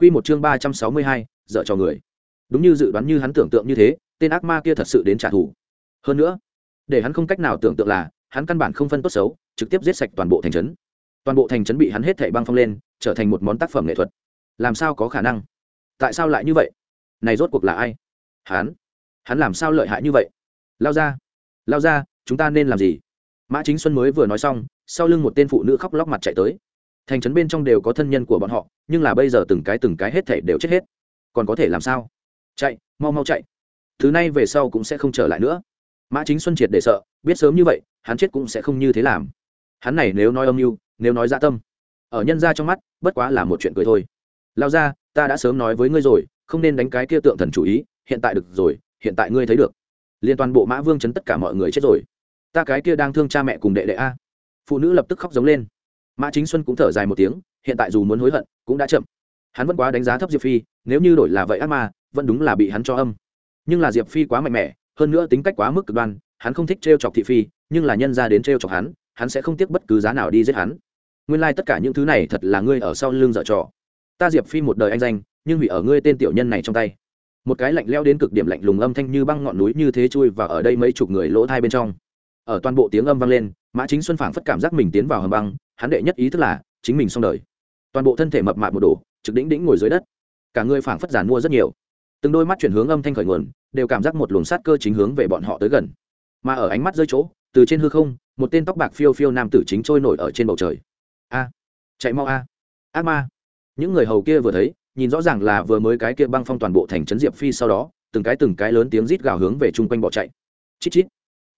Quy một chương ba trăm sáu mươi hai, dở cho người. Đúng như dự đoán như hắn tưởng tượng như thế, tên ác ma kia thật sự đến trả thù. Hơn nữa, để hắn không cách nào tưởng tượng là, hắn căn bản không phân tốt xấu, trực tiếp giết sạch toàn bộ thành trấn. Toàn bộ thành trấn bị hắn hết thảy băng phong lên, trở thành một món tác phẩm nghệ thuật. Làm sao có khả năng? Tại sao lại như vậy? Này rốt cuộc là ai? Hắn? Hắn làm sao lợi hại như vậy? Lao ra, lao ra, chúng ta nên làm gì? Mã Chính Xuân mới vừa nói xong, sau lưng một tên phụ nữ khóc lóc mặt chạy tới thành trấn bên trong đều có thân nhân của bọn họ, nhưng là bây giờ từng cái từng cái hết thể đều chết hết. Còn có thể làm sao? Chạy, mau mau chạy. Thứ này về sau cũng sẽ không trở lại nữa. Mã chính xuân triệt để sợ, biết sớm như vậy, hắn chết cũng sẽ không như thế làm. Hắn này nếu nói âm mưu, nếu nói dạ tâm, ở nhân ra trong mắt, bất quá là một chuyện cười thôi. Lao ra, ta đã sớm nói với ngươi rồi, không nên đánh cái kia tượng thần chủ ý, hiện tại được rồi, hiện tại ngươi thấy được. Liên toàn bộ mã vương chấn tất cả mọi người chết rồi. Ta cái kia đang thương cha mẹ cùng đệ đệ a. Phụ nữ lập tức khóc giống lên mã chính xuân cũng thở dài một tiếng, hiện tại dù muốn hối hận, cũng đã chậm. Hắn vẫn quá đánh giá thấp diệp phi, nếu như đổi là vậy ác ma, vẫn đúng là bị hắn cho âm. Nhưng là diệp phi quá mạnh mẽ, hơn nữa tính cách quá mức cực đoan, hắn không thích t r e o chọc thị phi, nhưng là nhân ra đến t r e o chọc hắn hắn sẽ không tiếc bất cứ giá nào đi giết hắn. Nguyên lai、like、tất cả những thứ này thật là ngươi ở sau lưng dở trò. Ta diệp phi một đời anh danh, nhưng bị ở ngươi tên tiểu nhân này trong tay. Một cái lạnh leo đến cực điểm lạnh lùng âm thanh như băng ngọn núi như thế chui và ở đây mấy chục người lỗ thai bên trong. Ở toàn bộ tiếng âm vang lên, mã chính xuân phảng phất cảm giác mình tiến vào hầm băng hắn đệ nhất ý thức là, chính mình xong đời. Toàn bộ thân thể mập mạp một đổ, trực đỉnh đỉnh ngồi dưới đất. Cả người phảng phất giàn mua rất nhiều. Từng đôi mắt chuyển hướng âm thanh khởi nguồn, đều cảm giác một luồng sát cơ chính hướng về bọn họ tới gần. Mà ở ánh mắt rơi chỗ, từ trên hư không, một tên tóc bạc phiêu phiêu nam tử chính trôi nổi ở trên bầu trời. A, chạy mau a. Ác ma. Những người hầu kia vừa thấy, nhìn rõ ràng là vừa mới cái kia băng phong toàn bộ thành trấn diệp phi sau đó, từng cái từng cái lớn tiếng rít gào hướng về chung quanh bỏ chạy. Chít chít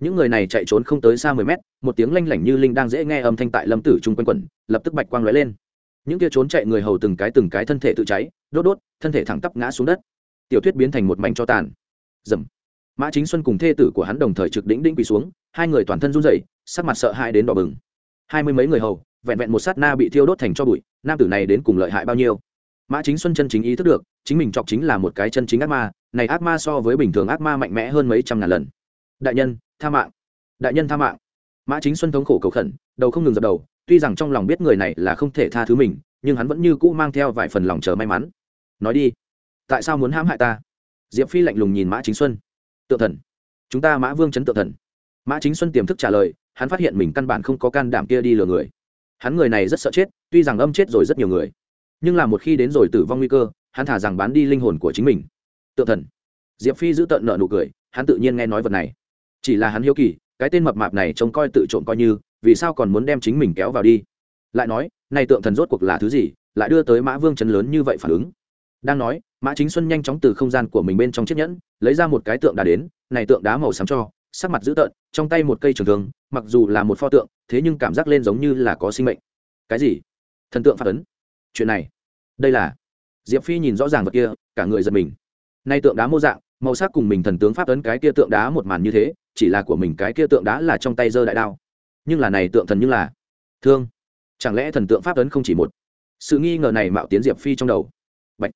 những người này chạy trốn không tới xa mười mét, một tiếng lanh lảnh như linh đang dễ nghe âm thanh tại lâm tử trung quanh quẩn, lập tức bạch quang lóe lên. Những kia trốn chạy người hầu từng cái từng cái thân thể tự cháy, đốt đốt, thân thể thẳng tắp ngã xuống đất. Tiểu thuyết biến thành một mảnh cho tàn. Dầm. Mã chính xuân cùng thê tử của hắn đồng thời trực đỉnh đỉnh quỳ xuống, hai người toàn thân run rẩy, sắc mặt sợ hãi đến đỏ bừng. Hai mươi mấy người hầu, vẹn vẹn một sát na bị thiêu đốt thành cho bụi, nam tử này đến cùng lợi hại bao nhiêu? Mã chính xuân chân chính ý thức được, chính mình chọc chính là một cái chân chính ác ma, này ác ma so với bình thường ác ma mạnh mẽ hơn mấy trăm ngàn lần. Đại nhân tha mạng. Đại nhân tha mạng. Mã chính xuân thống khổ cầu khẩn, đầu không ngừng dập đầu, tuy rằng trong lòng biết người này là không thể tha thứ mình, nhưng hắn vẫn như cũ mang theo vài phần lòng chờ may mắn. Nói đi, tại sao muốn hãm hại ta? Diệp phi lạnh lùng nhìn mã chính xuân. Tự thần. Chúng ta mã vương chấn tự thần. Mã chính xuân tiềm thức trả lời, hắn phát hiện mình căn bản không có can đảm kia đi lừa người. Hắn người này rất sợ chết, tuy rằng âm chết rồi rất nhiều người. Nhưng là một khi đến rồi tử vong nguy cơ, hắn thả rằng bán đi linh hồn của chính mình. Tự thần. Diệp phi giữ tận nợ nụ cười, hắn tự nhiên nghe nói vật này chỉ là hắn hiếu kỳ, cái tên mập mạp này trông coi tự trộm coi như, vì sao còn muốn đem chính mình kéo vào đi? Lại nói, này tượng thần rốt cuộc là thứ gì? Lại đưa tới mã vương chấn lớn như vậy phản ứng. Đang nói, mã chính xuân nhanh chóng từ không gian của mình bên trong chiếc nhẫn, lấy ra một cái tượng đá đến, này tượng đá màu xám cho, sắc mặt dữ tợn, trong tay một cây trường thường mặc dù là một pho tượng, thế nhưng cảm giác lên giống như là có sinh mệnh. Cái gì? Thần tượng phản ấn chuyện này, đây là diệp phi nhìn rõ ràng vật kia, cả người giật mình nay tượng đá mô dạng, màu sắc cùng mình thần tướng pháp ấn cái kia tượng đá một màn như thế, chỉ là của mình cái kia tượng đá là trong tay giơ đại đao. Nhưng là này tượng thần như là thương. Chẳng lẽ thần tượng pháp ấn không chỉ một? Sự nghi ngờ này mạo tiến diệp phi trong đầu. Bạch.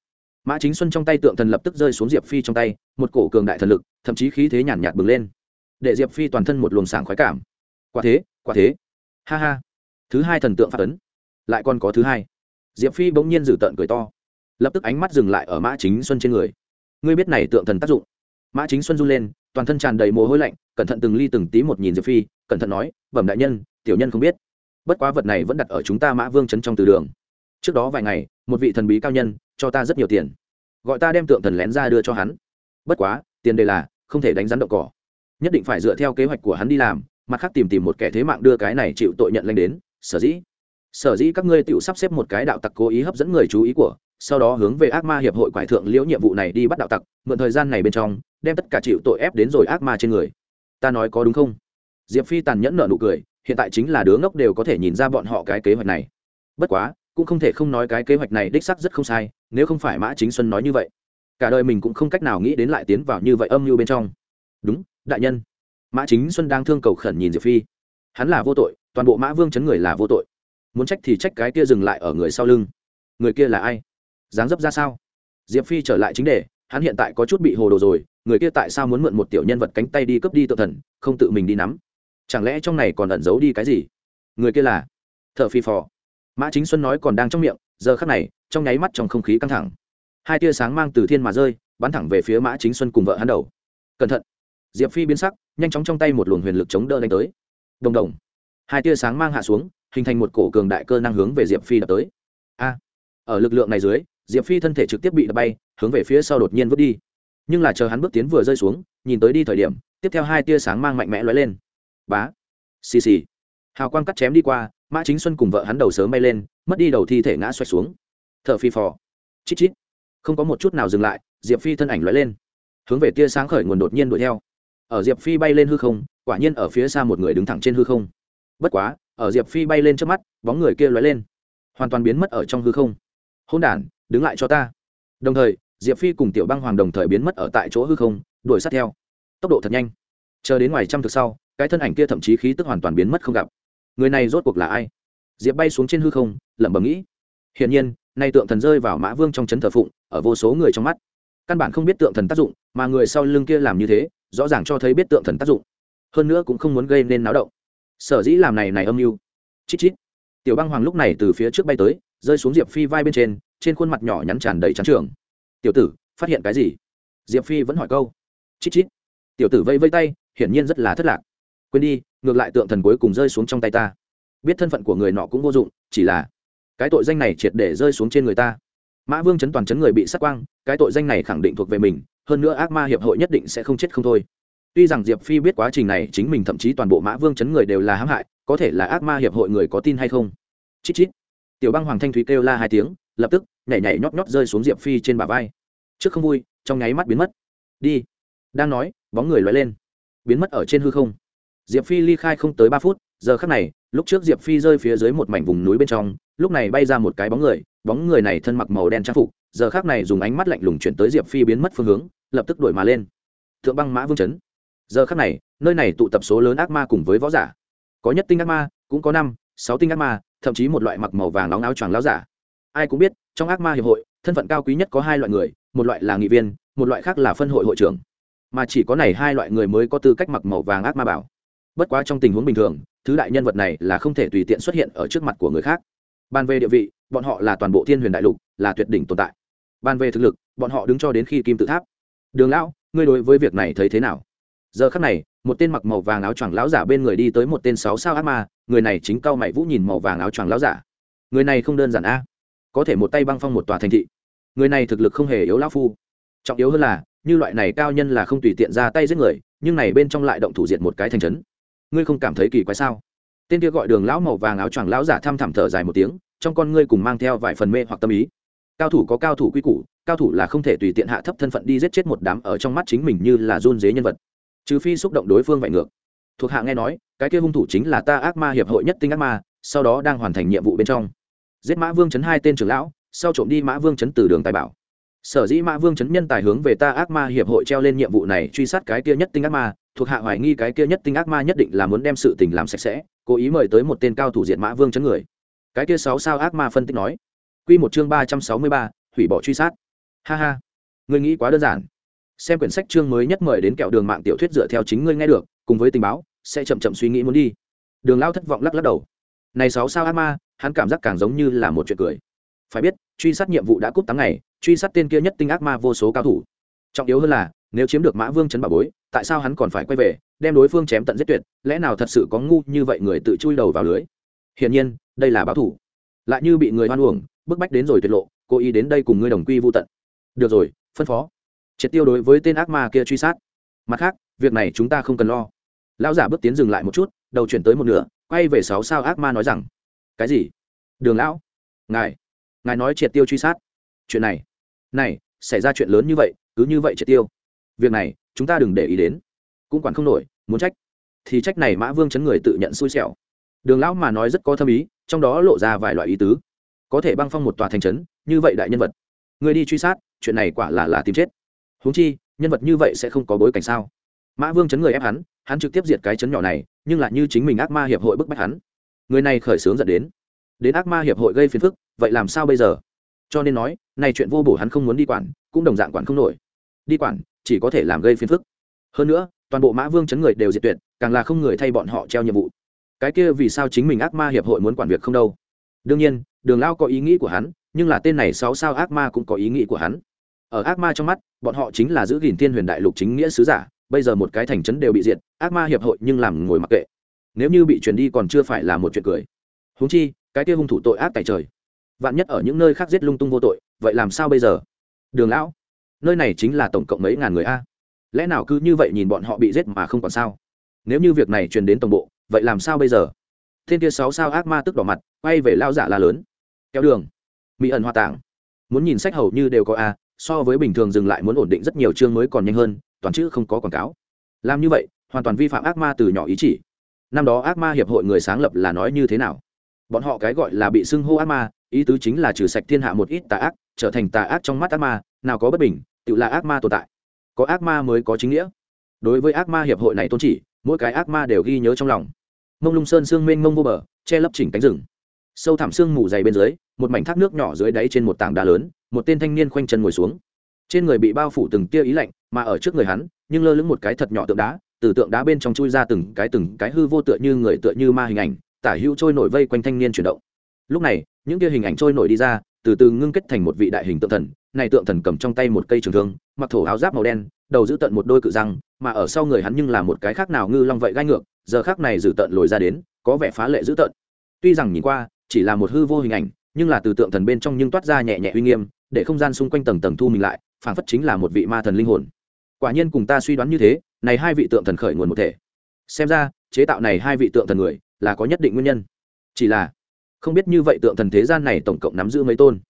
mã chính xuân trong tay tượng thần lập tức rơi xuống diệp phi trong tay, một cổ cường đại thần lực, thậm chí khí thế nhàn nhạt bừng lên. Để diệp phi toàn thân một luồng sảng khoái cảm. Quả thế quả thế. Ha ha. Thứ hai thần tượng pháp ấn. Lại còn có thứ hai. Diệp phi bỗng nhiên dử tợn cười to. Lập tức ánh mắt dừng lại ở mã chính xuân trên người ngươi biết này tượng thần tác dụng. Mã chính xuân run lên, toàn thân tràn đầy mồ hôi lạnh, cẩn thận từng ly từng tí một nhìn diệp phi, cẩn thận nói, bẩm đại nhân, tiểu nhân không biết. Bất quá vật này vẫn đặt ở chúng ta mã vương trấn trong từ đường. Trước đó vài ngày, một vị thần bí cao nhân cho ta rất nhiều tiền. Gọi ta đem tượng thần lén ra đưa cho hắn. Bất quá, tiền đề là, không thể đánh rắn đậu cỏ. Nhất định phải dựa theo kế hoạch của hắn đi làm, mặt khác tìm tìm một kẻ thế mạng đưa cái này chịu tội nhận lanh đến, sở dĩ sở dĩ các ngươi tự sắp xếp một cái đạo tặc cố ý hấp dẫn người chú ý của, sau đó hướng về ác ma hiệp hội quải thượng liễu nhiệm vụ này đi bắt đạo tặc, mượn thời gian này bên trong, đem tất cả chịu tội ép đến rồi ác ma trên người. Ta nói có đúng không? Diệp phi tàn nhẫn nở nụ cười, hiện tại chính là đứa ngốc đều có thể nhìn ra bọn họ cái kế hoạch này. Bất quá, cũng không thể không nói cái kế hoạch này đích sắc rất không sai, nếu không phải mã chính xuân nói như vậy, cả đời mình cũng không cách nào nghĩ đến lại tiến vào như vậy âm mưu bên trong. Đúng, đại nhân. Mã chính xuân đang thương cầu khẩn nhìn diệp phi. Hắn là vô tội, toàn bộ mã vương chấn người là vô tội muốn trách thì trách cái kia dừng lại ở người sau lưng. Người kia là ai? Dáng dấp ra sao? Diệp phi trở lại chính đề, hắn hiện tại có chút bị hồ đồ rồi, người kia tại sao muốn mượn một tiểu nhân vật cánh tay đi cướp đi tự thần, không tự mình đi nắm? Chẳng lẽ trong này còn ẩn giấu đi cái gì? Người kia là t h ở phi phò. Mã chính xuân nói còn đang trong miệng, giờ khắc này, trong nháy mắt trong không khí căng thẳng. Hai tia sáng mang từ thiên mà rơi, bắn thẳng về phía mã chính xuân cùng vợ hắn đầu. Cẩn thận! Diệp phi biến sắc, nhanh chóng trong tay một luồng huyền lực chống đỡ đánh tới. Đồng đồng! Hai tia sáng mang hạ xuống hình thành một cổ cường đại cơ năng hướng về diệp phi đập tới. A! Ở lực lượng này dưới, diệp phi thân thể trực tiếp bị đập bay, hướng về phía sau đột nhiên vứt đi. Nhưng là chờ hắn bước tiến vừa rơi xuống, nhìn tới đi thời điểm, tiếp theo hai tia sáng mang mạnh mẽ lóe lên. Bá! Xì xì! Hào quang cắt chém đi qua, mã chính xuân cùng vợ hắn đầu sớm bay lên, mất đi đầu thi thể ngã xoay xuống. T h ở phi phò! Chít chít! Không có một chút nào dừng lại, diệp phi thân ảnh lóe lên. Hướng về tia sáng khởi nguồn đột nhiên đuổi theo. Ở diệp phi bay lên hư không, quả nhiên ở phía xa một người đứng thẳng trên hư không. Bất quá ở diệp phi bay lên trước mắt, bóng người kia lóe lên. Hoàn toàn biến mất ở trong hư không. Hôn đ đứng lại cho ta. Đồng thời, diệp phi cùng tiểu băng hoàng đồng thời biến mất ở tại chỗ hư không, đuổi sát theo. Tốc độ thật nhanh. Chờ đến ngoài trăm thực sau, cái thân ảnh kia thậm chí khí tức hoàn toàn biến mất không gặp. Người này rốt cuộc là ai? Diệp bay xuống trên hư không, lẩm bẩm nghĩ. Hiển nhiên, nay tượng thần rơi vào mã vương trong c h ấ n thờ phụng, ở vô số người trong mắt. Căn bản không biết tượng thần tác dụng, mà người sau lưng kia làm như thế, rõ ràng cho thấy biết tượng thần tác dụng. Hơn nữa cũng không muốn gây nên náo động sở dĩ làm này này âm mưu. Chít chít. Tiểu băng hoàng lúc này từ phía trước bay tới, rơi xuống diệp phi vai bên trên trên khuôn mặt nhỏ nhắn tràn đầy trắng trường tiểu tử, phát hiện cái gì? Diệp phi vẫn hỏi câu. Chít chít. Tiểu tử vây vây tay, hiển nhiên rất là thất lạc. Quên đi, ngược lại tượng thần cuối cùng rơi xuống trong tay ta. Biết thân phận của người nọ cũng vô dụng, chỉ là cái tội danh này triệt để rơi xuống trên người ta. Mã vương chấn toàn chấn người bị sát quang, cái tội danh này khẳng định thuộc về mình, hơn nữa ác ma hiệp hội nhất định sẽ không chết không thôi tuy rằng diệp phi biết quá trình này, chính mình thậm chí toàn bộ mã vương chấn người đều là hãm hại, có thể là ác ma hiệp hội người có tin hay không? Chít chít. Tiểu băng hoàng thanh thúy kêu la hai tiếng, lập tức, nhảy nhảy nhót nhót rơi xuống diệp phi trên bả vai. Trước không vui, trong nháy mắt biến mất. Đi. Đang nói, bóng người loay lên. Biến mất ở trên hư không. Diệp phi ly khai không tới ba phút, giờ khắc này, lúc trước diệp phi rơi phía dưới một mảnh vùng núi bên trong, lúc này bay ra một cái bóng người bóng người này thân mặc màu đen trang phục, giờ khác này dùng ánh mắt lạnh lùng chuyển tới diệp phi biến mất phương hướng, lập tức đổi mà lên. Thượng băng mã vương chấn giờ khắc này, nơi này tụ tập số lớn ác ma cùng với võ giả. Có nhất tinh ác ma, cũng có năm, sáu tinh ác ma, thậm chí một loại mặc màu vàng nóng áo choàng láo giả. Ai cũng biết, trong ác ma hiệp hội, thân phận cao quý nhất có hai loại người, một loại là nghị viên, một loại khác là phân hội hội trưởng. Mà chỉ có này hai loại người mới có tư cách mặc màu vàng ác ma bảo. Bất quá trong tình huống bình thường, thứ đại nhân vật này là không thể tùy tiện xuất hiện ở trước mặt của người khác. Ban về địa vị, bọn họ là toàn bộ thiên huyền đại lục, là tuyệt đỉnh tồn tại. Ban về thực lực, bọn họ đứng cho đến khi kim tự tháp. Đường lão, ngươi đối với việc này thấy thế nào? Giờ khắc này, một tên mặc màu vàng áo choàng lão giả bên người đi tới một tên sáu sao ác ma, người này chính cao mày vũ nhìn màu vàng áo choàng lão giả. Người này không đơn giản a, có thể một tay băng phong một tòa thành thị. Người này thực lực không hề yếu lão phu. Trọng yếu hơn là, như loại này cao nhân là không tùy tiện ra tay giết người, nhưng này bên trong lại động thủ diệt một cái thành trấn. Ngươi không cảm thấy kỳ quái sao? Tên kia gọi đường lão màu vàng áo choàng lão giả thăm thẳm thở dài một tiếng, trong con ngươi cùng mang theo vài phần mê hoặc tâm ý. Cao thủ có cao thủ quy củ, cao thủ là không thể tùy tiện hạ thấp thân phận đi giết chết một đám ở trong mắt chính mình như là run dế nhân vật trừ phi xúc động đối phương vậy ngược. Thuộc hạ nghe nói, cái kia hung thủ chính là ta ác ma hiệp hội nhất tinh ác ma, sau đó đang hoàn thành nhiệm vụ bên trong. Giết mã vương chấn hai tên trưởng lão, sau trộm đi mã vương chấn từ đường tài bảo. Sở dĩ mã vương chấn nhân tài hướng về ta ác ma hiệp hội treo lên nhiệm vụ này truy sát cái kia nhất tinh ác ma, thuộc hạ hoài nghi cái kia nhất tinh ác ma nhất định là muốn đem sự tình làm sạch sẽ, cố ý mời tới một tên cao thủ diệt mã vương chấn người. Cái kia sáu sao ác ma phân tích nói. Q một chương ba trăm sáu mươi ba, hủy bỏ truy sát. Ha ha. Người nghĩ quá đơn giản xem quyển sách chương mới nhất mời đến kẹo đường mạng tiểu thuyết dựa theo chính ngươi nghe được, cùng với tình báo, sẽ chậm chậm suy nghĩ muốn đi. Đường lao thất vọng lắc lắc đầu. Này sáu sao ác ma, hắn cảm giác càng giống như là một chuyện cười. Phải biết, truy sát nhiệm vụ đã cúp tám ngày, truy sát tên kia nhất tinh ác ma vô số cao thủ. Trọng yếu hơn là, nếu chiếm được mã vương chấn bà bối, tại sao hắn còn phải quay về, đem đối phương chém tận giết tuyệt, lẽ nào thật sự có ngu như vậy người tự chui đầu vào lưới? Hiển nhiên, đây là báo thủ. Lại như bị người hoan uổng, bức bách đến rồi tuyệt lộ, cố ý đến đây cùng ngươi đồng quy vô tận. Được rồi, phân phó triệt tiêu đối với tên ác ma kia truy sát. Mặt khác, việc này chúng ta không cần lo. Lão giả bước tiến dừng lại một chút, đầu chuyển tới một nửa, quay về sáu sao ác ma nói rằng, cái gì? Đường lão, ngài ngài nói triệt tiêu truy sát. Chuyện này này, xảy ra chuyện lớn như vậy, cứ như vậy triệt tiêu. Việc này, chúng ta đừng để ý đến. Cũng quản không nổi, muốn trách, thì trách này mã vương chấn người tự nhận xui xẻo. Đường lão mà nói rất có thâm ý, trong đó lộ ra vài loại ý tứ. Có thể băng phong một tòa thành trấn, như vậy đại nhân vật. Người đi truy sát, chuyện này quả là là tìm chết huống chi, nhân vật như vậy sẽ không có bối cảnh sao? Mã vương chấn người ép hắn hắn trực tiếp diệt cái chấn nhỏ này, nhưng lại như chính mình ác ma hiệp hội bức bách hắn. Người này khởi xướng dẫn đến. Đến ác ma hiệp hội gây phiền phức, vậy làm sao bây giờ? Cho nên nói, này chuyện vô bổ hắn không muốn đi quản, cũng đồng dạng quản không nổi. Đi quản, chỉ có thể làm gây phiền phức. Hơn nữa, toàn bộ mã vương chấn người đều diệt tuyệt, càng là không người thay bọn họ treo nhiệm vụ. Cái kia vì sao chính mình ác ma hiệp hội muốn quản việc không đâu? Đương nhiên, đường lao có ý nghĩ của hắn, nhưng là tên này sáu sao ác ma cũng có ý nghĩ của hắn ở ác ma trong mắt, bọn họ chính là giữ gìn thiên huyền đại lục chính nghĩa sứ giả, bây giờ một cái thành trấn đều bị diệt, ác ma hiệp hội nhưng làm ngồi mặc kệ. Nếu như bị truyền đi còn chưa phải là một chuyện cười. Húng chi, cái kia hung thủ tội ác tại trời. Vạn nhất ở những nơi khác giết lung tung vô tội, vậy làm sao bây giờ? Đường lão, nơi này chính là tổng cộng mấy ngàn người a? Lẽ nào cứ như vậy nhìn bọn họ bị giết mà không còn sao? Nếu như việc này truyền đến tổng bộ, vậy làm sao bây giờ? Thiên kia sáu sao ác ma tức đỏ mặt, quay về lao giả la lớn. Kéo đường. Mỹ ẩn hoa tảng muốn nhìn sách hầu như đều có a so với bình thường dừng lại muốn ổn định rất nhiều chương mới còn nhanh hơn, toàn chữ không có quảng cáo. Làm như vậy, hoàn toàn vi phạm ác ma từ nhỏ ý chỉ. Năm đó ác ma hiệp hội người sáng lập là nói như thế nào? Bọn họ cái gọi là bị xưng hô ác ma, ý tứ chính là trừ sạch thiên hạ một ít tà ác, trở thành tà ác trong mắt ác ma, nào có bất bình, tự là ác ma tồn tại. Có ác ma mới có chính nghĩa. Đối với ác ma hiệp hội này tôn chỉ, mỗi cái ác ma đều ghi nhớ trong lòng. Mông lung sơn sương mênh mông vô bờ, che lấp chỉnh cánh rừng. Sâu thẳm sương mù dày bên dưới, một mảnh thác nước nhỏ dưới đáy trên một tảng đá lớn một tên thanh niên khoanh chân ngồi xuống. Trên người bị bao phủ từng tia ý lạnh, mà ở trước người hắn, nhưng lơ lửng một cái thật nhỏ tượng đá, từ tượng đá bên trong chui ra từng cái từng cái hư vô tựa như người tựa như ma hình ảnh, tả hữu trôi nổi vây quanh thanh niên chuyển động. Lúc này, những tia hình ảnh trôi nổi đi ra, từ từ ngưng kết thành một vị đại hình tượng thần, này tượng thần cầm trong tay một cây trường thương, mặc thổ áo giáp màu đen, đầu giữ tận một đôi cự răng, mà ở sau người hắn nhưng là một cái khác nào ngư long vậy gai ngược, giờ khác này giữ tận lồi ra đến, có vẻ phá lệ dữ tợn. Tuy rằng nhìn qua, chỉ là một hư vô hình ảnh, nhưng là từ tượng thần bên trong nhưng toát ra nhẹ nhẹ uy nghiêm để không gian xung quanh tầng tầng thu mình lại, phảng phất chính là một vị ma thần linh hồn. Quả nhiên cùng ta suy đoán như thế, này hai vị tượng thần khởi nguồn một thể. Xem ra, chế tạo này hai vị tượng thần người, là có nhất định nguyên nhân. Chỉ là, không biết như vậy tượng thần thế gian này tổng cộng nắm giữ mấy tôn.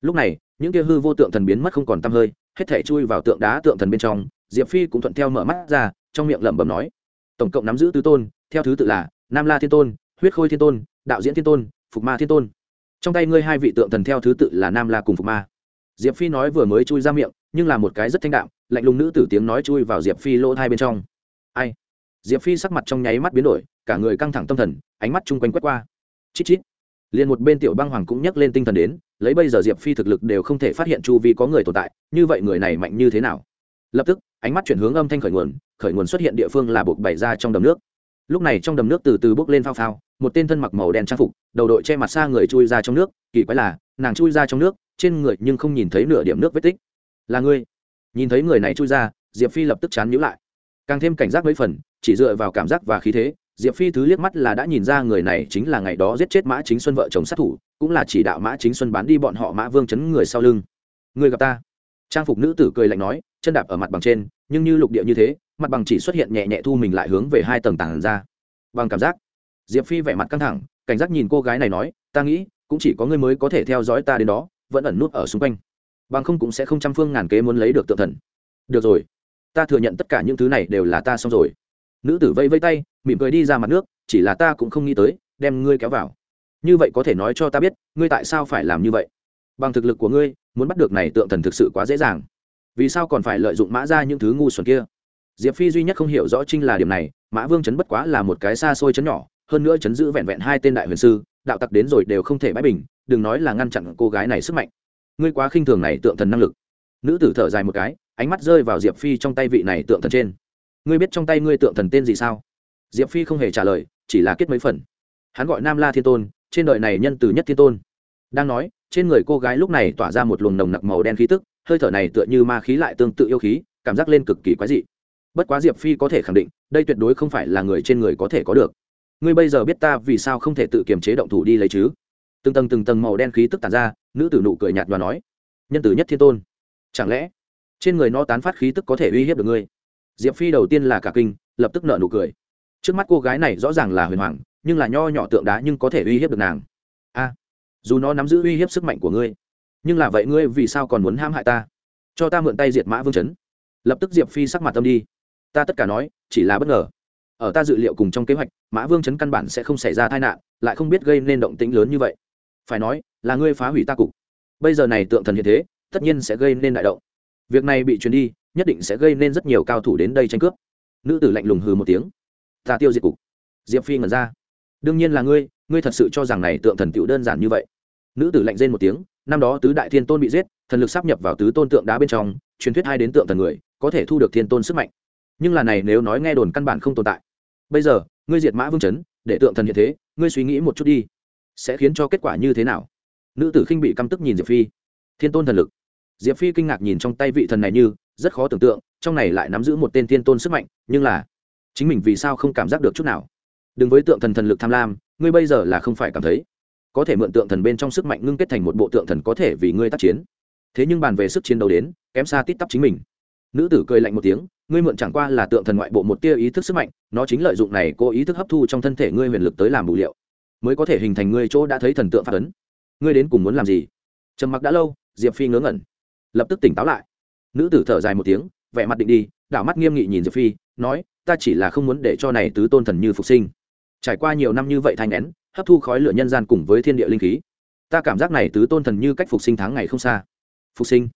Lúc này, những kia hư vô tượng thần biến mất không còn t hơi, hết thể chui vào tượng đá tượng thần bên trong, diệp phi cũng thuận theo mở mắt ra, trong miệng lẩm bẩm nói, tổng cộng nắm giữ tứ tôn, theo thứ tự là nam la thiên tôn, huyết khôi thiên tôn, đạo diễn thiên tôn, phục ma thiên tôn. Trong tay ngươi hai vị tượng thần theo thứ tự là nam la cùng phục ma diệp phi nói vừa mới chui ra miệng, nhưng là một cái rất thanh đạm, lạnh lùng nữ tử tiếng nói chui vào diệp phi lỗ tai bên trong. Ai? Diệp phi sắc mặt trong nháy mắt biến đổi, cả người căng thẳng tâm thần, ánh mắt chung quanh quét qua. Chít chít. Liền một bên tiểu băng hoàng cũng nhắc lên tinh thần đến, lấy bây giờ diệp phi thực lực đều không thể phát hiện chu vi có người tồn tại, như vậy người này mạnh như thế nào? Lập tức, ánh mắt chuyển hướng âm thanh khởi nguồn khởi nguồn xuất hiện địa phương là buộc bày ra trong đầm nước. Lúc này trong đầm nước từ từ bốc lên phao phao, một tên thân mặc màu đen trang phục, đầu đội che mặt xa người chui ra trong nước, kỳ quái là nàng chui ra trong nước, trên người nhưng không nhìn thấy nửa điểm nước vết tích. Là ngươi. Nhìn thấy người này chui ra, diệp phi lập tức chán nhữ lại. Càng thêm cảnh giác mấy phần, chỉ dựa vào cảm giác và khí thế, diệp phi thứ liếc mắt là đã nhìn ra người này chính là ngày đó giết chết mã chính xuân vợ chồng sát thủ, cũng là chỉ đạo mã chính xuân bán đi bọn họ mã vương chấn người sau lưng. Người gặp ta? Trang phục nữ tử cười lạnh nói, chân đạp ở mặt bằng trên, nhưng như lục địa như thế, mặt bằng chỉ xuất hiện nhẹ nhẹ thu mình lại hướng về hai tầng tảng ra. Bằng cảm giác, diệp phi vẻ mặt căng thẳng, cảnh giác nhìn cô gái này nói, ta nghĩ cũng chỉ có ngươi mới có thể theo dõi ta đến đó, vẫn ẩn nút ở xung quanh. Bằng không cũng sẽ không trăm phương ngàn kế muốn lấy được tượng thần. Được rồi, ta thừa nhận tất cả những thứ này đều là ta xong rồi. Nữ tử vây vây tay, mỉm cười đi ra mặt nước, chỉ là ta cũng không nghĩ tới, đem ngươi kéo vào. Như vậy có thể nói cho ta biết, ngươi tại sao phải làm như vậy? Bằng thực lực của ngươi, muốn bắt được này tượng thần thực sự quá dễ dàng. Vì sao còn phải lợi dụng mã ra những thứ ngu xuẩn kia? Diệp phi duy nhất không hiểu rõ trinh là điểm này, mã vương chấn bất quá là một cái xa xôi chấn nhỏ, hơn nữa chấn giữ vẹn vẹn hai tên đại huyền sư đạo tặc đến rồi đều không thể bãi bình, đừng nói là ngăn chặn cô gái này sức mạnh. Ngươi quá khinh thường này tượng thần năng lực. Nữ tử thở dài một cái, ánh mắt rơi vào diệp phi trong tay vị này tượng thần trên. Ngươi biết trong tay ngươi tượng thần tên gì sao? Diệp phi không hề trả lời, chỉ là kết mấy phần. Hắn gọi nam la thiên tôn, trên đời này nhân từ nhất thiên tôn. Đang nói, trên người cô gái lúc này tỏa ra một luồng nồng nặc màu đen khí tức, hơi thở này tựa như ma khí lại tương tự yêu khí, cảm giác lên cực kỳ quái dị. Bất quá diệp phi có thể khẳng định, đây tuyệt đối không phải là người trên người có thể có được ngươi bây giờ biết ta vì sao không thể tự kiềm chế động thủ đi lấy chứ? Từng tầng từng tầng màu đen khí tức tàn ra, nữ tử nụ cười nhạt và nói, nhân tử nhất thiên tôn, chẳng lẽ trên người nó tán phát khí tức có thể uy hiếp được ngươi? Diệp phi đầu tiên là cả kinh, lập tức nợ nụ cười. Trước mắt cô gái này rõ ràng là huyền hoàng, nhưng là nho nhỏ tượng đá nhưng có thể uy hiếp được nàng. A, dù nó nắm giữ uy hiếp sức mạnh của ngươi, nhưng là vậy ngươi vì sao còn muốn ham hại ta? Cho ta mượn tay diệt mã vương chấn. Lập tức diệp phi sắc mặt tâm đi. Ta tất cả nói, chỉ là bất ngờ ở ta dự liệu cùng trong kế hoạch, mã vương chấn căn bản sẽ không xảy ra tai nạn, lại không biết gây nên động tĩnh lớn như vậy. Phải nói, là ngươi phá hủy ta cục. Bây giờ này tượng thần hiện thế, tất nhiên sẽ gây nên đại động. Việc này bị truyền đi, nhất định sẽ gây nên rất nhiều cao thủ đến đây tranh cướp. Nữ tử lạnh lùng hừ một tiếng. Ta tiêu diệt cục. Diệp phi ngẩn ra. Đương nhiên là ngươi ngươi thật sự cho rằng này tượng thần tựu đơn giản như vậy. Nữ tử lạnh rên một tiếng, năm đó tứ đại thiên tôn bị giết, thần lực sắp nhập vào tứ tôn tượng đá bên trong, truyền thuyết hai đến tượng thần người, có thể thu được thiên tôn sức mạnh nhưng là này nếu nói nghe đồn căn bản không tồn tại. Bây giờ, ngươi diệt mã vương chấn, để tượng thần hiện thế, ngươi suy nghĩ một chút đi. Sẽ khiến cho kết quả như thế nào? Nữ tử khinh bị căm tức nhìn diệp phi. Thiên tôn thần lực. Diệp phi kinh ngạc nhìn trong tay vị thần này như, rất khó tưởng tượng, trong này lại nắm giữ một tên thiên tôn sức mạnh, nhưng là, chính mình vì sao không cảm giác được chút nào? Đừng với tượng thần thần lực tham lam, ngươi bây giờ là không phải cảm thấy. Có thể mượn tượng thần bên trong sức mạnh ngưng kết thành một bộ tượng thần có thể vì ngươi tác chiến. Thế nhưng bàn về sức chiến đấu đến, kém xa tít tắp chính mình nữ tử cười lạnh một tiếng, ngươi mượn chẳng qua là tượng thần ngoại bộ một tia ý thức sức mạnh, nó chính lợi dụng này cô ý thức hấp thu trong thân thể ngươi huyền lực tới làm bù liệu, mới có thể hình thành ngươi chỗ đã thấy thần tượng phát ấn. Ngươi đến cùng muốn làm gì? Trầm mặc đã lâu, diệp phi ngớ ngẩn, lập tức tỉnh táo lại. Nữ tử thở dài một tiếng, vẻ mặt định đi, đảo mắt nghiêm nghị nhìn diệp phi, nói, ta chỉ là không muốn để cho này tứ tôn thần như phục sinh. Trải qua nhiều năm như vậy thanh nén, hấp thu khói lửa nhân gian cùng với thiên địa linh khí, ta cảm giác này tứ tôn thần như cách phục sinh tháng ngày không xa. Phục sinh?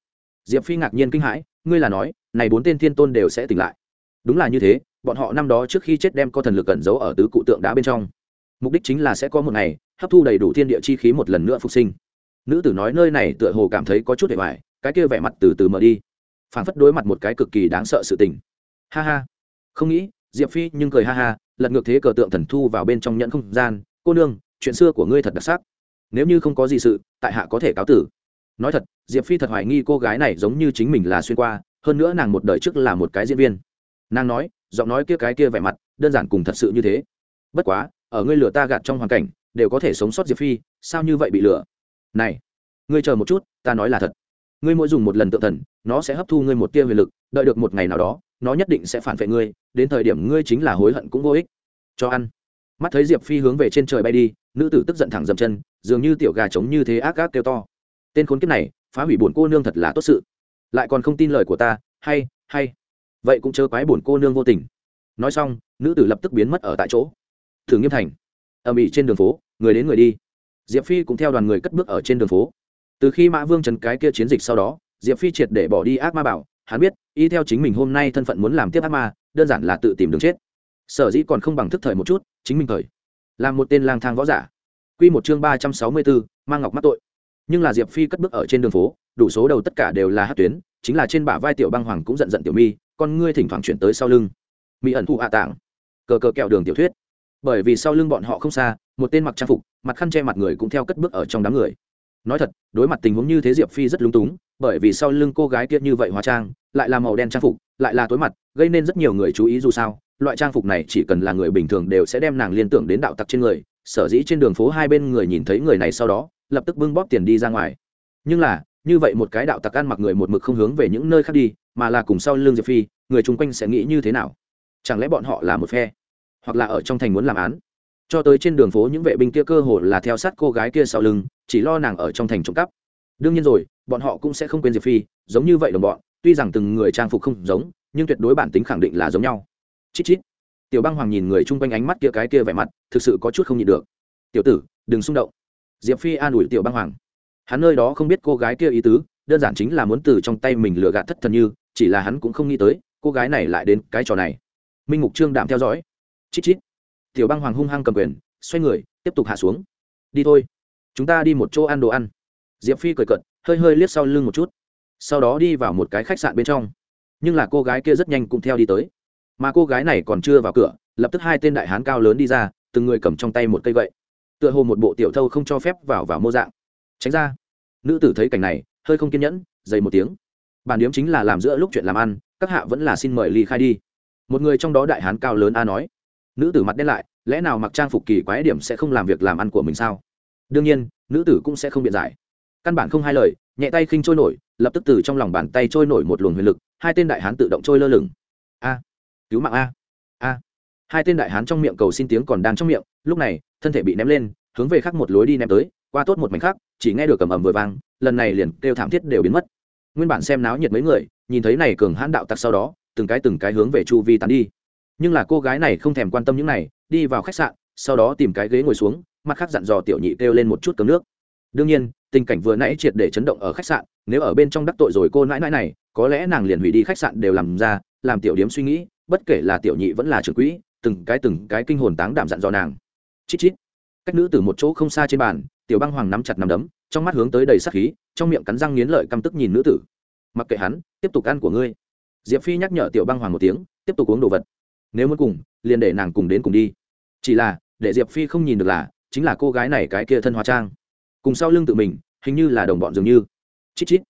Diệp phi ngạc nhiên kinh hãi, ngươi là nói này bốn tên thiên tôn đều sẽ tỉnh lại. Đúng là như thế, bọn họ năm đó trước khi chết đem có thần lực cẩn giấu ở tứ cụ tượng đá bên trong. Mục đích chính là sẽ có một ngày, hấp thu đầy đủ thiên địa chi khí một lần nữa phục sinh. Nữ tử nói nơi này tựa hồ cảm thấy có chút hệ hoài cái kia vẻ mặt từ từ mở đi. Phản phất đối mặt một cái cực kỳ đáng sợ sự tình. Ha ha. Không nghĩ, diệp phi nhưng cười ha ha, lật ngược thế cờ tượng thần thu vào bên trong nhận không gian. Cô nương, chuyện xưa của ngươi thật đặc sắc. Nếu như không có gì sự, tại hạ có thể cáo tử. Nói thật, diệp phi thật hoài nghi cô gái này giống như chính mình là xuyên qua hơn nữa nàng một đời trước là một cái diễn viên. Nàng nói, giọng nói kia cái kia vẻ mặt, đơn giản cùng thật sự như thế. Bất quá, ở ngươi lừa ta gạt trong hoàn cảnh, đều có thể sống sót diệp phi, sao như vậy bị lừa? Này, ngươi chờ một chút, ta nói là thật. Ngươi mỗi dùng một lần tự thần, nó sẽ hấp thu ngươi một tia huyền lực, đợi được một ngày nào đó, nó nhất định sẽ phản vệ ngươi, đến thời điểm ngươi chính là hối hận cũng vô ích. Cho ăn. Mắt thấy diệp phi hướng về trên trời bay đi, nữ tử tức giận thẳng dầm chân, dường như tiểu gà trống như thế ác gác kêu to. Tên khốn kiếp này, phá hủy bổn cô nương thật là tốt sự lại còn không tin lời của ta, hay hay. Vậy cũng chớ quái bổn cô nương vô tình. Nói xong, nữ tử lập tức biến mất ở tại chỗ. Thử nghiêm thành, ầm ĩ trên đường phố, người đến người đi. Diệp phi cũng theo đoàn người cất bước ở trên đường phố. Từ khi mã vương trần cái kia chiến dịch sau đó, diệp phi triệt để bỏ đi ác ma bảo. Hắn biết, y theo chính mình hôm nay thân phận muốn làm tiếp ác ma, đơn giản là tự tìm đường chết. Sở dĩ còn không bằng thức thời một chút, chính mình thời. Làm một tên lang thang võ giả. Q một chương ba trăm sáu mươi bốn mang ngọc mắc tội nhưng là diệp phi cất bước ở trên đường phố, đủ số đầu tất cả đều là hát tuyến, chính là trên bả vai tiểu băng hoàng cũng giận giận tiểu mi, con ngươi thỉnh thoảng chuyển tới sau lưng. Mỹ ẩn thụ hạ tạng cờ cờ kẹo đường tiểu thuyết. Bởi vì sau lưng bọn họ không xa, một tên mặc trang phục, mặt khăn che mặt người cũng theo cất bước ở trong đám người. Nói thật, đối mặt tình huống như thế diệp phi rất lung túng, bởi vì sau lưng cô gái kia như vậy hóa trang, lại là màu đen trang phục, lại là tối mặt, gây nên rất nhiều người chú ý dù sao, loại trang phục này chỉ cần là người bình thường đều sẽ đem nàng liên tưởng đến đạo tặc trên người, sở dĩ trên đường phố hai bên người nhìn thấy người này sau đó lập tức bưng bóp tiền đi ra ngoài. Nhưng là, như vậy một cái đạo tặc ăn mặc người một mực không hướng về những nơi khác đi, mà là cùng sau lưng diệp phi, người chung quanh sẽ nghĩ như thế nào? Chẳng lẽ bọn họ là một phe? Hoặc là ở trong thành muốn làm án? Cho tới trên đường phố những vệ binh kia cơ hồ là theo sát cô gái kia sau lưng, chỉ lo nàng ở trong thành trộm cắp. Đương nhiên rồi, bọn họ cũng sẽ không quên diệp phi, giống như vậy đồng bọn, tuy rằng từng người trang phục không giống, nhưng tuyệt đối bản tính khẳng định là giống nhau. Chít chít. Tiểu băng hoàng nhìn người chung quanh ánh mắt kia cái kia vẻ mặt, thực sự có chút không nhịn được. Tiểu tử, đừng xung động diệp phi an ủi tiểu băng hoàng. Hắn nơi đó không biết cô gái kia ý tứ, đơn giản chính là muốn từ trong tay mình lừa gạt thất thần như, chỉ là hắn cũng không nghĩ tới, cô gái này lại đến cái trò này. Minh mục trương đạm theo dõi. Chít chít. Tiểu băng hoàng hung hăng cầm quyền, xoay người, tiếp tục hạ xuống. Đi thôi. Chúng ta đi một chỗ ăn đồ ăn. Diệp phi cười cận hơi hơi liếc sau lưng một chút. Sau đó đi vào một cái khách sạn bên trong. Nhưng là cô gái kia rất nhanh cũng theo đi tới. Mà cô gái này còn chưa vào cửa, lập tức hai tên đại hán cao lớn đi ra, từng người cầm trong tay một cây gậy tựa hồ một bộ tiểu thâu không cho phép vào vào mô dạng. Tránh ra. Nữ tử thấy cảnh này, hơi không kiên nhẫn, dày một tiếng. Bản điếm chính là làm giữa lúc chuyện làm ăn, các hạ vẫn là xin mời ly khai đi. Một người trong đó đại hán cao lớn a nói. Nữ tử mặt đen lại, lẽ nào mặc trang phục kỳ quái điểm sẽ không làm việc làm ăn của mình sao? Đương nhiên, nữ tử cũng sẽ không biện giải. Căn bản không hai lời, nhẹ tay khinh trôi nổi, lập tức từ trong lòng bàn tay trôi nổi một luồng huyền lực, hai tên đại hán tự động trôi lơ lửng. A, cứu mạng a. A. Hai tên đại hán trong miệng cầu xin tiếng còn đang trong miệng, lúc này thân thể bị ném lên, hướng về khác một lối đi ném tới, qua tốt một mảnh khác, chỉ nghe được cầm ầm vừa vang, lần này liền kêu thảm thiết đều biến mất. Nguyên bản xem náo nhiệt mấy người, nhìn thấy này cường hãn đạo tặc sau đó, từng cái từng cái hướng về chu vi tán đi. Nhưng là cô gái này không thèm quan tâm những này, đi vào khách sạn, sau đó tìm cái ghế ngồi xuống, mặt khác dặn dò tiểu nhị kêu lên một chút cấm nước. Đương nhiên, tình cảnh vừa nãy triệt để chấn động ở khách sạn, nếu ở bên trong đắc tội rồi cô nãi nãi này, có lẽ nàng liền hủy đi khách sạn đều làm ra, làm tiểu điếm suy nghĩ, bất kể là tiểu nhị vẫn là trưởng quỹ, từng cái từng cái kinh hồn táng đảm dặn dò nàng chít chít. Cách nữ từ một chỗ không xa trên bàn, tiểu băng hoàng nắm chặt nắm đấm, trong mắt hướng tới đầy sắc khí, trong miệng cắn răng nghiến lợi căm tức nhìn nữ tử. Mặc kệ hắn, tiếp tục ăn của ngươi. Diệp phi nhắc nhở tiểu băng hoàng một tiếng, tiếp tục uống đồ vật. Nếu muốn cùng, liền để nàng cùng đến cùng đi. Chỉ là, để diệp phi không nhìn được là, chính là cô gái này cái kia thân hóa trang. Cùng sau lưng tự mình, hình như là đồng bọn dường như. Chít chít.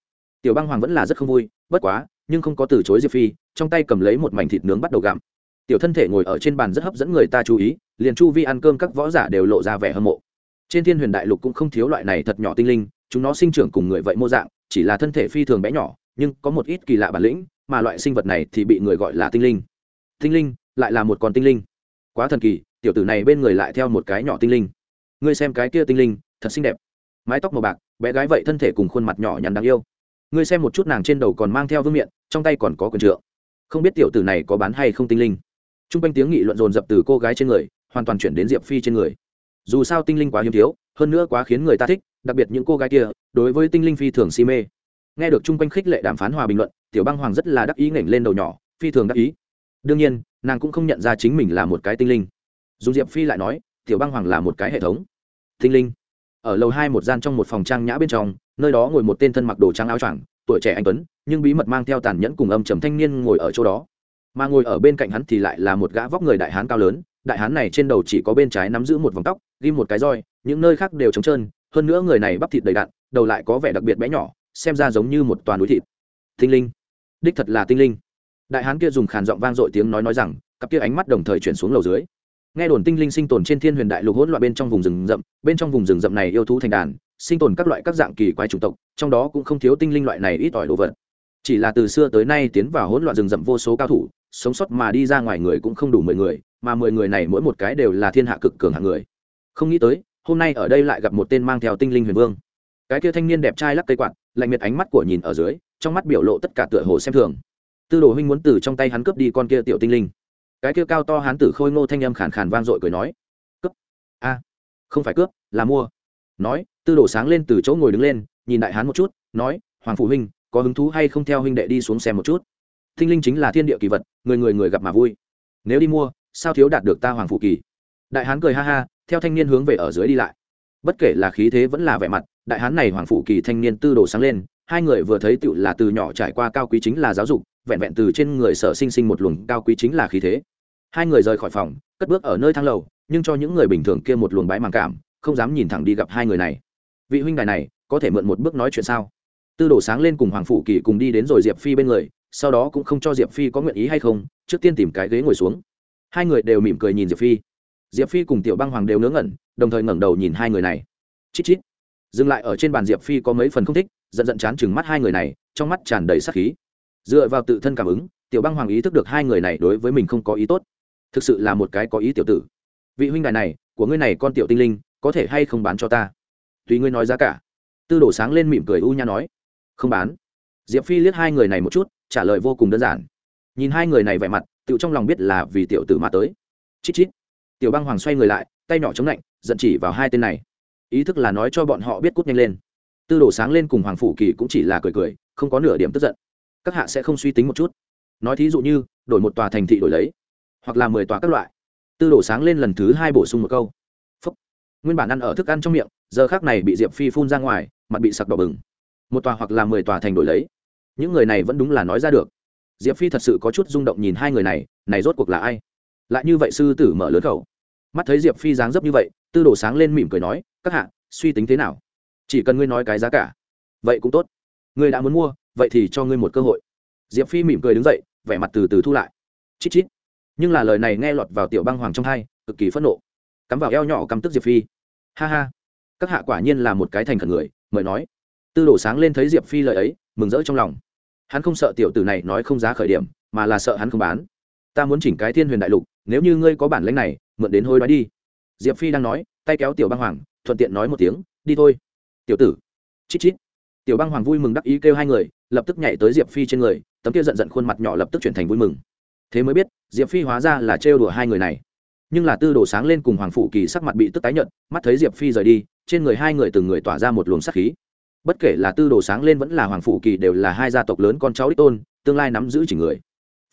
Tiểu băng hoàng vẫn là rất không vui, bất quá, nhưng không có từ chối diệp phi, trong tay cầm lấy một mảnh thịt nướng bắt đầu gặm. Tiểu thân thể ngồi ở trên bàn rất hấp dẫn người ta chú ý liền chu vi ăn cơm các võ giả đều lộ ra vẻ hâm mộ. Trên thiên huyền đại lục cũng không thiếu loại này thật nhỏ tinh linh, chúng nó sinh trưởng cùng người vậy mô dạng, chỉ là thân thể phi thường bé nhỏ, nhưng có một ít kỳ lạ bản lĩnh, mà loại sinh vật này thì bị người gọi là tinh linh. Tinh linh lại là một con tinh linh. Quá thần kỳ, tiểu tử này bên người lại theo một cái nhỏ tinh linh. Ngươi xem cái kia tinh linh, thật xinh đẹp. Mái tóc màu bạc, bé gái vậy thân thể cùng khuôn mặt nhỏ nhắn đáng yêu. Ngươi xem một chút nàng trên đầu còn mang theo vương miện, trong tay còn có quần trượng. Không biết tiểu tử này có bán hay không tinh linh. T r u n g quanh tiếng nghị luận dồn dập từ cô gái trên người hoàn toàn chuyển đến diệp phi trên người. Dù sao tinh linh quá hiếm thiếu, hơn nữa quá khiến người ta thích, đặc biệt những cô gái kia, đối với tinh linh phi thường si mê. Nghe được chung quanh khích lệ đàm phán hòa bình luận, tiểu băng hoàng rất là đắc ý nghển lên đầu nhỏ, phi thường đắc ý. Đương nhiên, nàng cũng không nhận ra chính mình là một cái tinh linh. Dù diệp phi lại nói, tiểu băng hoàng là một cái hệ thống. Tinh linh. Ở lầu hai một gian trong một phòng trang nhã bên trong, nơi đó ngồi một tên thân mặc đồ trắng áo choàng, tuổi trẻ anh tuấn, nhưng bí mật mang theo tàn nhẫn cùng âm trầm thanh niên ngồi ở chỗ đó. Mà ngồi ở bên cạnh hắn thì lại là một gã vóc người đại hán cao lớn đại hán này trên đầu chỉ có bên trái nắm giữ một vòng tóc ghi một cái roi, những nơi khác đều trống trơn, hơn nữa người này bắp thịt đầy đặn, đầu lại có vẻ đặc biệt bé nhỏ, xem ra giống như một toàn núi thịt. Tinh linh. Đích thật là tinh linh. Đại hán kia dùng khàn giọng vang dội tiếng nói nói rằng, cặp kia ánh mắt đồng thời chuyển xuống lầu dưới. Nghe đồn tinh linh sinh tồn trên thiên huyền đại lục hỗn loạn bên trong vùng rừng rậm, bên trong vùng rừng rậm này yêu thú thành đàn, sinh tồn các loại các dạng kỳ quái chủng tộc, trong đó cũng không thiếu tinh linh loại này ít ỏi đồ vật. Chỉ là từ xưa tới nay tiến vào hỗn loạn rừng rậm vô số cao thủ, sống sót mà đi ra ngoài người cũng không đủ mười người mà mười người này mỗi một cái đều là thiên hạ cực cường hạng người. Không nghĩ tới, hôm nay ở đây lại gặp một tên mang theo tinh linh huyền vương. Cái kia thanh niên đẹp trai lắc cây quạt, lạnh miệt ánh mắt của nhìn ở dưới, trong mắt biểu lộ tất cả tựa hồ xem thường. Tư đồ huynh muốn từ trong tay hắn cướp đi con kia tiểu tinh linh. Cái kia cao to hán tử khôi ngô thanh âm khàn khàn vang dội cười nói, cướp? A, không phải cướp, là mua. Nói, tư đồ sáng lên từ chỗ ngồi đứng lên, nhìn đại hán một chút, nói, hoàng phụ huynh, có hứng thú hay không theo huynh đệ đi xuống xem một chút? Tinh linh chính là thiên địa kỳ vật, người người người gặp mà vui. Nếu đi mua sao thiếu đạt được ta hoàng phụ kỳ? Đại hán cười ha ha, theo thanh niên hướng về ở dưới đi lại. Bất kể là khí thế vẫn là vẻ mặt, đại hán này hoàng phụ kỳ thanh niên tư đồ sáng lên, hai người vừa thấy tựu là từ nhỏ trải qua cao quý chính là giáo dục, vẹn vẹn từ trên người sở sinh sinh một luồng cao quý chính là khí thế. Hai người rời khỏi phòng, cất bước ở nơi thang lầu, nhưng cho những người bình thường kia một luồng bái màng cảm, không dám nhìn thẳng đi gặp hai người này. Vị huynh đài này, có thể mượn một bước nói chuyện sao? Tư đồ sáng lên cùng hoàng phụ kỳ cùng đi đến rồi diệp phi bên người, sau đó cũng không cho diệp phi có nguyện ý hay không, trước tiên tìm cái ghế ngồi xuống hai người đều mỉm cười nhìn diệp phi. Diệp phi cùng tiểu băng hoàng đều ngớ ngẩn, đồng thời ngẩng đầu nhìn hai người này. Chít chít. Dừng lại ở trên bàn diệp phi có mấy phần không thích, giận giận chán chừng mắt hai người này, trong mắt tràn đầy sắc khí. Dựa vào tự thân cảm ứng, tiểu băng hoàng ý thức được hai người này đối với mình không có ý tốt. Thực sự là một cái có ý tiểu tử. Vị huynh đài này, của ngươi này con tiểu tinh linh, có thể hay không bán cho ta? Tùy ngươi nói giá cả. Tư đổ sáng lên mỉm cười u nha nói. Không bán. Diệp phi liếc hai người này một chút, trả lời vô cùng đơn giản. Nhìn hai người này vẻ mặt tự trong lòng biết là vì tiểu tử mà tới. Chít chít. Tiểu băng hoàng xoay người lại, tay nhỏ chống lạnh, giận chỉ vào hai tên này. Ý thức là nói cho bọn họ biết cút nhanh lên. Tư đồ sáng lên cùng hoàng phủ kỳ cũng chỉ là cười cười, không có nửa điểm tức giận. Các hạ sẽ không suy tính một chút. Nói thí dụ như, đổi một tòa thành thị đổi lấy, hoặc là mười tòa các loại. Tư đồ sáng lên lần thứ hai bổ sung một câu. Phúc. nguyên bản ăn ở thức ăn trong miệng, giờ khác này bị diệp phi phun ra ngoài, mặt bị sặc đỏ bừng. Một tòa hoặc là mười tòa thành đổi lấy. Những người này vẫn đúng là nói ra được diệp phi thật sự có chút rung động nhìn hai người này này rốt cuộc là ai? Lại như vậy sư tử mở lớn khẩu. Mắt thấy diệp phi dáng dấp như vậy, tư đồ sáng lên mỉm cười nói, các hạ, suy tính thế nào? Chỉ cần ngươi nói cái giá cả, vậy cũng tốt. Ngươi đã muốn mua, vậy thì cho ngươi một cơ hội. Diệp phi mỉm cười đứng dậy, vẻ mặt từ từ thu lại. Chít chít. Nhưng là lời này nghe lọt vào tiểu băng hoàng trong hai, cực kỳ phẫn nộ. Cắm vào eo nhỏ cắm tức diệp phi. Ha ha, các hạ quả nhiên là một cái thành khẩn người, mời nói. Tư đồ sáng lên thấy diệp phi lời ấy, mừng rỡ trong lòng hắn không sợ tiểu tử này nói không giá khởi điểm, mà là sợ hắn không bán. Ta muốn chỉnh cái thiên huyền đại lục, nếu như ngươi có bản lãnh này, mượn đến hôi nói đi. Diệp phi đang nói, tay kéo tiểu băng hoàng, thuận tiện nói một tiếng, đi thôi. Tiểu tử. Chít chít. Tiểu băng hoàng vui mừng đắc ý kêu hai người, lập tức nhảy tới diệp phi trên người, tấm kia giận giận khuôn mặt nhỏ lập tức chuyển thành vui mừng. Thế mới biết, diệp phi hóa ra là trêu đùa hai người này. Nhưng là tư đồ sáng lên cùng hoàng phủ kỳ sắc mặt bị tức tái nhợt, mắt thấy diệp phi rời đi, trên người hai người từng người tỏa ra một luồng sắc khí bất kể là tư đồ sáng lên vẫn là hoàng phủ kỳ đều là hai gia tộc lớn con cháu đích tôn, tương lai nắm giữ chỉ người.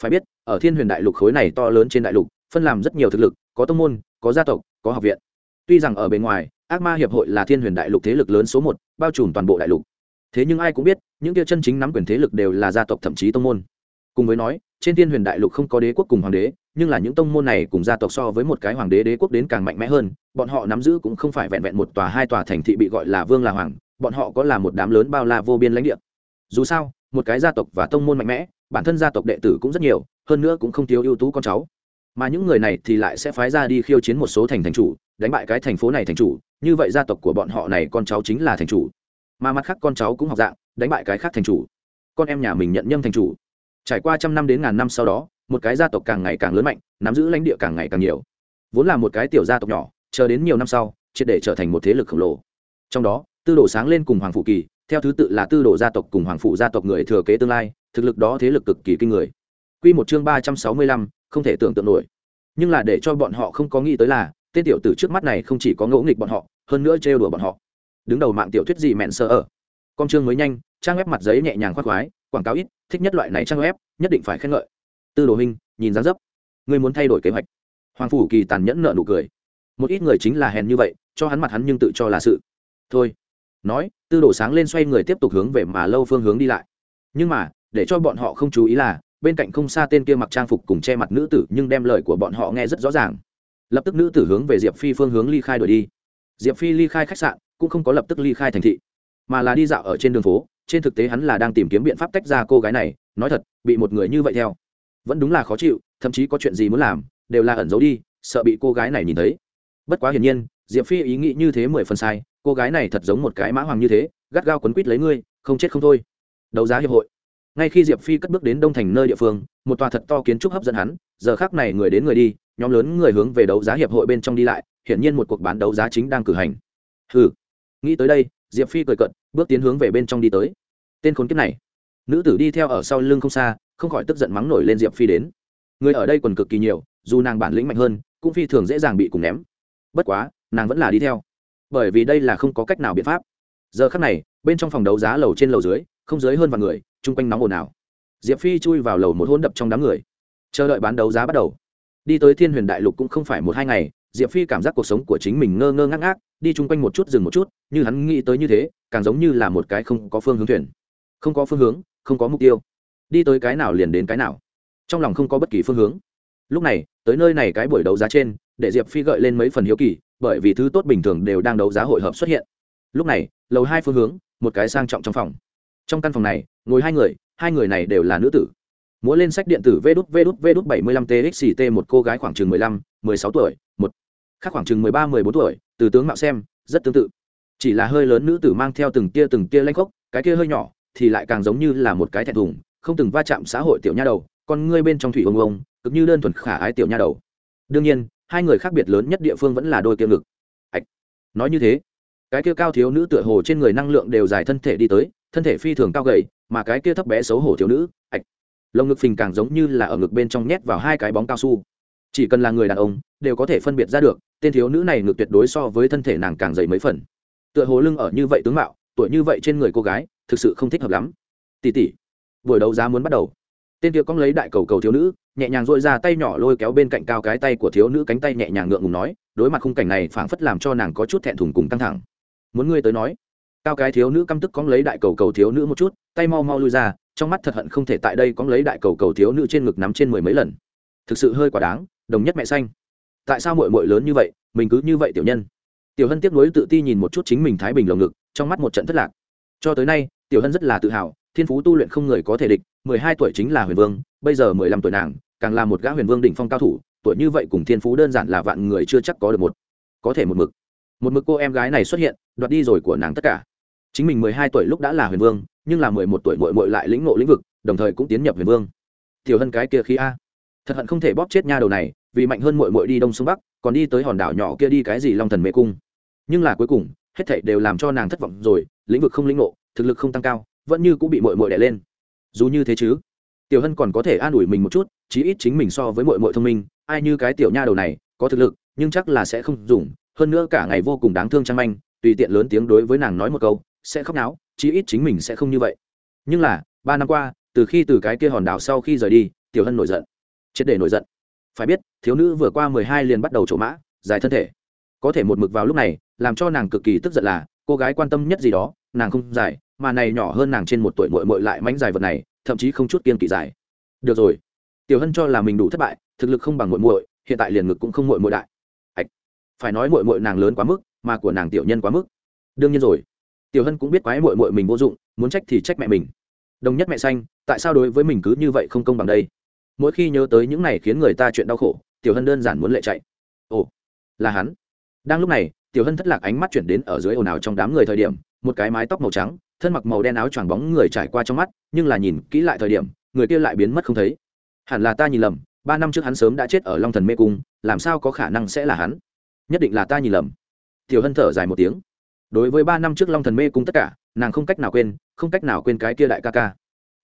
Phải biết, ở thiên huyền đại lục khối này to lớn trên đại lục, phân làm rất nhiều thực lực, có tông môn, có gia tộc, có học viện. Tuy rằng ở bề ngoài, ác ma hiệp hội là thiên huyền đại lục thế lực lớn số một, bao trùm toàn bộ đại lục. Thế nhưng ai cũng biết, những kia chân chính nắm quyền thế lực đều là gia tộc thậm chí tông môn. Cùng với nói, trên thiên huyền đại lục không có đế quốc cùng hoàng đế, nhưng là những tông môn này cùng gia tộc so với một cái hoàng đế đế quốc đến càng mạnh mẽ hơn, bọn họ nắm giữ cũng không phải vẹn vẹn một tòa, hai tòa thành thị bị gọi là vương là hoàng bọn họ có là một đám lớn bao la vô biên lãnh địa. Dù sao, một cái gia tộc và tông môn mạnh mẽ, bản thân gia tộc đệ tử cũng rất nhiều, hơn nữa cũng không thiếu ưu tú con cháu. Mà những người này thì lại sẽ phái ra đi khiêu chiến một số thành thành chủ, đánh bại cái thành phố này thành chủ, như vậy gia tộc của bọn họ này con cháu chính là thành chủ. Mà mặt khác con cháu cũng học dạng, đánh bại cái khác thành chủ. Con em nhà mình nhận nhâm thành chủ. Trải qua trăm năm đến ngàn năm sau đó, một cái gia tộc càng ngày càng lớn mạnh, nắm giữ lãnh địa càng ngày càng nhiều. Vốn là một cái tiểu gia tộc nhỏ, chờ đến nhiều năm sau, triệt để trở thành một thế lực khổng lồ. Trong đó tư đồ sáng lên cùng hoàng phụ kỳ, theo thứ tự là tư đồ gia tộc cùng hoàng phụ gia tộc người thừa kế tương lai, thực lực đó thế lực cực kỳ kinh người. Quy một chương ba trăm sáu mươi lăm, không thể tưởng tượng nổi. Nhưng là để cho bọn họ không có nghĩ tới là, tên tiểu tử trước mắt này không chỉ có ngỗ nghịch bọn họ, hơn nữa trêu đùa bọn họ. Đứng đầu mạng tiểu thuyết gì mẹn sợ ở. Con chương mới nhanh, trang web mặt giấy nhẹ nhàng khoác khoái, quảng cáo ít, thích nhất loại này trang web, nhất định phải khen ngợi. Tư đồ hình nhìn dáng dấp. Ngươi muốn thay đổi kế hoạch. Hoàng phủ kỳ tàn nhẫn nợ nụ cười. Một ít người chính là hèn như vậy, cho hắn mặt hắn nhưng tự cho là sự. Thôi nói, tư đồ sáng lên xoay người tiếp tục hướng về mà lâu phương hướng đi lại. Nhưng mà, để cho bọn họ không chú ý là, bên cạnh không xa tên kia mặc trang phục cùng che mặt nữ tử nhưng đem lời của bọn họ nghe rất rõ ràng. Lập tức nữ tử hướng về diệp phi phương hướng ly khai đổi đi. Diệp phi ly khai khách sạn, cũng không có lập tức ly khai thành thị, mà là đi dạo ở trên đường phố. Trên thực tế hắn là đang tìm kiếm biện pháp tách ra cô gái này, nói thật, bị một người như vậy theo, vẫn đúng là khó chịu, thậm chí có chuyện gì muốn làm, đều là ẩn giấu đi, sợ bị cô gái này nhìn thấy. Bất quá hiển nhiên, diệp phi ý nghĩ như thế mười phần sai cô gái này thật giống một cái mã hoàng như thế, gắt gao quấn quít lấy ngươi, không chết không thôi. Đấu giá hiệp hội. Ngay khi diệp phi cất bước đến đông thành nơi địa phương, một tòa thật to kiến trúc hấp dẫn hắn, giờ khác này người đến người đi, nhóm lớn người hướng về đấu giá hiệp hội bên trong đi lại, hiển nhiên một cuộc bán đấu giá chính đang cử hành. Ừ nghĩ tới đây, diệp phi cười cận bước tiến hướng về bên trong đi tới. Tên khốn kiếp này. Nữ tử đi theo ở sau lưng không xa, không khỏi tức giận mắng nổi lên diệp phi đến. Người ở đây còn cực kỳ nhiều, dù nàng bản lĩnh mạnh hơn, cũng phi thường dễ dàng bị cùng ném. Bất quá, nàng vẫn là đi theo bởi vì đây là không có cách nào biện pháp. Giờ khắc này, bên trong phòng đấu giá lầu trên lầu dưới, không dưới hơn vài người, chung quanh nóng ồn ào. Diệp phi chui vào lầu một hôn đập trong đám người. Chờ đợi bán đấu giá bắt đầu. Đi tới thiên huyền đại lục cũng không phải một hai ngày, diệp phi cảm giác cuộc sống của chính mình ngơ ngơ ngác ngác, đi chung quanh một chút dừng một chút, như hắn nghĩ tới như thế, càng giống như là một cái không có phương hướng thuyền. Không có phương hướng, không có mục tiêu. Đi tới cái nào liền đến cái nào. Trong lòng không có bất kỳ phương hướng. Lúc này, tới nơi này cái buổi đấu giá trên, để diệp phi gợi lên mấy phần hiếu kỳ bởi vì thứ tốt bình thường đều đang đấu giá hội hợp xuất hiện. Lúc này, lầu hai phương hướng, một cái sang trọng trong phòng. Trong căn phòng này, ngồi hai người hai người này đều là nữ tử. Múa lên sách điện tử vê đút vê đút vê đút bảy mươi lăm txt một cô gái khoảng chừng mười lăm, mười sáu tuổi, một. Khác khoảng chừng mười ba, mười bốn tuổi, từ tướng mạo xem, rất tương tự. Chỉ là hơi lớn nữ tử mang theo từng tia từng tia lanh khốc, cái kia hơi nhỏ, thì lại càng giống như là một cái thẹn thùng, không từng va chạm xã hội tiểu nha đầu, con ngươi bên trong thủy ông ông cực như đơn thuần khả ái tiểu nha đầu. Đương nhiên hai người khác biệt lớn nhất địa phương vẫn là đôi kia ngực. Ạch, nói như thế, cái kia cao thiếu nữ tựa hồ trên người năng lượng đều dài thân thể đi tới, thân thể phi thường cao gầy, mà cái kia thấp bé xấu hổ thiếu nữ, ạch lồng ngực phình càng giống như là ở ngực bên trong nhét vào hai cái bóng cao su. Chỉ cần là người đàn ông, đều có thể phân biệt ra được, tên thiếu nữ này ngực tuyệt đối so với thân thể nàng càng dày mấy phần. Tựa hồ lưng ở như vậy tướng mạo, tuổi như vậy trên người cô gái, thực sự không thích hợp lắm. Tỉ tỉ, buổi đấu giá muốn bắt đầu tên kia cong lấy đại cầu cầu thiếu nữ, nhẹ nhàng dội ra tay nhỏ lôi kéo bên cạnh cao cái tay của thiếu nữ cánh tay nhẹ nhàng ngượng ngùng nói, đối mặt khung cảnh này phảng phất làm cho nàng có chút thẹn thùng cùng căng thẳng. Muốn ngươi tới nói. Cao cái thiếu nữ căm tức cong lấy đại cầu cầu thiếu nữ một chút, tay mau mau lui ra, trong mắt thật hận không thể tại đây cong lấy đại cầu cầu thiếu nữ trên ngực nắm trên mười mấy lần. Thực sự hơi quả đáng, đồng nhất mẹ xanh. Tại sao mội mội lớn như vậy, mình cứ như vậy tiểu nhân? Tiểu hân tiếc nuối tự ti nhìn một chút chính mình thái bình lồng ngực, trong mắt một trận thất lạc. Cho tới nay, tiểu hân rất là tự hào thiên phú tu luyện không người có thể địch, mười hai tuổi chính là huyền vương, bây giờ mười lăm tuổi nàng, càng là một gã huyền vương đỉnh phong cao thủ, tuổi như vậy cùng thiên phú đơn giản là vạn người chưa chắc có được một, có thể một mực. Một mực cô em gái này xuất hiện, đoạt đi rồi của nàng tất cả. Chính mình mười hai tuổi lúc đã là huyền vương, nhưng là mười một tuổi mội mội lại lĩnh ngộ lĩnh vực, đồng thời cũng tiến nhập huyền vương. Tiểu hân cái kia khí a. Thật hận không thể bóp chết nha đầu này, vì mạnh hơn mội mội đi đông xuống bắc, còn đi tới hòn đảo nhỏ kia đi cái gì long thần mê cung. Nhưng là cuối cùng, hết thảy đều làm cho nàng thất vọng rồi, lĩnh vực không lĩnh ngộ, thực lực không tăng cao vẫn như cũng bị mội mội đẻ lên. Dù như thế chứ, tiểu hân còn có thể an ủi mình một chút, chí ít chính mình so với mội mội thông minh, ai như cái tiểu nha đầu này, có thực lực, nhưng chắc là sẽ không dùng, hơn nữa cả ngày vô cùng đáng thương trang manh, tùy tiện lớn tiếng đối với nàng nói một câu, sẽ khóc náo, chí ít chính mình sẽ không như vậy. Nhưng là, ba năm qua, từ khi từ cái kia hòn đảo sau khi rời đi, tiểu hân nổi giận, triệt để nổi giận. Phải biết, thiếu nữ vừa qua mười hai liền bắt đầu trổ mã, dài thân thể. Có thể một mực vào lúc này, làm cho nàng cực kỳ tức giận là, cô gái quan tâm nhất gì đó, nàng không dài mà này nhỏ hơn nàng trên một tuổi mội mội lại mánh dài vật này, thậm chí không chút kiên kỵ dài. Được rồi. Tiểu hân cho là mình đủ thất bại, thực lực không bằng mội mội, hiện tại liền ngực cũng không mội mội đại. Ạch phải nói mội mội nàng lớn quá mức, mà của nàng tiểu nhân quá mức. Đương nhiên rồi. Tiểu hân cũng biết quái mội mội mình vô dụng, muốn trách thì trách mẹ mình. Đồng nhất mẹ xanh, tại sao đối với mình cứ như vậy không công bằng đây? Mỗi khi nhớ tới những này khiến người ta chuyện đau khổ, tiểu hân đơn giản muốn lệ chạy. Ồ, là hắn. Đang lúc này, tiểu hân thất lạc ánh mắt chuyển đến ở dưới ồn ào trong đám người thời điểm, một cái mái tóc màu trắng thân mặc màu đen áo choàng bóng người trải qua trong mắt, nhưng là nhìn kỹ lại thời điểm, người kia lại biến mất không thấy. Hẳn là ta nhìn lầm, ba năm trước hắn sớm đã chết ở long thần mê cung, làm sao có khả năng sẽ là hắn? Nhất định là ta nhìn lầm. Tiểu hân thở dài một tiếng. Đối với ba năm trước long thần mê cung tất cả, nàng không cách nào quên, không cách nào quên cái kia đại ca ca.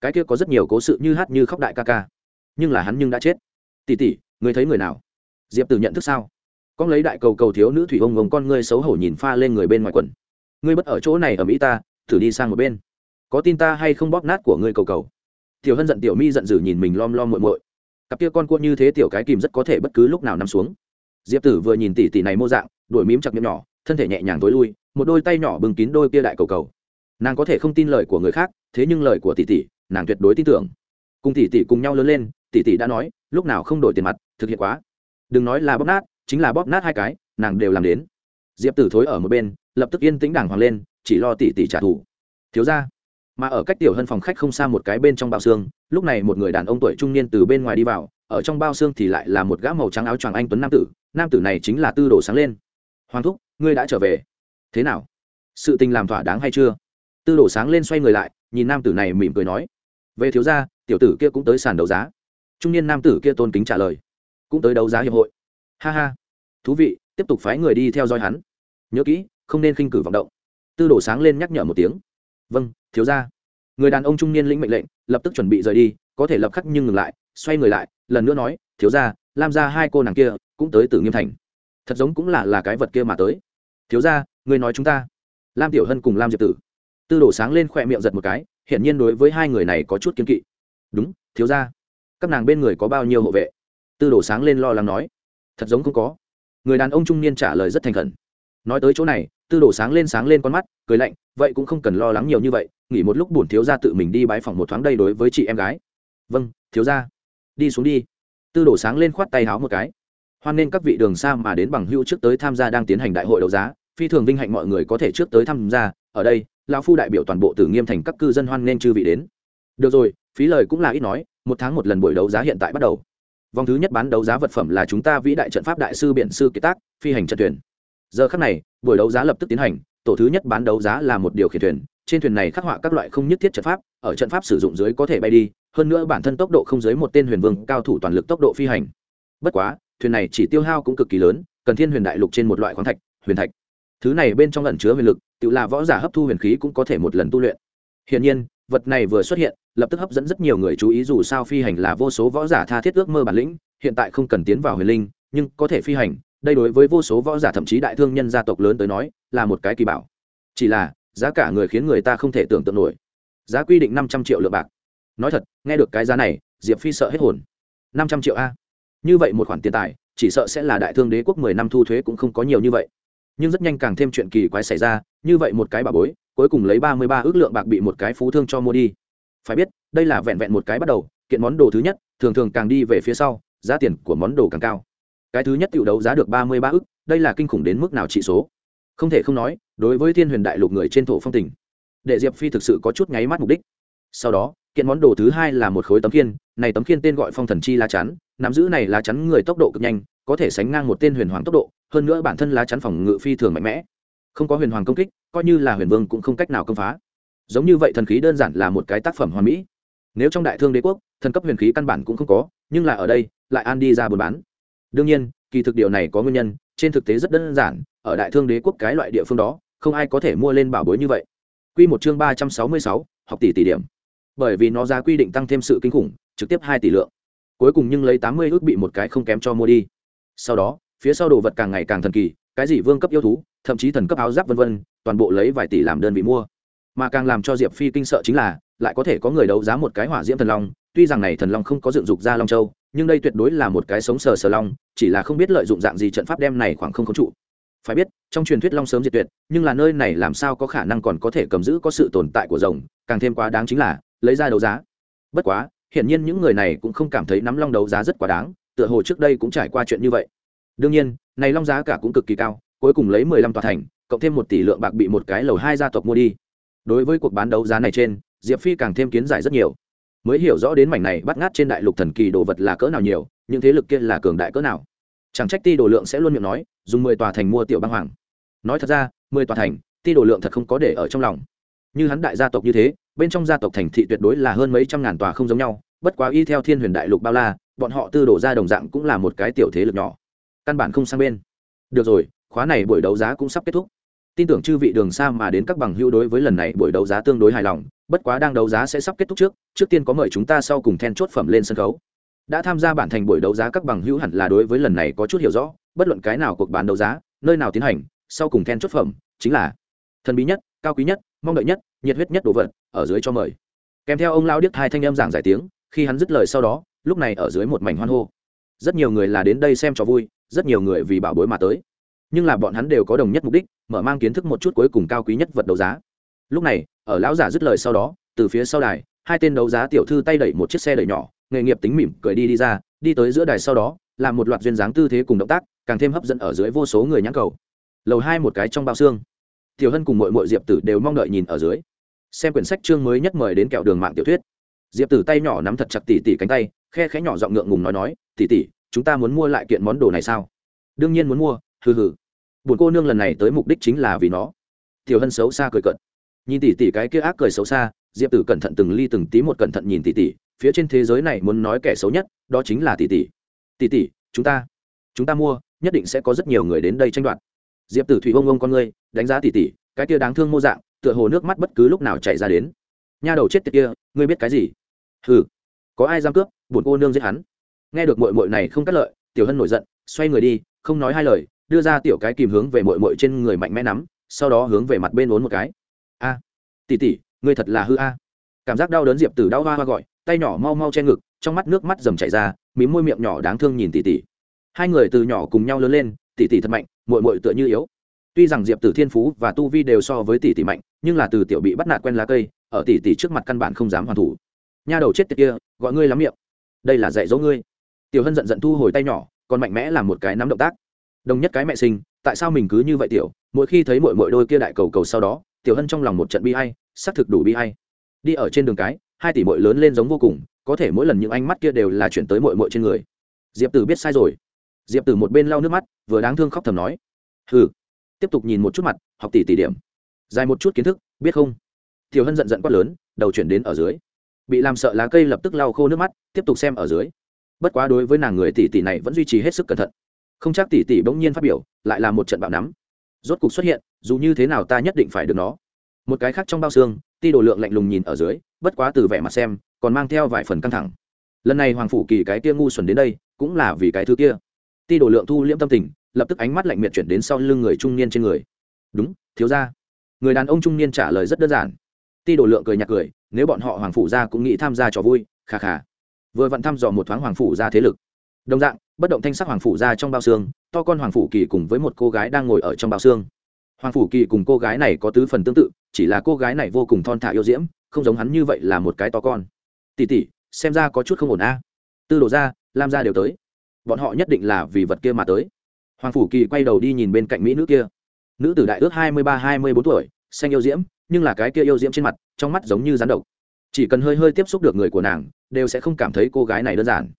Cái kia có rất nhiều cố sự như hát như khóc đại ca ca. Nhưng là hắn nhưng đã chết. Tỉ tỉ người thấy người nào? Diệp từ nhận thức sao? Con lấy đại cầu cầu thiếu nữ thủy ông ngồng con ngươi xấu hổ nhìn pha lên người bên ngoài quần. Ngươi bất ở chỗ này ở mỹ ta thử đi sang một bên. Có tin ta hay không bóp nát của ngươi cầu cầu? Tiểu hân giận tiểu mi giận dữ nhìn mình lom lom muội muội. Cặp kia con cua như thế tiểu cái kìm rất có thể bất cứ lúc nào nằm xuống. Diệp tử vừa nhìn tỷ tỷ này mô dạng, đuổi mím chặt miệng nhỏ, thân thể nhẹ nhàng tối lui, một đôi tay nhỏ bừng kín đôi kia đại cầu cầu. Nàng có thể không tin lời của người khác, thế nhưng lời của tỷ tỷ, nàng tuyệt đối tin tưởng. Cùng tỷ tỷ cùng nhau lớn lên, tỷ tỷ đã nói, lúc nào không đổi tiền mặt, thực hiện quá. Đừng nói là bóp nát, chính là bóp nát hai cái, nàng đều làm đến. Diệp tử thối ở một bên lập tức yên tĩnh đàng hoàng lên, chỉ lo tỷ tỷ trả thù. Thiếu ra mà ở cách tiểu hơn phòng khách không xa một cái bên trong bao xương, lúc này một người đàn ông tuổi trung niên từ bên ngoài đi vào, ở trong bao xương thì lại là một gã màu trắng áo choàng anh tuấn nam tử nam tử này chính là tư đồ sáng lên. Hoàng thúc, ngươi đã trở về. Thế nào? Sự tình làm thỏa đáng hay chưa? Tư đồ sáng lên xoay người lại, nhìn nam tử này mỉm cười nói. Về thiếu gia, tiểu tử kia cũng tới sàn đấu giá. Trung niên nam tử kia tôn kính trả lời. Cũng tới đấu giá hiệp hội. Ha ha. Thú vị, tiếp tục phái người đi theo dõi hắn. Nhớ kỹ không nên khinh cử vọng động. Tư đồ sáng lên nhắc nhở một tiếng. Vâng thiếu gia. Người đàn ông trung niên lĩnh mệnh lệnh, lập tức chuẩn bị rời đi, có thể lập khắc nhưng ngừng lại, xoay người lại, lần nữa nói, thiếu gia, lam ra hai cô nàng kia cũng tới từ nghiêm thành. Thật giống cũng là là cái vật kia mà tới. Thiếu gia, người nói chúng ta. Lam tiểu hân cùng lam diệp tử. Tư đồ sáng lên khỏe miệng giật một cái, hiển nhiên đối với hai người này có chút kiên kỵ. Đúng, thiếu gia. Các nàng bên người có bao nhiêu hộ vệ? Tư đồ sáng lên lo lắng nói. Thật giống không có. Người đàn ông trung niên trả lời rất thành khẩn. Nói tới chỗ này tư đồ sáng lên sáng lên con mắt, cười lạnh, vậy cũng không cần lo lắng nhiều như vậy, nghỉ một lúc bổn thiếu gia tự mình đi bái phòng một thoáng đây đối với chị em gái. Vâng thiếu gia. Đi xuống đi. Tư đồ sáng lên khoát tay háo một cái. Hoan nên các vị đường xa mà đến bằng hữu trước tới tham gia đang tiến hành đại hội đấu giá, phi thường vinh hạnh mọi người có thể trước tới tham gia, ở đây, lão phu đại biểu toàn bộ tử nghiêm thành các cư dân hoan nên chư vị đến. Được rồi, phí lời cũng là ít nói, một tháng một lần buổi đấu giá hiện tại bắt đầu. Vòng thứ nhất bán đấu giá vật phẩm là chúng ta vĩ đại trận pháp đại sư biện sư kiệt tác, phi hành trận thuyền giờ khắc này, buổi đấu giá lập tức tiến hành, tổ thứ nhất bán đấu giá là một điều khiển thuyền, trên thuyền này khắc họa các loại không nhất thiết trận pháp, ở trận pháp sử dụng dưới có thể bay đi, hơn nữa bản thân tốc độ không dưới một tên huyền vương cao thủ toàn lực tốc độ phi hành. Bất quá, thuyền này chỉ tiêu hao cũng cực kỳ lớn, cần thiên huyền đại lục trên một loại khoáng thạch, huyền thạch. Thứ này bên trong ẩn chứa huyền lực, tự là võ giả hấp thu huyền khí cũng có thể một lần tu luyện. Hiển nhiên, vật này vừa xuất hiện, lập tức hấp dẫn rất nhiều người chú ý dù sao phi hành là vô số võ giả tha thiết ước mơ bản lĩnh, hiện tại không cần tiến vào huyền linh, nhưng có thể phi hành đây đối với vô số võ giả thậm chí đại thương nhân gia tộc lớn tới nói, là một cái kỳ bảo. Chỉ là, giá cả người khiến người ta không thể tưởng tượng nổi. Giá quy định năm trăm triệu lượng bạc. Nói thật, nghe được cái giá này, diệp phi sợ hết hồn. Năm trăm triệu a? Như vậy một khoản tiền tài, chỉ sợ sẽ là đại thương đế quốc mười năm thu thuế cũng không có nhiều như vậy. Nhưng rất nhanh càng thêm chuyện kỳ quái xảy ra, như vậy một cái bà bối, cuối cùng lấy ba mươi ba ước lượng bạc bị một cái phú thương cho mua đi. Phải biết, đây là vẹn vẹn một cái bắt đầu, kiện món đồ thứ nhất, thường thường càng đi về phía sau, giá tiền của món đồ càng cao cái thứ nhất tiểu đấu giá được ba mươi ba ức, đây là kinh khủng đến mức nào trị số? Không thể không nói đối với thiên huyền đại lục người trên thổ phong tỉnh để diệp phi thực sự có chút nháy mắt mục đích. Sau đó kiện món đồ thứ hai là một khối tấm khiên này tấm khiên tên gọi phong thần chi lá chắn nắm giữ này lá chắn người tốc độ cực nhanh có thể sánh ngang một tên huyền hoàng tốc độ hơn nữa bản thân lá chắn phòng ngự phi thường mạnh mẽ. Không có huyền hoàng công kích coi như là huyền vương cũng không cách nào công phá. Giống như vậy thần khí đơn giản là một cái tác phẩm hoàn mỹ. Nếu trong đại thương đế quốc thần cấp huyền khí căn bản cũng không có nhưng là ở đây lại an đi ra buôn bán đương nhiên, kỳ thực điều này có nguyên nhân, trên thực tế rất đơn giản, ở đại thương đế quốc cái loại địa phương đó, không ai có thể mua lên bảo bối như vậy. Quy một chương ba trăm sáu mươi sáu, học tỷ tỷ điểm. Bởi vì nó ra quy định tăng thêm sự kinh khủng, trực tiếp hai tỷ lượng. Cuối cùng nhưng lấy tám mươi ước bị một cái không kém cho mua đi. Sau đó, phía sau đồ vật càng ngày càng thần kỳ, cái gì vương cấp yêu thú, thậm chí thần cấp áo giáp vân vân, toàn bộ lấy vài tỷ làm đơn vị mua. Mà càng làm cho diệp phi kinh sợ chính là, lại có thể có người đấu giá một cái hỏa diễm thần long, tuy rằng này thần long không có dựng dục ra long châu nhưng đây tuyệt đối là một cái sống sờ sờ long, chỉ là không biết lợi dụng dạng gì trận pháp đem này khoảng không khống trụ. Phải biết, trong truyền thuyết long sớm diệt tuyệt, nhưng là nơi này làm sao có khả năng còn có thể cầm giữ có sự tồn tại của rồng, càng thêm quá đáng chính là, lấy ra đấu giá. Bất quá, hiển nhiên những người này cũng không cảm thấy nắm long đấu giá rất quá đáng, tựa hồ trước đây cũng trải qua chuyện như vậy. Đương nhiên, này long giá cả cũng cực kỳ cao, cuối cùng lấy mười lăm tòa thành, cộng thêm một tỷ lượng bạc bị một cái lầu hai gia tộc mua đi. Đối với cuộc bán đấu giá này trên, diệp phi càng thêm kiến giải rất nhiều mới hiểu rõ đến mảnh này bắt ngát trên đại lục thần kỳ đồ vật là cỡ nào nhiều, những thế lực kia là cường đại cỡ nào. Chẳng trách ti đồ lượng sẽ luôn miệng nói, dùng mười tòa thành mua tiểu băng hoàng. Nói thật ra, mười tòa thành, ti đồ lượng thật không có để ở trong lòng. Như hắn đại gia tộc như thế, bên trong gia tộc thành thị tuyệt đối là hơn mấy trăm ngàn tòa không giống nhau, bất quá y theo thiên huyền đại lục bao la, bọn họ tư đổ ra đồng dạng cũng là một cái tiểu thế lực nhỏ. Căn bản không sang bên. Được rồi, khóa này buổi đấu giá cũng sắp kết thúc. Tin tưởng chư vị đường xa mà đến các bằng hữu đối với lần này buổi đấu giá tương đối hài lòng bất quá đang đấu giá sẽ sắp kết thúc trước trước tiên có mời chúng ta sau cùng then chốt phẩm lên sân khấu. Đã tham gia bản thành buổi đấu giá các bằng hữu hẳn là đối với lần này có chút hiểu rõ, bất luận cái nào cuộc bán đấu giá, nơi nào tiến hành, sau cùng then chốt phẩm chính là thần bí nhất, cao quý nhất, mong đợi nhất, nhiệt huyết nhất đồ vật, ở dưới cho mời. Kèm theo ông lao điếc hai thanh em giảng giải tiếng, khi hắn dứt lời sau đó, lúc này ở dưới một mảnh hoan hô. Rất nhiều người là đến đây xem cho vui, rất nhiều người vì bảo bối mà tới. Nhưng là bọn hắn đều có đồng nhất mục đích, mở mang kiến thức một chút cuối cùng cao quý nhất vật đấu giá lúc này, ở lão giả dứt lời sau đó, từ phía sau đài, hai tên đấu giá tiểu thư tay đẩy một chiếc xe đẩy nhỏ, nghề nghiệp tính mỉm cười đi đi ra, đi tới giữa đài sau đó, làm một loạt duyên dáng tư thế cùng động tác, càng thêm hấp dẫn ở dưới vô số người nhãn cầu. Lầu hai một cái trong bao xương. Tiểu hân cùng mọi mọi diệp tử đều mong đợi nhìn ở dưới. Xem quyển sách chương mới nhất mời đến kẹo đường mạng tiểu thuyết. Diệp tử tay nhỏ nắm thật chặt tỉ tỉ cánh tay, khe khẽ nhỏ giọng ngượng ngùng nói nói tỉ tỉ chúng ta muốn mua lại kiện món đồ này sao? Đương nhiên muốn mua, hừ hừ. Buồn cô nương lần này tới mục đích chính là vì nó. Tiểu hân xấu xa cười cận nhìn tỉ tỉ cái kia ác cười xấu xa, diệp tử cẩn thận từng ly từng tí một cẩn thận nhìn tỉ tỉ, phía trên thế giới này muốn nói kẻ xấu nhất, đó chính là tỉ tỉ. Tỉ tỉ, chúng ta chúng ta mua, nhất định sẽ có rất nhiều người đến đây tranh đoạt. Diệp tử thủy ông ông con ngươi, đánh giá tỉ tỉ, cái kia đáng thương mô dạng, tựa hồ nước mắt bất cứ lúc nào chảy ra đến. Nha đầu chết tiệt kia, ngươi biết cái gì? Hừ, có ai dám cướp, buồn cô nương giết hắn. Nghe được mội mội này không cắt lợi, tiểu hân nổi giận, xoay người đi, không nói hai lời, đưa ra tiểu cái kìm hướng về mội mội trên người mạnh mẽ nắm, sau đó hướng về mặt bên ốn một cái tỉ tỉ ngươi thật là hư a. Cảm giác đau đớn diệp tử đau hoa hoa gọi, tay nhỏ mau mau che ngực, trong mắt nước mắt dầm chảy ra mím môi miệng nhỏ đáng thương nhìn tỉ tỉ hai người từ nhỏ cùng nhau lớn lên tỉ tỉ thật mạnh mội mội tựa như yếu. Tuy rằng diệp tử thiên phú và tu vi đều so với tỷ tỷ mạnh, nhưng là từ tiểu bị bắt nạt quen lá cây, ở tỷ tỷ trước mặt căn bản không dám hoàn thủ. Nha đầu chết tiệt kia, gọi ngươi lắm miệng. Đây là dạy dỗ ngươi. Tiểu hân giận giận thu hồi tay nhỏ, còn mạnh mẽ làm một cái nắm động tác. Đồng nhất cái mẹ sinh, tại sao mình cứ như vậy tiểu? Mỗi khi thấy mội mội đôi kia đại cầu cầu sau đó, tiểu hân trong lòng một trận bi hay xác thực đủ bi hay đi ở trên đường cái, hai tỷ mội lớn lên giống vô cùng, có thể mỗi lần những ánh mắt kia đều là chuyển tới mội mội trên người. Diệp tử biết sai rồi. Diệp tử một bên lau nước mắt, vừa đáng thương khóc thầm nói. Hừ. Tiếp tục nhìn một chút mặt, học tỷ tỷ điểm. Dài một chút kiến thức, biết không? Thiều hân giận giận quát lớn, đầu chuyển đến ở dưới. Bị làm sợ lá cây lập tức lau khô nước mắt, tiếp tục xem ở dưới. Bất quá đối với nàng người tỷ tỷ này vẫn duy trì hết sức cẩn thận. Không chắc tỷ tỷ bỗng nhiên phát biểu, lại là một trận bạo nắm. Rốt cục xuất hiện, dù như thế nào ta nhất định phải được nó một cái khác trong bao xương, ti đồ lượng lạnh lùng nhìn ở dưới, bất quá từ vẻ mặt xem, còn mang theo vài phần căng thẳng. Lần này hoàng phủ kỳ cái kia ngu xuẩn đến đây, cũng là vì cái thứ kia. Ti đồ lượng thu liễm tâm tình, lập tức ánh mắt lạnh miệt chuyển đến sau lưng người trung niên trên người. Đúng, thiếu ra người đàn ông trung niên trả lời rất đơn giản. Ti đồ lượng cười nhạt cười, nếu bọn họ hoàng phủ gia cũng nghĩ tham gia trò vui khà khà vừa vặn thăm dò một thoáng hoàng phủ gia thế lực. Đồng dạng, bất động thanh sắc hoàng phủ gia trong bao xương, to con hoàng phủ kỳ cùng với một cô gái đang ngồi ở trong bao xương hoàng phủ kỳ cùng cô gái này có tứ phần tương tự, chỉ là cô gái này vô cùng thon thả yêu diễm, không giống hắn như vậy là một cái to con. Tỉ tỉ xem ra có chút không ổn a. Tư đồ ra lam gia đều tới. Bọn họ nhất định là vì vật kia mà tới. Hoàng phủ kỳ quay đầu đi nhìn bên cạnh mỹ nữ kia. Nữ tử đại ước hai mươi ba, hai mươi bốn tuổi, xanh yêu diễm, nhưng là cái kia yêu diễm trên mặt, trong mắt giống như rắn độc. Chỉ cần hơi hơi tiếp xúc được người của nàng, đều sẽ không cảm thấy cô gái này đơn giản.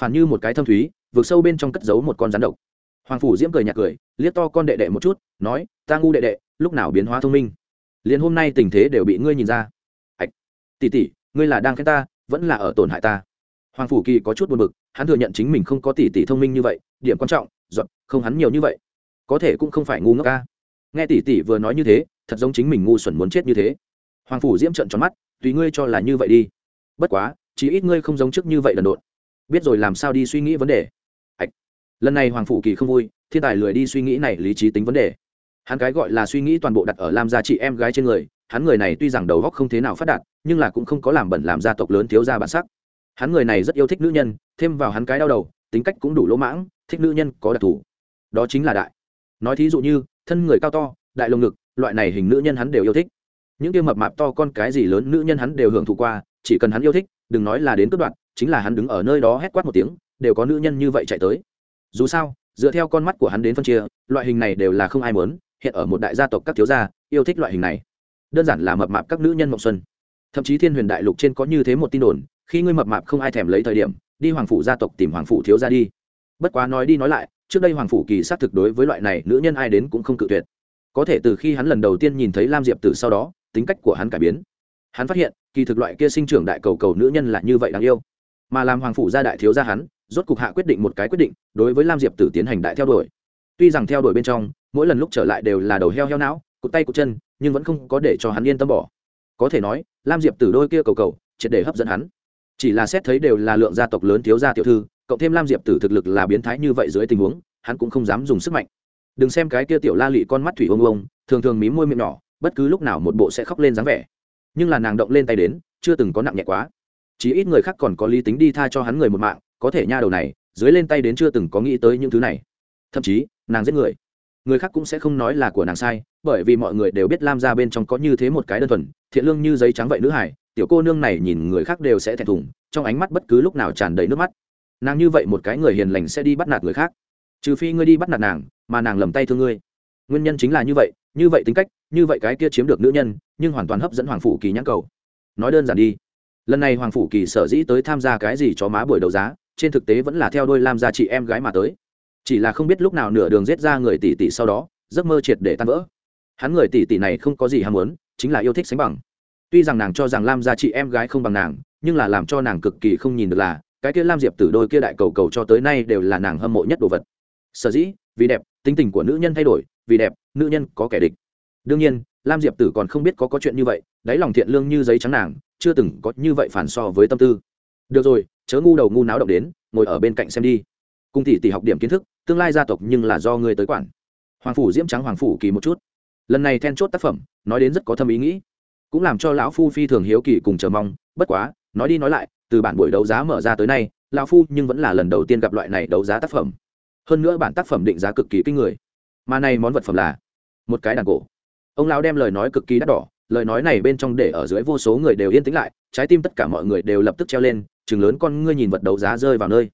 Phản như một cái thâm thúy, vượt sâu bên trong cất giấu một con rắn độc hoàng phủ diễm cười nhạt cười, liếc to con đệ đệ một chút, nói, ta ngu đệ đệ, lúc nào biến hóa thông minh? Liền hôm nay tình thế đều bị ngươi nhìn ra. Ạch, tỷ tỷ, ngươi là đang khen ta, vẫn là ở tổn hại ta? Hoàng phủ kỳ có chút buồn bực, hắn thừa nhận chính mình không có tỷ tỷ thông minh như vậy, điểm quan trọng giọt không hắn nhiều như vậy. Có thể cũng không phải ngu ngốc ca nghe tỷ tỷ vừa nói như thế, thật giống chính mình ngu xuẩn muốn chết như thế. Hoàng phủ diễm trận tròn mắt, tùy ngươi cho là như vậy đi. Bất quá chỉ ít ngươi không giống trước như vậy lần đột biết rồi làm sao đi suy nghĩ vấn đề lần này hoàng phụ kỳ không vui, thiên tài lười đi suy nghĩ này lý trí tính vấn đề. Hắn cái gọi là suy nghĩ toàn bộ đặt ở làm gia chị em gái trên người, hắn người này tuy rằng đầu góc không thế nào phát đạt, nhưng là cũng không có làm bẩn làm gia tộc lớn thiếu gia bản sắc. Hắn người này rất yêu thích nữ nhân, thêm vào hắn cái đau đầu, tính cách cũng đủ lỗ mãng, thích nữ nhân có đặc thù. Đó chính là đại. Nói thí dụ như, thân người cao to, đại lồng ngực, loại này hình nữ nhân hắn đều yêu thích. Những tiêu mập mạp to con cái gì lớn nữ nhân hắn đều hưởng thụ qua, chỉ cần hắn yêu thích, đừng nói là đến cướp đoạn chính là hắn đứng ở nơi đó hét quát một tiếng, đều có nữ nhân như vậy chạy tới dù sao, dựa theo con mắt của hắn đến phân chia, loại hình này đều là không ai muốn, hiện ở một đại gia tộc các thiếu gia, yêu thích loại hình này. Đơn giản là mập mạp các nữ nhân mộng xuân. Thậm chí thiên huyền đại lục trên có như thế một tin đồn, khi ngươi mập mạp không ai thèm lấy thời điểm, đi hoàng phủ gia tộc tìm hoàng phủ thiếu gia đi. Bất quá nói đi nói lại, trước đây hoàng phủ kỳ xác thực đối với loại này nữ nhân ai đến cũng không cự tuyệt. Có thể từ khi hắn lần đầu tiên nhìn thấy lam diệp từ sau đó, tính cách của hắn cải biến. Hắn phát hiện, kỳ thực loại kia sinh trưởng đại cầu cầu nữ nhân là như vậy đáng yêu. Mà làm hoàng phủ gia đại thiếu gia hắn rốt cục hạ quyết định một cái quyết định, đối với lam diệp tử tiến hành đại theo đuổi. Tuy rằng theo đuổi bên trong, mỗi lần lúc trở lại đều là đầu heo heo não, cụt tay cụt chân, nhưng vẫn không có để cho hắn yên tâm bỏ. Có thể nói, lam diệp tử đôi kia cầu cầu, triệt để hấp dẫn hắn. Chỉ là xét thấy đều là lượng gia tộc lớn thiếu gia tiểu thư, cộng thêm lam diệp tử thực lực là biến thái như vậy dưới tình huống, hắn cũng không dám dùng sức mạnh. Đừng xem cái kia tiểu la lị con mắt thủy ông ông, thường thường mím môi miệng nhỏ, bất cứ lúc nào một bộ sẽ khóc lên dáng vẻ. Nhưng là nàng động lên tay đến, chưa từng có nặng nhẹ quá. Chỉ ít người khác còn có lý tính đi tha cho hắn người một mạng có thể nha đầu này, dưới lên tay đến chưa từng có nghĩ tới những thứ này. Thậm chí, nàng giết người. Người khác cũng sẽ không nói là của nàng sai, bởi vì mọi người đều biết lam ra bên trong có như thế một cái đơn thuần, thiện lương như giấy trắng vậy nữ hải tiểu cô nương này nhìn người khác đều sẽ thẹn thùng, trong ánh mắt bất cứ lúc nào tràn đầy nước mắt. Nàng như vậy một cái người hiền lành sẽ đi bắt nạt người khác. Trừ phi ngươi đi bắt nạt nàng, mà nàng lầm tay thương ngươi. Nguyên nhân chính là như vậy như vậy tính cách, như vậy cái kia chiếm được nữ nhân, nhưng hoàn toàn hấp dẫn hoàng phủ kỳ nhãn cầu. Nói đơn giản đi. Lần này hoàng phủ kỳ sở dĩ tới tham gia cái gì cho má buổi đấu giá trên thực tế vẫn là theo đôi lam gia chị em gái mà tới. Chỉ là không biết lúc nào nửa đường giết ra người tỷ tỷ sau đó, giấc mơ triệt để tan vỡ. Hắn người tỷ tỷ này không có gì ham muốn, chính là yêu thích sánh bằng. Tuy rằng nàng cho rằng lam gia chị em gái không bằng nàng, nhưng là làm cho nàng cực kỳ không nhìn được là, cái kia lam diệp tử đôi kia đại cầu cầu cho tới nay đều là nàng hâm mộ nhất đồ vật. Sở dĩ, vì đẹp, tính tình của nữ nhân thay đổi, vì đẹp, nữ nhân có kẻ địch. Đương nhiên, lam diệp tử còn không biết có có chuyện như vậy, đáy lòng thiện lương như giấy trắng nàng, chưa từng có như vậy phản so với tâm tư. Được rồi chớ ngu đầu ngu náo động đến, ngồi ở bên cạnh xem đi. Cùng tỷ tỷ học điểm kiến thức, tương lai gia tộc nhưng là do ngươi tới quản. Hoàng phủ diễm trắng hoàng phủ kỳ một chút. Lần này then chốt tác phẩm, nói đến rất có thâm ý nghĩ. Cũng làm cho lão phu phi thường hiếu kỳ cùng chờ mong, bất quá, nói đi nói lại, từ bản buổi đấu giá mở ra tới nay, lão phu nhưng vẫn là lần đầu tiên gặp loại này đấu giá tác phẩm. Hơn nữa bản tác phẩm định giá cực kỳ kinh người. Mà này món vật phẩm là một cái đàn cổ ông lão đem lời nói cực kỳ đắt đỏ, lời nói này bên trong để ở dưới vô số người đều yên tĩnh lại, trái tim tất cả mọi người đều lập tức treo lên chừng lớn con ngươi nhìn vật đấu giá rơi vào nơi.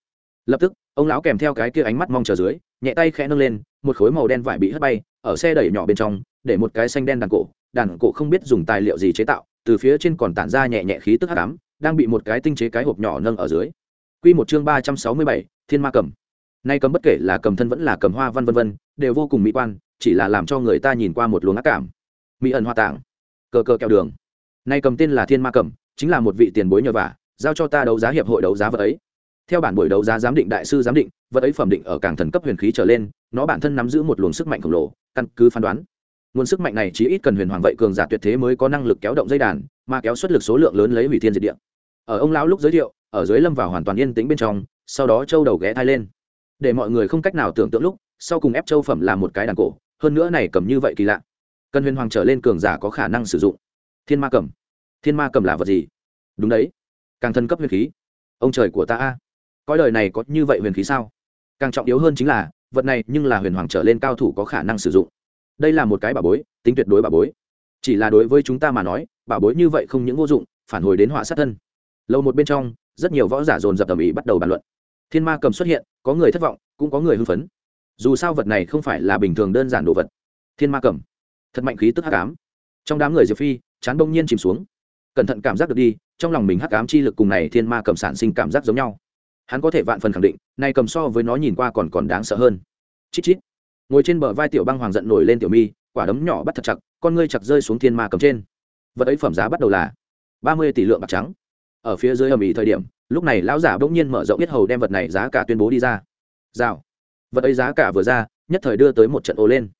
Lập tức, ông lão kèm theo cái kia ánh mắt mong chờ dưới, nhẹ tay khẽ nâng lên, một khối màu đen vải bị hất bay, ở xe đẩy nhỏ bên trong, để một cái xanh đen đàn cổ đàn cổ không biết dùng tài liệu gì chế tạo, từ phía trên còn tản ra nhẹ nhẹ khí tức hắc ám, đang bị một cái tinh chế cái hộp nhỏ nâng ở dưới. Quy một chương ba trăm sáu mươi bảy, thiên ma cầm. Nay cầm bất kể là cầm thân vẫn là cầm hoa văn vân vân, đều vô cùng mỹ quan, chỉ là làm cho người ta nhìn qua một luồng ác cảm. Mỹ ẩn hoa tạng. Cờ cờ kẹo đường. Nay cầm tên là thiên ma cầm, chính là một vị tiền bối nhờ vả giao cho ta đấu giá hiệp hội đấu giá vật ấy. Theo bản buổi đấu giá giám định đại sư giám định, vật ấy phẩm định ở càng thần cấp huyền khí trở lên, nó bản thân nắm giữ một luồng sức mạnh khổng lồ, căn cứ phán đoán. Nguồn sức mạnh này chỉ ít cần huyền hoàng vậy cường giả tuyệt thế mới có năng lực kéo động dây đàn, mà kéo xuất lực số lượng lớn lấy hủy thiên diệt địa. Ở ông lão lúc giới thiệu, ở dưới lâm vào hoàn toàn yên tĩnh bên trong, sau đó châu đầu ghé thai lên. Để mọi người không cách nào tưởng tượng lúc, sau cùng ép châu phẩm là một cái đàn cổ, hơn nữa này cầm như vậy kỳ lạ. Cần huyền hoàng trở lên cường giả có khả năng sử dụng. Thiên ma cầm. Thiên ma cầm là vật gì? Đúng đấy càng thân cấp huyền khí. Ông trời của ta a coi đời này có như vậy huyền khí sao? Càng trọng yếu hơn chính là, vật này nhưng là huyền hoàng trở lên cao thủ có khả năng sử dụng. Đây là một cái bà bối, tính tuyệt đối bà bối. Chỉ là đối với chúng ta mà nói bà bối như vậy không những vô dụng, phản hồi đến họa sát thân. Lâu một bên trong, rất nhiều võ giả dồn dập tầm ý bắt đầu bàn luận. Thiên ma cầm xuất hiện, có người thất vọng, cũng có người hưng phấn. Dù sao vật này không phải là bình thường đơn giản đồ vật. Thiên ma cầm, thật mạnh khí tức hắc ám. Trong đám người diệp phi, chán bông nhiên chìm xuống cẩn thận cảm giác được đi, trong lòng mình hắc ám chi lực cùng này thiên ma cầm sản sinh cảm giác giống nhau. Hắn có thể vạn phần khẳng định, này cầm so với nó nhìn qua còn còn đáng sợ hơn. Chít chít. Ngồi trên bờ vai tiểu băng hoàng giận nổi lên tiểu mi, quả đấm nhỏ bắt thật chặt, con ngươi chặt rơi xuống thiên ma cầm trên. Vật ấy phẩm giá bắt đầu là ba mươi tỷ lượng bạc trắng. Ở phía dưới ầm ĩ thời điểm, lúc này lão giả bỗng nhiên mở rộng biết hầu đem vật này giá cả tuyên bố đi ra. Rào. Vật ấy giá cả vừa ra, nhất thời đưa tới một trận ồ lên.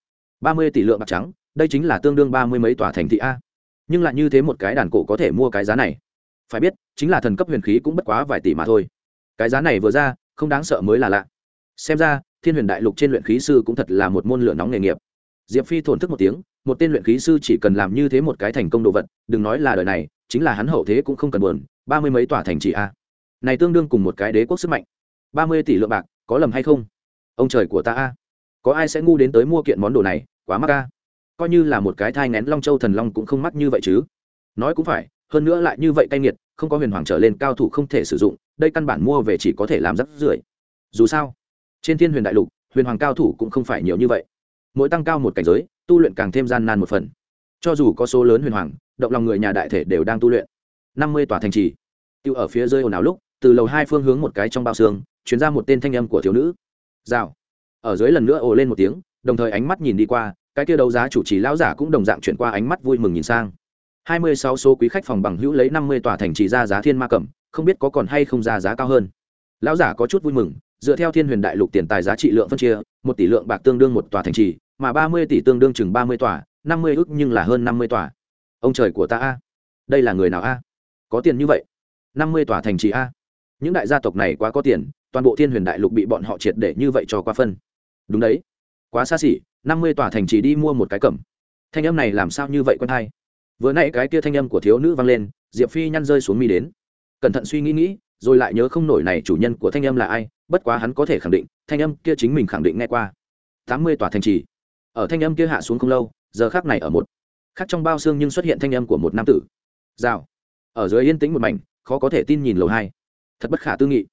ba mươi tỷ lượng bạc trắng, đây chính là tương đương ba mươi mấy tòa thành thị a nhưng lại như thế một cái đàn cổ có thể mua cái giá này. Phải biết, chính là thần cấp huyền khí cũng bất quá vài tỷ mà thôi. Cái giá này vừa ra, không đáng sợ mới là lạ. Xem ra, thiên huyền đại lục trên luyện khí sư cũng thật là một môn lửa nóng nghề nghiệp. Diệp phi thổn thức một tiếng, một tên luyện khí sư chỉ cần làm như thế một cái thành công đồ vật, đừng nói là đời này, chính là hắn hậu thế cũng không cần buồn, ba mươi mấy tòa thành chỉ a. Này tương đương cùng một cái đế quốc sức mạnh. Ba mươi tỷ lượng bạc, có lầm hay không? Ông trời của ta a. Có ai sẽ ngu đến tới mua kiện món đồ này, quá mắc a coi như là một cái thai ngén long châu thần long cũng không mắc như vậy chứ. Nói cũng phải, hơn nữa lại như vậy cay nghiệt, không có huyền hoàng trở lên cao thủ không thể sử dụng, đây căn bản mua về chỉ có thể làm rắc rưởi. Dù sao, trên thiên huyền đại lục, huyền hoàng cao thủ cũng không phải nhiều như vậy. Mỗi tăng cao một cảnh giới, tu luyện càng thêm gian nan một phần. Cho dù có số lớn huyền hoàng, động lòng người nhà đại thể đều đang tu luyện. Năm mươi tòa thành trì. Tiêu ở phía dưới ồn ào lúc, từ lầu hai phương hướng một cái trong bao xương chuyển ra một tên thanh âm của thiếu nữ. Rào. Ở dưới lần nữa ồ lên một tiếng, đồng thời ánh mắt nhìn đi qua cái kia đấu giá chủ trì lão giả cũng đồng dạng chuyển qua ánh mắt vui mừng nhìn sang. Hai mươi sáu số quý khách phòng bằng hữu lấy năm mươi tòa thành trì ra giá thiên ma cẩm, không biết có còn hay không ra giá cao hơn. Lão giả có chút vui mừng, dựa theo thiên huyền đại lục tiền tài giá trị lượng phân chia, một tỷ lượng bạc tương đương một tòa thành trì, mà ba mươi tỷ tương đương chừng ba mươi tòa, năm mươi ước nhưng là hơn năm mươi tòa. Ông trời của ta a, đây là người nào a? Có tiền như vậy? năm mươi tòa thành trì a? Những đại gia tộc này quá có tiền, toàn bộ thiên huyền đại lục bị bọn họ triệt để như vậy cho qua phân. Đúng đấy quá xa xỉ, năm mươi tòa thành trì đi mua một cái cẩm thanh âm này làm sao như vậy quen hay vừa nãy cái kia thanh âm của thiếu nữ vang lên, diệp phi nhăn rơi xuống mi đến. Cẩn thận suy nghĩ nghĩ, rồi lại nhớ không nổi này chủ nhân của thanh âm là ai, bất quá hắn có thể khẳng định, thanh âm kia chính mình khẳng định nghe qua. Tám mươi tòa thành trì. Ở thanh âm kia hạ xuống không lâu, giờ khác này ở một khác trong bao xương nhưng xuất hiện thanh âm của một nam tử. Rào. Ở dưới yên tĩnh một mảnh, khó có thể tin nhìn lầu hai. Thật bất khả tư nghị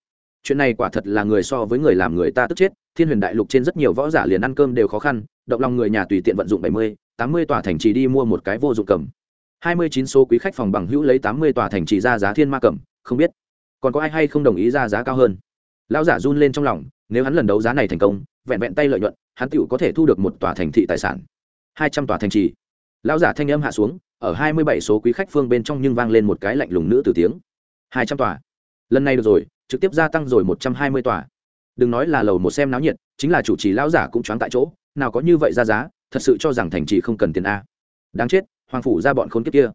chuyện này quả thật là người so với người làm người ta tức chết, thiên huyền đại lục trên rất nhiều võ giả liền ăn cơm đều khó khăn, động lòng người nhà tùy tiện vận dụng bảy mươi, tám mươi tòa thành trì đi mua một cái vô dụng cầm. hai mươi chín số quý khách phòng bằng hữu lấy tám mươi tòa thành trì ra giá thiên ma cầm, không biết. Còn có ai hay không đồng ý ra giá cao hơn? Lão giả run lên trong lòng, nếu hắn lần đấu giá này thành công, vẹn vẹn tay lợi nhuận, hắn tựu có thể thu được một tòa thành thị tài sản. hai trăm tòa thành trì. Lão giả thanh âm hạ xuống, ở hai mươi bảy số quý khách phương bên trong nhưng vang lên một cái lạnh lùng nữ từ tiếng. hai trăm tòa. Lần này được rồi trực tiếp gia tăng rồi một trăm hai mươi tòa. Đừng nói là lầu một xem náo nhiệt, chính là chủ trì lão giả cũng choáng tại chỗ, nào có như vậy ra giá, thật sự cho rằng thành trì không cần tiền a. Đáng chết, hoàng phủ ra bọn khốn kiếp kia.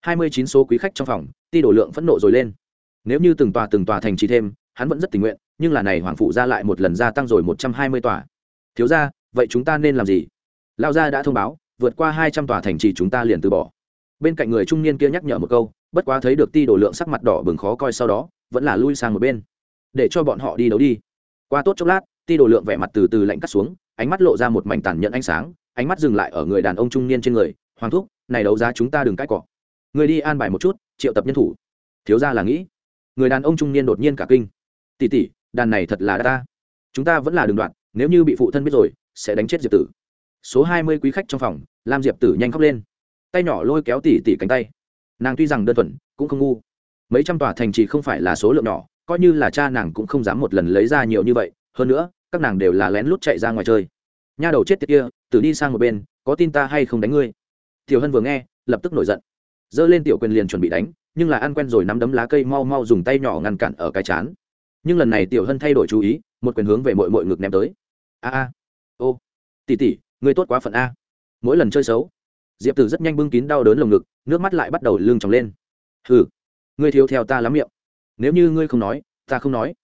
hai mươi chín số quý khách trong phòng, ti đổ lượng phẫn nộ rồi lên. Nếu như từng tòa từng tòa thành trì thêm, hắn vẫn rất tình nguyện, nhưng là này hoàng phủ ra lại một lần gia tăng rồi một trăm hai mươi tòa. Thiếu ra vậy chúng ta nên làm gì? Lao gia đã thông báo, vượt qua hai trăm tòa thành trì chúng ta liền từ bỏ. Bên cạnh người trung niên kia nhắc nhở một câu, bất quá thấy được ti đồ lượng sắc mặt đỏ bừng khó coi sau đó vẫn là lui sang một bên. Để cho bọn họ đi đấu đi. Qua tốt chốc lát, ti Đồ lượng vẻ mặt từ từ lạnh cắt xuống, ánh mắt lộ ra một mảnh tàn nhẫn ánh sáng, ánh mắt dừng lại ở người đàn ông trung niên trên người, hoàng thúc, này đấu giá chúng ta đừng cãi cọ. Người đi an bài một chút, triệu tập nhân thủ. Thiếu ra là nghĩ. Người đàn ông trung niên đột nhiên cả kinh. Tỉ tỉ đàn này thật là đa ta. Chúng ta vẫn là đường đoạn, nếu như bị phụ thân biết rồi, sẽ đánh chết diệp tử. Số hai mươi quý khách trong phòng, lam diệp tử nhanh khóc lên. Tay nhỏ lôi kéo tỉ tỉ cánh tay. Nàng tuy rằng đơn thuần, cũng không ngu mấy trăm tòa thành trì không phải là số lượng nhỏ, coi như là cha nàng cũng không dám một lần lấy ra nhiều như vậy, hơn nữa, các nàng đều là lén lút chạy ra ngoài chơi. Nha đầu chết tiệt kia, tử đi sang một bên, có tin ta hay không đánh ngươi? Tiểu hân vừa nghe, lập tức nổi giận. Giơ lên tiểu quyền liền chuẩn bị đánh, nhưng là ăn quen rồi nắm đấm lá cây mau mau dùng tay nhỏ ngăn cản ở cái chán. Nhưng lần này tiểu hân thay đổi chú ý, một quyền hướng về mội mội ngực ném tới. A a. Ô. Tỉ tỉ người tốt quá phận a. Mỗi lần chơi xấu, diệp tử rất nhanh bưng kín đau đớn lồng ngực, nước mắt lại bắt đầu lưng tròng lên. Hừ ngươi thiếu theo ta lắm miệng. Nếu như ngươi không nói, ta không nói.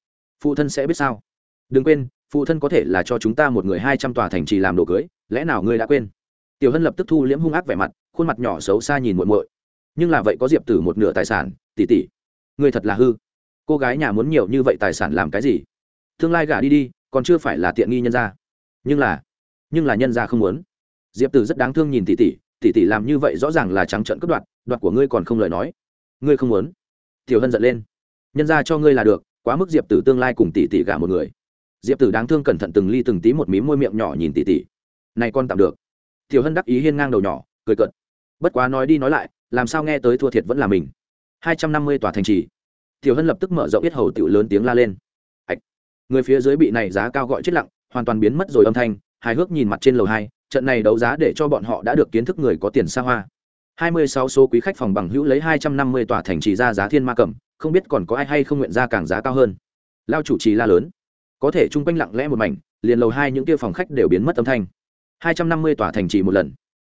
Phụ thân sẽ biết sao? Đừng quên, phụ thân có thể là cho chúng ta một người hai trăm tòa thành trì làm đồ cưới, lẽ nào ngươi đã quên? Tiểu hân lập tức thu liễm hung ác vẻ mặt, khuôn mặt nhỏ xấu xa nhìn muội muội. Nhưng là vậy có diệp tử một nửa tài sản, tỷ tỷ. Ngươi thật là hư. Cô gái nhà muốn nhiều như vậy tài sản làm cái gì? Tương lai gả đi đi, còn chưa phải là tiện nghi nhân gia. Nhưng là nhưng là nhân gia không muốn. Diệp tử rất đáng thương nhìn tỷ tỷ tỷ tỷ làm như vậy rõ ràng là trắng trợn cướp đoạt đoạt của ngươi còn không lời nói. Ngươi không muốn tiểu hân giận lên. Nhân gia cho ngươi là được, quá mức diệp tử tương lai cùng tỷ tỷ gả một người. Diệp tử đáng thương cẩn thận từng ly từng tí một mí môi miệng nhỏ nhìn tỷ tỷ. Này con tạm được. Tiểu hân đắc ý hiên ngang đầu nhỏ, cười cợt. Bất quá nói đi nói lại, làm sao nghe tới thua thiệt vẫn là mình. Hai trăm năm mươi tòa thành trì. Tiểu hân lập tức mở rộng biết hầu tiểu lớn tiếng la lên. Ạch. Người phía dưới bị này giá cao gọi chết lặng, hoàn toàn biến mất rồi âm thanh, hài hước nhìn mặt trên lầu hai, trận này đấu giá để cho bọn họ đã được kiến thức người có tiền xa hoa hai mươi sáu số quý khách phòng bằng hữu lấy hai trăm năm mươi tòa thành trì ra giá thiên ma cầm không biết còn có ai hay không nguyện ra càng giá cao hơn. Lao chủ trì la lớn. Có thể trung quanh lặng lẽ một mảnh, liền lầu hai những kia phòng khách đều biến mất âm thanh. Hai trăm năm mươi tòa thành trì một lần.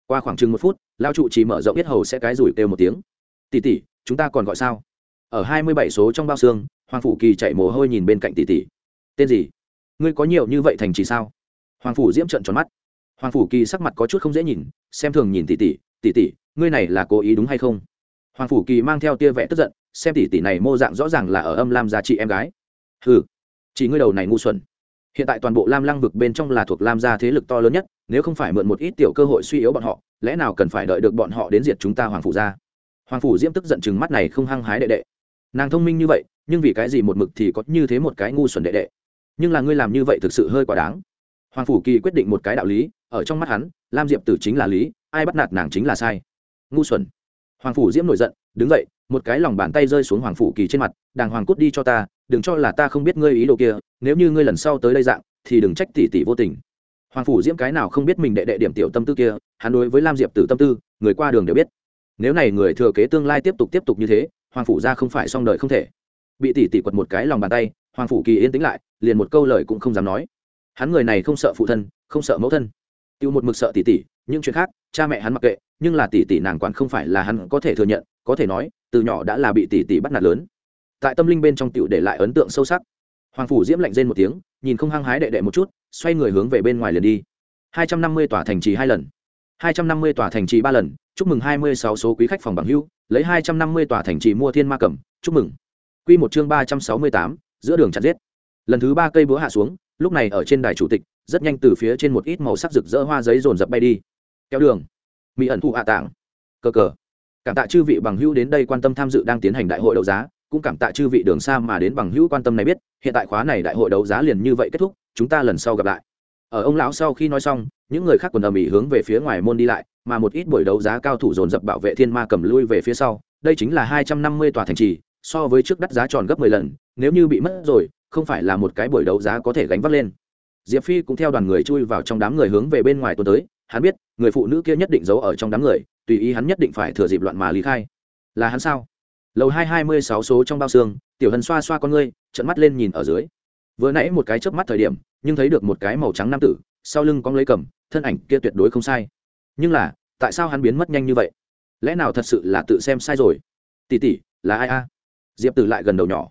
Qua khoảng chừng một phút, lao chủ trì mở rộng biết hầu sẽ cái rủi kêu một tiếng. Tỷ tỷ, chúng ta còn gọi sao? Ở hai mươi bảy số trong bao xương, hoàng phủ kỳ chạy mồ hôi nhìn bên cạnh tỷ tỷ. Tên gì? Ngươi có nhiều như vậy thành trì sao? Hoàng phủ diễm trận tròn mắt. Hoàng phủ kỳ sắc mặt có chút không dễ nhìn, xem thường nhìn tỷ tỷ. Tỷ tỷ ngươi này là cố ý đúng hay không? Hoàng phủ kỳ mang theo tia vẽ tức giận, xem tỷ tỷ này mô dạng rõ ràng là ở âm lam gia trị em gái. Ừ chỉ ngươi đầu này ngu xuẩn. Hiện tại toàn bộ lam lăng vực bên trong là thuộc lam gia thế lực to lớn nhất, nếu không phải mượn một ít tiểu cơ hội suy yếu bọn họ, lẽ nào cần phải đợi được bọn họ đến diệt chúng ta hoàng phủ gia? hoàng phủ diễm tức giận chừng mắt này không hăng hái đệ đệ. Nàng thông minh như vậy, nhưng vì cái gì một mực thì có như thế một cái ngu xuẩn đệ đệ? Nhưng là ngươi làm như vậy thực sự hơi quá đáng. Hoàng phủ kỳ quyết định một cái đạo lý, ở trong mắt hắn, lam diệp tử chính là lý, ai bắt nạt nàng chính là sai ngu xuẩn. Hoàng phủ diễm nổi giận, đứng dậy, một cái lòng bàn tay rơi xuống hoàng phủ kỳ trên mặt, đàng hoàng cút đi cho ta, đừng cho là ta không biết ngươi ý đồ kia, nếu như ngươi lần sau tới đây dạng, thì đừng trách tỷ tỷ vô tình. Hoàng phủ diễm cái nào không biết mình đệ đệ điểm tiểu tâm tư kia, hắn đối với lam diệp tử tâm tư, người qua đường đều biết. Nếu này người thừa kế tương lai tiếp tục tiếp tục như thế, hoàng phủ ra không phải xong đời không thể. Bị tỷ tỷ quật một cái lòng bàn tay, hoàng phủ kỳ yên tĩnh lại, liền một câu lời cũng không dám nói. Hắn người này không sợ phụ thân, không sợ mẫu thân. Tiêu một mực sợ tỷ tỷ, những chuyện khác, cha mẹ hắn mặc kệ nhưng là tỷ tỷ nàng quản không phải là hắn có thể thừa nhận, có thể nói, từ nhỏ đã là bị tỷ tỷ bắt nạt lớn. Tại tâm linh bên trong tiểu để lại ấn tượng sâu sắc. Hoàng phủ diễm lạnh rên một tiếng, nhìn không hăng hái đệ đệ một chút, xoay người hướng về bên ngoài liền đi. Hai trăm năm mươi tòa thành trì hai lần. Hai trăm năm mươi tòa thành trì ba lần, chúc mừng hai mươi sáu số quý khách phòng bằng hưu, lấy hai trăm năm mươi tòa thành trì mua thiên ma cẩm chúc mừng. Q một chương ba trăm sáu mươi tám, giữa đường chặt giết. Lần thứ ba cây búa hạ xuống, lúc này ở trên đài chủ tịch, rất nhanh từ phía trên một ít màu sắc rực rỡ hoa giấy dồn dập bay đi. Kéo đường mỹ ẩn thụ hạ tảng. Cơ cờ. Cảm tạ chư vị bằng hữu đến đây quan tâm tham dự đang tiến hành đại hội đấu giá, cũng cảm tạ chư vị đường xa mà đến bằng hữu quan tâm này biết, hiện tại khóa này đại hội đấu giá liền như vậy kết thúc, chúng ta lần sau gặp lại. Ở ông lão sau khi nói xong, những người khác còn ầm ĩ hướng về phía ngoài môn đi lại, mà một ít buổi đấu giá cao thủ dồn dập bảo vệ thiên ma cầm lui về phía sau. Đây chính là hai trăm năm mươi tòa thành trì, so với trước đắt giá tròn gấp mười lần, nếu như bị mất rồi, không phải là một cái buổi đấu giá có thể gánh vác lên. Diệp phi cũng theo đoàn người chui vào trong đám người hướng về bên ngoài tuần tới hắn biết, người phụ nữ kia nhất định giấu ở trong đám người, tùy ý hắn nhất định phải thừa dịp loạn mà lý khai. Là hắn sao? Lầu hai hai mươi sáu số trong bao xương, tiểu hân xoa xoa con ngươi trận mắt lên nhìn ở dưới. Vừa nãy một cái chớp mắt thời điểm, nhưng thấy được một cái màu trắng nam tử, sau lưng có lấy cầm, thân ảnh kia tuyệt đối không sai. Nhưng là, tại sao hắn biến mất nhanh như vậy? Lẽ nào thật sự là tự xem sai rồi? Tỉ tỉ là ai a? Diệp tử lại gần đầu nhỏ.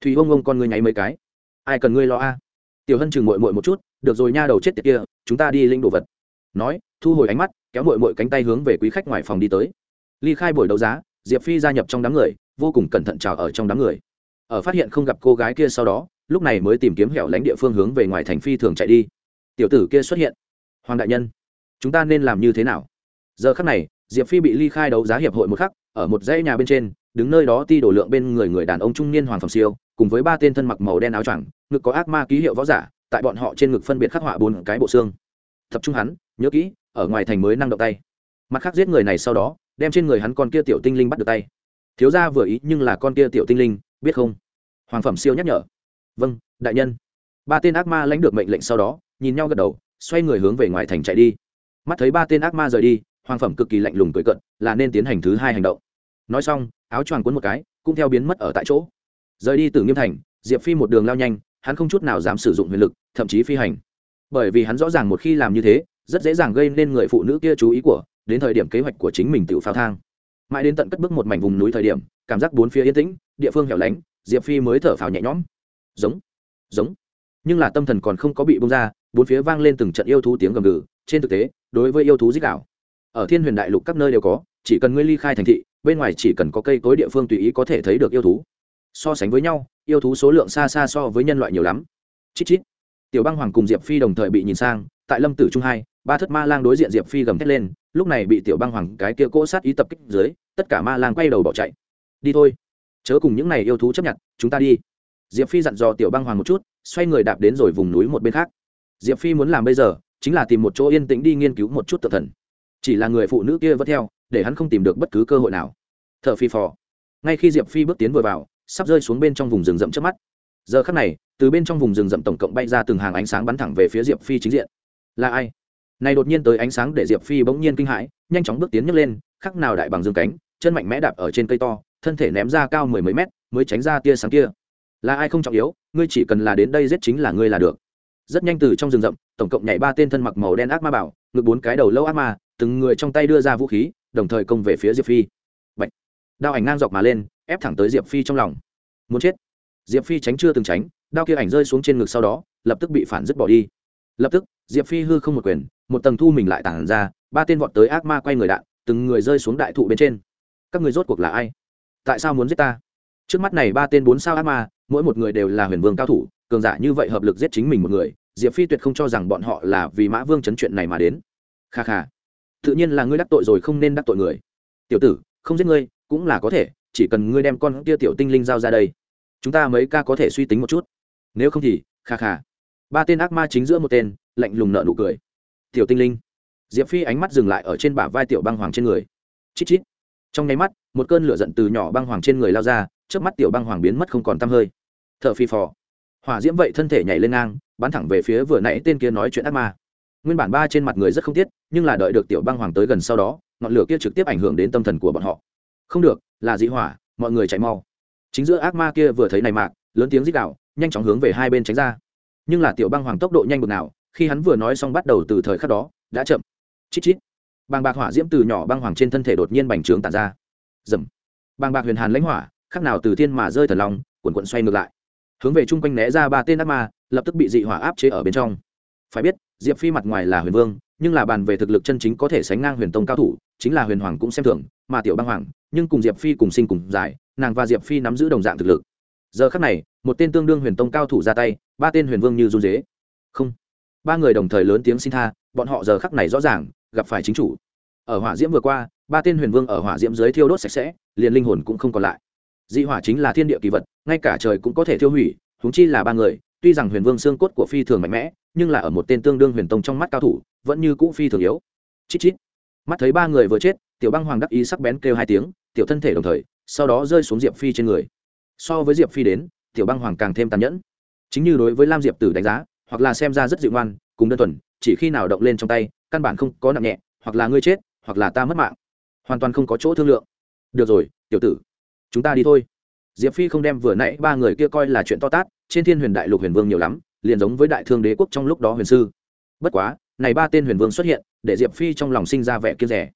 Thùy ông ông con ngươi nháy mấy cái. Ai cần ngươi lo a? Tiểu hân chừng mội mội một chút, được rồi nha, đầu chết tiệt kia, chúng ta đi linh đồ vật nói, thu hồi ánh mắt, kéo mội mội cánh tay hướng về quý khách ngoài phòng đi tới. Ly khai buổi đấu giá, diệp phi gia nhập trong đám người, vô cùng cẩn thận trào ở trong đám người. Ở phát hiện không gặp cô gái kia sau đó, lúc này mới tìm kiếm hẻo lánh địa phương hướng về ngoài thành phi thường chạy đi. Tiểu tử kia xuất hiện. Hoàng đại nhân, chúng ta nên làm như thế nào? Giờ khắc này, diệp phi bị ly khai đấu giá hiệp hội một khắc, ở một dãy nhà bên trên, đứng nơi đó ti đổ lượng bên người người đàn ông trung niên hoàng phẩm siêu, cùng với ba tên thân mặc màu đen áo choàng, ngực có ác ma ký hiệu võ giả, tại bọn họ trên ngực phân biệt khắc họa bốn cái bộ xương. Tập trung hắn nhớ kỹ, ở ngoài thành mới năng động tay. Mặt khác giết người này sau đó, đem trên người hắn con kia tiểu tinh linh bắt được tay. Thiếu gia vừa ý nhưng là con kia tiểu tinh linh, biết không? Hoàng phẩm siêu nhắc nhở. Vâng đại nhân. Ba tên ác ma lãnh được mệnh lệnh sau đó, nhìn nhau gật đầu, xoay người hướng về ngoài thành chạy đi. Mắt thấy ba tên ác ma rời đi, hoàng phẩm cực kỳ lạnh lùng cười cận là nên tiến hành thứ hai hành động. Nói xong, áo choàng cuốn một cái, cũng theo biến mất ở tại chỗ. Rời đi từ nghiêm thành, diệp phi một đường lao nhanh, hắn không chút nào dám sử dụng huyền lực, thậm chí phi hành. Bởi vì hắn rõ ràng một khi làm như thế rất dễ dàng gây nên người phụ nữ kia chú ý của, đến thời điểm kế hoạch của chính mình tự phao thang. Mãi đến tận cất bước một mảnh vùng núi thời điểm, cảm giác bốn phía yên tĩnh, địa phương hẻo lánh, diệp phi mới thở phào nhẹ nhõm. Giống giống. Nhưng là tâm thần còn không có bị bung ra, bốn phía vang lên từng trận yêu thú tiếng gầm gừ. Trên thực tế, đối với yêu thú dích đạo, ở thiên huyền đại lục các nơi đều có, chỉ cần ngươi ly khai thành thị, bên ngoài chỉ cần có cây cối địa phương tùy ý có thể thấy được yêu thú. So sánh với nhau, yêu thú số lượng xa xa so với nhân loại nhiều lắm. Chít chít. Tiểu băng hoàng cùng diệp phi đồng thời bị nhìn sang, tại lâm tử trung hai ba thất ma lang đối diện diệp phi gầm thét lên lúc này bị tiểu băng hoàng cái kia cỗ sát ý tập kích dưới tất cả ma lang quay đầu bỏ chạy đi thôi chớ cùng những này yêu thú chấp nhận chúng ta đi diệp phi dặn dò tiểu băng hoàng một chút xoay người đạp đến rồi vùng núi một bên khác diệp phi muốn làm bây giờ chính là tìm một chỗ yên tĩnh đi nghiên cứu một chút tự thần chỉ là người phụ nữ kia vẫn theo để hắn không tìm được bất cứ cơ hội nào t h ở phi phò ngay khi diệp phi bước tiến vừa vào sắp rơi xuống bên trong vùng rừng rậm trước mắt giờ khắc này từ bên trong vùng rừng rậm tổng cộng bay ra từng hàng ánh sáng bắn thẳng về phía diệp phi chính diện là ai này đột nhiên tới ánh sáng để diệp phi bỗng nhiên kinh hãi, nhanh chóng bước tiến nhấc lên, khắc nào đại bằng dương cánh, chân mạnh mẽ đạp ở trên cây to, thân thể ném ra cao mười mấy mét, mới tránh ra tia sáng kia. Là ai không trọng yếu, ngươi chỉ cần là đến đây giết chính là ngươi là được. Rất nhanh từ trong rừng rậm, tổng cộng nhảy ba tên thân mặc màu đen ác ma bảo, ngực bốn cái đầu lâu ác ma, từng người trong tay đưa ra vũ khí, đồng thời công về phía diệp phi. Bạch. đao ảnh ngang dọc mà lên, ép thẳng tới diệp phi trong lòng. Muốn chết. Diệp phi tránh chưa từng tránh, đao kia ảnh rơi xuống trên ngực sau đó, lập tức bị phản dứt bỏ đi. Lập tức, diệp phi hư không một quyền một tầng thu mình lại tản ra, ba tên vọt tới ác ma quay người đạn, từng người rơi xuống đại thụ bên trên. Các người rốt cuộc là ai? Tại sao muốn giết ta? Trước mắt này ba tên bốn sao ác ma, mỗi một người đều là huyền vương cao thủ, cường giả như vậy hợp lực giết chính mình một người, diệp phi tuyệt không cho rằng bọn họ là vì mã vương chấn chuyện này mà đến. Kha kha. Tự nhiên là ngươi đắc tội rồi không nên đắc tội người. Tiểu tử, không giết ngươi, cũng là có thể, chỉ cần ngươi đem con tia tiểu tinh linh giao ra đây. Chúng ta mấy ca có thể suy tính một chút. Nếu không thì, kha kha. Ba tên ác ma chính giữa một tên, lạnh lùng nợ nụ cười tiểu tinh linh. Diệp phi ánh mắt dừng lại ở trên bả vai tiểu băng hoàng trên người. Chít chít. Trong nháy mắt, một cơn lửa giận từ nhỏ băng hoàng trên người lao ra trước mắt tiểu băng hoàng biến mất không còn tăm hơi. T h ở phi phò. Hỏa diễm vậy thân thể nhảy lên ngang, bắn thẳng về phía vừa nãy tên kia nói chuyện ác ma. Nguyên bản ba trên mặt người rất không tiết, nhưng là đợi được tiểu băng hoàng tới gần sau đó, ngọn lửa kia trực tiếp ảnh hưởng đến tâm thần của bọn họ. Không được, là dị hỏa, mọi người chạy mau. Chính giữa ác ma kia vừa thấy này mạc, lớn tiếng rít đạo nhanh chóng hướng về hai bên tránh ra. Nhưng là tiểu băng hoàng tốc độ nhanh bực nào khi hắn vừa nói xong bắt đầu từ thời khắc đó, đã chậm. Chít chít. Bàng bạc hỏa diễm từ nhỏ băng hoàng trên thân thể đột nhiên bành trướng tàn ra. Dầm bàng bạc huyền hàn lãnh hỏa khác nào từ thiên mà rơi thần lòng quần quận xoay ngược lại. Hướng về chung quanh né ra ba tên ác ma, lập tức bị dị hỏa áp chế ở bên trong. Phải biết, diệp phi mặt ngoài là huyền vương, nhưng là bàn về thực lực chân chính có thể sánh ngang huyền tông cao thủ, chính là huyền hoàng cũng xem thường, mà tiểu băng hoàng, nhưng cùng diệp phi cùng sinh cùng giải, nàng và diệp phi nắm giữ đồng dạng thực lực. Giờ khắc này, một tên tương đương huyền tông cao thủ ra tay, ba tên huyền vương như run dế không ba người đồng thời lớn tiếng xin tha, bọn họ giờ khắc này rõ ràng, gặp phải chính chủ. Ở hỏa diễm vừa qua, ba tên huyền vương ở hỏa diễm dưới thiêu đốt sạch sẽ, liền linh hồn cũng không còn lại. Dị hỏa chính là thiên địa kỳ vật, ngay cả trời cũng có thể thiêu hủy húng chi là ba người, tuy rằng huyền vương xương cốt của phi thường mạnh mẽ, nhưng là ở một tên tương đương huyền tông trong mắt cao thủ, vẫn như cũ phi thường yếu. Chít chít. Mắt thấy ba người vừa chết, tiểu băng hoàng đắc ý sắc bén kêu hai tiếng, tiểu thân thể đồng thời, sau đó rơi xuống diệp phi trên người. So với diệp phi đến, tiểu băng hoàng càng thêm tàn nhẫn. Chính như đối với lam diệp tử đánh giá hoặc là xem ra rất dịu ngoan, cùng đơn thuần, chỉ khi nào động lên trong tay, căn bản không có nặng nhẹ, hoặc là ngươi chết, hoặc là ta mất mạng. Hoàn toàn không có chỗ thương lượng. Được rồi, tiểu tử, chúng ta đi thôi. Diệp phi không đem vừa nãy ba người kia coi là chuyện to tát, trên thiên huyền đại lục huyền vương nhiều lắm, liền giống với đại thương đế quốc trong lúc đó huyền sư. Bất quá, này ba tên huyền vương xuất hiện, để diệp phi trong lòng sinh ra vẻ kiên rẻ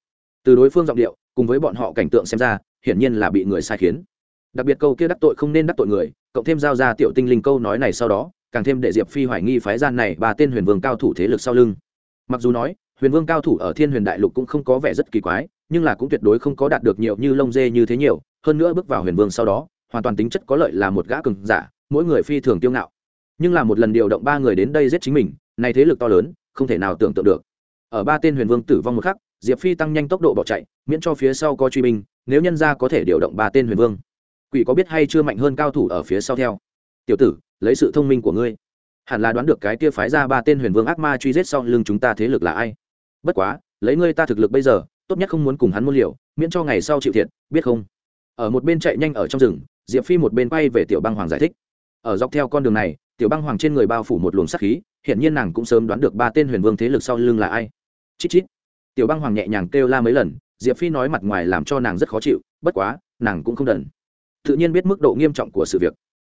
từ đối phương giọng điệu, cùng với bọn họ cảnh tượng xem ra, hiển nhiên là bị người sai khiến. Đặc biệt câu kia đắc tội không nên đắc tội người, cộng thêm giao ra tiểu tinh linh câu nói này sau đó càng thêm để diệp phi hoài nghi phái gian này ba tên huyền vương cao thủ thế lực sau lưng. Mặc dù nói, huyền vương cao thủ ở thiên huyền đại lục cũng không có vẻ rất kỳ quái, nhưng là cũng tuyệt đối không có đạt được nhiều như lông dê như thế nhiều, hơn nữa bước vào huyền vương sau đó, hoàn toàn tính chất có lợi là một gã cường giả, mỗi người phi thường tiêu ngạo. Nhưng là một lần điều động ba người đến đây giết chính mình, này thế lực to lớn, không thể nào tưởng tượng được. Ở ba tên huyền vương tử vong một khắc, diệp phi tăng nhanh tốc độ bỏ chạy, miễn cho phía sau có truy binh, nếu nhân ra có thể điều động ba tên huyền vương. Quỷ có biết hay chưa mạnh hơn cao thủ ở phía sau theo? Tiểu tử, lấy sự thông minh của ngươi. Hẳn là đoán được cái kia phái ra ba tên huyền vương ác ma truy giết sau lưng chúng ta thế lực là ai. Bất quá, lấy ngươi ta thực lực bây giờ, tốt nhất không muốn cùng hắn muôn liều, miễn cho ngày sau chịu thiệt, biết không? Ở một bên chạy nhanh ở trong rừng, diệp phi một bên quay về tiểu băng hoàng giải thích. Ở dọc theo con đường này, tiểu băng hoàng trên người bao phủ một luồng sắc khí hiện nhiên nàng cũng sớm đoán được ba tên huyền vương thế lực sau lưng là ai. Chít chít. Tiểu băng hoàng nhẹ nhàng kêu la mấy lần, diệp phi nói mặt ngoài làm cho nàng rất khó chịu, bất quá, nàng cũng không đần. Tự nhiên biết mức độ nghiêm trọng của sự việc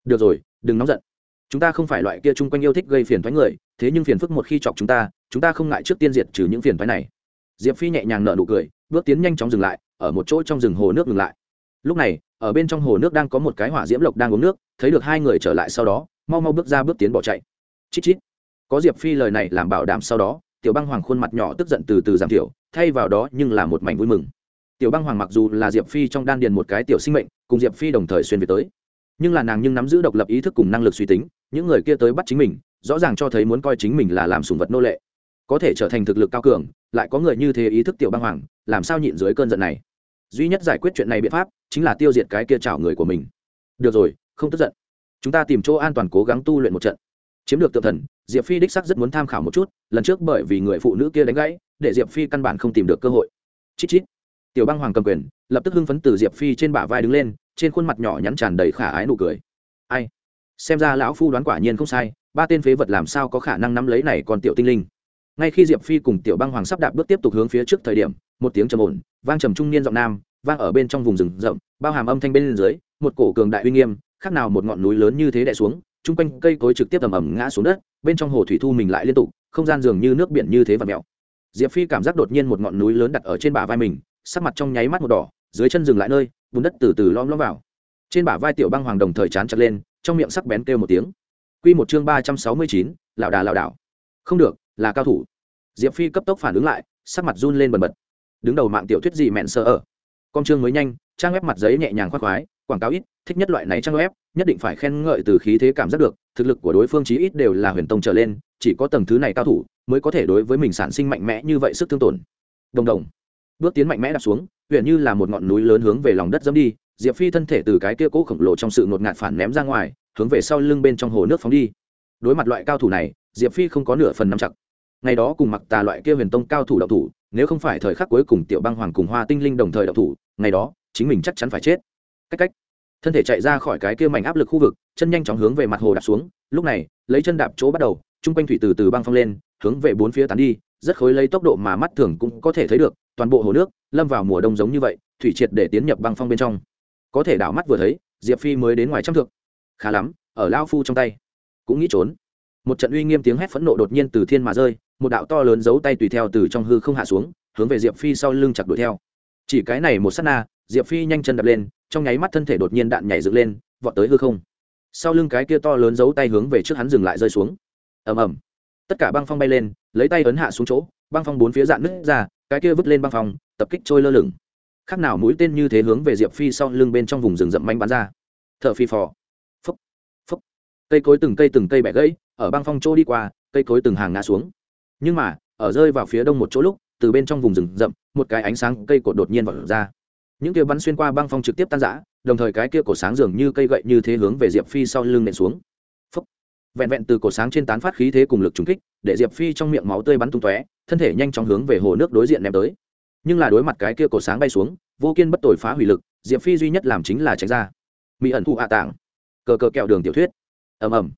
được rồi, đừng nóng giận. Chúng ta không phải loại kia chung quanh yêu thích gây phiền thoái người, thế nhưng phiền phức một khi chọc chúng ta chúng ta không ngại trước tiên diệt trừ những phiền thoái này. Diệp phi nhẹ nhàng nở nụ cười, bước tiến nhanh chóng dừng lại, ở một chỗ trong rừng hồ nước ngừng lại. Lúc này, ở bên trong hồ nước đang có một cái hỏa diễm lộc đang uống nước, thấy được hai người trở lại sau đó, mau mau bước ra bước tiến bỏ chạy. Chít chít. Có diệp phi lời này làm bảo đảm sau đó, tiểu băng hoàng khuôn mặt nhỏ tức giận từ từ giảm thiểu, thay vào đó nhưng là một mảnh vui mừng. Tiểu băng hoàng mặc dù là diệp phi trong đan điền một cái tiểu sinh mệnh, cùng diệp phi đồng thời xuyên về tới nhưng là nàng nhưng nắm giữ độc lập ý thức cùng năng lực suy tính, những người kia tới bắt chính mình, rõ ràng cho thấy muốn coi chính mình là làm sùng vật nô lệ. Có thể trở thành thực lực cao cường, lại có người như thế ý thức tiểu băng hoàng, làm sao nhịn dưới cơn giận này? Duy nhất giải quyết chuyện này biện pháp, chính là tiêu diệt cái kia chảo người của mình. Được rồi, không tức giận. Chúng ta tìm chỗ an toàn cố gắng tu luyện một trận. Chiếm được tự thần, diệp phi đích sắc rất muốn tham khảo một chút, lần trước bởi vì người phụ nữ kia đánh gãy, để diệp phi căn bản không tìm được cơ hội. Chít chít. Tiểu băng hoàng cầm quyền, lập tức hưng phấn từ diệp phi trên bả vai đứng lên trên khuôn mặt nhỏ nhắn tràn đầy khả ái nụ cười. Ai? Xem ra lão phu đoán quả nhiên không sai, ba tên phế vật làm sao có khả năng nắm lấy này còn tiểu tinh linh? Ngay khi diệp phi cùng tiểu băng hoàng sắp đạp bước tiếp tục hướng phía trước thời điểm, một tiếng trầm ổn, vang trầm trung niên giọng nam, vang ở bên trong vùng rừng rậm, bao hàm âm thanh bên dưới, một cổ cường đại uy nghiêm, khác nào một ngọn núi lớn như thế đè xuống, chung quanh cây cối trực tiếp ầm ầm ngã xuống đất, bên trong hồ thủy thu mình lại liên tục, không gian dường như nước biển như thế và mèo. Diệp phi cảm giác đột nhiên một ngọn núi lớn đặt ở trên bả vai mình, sắc mặt trong nháy mắt một đỏ, dưới chân dừng lại nơi bùn đất từ từ lom lom vào. Trên bả vai tiểu băng hoàng đồng thời chán chặt lên, trong miệng sắc bén kêu một tiếng. Q một chương ba trăm sáu mươi chín lảo đà lảo đảo. Không được, là cao thủ. Diệp phi cấp tốc phản ứng lại, sắc mặt run lên bần bật. Đứng đầu mạng tiểu thuyết gì mẹn sợ ở. Con chương mới nhanh, trang web mặt giấy nhẹ nhàng khoác khoái, quảng cáo ít, thích nhất loại này trang web, nhất định phải khen ngợi từ khí thế cảm giác được, thực lực của đối phương chí ít đều là huyền tông trở lên, chỉ có tầng thứ này cao thủ mới có thể đối với mình sản sinh mạnh mẽ như vậy sức thương tổn. Đồng đồng. Bước tiến mạnh mẽ đạp xuống huyện như là một ngọn núi lớn hướng về lòng đất dẫm đi, diệp phi thân thể từ cái kia cố khổng lồ trong sự ngột ngạt phản ném ra ngoài, hướng về sau lưng bên trong hồ nước phóng đi. Đối mặt loại cao thủ này, diệp phi không có nửa phần nắm chặt. Ngày đó cùng mặc tà loại kia huyền tông cao thủ đậu thủ, nếu không phải thời khắc cuối cùng tiểu băng hoàng cùng hoa tinh linh đồng thời đậu thủ, ngày đó, chính mình chắc chắn phải chết. Cách cách. Thân thể chạy ra khỏi cái kia mảnh áp lực khu vực, chân nhanh chóng hướng về mặt hồ đạp xuống, lúc này, lấy chân đạp chỗ bắt đầu chung quanh thủy từ từ băng phong lên, hướng về bốn phía tán đi, rất khối lấy tốc độ mà mắt thường cũng có thể thấy được toàn bộ hồ nước lâm vào mùa đông giống như vậy, thủy triệt để tiến nhập băng phong bên trong. Có thể đảo mắt vừa thấy, diệp phi mới đến ngoài trăm thượng khá lắm, ở lao phu trong tay. Cũng nghĩ trốn. Một trận uy nghiêm tiếng hét phẫn nộ đột nhiên từ thiên mà rơi, một đạo to lớn giấu tay tùy theo từ trong hư không hạ xuống, hướng về diệp phi sau lưng chặt đuổi theo. Chỉ cái này một s á t na, diệp phi nhanh chân đập lên, trong nháy mắt thân thể đột nhiên đạn nhảy dựng lên, vọt tới hư không. Sau lưng cái kia to lớn giấu tay hướng về trước hắn dừng lại rơi xuống. Ầm ầm. Tất cả băng phong bay lên, lấy tay ấn hạ xuống chỗ băng phong bốn phía dạn nứt ra, cái kia vứt lên băng phong, tập kích trôi lơ lửng. Khác nào mũi tên như thế hướng về diệp phi sau lưng bên trong vùng rừng rậm manh bắn ra. T h ở phi phò. Phúc phúc. Cây cối từng cây từng cây bẻ gãy, ở băng phong trôi đi qua, cây cối từng hàng ngã xuống. Nhưng mà, ở rơi vào phía đông một chỗ lúc, từ bên trong vùng rừng rậm, một cái ánh sáng cây cột đột nhiên vọt ra. Những kia bắn xuyên qua băng phong trực tiếp tan rã, đồng thời cái kia cổ sáng dường như cây gậy như thế hướng về diệp phi sau lưng nện xuống. Vẹn vẹn từ cổ sáng trên tán phát khí thế cùng lực trúng kích, để diệp phi trong miệng máu tươi bắn tung tóe thân thể nhanh chóng hướng về hồ nước đối diện ném tới. Nhưng là đối mặt cái kia cổ sáng bay xuống, vô kiên bất tội phá hủy lực, diệp phi duy nhất làm chính là tránh ra. Mỹ ẩn thụ hạ tảng. Cờ cờ kẹo đường tiểu thuyết. Ầm ầm.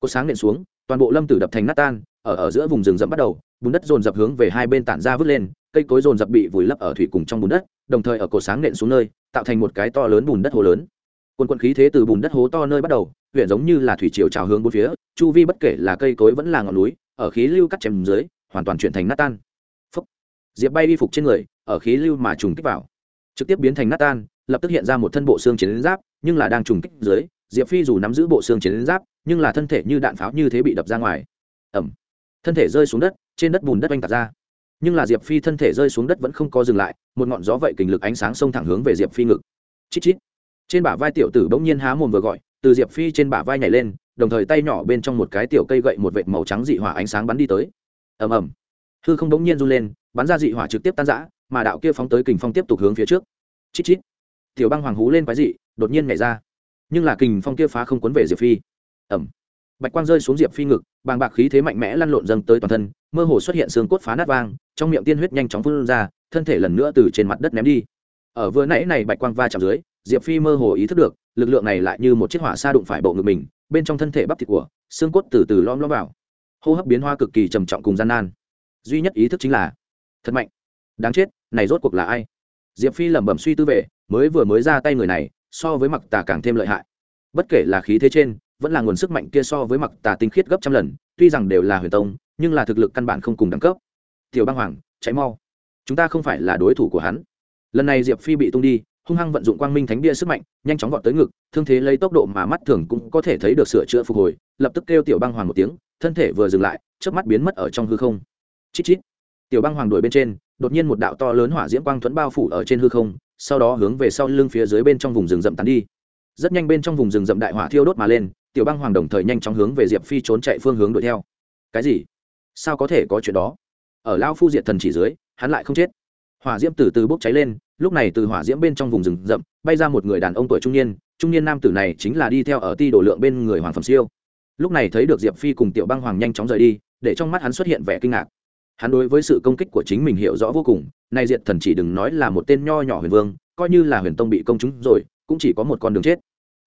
Cổ sáng nện xuống, toàn bộ lâm tử đập thành nát tan, ở ở giữa vùng rừng rậm bắt đầu, bùn đất dồn dập hướng về hai bên tản ra vứt lên, cây cối dồn dập bị vùi lấp ở thủy cùng trong bùn đất, đồng thời ở cổ sáng nện xuống nơi, tạo thành một cái to lớn bùn đất hồ lớn. Quân quân khí thế từ bùn đất hố to nơi bắt đầu, huyện giống như là thủy triều trào hướng bốn phía, chu vi bất kể là cây cối vẫn là ngọn núi, ở khí lưu cắt chém dưới hoàn toàn chuyển thành nát tan. Phúc. diệp bay đi phục trên người, ở khí lưu mà trùng kích vào. Trực tiếp biến thành nát tan, lập tức hiện ra một thân bộ xương chiến giáp, nhưng là đang trùng kích dưới, diệp phi dù nắm giữ bộ xương chiến giáp, nhưng là thân thể như đạn pháo như thế bị đập ra ngoài. Ẩm thân thể rơi xuống đất, trên đất bùn đất oanh tạc ra. Nhưng là diệp phi thân thể rơi xuống đất vẫn không có dừng lại, một ngọn gió vậy kình lực ánh sáng xông thẳng hướng về diệp phi ngực. Chít chít. Trên bả vai tiểu tử bỗng nhiên há mồm vừa gọi, từ diệp phi trên bả vai nhảy lên, đồng thời tay nhỏ bên trong một cái tiểu cây gậy một vệt màu trắng dị hỏa ánh sáng bắn đi tới ầm ầm. Hư không bỗng nhiên run lên, bắn ra dị hỏa trực tiếp tan rã, mà đạo kia phóng tới kình phong tiếp tục hướng phía trước. Chít chít. Tiểu băng hoàng hú lên quái dị, đột nhiên nhảy ra. Nhưng là kình phong kia phá không cuốn về diệp phi. Ẩm bạch quang rơi xuống diệp phi ngực, bàng bạc khí thế mạnh mẽ lăn lộn dâng tới toàn thân, mơ hồ xuất hiện xương cốt phá nát vang, trong miệng tiên huyết nhanh chóng phun ra, thân thể lần nữa từ trên mặt đất ném đi. Ở vừa nãy này bạch quang va chạm dưới, diệp phi mơ hồ ý thức được, lực lượng này lại như một chiếc hỏa xa đụng phải bộ ngực mình, bên trong thân thể bắp thịt của, xương cốt từ từ lom lom vào hô hấp biến hoa cực kỳ trầm trọng cùng gian nan. Duy nhất ý thức chính là, thật mạnh. Đáng chết, này rốt cuộc là ai? Diệp phi lẩm bẩm suy tư về, mới vừa mới ra tay người này, so với mặc tà càng thêm lợi hại. Bất kể là khí thế trên, vẫn là nguồn sức mạnh kia so với mặc tà tinh khiết gấp trăm lần, tuy rằng đều là huyền tông, nhưng là thực lực căn bản không cùng đẳng cấp. Tiểu băng hoàng cháy mau. Chúng ta không phải là đối thủ của hắn. Lần này diệp phi bị tung đi, hung hăng vận dụng quang minh thánh bia sức mạnh, nhanh chóng vọt tới ngực, thương thế lấy tốc độ mà mắt thường cũng có thể thấy được sửa chữa phục hồi, lập tức kêu tiểu băng hoàng một tiếng thân thể vừa dừng lại trước mắt biến mất ở trong hư không. Chít chít. Tiểu băng hoàng đuổi bên trên, đột nhiên một đạo to lớn hỏa diễm quang thuẫn bao phủ ở trên hư không, sau đó hướng về sau lưng phía dưới bên trong vùng rừng rậm tán đi. Rất nhanh bên trong vùng rừng rậm đại hỏa thiêu đốt mà lên, tiểu băng hoàng đồng thời nhanh chóng hướng về diệp phi trốn chạy phương hướng đuổi theo. Cái gì? Sao có thể có chuyện đó? Ở lao phu diệt thần chỉ dưới, hắn lại không chết. Hỏa diễm từ từ bốc cháy lên, lúc này từ hỏa diễm bên trong vùng rừng rậm, bay ra một người đàn ông tuổi trung niên trung niên nam tử này chính là đi theo ở ti đổ lượng bên người hoàng phẩm siêu lúc này thấy được diệp phi cùng tiểu băng hoàng nhanh chóng rời đi, để trong mắt hắn xuất hiện vẻ kinh ngạc. Hắn đối với sự công kích của chính mình hiểu rõ vô cùng nay diệt thần chỉ đừng nói là một tên nho nhỏ huyền vương, coi như là huyền tông bị công chúng rồi, cũng chỉ có một con đường chết.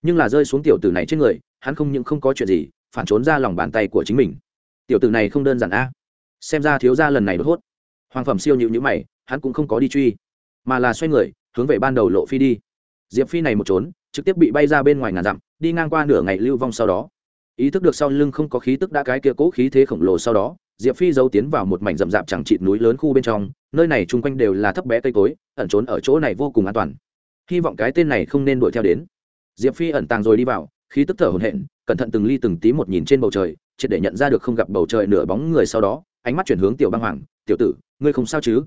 Nhưng là rơi xuống tiểu tử này trên người, hắn không những không có chuyện gì, phản trốn ra lòng bàn tay của chính mình. Tiểu tử này không đơn giản a, xem ra thiếu gia lần này đốt hốt hoàng phẩm siêu nhịu nhữ mày, hắn cũng không có đi truy, mà là xoay người, hướng về ban đầu lộ phi đi. Diệp phi này một trốn, trực tiếp bị bay ra bên ngoài ngàn dặm, đi ngang qua nửa ngày lưu vong sau đó ý thức được sau lưng không có khí tức đã cái kia cố khí thế khổng lồ sau đó, diệp phi giấu tiến vào một mảnh rậm rạp chẳng chịt núi lớn khu bên trong, nơi này chung quanh đều là thấp bé cây cối, ẩn trốn ở chỗ này vô cùng an toàn. Hy vọng cái tên này không nên đuổi theo đến. Diệp phi ẩn tàng rồi đi vào, khí tức thở hổn hển, cẩn thận từng ly từng tí một nhìn trên bầu trời, triệt để nhận ra được không gặp bầu trời nửa bóng người sau đó, ánh mắt chuyển hướng tiểu băng hoàng, tiểu tử, ngươi không sao chứ?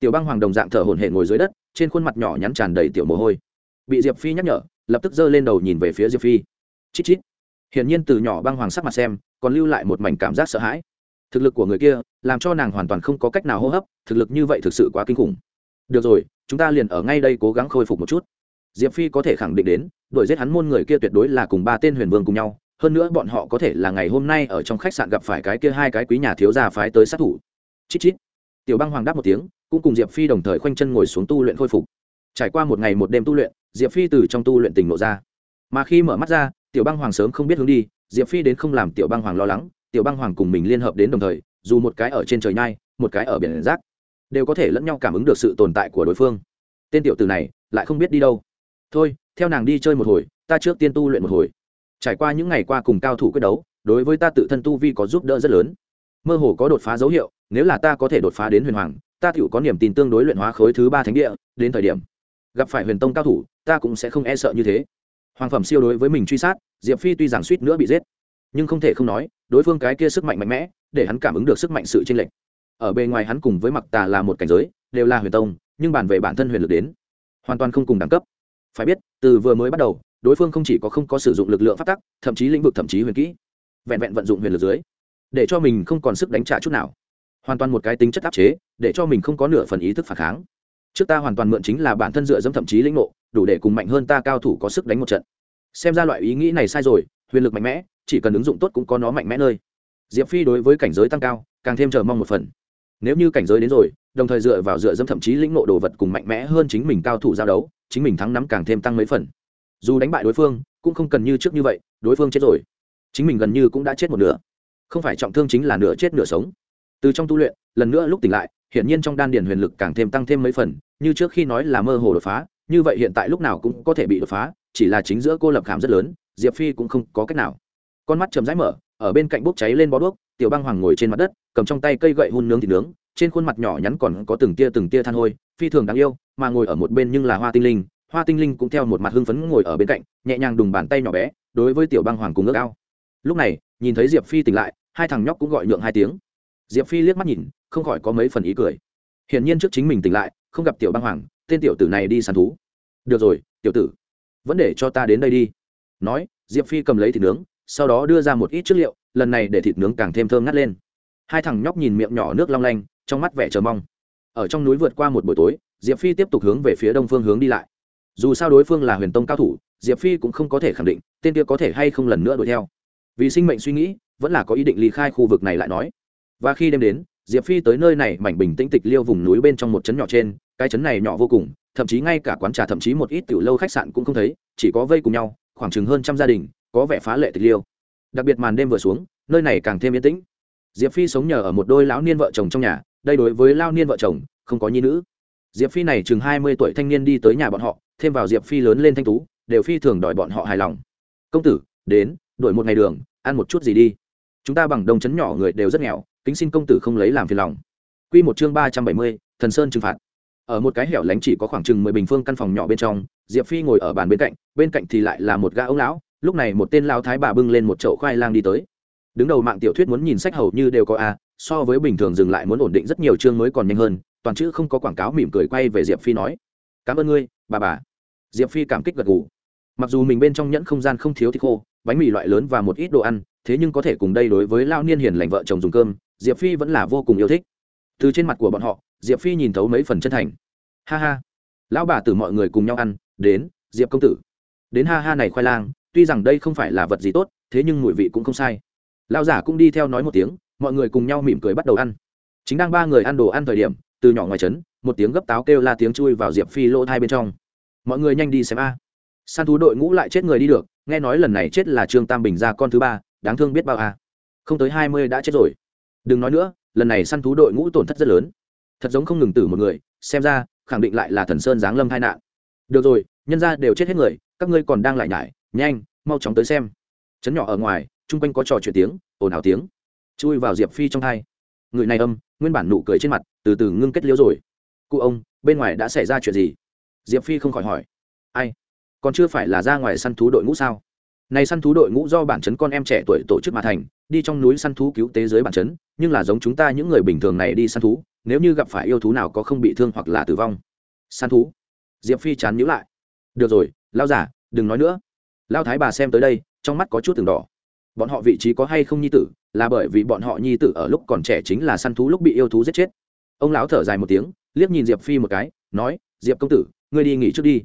Tiểu băng hoàng đồng dạng thở hổn hển ngồi dưới đất, trên khuôn mặt nhỏ nhắn tràn đầy tiểu mồ hôi. Bị diệp phi nhắc nhở, lập tức giơ lên đầu nhìn về phía diệp phi. Chít chít hiển nhiên từ nhỏ băng hoàng sắc mặt xem, còn lưu lại một mảnh cảm giác sợ hãi. Thực lực của người kia, làm cho nàng hoàn toàn không có cách nào hô hấp, thực lực như vậy thực sự quá kinh khủng. Được rồi, chúng ta liền ở ngay đây cố gắng khôi phục một chút. Diệp phi có thể khẳng định đến, đuổi giết hắn môn người kia tuyệt đối là cùng ba tên huyền vương cùng nhau. Hơn nữa bọn họ có thể là ngày hôm nay ở trong khách sạn gặp phải cái kia hai cái quý nhà thiếu gia phái tới sát thủ. Chít chít. Tiểu băng hoàng đáp một tiếng, cũng cùng diệp phi đồng thời khoanh chân ngồi xuống tu luyện khôi phục. Trải qua một ngày một đêm tu luyện, diệp phi từ trong tu luyện tỉnh nộ ra. Mà khi mở mắt ra tiểu băng hoàng sớm không biết hướng đi, diệp phi đến không làm tiểu băng hoàng lo lắng, tiểu băng hoàng cùng mình liên hợp đến đồng thời, dù một cái ở trên trời nhai, một cái ở biển rác, đều có thể lẫn nhau cảm ứng được sự tồn tại của đối phương. Tên tiểu tử này lại không biết đi đâu. Thôi, theo nàng đi chơi một hồi, ta trước tiên tu luyện một hồi. Trải qua những ngày qua cùng cao thủ quyết đấu, đối với ta tự thân tu vi có giúp đỡ rất lớn. Mơ hồ có đột phá dấu hiệu, nếu là ta có thể đột phá đến huyền hoàng, ta tựu có niềm tin tương đối luyện hóa khối thứ ba thánh địa, đến thời điểm gặp phải huyền tông cao thủ, ta cũng sẽ không e sợ như thế hoàng phẩm siêu đối với mình truy sát, diệp phi tuy rằng suýt nữa bị giết, nhưng không thể không nói, đối phương cái kia sức mạnh mạnh mẽ, để hắn cảm ứng được sức mạnh sự tranh lệch. Ở bề ngoài hắn cùng với mặc tà là một cảnh giới, đều là huyền tông, nhưng bàn về bản thân huyền lực đến, hoàn toàn không cùng đẳng cấp. Phải biết, từ vừa mới bắt đầu, đối phương không chỉ có không có sử dụng lực lượng phát tắc, thậm chí lĩnh vực thậm chí huyền kỹ, vẹn vẹn vận dụng huyền lực dưới, để cho mình không còn sức đánh trả chút nào. Hoàn toàn một cái tính chất áp chế, để cho mình không có nửa phần ý thức phản kháng. Trước ta hoàn toàn mượn chính là bản thân dựa dẫm thậm chí lĩnh ngộ đủ để cùng mạnh hơn ta cao thủ có sức đánh một trận. Xem ra loại ý nghĩ này sai rồi, huyền lực mạnh mẽ, chỉ cần ứng dụng tốt cũng có nó mạnh mẽ nơi. Diệp phi đối với cảnh giới tăng cao, càng thêm chờ mong một phần. Nếu như cảnh giới đến rồi, đồng thời dựa vào dựa dẫm thậm chí lĩnh ngộ đồ vật cùng mạnh mẽ hơn chính mình cao thủ giao đấu, chính mình thắng nắm càng thêm tăng mấy phần. Dù đánh bại đối phương, cũng không cần như trước như vậy, đối phương chết rồi. Chính mình gần như cũng đã chết một nửa. Không phải trọng thương chính là nửa chết nửa sống. Từ trong tu luyện, lần nữa lúc tỉnh lại, hiển nhiên trong đan điền huyền lực càng thêm tăng thêm mấy phần, như trước khi nói là mơ hồ đột phá như vậy hiện tại lúc nào cũng có thể bị đột phá, chỉ là chính giữa cô lập khảm rất lớn, diệp phi cũng không có cách nào. Con mắt chầm rãi mở, ở bên cạnh bốc cháy lên bó đuốc, tiểu băng hoàng ngồi trên mặt đất, cầm trong tay cây gậy hun nướng thịt nướng, trên khuôn mặt nhỏ nhắn còn có từng tia từng tia than hôi, phi thường đáng yêu, mà ngồi ở một bên nhưng là hoa tinh linh. Hoa tinh linh cũng theo một mặt hưng phấn ngồi ở bên cạnh, nhẹ nhàng đùng bàn tay nhỏ bé, đối với tiểu băng hoàng cùng ước ao. Lúc này, nhìn thấy diệp phi tỉnh lại, hai thằng nhóc cũng gọi nhượng hai tiếng. Diệp phi liếc mắt nhìn, không khỏi có mấy phần ý cười. Hiển nhiên trước chính mình tỉnh lại, không gặp tiểu băng hoàng tên tiểu tử này đi săn thú. Được rồi, tiểu tử, vẫn để cho ta đến đây đi. Nói, diệp phi cầm lấy thịt nướng, sau đó đưa ra một ít chất liệu, lần này để thịt nướng càng thêm thơm ngắt lên. Hai thằng nhóc nhìn miệng nhỏ nước long lanh, trong mắt vẻ chờ mong. Ở trong núi vượt qua một buổi tối, diệp phi tiếp tục hướng về phía đông phương hướng đi lại. Dù sao đối phương là huyền tông cao thủ, diệp phi cũng không có thể khẳng định tên kia có thể hay không lần nữa đuổi theo. Vì sinh mệnh suy nghĩ, vẫn là có ý định ly khai khu vực này lại nói. Và khi đêm đến, diệp phi tới nơi này mảnh bình tĩnh tịch liêu vùng núi bên trong một trấn nhỏ trên cái trấn này nhỏ vô cùng, thậm chí ngay cả quán trà thậm chí một ít tiểu lâu khách sạn cũng không thấy, chỉ có vây cùng nhau, khoảng chừng hơn trăm gia đình, có vẻ phá lệ tịch liêu. Đặc biệt màn đêm vừa xuống, nơi này càng thêm yên tĩnh. Diệp phi sống nhờ ở một đôi lão niên vợ chồng trong nhà, đây đối với lao niên vợ chồng, không có nhi nữ. Diệp phi này chừng hai mươi tuổi thanh niên đi tới nhà bọn họ, thêm vào diệp phi lớn lên thanh tú, đều phi thường đòi bọn họ hài lòng. Công tử, đến, đổi một ngày đường, ăn một chút gì đi. Chúng ta bằng đồng chấn nhỏ người đều rất nghèo, kính xin công tử không lấy làm phiền lòng. Quy một chương ba trăm bảy mươi, thần sơn trừng phạt ở một cái hẻo lánh chỉ có khoảng chừng mười bình phương căn phòng nhỏ bên trong, diệp phi ngồi ở bàn bên cạnh bên cạnh thì lại là một gã ông lão, lúc này một tên lao thái bà bưng lên một chậu khoai lang đi tới. Đứng đầu mạng tiểu thuyết muốn nhìn sách hầu như đều có a, so với bình thường dừng lại muốn ổn định rất nhiều chương mới còn nhanh hơn, toàn chữ không có quảng cáo mỉm cười quay về diệp phi nói, cảm ơn ngươi, bà bà. Diệp phi cảm kích gật gù. Mặc dù mình bên trong nhẫn không gian không thiếu thịt khô, bánh mì loại lớn và một ít đồ ăn, thế nhưng có thể cùng đây đối với lao niên hiền lành vợ chồng dùng cơm, diệp phi vẫn là vô cùng yêu thích. Từ trên mặt của bọn họ diệp phi nhìn thấu mấy phần chân thành. Ha ha. Lão bà tử mọi người cùng nhau ăn, đến, diệp công tử. Đến ha ha này khoai lang, tuy rằng đây không phải là vật gì tốt, thế nhưng mùi vị cũng không sai. Lão giả cũng đi theo nói một tiếng, mọi người cùng nhau mỉm cười bắt đầu ăn. Chính đang ba người ăn đồ ăn thời điểm, từ nhỏ ngoài trấn, một tiếng gấp táo kêu la tiếng chui vào diệp phi lỗ thai bên trong. Mọi người nhanh đi xem a. À. săn thú đội ngũ lại chết người đi được, nghe nói lần này chết là trương tam bình ra con thứ ba, đáng thương biết bao a. Không tới hai mươi đã chết rồi. Đừng nói nữa, lần này săn thú đội ngũ tổn thất rất lớn thật giống không ngừng tử một người, xem ra, khẳng định lại là thần sơn giáng lâm tai nạn. Được rồi, nhân ra đều chết hết người, các ngươi còn đang lại nhải, nhanh, mau chóng tới xem. Chấn nhỏ ở ngoài, chung quanh có trò chuyện tiếng, ồn ào tiếng. Chui vào diệp phi trong thai. Người này âm, nguyên bản nụ cười trên mặt, từ từ ngưng kết liễu rồi. Cụ ông, bên ngoài đã xảy ra chuyện gì? Diệp phi không khỏi hỏi. Ai? Còn chưa phải là ra ngoài săn thú đội ngũ sao? Này săn thú đội ngũ do bản chấn con em trẻ tuổi tổ chức mà thành, đi trong núi săn thú cứu tế dưới bản chấn nhưng là giống chúng ta những người bình thường này đi săn thú, nếu như gặp phải yêu thú nào có không bị thương hoặc là tử vong, săn thú. Diệp phi chán nhữ lại. Được rồi lao giả đừng nói nữa. Lao thái bà xem tới đây, trong mắt có chút từng đỏ. Bọn họ vị trí có hay không nhi tử, là bởi vì bọn họ nhi tử ở lúc còn trẻ chính là săn thú lúc bị yêu thú giết chết. Ông lão thở dài một tiếng, liếc nhìn diệp phi một cái, nói, diệp công tử, ngươi đi nghỉ trước đi.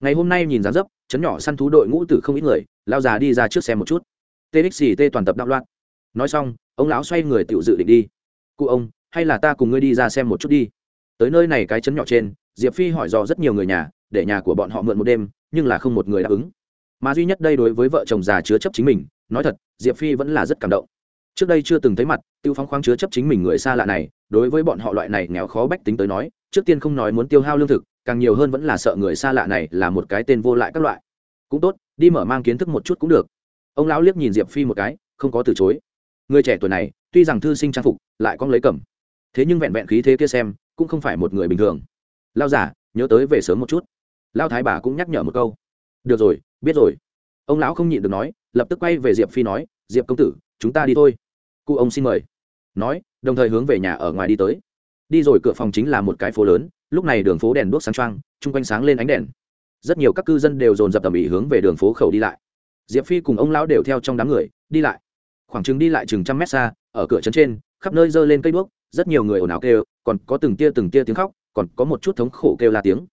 Ngày hôm nay nhìn dáng dấp, chấn nhỏ săn thú đội ngũ tử không ít người lao già đi ra trước xem một chút. Txt toàn tập đạo loạn nói xong, ông lão xoay người tự dự định đi. Cụ ông, hay là ta cùng ngươi đi ra xem một chút đi. Tới nơi này cái chấn nhỏ trên, diệp phi hỏi dò rất nhiều người nhà, để nhà của bọn họ mượn một đêm, nhưng là không một người đáp ứng. Mà duy nhất đây đối với vợ chồng già chứa chấp chính mình, nói thật, diệp phi vẫn là rất cảm động. Trước đây chưa từng thấy mặt, tiêu phóng khoáng chứa chấp chính mình người xa lạ này, đối với bọn họ loại này nghèo khó bách tính tới nói, trước tiên không nói muốn tiêu hao lương thực, càng nhiều hơn vẫn là sợ người xa lạ này là một cái tên vô lại các loại. Cũng tốt, đi mở mang kiến thức một chút cũng được. Ông lão liếc nhìn diệp phi một cái, không có từ chối người trẻ tuổi này, tuy rằng thư sinh trang phục lại con lấy cầm, thế nhưng vẹn vẹn khí thế kia xem, cũng không phải một người bình thường. Lao giả nhớ tới về sớm một chút. Lao thái bà cũng nhắc nhở một câu. Được rồi, biết rồi. Ông lão không nhịn được nói, lập tức quay về diệp phi nói, diệp công tử, chúng ta đi thôi. Cụ ông xin mời. Nói, đồng thời hướng về nhà ở ngoài đi tới. Đi rồi cửa phòng chính là một cái phố lớn, lúc này đường phố đèn đuốc sáng trăng chung quanh sáng lên ánh đèn. Rất nhiều các cư dân đều dồn dập tầm ỉ hướng về đường phố khẩu đi lại. Diệp phi cùng ông lão đều theo trong đám người, đi lại khoảng chừng đi lại chừng trăm mét xa ở cửa trấn trên khắp nơi giơ lên cây đuốc rất nhiều người ồn ào kêu còn có từng tia từng tia tiếng khóc còn có một chút thống khổ kêu la tiếng.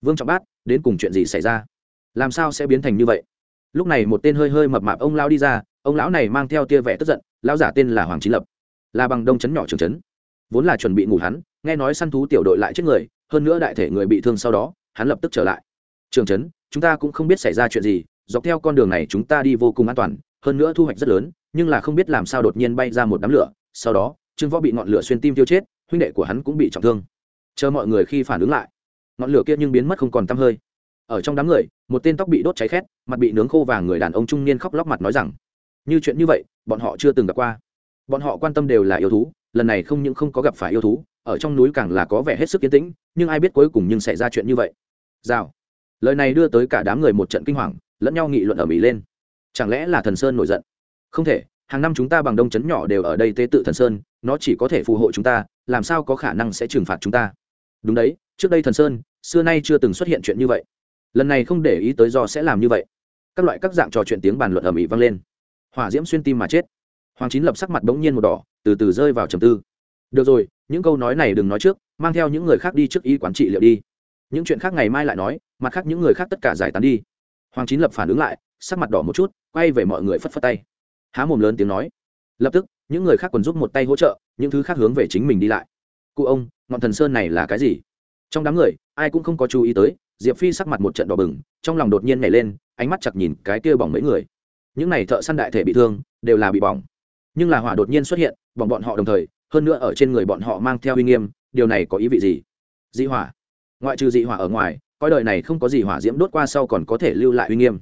Vương trọng bát đến cùng chuyện gì xảy ra? Làm sao sẽ biến thành như vậy? Lúc này một tên hơi hơi mập mạp ông lão đi ra ông lão này mang theo tia vẻ tức giận lão giả tên là hoàng Chí lập. Là bằng đông chấn nhỏ trường trấn, vốn là chuẩn bị ngủ hắn nghe nói săn thú tiểu đội lại chết người hơn nữa đại thể người bị thương sau đó hắn lập tức trở lại. Trường trấn chúng ta cũng không biết xảy ra chuyện gì dọc theo con đường này chúng ta đi vô cùng an toàn hơn nữa thu hoạch rất lớn nhưng là không biết làm sao đột nhiên bay ra một đám lửa, sau đó, trương võ bị ngọn lửa xuyên tim tiêu chết, huynh đệ của hắn cũng bị trọng thương. Chờ mọi người khi phản ứng lại, ngọn lửa kia nhưng biến mất không còn tăm hơi. Ở trong đám người, một tên tóc bị đốt cháy khét, mặt bị nướng khô và người đàn ông trung niên khóc lóc mặt nói rằng, như chuyện như vậy, bọn họ chưa từng gặp qua. Bọn họ quan tâm đều là yêu thú, lần này không những không có gặp phải yêu thú, ở trong núi càng là có vẻ hết sức yên tĩnh, nhưng ai biết cuối cùng nhưng xảy ra chuyện như vậy. Rào. Lời này đưa tới cả đám người một trận kinh hoàng, lẫn nhau nghị luận ở mỹ lên. Chẳng lẽ là thần sơn nổi giận? Không thể, hàng năm chúng ta bằng đông chấn nhỏ đều ở đây tế tự thần sơn, nó chỉ có thể phù hộ chúng ta, làm sao có khả năng sẽ trừng phạt chúng ta? Đúng đấy, trước đây thần sơn, xưa nay chưa từng xuất hiện chuyện như vậy. Lần này không để ý tới do sẽ làm như vậy. Các loại các dạng trò chuyện tiếng bàn luận ầm ĩ vang lên. Hỏa diễm xuyên tim mà chết. Hoàng chín lập sắc mặt bỗng nhiên một đỏ, từ từ rơi vào trầm tư. Được rồi, những câu nói này đừng nói trước, mang theo những người khác đi trước y quản trị liệu đi. Những chuyện khác ngày mai lại nói, mặt khác những người khác tất cả giải tán đi. Hoàng chín lập phản ứng lại, sắc mặt đỏ một chút, quay về mọi người phất phất tay há mồm lớn tiếng nói. Lập tức, những người khác còn giúp một tay hỗ trợ, những thứ khác hướng về chính mình đi lại. Cụ ông, ngọn thần sơn này là cái gì? Trong đám người, ai cũng không có chú ý tới, diệp phi sắc mặt một trận đỏ bừng, trong lòng đột nhiên nhảy lên, ánh mắt chặt nhìn cái kia bỏng mấy người. Những này thợ săn đại thể bị thương, đều là bị bỏng. Nhưng là hỏa đột nhiên xuất hiện, bỏng bọn họ đồng thời, hơn nữa ở trên người bọn họ mang theo uy nghiêm, điều này có ý vị gì? Dị hỏa. Ngoại trừ dị hỏa ở ngoài, coi đời này không có gì hỏa diễm đốt qua sau còn có thể lưu lại uy nghiêm.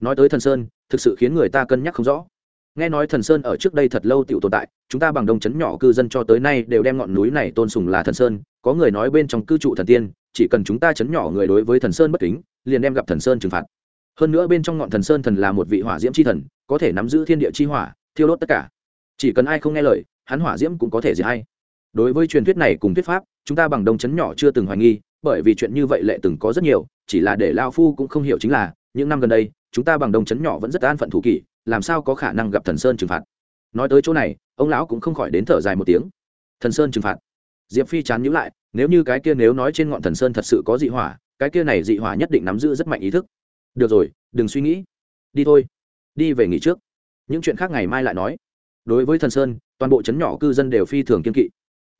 Nói tới thần sơn, thực sự khiến người ta cân nhắc không rõ nghe nói thần sơn ở trước đây thật lâu tựu tồn tại, chúng ta bằng đông chấn nhỏ cư dân cho tới nay đều đem ngọn núi này tôn sùng là thần sơn, có người nói bên trong cư trụ thần tiên, chỉ cần chúng ta chấn nhỏ người đối với thần sơn bất kính, liền đem gặp thần sơn trừng phạt. Hơn nữa bên trong ngọn thần sơn thần là một vị hỏa diễm c h i thần, có thể nắm giữ thiên địa chi hỏa, thiêu đốt tất cả. Chỉ cần ai không nghe lời, hắn hỏa diễm cũng có thể gì hay. Đối với truyền thuyết này cùng thuyết pháp, chúng ta bằng đông chấn nhỏ chưa từng hoài nghi, bởi vì chuyện như vậy lệ từng có rất nhiều, chỉ là để lao phu cũng không hiểu chính là, những năm gần đây, chúng ta bằng đông chấn nhỏ vẫn rất an phận thủ kỷ làm sao có khả năng gặp thần sơn trừng phạt? Nói tới chỗ này, ông lão cũng không khỏi đến thở dài một tiếng. Thần sơn trừng phạt? Diệp phi chán nhữ lại, nếu như cái kia nếu nói trên ngọn thần sơn thật sự có dị hỏa, cái kia này dị hỏa nhất định nắm giữ rất mạnh ý thức. Được rồi, đừng suy nghĩ. Đi thôi. Đi về nghỉ trước. Những chuyện khác ngày mai lại nói. Đối với thần sơn, toàn bộ chấn nhỏ cư dân đều phi thường kiên kỵ.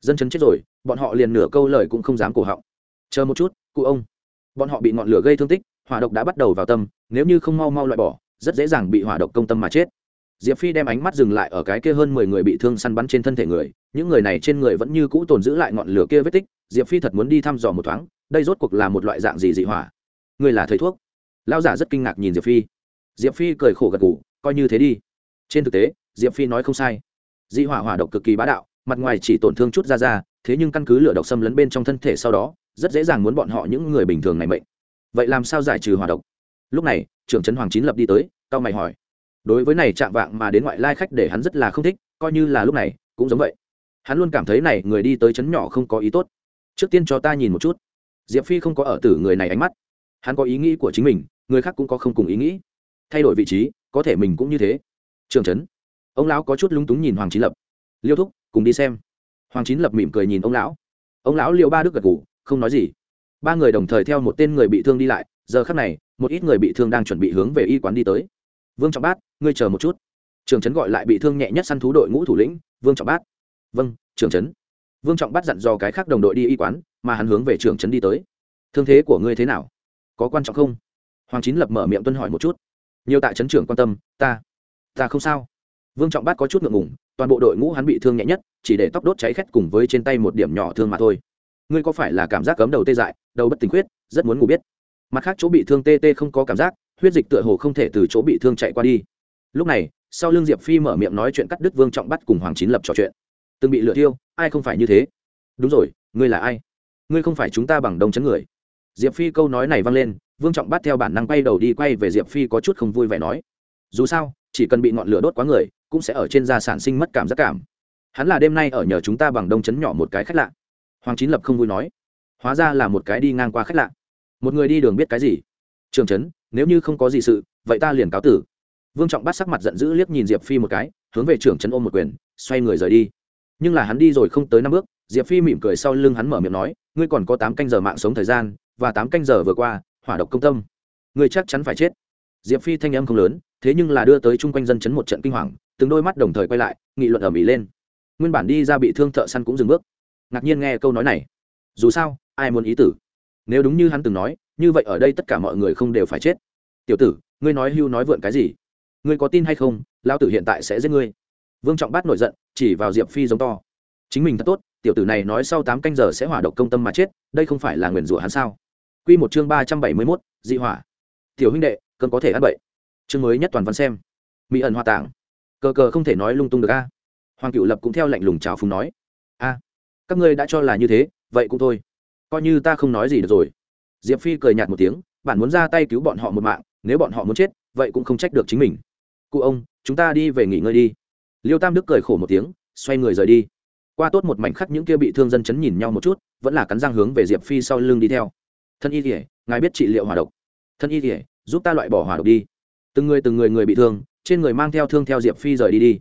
Dân chấn chết rồi, bọn họ liền nửa câu lời cũng không dám cổ họng. Chờ một chút, cụ ông. Bọn họ bị ngọn lửa gây thương tích, hỏa độc đã bắt đầu vào tâm, nếu như không mau mau loại bỏ rất dễ dàng bị hỏa độc công tâm mà chết. Diệp phi đem ánh mắt dừng lại ở cái kia hơn mười người bị thương săn bắn trên thân thể người, những người này trên người vẫn như cũ tồn giữ lại ngọn lửa kia vết tích, diệp phi thật muốn đi thăm dò một thoáng, đây rốt cuộc là một loại dạng gì dị hỏa? Người là thầy thuốc. Lao giả rất kinh ngạc nhìn diệp phi. Diệp phi cười khổ gật gù, coi như thế đi. Trên thực tế, diệp phi nói không sai. Dị hỏa hỏa độc cực kỳ bá đạo, mặt ngoài chỉ tổn thương chút ra ra thế nhưng căn cứ lửa độc xâm lấn bên trong thân thể sau đó, rất dễ dàng muốn bọn họ những người bình thường này mệnh. Vậy làm sao giải trừ hỏa độc? Lúc này trưởng trấn hoàng chín lập đi tới, cao mày hỏi. Đối với này chạm vạng mà đến ngoại lai khách để hắn rất là không thích, coi như là lúc này, cũng giống vậy. Hắn luôn cảm thấy này người đi tới chấn nhỏ không có ý tốt. Trước tiên cho ta nhìn một chút. Diệp phi không có ở tử người này ánh mắt. Hắn có ý nghĩ của chính mình, người khác cũng có không cùng ý nghĩ. Thay đổi vị trí, có thể mình cũng như thế. Trường trấn. Ông lão có chút lúng túng nhìn hoàng chín lập. Liêu thúc, cùng đi xem. Hoàng chín lập mỉm cười nhìn ông lão. Ông lão liệu ba đức gật ngủ không nói gì. Ba người đồng thời theo một tên người bị thương đi lại giờ khắc này, một ít người bị thương đang chuẩn bị hướng về y quán đi tới. Vương trọng bát, ngươi chờ một chút. Trường trấn gọi lại bị thương nhẹ nhất săn thú đội ngũ thủ lĩnh, vương trọng bát. Vâng trường trấn vương trọng bát dặn dò cái khác đồng đội đi y quán, mà hắn hướng về trường trấn đi tới. Thương thế của ngươi thế nào? Có quan trọng không? Hoàng chín lập mở miệng tuân hỏi một chút. Nhiều tại trấn trưởng quan tâm, ta ta không sao. Vương trọng bát có chút ngượng ngùng, toàn bộ đội ngũ hắn bị thương nhẹ nhất, chỉ để tóc đốt cháy khét cùng với trên tay một điểm nhỏ thương mà thôi. Ngươi có phải là cảm giác cấm đầu tê dại, đầu bất tình khuyết, rất muốn ngủ biết mặt khác chỗ bị thương tê tê không có cảm giác, huyết dịch tựa hồ không thể từ chỗ bị thương chạy qua đi. Lúc này, sau lưng diệp phi mở miệng nói chuyện cắt đứt vương trọng bắt cùng hoàng chín lập trò chuyện. Từng bị lựa tiêu ai không phải như thế? Đúng rồi, ngươi là ai? Ngươi không phải chúng ta bằng đồng chấn người. Diệp phi câu nói này vang lên, vương trọng bắt theo bản năng quay đầu đi quay về diệp phi có chút không vui vẻ nói. Dù sao, chỉ cần bị ngọn lửa đốt quá người, cũng sẽ ở trên da sản sinh mất cảm giác cảm. Hắn là đêm nay ở nhờ chúng ta bằng đông chấn nhỏ một cái khách lạ. Hoàng chín lập không vui nói. Hóa ra là một cái đi ngang qua khách lạ một người đi đường biết cái gì? Trường trấn, nếu như không có gì sự, vậy ta liền cáo tử. Vương trọng bắt sắc mặt giận dữ liếc nhìn diệp phi một cái, hướng về trưởng trấn ôm một quyền, xoay người rời đi. Nhưng là hắn đi rồi không tới năm bước, diệp phi mỉm cười sau lưng hắn mở miệng nói, ngươi còn có tám canh giờ mạng sống thời gian, và tám canh giờ vừa qua, hỏa độc công tâm. Ngươi chắc chắn phải chết. Diệp phi thanh âm không lớn, thế nhưng là đưa tới chung quanh dân chấn một trận kinh hoàng, từng đôi mắt đồng thời quay lại, nghị luận ở mỹ lên. Nguyên bản đi ra bị thương thợ săn cũng dừng bước. Ngạc nhiên nghe câu nói này. Dù sao, ai muốn ý tử? Nếu đúng như hắn từng nói, như vậy ở đây tất cả mọi người không đều phải chết. Tiểu tử, ngươi nói hưu nói vượn cái gì? Ngươi có tin hay không lao tử hiện tại sẽ giết ngươi. Vương trọng bát nổi giận, chỉ vào diệp phi giống to. Chính mình thật tốt, tiểu tử này nói sau tám canh giờ sẽ hỏa độc công tâm mà chết, đây không phải là nguyền rủa hắn sao? Q một chương ba trăm bảy mươi mốt, dị hỏa. Tiểu huynh đệ, cơn có thể ăn bậy. Chương mới nhất toàn văn xem. Mỹ ẩn hoa tảng cờ cờ không thể nói lung tung được a. Hoàng cựu lập cũng theo lệnh lùng trào phùng nói. A, các ngươi đã cho là như thế, vậy cũng thôi coi như ta không nói gì được rồi. Diệp phi cười nhạt một tiếng bạn muốn ra tay cứu bọn họ một mạng, nếu bọn họ muốn chết, vậy cũng không trách được chính mình. Cụ ông, chúng ta đi về nghỉ ngơi đi. Liêu tam đức cười khổ một tiếng, xoay người rời đi. Qua tốt một mảnh khắc những kia bị thương dân chấn nhìn nhau một chút, vẫn là cắn răng hướng về diệp phi sau lưng đi theo. Thân y thể ngài biết trị liệu hỏa độc. Thân y thể giúp ta loại bỏ hỏa độc đi. Từng người từng người người bị thương, trên người mang theo thương theo diệp phi rời đi đi.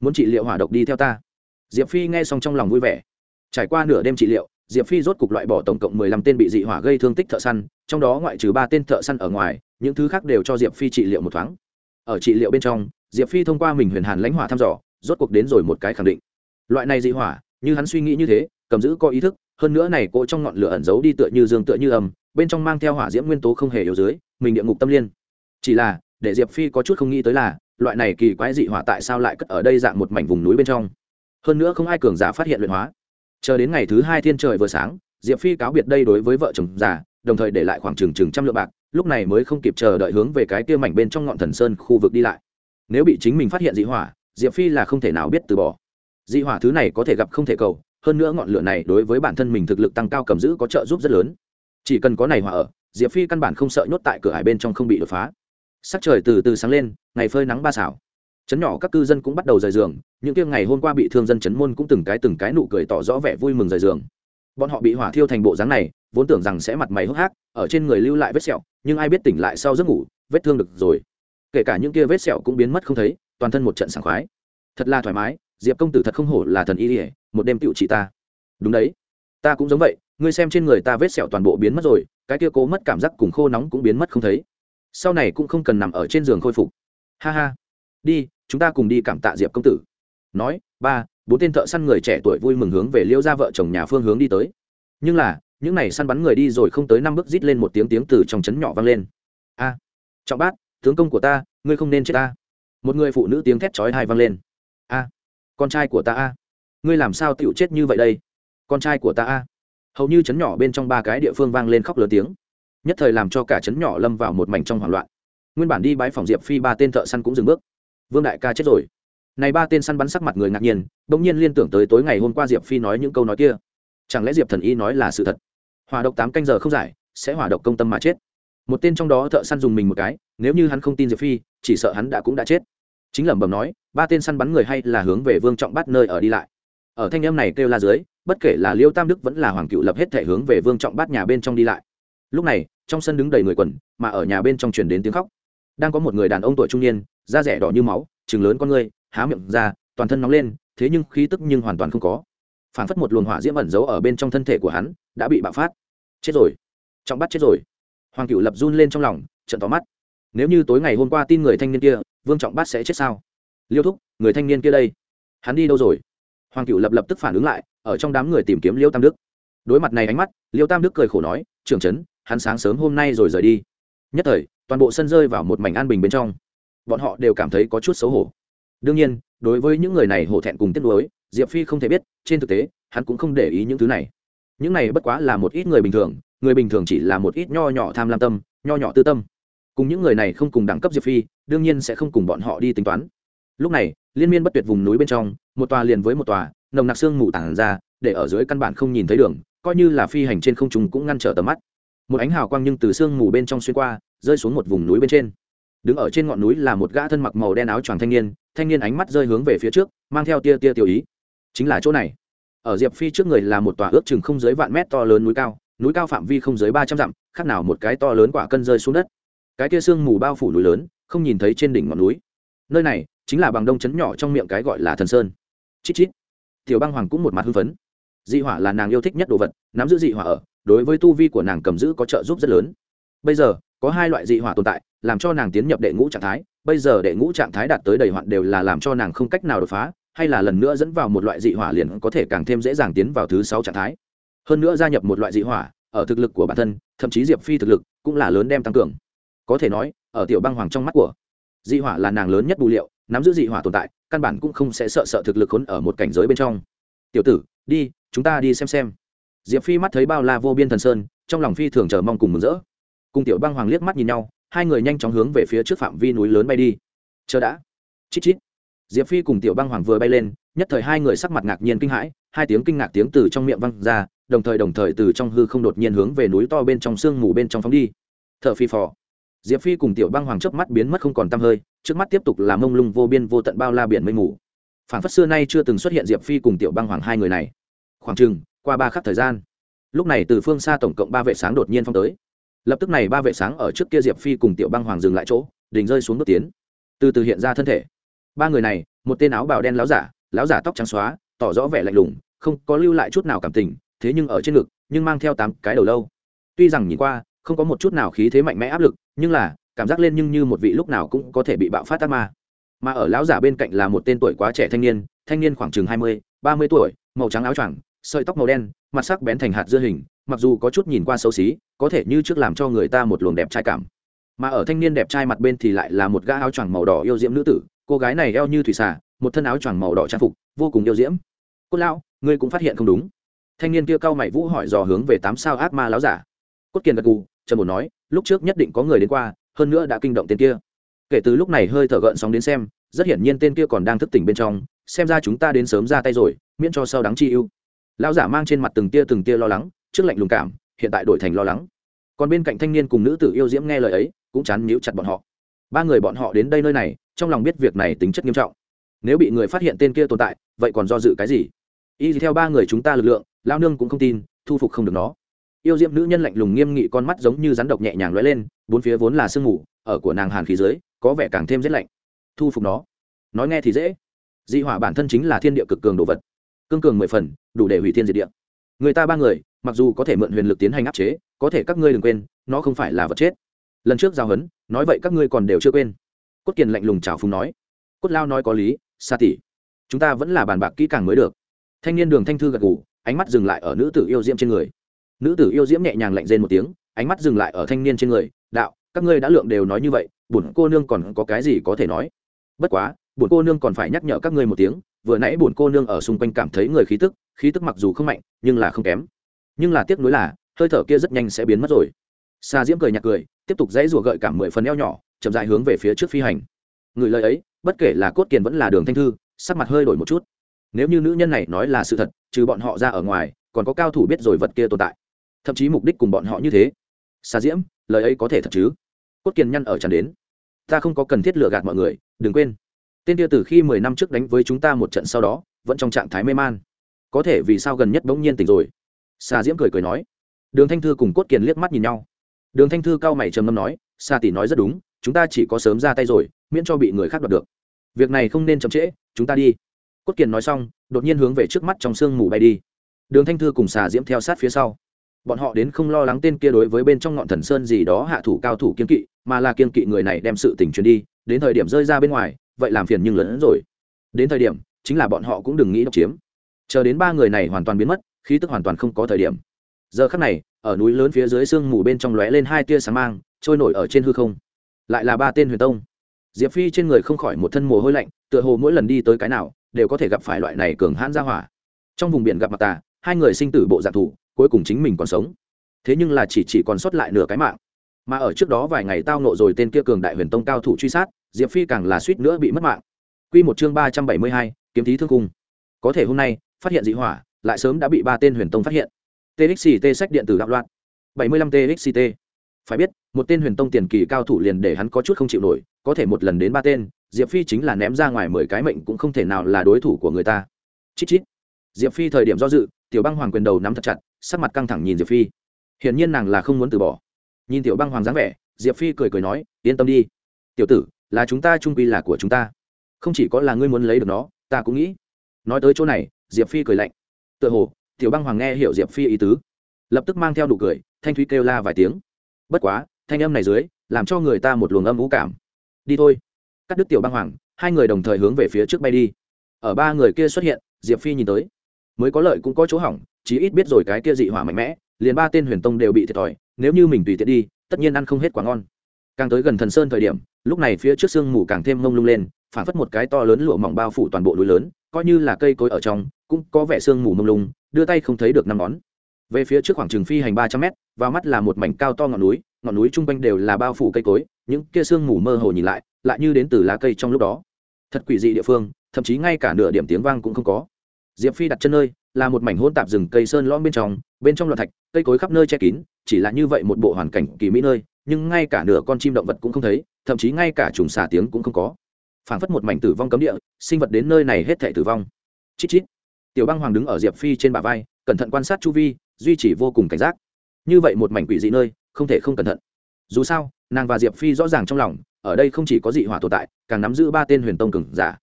Muốn trị liệu hỏa độc đi theo ta. Diệp phi nghe xong trong lòng vui vẻ. Trải qua nửa đêm trị liệu diệp phi rốt cục loại bỏ tổng cộng mười lăm tên bị dị hỏa gây thương tích thợ săn, trong đó ngoại trừ ba tên thợ săn ở ngoài, những thứ khác đều cho diệp phi trị liệu một thoáng. Ở trị liệu bên trong, diệp phi thông qua mình huyền hàn lãnh hỏa thăm dò, rốt cuộc đến rồi một cái khẳng định. Loại này dị hỏa, như hắn suy nghĩ như thế, cầm giữ có ý thức, hơn nữa này cỗ trong ngọn lửa ẩn giấu đi tựa như dương tựa như ầm bên trong mang theo hỏa diễm nguyên tố không hề yếu dưới, mình địa ngục tâm liên. Chỉ là, để diệp phi có chút không nghĩ tới là, loại này kỳ quái dị hỏa tại sao lại cất ở đây dạng một mảnh vùng núi bên trong. Hơn nữa không ai cường giả phát hiện luyện hóa chờ đến ngày thứ hai thiên trời vừa sáng, diệp phi cáo biệt đây đối với vợ chồng già, đồng thời để lại khoảng chừng chừng trăm lượng bạc, lúc này mới không kịp chờ đợi hướng về cái kia mảnh bên trong ngọn thần sơn khu vực đi lại. Nếu bị chính mình phát hiện dị hỏa, diệp phi là không thể nào biết từ bỏ. Dị hỏa thứ này có thể gặp không thể cầu, hơn nữa ngọn lửa này đối với bản thân mình thực lực tăng cao cầm giữ có trợ giúp rất lớn. Chỉ cần có này hỏa ở, diệp phi căn bản không sợ nhốt tại cửa hải bên trong không bị đột phá. Sắc trời từ từ sáng lên, ngày phơi nắng ba xảo chấn nhỏ các cư dân cũng bắt đầu rời giường, những kia ngày hôm qua bị thương dân chấn môn cũng từng cái từng cái nụ cười tỏ rõ vẻ vui mừng rời giường. Bọn họ bị hỏa thiêu thành bộ dáng này, vốn tưởng rằng sẽ mặt mày hốc hác, ở trên người lưu lại vết sẹo, nhưng ai biết tỉnh lại sau giấc ngủ, vết thương được rồi. Kể cả những kia vết sẹo cũng biến mất không thấy, toàn thân một trận sảng khoái. Thật là thoải mái, diệp công tử thật không hổ là thần y ỉa một đêm tựu trị ta. Đúng đấy, ta cũng giống vậy, ngươi xem trên người ta vết sẹo toàn bộ biến mất rồi, cái kia cố mất cảm giác cùng khô nóng cũng biến mất không thấy. Sau này cũng không cần nằm ở trên giường khôi phục. Ha ha. Đi chúng ta cùng đi cảm tạ diệp công tử nói ba bốn tên thợ săn người trẻ tuổi vui mừng hướng về liêu ra vợ chồng nhà phương hướng đi tới nhưng là những n à y săn bắn người đi rồi không tới năm bước rít lên một tiếng tiếng từ trong trấn nhỏ vang lên a trọng bát tướng công của ta ngươi không nên chết ta một người phụ nữ tiếng thét chói hai vang lên a con trai của ta a ngươi làm sao tựu chết như vậy đây con trai của ta a hầu như trấn nhỏ bên trong ba cái địa phương vang lên khóc lớn tiếng nhất thời làm cho cả trấn nhỏ lâm vào một mảnh trong hoảng loạn nguyên bản đi bãi phòng diệp phi ba tên thợ săn cũng dừng bước vương đại ca chết rồi. Này ba tên săn bắn sắc mặt người ngạc nhiên, bỗng nhiên liên tưởng tới tối ngày hôm qua diệp phi nói những câu nói kia. Chẳng lẽ diệp thần y nói là sự thật? Hòa độc tám canh giờ không giải, sẽ hỏa độc công tâm mà chết. Một tên trong đó thợ săn dùng mình một cái, nếu như hắn không tin diệp phi, chỉ sợ hắn đã cũng đã chết. Chính lẩm bẩm nói, ba tên săn bắn người hay là hướng về vương trọng bát nơi ở đi lại. Ở thanh em này kêu la dưới, bất kể là liêu tam đức vẫn là hoàng cựu lập hết thể hướng về vương trọng bát nhà bên trong đi lại. Lúc này, trong sân đứng đầy người quần, mà ở nhà bên trong truyền đến tiếng khóc. Đang có một người đàn ông tuổi trung niên da rẻ đỏ như máu chừng lớn con người há miệng ra, toàn thân nóng lên, thế nhưng khí tức nhưng hoàn toàn không có. Phản phất một luồng hỏa diễm ẩn giấu ở bên trong thân thể của hắn, đã bị bạo phát. Chết rồi. Trọng bắt chết rồi. Hoàng cựu lập run lên trong lòng trận tóm mắt. Nếu như tối ngày hôm qua tin người thanh niên kia, vương trọng bát sẽ chết sao? Liêu thúc, người thanh niên kia đây, hắn đi đâu rồi? Hoàng cựu lập lập tức phản ứng lại, ở trong đám người tìm kiếm liêu tam đức. Đối mặt này ánh mắt, liêu tam đức cười khổ nói, trưởng trấn, hắn sáng sớm hôm nay rồi rời đi. Nhất thời, toàn bộ sân rơi vào một mảnh an bình bên trong bọn họ đều cảm thấy có chút xấu hổ. Đương nhiên, đối với những người này hổ thẹn cùng tiếc nuối, diệp phi không thể biết, trên thực tế, hắn cũng không để ý những thứ này. Những này bất quá là một ít người bình thường, người bình thường chỉ là một ít nho nhỏ tham lam tâm, nho nhỏ tư tâm. Cùng những người này không cùng đẳng cấp diệp phi, đương nhiên sẽ không cùng bọn họ đi tính toán. Lúc này, liên miên bất tuyệt vùng núi bên trong, một tòa liền với một tòa, nồng nặc xương mù tản ra, để ở dưới căn bản không nhìn thấy đường, coi như là phi hành trên không trung cũng ngăn trở tầm mắt. Một ánh hào quang nhưng từ sương mù bên trong xuyên qua, rơi xuống một vùng núi bên trên đứng ở trên ngọn núi là một gã thân mặc màu đen áo choàng thanh niên thanh niên ánh mắt rơi hướng về phía trước, mang theo tia tia tiểu ý. Chính là chỗ này. Ở diệp phi trước người là một tòa ước chừng không dưới vạn mét to lớn núi cao núi cao phạm vi không dưới ba trăm dặm, khác nào một cái to lớn quả cân rơi xuống đất. Cái tia sương mù bao phủ núi lớn, không nhìn thấy trên đỉnh ngọn núi. Nơi này chính là bằng đông chấn nhỏ trong miệng cái gọi là thần sơn. Chít chít. Tiểu băng hoàng cũng một mặt hưng phấn. Dị hỏa là nàng yêu thích nhất đồ vật, nắm giữ dị hỏa ở, đối với tu vi của nàng cầm giữ có trợ giúp rất lớn. Bây giờ có hai loại dị hỏa tồn tại, làm cho nàng tiến nhập đệ ngũ trạng thái, bây giờ đệ ngũ trạng thái đạt tới đầy hoạn đều là làm cho nàng không cách nào đột phá, hay là lần nữa dẫn vào một loại dị hỏa liền có thể càng thêm dễ dàng tiến vào thứ sáu trạng thái. Hơn nữa gia nhập một loại dị hỏa, ở thực lực của bản thân, thậm chí diệp phi thực lực, cũng là lớn đem tăng cường. Có thể nói, ở tiểu băng hoàng trong mắt của, dị hỏa là nàng lớn nhất bù liệu, nắm giữ dị hỏa tồn tại, căn bản cũng không sẽ sợ sợ thực lực khốn ở một cảnh giới bên trong. Tiểu tử, đi, chúng ta đi xem xem. Diệp phi mắt thấy bao la vô biên thần sơn, trong lòng phi thường chờ mong cùng mừng rỡ cùng tiểu băng hoàng liếc mắt nhìn nhau, hai người nhanh chóng hướng về phía trước phạm vi núi lớn bay đi. Chờ đã. Chít chít. Diệp phi cùng tiểu băng hoàng vừa bay lên, nhất thời hai người sắc mặt ngạc nhiên kinh hãi, hai tiếng kinh ngạc tiếng từ trong miệng văng ra, đồng thời đồng thời từ trong hư không đột nhiên hướng về núi to bên trong sương mù bên trong phóng đi. T h ở phi phò. Diệp phi cùng tiểu băng hoàng chớp mắt biến mất không còn t hơi, trước mắt tiếp tục là mông lung vô biên vô tận bao la biển mây mù. Phản phất xưa nay chưa từng xuất hiện diệp phi cùng tiểu băng hoàng hai người này. Khoảng chừng, qua ba khắc thời gian. Lúc này từ phương xa tổng cộng ba vệ sáng đột nhiên phong tới lập tức này ba vệ sáng ở trước kia diệp phi cùng tiểu băng hoàng dừng lại chỗ, đình rơi xuống bước tiến. Từ từ hiện ra thân thể. Ba người này, một tên áo bào đen láo giả láo giả tóc trắng xóa, tỏ rõ vẻ lạnh lùng, không có lưu lại chút nào cảm tình, thế nhưng ở trên ngực, nhưng mang theo tám cái đầu lâu. Tuy rằng nhìn qua, không có một chút nào khí thế mạnh mẽ áp lực, nhưng là, cảm giác lên nhưng như một vị lúc nào cũng có thể bị bạo phát ác ma. Mà ở lão giả bên cạnh là một tên tuổi quá trẻ thanh niên thanh niên khoảng chừng hai mươi, ba mươi tuổi, màu trắng áo choàng, sợi tóc màu đen, mặt sắc bén thành hạt dưa hình mặc dù có chút nhìn qua xấu xí, có thể như trước làm cho người ta một luồng đẹp trai cảm. Mà ở thanh niên đẹp trai mặt bên thì lại là một gã áo choàng màu đỏ yêu diễm nữ tử, cô gái này eo như thủy xà, một thân áo choàng màu đỏ trang phục, vô cùng yêu diễm. Cốt lão, ngươi cũng phát hiện không đúng. Thanh niên kia cao mày vũ hỏi dò hướng về tám sao ác ma láo giả. Cốt kiền gật gù trần bồn nói, lúc trước nhất định có người đến qua, hơn nữa đã kinh động tên kia. Kể từ lúc này hơi thở gợn sóng đến xem, rất hiển nhiên tên kia còn đang thức tỉnh bên trong, xem ra chúng ta đến sớm ra tay rồi, miễn cho sau đáng chi ưu. Lão giả mang trên mặt từng tia từng tia lo lắng trước lạnh lùng cảm, hiện tại đổi thành lo lắng. Còn bên cạnh thanh niên cùng nữ tử yêu diễm nghe lời ấy, cũng chán níu chặt bọn họ. Ba người bọn họ đến đây nơi này, trong lòng biết việc này tính chất nghiêm trọng. Nếu bị người phát hiện tên kia tồn tại, vậy còn do dự cái gì? Y theo ba người chúng ta lực lượng lao nương cũng không tin, thu phục không được nó. Yêu diễm nữ nhân lạnh lùng nghiêm nghị con mắt giống như rắn độc nhẹ nhàng lóe lên, bốn phía vốn là sương mù, ở của nàng hàn khí dưới, có vẻ càng thêm rét lạnh. Thu phục nó. Nói nghe thì dễ. Dị hỏa bản thân chính là thiên địa cực cường đồ vật. Cương cường mười phần, đủ để hủy thiên diệt địa. Người ta ba người mặc dù có thể mượn huyền lực tiến hành áp chế có thể các ngươi đừng quên nó không phải là vật chết. Lần trước giao hấn nói vậy các ngươi còn đều chưa quên. Cốt kiền lạnh lùng chào phùng nói. Cốt lao nói có lý xa tỉ chúng ta vẫn là bàn bạc kỹ càng mới được. Thanh niên đường thanh thư gật gù, ánh mắt dừng lại ở nữ tử yêu diễm trên người. Nữ tử yêu diễm nhẹ nhàng lạnh rên một tiếng ánh mắt dừng lại ở thanh niên trên người đạo các ngươi đã lượng đều nói như vậy bổn cô nương còn có cái gì có thể nói? Bất quá bổn cô nương còn phải nhắc nhở các ngươi một tiếng vừa nãy bổn cô nương ở xung quanh cảm thấy người khí tức khí tức mặc dù không mạnh nhưng là không kém nhưng là tiếc nuối là, hơi thở kia rất nhanh sẽ biến mất rồi. Xa diễm cười nhạt cười, tiếp tục dãy rùa gợi cảm mười phần eo nhỏ, chậm dại hướng về phía trước phi hành. Người lời ấy, bất kể là cốt kiền vẫn là đường thanh thư, sắc mặt hơi đổi một chút. Nếu như nữ nhân này nói là sự thật, trừ bọn họ ra ở ngoài, còn có cao thủ biết rồi vật kia tồn tại. Thậm chí mục đích cùng bọn họ như thế. Xa diễm, lời ấy có thể thật chứ? Cốt kiền nhăn ở tràn đến. Ta không có cần thiết lừa gạt mọi người, đừng quên. Tên kia từ khi mười năm trước đánh với chúng ta một trận sau đó, vẫn trong trạng thái mê man. Có thể vì sao gần nhất bỗng nhiên tỉnh rồi? Xà diễm cười cười nói. Đường thanh thư cùng cốt kiền liếc mắt nhìn nhau. Đường thanh thư cao mày trầm ngâm nói Xà tỷ nói rất đúng, chúng ta chỉ có sớm ra tay rồi, miễn cho bị người khác đoạt được. Việc này không nên chậm trễ, chúng ta đi. Cốt kiền nói xong, đột nhiên hướng về trước mắt trong sương mù bay đi. Đường thanh thư cùng xà diễm theo sát phía sau. Bọn họ đến không lo lắng tên kia đối với bên trong ngọn thần sơn gì đó hạ thủ cao thủ kiên kỵ, mà là kiên kỵ người này đem sự tình truyền đi, đến thời điểm rơi ra bên ngoài, vậy làm phiền nhưng lớn hơn rồi. Đến thời điểm, chính là bọn họ cũng đừng nghĩ độc chiếm. Chờ đến ba người này hoàn toàn biến mất khí tức hoàn toàn không có thời điểm. Giờ khắc này, ở núi lớn phía dưới sương mù bên trong lóe lên hai tia sáng mang, trôi nổi ở trên hư không. Lại là ba tên huyền tông. Diệp phi trên người không khỏi một thân mồ hôi lạnh, tựa hồ mỗi lần đi tới cái nào, đều có thể gặp phải loại này cường hãn ra hỏa. Trong vùng biển gặp mặt tà, hai người sinh tử bộ dạng thủ, cuối cùng chính mình còn sống. Thế nhưng là chỉ chỉ còn sót lại nửa cái mạng. Mà ở trước đó vài ngày tao nộ rồi tên kia cường đại huyền tông cao thủ truy sát, diệp phi càng là suýt nữa bị mất mạng. Q một chương ba trăm bảy mươi hai, kiếm thí thương cung có thể hôm nay, phát hiện dị hỏa lại sớm đã bị ba tên huyền tông phát hiện. Txt sách điện tử đạo loạn. Bảy mươi lăm txt phải biết, một tên huyền tông tiền kỳ cao thủ liền để hắn có chút không chịu nổi, có thể một lần đến ba tên, diệp phi chính là ném ra ngoài mười cái mệnh cũng không thể nào là đối thủ của người ta. Chít chít. Diệp phi thời điểm do dự, tiểu băng hoàng quyền đầu nắm thật chặt, sắc mặt căng thẳng nhìn diệp phi. Hiển nhiên nàng là không muốn từ bỏ. Nhìn tiểu băng hoàng dáng vẻ, diệp phi cười cười nói, yên tâm đi. Tiểu tử, là chúng ta trung quy là của chúng ta. Không chỉ có là ngươi muốn lấy được nó, ta cũng nghĩ. Nói tới chỗ này, diệp phi cười lạnh tựa hồ, tiểu băng hoàng nghe hiểu diệp phi ý tứ, lập tức mang theo đủ cười, thanh thúy kêu la vài tiếng. Bất quá, thanh âm này dưới, làm cho người ta một luồng âm vũ cảm. Đi thôi. Cắt đứt tiểu băng hoàng, hai người đồng thời hướng về phía trước bay đi. Ở ba người kia xuất hiện, diệp phi nhìn tới. Mới có lợi cũng có chỗ hỏng, chí ít biết rồi cái kia dị hỏa mạnh mẽ, liền ba tên huyền tông đều bị thiệt thòi, nếu như mình tùy tiện đi, tất nhiên ăn không hết quả ngon. Càng tới gần thần sơn thời điểm, lúc này phía trước sương mù càng thêm mông lung lên phản phất một cái to lớn lụa mỏng bao phủ toàn bộ núi lớn, coi như là cây cối ở trong cũng có vẻ sương mù mông lung, đưa tay không thấy được năm ngón. Về phía trước khoảng trường phi hành ba trăm mét, vào mắt là một mảnh cao to ngọn núi ngọn núi chung quanh đều là bao phủ cây cối, những kia sương mù mơ hồ nhìn lại lại như đến từ lá cây trong lúc đó. Thật quỷ dị địa phương, thậm chí ngay cả nửa điểm tiếng vang cũng không có. Diệp phi đặt chân nơi, là một mảnh hỗn tạp rừng cây sơn lõm bên trong bên trong loạt thạch, cây cối khắp nơi che kín, chỉ là như vậy một bộ hoàn cảnh kỳ mỹ nơi, nhưng ngay cả nửa con chim động vật cũng không thấy, thậm chí ngay cả trùng xà tiếng cũng không có. Phảng phất một mảnh tử vong cấm địa, sinh vật đến nơi này hết thể tử vong. Chít chít tiểu băng hoàng đứng ở diệp phi trên bả vai, cẩn thận quan sát chu vi, duy trì vô cùng cảnh giác. Như vậy một mảnh quỷ dị nơi, không thể không cẩn thận. Dù sao, nàng và diệp phi rõ ràng trong lòng, ở đây không chỉ có dị hỏa tồn tại, càng nắm giữ ba tên huyền tông cừng giả.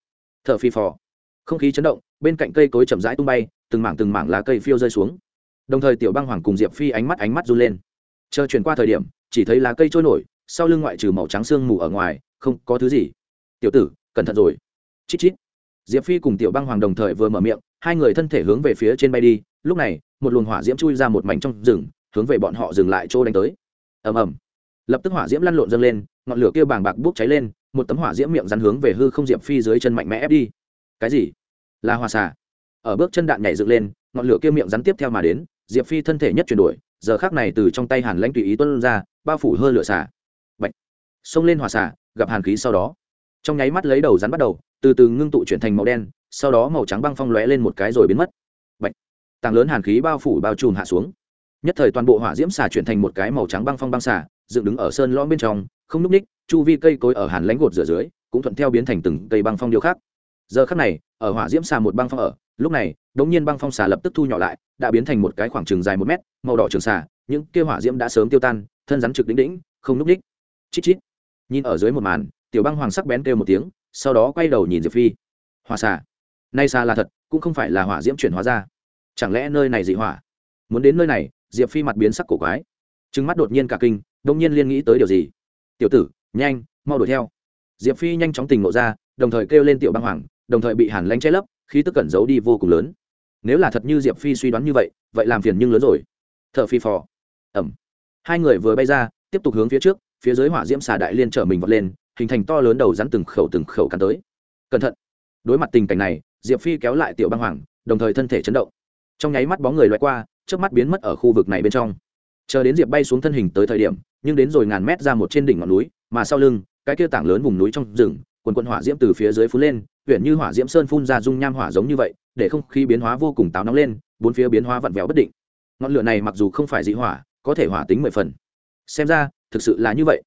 T h ở phi phò. Không khí chấn động, bên cạnh cây cối chậm rãi tung bay, từng mảng từng mảng lá cây phiêu rơi xuống. Đồng thời tiểu băng hoàng cùng diệp phi ánh mắt ánh mắt run lên. Chờ chuyển qua thời điểm, chỉ thấy lá cây trôi nổi, sau lưng ngoại trừ màu trắng sương mù ở ngoài, không có thứ gì. Tiểu tử, cẩn thận rồi. Chít chít. Diệp phi cùng tiểu băng hoàng đồng thời vừa mở miệng hai người thân thể hướng về phía trên bay đi, lúc này, một luồng hỏa diễm chui ra một mảnh trong rừng, hướng về bọn họ dừng lại chỗ đánh tới. Ầm ầm. Lập tức hỏa diễm lăn lộn dâng lên, ngọn lửa kia bàng bạc bốc cháy lên, một tấm hỏa diễm miệng rắn hướng về hư không diệp phi dưới chân mạnh mẽ ép đi. Cái gì? Là hỏa xà. Ở bước chân đạn nhảy dựng lên, ngọn lửa kia miệng rắn tiếp theo mà đến, diệp phi thân thể nhất chuyển đổi, giờ khác này từ trong tay hàn lãnh tùy ý tuân ra, bao phủ hơi lửa xả Bạch. xông lên hỏa xả gặp hàn khí sau đó. Trong nháy mắt lấy đầu rắn bắt đầu, từ từ ngưng tụ chuyển thành màu đen sau đó màu trắng băng phong lóe lên một cái rồi biến mất. Bạch. tàng lớn hàn khí bao phủ bao trùm hạ xuống. Nhất thời toàn bộ hỏa diễm xả chuyển thành một cái màu trắng băng phong băng xả dựng đứng ở sơn lõm bên trong, không núp ních, chu vi cây cối ở hàn lãnh gột rửa dưới, cũng thuận theo biến thành từng cây băng phong điêu khác giờ khắc này, ở hỏa diễm xà một băng phong ở, lúc này, đống nhiên băng phong xà lập tức thu nhỏ lại, đã biến thành một cái khoảng trường dài một mét, màu đỏ trường xà, những kia hỏa diễm đã sớm tiêu tan, thân rắn trực đỉnh đỉnh không núp ních. Chít chít. Nhìn ở dưới một màn, tiểu băng hoàng sắc bén kêu một tiếng, sau đó quay đầu nhìn diệp phi. Hỏa xà nay xa là thật, cũng không phải là hỏa diễm chuyển hóa ra. Chẳng lẽ nơi này dị hỏa? Muốn đến nơi này, diệp phi mặt biến sắc cổ quái. Trừng mắt đột nhiên cả kinh, đông nhiên liên nghĩ tới điều gì? Tiểu tử, nhanh, mau đuổi theo. Diệp phi nhanh chóng tình ngộ ra, đồng thời kêu lên tiểu băng hoàng, đồng thời bị hàn lanh che lấp khi tức cẩn giấu đi vô cùng lớn. Nếu là thật như diệp phi suy đoán như vậy vậy làm phiền nhưng lớn rồi. T h ở phi phò. Ẩm. Hai người vừa bay ra, tiếp tục hướng phía trước, phía dưới hỏa diễm xà đại liên chở mình vọt lên, hình thành to lớn đầu rắn từng khẩu từng khẩu cắn tới. Cẩn thận. Đối mặt tình cảnh này diệp phi kéo lại tiểu băng hoàng, đồng thời thân thể chấn động. Trong nháy mắt bóng người loại qua trước mắt biến mất ở khu vực này bên trong. Chờ đến diệp bay xuống thân hình tới thời điểm, nhưng đến rồi ngàn mét ra một trên đỉnh ngọn núi, mà sau lưng, cái kia tảng lớn vùng núi trong rừng, quần quần hỏa diễm từ phía dưới phun lên huyện như hỏa diễm sơn phun ra dung nham hỏa giống như vậy, để không khí biến hóa vô cùng táo nóng lên, bốn phía biến hóa vặn vẹo bất định. Ngọn lửa này mặc dù không phải dị hỏa, có thể hỏa tính mười phần. Xem ra, thực sự là như vậy.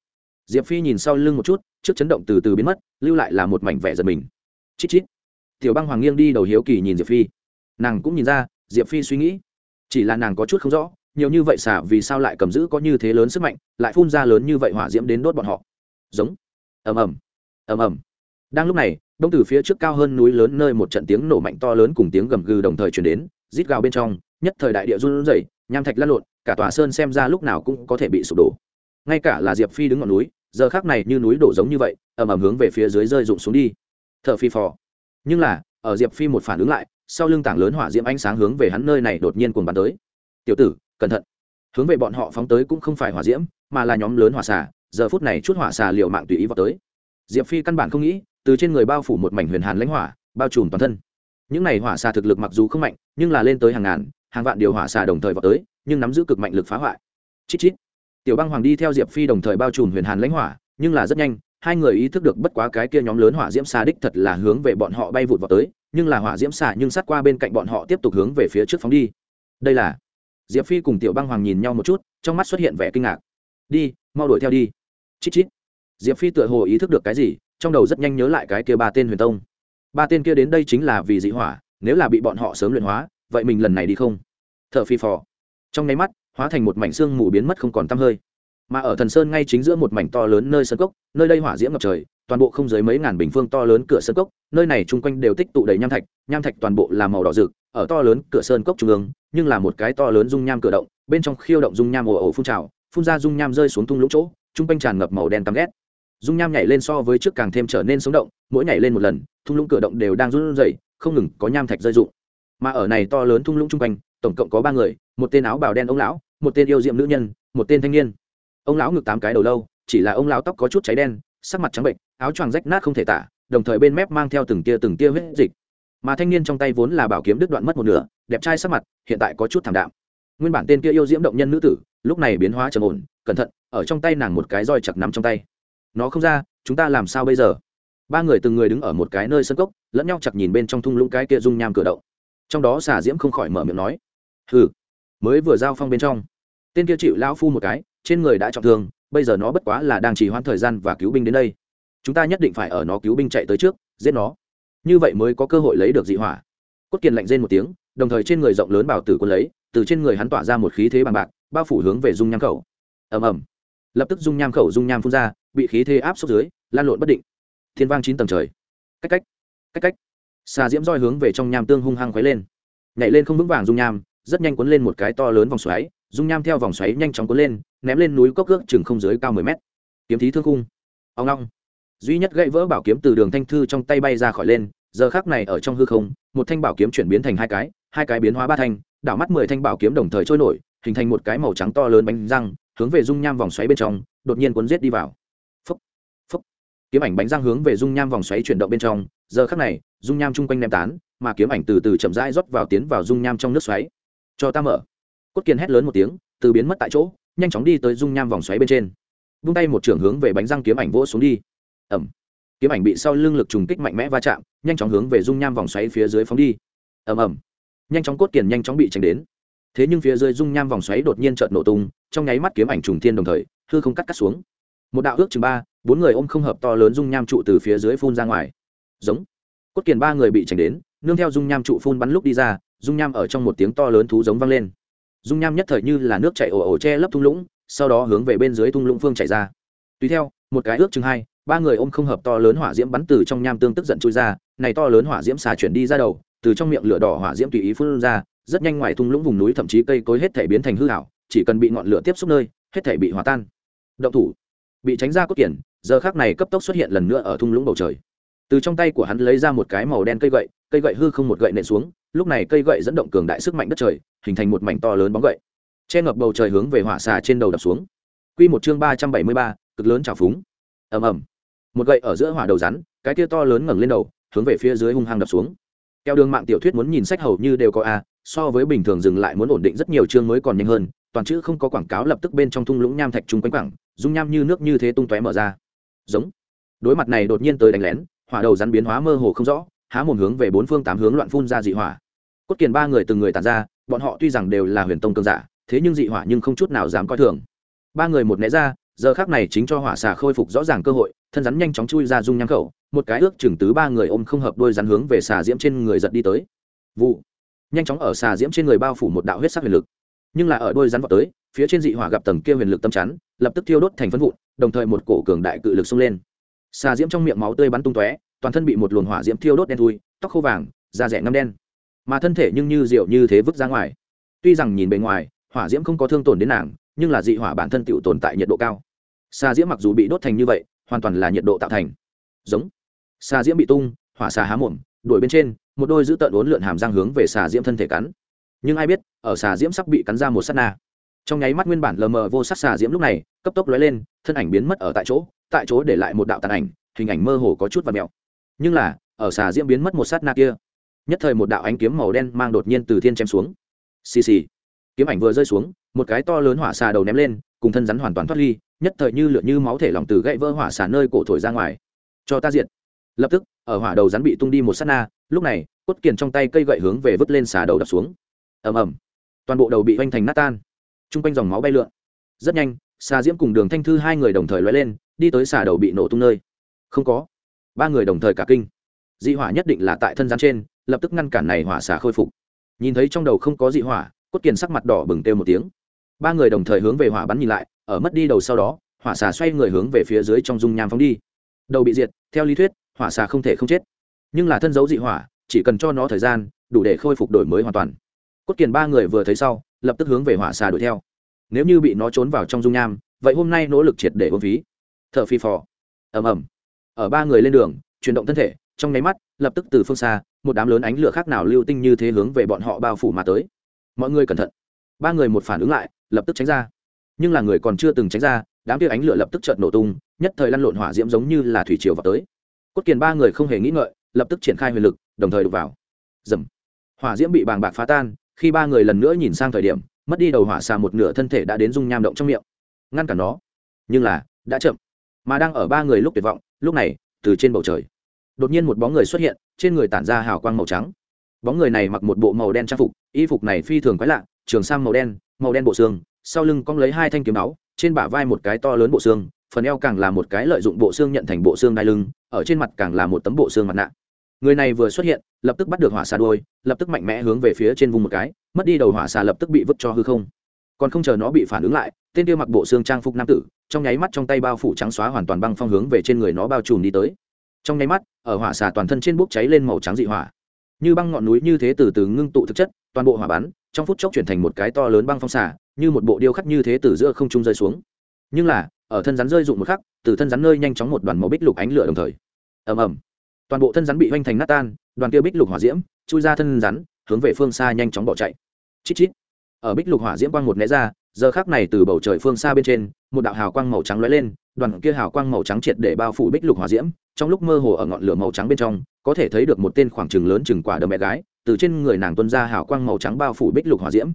Diệp phi nhìn sau lưng một chút, trước chấn động từ từ biến mất, lưu lại là một mảnh vẻ giật mình. Chít chít tiểu băng hoàng nghiêng đi đầu hiếu kỳ nhìn diệp phi. Nàng cũng nhìn ra, diệp phi suy nghĩ. Chỉ là nàng có chút không rõ, nhiều như vậy xả vì sao lại cầm giữ có như thế lớn sức mạnh, lại phun ra lớn như vậy hỏa diễm đến đốt bọn họ. Giống. Ầm ầm. Ầm ầm. Đang lúc này, đông từ phía trước cao hơn núi lớn nơi một trận tiếng nổ mạnh to lớn cùng tiếng gầm gừ đồng thời chuyển đến, rít gào bên trong, nhất thời đại địa run rẩy, nham thạch lăn lộn, cả tòa sơn xem ra lúc nào cũng có thể bị sụp đổ. Ngay cả là diệp phi đứng ngọn núi, giờ khác này như núi đổ giống như vậy, ầm ầm hướng về phía dưới rơi rụng xuống đi. T h ở phi phò nhưng là, ở diệp phi một phản ứng lại, sau lưng tảng lớn hỏa diễm ánh sáng hướng về hắn nơi này đột nhiên cuồng bắn tới. Tiểu tử, cẩn thận. Hướng về bọn họ phóng tới cũng không phải hỏa diễm, mà là nhóm lớn hỏa xà, giờ phút này chút hỏa xà liều mạng tùy ý vào tới. Diệp phi căn bản không nghĩ, từ trên người bao phủ một mảnh huyền hàn lãnh hỏa, bao trùm toàn thân. Những này hỏa xà thực lực mặc dù không mạnh, nhưng là lên tới hàng ngàn, hàng vạn điều hỏa xà đồng thời vào tới, nhưng nắm giữ cực mạnh lực phá hoại. Chít chít. Tiểu băng hoàng đi theo diệp phi đồng thời bao trùm huyền hàn lãnh hỏa, nhưng là rất nhanh hai người ý thức được bất quá cái kia nhóm lớn hỏa diễm xà đích thật là hướng về bọn họ bay vụt vào tới, nhưng là hỏa diễm xà nhưng sát qua bên cạnh bọn họ tiếp tục hướng về phía trước phóng đi. Đây là, diệp phi cùng tiểu băng hoàng nhìn nhau một chút, trong mắt xuất hiện vẻ kinh ngạc. Đi, mau đuổi theo đi. Chít chít. Diệp phi tựa hồ ý thức được cái gì, trong đầu rất nhanh nhớ lại cái kia ba tên huyền tông. Ba tên kia đến đây chính là vì dị hỏa, nếu là bị bọn họ sớm luyện hóa, vậy mình lần này đi không? T h ở phi phò. Trong nháy mắt, hóa thành một mảnh xương mù biến mất không còn t hơi mà ở thần sơn ngay chính giữa một mảnh to lớn nơi sân cốc, nơi đây hỏa diễm ngập trời, toàn bộ không dưới mấy ngàn bình phương to lớn cửa sơn cốc, nơi này chung quanh đều tích tụ đầy nham thạch nham thạch toàn bộ là màu đỏ rực, ở to lớn cửa sơn cốc trung ương, nhưng là một cái to lớn dung nham cửa động, bên trong khiêu động dung nham ồ ồ phun trào, phun ra dung nham rơi xuống thung lũng chỗ, chung quanh tràn ngập màu đen tăm ghét. Dung nham nhảy lên so với trước càng thêm trở nên sống động, mỗi nhảy lên một lần, thung lũng cửa động đều đang run rẩy, không ngừng có nham thạch rơi rụng. Mà ở này to lớn thung lũng chung quanh, tổng cộng có ba người, một tên áo bào đen ông lão, một tên yêu diệm nữ nhân, một tên thanh niên ông lão ngực tám cái đầu lâu, chỉ là ông lão tóc có chút cháy đen, sắc mặt trắng bệnh áo choàng rách nát không thể tả, đồng thời bên mép mang theo từng tia từng tia huyết dịch. Mà thanh niên trong tay vốn là bảo kiếm đứt đoạn mất một nửa, đẹp trai sắc mặt, hiện tại có chút thảm đạm. Nguyên bản tên kia yêu diễm động nhân nữ tử, lúc này biến hóa trầm ổn, cẩn thận, ở trong tay nàng một cái roi chặt nắm trong tay. Nó không ra, chúng ta làm sao bây giờ? Ba người từng người đứng ở một cái nơi sân cốc, lẫn nhau chặt nhìn bên trong thung lũng cái kia dung nham cửa động. Trong đó xà diễm không khỏi mở miệng nói, hừ, mới vừa giao phong bên trong. Tên kia chịu lão phu một cái trên người đã trọng thương, bây giờ nó bất quá là đang trì hoãn thời gian và cứu binh đến đây. Chúng ta nhất định phải ở nó cứu binh chạy tới trước, giết nó. Như vậy mới có cơ hội lấy được dị hỏa. Cốt kiền lạnh rên một tiếng, đồng thời trên người rộng lớn bảo tử quân lấy, từ trên người hắn tỏa ra một khí thế bằng bạc, bao phủ hướng về dung nham khẩu. Ầm ầm. Lập tức dung nham khẩu dung nham phun ra, bị khí thế áp xuống dưới, lan lộn bất định. Thiên vang chín tầng trời. Cách cách cách cách. Xà diễm roi hướng về trong nham tương hung hăng khuấy lên. Nhảy lên không vững vàng dung nham, rất nhanh cuốn lên một cái to lớn vòng xoáy dung nham theo vòng xoáy nhanh chóng cuốn lên, ném lên núi cốc ước chừng không dưới cao mười mét. Kiếm thí thương khung. Ông long duy nhất gãy vỡ bảo kiếm từ đường thanh thư trong tay bay ra khỏi lên, giờ khác này ở trong hư không, một thanh bảo kiếm chuyển biến thành hai cái hai cái biến hóa ba thanh, đảo mắt mười thanh bảo kiếm đồng thời trôi nổi, hình thành một cái màu trắng to lớn bánh răng, hướng về dung nham vòng xoáy bên trong, đột nhiên cuốn giết đi vào. Phấp phấp kiếm ảnh bánh răng hướng về dung nham vòng xoáy chuyển động bên trong, giờ khác này, dung nham chung quanh ném tán, mà kiếm ảnh từ từ chậm rãi rót vào tiến vào dung nham trong nước xoáy. Cho ta mở cốt kiên hét lớn một tiếng, từ biến mất tại chỗ, nhanh chóng đi tới dung nham vòng xoáy bên trên. Vung tay một trưởng hướng về bánh răng kiếm ảnh vỗ xuống đi. Ẩm kiếm ảnh bị sau lưng lực trùng kích mạnh mẽ va chạm, nhanh chóng hướng về dung nham vòng xoáy phía dưới phóng đi. Ẩm ẩm nhanh chóng cốt kiền nhanh chóng bị tránh đến. Thế nhưng phía dưới dung nham vòng xoáy đột nhiên trợn nổ tung, trong nháy mắt kiếm ảnh trùng thiên đồng thời, hư không cắt cắt xuống. Một đạo ước chừng ba, bốn người ôm không hợp to lớn dung nham trụ từ phía dưới phun ra ngoài. Giống. Cốt kiền ba người bị tránh đến, nương theo dung nham trụ phun bắn lúc đi ra, dung nham ở trong một tiếng to lớn thú giống vang lên dung nham nhất thời như là nước chảy ồ ồ che lấp thung lũng, sau đó hướng về bên dưới thung lũng phương chảy ra. Tùy theo, một cái ước chừng hai, ba người ôm không hợp to lớn hỏa diễm bắn từ trong nham tương tức giận chui ra, này to lớn hỏa diễm xà chuyển đi ra đầu, từ trong miệng lửa đỏ hỏa diễm tùy ý phun ra, rất nhanh ngoài thung lũng vùng núi thậm chí cây cối hết thể biến thành hư hảo chỉ cần bị ngọn lửa tiếp xúc nơi, hết thể bị hòa tan. Động thủ. Bị tránh ra cốt kiển, giờ khác này cấp tốc xuất hiện lần nữa ở thung lũng bầu trời. Từ trong tay của hắn lấy ra một cái màu đen cây gậy cây gậy hư không một gậy nện xuống lúc này cây gậy dẫn động cường đại sức mạnh đất trời, hình thành một mảnh to lớn bóng gậy. Che ngập bầu trời hướng về hỏa xà trên đầu đập xuống. Quy một chương ba trăm bảy mươi ba, cực lớn trào phúng. Ầm ầm. Một gậy ở giữa hỏa đầu rắn, cái kia to lớn ngẩng lên đầu, hướng về phía dưới hung hăng đập xuống. Keo đường mạng tiểu thuyết muốn nhìn sách hầu như đều có a, so với bình thường dừng lại muốn ổn định rất nhiều chương mới còn nhanh hơn, toàn chữ không có quảng cáo lập tức bên trong thung lũng nham thạch trung quanh quẳng dung nham như nước như thế tung tóe mở ra. Giống. Đối mặt này đột nhiên tới đánh lén, hỏa đầu rắn biến hóa mơ hồ không rõ há một hướng về bốn phương tám hướng loạn phun ra dị hỏa. Cốt kiền ba người từng người tàn ra, bọn họ tuy rằng đều là huyền tông cường giả, thế nhưng dị hỏa nhưng không chút nào dám coi thường. Ba người một né ra, giờ khác này chính cho hỏa xà khôi phục rõ ràng cơ hội, thân rắn nhanh chóng chui ra dung nham khẩu, một cái ước chừng tứ ba người ôm không hợp đôi rắn hướng về xà diễm trên người giật đi tới. Vụ. Nhanh chóng ở xà diễm trên người bao phủ một đạo huyết sắc huyền lực. Nhưng là ở đôi rắn vào tới, phía trên dị hỏa gặp tầng kia huyền lực tâm chắn, lập tức thiêu đốt thành phân vụn, đồng thời một cổ cường đại cự lực xông lên. Xà diễm trong miệng máu tươi bắn tung tóe toàn thân bị một luồng hỏa diễm thiêu đốt đen thui, tóc khô vàng, da rẻ ngâm đen. Mà thân thể nhưng như rượu như thế vứt ra ngoài. Tuy rằng nhìn bề ngoài, hỏa diễm không có thương tổn đến nàng, nhưng là dị hỏa bản thân tựu tồn tại nhiệt độ cao. Xà diễm mặc dù bị đốt thành như vậy, hoàn toàn là nhiệt độ tạo thành. Giống. Xà diễm bị tung, hỏa xà há mồm, đuổi bên trên, một đôi giữ tợn uốn lượn hàm răng hướng về xà diễm thân thể cắn. Nhưng ai biết, ở xà diễm sắp bị cắn ra một s á t na. Trong nháy mắt nguyên bản lờ mờ vô sắc xà diễm lúc này, cấp tốc lóe lên, thân ảnh biến mất ở tại chỗ tại chỗ để lại một đạo tàn ảnh, hình ảnh mơ hồ có chút và mẹo nhưng là, ở xà diễm biến mất một sát na kia, nhất thời một đạo ánh kiếm màu đen mang đột nhiên từ thiên chém xuống. Xì xì. Kiếm ảnh vừa rơi xuống, một cái to lớn hỏa xà đầu ném lên, cùng thân rắn hoàn toàn thoát ly, nhất thời như lượn như máu thể lòng từ gãy vỡ hỏa xà nơi cổ thổi ra ngoài. Cho ta diện lập tức, ở hỏa đầu rắn bị tung đi một sát na, lúc này, cốt kiền trong tay cây gậy hướng về vứt lên xà đầu đập xuống. Ầm ầm. Toàn bộ đầu bị vanh thành nát tan. Chung quanh dòng máu bay lượn. Rất nhanh, xà diễm cùng đường thanh thư hai người đồng thời lóe lên, đi tới xà đầu bị nổ tung nơi. Không có ba người đồng thời cả kinh. Dị hỏa nhất định là tại thân gian trên, lập tức ngăn cản này hỏa xả khôi phục. Nhìn thấy trong đầu không có dị hỏa, cốt kiền sắc mặt đỏ bừng kêu một tiếng. Ba người đồng thời hướng về hỏa bắn nhìn lại, ở mất đi đầu sau đó, hỏa xà xoay người hướng về phía dưới trong dung nham phóng đi. Đầu bị diệt, theo lý thuyết, hỏa xà không thể không chết. Nhưng là thân dấu dị hỏa, chỉ cần cho nó thời gian, đủ để khôi phục đổi mới hoàn toàn. Cốt kiền ba người vừa thấy sau, lập tức hướng về hỏa xà đuổi theo. Nếu như bị nó trốn vào trong dung nham, vậy hôm nay nỗ lực triệt để ôn phí. T h ở phi phò. Ầm ầm ở ba người lên đường, chuyển động thân thể, trong nháy mắt, lập tức từ phương xa, một đám lớn ánh lửa khác nào lưu tinh như thế hướng về bọn họ bao phủ mà tới. Mọi người cẩn thận. Ba người một phản ứng lại, lập tức tránh ra. Nhưng là người còn chưa từng tránh ra, đám kia ánh lửa lập tức chợt nổ tung, nhất thời lăn lộn hỏa diễm giống như là thủy triều vào tới. Cốt kiền ba người không hề nghĩ ngợi, lập tức triển khai huyền lực, đồng thời đục vào. Dầm. Hỏa diễm bị bàng bạc phá tan, khi ba người lần nữa nhìn sang thời điểm, mất đi đầu hỏa xà một nửa thân thể đã đến dung nham động trong miệng. Ngăn cản nó. Nhưng là, đã chậm mà đang ở ba người lúc tuyệt vọng, lúc này, từ trên bầu trời, đột nhiên một bóng người xuất hiện, trên người tản ra hào quang màu trắng. Bóng người này mặc một bộ màu đen trang phục, y phục này phi thường quái lạ, trường sang màu đen màu đen bộ xương, sau lưng cong lấy hai thanh kiếm máu trên bả vai một cái to lớn bộ xương, phần eo càng là một cái lợi dụng bộ xương nhận thành bộ xương đai lưng, ở trên mặt càng là một tấm bộ xương mặt nạ. Người này vừa xuất hiện, lập tức bắt được hỏa xà đôi lập tức mạnh mẽ hướng về phía trên vùng một cái, mất đi đầu hỏa xà lập tức bị vứt cho hư không. Còn không chờ nó bị phản ứng lại tên kia mặc bộ xương trang phục nam tử, trong nháy mắt trong tay bao phủ trắng xóa hoàn toàn băng phong hướng về trên người nó bao trùm đi tới. Trong nháy mắt, ở hỏa xà toàn thân trên bốc cháy lên màu trắng dị hỏa. Như băng ngọn núi như thế từ từ ngưng tụ thực chất, toàn bộ hỏa bắn, trong phút chốc chuyển thành một cái to lớn băng phong xả như một bộ điêu khắc như thế từ giữa không trung rơi xuống. Nhưng là, ở thân rắn rơi dụng một khắc, từ thân rắn nơi nhanh chóng một đoàn màu bích lục ánh lửa đồng thời. Ầm ầm. Toàn bộ thân rắn bị hoành thành nát tan, đoàn kia bích lục hỏa diễm chui ra thân rắn, hướng về phương xa nhanh chóng bỏ chạy. Chít chít. Ở bích lục hỏa diễm quang một né ra giờ khác này từ bầu trời phương xa bên trên, một đạo hào quang màu trắng lóe lên, đoàn kia hào quang màu trắng triệt để bao phủ bích lục hỏa diễm, trong lúc mơ hồ ở ngọn lửa màu trắng bên trong, có thể thấy được một tên khoảng trừng lớn chừng quả đầm mẹ gái, từ trên người nàng tuân ra hào quang màu trắng bao phủ bích lục hỏa diễm.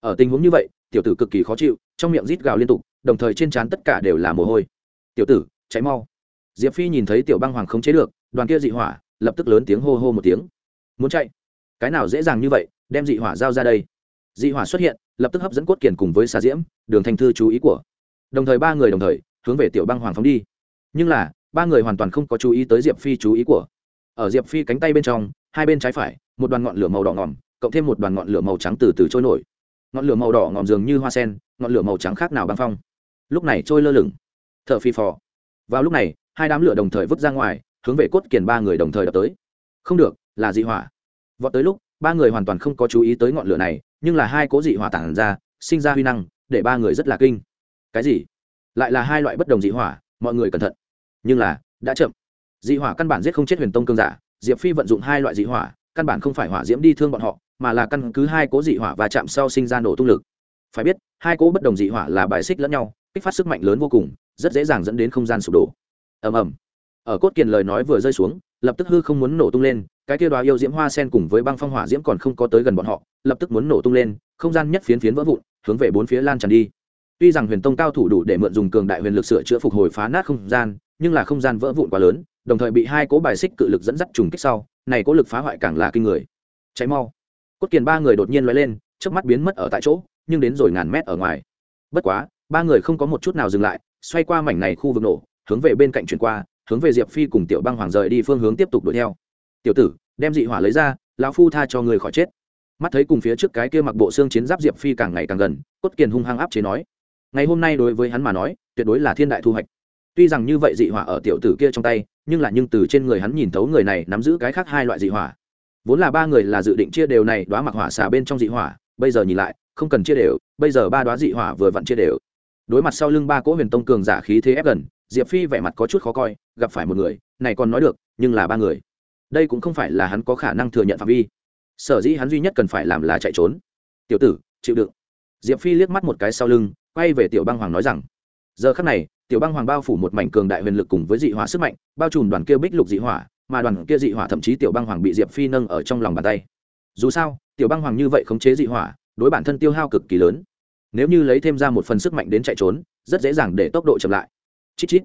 Ở tình huống như vậy, tiểu tử cực kỳ khó chịu, trong miệng rít gào liên tục, đồng thời trên trán tất cả đều là mồ hôi. Tiểu tử cháy mau. Diệp phi nhìn thấy tiểu băng hoàng không chế được, đoàn kia dị hỏa lập tức lớn tiếng hô hô một tiếng. Muốn chạy? Cái nào dễ dàng như vậy, đem dị hỏa giao ra đây? Dị hỏa xuất hiện, lập tức hấp dẫn cốt kiển cùng với xà diễm, đường thanh thư chú ý của. Đồng thời ba người đồng thời, hướng về tiểu băng hoàng phóng đi. Nhưng là, ba người hoàn toàn không có chú ý tới diệp phi chú ý của. Ở diệp phi cánh tay bên trong, hai bên trái phải, một đoàn ngọn lửa màu đỏ ngòm, cộng thêm một đoàn ngọn lửa màu trắng từ từ trôi nổi. Ngọn lửa màu đỏ ngòm dường như hoa sen, ngọn lửa màu trắng khác nào băng phong. Lúc này trôi lơ lửng. T h ở phi phò. Vào lúc này, hai đám lửa đồng thời vứt ra ngoài, hướng về cốt kiền ba người đồng thời đập tới. Không được, là dị hỏa. Vọt tới lúc ba người hoàn toàn không có chú ý tới ngọn lửa này, nhưng là hai cố dị hỏa tản ra, sinh ra huy năng, để ba người rất là kinh. Cái gì? Lại là hai loại bất đồng dị hỏa, mọi người cẩn thận. Nhưng là, đã chậm. Dị hỏa căn bản giết không chết huyền tông cương giả, diệp phi vận dụng hai loại dị hỏa, căn bản không phải hỏa diễm đi thương bọn họ, mà là căn cứ hai cố dị hỏa và chạm sau sinh ra nổ tung lực. Phải biết, hai cố bất đồng dị hỏa là bài xích lẫn nhau, kích phát sức mạnh lớn vô cùng, rất dễ dàng dẫn đến không gian sụp đổ. Ầm ầm. Ở cốt kiền lời nói vừa rơi xuống, lập tức hư không muốn nổ tung lên cái kia đoá yêu diễm hoa sen cùng với băng phong hỏa diễm còn không có tới gần bọn họ, lập tức muốn nổ tung lên, không gian nhất phiến phiến vỡ vụn, hướng về bốn phía lan tràn đi. Tuy rằng huyền tông cao thủ đủ để mượn dùng cường đại huyền lực sửa chữa phục hồi phá nát không gian, nhưng là không gian vỡ vụn quá lớn, đồng thời bị hai cố bài xích cự lực dẫn dắt trùng kích sau, này cố lực phá hoại càng là kinh người. Cháy mau. Cốt kiền ba người đột nhiên l lên trước mắt biến mất ở tại chỗ, nhưng đến rồi ngàn mét ở ngoài. Bất quá, ba người không có một chút nào dừng lại, xoay qua mảnh này khu vực nổ, hướng về bên cạnh chuyển qua, hướng về diệp phi cùng tiểu băng hoàng rời đi phương hướng tiếp tục đuổi theo tiểu tử, đem dị hỏa lấy ra, lão phu tha cho người khỏi chết. Mắt thấy cùng phía trước cái kia mặc bộ xương chiến giáp diệp phi càng ngày càng gần, cốt kiền hung hăng áp chế nói, ngày hôm nay đối với hắn mà nói, tuyệt đối là thiên đại thu hoạch. Tuy rằng như vậy dị hỏa ở tiểu tử kia trong tay, nhưng là nhưng từ trên người hắn nhìn thấu người này nắm giữ cái khác hai loại dị hỏa. Vốn là ba người là dự định chia đều này đoá mặc hỏa xà bên trong dị hỏa, bây giờ nhìn lại, không cần chia đều, bây giờ ba đoá dị hỏa vừa vặn chia đều. Đối mặt sau lưng ba cỗ huyền tông cường giả khí thế ép gần, diệp phi vẻ mặt có chút khó coi, gặp phải một người, này còn nói được, nhưng là ba người đây cũng không phải là hắn có khả năng thừa nhận phạm vi. Sở dĩ hắn duy nhất cần phải làm là chạy trốn. Tiểu tử, chịu đựng. Diệp phi liếc mắt một cái sau lưng, quay về tiểu băng hoàng nói rằng, giờ khắc này, tiểu băng hoàng bao phủ một mảnh cường đại huyền lực cùng với dị hỏa sức mạnh, bao trùm đoàn kia bích lục dị hỏa, mà đoàn kia dị hỏa thậm chí tiểu băng hoàng bị diệp phi nâng ở trong lòng bàn tay. Dù sao, tiểu băng hoàng như vậy khống chế dị hỏa, đối bản thân tiêu hao cực kỳ lớn. Nếu như lấy thêm ra một phần sức mạnh đến chạy trốn, rất dễ dàng để tốc độ chậm lại. Chít chít.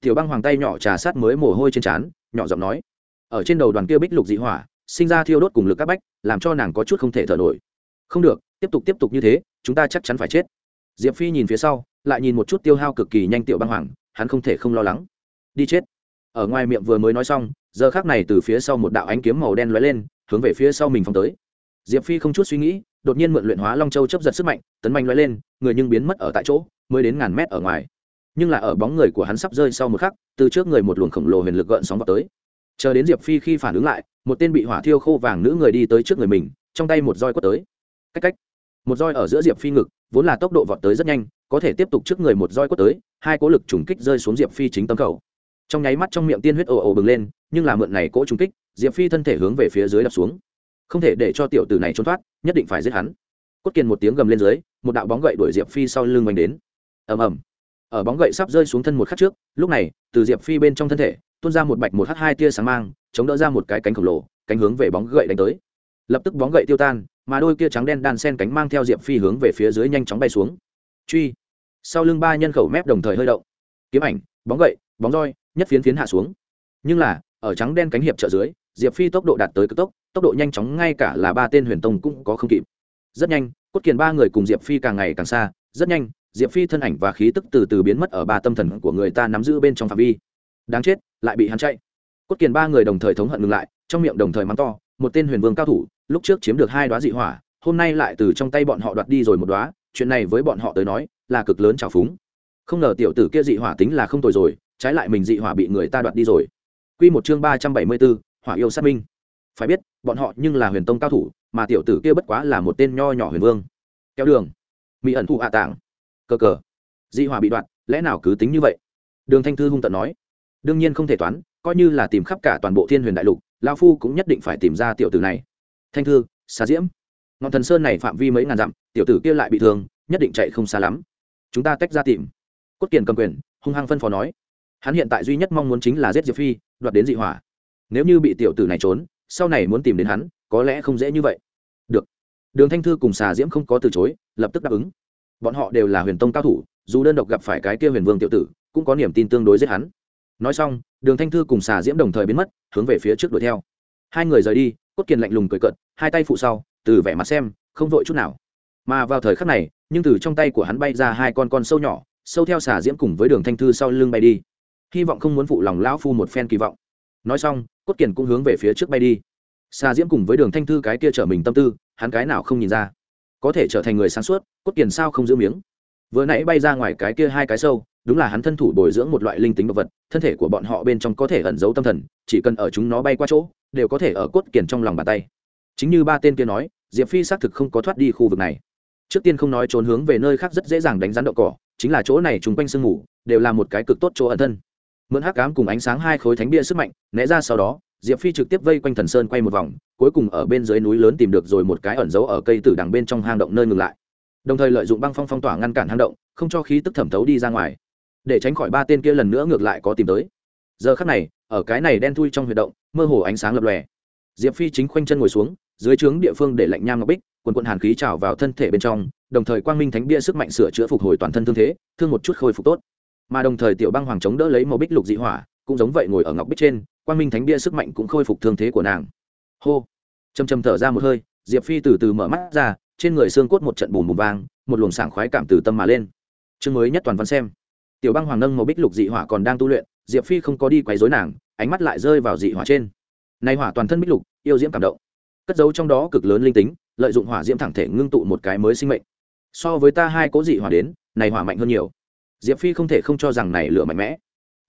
Tiểu băng hoàng tay nhỏ trà sát mới mồ hôi trên trán, nhỏ giọng nói ở trên đầu đoàn kia bích lục dị hỏa, sinh ra thiêu đốt cùng lực các bách, làm cho nàng có chút không thể thở nổi. Không được, tiếp tục tiếp tục như thế, chúng ta chắc chắn phải chết. Diệp phi nhìn phía sau, lại nhìn một chút tiêu hao cực kỳ nhanh tiểu băng hoàng, hắn không thể không lo lắng. Đi chết. Ở ngoài miệng vừa mới nói xong, giờ khác này từ phía sau một đạo ánh kiếm màu đen lóe lên, hướng về phía sau mình phóng tới. Diệp phi không chút suy nghĩ, đột nhiên mượn luyện hóa long châu chấp giật sức mạnh, tấn manh lóe lên, người nhưng biến mất ở tại chỗ, mới đến ngàn mét ở ngoài. Nhưng là ở bóng người của hắn sắp rơi sau một khắc, từ trước người một luồng khổng lồ huyền lực gợn sóng vào tới chờ đến diệp phi khi phản ứng lại, một tên bị hỏa thiêu khô vàng nữ người đi tới trước người mình, trong tay một roi quất tới. Cách cách. Một roi ở giữa diệp phi ngực, vốn là tốc độ vọt tới rất nhanh, có thể tiếp tục trước người một roi quất tới, hai cố lực trùng kích rơi xuống diệp phi chính tâm cầu. Trong nháy mắt trong miệng tiên huyết ồ ồ bừng lên, nhưng là mượn này cỗ trùng kích, diệp phi thân thể hướng về phía dưới đập xuống. Không thể để cho tiểu tử này trốn thoát, nhất định phải giết hắn. Cốt kiền một tiếng gầm lên dưới, một đạo bóng gậy đuổi diệp phi sau lưng oanh đến. Ầm ầm. Ở bóng gậy sắp rơi xuống thân một khắc trước, lúc này, từ diệp phi bên trong thân thể tuôn ra một bạch một h hai tia sáng mang, chống đỡ ra một cái cánh khổng lồ, cánh hướng về bóng gậy đánh tới. Lập tức bóng gậy tiêu tan, mà đôi kia trắng đen đan sen cánh mang theo diệp phi hướng về phía dưới nhanh chóng bay xuống. Truy. Sau lưng ba nhân khẩu mép đồng thời hơi động. Kiếm ảnh, bóng gậy, bóng roi, nhất phiến phiến hạ xuống. Nhưng là, ở trắng đen cánh hiệp trợ dưới, diệp phi tốc độ đạt tới cực tốc tốc độ nhanh chóng ngay cả là ba tên huyền tông cũng có không kịp. Rất nhanh, cốt kiền ba người cùng diệp phi càng ngày càng xa, rất nhanh, diệp phi thân ảnh và khí tức từ từ biến mất ở ba tâm thần của người ta nắm giữ bên trong phạm vi đáng chết lại bị hắn chạy. Cốt kiền ba người đồng thời thống hận ngừng lại trong miệng đồng thời mắng to một tên huyền vương cao thủ lúc trước chiếm được hai đoá dị hỏa hôm nay lại từ trong tay bọn họ đoạt đi rồi một đoá chuyện này với bọn họ tới nói là cực lớn trào phúng. Không ngờ tiểu tử kia dị hỏa tính là không tồi rồi trái lại mình dị hỏa bị người ta đoạt đi rồi. Quy một chương ba trăm bảy mươi 374, hỏa yêu sát minh. Phải biết bọn họ nhưng là huyền tông cao thủ mà tiểu tử kia bất quá là một tên nho nhỏ huyền vương. Kéo đường. Mỹ ẩn thụ hạ tạng cờ cờ. Dị hỏa bị đoạt lẽ nào cứ tính như vậy? Đường thanh thư hung tận nói đương nhiên không thể toán, coi như là tìm khắp cả toàn bộ thiên huyền đại lục lao phu cũng nhất định phải tìm ra tiểu tử này. Thanh thư, xà diễm. Ngọn thần sơn này phạm vi mấy ngàn dặm, tiểu tử kia lại bị thương, nhất định chạy không xa lắm. Chúng ta tách ra tìm. Cốt kiền cầm quyền, hung hăng phân phó nói. Hắn hiện tại duy nhất mong muốn chính là giết diệp phi, đoạt đến dị hỏa. Nếu như bị tiểu tử này trốn, sau này muốn tìm đến hắn, có lẽ không dễ như vậy. Được. Đường thanh thư cùng xà diễm không có từ chối, lập tức đáp ứng. Bọn họ đều là huyền tông cao thủ, dù đơn độc gặp phải cái kia huyền vương tiểu tử, cũng có niềm tin tương đối giết hắn nói xong, đường thanh thư cùng xà diễm đồng thời biến mất, hướng về phía trước đuổi theo. Hai người rời đi, cốt kiền lạnh lùng cười cợt, hai tay phụ sau, từ vẻ mặt xem, không vội chút nào. Mà vào thời khắc này, nhưng từ trong tay của hắn bay ra hai con con sâu nhỏ, sâu theo xà diễm cùng với đường thanh thư sau lưng bay đi. Hy vọng không muốn phụ lòng lão phu một phen kỳ vọng. Nói xong, cốt kiền cũng hướng về phía trước bay đi. Xà diễm cùng với đường thanh thư cái kia trở mình tâm tư, hắn cái nào không nhìn ra. Có thể trở thành người sáng suốt, cốt kiền sao không giữ miếng? Vừa nãy bay ra ngoài cái kia hai cái sâu đúng là hắn thân thủ bồi dưỡng một loại linh tính động vật, thân thể của bọn họ bên trong có thể ẩn giấu tâm thần, chỉ cần ở chúng nó bay qua chỗ, đều có thể ở cốt kiền trong lòng bàn tay. Chính như ba tên kia nói, diệp phi xác thực không có thoát đi khu vực này. Trước tiên không nói trốn hướng về nơi khác rất dễ dàng đánh rắn đậu cỏ, chính là chỗ này chung quanh sương ngủ đều là một cái cực tốt chỗ ẩn thân. Mượn hắc cám cùng ánh sáng hai khối thánh bia sức mạnh, né ra sau đó, diệp phi trực tiếp vây quanh thần sơn quay một vòng, cuối cùng ở bên dưới núi lớn tìm được rồi một cái ẩn giấu ở cây tử đằng bên trong hang động nơi ngừng lại. Đồng thời lợi dụng băng phong phong tỏa ngăn cản hang động, không cho khí tức thẩm thấu đi ra ngoài để tránh khỏi ba tên kia lần nữa ngược lại có tìm tới. Giờ khắc này, ở cái này đen thui trong huy động, mơ hồ ánh sáng lập lòe. Diệp phi chính khoanh chân ngồi xuống, dưới trướng địa phương để lạnh nham ngọc bích, quần quận hàn khí trào vào thân thể bên trong, đồng thời quang minh thánh bia sức mạnh sửa chữa phục hồi toàn thân thương thế, thương một chút khôi phục tốt. Mà đồng thời tiểu băng hoàng chống đỡ lấy màu bích lục dị hỏa, cũng giống vậy ngồi ở ngọc bích trên, quang minh thánh bia sức mạnh cũng khôi phục thương thế của nàng. Hô! Chầm chầm thở ra một hơi, diệp phi từ từ mở mắt ra, trên người xương cốt một trận bùn bùn vang, một luồng sảng khoái cảm từ tâm mà lên. Chương mới nhất toàn văn xem tiểu băng hoàng nâng màu bích lục dị hỏa còn đang tu luyện, diệp phi không có đi quấy dối nàng, ánh mắt lại rơi vào dị hỏa trên. Nay hỏa toàn thân bích lục, yêu diễm cảm động. Cất giấu trong đó cực lớn linh tính, lợi dụng hỏa diễm thẳng thể ngưng tụ một cái mới sinh mệnh. So với ta hai cố dị hỏa đến, này hỏa mạnh hơn nhiều. Diệp phi không thể không cho rằng này lửa mạnh mẽ.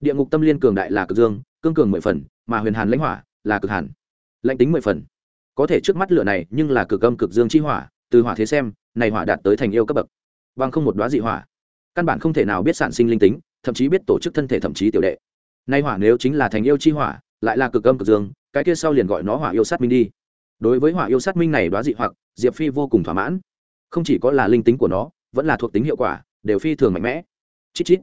Địa ngục tâm liên cường đại là cực dương, cương cường mười phần, mà huyền hàn lãnh hỏa là cực hàn. Lãnh tính mười phần. Có thể trước mắt lửa này nhưng là cực âm cực dương chi hỏa, từ hỏa thế xem, này hỏa đạt tới thành yêu cấp bậc. Bằng không một đoá dị hỏa căn bản không thể nào biết sản sinh linh tính, thậm chí biết tổ chức thân thể thậm chí tiểu đệ. Nay hỏa nếu chính là thành yêu chi hỏa, lại là cực âm cực dương, cái kia sau liền gọi nó hỏa yêu sát minh đi. Đối với hỏa yêu sát minh này đoá dị hoặc, diệp phi vô cùng thỏa mãn. Không chỉ có là linh tính của nó, vẫn là thuộc tính hiệu quả, đều phi thường mạnh mẽ. Chít chít.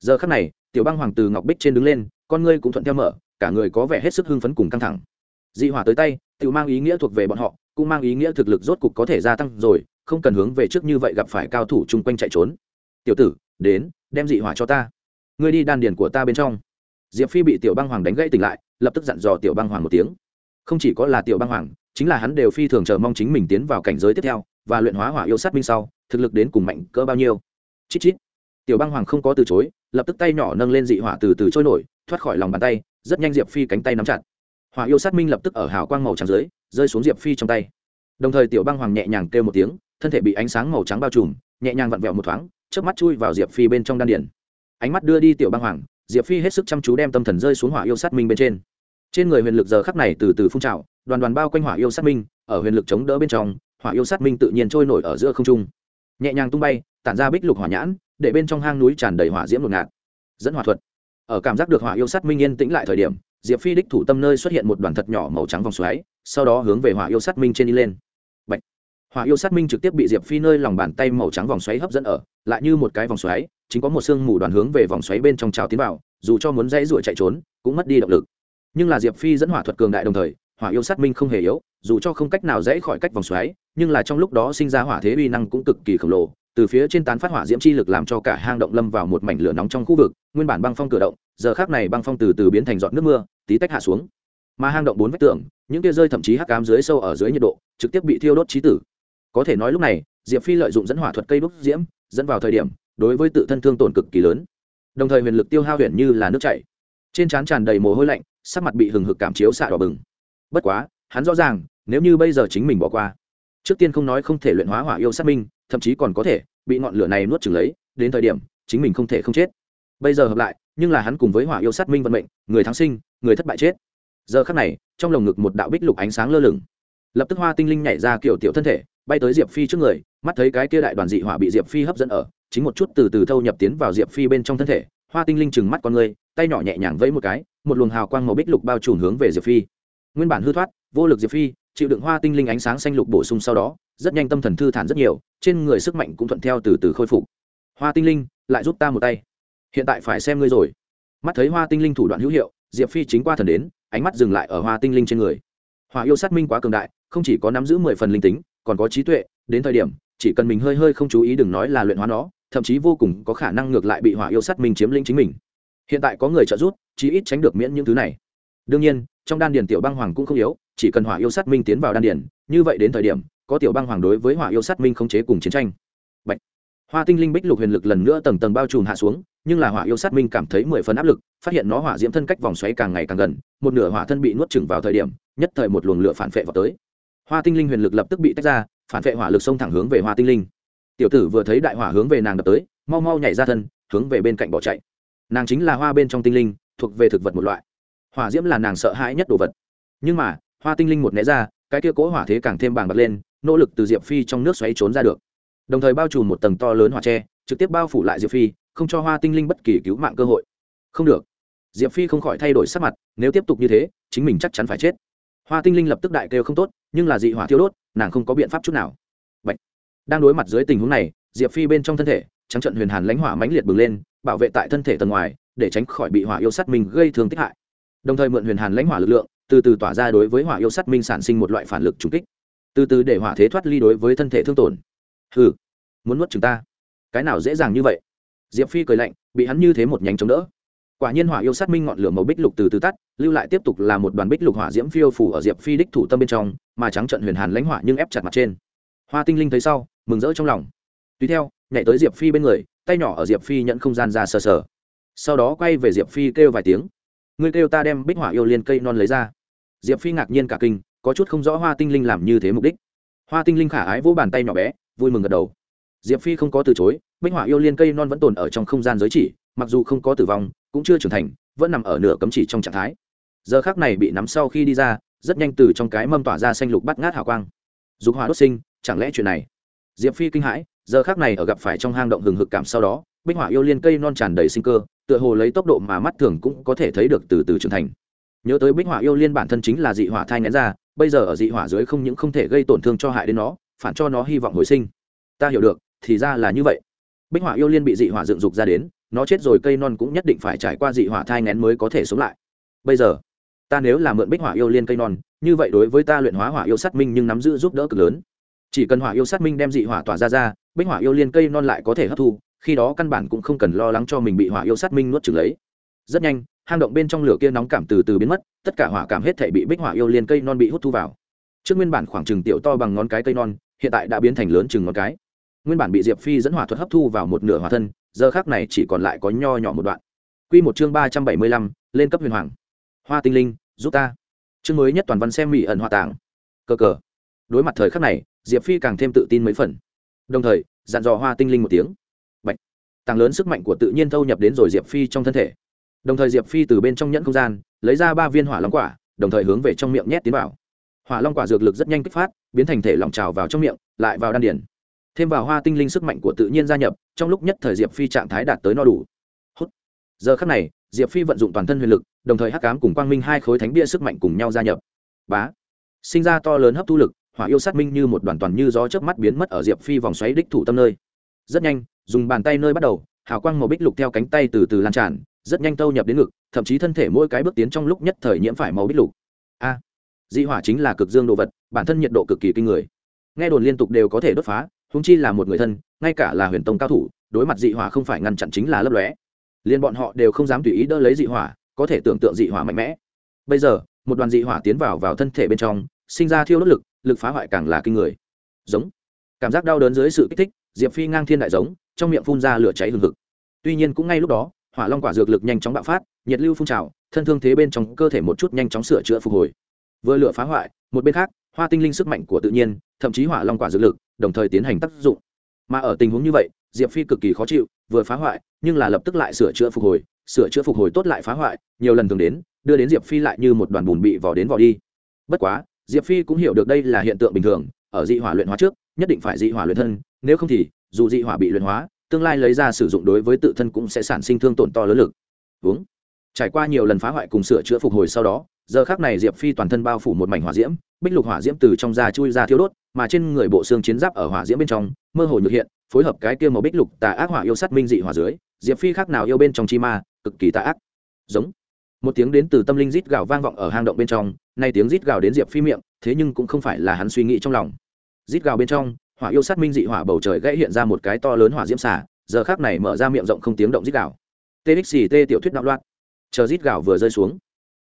Giờ khắc này, tiểu băng hoàng từ ngọc bích trên đứng lên, con ngươi cũng thuận theo mở, cả người có vẻ hết sức hưng phấn cùng căng thẳng. Dị hỏa tới tay tự mang ý nghĩa thuộc về bọn họ, cũng mang ý nghĩa thực lực rốt cục có thể gia tăng rồi, không cần hướng về trước như vậy gặp phải cao thủ chung quanh chạy trốn tiểu tử, đến, đem dị hỏa cho ta. Ngươi đi đan điền của ta bên trong. Diệp phi bị tiểu băng hoàng đánh gãy tỉnh lại, lập tức dặn dò tiểu băng hoàng một tiếng. Không chỉ có là tiểu băng hoàng, chính là hắn đều phi thường chờ mong chính mình tiến vào cảnh giới tiếp theo và luyện hóa hỏa yêu sát minh sau, thực lực đến cùng mạnh cỡ bao nhiêu. Chít chít. Tiểu băng hoàng không có từ chối, lập tức tay nhỏ nâng lên dị hỏa từ từ trôi nổi, thoát khỏi lòng bàn tay, rất nhanh diệp phi cánh tay nắm chặt. Hỏa yêu sát minh lập tức ở hào quang màu trắng dưới, rơi xuống diệp phi trong tay. Đồng thời tiểu băng hoàng nhẹ nhàng kêu một tiếng, thân thể bị ánh sáng màu trắng bao trùm, nhẹ nhàng vặn vẹo một thoáng chớp mắt chui vào diệp phi bên trong đan điển ánh mắt đưa đi tiểu băng hoàng, diệp phi hết sức chăm chú đem tâm thần rơi xuống hỏa yêu sát minh bên trên. Trên người huyền lực giờ khắc này từ từ phun trào, đoàn đoàn bao quanh hỏa yêu sát minh, ở huyền lực chống đỡ bên trong, hỏa yêu sát minh tự nhiên trôi nổi ở giữa không trung. Nhẹ nhàng tung bay, tản ra bích lục hỏa nhãn, để bên trong hang núi tràn đầy hỏa diễm ngột ngạt. Dẫn hỏa thuật. Ở cảm giác được hỏa yêu sát minh yên tĩnh lại thời điểm, diệp phi đích thủ tâm nơi xuất hiện một đoàn thật nhỏ màu trắng vòng xoáy, sau đó hướng về hỏa yêu sát minh trên đi lên hỏa yêu sát minh trực tiếp bị diệp phi nơi lòng bàn tay màu trắng vòng xoáy hấp dẫn ở, lại như một cái vòng xoáy, chính có một xương mù đoàn hướng về vòng xoáy bên trong trào tiến vào, dù cho muốn dãy ruổi chạy trốn, cũng mất đi động lực. Nhưng là diệp phi dẫn hỏa thuật cường đại đồng thời, hỏa yêu sát minh không hề yếu, dù cho không cách nào dãy khỏi cách vòng xoáy, nhưng là trong lúc đó sinh ra hỏa thế uy năng cũng cực kỳ khổng lồ, từ phía trên tán phát hỏa diễm chi lực làm cho cả hang động lâm vào một mảnh lửa nóng trong khu vực, nguyên bản băng phong cửa động, giờ khác này băng phong từ từ biến thành giọt nước mưa, tí tách hạ xuống. Mà hang động bốn vách tường, những tia rơi thậm chí hắc cám dưới sâu ở dưới nhiệt độ, trực tiếp bị thiêu đốt trí tử có thể nói lúc này, diệp phi lợi dụng dẫn hỏa thuật cây đúc diễm, dẫn vào thời điểm, đối với tự thân thương tổn cực kỳ lớn. Đồng thời huyền lực tiêu hao huyền như là nước chảy. Trên trán tràn đầy mồ hôi lạnh, sắc mặt bị hừng hực cảm chiếu xạ đỏ bừng. Bất quá, hắn rõ ràng, nếu như bây giờ chính mình bỏ qua, trước tiên không nói không thể luyện hóa hỏa yêu sát minh, thậm chí còn có thể bị ngọn lửa này nuốt chừng lấy, đến thời điểm, chính mình không thể không chết. Bây giờ hợp lại, nhưng là hắn cùng với hỏa yêu sát minh vận mệnh, người thắng sinh, người thất bại chết. Giờ khắc này, trong lồng ngực một đạo bích lục ánh sáng lơ lửng. Lập tức hoa tinh linh nhảy ra kiểu tiểu thân thể bay tới diệp phi trước người, mắt thấy cái kia đại đoàn dị hỏa bị diệp phi hấp dẫn ở, chính một chút từ từ thâu nhập tiến vào diệp phi bên trong thân thể, hoa tinh linh chừng mắt con người, tay nhỏ nhẹ nhàng vẫy một cái, một luồng hào quang màu bích lục bao trùm hướng về diệp phi. Nguyên bản hư thoát, vô lực diệp phi, chịu đựng hoa tinh linh ánh sáng xanh lục bổ sung sau đó, rất nhanh tâm thần thư thản rất nhiều, trên người sức mạnh cũng thuận theo từ từ khôi phục. Hoa tinh linh, lại giúp ta một tay. Hiện tại phải xem ngươi rồi. Mắt thấy hoa tinh linh thủ đoạn hữu hiệu, diệp phi chính qua thần đến, ánh mắt dừng lại ở hoa tinh linh trên người. Hòa yêu sát minh quá cường đại, không chỉ có nắm giữ mười phần linh tính còn có trí tuệ, đến thời điểm, chỉ cần mình hơi hơi không chú ý đừng nói là luyện hóa nó, thậm chí vô cùng có khả năng ngược lại bị hỏa yêu sát minh chiếm lĩnh chính mình. Hiện tại có người trợ giúp, chí ít tránh được miễn những thứ này. Đương nhiên, trong đan điền tiểu băng hoàng cũng không yếu, chỉ cần hỏa yêu sát minh tiến vào đan điền, như vậy đến thời điểm, có tiểu băng hoàng đối với hỏa yêu sát minh khống chế cùng chiến tranh. Bạch. hoa tinh linh bích lục huyền lực lần nữa tầng tầng bao trùm hạ xuống, nhưng là hỏa yêu sát minh cảm thấy mười phần áp lực, phát hiện nó hỏa diễm thân cách vòng xoáy càng ngày càng gần, một nửa hỏa thân bị nuốt chửng vào thời điểm, nhất thời một luồng lửa phản phệ vào tới hoa tinh linh huyền lực lập tức bị tách ra, phản vệ hỏa lực xông thẳng hướng về hoa tinh linh. Tiểu tử vừa thấy đại hỏa hướng về nàng đập tới, mau mau nhảy ra thân, hướng về bên cạnh bỏ chạy. Nàng chính là hoa bên trong tinh linh, thuộc về thực vật một loại. Hỏa diễm là nàng sợ hãi nhất đồ vật. Nhưng mà, hoa tinh linh một né ra, cái kia cố hỏa thế càng thêm bàng bật lên, nỗ lực từ diệp phi trong nước xoáy trốn ra được. Đồng thời bao trùm một tầng to lớn hỏa tre, trực tiếp bao phủ lại diệp phi, không cho hoa tinh linh bất kỳ cứu mạng cơ hội. Không được. Diệp phi không khỏi thay đổi sắc mặt, nếu tiếp tục như thế, chính mình chắc chắn phải chết hoa tinh linh lập tức đại kêu không tốt, nhưng là dị hỏa thiêu đốt, nàng không có biện pháp chút nào. Bạch. đang đối mặt dưới tình huống này, diệp phi bên trong thân thể, trắng trận huyền hàn lãnh hỏa mãnh liệt bừng lên, bảo vệ tại thân thể tầng ngoài, để tránh khỏi bị hỏa yêu sát mình gây thương tích hại. Đồng thời mượn huyền hàn lãnh hỏa lực lượng, từ từ tỏa ra đối với hỏa yêu sát minh sản sinh một loại phản lực trùng kích. Từ từ để hỏa thế thoát ly đối với thân thể thương tổn. Ừ muốn nuốt chúng ta? Cái nào dễ dàng như vậy? Diệp phi cười lạnh, bị hắn như thế một nhánh chống đỡ quả nhiên hỏa yêu sát minh ngọn lửa màu bích lục từ từ tắt, lưu lại tiếp tục là một đoàn bích lục hỏa diễm phiêu phủ ở diệp phi đích thủ tâm bên trong, mà trắng trận huyền hàn lãnh hỏa nhưng ép chặt mặt trên. Hoa tinh linh thấy sau, mừng rỡ trong lòng. Tùy theo, nhảy tới diệp phi bên người, tay nhỏ ở diệp phi nhận không gian ra sờ sờ. Sau đó quay về diệp phi kêu vài tiếng. Ngươi kêu ta đem bích hỏa yêu liên cây non lấy ra. Diệp phi ngạc nhiên cả kinh, có chút không rõ hoa tinh linh làm như thế mục đích. Hoa tinh linh khả ái vỗ bàn tay nhỏ bé, vui mừng gật đầu. Diệp phi không có từ chối, bích hỏa yêu liên cây non vẫn tồn ở trong không gian giới chỉ, mặc dù không có tử vong cũng chưa trưởng thành, vẫn nằm ở nửa cấm chỉ trong trạng thái. Giờ khác này bị nắm sau khi đi ra, rất nhanh từ trong cái mâm tỏa ra xanh lục bắt ngát hào quang. Dục hỏa đốt sinh, chẳng lẽ chuyện này? Diệp phi kinh hãi, giờ khác này ở gặp phải trong hang động hừng hực cảm sau đó, bích hỏa yêu liên cây non tràn đầy sinh cơ, tựa hồ lấy tốc độ mà mắt thường cũng có thể thấy được từ từ trưởng thành. Nhớ tới bích hỏa yêu liên bản thân chính là dị hỏa thai ngén ra, bây giờ ở dị hỏa dưới không những không thể gây tổn thương cho hại đến nó, phản cho nó hy vọng hồi sinh. Ta hiểu được, thì ra là như vậy. Bích hỏa yêu liên bị dị hỏa dựng dục ra đến nó chết rồi cây non cũng nhất định phải trải qua dị hỏa thai ngén mới có thể sống lại. Bây giờ, ta nếu là mượn bích hỏa yêu liên cây non, như vậy đối với ta luyện hóa hỏa yêu sát minh nhưng nắm giữ giúp đỡ cực lớn. Chỉ cần hỏa yêu sát minh đem dị hỏa tỏa ra ra, bích hỏa yêu liên cây non lại có thể hấp thu, khi đó căn bản cũng không cần lo lắng cho mình bị hỏa yêu sát minh nuốt trừng lấy. Rất nhanh, hang động bên trong lửa kia nóng cảm từ từ biến mất, tất cả hỏa cảm hết thể bị bích hỏa yêu liên cây non bị hút thu vào. Trước nguyên bản khoảng chừng tiểu to bằng ngón cái cây non, hiện tại đã biến thành lớn chừng ngón cái. Nguyên bản bị diệp phi dẫn hỏa thuật hấp thu vào một nửa hỏa thân giờ khác này chỉ còn lại có nho nhỏ một đoạn. Q một chương ba trăm bảy mươi lăm, lên cấp huyền hoàng. Hoa tinh linh, giúp ta. Chương mới nhất toàn văn xem mỹ ẩn hoa tảng. Cờ cờ. Đối mặt thời khắc này, diệp phi càng thêm tự tin mấy phần. Đồng thời, dặn dò hoa tinh linh một tiếng. Bạch. tăng lớn sức mạnh của tự nhiên thâu nhập đến rồi diệp phi trong thân thể. Đồng thời diệp phi từ bên trong nhẫn không gian, lấy ra ba viên hỏa long quả, đồng thời hướng về trong miệng nhét tiến vào. Hỏa long quả dược lực rất nhanh kích phát, biến thành thể lỏng trào vào trong miệng, lại vào đan điển thêm vào hoa tinh linh sức mạnh của tự nhiên gia nhập trong lúc nhất thời diệp phi trạng thái đạt tới no đủ. Hút. giờ khắc này diệp phi vận dụng toàn thân huyền lực đồng thời hắc cám cùng quang minh hai khối thánh bia sức mạnh cùng nhau gia nhập. Bá. Sinh ra to lớn hấp thu lực hỏa yêu sát minh như một đoàn toàn như gió chớp mắt biến mất ở diệp phi vòng xoáy đích thủ tâm nơi. Rất nhanh dùng bàn tay nơi bắt đầu hào quang màu bích lục theo cánh tay từ từ lan tràn rất nhanh tâu nhập đến ngực thậm chí thân thể mỗi cái bước tiến trong lúc nhất thời nhiễm phải màu bích lục. A. À, dị hỏa chính là cực dương đồ vật bản thân nhiệt độ cực kỳ kinh người. Nghe đồn liên tục đều có thể đốt phá húng chi là một người thân, ngay cả là huyền tông cao thủ, đối mặt dị hỏa không phải ngăn chặn chính là lấp lóe. Liền bọn họ đều không dám tùy ý đỡ lấy dị hỏa, có thể tưởng tượng dị hỏa mạnh mẽ. Bây giờ, một đoàn dị hỏa tiến vào vào thân thể bên trong, sinh ra thiêu đốt lực lực phá hoại càng là kinh người. Giống. Cảm giác đau đớn dưới sự kích thích, diệp phi ngang thiên đại giống, trong miệng phun ra lửa cháy hừng hực. Tuy nhiên cũng ngay lúc đó, hỏa long quả dược lực nhanh chóng bạo phát, nhiệt lưu phun trào, thân thương thế bên trong cơ thể một chút nhanh chóng sửa chữa phục hồi. Vừa lửa phá hoại, một bên khác, hoa tinh linh sức mạnh của tự nhiên, thậm chí hỏa long quả dược lực đồng thời tiến hành tác dụng. Mà ở tình huống như vậy, diệp phi cực kỳ khó chịu, vừa phá hoại, nhưng là lập tức lại sửa chữa phục hồi, sửa chữa phục hồi tốt lại phá hoại, nhiều lần thường đến, đưa đến diệp phi lại như một đoàn bùn bị vò đến vò đi. Bất quá, diệp phi cũng hiểu được đây là hiện tượng bình thường, ở dị hỏa luyện hóa trước, nhất định phải dị hỏa luyện thân, nếu không thì, dù dị hỏa bị luyện hóa, tương lai lấy ra sử dụng đối với tự thân cũng sẽ sản sinh thương tổn to lớn lực. Uống. Trải qua nhiều lần phá hoại cùng sửa chữa phục hồi sau đó giờ khác này diệp phi toàn thân bao phủ một mảnh hỏa diễm, bích lục hỏa diễm từ trong da chui ra thiêu đốt, mà trên người bộ xương chiến giáp ở hỏa diễm bên trong, mơ hồ nhược hiện, phối hợp cái kia màu bích lục tà ác hỏa yêu sát minh dị hỏa dưới, diệp phi khác nào yêu bên trong chi ma, cực kỳ tà ác. Giống. Một tiếng đến từ tâm linh rít gào vang vọng ở hang động bên trong, nay tiếng rít gào đến diệp phi miệng, thế nhưng cũng không phải là hắn suy nghĩ trong lòng. Rít gào bên trong, hỏa yêu sát minh dị hỏa bầu trời gãy hiện ra một cái to lớn hỏa diễm xả giờ khác này mở ra miệng rộng không tiếng động rít gào. Tê tiểu thuyết đạo loạn. Chờ rít gào vừa rơi xuống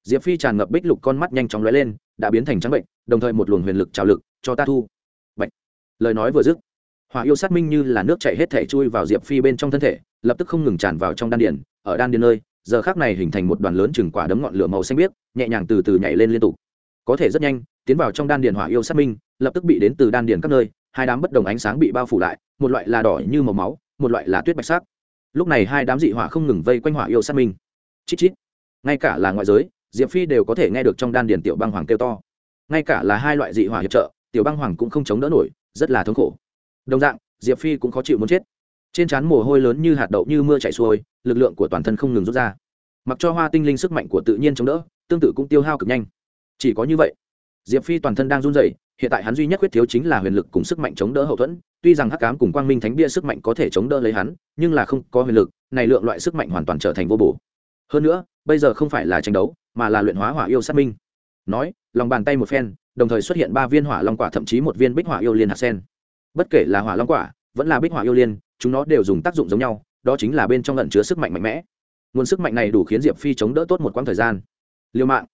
diệp phi tràn ngập bích lục con mắt nhanh chóng lóe lên, đã biến thành trắng bệnh, đồng thời một luồng huyền lực trào lực cho ta thu. Bệnh lời nói vừa dứt, hỏa yêu sát minh như là nước chảy hết thể chui vào diệp phi bên trong thân thể, lập tức không ngừng tràn vào trong đan điền, ở đan điền nơi, giờ khác này hình thành một đoàn lớn chừng quả đấm ngọn lửa màu xanh biếc, nhẹ nhàng từ từ nhảy lên liên tục. Có thể rất nhanh, tiến vào trong đan điền hỏa yêu sát minh, lập tức bị đến từ đan điền các nơi, hai đám bất đồng ánh sáng bị bao phủ lại, một loại là đỏ như màu máu, một loại là tuyết bạch sắc. Lúc này hai đám dị hỏa không ngừng vây quanh hỏa yêu sát minh. Chít chít. Ngay cả là ngoại giới diệp phi đều có thể nghe được trong đan điền tiểu băng hoàng kêu to. Ngay cả là hai loại dị hỏa hiệp trợ, tiểu băng hoàng cũng không chống đỡ nổi, rất là thống khổ. Đồng dạng, diệp phi cũng khó chịu muốn chết. Trên trán mồ hôi lớn như hạt đậu như mưa chảy xuôi, lực lượng của toàn thân không ngừng rút ra. Mặc cho hoa tinh linh sức mạnh của tự nhiên chống đỡ, tương tự cũng tiêu hao cực nhanh. Chỉ có như vậy, diệp phi toàn thân đang run rẩy, hiện tại hắn duy nhất quyết thiếu chính là huyền lực cùng sức mạnh chống đỡ hậu thuẫn. Tuy rằng hắc cám cùng quang minh thánh bia sức mạnh có thể chống đỡ lấy hắn, nhưng là không có huyền lực, này lượng loại sức mạnh hoàn toàn trở thành vô bổ. Hơn nữa, bây giờ không phải là tranh đấu mà là luyện hóa hỏa yêu sát minh. Nói, lòng bàn tay một phen, đồng thời xuất hiện ba viên hỏa long quả, thậm chí một viên bích hỏa yêu liên hạt sen. Bất kể là hỏa long quả, vẫn là bích hỏa yêu liên, chúng nó đều dùng tác dụng giống nhau, đó chính là bên trong lẩn chứa sức mạnh mạnh mẽ. Nguồn sức mạnh này đủ khiến diệp phi chống đỡ tốt một quãng thời gian. Liêu mạng.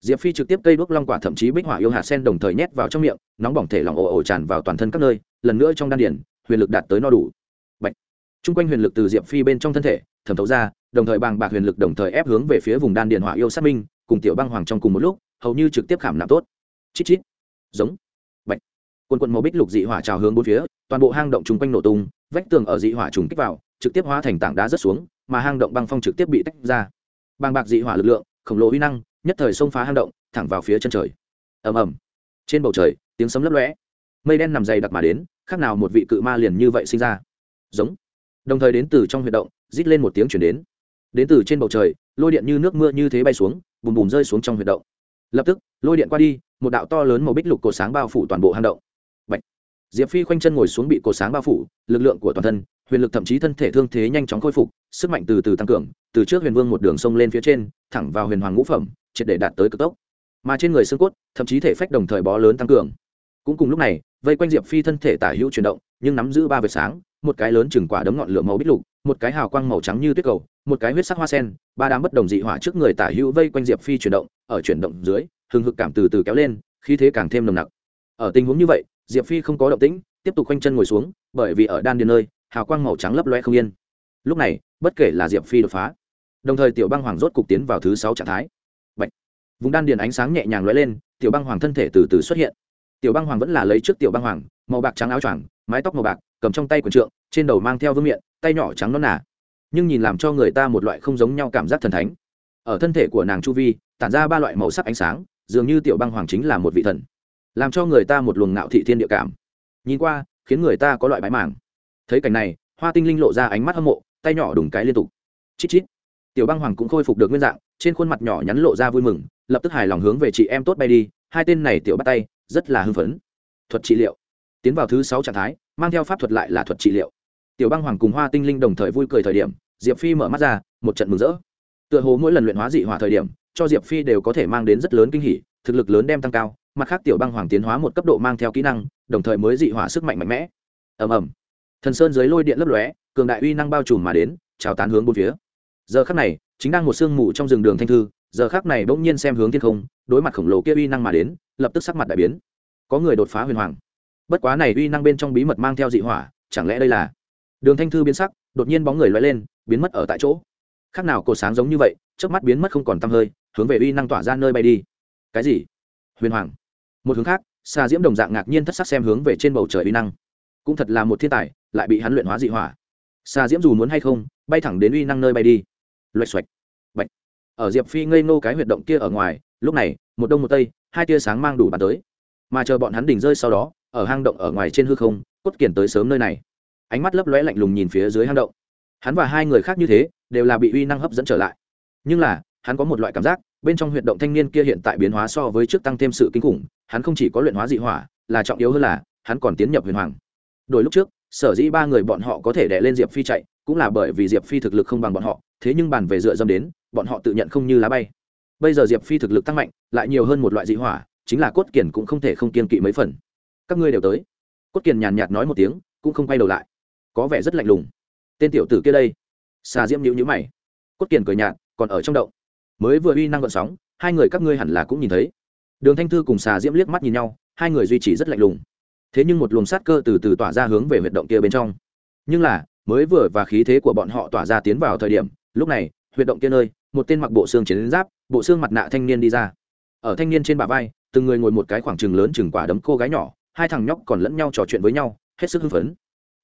Diệp phi trực tiếp cây đuốc long quả, thậm chí bích hỏa yêu hạt sen đồng thời nhét vào trong miệng, nóng bỏng thể lỏng ồ ồ tràn vào toàn thân các nơi, lần nữa trong đan điển huyền lực đạt tới no đủ. Trung quanh huyền lực từ diệp phi bên trong thân thể, thẩm thấu ra, đồng thời bàng bạc huyền lực đồng thời ép hướng về phía vùng đan điền hỏa yêu sát minh, cùng tiểu băng hoàng trong cùng một lúc, hầu như trực tiếp khảm nạm tốt. Chít chít. Giống. Bạch. Quân quần màu bích lục dị hỏa trào hướng bốn phía, toàn bộ hang động trung quanh nổ tung, vách tường ở dị hỏa trùng kích vào, trực tiếp hóa thành tảng đá rớt xuống, mà hang động băng phong trực tiếp bị tách ra. Bàng bạc dị hỏa lực lượng, khổng lồ uy năng, nhất thời xông phá hang động, thẳng vào phía chân trời. Ầm ầm. Trên bầu trời, tiếng sấm lấp lóe. Mây đen nằm dày đặc mà đến, khác nào một vị cự ma liền như vậy sinh ra. Giống đồng thời đến từ trong huyệt động, rít lên một tiếng chuyển đến. Đến từ trên bầu trời, lôi điện như nước mưa như thế bay xuống, bùm bùm rơi xuống trong huyệt động. Lập tức, lôi điện qua đi, một đạo to lớn màu bích lục cột sáng bao phủ toàn bộ hang động. Bạch. diệp phi khoanh chân ngồi xuống bị cột sáng bao phủ, lực lượng của toàn thân, huyền lực thậm chí thân thể thương thế nhanh chóng khôi phục, sức mạnh từ từ tăng cường, từ trước huyền vương một đường sông lên phía trên, thẳng vào huyền hoàng ngũ phẩm, triệt để đạt tới cực tốc. Mà trên người xương cốt, thậm chí thể phách đồng thời bó lớn tăng cường. Cũng cùng lúc này, vây quanh diệp phi thân thể tả hữu chuyển động, nhưng nắm giữ ba vệt sáng một cái lớn chừng quả đấm ngọn lửa màu bích lục, một cái hào quang màu trắng như tuyết cầu, một cái huyết sắc hoa sen, ba đám bất đồng dị hỏa trước người tả hữu vây quanh diệp phi chuyển động, ở chuyển động dưới, hừng hực cảm từ từ kéo lên, khí thế càng thêm nồng nặc. Ở tình huống như vậy, diệp phi không có động tĩnh, tiếp tục quanh chân ngồi xuống, bởi vì ở đan điền nơi, hào quang màu trắng lấp loe không yên. Lúc này, bất kể là diệp phi đột phá, đồng thời tiểu băng hoàng rốt cục tiến vào thứ sáu trạng thái. Bạch. vùng đan điền ánh sáng nhẹ nhàng lóe lên, tiểu băng hoàng thân thể từ từ xuất hiện. Tiểu băng hoàng vẫn là lấy trước tiểu băng hoàng, màu bạc trắng áo choàng, mái tóc màu bạc cầm trong tay quần trượng, trên đầu mang theo vương miện, tay nhỏ trắng non nà. Nhưng nhìn làm cho người ta một loại không giống nhau cảm giác thần thánh. Ở thân thể của nàng chu vi, tản ra ba loại màu sắc ánh sáng, dường như tiểu băng hoàng chính là một vị thần. Làm cho người ta một luồng ngạo thị thiên địa cảm. Nhìn qua, khiến người ta có loại bãi màng thấy cảnh này, hoa tinh linh lộ ra ánh mắt hâm mộ, tay nhỏ đùng cái liên tục. Chít chít. Tiểu băng hoàng cũng khôi phục được nguyên dạng, trên khuôn mặt nhỏ nhắn lộ ra vui mừng, lập tức hài lòng hướng về chị em tốt bay đi, hai tên này tiểu bắt tay, rất là hưng phấn. Thuật trị liệu tiến vào thứ sáu trạng thái, mang theo pháp thuật lại là thuật trị liệu. Tiểu băng hoàng cùng hoa tinh linh đồng thời vui cười thời điểm, diệp phi mở mắt ra, một trận mừng rỡ. Tựa hồ mỗi lần luyện hóa dị hỏa thời điểm, cho diệp phi đều có thể mang đến rất lớn kinh hỉ, thực lực lớn đem tăng cao, mặt khác tiểu băng hoàng tiến hóa một cấp độ mang theo kỹ năng, đồng thời mới dị hỏa sức mạnh mạnh mẽ. Ầm ầm. Thần sơn dưới lôi điện lấp lóe, cường đại uy năng bao trùm mà đến trào tán hướng bốn phía. Giờ khắc này, chính đang một sương mù trong rừng đường thanh thư, giờ khắc này bỗng nhiên xem hướng thiên không, đối mặt khổng lồ kia uy năng mà đến, lập tức sắc mặt đại biến. Có người đột phá huyền hoàng bất quá này uy năng bên trong bí mật mang theo dị hỏa, chẳng lẽ đây là? Đường thanh thư biến sắc, đột nhiên bóng người loay lên, biến mất ở tại chỗ. Khác nào cột sáng giống như vậy trước mắt biến mất không còn t hơi, hướng về uy năng tỏa ra nơi bay đi. Cái gì? Huyền hoàng. Một hướng khác xà diễm đồng dạng ngạc nhiên thất sắc xem hướng về trên bầu trời uy năng. Cũng thật là một thiên tài, lại bị hắn luyện hóa dị hỏa. Xà diễm dù muốn hay không, bay thẳng đến uy năng nơi bay đi. Loạch xoạch. Bạch. ở diệp phi ngây nô cái huyệt động kia ở ngoài, lúc này, một đông một tây, hai tia sáng mang đủ bàn tới. Mà chờ bọn hắn đỉnh rơi sau đó ở hang động ở ngoài trên hư không, cốt kiển tới sớm nơi này. Ánh mắt lấp lóe lạnh lùng nhìn phía dưới hang động. Hắn và hai người khác như thế, đều là bị uy năng hấp dẫn trở lại. Nhưng là, hắn có một loại cảm giác, bên trong huyệt động thanh niên kia hiện tại biến hóa so với trước tăng thêm sự kinh khủng, hắn không chỉ có luyện hóa dị hỏa, là trọng yếu hơn là, hắn còn tiến nhập huyền hoàng. Đổi lúc trước, sở dĩ ba người bọn họ có thể đè lên diệp phi chạy, cũng là bởi vì diệp phi thực lực không bằng bọn họ, thế nhưng bàn về dựa dâm đến, bọn họ tự nhận không như lá bay. Bây giờ diệp phi thực lực tăng mạnh, lại nhiều hơn một loại dị hỏa, chính là cốt kiển cũng không thể không kiên kỵ mấy phần các ngươi đều tới. Cốt kiền nhàn nhạt nói một tiếng, cũng không quay đầu lại. Có vẻ rất lạnh lùng. Tên tiểu tử kia đây. Xà diễm nhữ nhữ mày. Cốt kiền cười nhạt, còn ở trong động. Mới vừa uy năng gọn sóng, hai người các ngươi hẳn là cũng nhìn thấy. Đường thanh thư cùng xà diễm liếc mắt nhìn nhau, hai người duy trì rất lạnh lùng. Thế nhưng một luồng sát cơ từ từ tỏa ra hướng về huyệt động kia bên trong. Nhưng là, mới vừa và khí thế của bọn họ tỏa ra tiến vào thời điểm, lúc này, huyệt động kia nơi, một tên mặc bộ xương chiến giáp, bộ xương mặt nạ thanh niên đi ra. Ở thanh niên trên bả vai, từng người ngồi một cái khoảng trừng lớn chừng quả đấm cô gái nhỏ hai thằng nhóc còn lẫn nhau trò chuyện với nhau, hết sức hưng phấn.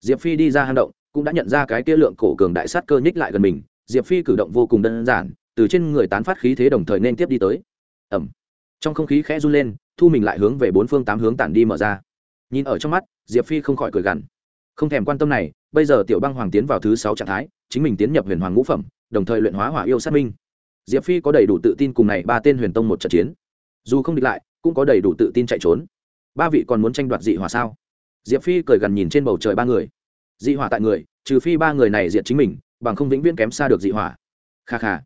Diệp phi đi ra hang động, cũng đã nhận ra cái kia lượng cổ cường đại sát cơ nhích lại gần mình. Diệp phi cử động vô cùng đơn giản, từ trên người tán phát khí thế đồng thời nên tiếp đi tới. Ẩm trong không khí khẽ run lên, thu mình lại hướng về bốn phương tám hướng tản đi mở ra. Nhìn ở trong mắt, diệp phi không khỏi cười gằn. Không thèm quan tâm này, bây giờ tiểu băng hoàng tiến vào thứ sáu trạng thái, chính mình tiến nhập huyền hoàng ngũ phẩm, đồng thời luyện hóa hỏa yêu sát minh. Diệp phi có đầy đủ tự tin cùng này ba tên huyền tông một trận chiến. Dù không địch lại, cũng có đầy đủ tự tin chạy trốn ba vị còn muốn tranh đoạt dị hỏa sao? Diệp phi cười gần nhìn trên bầu trời ba người. Dị hỏa tại người, trừ phi ba người này diệt chính mình, bằng không vĩnh viễn kém xa được dị hỏa. Kha kha.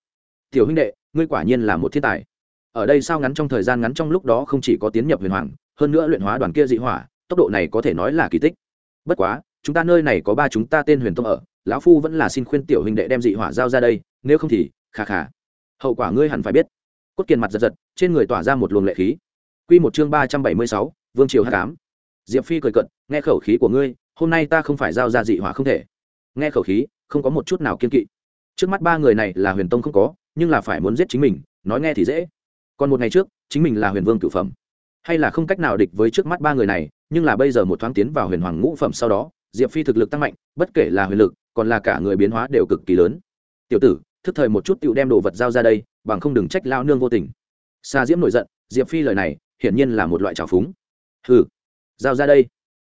Tiểu huynh đệ, ngươi quả nhiên là một thiên tài. Ở đây sao ngắn trong thời gian ngắn trong lúc đó không chỉ có tiến nhập huyền hoàng, hơn nữa luyện hóa đoàn kia dị hỏa, tốc độ này có thể nói là kỳ tích. Bất quá, chúng ta nơi này có ba chúng ta tên huyền tông ở, lão phu vẫn là xin khuyên tiểu huynh đệ đem dị hỏa giao ra đây, nếu không thì, kha kha. Hậu quả ngươi hẳn phải biết. Cốt kiền mặt giật giật, trên người tỏa ra một luồng lệ khí. Q một chương ba trăm bảy mươi sáu vương triều hát cám diệp phi cười cận nghe khẩu khí của ngươi, hôm nay ta không phải giao ra dị hỏa không thể. Nghe khẩu khí, không có một chút nào kiên kỵ. Trước mắt ba người này là huyền tông không có, nhưng là phải muốn giết chính mình, nói nghe thì dễ. Còn một ngày trước, chính mình là huyền vương cửu phẩm. Hay là không cách nào địch với trước mắt ba người này, nhưng là bây giờ một thoáng tiến vào huyền hoàng ngũ phẩm sau đó, diệp phi thực lực tăng mạnh, bất kể là huyền lực, còn là cả người biến hóa đều cực kỳ lớn. Tiểu tử, thức thời một chút tựu đem đồ vật giao ra đây, bằng không đừng trách lao nương vô tình. Xa diễm nổi giận, diệp phi lời này, hiển nhiên là một loại trào phúng hừ, giao ra đây.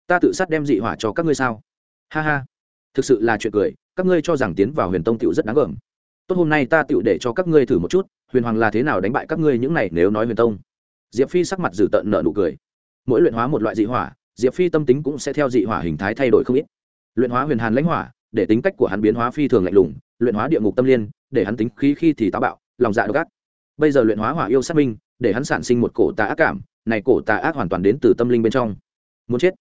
Ta tự sát đem dị hỏa cho các ngươi sao? Ha ha. Thực sự là chuyện cười, các ngươi cho rằng tiến vào huyền tông tựu rất đáng gờm. Tốt hôm nay ta tựu để cho các ngươi thử một chút, huyền hoàng là thế nào đánh bại các ngươi những này nếu nói huyền tông? Diệp phi sắc mặt dử tợn nợ nụ cười. Mỗi luyện hóa một loại dị hỏa, diệp phi tâm tính cũng sẽ theo dị hỏa hình thái thay đổi không ít. Luyện hóa huyền hàn lãnh hỏa, để tính cách của hắn biến hóa phi thường lạnh lùng, luyện hóa địa ngục tâm liên, để hắn tính khí khi thì táo bạo, lòng dạ độc ác. Bây giờ luyện hóa hỏa yêu sát minh, để hắn sản sinh một cổ tà ác cảm này cổ tà ác hoàn toàn đến từ tâm linh bên trong. Muốn chết.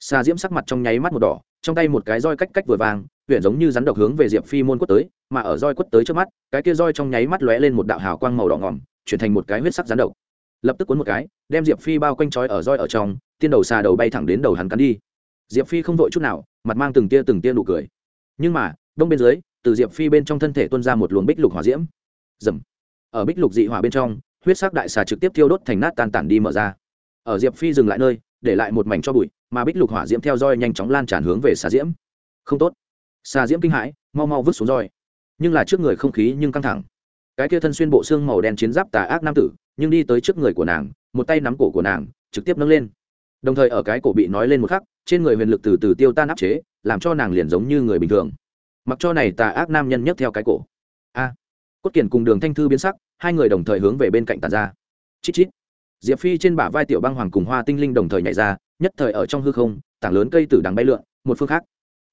Xà diễm sắc mặt trong nháy mắt một đỏ, trong tay một cái roi cách cách vừa vàng, huyện giống như rắn độc hướng về diệp phi môn quất tới, mà ở roi quất tới trước mắt, cái kia roi trong nháy mắt lóe lên một đạo hào quang màu đỏ ngỏm, chuyển thành một cái huyết sắc rắn độc. Lập tức cuốn một cái, đem diệp phi bao quanh trói ở roi ở trong, tiên đầu xà đầu bay thẳng đến đầu hắn cắn đi. Diệp phi không vội chút nào, mặt mang từng tia từng tia nụ cười. Nhưng mà, đông bên dưới, từ diệp phi bên trong thân thể tuôn ra một luồng bích lục hỏa diễm. Dầm ở bích lục dị hỏa bên trong huyết sắc đại xà trực tiếp thiêu đốt thành nát tan tản đi mở ra. Ở diệp phi dừng lại nơi, để lại một mảnh cho bụi, mà bích lục hỏa diễm theo roi nhanh chóng lan tràn hướng về xà diễm. Không tốt. Xà diễm kinh hãi, mau mau vứt xuống roi. Nhưng là trước người không khí nhưng căng thẳng. Cái kia thân xuyên bộ xương màu đen chiến giáp tà ác nam tử, nhưng đi tới trước người của nàng, một tay nắm cổ của nàng, trực tiếp nâng lên. Đồng thời ở cái cổ bị nói lên một khắc, trên người huyền lực từ từ tiêu tan áp chế, làm cho nàng liền giống như người bình thường. Mặc cho này tà ác nam nhân nhất theo cái cổ. A cốt kiển cùng đường thanh thư biến sắc, hai người đồng thời hướng về bên cạnh tàn ra. Chít chít. Diệp phi trên bả vai tiểu băng hoàng cùng hoa tinh linh đồng thời nhảy ra, nhất thời ở trong hư không, tảng lớn cây tử đằng bay lượn, một phương khác.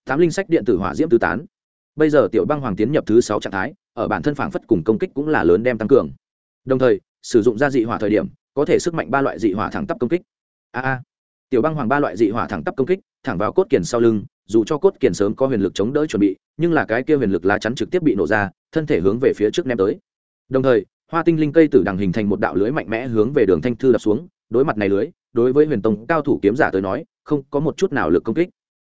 Tám linh sách điện tử hỏa diễm tứ tán. Bây giờ tiểu băng hoàng tiến nhập thứ sáu trạng thái, ở bản thân phảng phất cùng công kích cũng là lớn đem tăng cường. Đồng thời, sử dụng gia dị hỏa thời điểm, có thể sức mạnh ba loại dị hỏa thẳng tắp công kích. A a. Tiểu băng hoàng ba loại dị hỏa thẳng tắp công kích, thẳng vào cốt kiền sau lưng dù cho cốt kiền sớm có huyền lực chống đỡ chuẩn bị, nhưng là cái kia huyền lực lá chắn trực tiếp bị nổ ra, thân thể hướng về phía trước ném tới. Đồng thời, hoa tinh linh cây tử đằng hình thành một đạo lưới mạnh mẽ hướng về đường thanh thư đập xuống, đối mặt này lưới, đối với huyền tông cao thủ kiếm giả tới nói, không có một chút nào lực công kích.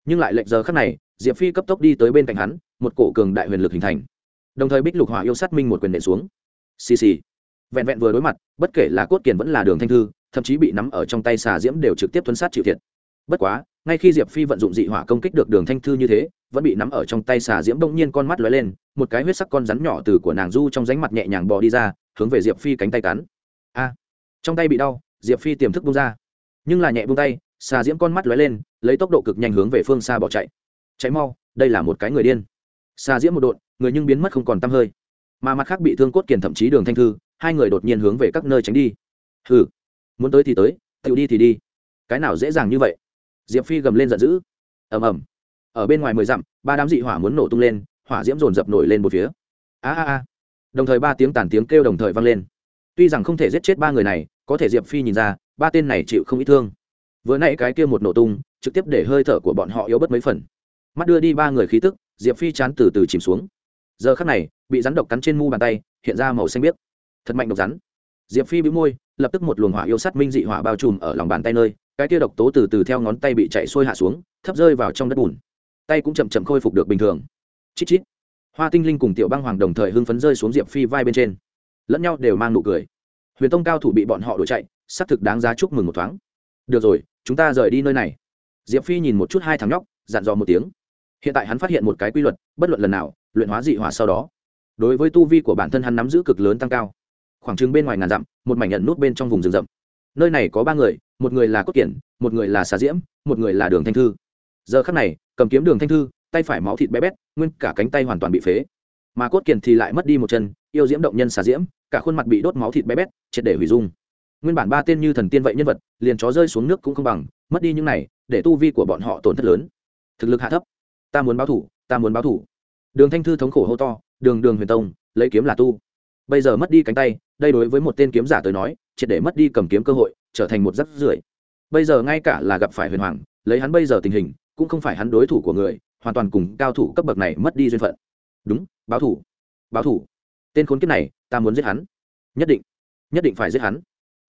Nhưng lại lệnh giờ khắc này, diệp phi cấp tốc đi tới bên cạnh hắn, một cổ cường đại huyền lực hình thành. Đồng thời bích lục hỏa yêu sát minh một quyền đệ xuống. Xì xì. Vẹn vẹn vừa đối mặt, bất kể là cốt kiền vẫn là đường thanh thư, thậm chí bị nắm ở trong tay xà diễm đều trực tiếp tuấn sát chịu thiệt. Bất quá ngay khi diệp phi vận dụng dị hỏa công kích được đường thanh thư như thế, vẫn bị nắm ở trong tay xà diễm bỗng nhiên con mắt lóe lên, một cái huyết sắc con rắn nhỏ từ của nàng du trong ránh mặt nhẹ nhàng bò đi ra, hướng về diệp phi cánh tay cắn. A! Trong tay bị đau, diệp phi tiềm thức bung ra. Nhưng là nhẹ bung tay, xà diễm con mắt lóe lên, lấy tốc độ cực nhanh hướng về phương xa bỏ chạy. Cháy mau, đây là một cái người điên. Xà diễm một đột người nhưng biến mất không còn t hơi. Mà mặt khác bị thương cốt kiền thậm chí đường thanh thư, hai người đột nhiên hướng về các nơi tránh đi. Hừ, muốn tới thì tới tự đi thì đi. Cái nào dễ dàng như vậy? Diệp phi gầm lên giận dữ. Ầm ầm. Ở bên ngoài mười dặm, ba đám dị hỏa muốn nổ tung lên, hỏa diễm dồn dập nổi lên một phía. A a a. Đồng thời ba tiếng tàn tiếng kêu đồng thời vang lên. Tuy rằng không thể giết chết ba người này, có thể diệp phi nhìn ra, ba tên này chịu không ít thương. Vừa nãy cái kia một nổ tung, trực tiếp để hơi thở của bọn họ yếu bớt mấy phần. Mắt đưa đi ba người khí tức, diệp phi chán từ từ chìm xuống. Giờ khắc này, bị rắn độc cắn trên mu bàn tay, hiện ra màu xanh biếc. Thật mạnh độc rắn. Diệp phi bĩu môi, lập tức một luồng hỏa yêu sắt minh dị hỏa bao trùm ở lòng bàn tay nơi cái tia độc tố từ từ theo ngón tay bị chạy xuôi hạ xuống, thấp rơi vào trong đất bùn. Tay cũng chậm chậm khôi phục được bình thường. Chít chít. Hoa tinh linh cùng tiểu băng hoàng đồng thời hưng phấn rơi xuống diệp phi vai bên trên. Lẫn nhau đều mang nụ cười. Huyền tông cao thủ bị bọn họ đuổi chạy, xác thực đáng giá chúc mừng một thoáng. Được rồi, chúng ta rời đi nơi này. Diệp phi nhìn một chút hai thằng nhóc, dặn dò một tiếng. Hiện tại hắn phát hiện một cái quy luật, bất luận lần nào, luyện hóa dị hỏa sau đó. Đối với tu vi của bản thân hắn nắm giữ cực lớn tăng cao. Khoảng chừng bên ngoài ngàn dặm, một mảnh nhận nút bên trong vùng rừng rậm nơi này có ba người, một người là cốt kiển, một người là xà diễm, một người là đường thanh thư. Giờ khắc này, cầm kiếm đường thanh thư, tay phải máu thịt bé bét, nguyên cả cánh tay hoàn toàn bị phế. Mà cốt kiển thì lại mất đi một chân, yêu diễm động nhân xà diễm, cả khuôn mặt bị đốt máu thịt bé bét, triệt để hủy dung. Nguyên bản ba tên như thần tiên vậy nhân vật, liền chó rơi xuống nước cũng không bằng, mất đi những này, để tu vi của bọn họ tổn thất lớn. Thực lực hạ thấp. Ta muốn báo thủ, ta muốn báo thủ. Đường thanh thư thống khổ hô to, đường đường huyền tông, lấy kiếm là tu bây giờ mất đi cánh tay, đây đối với một tên kiếm giả tới nói, triệt để mất đi cầm kiếm cơ hội, trở thành một rắc rưởi. Bây giờ ngay cả là gặp phải huyền hoàng, lấy hắn bây giờ tình hình, cũng không phải hắn đối thủ của người, hoàn toàn cùng cao thủ cấp bậc này mất đi duyên phận. Đúng, báo thủ. Báo thủ. Tên khốn kiếp này, ta muốn giết hắn. Nhất định. Nhất định phải giết hắn.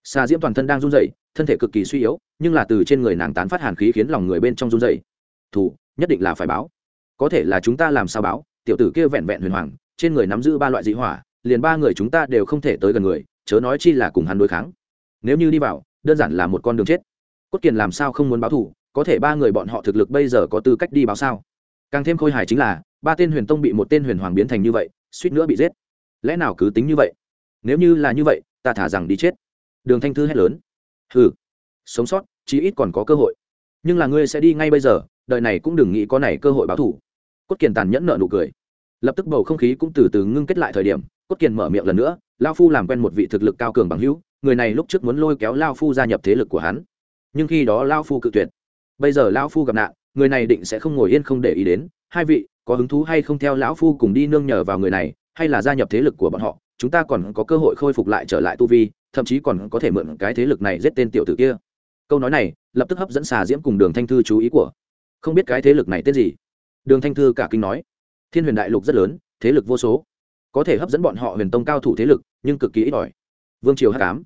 Xà diễm toàn thân đang run rẩy, thân thể cực kỳ suy yếu, nhưng là từ trên người nàng tán phát hàn khí khiến lòng người bên trong run rẩy. Thủ, nhất định là phải báo. Có thể là chúng ta làm sao báo? Tiểu tử kia vẹn vẹn huyền hoàng, trên người nắm giữ ba loại dị hỏa liền ba người chúng ta đều không thể tới gần người, chớ nói chi là cùng hắn đối kháng. Nếu như đi vào, đơn giản là một con đường chết. Cốt kiền làm sao không muốn báo thủ có thể ba người bọn họ thực lực bây giờ có tư cách đi báo sao? Càng thêm khôi hài chính là, ba tên huyền tông bị một tên huyền hoàng biến thành như vậy, suýt nữa bị giết. Lẽ nào cứ tính như vậy? Nếu như là như vậy, ta thả rằng đi chết. Đường thanh thư hét lớn. Hừ, sống sót, chí ít còn có cơ hội. Nhưng là ngươi sẽ đi ngay bây giờ, đời này cũng đừng nghĩ có này cơ hội báo thủ cốt kiền tàn nhẫn nợ nụ cười lập tức bầu không khí cũng từ từ ngưng kết lại thời điểm, cốt kiền mở miệng lần nữa, lao phu làm quen một vị thực lực cao cường bằng hữu, người này lúc trước muốn lôi kéo lao phu gia nhập thế lực của hắn. Nhưng khi đó lao phu cự tuyệt. Bây giờ lao phu gặp nạn, người này định sẽ không ngồi yên không để ý đến. Hai vị, có hứng thú hay không theo lão phu cùng đi nương nhờ vào người này, hay là gia nhập thế lực của bọn họ, chúng ta còn có cơ hội khôi phục lại trở lại tu vi, thậm chí còn có thể mượn cái thế lực này giết tên tiểu tử kia. Câu nói này, lập tức hấp dẫn xà diễm cùng đường thanh thư chú ý của. Không biết cái thế lực này tên gì? Đường thanh thư cả kinh nói thiên huyền đại lục rất lớn, thế lực vô số. Có thể hấp dẫn bọn họ huyền tông cao thủ thế lực, nhưng cực kỳ ít ỏi. Vương triều hát cám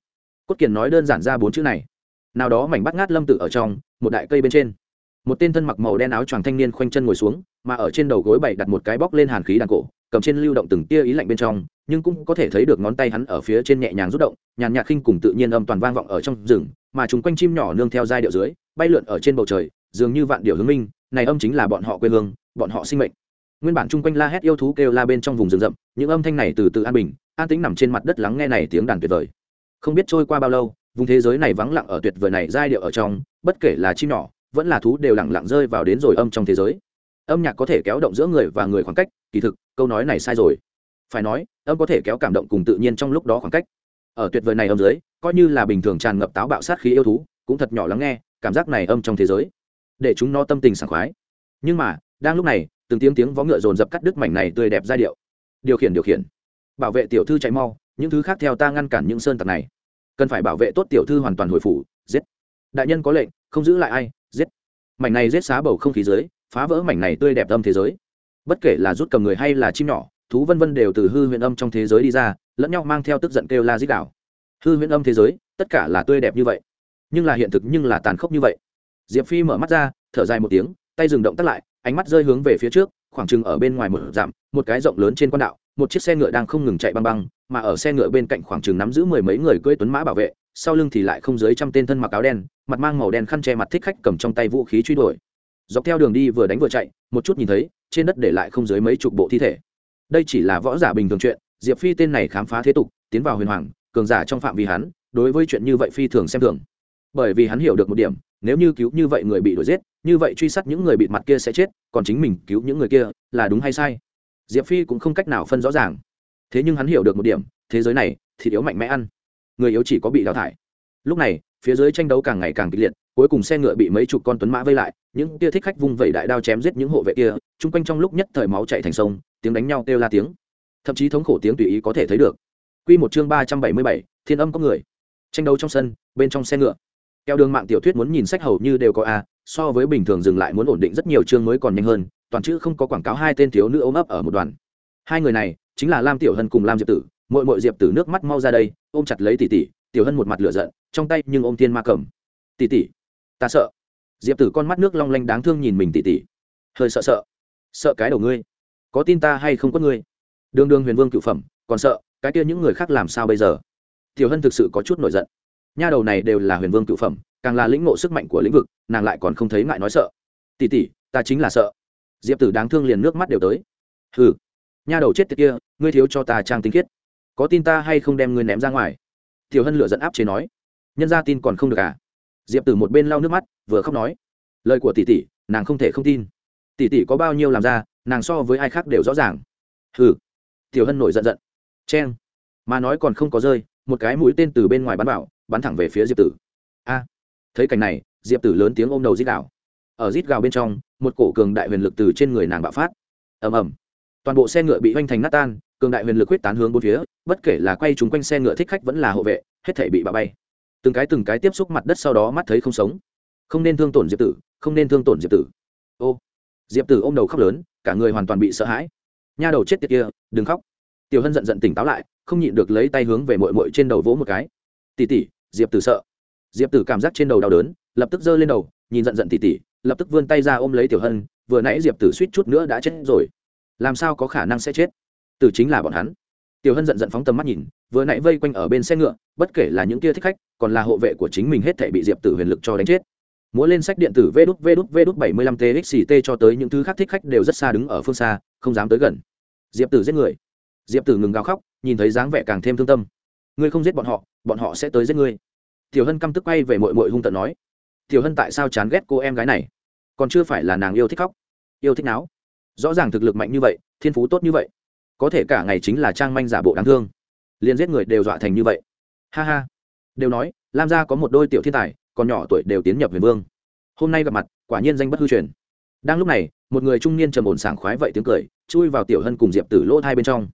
cốt kiền nói đơn giản ra bốn chữ này. Nào đó mảnh bắt ngát lâm tự ở trong, một đại cây bên trên. Một tên thân mặc màu đen áo choàng thanh niên khoanh chân ngồi xuống, mà ở trên đầu gối bày đặt một cái bóc lên hàn khí đàn cổ, cầm trên lưu động từng tia ý lạnh bên trong, nhưng cũng có thể thấy được ngón tay hắn ở phía trên nhẹ nhàng rút động, nhàn nhạt khinh cùng tự nhiên âm toàn vang vọng ở trong rừng, mà chúng quanh chim nhỏ nương theo giai điệu dưới, bay lượn ở trên bầu trời, dường như vạn điệu hướng minh, này âm chính là bọn họ quê hương, bọn họ sinh mệnh nguyên bản chung quanh la hét yêu thú kêu la bên trong vùng rừng rậm, những âm thanh này từ từ an bình, an tĩnh nằm trên mặt đất lắng nghe này tiếng đàn tuyệt vời. Không biết trôi qua bao lâu, vùng thế giới này vắng lặng ở tuyệt vời này giai điệu ở trong, bất kể là chim nhỏ, vẫn là thú đều lặng lặng rơi vào đến rồi âm trong thế giới. Âm nhạc có thể kéo động giữa người và người khoảng cách, kỳ thực, câu nói này sai rồi. Phải nói, âm có thể kéo cảm động cùng tự nhiên trong lúc đó khoảng cách. Ở tuyệt vời này âm dưới, coi như là bình thường tràn ngập táo bạo sát khí yêu thú, cũng thật nhỏ lắng nghe cảm giác này âm trong thế giới, để chúng nó tâm tình sảng khoái. Nhưng mà, đang lúc này từng tiếng tiếng vó ngựa dồn dập cắt đứt mảnh này tươi đẹp giai điệu. Điều khiển điều khiển. Bảo vệ tiểu thư chạy mau, những thứ khác theo ta ngăn cản những sơn tặc này. Cần phải bảo vệ tốt tiểu thư hoàn toàn hồi phủ, giết. Đại nhân có lệnh, không giữ lại ai, giết. Mảnh này giết xá bầu không khí dưới, phá vỡ mảnh này tươi đẹp âm thế giới. Bất kể là rút cầm người hay là chim nhỏ, thú vân vân đều từ hư huyện âm trong thế giới đi ra, lẫn nhau mang theo tức giận kêu la dích đảo hư huyền âm thế giới, tất cả là tươi đẹp như vậy. Nhưng là hiện thực nhưng là tàn khốc như vậy. Diệp phi mở mắt ra, thở dài một tiếng, tay dừng động tắt lại ánh mắt rơi hướng về phía trước, khoảng chừng ở bên ngoài một dặm, một cái rộng lớn trên quan đạo, một chiếc xe ngựa đang không ngừng chạy băng băng, mà ở xe ngựa bên cạnh khoảng chừng nắm giữ mười mấy người cưỡi tuấn mã bảo vệ, sau lưng thì lại không dưới trăm tên thân mặc áo đen, mặt mang màu đen khăn che mặt thích khách cầm trong tay vũ khí truy đuổi. Dọc theo đường đi vừa đánh vừa chạy, một chút nhìn thấy, trên đất để lại không dưới mấy chục bộ thi thể. Đây chỉ là võ giả bình thường chuyện, diệp phi tên này khám phá thế tục, tiến vào huyền hoàng, cường giả trong phạm vi hắn, đối với chuyện như vậy phi thường xem thường. Bởi vì hắn hiểu được một điểm nếu như cứu như vậy người bị đuổi giết như vậy truy sát những người bị mặt kia sẽ chết còn chính mình cứu những người kia là đúng hay sai? Diệp phi cũng không cách nào phân rõ ràng. Thế nhưng hắn hiểu được một điểm thế giới này thì yếu mạnh mẽ ăn. Người yếu chỉ có bị đào thải. Lúc này phía dưới tranh đấu càng ngày càng kịch liệt cuối cùng xe ngựa bị mấy chục con tuấn mã vây lại những kia thích khách vung vẩy đại đao chém giết những hộ vệ kia chung quanh trong lúc nhất thời máu chạy thành sông tiếng đánh nhau kêu la tiếng. Thậm chí thống khổ tiếng tùy ý có thể thấy được. Quy một chương ba trăm bảy mươi bảy, Thiên âm có người. Tranh đấu trong sân, bên trong xe ngựa. Keo đường mạng tiểu thuyết muốn nhìn sách hầu như đều có a, so với bình thường dừng lại muốn ổn định rất nhiều chương mới còn nhanh hơn, toàn chữ không có quảng cáo hai tên thiếu nữ ôm ấp ở một đoàn. Hai người này chính là Lam Tiểu Hân cùng Lam Diệp Tử, muội muội Diệp Tử nước mắt mau ra đây, ôm chặt lấy tỷ tỷ, Tiểu Hân một mặt lửa giận, trong tay nhưng ôm thiên ma cầm. Tỷ tỷ, ta sợ. Diệp Tử con mắt nước long lanh đáng thương nhìn mình tỷ tỷ, hơi sợ sợ. Sợ cái đầu ngươi, có tin ta hay không có ngươi? Đường Đường Huyền Vương cựu phẩm, còn sợ, cái kia những người khác làm sao bây giờ tiểu hân thực sự có chút nổi giận nha đầu này đều là huyền vương cựu phẩm, càng là lĩnh ngộ sức mạnh của lĩnh vực, nàng lại còn không thấy ngại nói sợ. Tỉ tỉ ta chính là sợ. Diệp tử đáng thương liền nước mắt đều tới. Hừ, nha đầu chết tiệt kia, ngươi thiếu cho ta trang tinh khiết. Có tin ta hay không đem ngươi ném ra ngoài? Tiểu hân lửa dẫn áp chế nói. Nhân ra tin còn không được à? Diệp tử một bên lau nước mắt, vừa khóc nói. Lời của tỷ tỷ, nàng không thể không tin. Tỷ tỷ có bao nhiêu làm ra, nàng so với ai khác đều rõ ràng. Hừ, tiểu hân nổi giận giận. Cheng. Mà nói còn không có rơi, một cái mũi tên từ bên ngoài bắn vào bắn thẳng về phía diệp tử. A, thấy cảnh này, diệp tử lớn tiếng ôm đầu dít gào. Ở rít gào bên trong, một cổ cường đại huyền lực từ trên người nàng bạo phát. Ầm ầm. Toàn bộ xe ngựa bị hoành thành nát tan, cường đại huyền lực quyết tán hướng bốn phía, bất kể là quay trúng quanh xe ngựa thích khách vẫn là hộ vệ, hết thể bị bạo bay. Từng cái từng cái tiếp xúc mặt đất sau đó mắt thấy không sống. Không nên thương tổn diệp tử, không nên thương tổn diệp tử. Ô, diệp tử ôm đầu khóc lớn, cả người hoàn toàn bị sợ hãi. Nha đầu chết tiệt kia, đừng khóc. Tiểu hân giận giận tỉnh táo lại, không nhịn được lấy tay hướng về mội mội trên đầu vỗ một cái. Tỉ tỉ diệp tử sợ. Diệp tử cảm giác trên đầu đau đớn, lập tức giơ lên đầu, nhìn giận giận tỉ tỉ, lập tức vươn tay ra ôm lấy tiểu hân, vừa nãy diệp tử suýt chút nữa đã chết rồi. Làm sao có khả năng sẽ chết? Tử chính là bọn hắn. Tiểu hân giận giận phóng tầm mắt nhìn, vừa nãy vây quanh ở bên xe ngựa, bất kể là những kia thích khách, còn là hộ vệ của chính mình hết thể bị diệp tử huyền lực cho đánh chết. Múa lên sách điện tử vê đút vê đút vê đút bảy mươi lăm txt cho tới những thứ khác thích khách đều rất xa đứng ở phương xa, không dám tới gần. Diệp tử giết người. Diệp tử ngừng gào khóc, nhìn thấy dáng vẻ càng thêm thương tâm ngươi không giết bọn họ bọn họ sẽ tới giết ngươi. Tiểu hân căm tức quay về mội mội hung tận nói, tiểu hân tại sao chán ghét cô em gái này? Còn chưa phải là nàng yêu thích khóc, yêu thích não rõ ràng thực lực mạnh như vậy, thiên phú tốt như vậy, có thể cả ngày chính là trang manh giả bộ đáng thương, liền giết người đều dọa thành như vậy. Ha ha. Đều nói, lam gia có một đôi tiểu thiên tài, còn nhỏ tuổi đều tiến nhập huyền vương. Hôm nay gặp mặt, quả nhiên danh bất hư truyền. Đang lúc này, một người trung niên trầm ổn sảng khoái vậy tiếng cười, chui vào tiểu hân cùng diệp tử lỗ hai bên trong.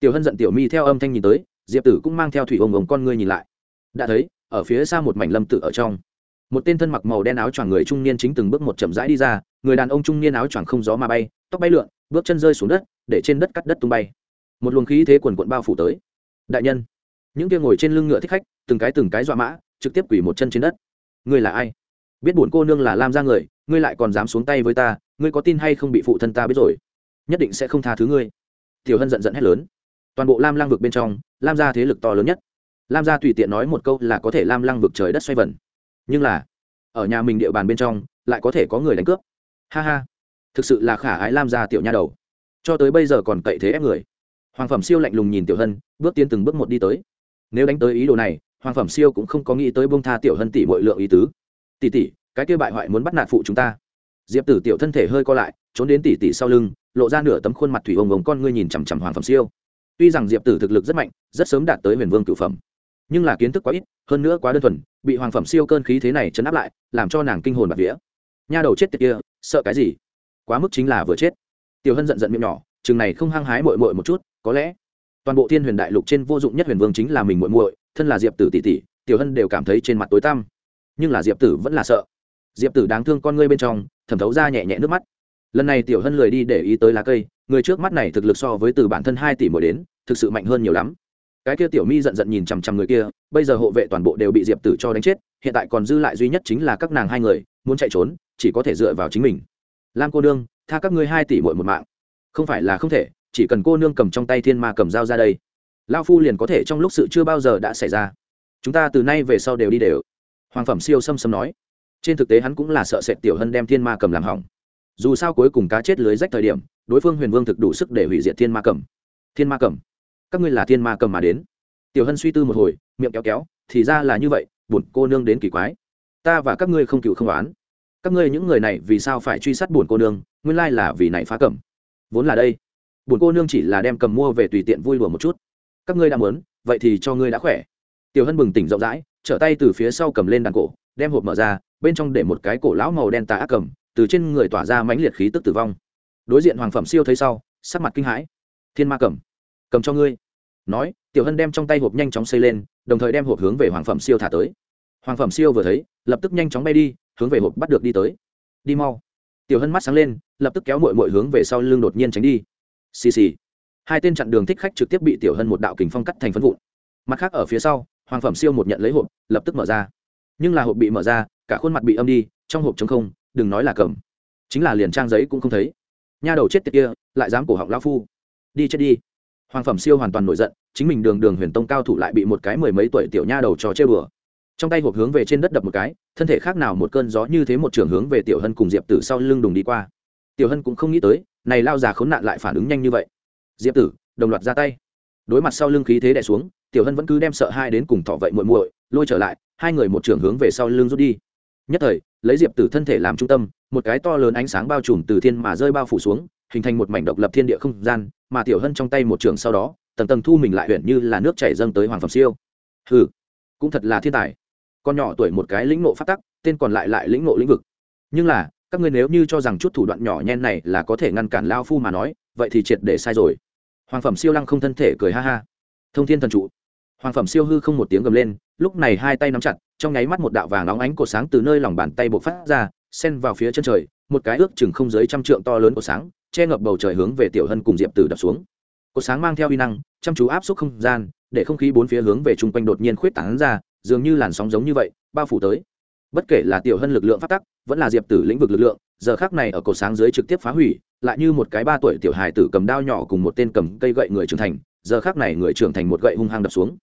Tiểu hân giận tiểu mi theo âm thanh nhìn tới diệp tử cũng mang theo thủy ông ống con ngươi nhìn lại. Đã thấy, ở phía xa một mảnh lâm tử ở trong. Một tên thân mặc màu đen áo choàng người trung niên chính từng bước một chậm rãi đi ra, người đàn ông trung niên áo choàng không gió mà bay, tóc bay lượn, bước chân rơi xuống đất, để trên đất cắt đất tung bay. Một luồng khí thế quần quận bao phủ tới. Đại nhân, những kia ngồi trên lưng ngựa thích khách, từng cái từng cái dọa mã, trực tiếp quỳ một chân trên đất. Ngươi là ai? Biết bổn cô nương là lam ra người, ngươi lại còn dám xuống tay với ta, ngươi có tin hay không bị phụ thân ta biết rồi? Nhất định sẽ không tha thứ ngươi. Tiểu hân giận giận hét lớn toàn bộ lam lăng vực bên trong lam gia thế lực to lớn nhất lam gia tùy tiện nói một câu là có thể lam lăng vực trời đất xoay vần nhưng là ở nhà mình địa bàn bên trong lại có thể có người đánh cướp ha ha thực sự là khả ái lam gia tiểu nha đầu cho tới bây giờ còn cậy thế ép người hoàng phẩm siêu lạnh lùng nhìn tiểu hân bước tiến từng bước một đi tới nếu đánh tới ý đồ này hoàng phẩm siêu cũng không có nghĩ tới bông tha tiểu hân tỷ bội lượng ý tứ tỷ tỷ cái kia bại hoại muốn bắt nạt phụ chúng ta diệp tử tiểu thân thể hơi co lại trốn đến tỷ tỷ sau lưng lộ ra nửa tấm khuôn mặt thủy ông ống con ngươi nhìn chằm chằm hoàng phẩm siêu tuy rằng diệp tử thực lực rất mạnh, rất sớm đạt tới huyền vương cửu phẩm, nhưng là kiến thức quá ít, hơn nữa quá đơn thuần, bị hoàng phẩm siêu cơn khí thế này chấn áp lại, làm cho nàng kinh hồn bạt vía. Nha đầu chết tiệt kia, sợ cái gì? Quá mức chính là vừa chết. Tiểu hân giận giận miệng nhỏ, chừng này không hăng hái mội mội một chút, có lẽ toàn bộ thiên huyền đại lục trên vô dụng nhất huyền vương chính là mình muội muội, thân là diệp tử tỷ tỷ, tiểu hân đều cảm thấy trên mặt tối tăm. Nhưng là diệp tử vẫn là sợ. Diệp tử đáng thương con ngươi bên trong, thẩm thấu ra nhẹ nhẹ nước mắt. Lần này tiểu hân lười đi để ý tới lá cây người trước mắt này thực lực so với từ bản thân hai tỷ mỗi đến, thực sự mạnh hơn nhiều lắm. Cái kia tiểu mi giận giận nhìn chằm chằm người kia, bây giờ hộ vệ toàn bộ đều bị diệp tử cho đánh chết, hiện tại còn dư lại duy nhất chính là các nàng hai người, muốn chạy trốn, chỉ có thể dựa vào chính mình. Lam cô nương, tha các ngươi hai tỷ mỗi một mạng. Không phải là không thể, chỉ cần cô nương cầm trong tay thiên ma cầm dao ra đây lao phu liền có thể trong lúc sự chưa bao giờ đã xảy ra. Chúng ta từ nay về sau đều đi đều. Hoàng phẩm siêu xâm xâm nói. Trên thực tế hắn cũng là sợ sệt tiểu hân đem thiên ma cầm làm hỏng dù sao cuối cùng cá chết lưới rách thời điểm, đối phương huyền vương thực đủ sức để hủy diệt thiên ma cầm thiên ma cầm các ngươi là thiên ma cầm mà đến. Tiểu hân suy tư một hồi, miệng kéo kéo, thì ra là như vậy, buồn cô nương đến kỳ quái. Ta và các ngươi không cựu không oán. Các ngươi những người này vì sao phải truy sát buồn cô nương, nguyên lai là vì này phá cầm vốn là đây. Buồn cô nương chỉ là đem cầm mua về tùy tiện vui đùa một chút. Các ngươi đã muốn, vậy thì cho ngươi đã khỏe. Tiểu hân bừng tỉnh rộng rãi, trở tay từ phía sau cầm lên đàn cổ, đem hộp mở ra, bên trong để một cái cổ lão màu đen tà ác cầm từ trên người tỏa ra mãnh liệt khí tức tử vong. Đối diện hoàng phẩm siêu thấy sau, sắc mặt kinh hãi. Thiên ma cầm cầm cho ngươi. Nói, tiểu hân đem trong tay hộp nhanh chóng xây lên, đồng thời đem hộp hướng về hoàng phẩm siêu thả tới. Hoàng phẩm siêu vừa thấy, lập tức nhanh chóng bay đi, hướng về hộp bắt được đi tới. Đi mau. Tiểu hân mắt sáng lên, lập tức kéo mội mội hướng về sau lưng đột nhiên tránh đi. Xì xì. Hai tên chặn đường thích khách trực tiếp bị tiểu hân một đạo kình phong cắt thành phân vụn. Mặt khác ở phía sau, hoàng phẩm siêu một nhận lấy hộp, lập tức mở ra. Nhưng là hộp bị mở ra, cả khuôn mặt bị âm đi, trong hộp t không đừng nói là cầm. Chính là liền trang giấy cũng không thấy. Nha đầu chết tiệt kia, lại dám cổ họng lao phu. Đi chết đi. Hoàng phẩm siêu hoàn toàn nổi giận, chính mình đường đường huyền tông cao thủ lại bị một cái mười mấy tuổi tiểu nha đầu trò chơi bừa trong tay hộp hướng về trên đất đập một cái, thân thể khác nào một cơn gió như thế một trường hướng về tiểu hân cùng diệp tử sau lưng đùng đi qua. Tiểu hân cũng không nghĩ tới, này lao già khốn nạn lại phản ứng nhanh như vậy. Diệp tử, đồng loạt ra tay. Đối mặt sau lưng khí thế đè xuống, tiểu hân vẫn cứ đem sợ hai đến cùng thọ vậy muội muội, lôi trở lại, hai người một trường hướng về sau lưng rút đi nhất thời, lấy diệp tử thân thể làm trung tâm, một cái to lớn ánh sáng bao trùm từ thiên mà rơi bao phủ xuống, hình thành một mảnh độc lập thiên địa không gian, mà tiểu hân trong tay một trường sau đó, tầng tầng thu mình lại huyện như là nước chảy dâng tới hoàng phẩm siêu. Ừ cũng thật là thiên tài. Con nhỏ tuổi một cái lĩnh ngộ phát tắc, tên còn lại lại lĩnh ngộ lĩnh vực. Nhưng là, các ngươi nếu như cho rằng chút thủ đoạn nhỏ nhen này là có thể ngăn cản lao phu mà nói, vậy thì triệt để sai rồi. Hoàng phẩm siêu lăng không thân thể cười ha ha. Thông thiên thần trụ. Hoàng phẩm siêu hư không một tiếng gầm lên lúc này hai tay nắm chặt, trong nháy mắt một đạo vàng óng ánh cột sáng từ nơi lòng bàn tay bộc phát ra, xen vào phía chân trời, một cái ước chừng không dưới trăm trượng to lớn của sáng, che ngập bầu trời hướng về tiểu hân cùng diệp tử đập xuống. Cột sáng mang theo uy năng, chăm chú áp suất không gian, để không khí bốn phía hướng về chung quanh đột nhiên khuyết tán ra, dường như làn sóng giống như vậy, bao phủ tới. Bất kể là tiểu hân lực lượng phát tắc, vẫn là diệp tử lĩnh vực lực lượng, giờ khác này ở cột sáng dưới trực tiếp phá hủy, lại như một cái ba tuổi tiểu hài tử cầm đao nhỏ cùng một tên cầm cây gậy người trưởng thành, giờ khác này người trưởng thành một gậy hung hăng đập xuống.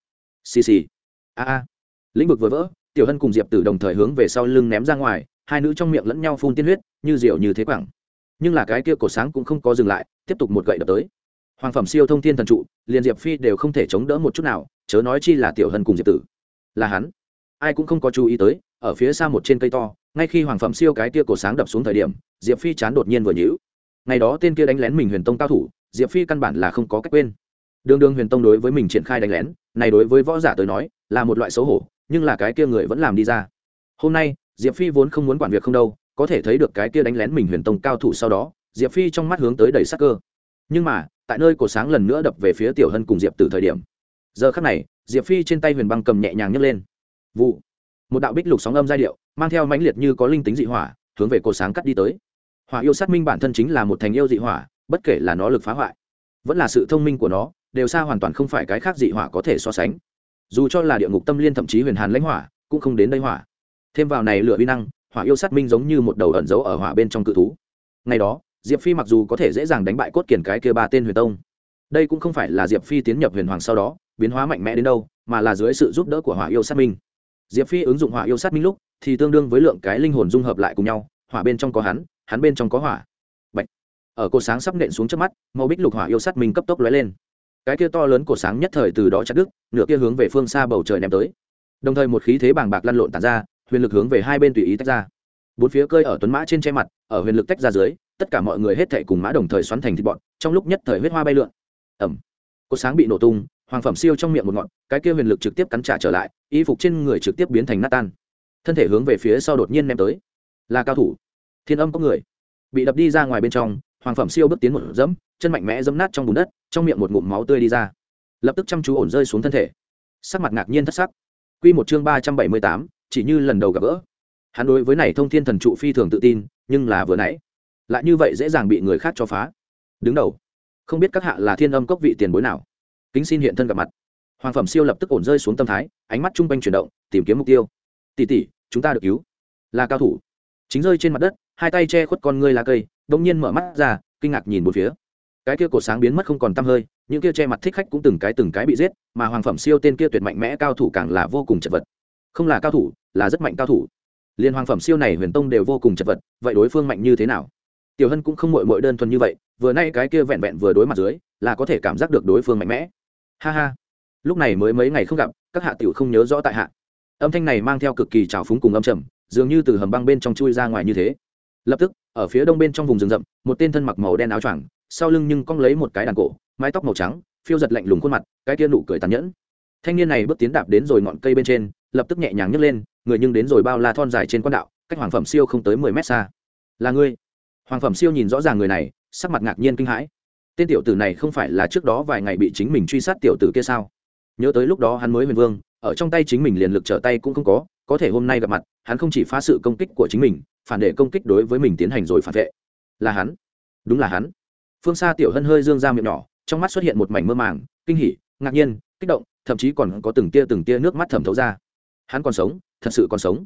Xì xì a a. Lĩnh vực vừa vỡ, tiểu hân cùng diệp tử đồng thời hướng về sau lưng ném ra ngoài, hai nữ trong miệng lẫn nhau phun tiên huyết, như rượu như thế quẳng. nhưng là cái kia cổ sáng cũng không có dừng lại, tiếp tục một gậy đập tới. Hoàng phẩm siêu thông thiên thần trụ, liền diệp phi đều không thể chống đỡ một chút nào, chớ nói chi là tiểu hân cùng diệp tử. Là hắn. Ai cũng không có chú ý tới, ở phía xa một trên cây to, ngay khi hoàng phẩm siêu cái kia cổ sáng đập xuống thời điểm, diệp phi chán đột nhiên vừa nhữ ngày đó tên kia đánh lén mình huyền tông cao thủ, diệp phi căn bản là không có cách quên. Đường đường huyền tông đối với mình triển khai đánh lén, này đối với võ giả tới nói là một loại xấu hổ, nhưng là cái kia người vẫn làm đi ra. Hôm nay, diệp phi vốn không muốn quản việc không đâu, có thể thấy được cái kia đánh lén mình huyền tông cao thủ sau đó, diệp phi trong mắt hướng tới đầy sắc cơ. Nhưng mà, tại nơi cổ sáng lần nữa đập về phía tiểu hân cùng diệp từ thời điểm, giờ khắc này, diệp phi trên tay huyền băng cầm nhẹ nhàng nhấc lên. Vụ. Một đạo bích lục sóng âm giai điệu, mang theo mãnh liệt như có linh tính dị hỏa, hướng về cổ sáng cắt đi tới. Hỏa yêu sát minh bản thân chính là một thành yêu dị hỏa, bất kể là nó lực phá hoại, vẫn là sự thông minh của nó, đều xa hoàn toàn không phải cái khác dị hỏa có thể so sánh dù cho là địa ngục tâm liên thậm chí huyền hàn lãnh hỏa, cũng không đến đây hỏa. Thêm vào này lửa vi năng, hỏa yêu sát minh giống như một đầu ẩn giấu ở hỏa bên trong cự thú. Ngày đó, diệp phi mặc dù có thể dễ dàng đánh bại cốt kiển cái kia ba tên huyền tông, đây cũng không phải là diệp phi tiến nhập huyền hoàng sau đó, biến hóa mạnh mẽ đến đâu, mà là dưới sự giúp đỡ của hỏa yêu sát minh. Diệp phi ứng dụng hỏa yêu sát minh lúc, thì tương đương với lượng cái linh hồn dung hợp lại cùng nhau, hỏa bên trong có hắn hắn bên trong có hỏa. Bạch. ở cột sáng sắp nện xuống trước mắt, màu bích lục hỏa yêu sát minh cấp tốc lóe lên cái kia to lớn cổ sáng nhất thời từ đó chặt đứt, nửa kia hướng về phương xa bầu trời ném tới. Đồng thời một khí thế bàng bạc lăn lộn tàn ra, huyền lực hướng về hai bên tùy ý tách ra. Bốn phía cơi ở tuấn mã trên che mặt, ở huyền lực tách ra dưới, tất cả mọi người hết thảy cùng mã đồng thời xoắn thành thịt bọn, trong lúc nhất thời huyết hoa bay lượn. Ẩm cổ sáng bị nổ tung, hoàng phẩm siêu trong miệng một ngọn, cái kia huyền lực trực tiếp cắn trả trở lại, y phục trên người trực tiếp biến thành nát tan. Thân thể hướng về phía sau đột nhiên ném tới. Là cao thủ. Thiên âm có người. Bị đập đi ra ngoài bên trong, hoàng phẩm siêu bước tiến một dẫm, chân mạnh mẽ dẫm nát trong bùn đất trong miệng một ngụm máu tươi đi ra. Lập tức chăm chú ổn rơi xuống thân thể. Sắc mặt ngạc nhiên thất sắc. Q một chương ba trăm bảy mươi tám, chỉ như lần đầu gặp gỡ. Hắn đối với này thông thiên thần trụ phi thường tự tin, nhưng là vừa nãy, lại như vậy dễ dàng bị người khác cho phá. Đứng đầu. Không biết các hạ là thiên âm cốc vị tiền bối nào. Kính xin hiện thân gặp mặt. Hoàng phẩm siêu lập tức ổn rơi xuống tâm thái, ánh mắt chung quanh chuyển động, tìm kiếm mục tiêu. Tỉ tỉ chúng ta được cứu. Là cao thủ. Chính rơi trên mặt đất, hai tay che khuất con ngươi lá cây đ ỗ n g nhiên mở mắt ra, kinh ngạc nhìn một phía cái kia cổ sáng biến mất không còn tăm hơi, những kia che mặt thích khách cũng từng cái từng cái bị giết, mà hoàng phẩm siêu tên kia tuyệt mạnh mẽ cao thủ càng là vô cùng chật vật. Không là cao thủ, là rất mạnh cao thủ. Liên hoàng phẩm siêu này huyền tông đều vô cùng chật vật, vậy đối phương mạnh như thế nào? Tiểu hân cũng không mội mội đơn thuần như vậy, vừa nay cái kia vẹn vẹn vừa đối mặt dưới, là có thể cảm giác được đối phương mạnh mẽ. Ha ha. Lúc này mới mấy ngày không gặp, các hạ tiểu không nhớ rõ tại hạ. Âm thanh này mang theo cực kỳ trào phúng cùng âm trầm, dường như từ hầm băng bên trong chui ra ngoài như thế. Lập tức, ở phía đông bên trong vùng rừng rậm, một tên thân mặc màu đen áo choàng sau lưng nhưng cong lấy một cái đàn cổ, mái tóc màu trắng, phiêu giật lạnh lùng khuôn mặt, cái kia nụ cười tàn nhẫn. Thanh niên này bước tiến đạp đến rồi ngọn cây bên trên, lập tức nhẹ nhàng nhấc lên, người nhưng đến rồi bao la thon dài trên quan đạo, cách hoàng phẩm siêu không tới mười mét xa. Là ngươi? Hoàng phẩm siêu nhìn rõ ràng người này, sắc mặt ngạc nhiên kinh hãi. Tên tiểu tử này không phải là trước đó vài ngày bị chính mình truy sát tiểu tử kia sao? Nhớ tới lúc đó hắn mới huyền vương, ở trong tay chính mình liền lực trở tay cũng không có có thể hôm nay gặp mặt, hắn không chỉ phá sự công kích của chính mình, phản để công kích đối với mình tiến hành rồi phản vệ. Là hắn? Đúng là hắn phương xa tiểu hân hơi dương ra miệng nhỏ, trong mắt xuất hiện một mảnh mơ màng, kinh hỉ, ngạc nhiên, kích động, thậm chí còn có từng tia từng tia nước mắt thẩm thấu ra. Hắn còn sống, thật sự còn sống.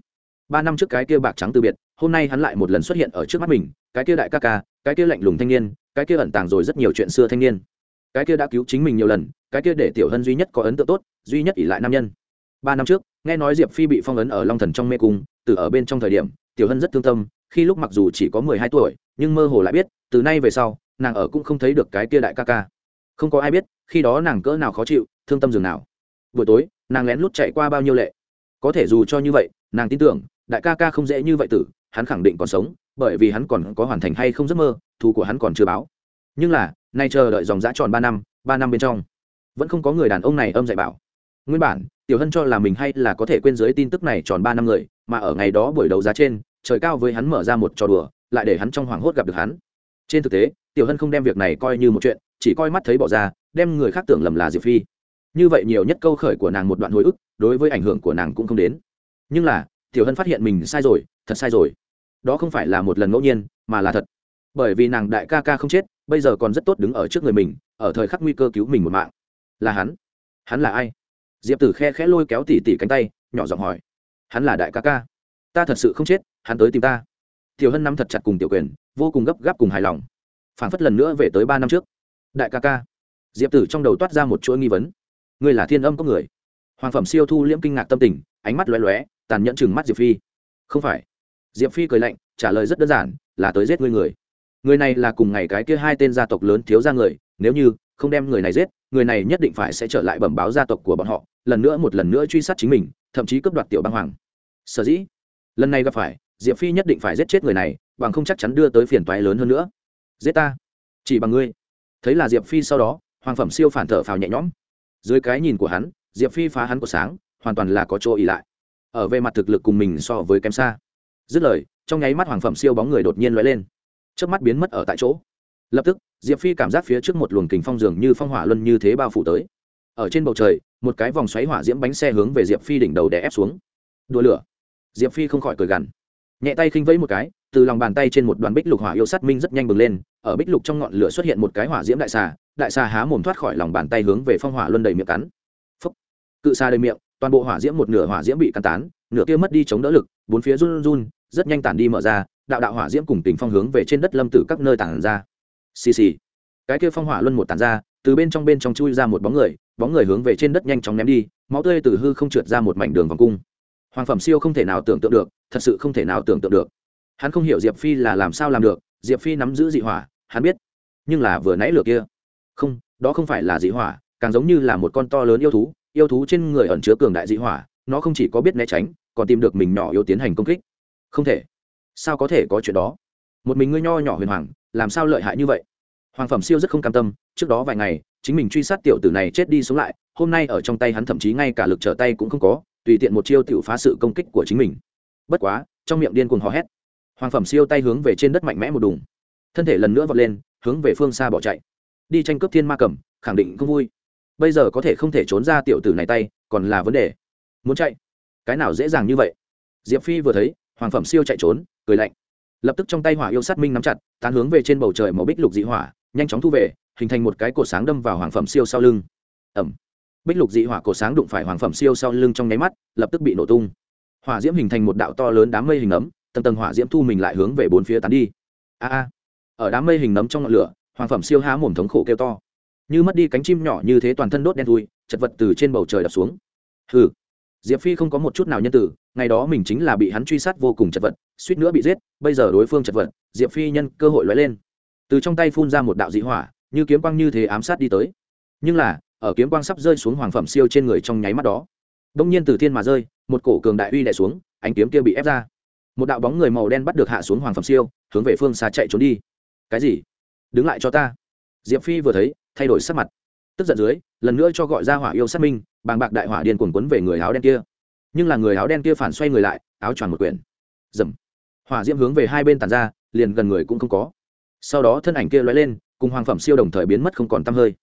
Ba năm trước cái kia bạc trắng từ biệt, hôm nay hắn lại một lần xuất hiện ở trước mắt mình, cái kia đại ca ca, cái kia lạnh lùng thanh niên, cái kia ẩn tàng rồi rất nhiều chuyện xưa thanh niên. Cái kia đã cứu chính mình nhiều lần, cái kia để tiểu hân duy nhất có ấn tượng tốt, duy nhất ỷ lại nam nhân. Ba năm trước, nghe nói diệp phi bị phong ấn ở long thần trong mê cung, từ ở bên trong thời điểm, tiểu hân rất thương tâm, khi lúc mặc dù chỉ có mười hai tuổi, nhưng mơ hồ lại biết, từ nay về sau nàng ở cũng không thấy được cái kia đại ca ca. Không có ai biết, khi đó nàng cỡ nào khó chịu, thương tâm dường nào. Buổi tối, nàng lén lút chạy qua bao nhiêu lệ. Có thể dù cho như vậy, nàng tin tưởng, đại ca ca không dễ như vậy tử, hắn khẳng định còn sống, bởi vì hắn còn có hoàn thành hay không giấc mơ, thù của hắn còn chưa báo. Nhưng là, nay chờ đợi dòng giã tròn ba năm ba năm bên trong, vẫn không có người đàn ông này âm dạy bảo. Nguyên bản, tiểu hân cho là mình hay là có thể quên dưới tin tức này tròn ba năm người, mà ở ngày đó buổi đấu giá trên, trời cao với hắn mở ra một trò đùa, lại để hắn trong hoảng hốt gặp được hắn. Trên thực tế tiểu hân không đem việc này coi như một chuyện, chỉ coi mắt thấy bỏ ra, đem người khác tưởng lầm là diệp phi. Như vậy nhiều nhất câu khởi của nàng một đoạn hồi ức, đối với ảnh hưởng của nàng cũng không đến. Nhưng là, tiểu hân phát hiện mình sai rồi, thật sai rồi. Đó không phải là một lần ngẫu nhiên, mà là thật. Bởi vì nàng đại ca ca không chết, bây giờ còn rất tốt đứng ở trước người mình, ở thời khắc nguy cơ cứu mình một mạng. Là hắn? Hắn là ai? Diệp tử khe khẽ lôi kéo tỉ tỉ cánh tay, nhỏ giọng hỏi. Hắn là đại ca ca. Ta thật sự không chết, hắn tới tìm ta. Tiểu hân nắm thật chặt cùng tiểu quyền, vô cùng gấp gáp cùng hài lòng phản phất lần nữa về tới ba năm trước. Đại ca ca. Diệp tử trong đầu toát ra một chuỗi nghi vấn. Ngươi là thiên âm có người. Hoàng phẩm siêu thu liễm kinh ngạc tâm tình, ánh mắt lóe lóe, tàn nhẫn chừng mắt diệp phi. Không phải. Diệp phi cười lạnh, trả lời rất đơn giản, là tới giết ngươi người. Người này là cùng ngày cái kia hai tên gia tộc lớn thiếu ra người, nếu như không đem người này giết, người này nhất định phải sẽ trở lại bẩm báo gia tộc của bọn họ, lần nữa một lần nữa truy sát chính mình, thậm chí cướp đoạt tiểu băng hoàng. Sở dĩ, lần này gặp phải, diệp phi nhất định phải giết chết người này, bằng không chắc chắn đưa tới phiền toái lớn hơn nữa giết ta. Chỉ bằng ngươi. Thấy là diệp phi sau đó, hoàng phẩm siêu phản thở phào nhẹ nhõm. Dưới cái nhìn của hắn, diệp phi phá hắn của sáng, hoàn toàn là có chỗ ỉ lại. Ở về mặt thực lực cùng mình so với kém xa. Dứt lời, trong nháy mắt hoàng phẩm siêu bóng người đột nhiên lóe lên. Trước mắt biến mất ở tại chỗ. Lập tức, diệp phi cảm giác phía trước một luồng kình phong dường như phong hỏa luân như thế bao phủ tới. Ở trên bầu trời, một cái vòng xoáy hỏa diễm bánh xe hướng về diệp phi đỉnh đầu đè ép xuống. Đua lửa. Diệp phi không khỏi cười gằn. Nhẹ tay khinh vẫy một cái, từ lòng bàn tay trên một đoàn bích lục hỏa yêu sát minh rất nhanh bừng lên ở bích lục trong ngọn lửa xuất hiện một cái hỏa diễm đại xà đại xà há mồm thoát khỏi lòng bàn tay hướng về phong hỏa luân đầy miệng cắn. Phúc. Cự xà đầy miệng, toàn bộ hỏa diễm một nửa hỏa diễm bị cắn tán, nửa kia mất đi chống đỡ lực, bốn phía run run, rất nhanh tản đi mở ra, đạo đạo hỏa diễm cùng tình phong hướng về trên đất lâm tử các nơi tản ra. Xì xì. Cái kia phong hỏa luân một tản ra, từ bên trong bên trong chui ra một bóng người bóng người hướng về trên đất nhanh chóng ném đi, máu tươi từ hư không trượt ra một mảnh đường vòng cung. Hoàng phẩm siêu không thể nào tưởng tượng được, thật sự không thể nào tưởng tượng được. Hắn không hiểu diệp phi là làm sao làm được, diệp phi nắm giữ dị hỏa hắn biết. Nhưng là vừa nãy lửa kia. Không, đó không phải là dị hỏa, càng giống như là một con to lớn yêu thú yêu thú trên người ẩn chứa cường đại dị hỏa, nó không chỉ có biết né tránh, còn tìm được mình nhỏ yếu tiến hành công kích. Không thể. Sao có thể có chuyện đó? Một mình ngươi nho nhỏ huyền hoàng, làm sao lợi hại như vậy? Hoàng phẩm siêu rất không cam tâm, trước đó vài ngày, chính mình truy sát tiểu tử này chết đi sống lại, hôm nay ở trong tay hắn thậm chí ngay cả lực trở tay cũng không có, tùy tiện một chiêu tiểu phá sự công kích của chính mình. Bất quá, trong miệng điên cuồng hò hét. Hoàng phẩm siêu tay hướng về trên đất mạnh mẽ một đùng thân thể lần nữa vọt lên, hướng về phương xa bỏ chạy. Đi tranh cướp thiên ma cầm, khẳng định không vui. Bây giờ có thể không thể trốn ra tiểu tử này tay, còn là vấn đề. Muốn chạy? Cái nào dễ dàng như vậy? Diệp phi vừa thấy, hoàng phẩm siêu chạy trốn, cười lạnh. Lập tức trong tay hỏa yêu sát minh nắm chặt, tán hướng về trên bầu trời màu bích lục dị hỏa, nhanh chóng thu về, hình thành một cái cột sáng đâm vào hoàng phẩm siêu sau lưng. Ẩm bích lục dị hỏa cột sáng đụng phải hoàng phẩm siêu sau lưng trong nháy mắt, lập tức bị nổ tung. Hỏa diễm hình thành một đạo to lớn đám mây hình ấm, tầng tầng hỏa diễm thu mình lại hướng về bốn phía tán đi. A a ở đám mây hình nấm trong ngọn lửa, hoàng phẩm siêu há mồm thống khổ kêu to. Như mất đi cánh chim nhỏ như thế toàn thân đốt đen thui, chật vật từ trên bầu trời đập xuống. Hừ. Diệp phi không có một chút nào nhân tử ngày đó mình chính là bị hắn truy sát vô cùng chật vật, suýt nữa bị giết, bây giờ đối phương chật vật, diệp phi nhân cơ hội lóe lên. Từ trong tay phun ra một đạo dị hỏa, như kiếm quang như thế ám sát đi tới. Nhưng là, ở kiếm quang sắp rơi xuống hoàng phẩm siêu trên người trong nháy mắt đó đông nhiên từ thiên mà rơi, một cổ cường đại uy đè xuống, ánh kiếm kia bị ép ra. Một đạo bóng người màu đen bắt được hạ xuống hoàng phẩm siêu, hướng về phương xa chạy trốn đi cái gì? Đứng lại cho ta. Diệp phi vừa thấy, thay đổi sắc mặt. Tức giận dưới, lần nữa cho gọi ra hỏa yêu sát minh, bàng bạc đại hỏa điên cuồn cuốn về người áo đen kia. Nhưng là người áo đen kia phản xoay người lại, áo choàng một quyển. Dầm. Hỏa diễm hướng về hai bên tàn ra, liền gần người cũng không có. Sau đó thân ảnh kia lóe lên, cùng hoàng phẩm siêu đồng thời biến mất không còn tăm hơi.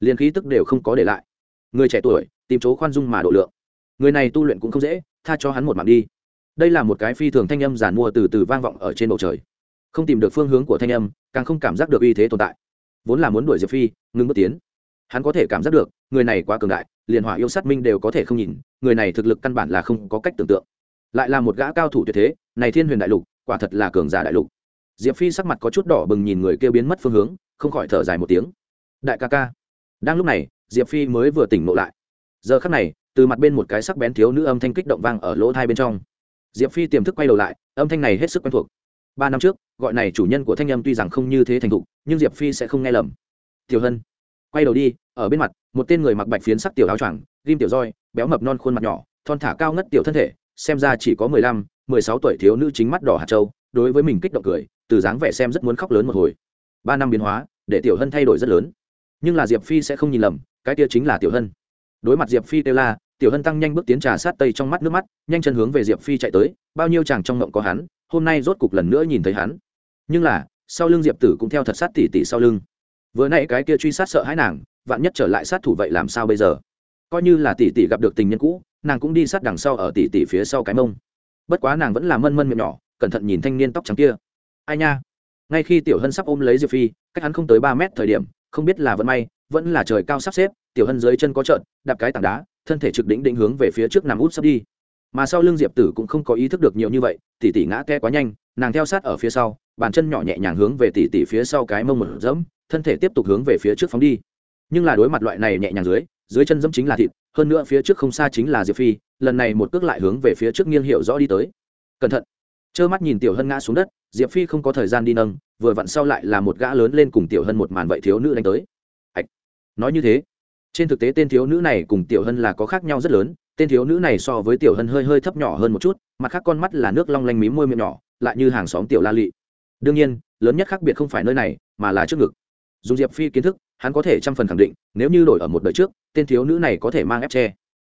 Liền khí tức đều không có để lại. Người trẻ tuổi, tìm chỗ khoan dung mà độ lượng. Người này tu luyện cũng không dễ, tha cho hắn một mạng đi. Đây là một cái phi thường thanh âm giản mua từ từ vang vọng ở trên bầu trời không tìm được phương hướng của thanh âm, càng không cảm giác được uy thế tồn tại. Vốn là muốn đuổi diệp phi ngưng bước tiến. Hắn có thể cảm giác được, người này quá cường đại, liền hỏa yêu sát minh đều có thể không nhìn, người này thực lực căn bản là không có cách tưởng tượng. Lại là một gã cao thủ tuyệt thế, này thiên huyền đại lục, quả thật là cường giả đại lục. Diệp phi sắc mặt có chút đỏ bừng nhìn người kêu biến mất phương hướng, không khỏi thở dài một tiếng. Đại ca ca. Đang lúc này, diệp phi mới vừa tỉnh ngộ lại. Giờ khắc này, từ mặt bên một cái sắc bén thiếu nữ âm thanh kích động vang ở lỗ thai bên trong. Diệp phi tiềm thức quay đầu lại, âm thanh này hết sức quen thuộc ba năm trước, gọi này chủ nhân của thanh âm tuy rằng không như thế thành thục, nhưng diệp phi sẽ không nghe lầm. Tiểu hân, quay đầu đi, ở bên mặt, một tên người mặc bạch phiến sắc tiểu áo choàng, ghim tiểu roi, béo mập non khuôn mặt nhỏ, thon thả cao ngất tiểu thân thể, xem ra chỉ có mười lăm, mười sáu tuổi thiếu nữ chính mắt đỏ hạt trâu đối với mình kích động cười, từ dáng vẻ xem rất muốn khóc lớn một hồi. Ba năm biến hóa, để tiểu hân thay đổi rất lớn. Nhưng là diệp phi sẽ không nhìn lầm, cái kia chính là tiểu hân. Đối mặt diệp phi kêu la, tiểu hân tăng nhanh bước tiến trà sát tây trong mắt nước mắt, nhanh chân hướng về diệp phi chạy tới, bao nhiêu chàng trong ngộng có hắn hôm nay rốt cục lần nữa nhìn thấy hắn. Nhưng là, sau lưng diệp tử cũng theo thật sát tỉ tỉ sau lưng. Vừa nay cái kia truy sát sợ hãi nàng, vạn nhất trở lại sát thủ vậy làm sao bây giờ? Coi như là tỷ tỷ gặp được tình nhân cũ, nàng cũng đi sát đằng sau ở tỷ tỷ phía sau cái mông. Bất quá nàng vẫn là mân mân miệng nhỏ, cẩn thận nhìn thanh niên tóc trắng kia. Ai nha? Ngay khi tiểu hân sắp ôm lấy diệp phi, cách hắn không tới ba mét thời điểm, không biết là vận may, vẫn là trời cao sắp xếp, tiểu hân dưới chân có trợn, đạp cái tảng đá, thân thể trực đỉnh định hướng về phía trước nằm út sắp đi mà sau lưng diệp tử cũng không có ý thức được nhiều như vậy tỷ tỷ ngã ke quá nhanh, nàng theo sát ở phía sau, bàn chân nhỏ nhẹ nhàng hướng về tỷ tỷ phía sau cái mông một dẫm thân thể tiếp tục hướng về phía trước phóng đi. Nhưng là đối mặt loại này nhẹ nhàng dưới dưới chân dẫm chính là thịt, hơn nữa phía trước không xa chính là diệp phi, lần này một cước lại hướng về phía trước nghiêng hiệu rõ đi tới. Cẩn thận. Trơ mắt nhìn tiểu hân ngã xuống đất, diệp phi không có thời gian đi nâng, vừa vặn sau lại là một gã lớn lên cùng tiểu hân một màn vậy thiếu nữ đánh tới. Ạch. Nói như thế. Trên thực tế tên thiếu nữ này cùng tiểu hân là có khác nhau rất lớn tên thiếu nữ này so với tiểu hân hơi hơi thấp nhỏ hơn một chút, mặt khác con mắt là nước long lanh mím môi miệng nhỏ, lại như hàng xóm tiểu la lị. Đương nhiên, lớn nhất khác biệt không phải nơi này, mà là trước ngực. Dùng diệp phi kiến thức, hắn có thể trăm phần khẳng định, nếu như đổi ở một đời trước, tên thiếu nữ này có thể mang ép tre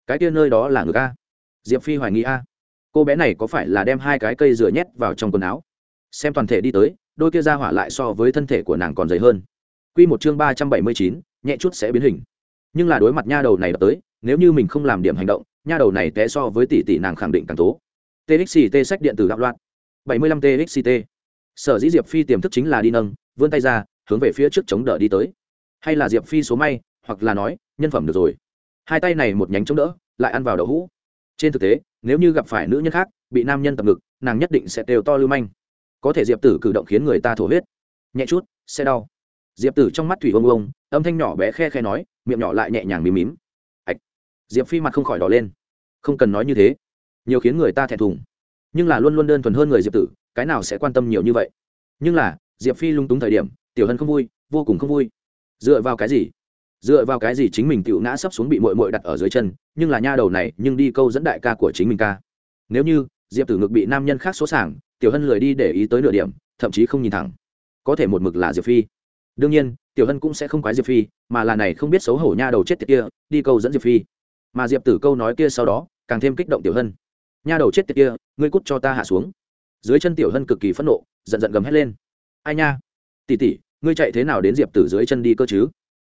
cái kia nơi đó là ngực a. Diệp phi hoài nghi a. Cô bé này có phải là đem hai cái cây rửa nhét vào trong quần áo? Xem toàn thể đi tới, đôi kia ra hỏa lại so với thân thể của nàng còn dày hơn. Q một chương ba trăm bảy mươi chín, nhẹ chút sẽ biến hình. Nhưng là đối mặt nha đầu này đập tới, nếu như mình không làm điểm hành động nha đầu này té so với tỷ tỷ nàng khẳng định càng tố. Txt sách điện tử đạo loạn. Bảy mươi lăm txt sở dĩ diệp phi tiềm thức chính là đi nâng, vươn tay ra, hướng về phía trước chống đỡ đi tới. Hay là diệp phi số may, hoặc là nói, nhân phẩm được rồi. Hai tay này một nhánh chống đỡ, lại ăn vào đậu hũ. Trên thực tế, nếu như gặp phải nữ nhân khác, bị nam nhân tập ngực, nàng nhất định sẽ đều to lưu manh. Có thể diệp tử cử động khiến người ta thổ huyết. Nhẹ chút, sẽ đau. Diệp tử trong mắt thủy ông ông âm thanh nhỏ bé khe khe nói, miệng nhỏ lại nhẹ nhàng mím mím diệp phi mặt không khỏi đỏ lên không cần nói như thế nhiều khiến người ta thẹn thùng nhưng là luôn luôn đơn thuần hơn người diệp tử cái nào sẽ quan tâm nhiều như vậy nhưng là diệp phi lung túng thời điểm tiểu hân không vui vô cùng không vui dựa vào cái gì dựa vào cái gì chính mình tiểu ngã sắp xuống bị mội mội đặt ở dưới chân nhưng là nha đầu này nhưng đi câu dẫn đại ca của chính mình ca nếu như diệp tử ngực bị nam nhân khác số sảng tiểu hân lười đi để ý tới nửa điểm thậm chí không nhìn thẳng có thể một mực là diệp phi đương nhiên tiểu hân cũng sẽ không quái diệp phi mà là này không biết xấu hổ nha đầu chết tiệt kia đi câu dẫn diệp phi mà diệp tử câu nói kia sau đó càng thêm kích động tiểu hân nha đầu chết tiệt kia ngươi cút cho ta hạ xuống dưới chân tiểu hân cực kỳ phẫn nộ giận giận gầm hét lên ai nha tỉ tỉ ngươi chạy thế nào đến diệp tử dưới chân đi cơ chứ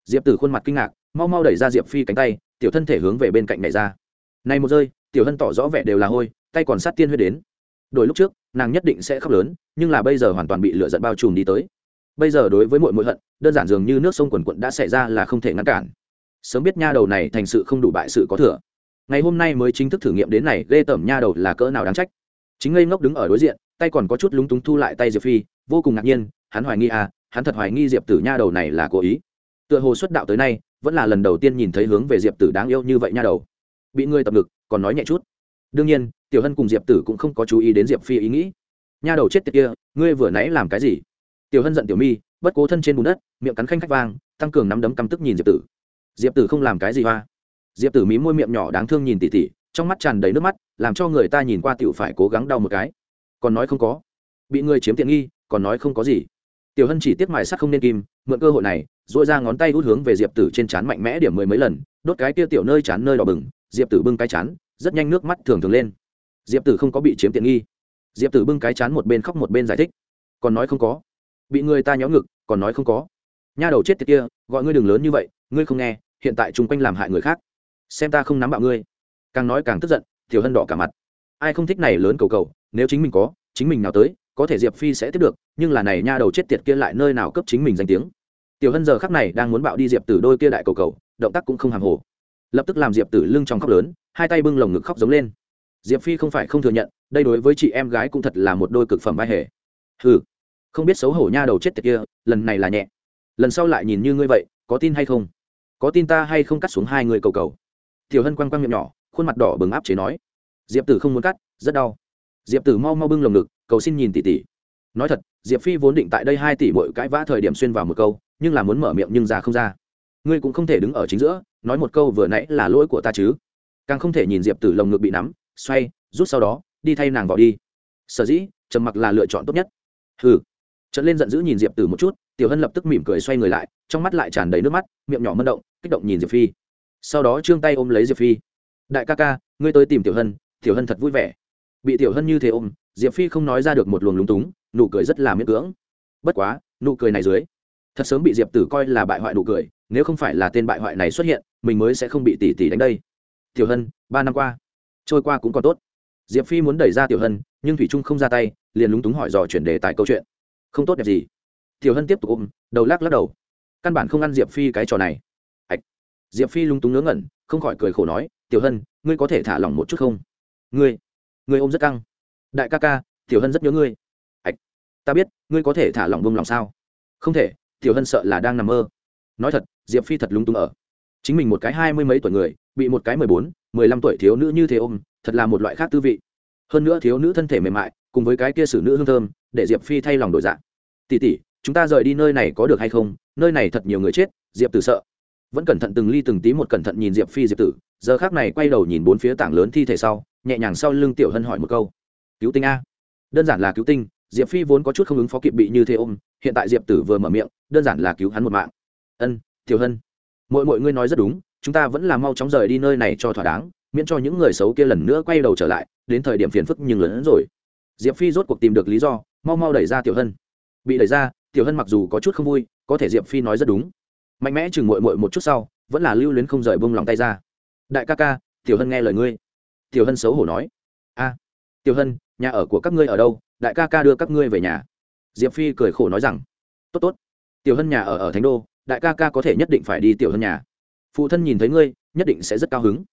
diệp tử khuôn mặt kinh ngạc mau mau đẩy ra diệp phi cánh tay tiểu thân thể hướng về bên cạnh này ra này một rơi tiểu hân tỏ rõ vẻ đều là hôi tay còn sát tiên huyết đến đổi lúc trước nàng nhất định sẽ khóc lớn nhưng là bây giờ hoàn toàn bị lửa giận bao trùm đi tới bây giờ đối với mỗi mỗi hận đơn giản dường như nước sông quần quận đã xảy ra là không thể ngăn cản sớm biết nha đầu này thành sự không đủ bại sự có thừa. Ngày hôm nay mới chính thức thử nghiệm đến này, ghê tởm nha đầu là cỡ nào đáng trách. Chính ngây ngốc đứng ở đối diện, tay còn có chút lúng túng thu lại tay diệp phi, vô cùng ngạc nhiên, hắn hoài nghi à hắn thật hoài nghi diệp tử nha đầu này là cố ý. Tựa hồ xuất đạo tới nay, vẫn là lần đầu tiên nhìn thấy hướng về diệp tử đáng yêu như vậy nha đầu. Bị ngươi tập ngực, còn nói nhẹ chút. Đương nhiên, tiểu hân cùng diệp tử cũng không có chú ý đến diệp phi ý nghĩ. Nha đầu chết tiệt kia, ngươi vừa nãy làm cái gì? Tiểu hân giận tiểu mi, bất cố thân trên bùn đất, miệng cắn khanh khách vang, tăng cường nắm đấm căm tức nhìn diệp tử diệp tử không làm cái gì hoa. Diệp tử mí môi miệng nhỏ đáng thương nhìn tỉ tỉ, trong mắt tràn đầy nước mắt, làm cho người ta nhìn qua tiểu phải cố gắng đau một cái. Còn nói không có. Bị người chiếm tiện nghi, còn nói không có gì. Tiểu hân chỉ tiếc mài sắt không nên kim, mượn cơ hội này dội ra ngón tay hút hướng về diệp tử trên trán mạnh mẽ điểm mười mấy lần, đốt cái kia tiểu nơi chán nơi đỏ bừng, diệp tử bưng cái chán, rất nhanh nước mắt thường thường lên. Diệp tử không có bị chiếm tiện nghi. Diệp tử bưng cái chán một bên khóc một bên giải thích. Còn nói không có. Bị người ta nhó ngực, còn nói không có. Nha đầu chết tiệt kia, gọi ngươi đừng lớn như vậy, ngươi không nghe hiện tại chung quanh làm hại người khác. Xem ta không nắm bạo ngươi. Càng nói càng tức giận, tiểu hân đỏ cả mặt. Ai không thích này lớn cầu cầu, nếu chính mình có, chính mình nào tới, có thể diệp phi sẽ tiếp được, nhưng là này nha đầu chết tiệt kia lại nơi nào cấp chính mình danh tiếng. Tiểu hân giờ khắc này đang muốn bạo đi diệp tử đôi kia đại cầu cầu, động tác cũng không hàng hồ. Lập tức làm diệp tử lưng trong khóc lớn, hai tay bưng lồng ngực khóc giống lên. Diệp phi không phải không thừa nhận, đây đối với chị em gái cũng thật là một đôi cực phẩm vai hề. Ừ không biết xấu hổ nha đầu chết tiệt kia, lần này là nhẹ. Lần sau lại nhìn như ngươi vậy, có tin hay không? Có tin ta hay không cắt xuống hai người cầu cầu? Tiểu hân quăng quăng miệng nhỏ, khuôn mặt đỏ bừng áp chế nói. Diệp tử không muốn cắt, rất đau. Diệp tử mau mau bưng lồng ngực, cầu xin nhìn tỷ tỷ. Nói thật, diệp phi vốn định tại đây hai tỷ mỗi cãi vã thời điểm xuyên vào một câu, nhưng là muốn mở miệng nhưng ra không ra. Ngươi cũng không thể đứng ở chính giữa, nói một câu vừa nãy là lỗi của ta chứ. Càng không thể nhìn diệp tử lồng ngực bị nắm, xoay, rút sau đó, đi thay nàng vào đi. Sở dĩ, trầm mặc là lựa chọn tốt nhất. Hừ. Trận lên giận dữ nhìn diệp tử một chút, tiểu hân lập tức mỉm cười xoay người lại trong mắt lại tràn đầy nước mắt, miệng nhỏ mân động, kích động nhìn diệp phi. Sau đó trương tay ôm lấy diệp phi. Đại ca ca, ngươi tới tìm tiểu hân tiểu hân thật vui vẻ. Bị tiểu hân như thế ôm, diệp phi không nói ra được một luồng lúng túng, nụ cười rất là miễn cưỡng. Bất quá, nụ cười này dưới, thật sớm bị diệp tử coi là bại hoại nụ cười, nếu không phải là tên bại hoại này xuất hiện, mình mới sẽ không bị tỷ tỷ đánh đây. Tiểu hân, ba năm qua, trôi qua cũng còn tốt. Diệp phi muốn đẩy ra tiểu hân, nhưng thủy trung không ra tay, liền lúng túng hỏi dò chuyển đề tài câu chuyện. Không tốt đẹp gì? Tiểu hân tiếp tục ôm, đầu lắc lắc đầu căn bản không ăn diệp phi cái trò này. Ạch. Diệp phi lúng túng ngớ ngẩn, không khỏi cười khổ nói, tiểu hân, ngươi có thể thả lỏng một chút không? Ngươi ngươi ôm rất căng. Đại ca ca, tiểu hân rất nhớ ngươi. Ạch, ta biết, ngươi có thể thả lỏng bông lòng sao? Không thể, tiểu hân sợ là đang nằm mơ. Nói thật, diệp phi thật lúng túng ở. Chính mình một cái hai mươi mấy tuổi người, bị một cái mười bốn, mười lăm tuổi thiếu nữ như thế ôm, thật là một loại khác tư vị. Hơn nữa thiếu nữ thân thể mềm mại, cùng với cái kia xử nữ hương thơm, để diệp phi thay lòng đổi dạng. Tỉ tỉ chúng ta rời đi nơi này có được hay không? Nơi này thật nhiều người chết, diệp tử sợ. Vẫn cẩn thận từng ly từng tí một cẩn thận nhìn diệp phi, diệp tử. Giờ khác này quay đầu nhìn bốn phía tảng lớn thi thể sau, nhẹ nhàng sau lưng tiểu hân hỏi một câu. Cứu tinh a. Đơn giản là cứu tinh, diệp phi vốn có chút không ứng phó kịp bị như thế ôm, hiện tại diệp tử vừa mở miệng, đơn giản là cứu hắn một mạng. Ân, tiểu hân. Mỗi mỗi ngươi nói rất đúng, chúng ta vẫn là mau chóng rời đi nơi này cho thỏa đáng, miễn cho những người xấu kia lần nữa quay đầu trở lại, đến thời điểm phiền phức nhưng lớn hơn rồi. Diệp phi rốt cuộc tìm được lý do, mau mau đẩy ra tiểu hân. Bị đẩy ra tiểu hân mặc dù có chút không vui, có thể diệp phi nói rất đúng. Mạnh mẽ chừng mội mội một chút sau, vẫn là lưu luyến không rời bông lòng tay ra. Đại ca ca, tiểu hân nghe lời ngươi. Tiểu hân xấu hổ nói. A, tiểu hân, nhà ở của các ngươi ở đâu? Đại ca ca đưa các ngươi về nhà. Diệp phi cười khổ nói rằng. Tốt tốt. Tiểu hân nhà ở ở thánh đô, đại ca ca có thể nhất định phải đi tiểu hân nhà. Phụ thân nhìn thấy ngươi, nhất định sẽ rất cao hứng.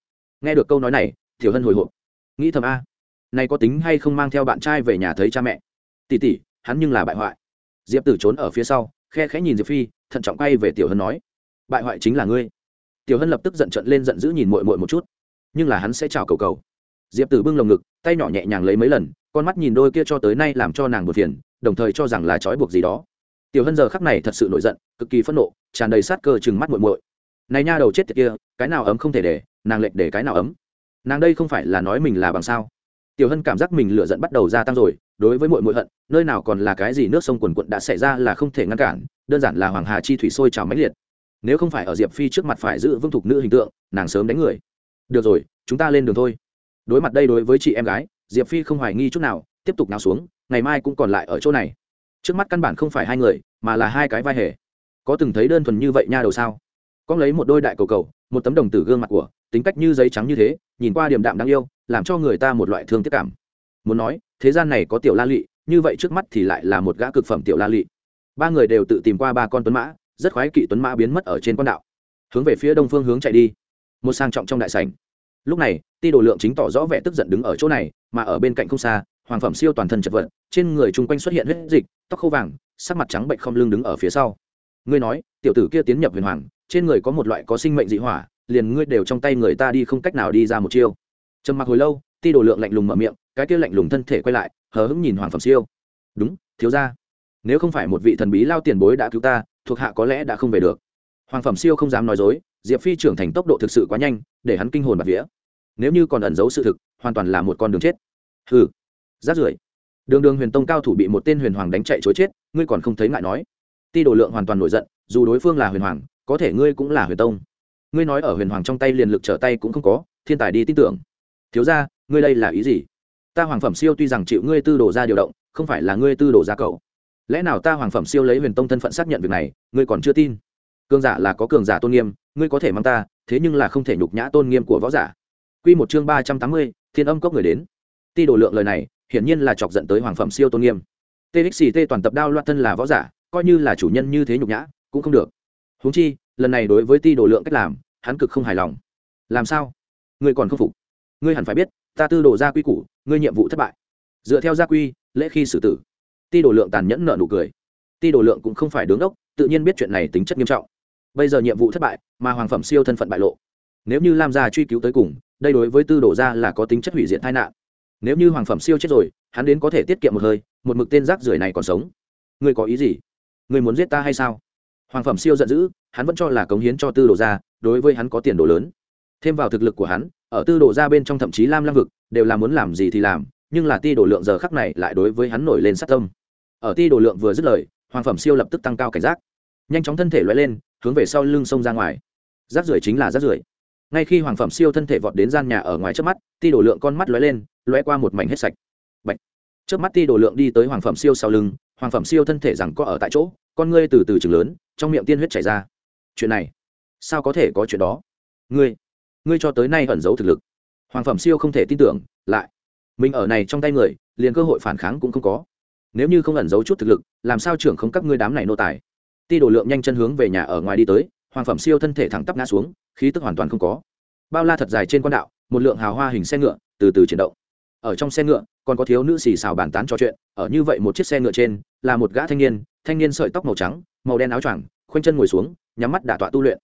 Nghe được câu nói này, tiểu hân hồi hộp. Nghĩ thầm a, này có tính hay không mang theo bạn trai về nhà thấy cha mẹ? Tỉ tỉ hắn nhưng là bại hoại diệp tử trốn ở phía sau, khe khẽ nhìn diệp phi, thận trọng quay về tiểu hân nói, bại hoại chính là ngươi. Tiểu hân lập tức giận trận lên giận dữ nhìn mội mội một chút. Nhưng là hắn sẽ chào cầu cầu. Diệp tử bưng lồng ngực, tay nhỏ nhẹ nhàng lấy mấy lần, con mắt nhìn đôi kia cho tới nay làm cho nàng buồn phiền, đồng thời cho rằng là trói buộc gì đó. Tiểu hân giờ khắc này thật sự nổi giận, cực kỳ phẫn nộ, tràn đầy sát cơ chừng mắt muội muội. Này nha đầu chết tiệt kia, cái nào ấm không thể để, nàng lệch để cái nào ấm. Nàng đây không phải là nói mình là bằng sao? Tiểu hân cảm giác mình lựa giận bắt đầu gia tăng rồi đối với muội muội hận, nơi nào còn là cái gì nước sông quần quật đã xảy ra là không thể ngăn cản, đơn giản là hoàng hà chi thủy sôi trào mãnh liệt. Nếu không phải ở diệp phi trước mặt phải giữ vững thục nữ hình tượng, nàng sớm đánh người. Được rồi, chúng ta lên đường thôi. Đối mặt đây đối với chị em gái, diệp phi không hoài nghi chút nào, tiếp tục nào xuống, ngày mai cũng còn lại ở chỗ này. Trước mắt căn bản không phải hai người, mà là hai cái vai hề. Có từng thấy đơn thuần như vậy nha đầu sao? Con lấy một đôi đại cầu cầu, một tấm đồng tử gương mặt của, tính cách như giấy trắng như thế, nhìn qua điểm đạm đáng yêu, làm cho người ta một loại thương tiếc cảm. Muốn nói thế gian này có tiểu la lị, như vậy trước mắt thì lại là một gã cực phẩm tiểu la lị. Ba người đều tự tìm qua ba con tuấn mã, rất khoái kỵ tuấn mã biến mất ở trên con đạo. Hướng về phía đông phương hướng chạy đi. Một sang trọng trong đại sảnh. Lúc này, ti đồ lượng chính tỏ rõ vẻ tức giận đứng ở chỗ này, mà ở bên cạnh không xa, hoàng phẩm siêu toàn thân chật vật, trên người chung quanh xuất hiện huyết dịch, tóc khô vàng, sắc mặt trắng bệnh không lưng đứng ở phía sau. Ngươi nói, tiểu tử kia tiến nhập huyền hoàng, trên người có một loại có sinh mệnh dị hỏa, liền ngươi đều trong tay người ta đi không cách nào đi ra một chiêu. Trầm mặc hồi lâu, ti đồ lượng lạnh lùng mở miệng cái kia lạnh lùng thân thể quay lại, hờ hững nhìn hoàng phẩm siêu. Đúng, thiếu ra nếu không phải một vị thần bí lao tiền bối đã cứu ta, thuộc hạ có lẽ đã không về được. Hoàng phẩm siêu không dám nói dối, diệp phi trưởng thành tốc độ thực sự quá nhanh, để hắn kinh hồn bạt vía. Nếu như còn ẩn giấu sự thực, hoàn toàn là một con đường chết. Hừ. Rát rưởi. Đường đường huyền tông cao thủ bị một tên huyền hoàng đánh chạy chối chết, ngươi còn không thấy ngại nói. Ti đồ lượng hoàn toàn nổi giận, dù đối phương là huyền hoàng, có thể ngươi cũng là huyền tông. Ngươi nói ở huyền hoàng trong tay liền lực trở tay cũng không có, thiên tài đi tin tưởng. Thiếu ra ngươi đây là ý gì? Ta hoàng phẩm siêu tuy rằng chịu ngươi tư đồ ra điều động, không phải là ngươi tư đồ ra cậu. Lẽ nào ta hoàng phẩm siêu lấy huyền tông thân phận xác nhận việc này, ngươi còn chưa tin? Cường giả là có cường giả tôn nghiêm, ngươi có thể mang ta, thế nhưng là không thể nhục nhã tôn nghiêm của võ giả. Q một chương ba trăm tám mươi, thiên âm cốc người đến. Ti đồ lượng lời này, hiển nhiên là chọc dẫn tới hoàng phẩm siêu tôn nghiêm. Txt toàn tập đao loạn thân là võ giả, coi như là chủ nhân như thế nhục nhã, cũng không được. Huống chi, lần này đối với ti đồ lượng cách làm, hắn cực không hài lòng. Làm sao? Ngươi còn không phục. Ngươi hẳn phải biết ta tư đồ gia quy củ, ngươi nhiệm vụ thất bại. Dựa theo gia quy, lễ khi xử tử. Ti đồ lượng tàn nhẫn nợ nụ cười. Ti đồ lượng cũng không phải đứng đốc, tự nhiên biết chuyện này tính chất nghiêm trọng. Bây giờ nhiệm vụ thất bại, mà hoàng phẩm siêu thân phận bại lộ. Nếu như lam gia truy cứu tới cùng, đây đối với tư đồ gia là có tính chất hủy diệt tai nạn. Nếu như hoàng phẩm siêu chết rồi, hắn đến có thể tiết kiệm một hơi, một mực tên rác rưởi này còn sống. Ngươi có ý gì? Ngươi muốn giết ta hay sao? Hoàng phẩm siêu giận dữ, hắn vẫn cho là cống hiến cho tư đồ gia, đối với hắn có tiền đồ lớn. Thêm vào thực lực của hắn ở tư đồ ra bên trong thậm chí lam lam vực, đều là muốn làm gì thì làm, nhưng là ti đồ lượng giờ khắc này lại đối với hắn nổi lên sát tâm. Ở ti đồ lượng vừa dứt lời, hoàng phẩm siêu lập tức tăng cao cảnh giác. Nhanh chóng thân thể loại lên, hướng về sau lưng sông ra ngoài. Rác rưởi chính là rác rưởi. Ngay khi hoàng phẩm siêu thân thể vọt đến gian nhà ở ngoài trước mắt, ti đồ lượng con mắt lóe lên, lóe qua một mảnh hết sạch. Bạch. trước mắt ti đồ lượng đi tới hoàng phẩm siêu sau lưng, hoàng phẩm siêu thân thể rằng có ở tại chỗ, con ngươi từ từ chừng lớn, trong miệng tiên huyết chảy ra. Chuyện này, sao có thể có chuyện đó? Ngươi ngươi cho tới nay ẩn giấu thực lực. Hoàng phẩm siêu không thể tin tưởng, lại. Mình ở này trong tay người, liền cơ hội phản kháng cũng không có. Nếu như không ẩn giấu chút thực lực, làm sao trưởng không các ngươi đám này nô tài? Ti đồ lượng nhanh chân hướng về nhà ở ngoài đi tới, hoàng phẩm siêu thân thể thẳng tắp ngã xuống, khí tức hoàn toàn không có. Bao la thật dài trên quan đạo, một lượng hào hoa hình xe ngựa, từ từ chuyển động. Ở trong xe ngựa, còn có thiếu nữ xì xào bàn tán trò chuyện, ở như vậy một chiếc xe ngựa trên, là một gã thanh niên thanh niên sợi tóc màu trắng, màu đen áo choàng, khoanh chân ngồi xuống, nhắm mắt đả tọa tu luyện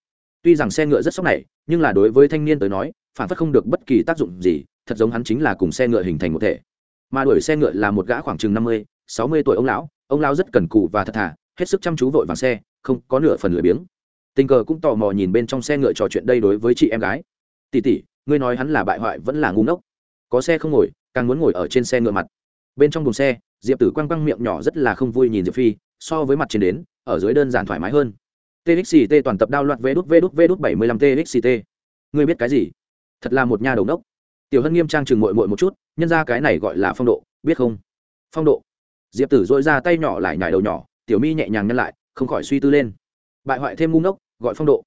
tuy rằng xe ngựa rất sốc này, nhưng là đối với thanh niên tới nói, phản phất không được bất kỳ tác dụng gì, thật giống hắn chính là cùng xe ngựa hình thành một thể. Mà đuổi xe ngựa là một gã khoảng chừng năm mươi, sáu mươi tuổi ông lão ông lão rất cần cù và thật thà, hết sức chăm chú vội vàng xe, không có nửa phần lười biếng. Tình cờ cũng tò mò nhìn bên trong xe ngựa trò chuyện đây đối với chị em gái. Tỉ tỉ ngươi nói hắn là bại hoại vẫn là ngu ngốc. Có xe không ngồi, càng muốn ngồi ở trên xe ngựa mặt. Bên trong thùng xe, diệp tử quăng quăng miệng nhỏ rất là không vui nhìn diệp phi, so với mặt trên đến, ở dưới đơn giản thoải mái hơn txt toàn tập đao loạt vê đút vê đút vê đút bảy mươi lăm txt ngươi biết cái gì? Thật là một nhà đầu đốc tiểu hân nghiêm trang chừng mội mội một chút, nhân ra cái này gọi là phong độ, biết không? Phong độ. Diệp tử dội ra tay nhỏ lại nhải đầu nhỏ, tiểu mi nhẹ nhàng nhân lại, không khỏi suy tư lên. Bại hoại thêm ngu ngốc, gọi phong độ.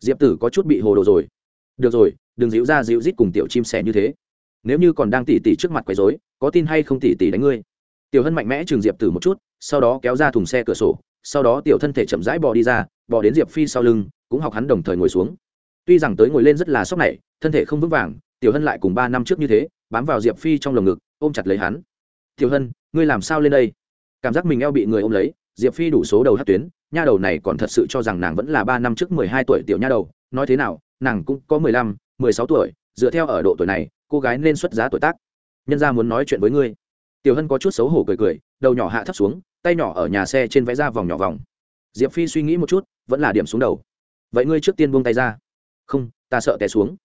Diệp tử có chút bị hồ đồ rồi. Được rồi, đừng dịu ra dịu rít cùng tiểu chim sẻ như thế. Nếu như còn đang tỉ tỉ trước mặt quấy rối, có tin hay không tỉ tỉ đánh ngươi? Tiểu hân mạnh mẽ chừng diệp tử một chút, sau đó kéo ra thùng xe cửa sổ sau đó tiểu thân thể chậm rãi bò đi ra, bò đến diệp phi sau lưng, cũng học hắn đồng thời ngồi xuống. Tuy rằng tới ngồi lên rất là sốc này, thân thể không vững vàng, tiểu hân lại cùng ba năm trước như thế, bám vào diệp phi trong lồng ngực, ôm chặt lấy hắn. Tiểu hân, ngươi làm sao lên đây? Cảm giác mình eo bị người ôm lấy, diệp phi đủ số đầu hát tuyến, nha đầu này còn thật sự cho rằng nàng vẫn là ba năm trước mười hai tuổi tiểu nha đầu, nói thế nào, nàng cũng có mười lăm, mười sáu tuổi, dựa theo ở độ tuổi này, cô gái nên xuất giá tuổi tác. Nhân ra muốn nói chuyện với ngươi. Tiểu hân có chút xấu hổ cười cười, đầu nhỏ hạ thấp xuống tay nhỏ ở nhà xe trên vẽ ra vòng nhỏ vòng. Diệp phi suy nghĩ một chút, vẫn là điểm xuống đầu. Vậy ngươi trước tiên buông tay ra. Không, ta sợ té xuống.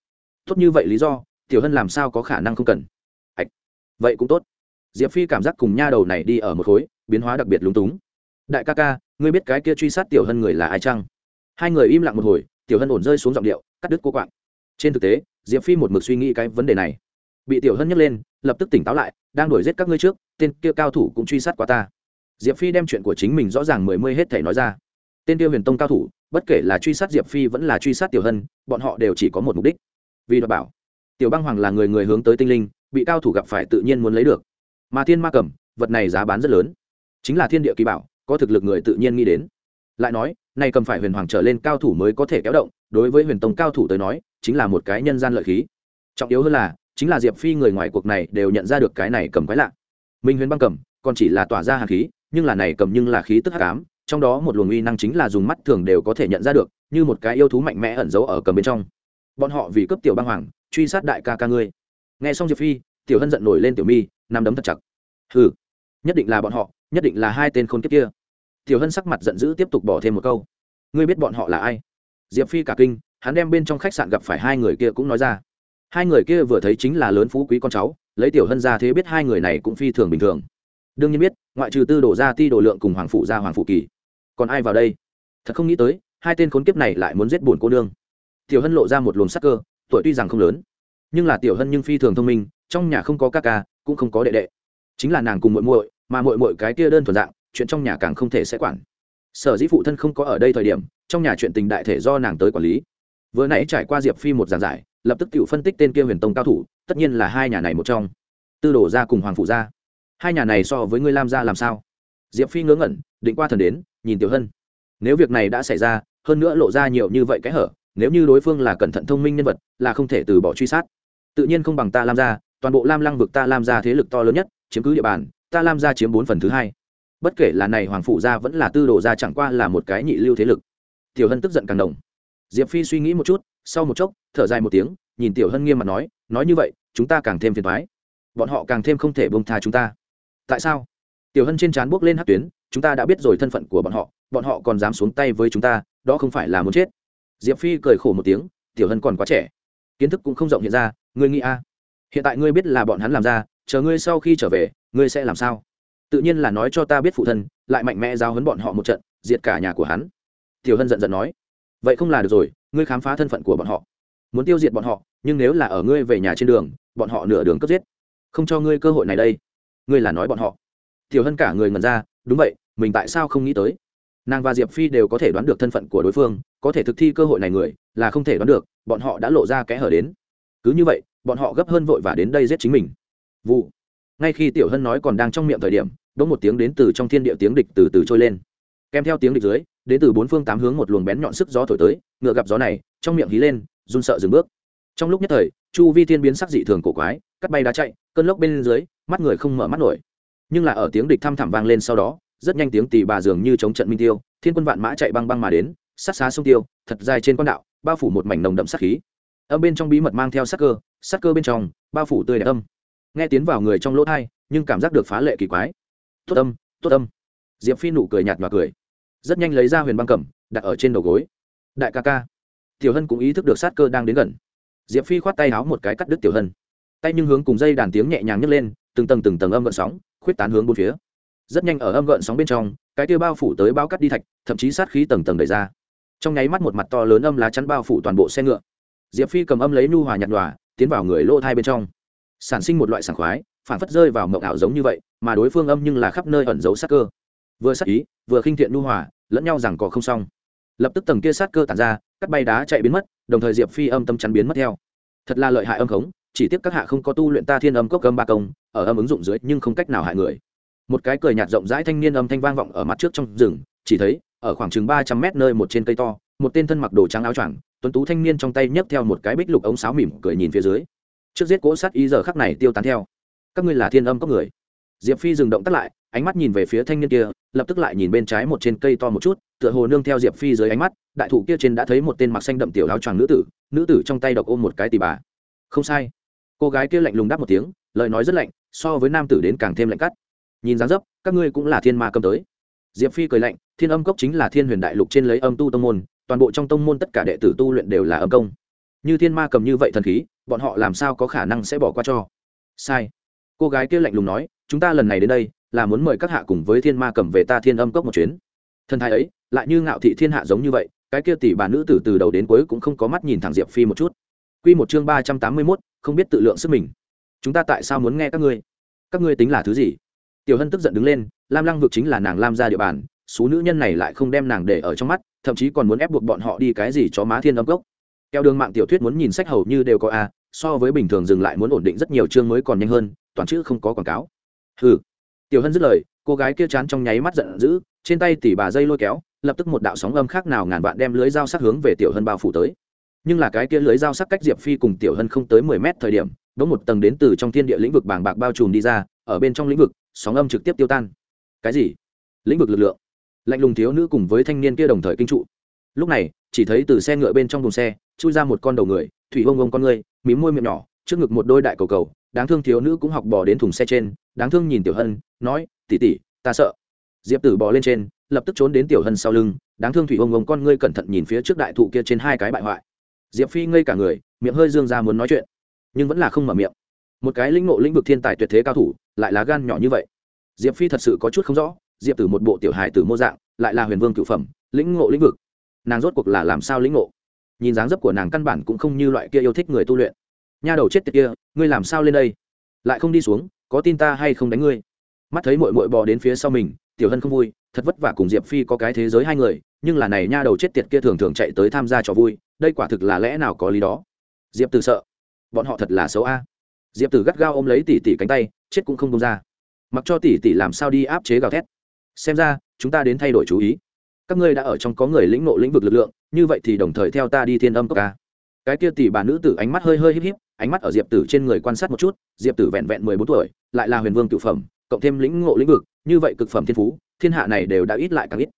Tốt như vậy lý do, tiểu hân làm sao có khả năng không cần? Ạch, vậy cũng tốt. Diệp phi cảm giác cùng nha đầu này đi ở một khối, biến hóa đặc biệt lúng túng. Đại ca ca, ngươi biết cái kia truy sát tiểu hân người là ai chăng? Hai người im lặng một hồi, tiểu hân ổn rơi xuống giọng điệu, cắt đứt cô quạng. Trên thực tế, diệp phi một mực suy nghĩ cái vấn đề này. Bị tiểu hân nhấc lên, lập tức tỉnh táo lại, đang đuổi giết các ngươi trước, tên kia cao thủ cũng truy sát qua ta diệp phi đem chuyện của chính mình rõ ràng mười mươi hết thể nói ra. Tên tiêu huyền tông cao thủ, bất kể là truy sát diệp phi vẫn là truy sát tiểu hân, bọn họ đều chỉ có một mục đích. Vì đoạt bảo. Tiểu băng hoàng là người người hướng tới tinh linh, bị cao thủ gặp phải tự nhiên muốn lấy được. Mà thiên ma cầm vật này giá bán rất lớn. Chính là thiên địa kỳ bảo, có thực lực người tự nhiên nghĩ đến. Lại nói, nay cầm phải huyền hoàng trở lên cao thủ mới có thể kéo động, đối với huyền tông cao thủ tới nói, chính là một cái nhân gian lợi khí. Trọng yếu hơn là, chính là diệp phi người ngoài cuộc này đều nhận ra được cái này cầm quái lạ. Minh huyền băng cầm còn chỉ là tỏa ra hạt khí nhưng là này cầm nhưng là khí tức hắc ám, trong đó một luồng uy năng chính là dùng mắt thường đều có thể nhận ra được, như một cái yêu thú mạnh mẽ ẩn giấu ở cầm bên trong. Bọn họ vì cấp tiểu băng hoàng, truy sát đại ca ca ngươi. Nghe xong diệp phi, tiểu hân giận nổi lên tiểu mi, nắm đấm thật chặt. Hừ, nhất định là bọn họ, nhất định là hai tên khôn kiếp kia. Tiểu hân sắc mặt giận dữ tiếp tục bỏ thêm một câu. Ngươi biết bọn họ là ai? Diệp phi cả kinh, hắn đem bên trong khách sạn gặp phải hai người kia cũng nói ra. Hai người kia vừa thấy chính là lớn phú quý con cháu, lấy tiểu hân ra thế biết hai người này cũng phi thường bình thường. Đương nhiên biết ngoại trừ tư đổ ra ti đồ lượng cùng hoàng phụ gia hoàng phụ kỳ. Còn ai vào đây? Thật không nghĩ tới, hai tên khốn kiếp này lại muốn giết bổn cô nương. Tiểu hân lộ ra một luồng sắc cơ, tuổi tuy rằng không lớn, nhưng là tiểu hân nhưng phi thường thông minh, trong nhà không có ca ca, cũng không có đệ đệ. Chính là nàng cùng muội muội, mà muội muội cái kia đơn thuần dạng, chuyện trong nhà càng không thể sẽ quản. Sở dĩ phụ thân không có ở đây thời điểm, trong nhà chuyện tình đại thể do nàng tới quản lý. Vừa nãy trải qua diệp phi một giảng giải, lập tức tự phân tích tên kia huyền tông cao thủ, tất nhiên là hai nhà này một trong. Tư Đồ ra cùng hoàng phụ gia hai nhà này so với ngươi lam gia làm sao? Diệp phi ngớ ngẩn, định qua thần đến, nhìn tiểu hân. Nếu việc này đã xảy ra, hơn nữa lộ ra nhiều như vậy cái hở, nếu như đối phương là cẩn thận thông minh nhân vật, là không thể từ bỏ truy sát. Tự nhiên không bằng ta lam gia, toàn bộ lam lăng vực ta lam gia thế lực to lớn nhất, chiếm cứ địa bàn, ta lam gia chiếm bốn phần thứ hai. Bất kể là này hoàng phụ gia vẫn là tư đồ gia chẳng qua là một cái nhị lưu thế lực. Tiểu hân tức giận càng đồng diệp phi suy nghĩ một chút, sau một chốc, thở dài một tiếng, nhìn tiểu hân nghiêm mặt nói nói như vậy, chúng ta càng thêm phiền thoái bọn họ càng thêm không thể bông tha chúng ta tại sao? Tiểu hân trên trán buốc lên hát tuyến, chúng ta đã biết rồi thân phận của bọn họ bọn họ còn dám xuống tay với chúng ta, đó không phải là muốn chết. Diệp phi cười khổ một tiếng, tiểu hân còn quá trẻ. Kiến thức cũng không rộng hiện ra, ngươi nghĩ a? Hiện tại ngươi biết là bọn hắn làm ra, chờ ngươi sau khi trở về, ngươi sẽ làm sao? Tự nhiên là nói cho ta biết phụ thân, lại mạnh mẽ giao hấn bọn họ một trận, diệt cả nhà của hắn. Tiểu hân giận giận nói. Vậy không là được rồi, ngươi khám phá thân phận của bọn họ. Muốn tiêu diệt bọn họ, nhưng nếu là ở ngươi về nhà trên đường, bọn họ nửa đường cướp giết. Không cho ngươi cơ hội này đây ngươi là nói bọn họ. Tiểu hân cả người ngần ra, đúng vậy, mình tại sao không nghĩ tới? Nàng và diệp phi đều có thể đoán được thân phận của đối phương, có thể thực thi cơ hội này người, là không thể đoán được, bọn họ đã lộ ra kẽ hở đến. Cứ như vậy, bọn họ gấp hơn vội và đến đây giết chính mình. Vụ. Ngay khi tiểu hân nói còn đang trong miệng thời điểm đ một tiếng đến từ trong thiên địa tiếng địch từ từ trôi lên. Kèm theo tiếng địch dưới, đến từ bốn phương tám hướng một luồng bén nhọn sức gió thổi tới, ngựa gặp gió này, trong miệng hí lên, run sợ dừng bước. Trong lúc nhất thời chu vi thiên biến sắc dị thường cổ quái, cắt bay đá chạy, cơn lốc bên dưới, mắt người không mở mắt nổi. Nhưng là ở tiếng địch thăm thẳm vang lên sau đó, rất nhanh tiếng tỳ bà dường như chống trận minh tiêu, thiên quân vạn mã chạy băng băng mà đến, sát xá sông tiêu, thật dài trên con đạo, bao phủ một mảnh nồng đậm sát khí. Âm bên trong bí mật mang theo sát cơ sát cơ bên trong, bao phủ tươi đẹp âm. Nghe tiến vào người trong lỗ thai, nhưng cảm giác được phá lệ kỳ quái. Tốt âm tốt âm. Diệp phi nụ cười nhạt và cười. Rất nhanh lấy ra huyền băng cẩm, đặt ở trên đầu gối. Đại ca ca. Tiểu hân cũng ý thức được sát cơ đang đến gần diệp phi khoát tay áo một cái cắt đứt tiểu hân tay nhưng hướng cùng dây đàn tiếng nhẹ nhàng nhấc lên từng tầng từng tầng âm gợn sóng khuyết tán hướng bốn phía rất nhanh ở âm gợn sóng bên trong cái kia bao phủ tới bao cắt đi thạch thậm chí sát khí tầng tầng đẩy ra trong nháy mắt một mặt to lớn âm lá chắn bao phủ toàn bộ xe ngựa diệp phi cầm âm lấy nhu hòa nhặt nhòa tiến vào người lô thai bên trong sản sinh một loại sảng khoái phản phất rơi vào mộng ảo giống như vậy mà đối phương âm nhưng là khắp nơi ẩn giấu sát cơ vừa sát ý vừa khinh thiện nhu hòa lẫn nhau rằng có không xong lập tức tầng kia sát cơ tản ra, cắt bay đá chạy biến mất, đồng thời diệp phi âm tâm chắn biến mất theo. Thật là lợi hại âm khống, chỉ tiếc các hạ không có tu luyện ta thiên âm cốc âm ba công, ở âm ứng dụng dưới nhưng không cách nào hại người. Một cái cười nhạt rộng rãi thanh niên âm thanh vang vọng ở mặt trước trong rừng, chỉ thấy, ở khoảng chừng ba trăm mét nơi một trên cây to, một tên thân mặc đồ trắng áo choàng, tuấn tú thanh niên trong tay nhấc theo một cái bích lục ống sáo mỉm cười nhìn phía dưới. Trước giết cỗ sát ý giờ khắc này tiêu tán theo. Các ngươi là thiên âm cốc người. Diệp phi dừng động tắt lại ánh mắt nhìn về phía thanh niên kia, lập tức lại nhìn bên trái một trên cây to một chút, tựa hồ nương theo diệp phi dưới ánh mắt, đại thụ kia trên đã thấy một tên mặc xanh đậm tiểu áo choàng nữ tử nữ tử trong tay độc ôm một cái tì bà. Không sai. Cô gái kia lạnh lùng đáp một tiếng, lời nói rất lạnh, so với nam tử đến càng thêm lạnh cắt. Nhìn dáng dấp, các ngươi cũng là thiên ma cầm tới. Diệp phi cười lạnh, thiên âm cốc chính là thiên huyền đại lục trên lấy âm tu tông môn, toàn bộ trong tông môn tất cả đệ tử tu luyện đều là âm công. Như thiên ma cầm như vậy thần khí, bọn họ làm sao có khả năng sẽ bỏ qua cho? Sai. Cô gái kia lạnh lùng nói, chúng ta lần này đến đây là muốn mời các hạ cùng với thiên ma cầm về ta thiên âm cốc một chuyến. Thần thái ấy, lại như ngạo thị thiên hạ giống như vậy, cái kia tỷ bà nữ tử từ đầu đến cuối cũng không có mắt nhìn thẳng diệp phi một chút. Q một chương ba trăm tám mươi mốt, không biết tự lượng sức mình. Chúng ta tại sao muốn nghe các ngươi? Các ngươi tính là thứ gì? Tiểu hân tức giận đứng lên, lam lăng vực chính là nàng lam ra địa bàn, số nữ nhân này lại không đem nàng để ở trong mắt, thậm chí còn muốn ép buộc bọn họ đi cái gì cho má thiên âm cốc. Theo đường mạng tiểu thuyết muốn nhìn sách hầu như đều có a, so với bình thường dừng lại muốn ổn định rất nhiều chương mới còn nhanh hơn, toàn chữ không có quảng cáo. Ừ tiểu hân dứt lời, cô gái kia chán trong nháy mắt giận dữ, trên tay tỉ bà dây lôi kéo, lập tức một đạo sóng âm khác nào ngàn vạn đem lưới dao sắc hướng về tiểu hân bao phủ tới. Nhưng là cái kia lưới dao sắc cách diệp phi cùng tiểu hân không tới mười mét thời điểm đ một tầng đến từ trong thiên địa lĩnh vực bàng bạc bao trùm đi ra, ở bên trong lĩnh vực, sóng âm trực tiếp tiêu tan. Cái gì? Lĩnh vực lực lượng. Lạnh lùng thiếu nữ cùng với thanh niên kia đồng thời kinh trụ. Lúc này, chỉ thấy từ xe ngựa bên trong thùng xe, chui ra một con đầu người, thủy ông ông con người, mím môi miệng nhỏ, trước ngực một đôi đại cầu cầu đáng thương thiếu nữ cũng học bò đến thùng xe trên, đáng thương nhìn tiểu hân, nói tỉ tỉ ta sợ. Diệp tử bò lên trên, lập tức trốn đến tiểu hân sau lưng, đáng thương thủy ông ông con ngươi cẩn thận nhìn phía trước đại thụ kia trên hai cái bại hoại. Diệp phi ngây cả người, miệng hơi dương ra muốn nói chuyện, nhưng vẫn là không mở miệng. Một cái lĩnh ngộ lĩnh vực thiên tài tuyệt thế cao thủ, lại là gan nhỏ như vậy. Diệp phi thật sự có chút không rõ, diệp tử một bộ tiểu hài tử mô dạng, lại là huyền vương cựu phẩm, lĩnh ngộ lĩnh vực. Nàng rốt cuộc là làm sao lĩnh ngộ? Nhìn dáng dấp của nàng căn bản cũng không như loại kia yêu thích người tu luyện nha đầu chết tiệt kia, ngươi làm sao lên đây? Lại không đi xuống, có tin ta hay không đánh ngươi? Mắt thấy mội mội bò đến phía sau mình, tiểu hân không vui, thật vất vả cùng diệp phi có cái thế giới hai người, nhưng là này nha đầu chết tiệt kia thường thường chạy tới tham gia trò vui, đây quả thực là lẽ nào có lý đó? Diệp Tử sợ. Bọn họ thật là xấu a. Diệp tử gắt gao ôm lấy tỷ tỷ cánh tay, chết cũng không công ra. Mặc cho tỷ tỷ làm sao đi áp chế gào thét. Xem ra, chúng ta đến thay đổi chú ý. Các ngươi đã ở trong có người lĩnh nộ lĩnh vực lực lượng, như vậy thì đồng thời theo ta đi thiên âm cốc ca cái kia tỷ bà nữ tử ánh mắt hơi hơi híp híp, ánh mắt ở diệp tử trên người quan sát một chút, diệp tử vẹn vẹn mười bốn tuổi, lại là huyền vương cựu phẩm, cộng thêm lĩnh ngộ lĩnh vực, như vậy cực phẩm thiên phú, thiên hạ này đều đã ít lại càng ít.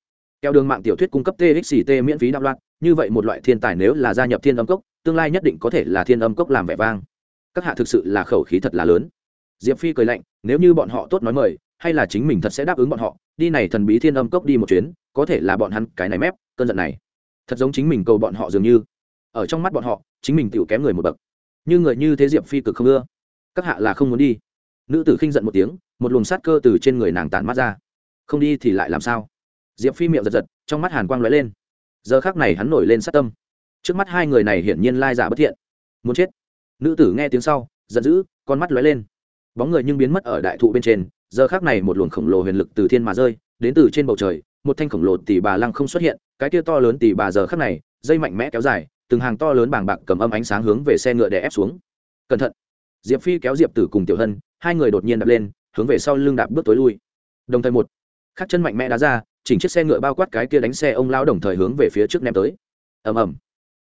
Theo đường mạng tiểu thuyết cung cấp txt miễn phí đạo loạn như vậy một loại thiên tài nếu là gia nhập thiên âm cốc, tương lai nhất định có thể là thiên âm cốc làm vẻ vang. Các hạ thực sự là khẩu khí thật là lớn. Diệp phi cười lạnh, nếu như bọn họ tốt nói mời, hay là chính mình thật sẽ đáp ứng bọn họ, đi này thần bí thiên âm cốc đi một chuyến, có thể là bọn hắn cái này mép, cơn giận này. Thật giống chính mình cầu bọn họ dường như ở trong mắt bọn họ, chính mình tựu kém người một bậc. Như người như thế diệp phi cực không ưa. Các hạ là không muốn đi. Nữ tử khinh giận một tiếng, một luồng sát cơ từ trên người nàng tản mắt ra. Không đi thì lại làm sao? Diệp phi miệng giật giật, trong mắt hàn quang lóe lên. Giờ khác này hắn nổi lên sát tâm. Trước mắt hai người này hiển nhiên lai giả bất thiện. Muốn chết. Nữ tử nghe tiếng sau, giận dữ, con mắt lóe lên. Bóng người nhưng biến mất ở đại thụ bên trên, giờ khác này một luồng khổng lồ huyền lực từ thiên mà rơi, đến từ trên bầu trời, một thanh khổng lồ tỷ bà lăng không xuất hiện, cái kia to lớn tỷ bà giờ khác này, dây mạnh mẽ kéo dài từng hàng to lớn bảng bạc cầm âm ánh sáng hướng về xe ngựa để ép xuống. Cẩn thận. Diệp phi kéo diệp tử cùng tiểu hân, hai người đột nhiên đập lên, hướng về sau lưng đạp bước tối lui. Đồng thời một khắc chân mạnh mẽ đá ra, chỉnh chiếc xe ngựa bao quát cái kia đánh xe ông lao đồng thời hướng về phía trước ném tới. Ầm ầm.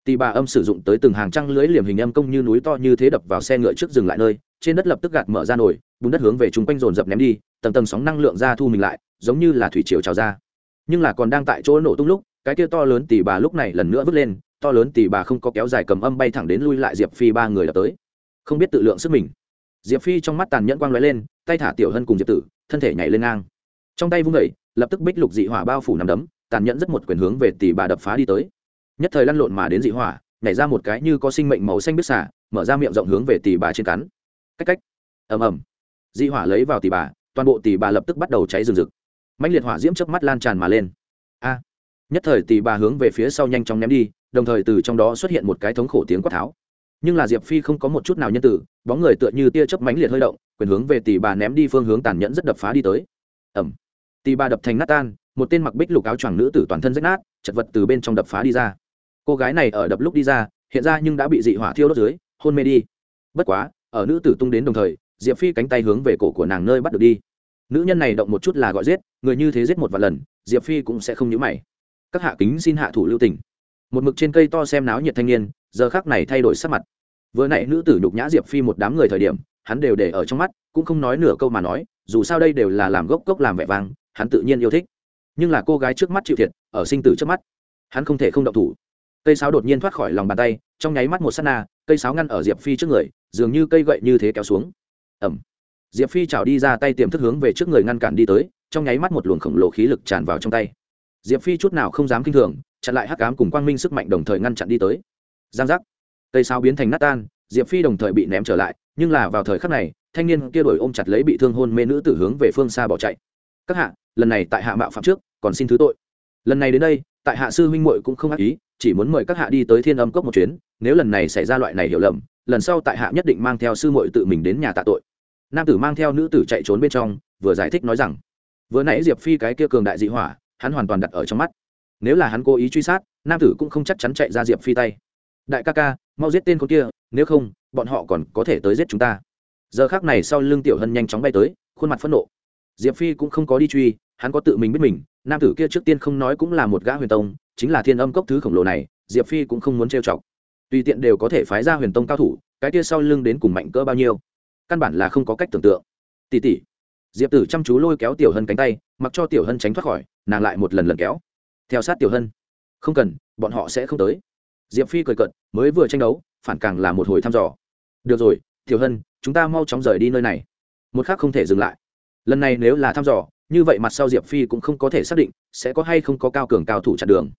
Tì bà âm sử dụng tới từng hàng trăng lưới liềm hình âm công như núi to như thế đập vào xe ngựa trước dừng lại nơi, trên đất lập tức gạt mở ra nổi bùn đất hướng về chung quanh dồn dập ném đi, tầng tầng sóng năng lượng ra thu mình lại, giống như là thủy triều trào ra. Nhưng là còn đang tại chỗ nổ tung lúc, cái kia to lớn tì bà lúc này lần nữa vứt lên to lớn tì bà không có kéo dài cầm âm bay thẳng đến lui lại diệp phi ba người đập tới. Không biết tự lượng sức mình. Diệp phi trong mắt tàn nhẫn quang lóe lên, tay thả tiểu hân cùng diệp tử, thân thể nhảy lên ngang. Trong tay vung vẩy lập tức bích lục dị hỏa bao phủ nằm đấm, tàn nhẫn rất một quyền hướng về tỷ bà đập phá đi tới. Nhất thời lăn lộn mà đến dị hỏa, nhảy ra một cái như có sinh mệnh màu xanh biết xả, mở ra miệng rộng hướng về tỷ bà trên cắn. Cách cách. Ầm ầm. Dị hỏa lấy vào tỷ bà, toàn bộ tỷ bà lập tức bắt đầu cháy rừng rực. Mạnh liệt hỏa diễm chớp mắt lan tràn mà lên. A. Nhất thời tỷ bà hướng về phía sau nhanh chóng ném đi đồng thời từ trong đó xuất hiện một cái thống khổ tiếng quát tháo. Nhưng là diệp phi không có một chút nào nhân tử, bóng người tựa như tia chớp mánh liệt hơi động, quyền hướng về tỷ bà ném đi phương hướng tàn nhẫn rất đập phá đi tới. Ẩm tỷ bà đập thành nát tan, một tên mặc bích lục áo choàng nữ tử toàn thân rách nát, chật vật từ bên trong đập phá đi ra. Cô gái này ở đập lúc đi ra, hiện ra nhưng đã bị dị hỏa thiêu đốt dưới, hôn mê đi. Bất quá, ở nữ tử tung đến đồng thời, diệp phi cánh tay hướng về cổ của nàng nơi bắt được đi. Nữ nhân này động một chút là gọi giết, người như thế giết một vài lần, diệp phi cũng sẽ không nhớ mày. Các hạ kính xin hạ thủ lưu tình một mực trên cây to xem náo nhiệt thanh niên, giờ khác này thay đổi sắc mặt. Vừa nãy nữ tử nhục nhã diệp phi một đám người thời điểm, hắn đều để ở trong mắt, cũng không nói nửa câu mà nói, dù sao đây đều là làm gốc gốc làm vẻ vang, hắn tự nhiên yêu thích. Nhưng là cô gái trước mắt chịu thiệt, ở sinh tử trước mắt, hắn không thể không động thủ. Cây sáo đột nhiên thoát khỏi lòng bàn tay, trong nháy mắt một s á t na, cây sáo ngăn ở diệp phi trước người, dường như cây gậy như thế kéo xuống. Ẩm diệp phi chảo đi ra tay tiềm thức hướng về trước người ngăn cản đi tới, trong nháy mắt một luồng khổng lồ khí lực tràn vào trong tay. Diệp phi chút nào không dám kinh thường chặn lại hắc ám cùng quang minh sức mạnh đồng thời ngăn chặn đi tới. Giang giác. Cây sao biến thành nát tan, diệp phi đồng thời bị ném trở lại, nhưng là vào thời khắc này, thanh niên kia đổi ôm chặt lấy bị thương hôn mê nữ tử hướng về phương xa bỏ chạy. Các hạ, lần này tại hạ mạo phạm trước, còn xin thứ tội. Lần này đến đây, tại hạ sư huynh muội cũng không ác ý, chỉ muốn mời các hạ đi tới thiên âm cốc một chuyến, nếu lần này xảy ra loại này hiểu lầm, lần sau tại hạ nhất định mang theo sư muội tự mình đến nhà tạ tội. Nam tử mang theo nữ tử chạy trốn bên trong, vừa giải thích nói rằng, vừa nãy diệp phi cái kia cường đại dị hỏa, hắn hoàn toàn đặt ở trong mắt nếu là hắn cố ý truy sát, nam tử cũng không chắc chắn chạy ra diệp phi tay. Đại ca ca, mau giết tên con kia, nếu không, bọn họ còn có thể tới giết chúng ta. Giờ khác này sau lưng tiểu hân nhanh chóng bay tới, khuôn mặt phẫn nộ. Diệp phi cũng không có đi truy, hắn có tự mình biết mình, nam tử kia trước tiên không nói cũng là một gã huyền tông, chính là thiên âm cốc thứ khổng lồ này, diệp phi cũng không muốn trêu chọc. Tùy tiện đều có thể phái ra huyền tông cao thủ, cái kia sau lưng đến cùng mạnh cỡ bao nhiêu? Căn bản là không có cách tưởng tượng. Tỉ tỉ. Diệp tử chăm chú lôi kéo tiểu hân cánh tay, mặc cho tiểu hân tránh thoát khỏi, nàng lại một lần lần kéo theo sát tiểu hân. Không cần, bọn họ sẽ không tới. Diệp phi cười cận mới vừa tranh đấu, phản càng là một hồi thăm dò. Được rồi, tiểu hân, chúng ta mau chóng rời đi nơi này. Một khác không thể dừng lại. Lần này nếu là thăm dò, như vậy mặt sau diệp phi cũng không có thể xác định sẽ có hay không có cao cường cao thủ chặn đường.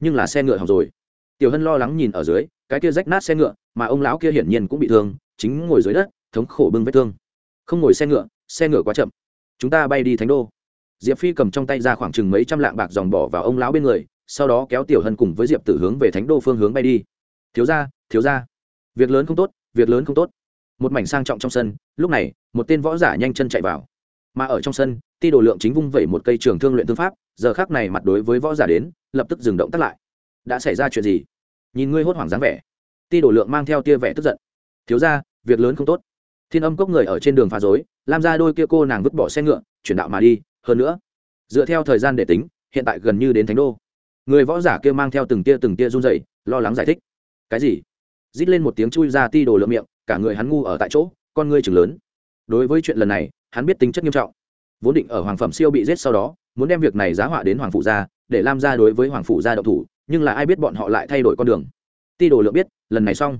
Nhưng là xe ngựa hỏng rồi. Tiểu hân lo lắng nhìn ở dưới, cái kia rách nát xe ngựa, mà ông lão kia hiển nhiên cũng bị thương, chính ngồi dưới đất, thống khổ bưng vết thương. Không ngồi xe ngựa xe ngựa quá chậm. Chúng ta bay đi thánh đô diệp phi cầm trong tay ra khoảng chừng mấy trăm lạng bạc dòng bỏ vào ông lão bên người, sau đó kéo tiểu hân cùng với diệp tử hướng về thánh đô phương hướng bay đi. Thiếu ra thiếu ra việc lớn không tốt, việc lớn không tốt. Một mảnh sang trọng trong sân, lúc này, một tên võ giả nhanh chân chạy vào. Mà ở trong sân, ti đồ lượng chính vung vẩy một cây trường thương luyện thương pháp, giờ khác này mặt đối với võ giả đến, lập tức dừng động tắt lại. Đã xảy ra chuyện gì? Nhìn ngươi hốt hoảng dáng vẻ. Ti đồ lượng mang theo tia vẻ tức giận. Thiếu ra việc lớn không tốt. Thiên âm cốc người ở trên đường phá dối làm ra đôi kia cô nàng vứt bỏ xe ngựa, chuyển đạo mà đi hơn nữa, dựa theo thời gian để tính, hiện tại gần như đến thánh đô. Người võ giả kia mang theo từng tia từng tia run dậy lo lắng giải thích. Cái gì? Rít lên một tiếng chui ra ti đồ lượm miệng, cả người hắn ngu ở tại chỗ, con ngươi chừng lớn. Đối với chuyện lần này, hắn biết tính chất nghiêm trọng. Vốn định ở hoàng phẩm siêu bị giết sau đó, muốn đem việc này giá họa đến hoàng phụ gia, để làm ra đối với hoàng phụ gia đậu thủ, nhưng là ai biết bọn họ lại thay đổi con đường. Ti đồ lượm biết, lần này xong.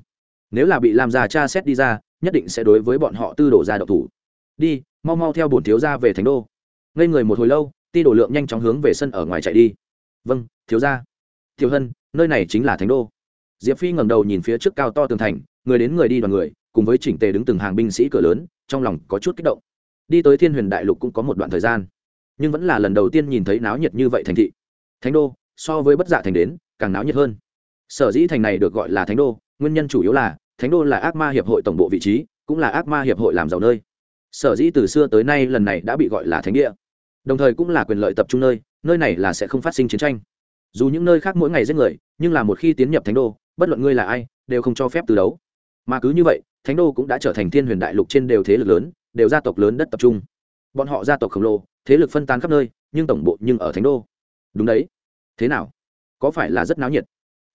Nếu là bị làm ra cha xét đi ra, nhất định sẽ đối với bọn họ tư đổ ra đậu thủ. Đi, mau mau theo bổn thiếu gia về thành đô ngây người một hồi lâu, ti đồ lượng nhanh chóng hướng về sân ở ngoài chạy đi. Vâng thiếu gia. Thiếu hân, nơi này chính là thánh đô. Diệp phi ngẩng đầu nhìn phía trước cao to tường thành, người đến người đi đoàn người, cùng với chỉnh tề đứng từng hàng binh sĩ cửa lớn, trong lòng có chút kích động. Đi tới thiên huyền đại lục cũng có một đoạn thời gian, nhưng vẫn là lần đầu tiên nhìn thấy náo nhiệt như vậy thành thị. Thánh đô, so với bất dạ thành đến, càng náo nhiệt hơn. Sở dĩ thành này được gọi là thánh đô, nguyên nhân chủ yếu là, thánh đô là ác ma hiệp hội tổng bộ vị trí, cũng là ác ma hiệp hội làm giàu nơi sở dĩ từ xưa tới nay lần này đã bị gọi là thánh địa. Đồng thời cũng là quyền lợi tập trung nơi nơi này là sẽ không phát sinh chiến tranh. Dù những nơi khác mỗi ngày giết người, nhưng là một khi tiến nhập thánh đô, bất luận ngươi là ai, đều không cho phép từ đấu. Mà cứ như vậy, thánh đô cũng đã trở thành thiên huyền đại lục trên đều thế lực lớn, đều gia tộc lớn đất tập trung. Bọn họ gia tộc khổng lồ, thế lực phân tán khắp nơi, nhưng tổng bộ nhưng ở thánh đô. Đúng đấy. Thế nào? Có phải là rất náo nhiệt?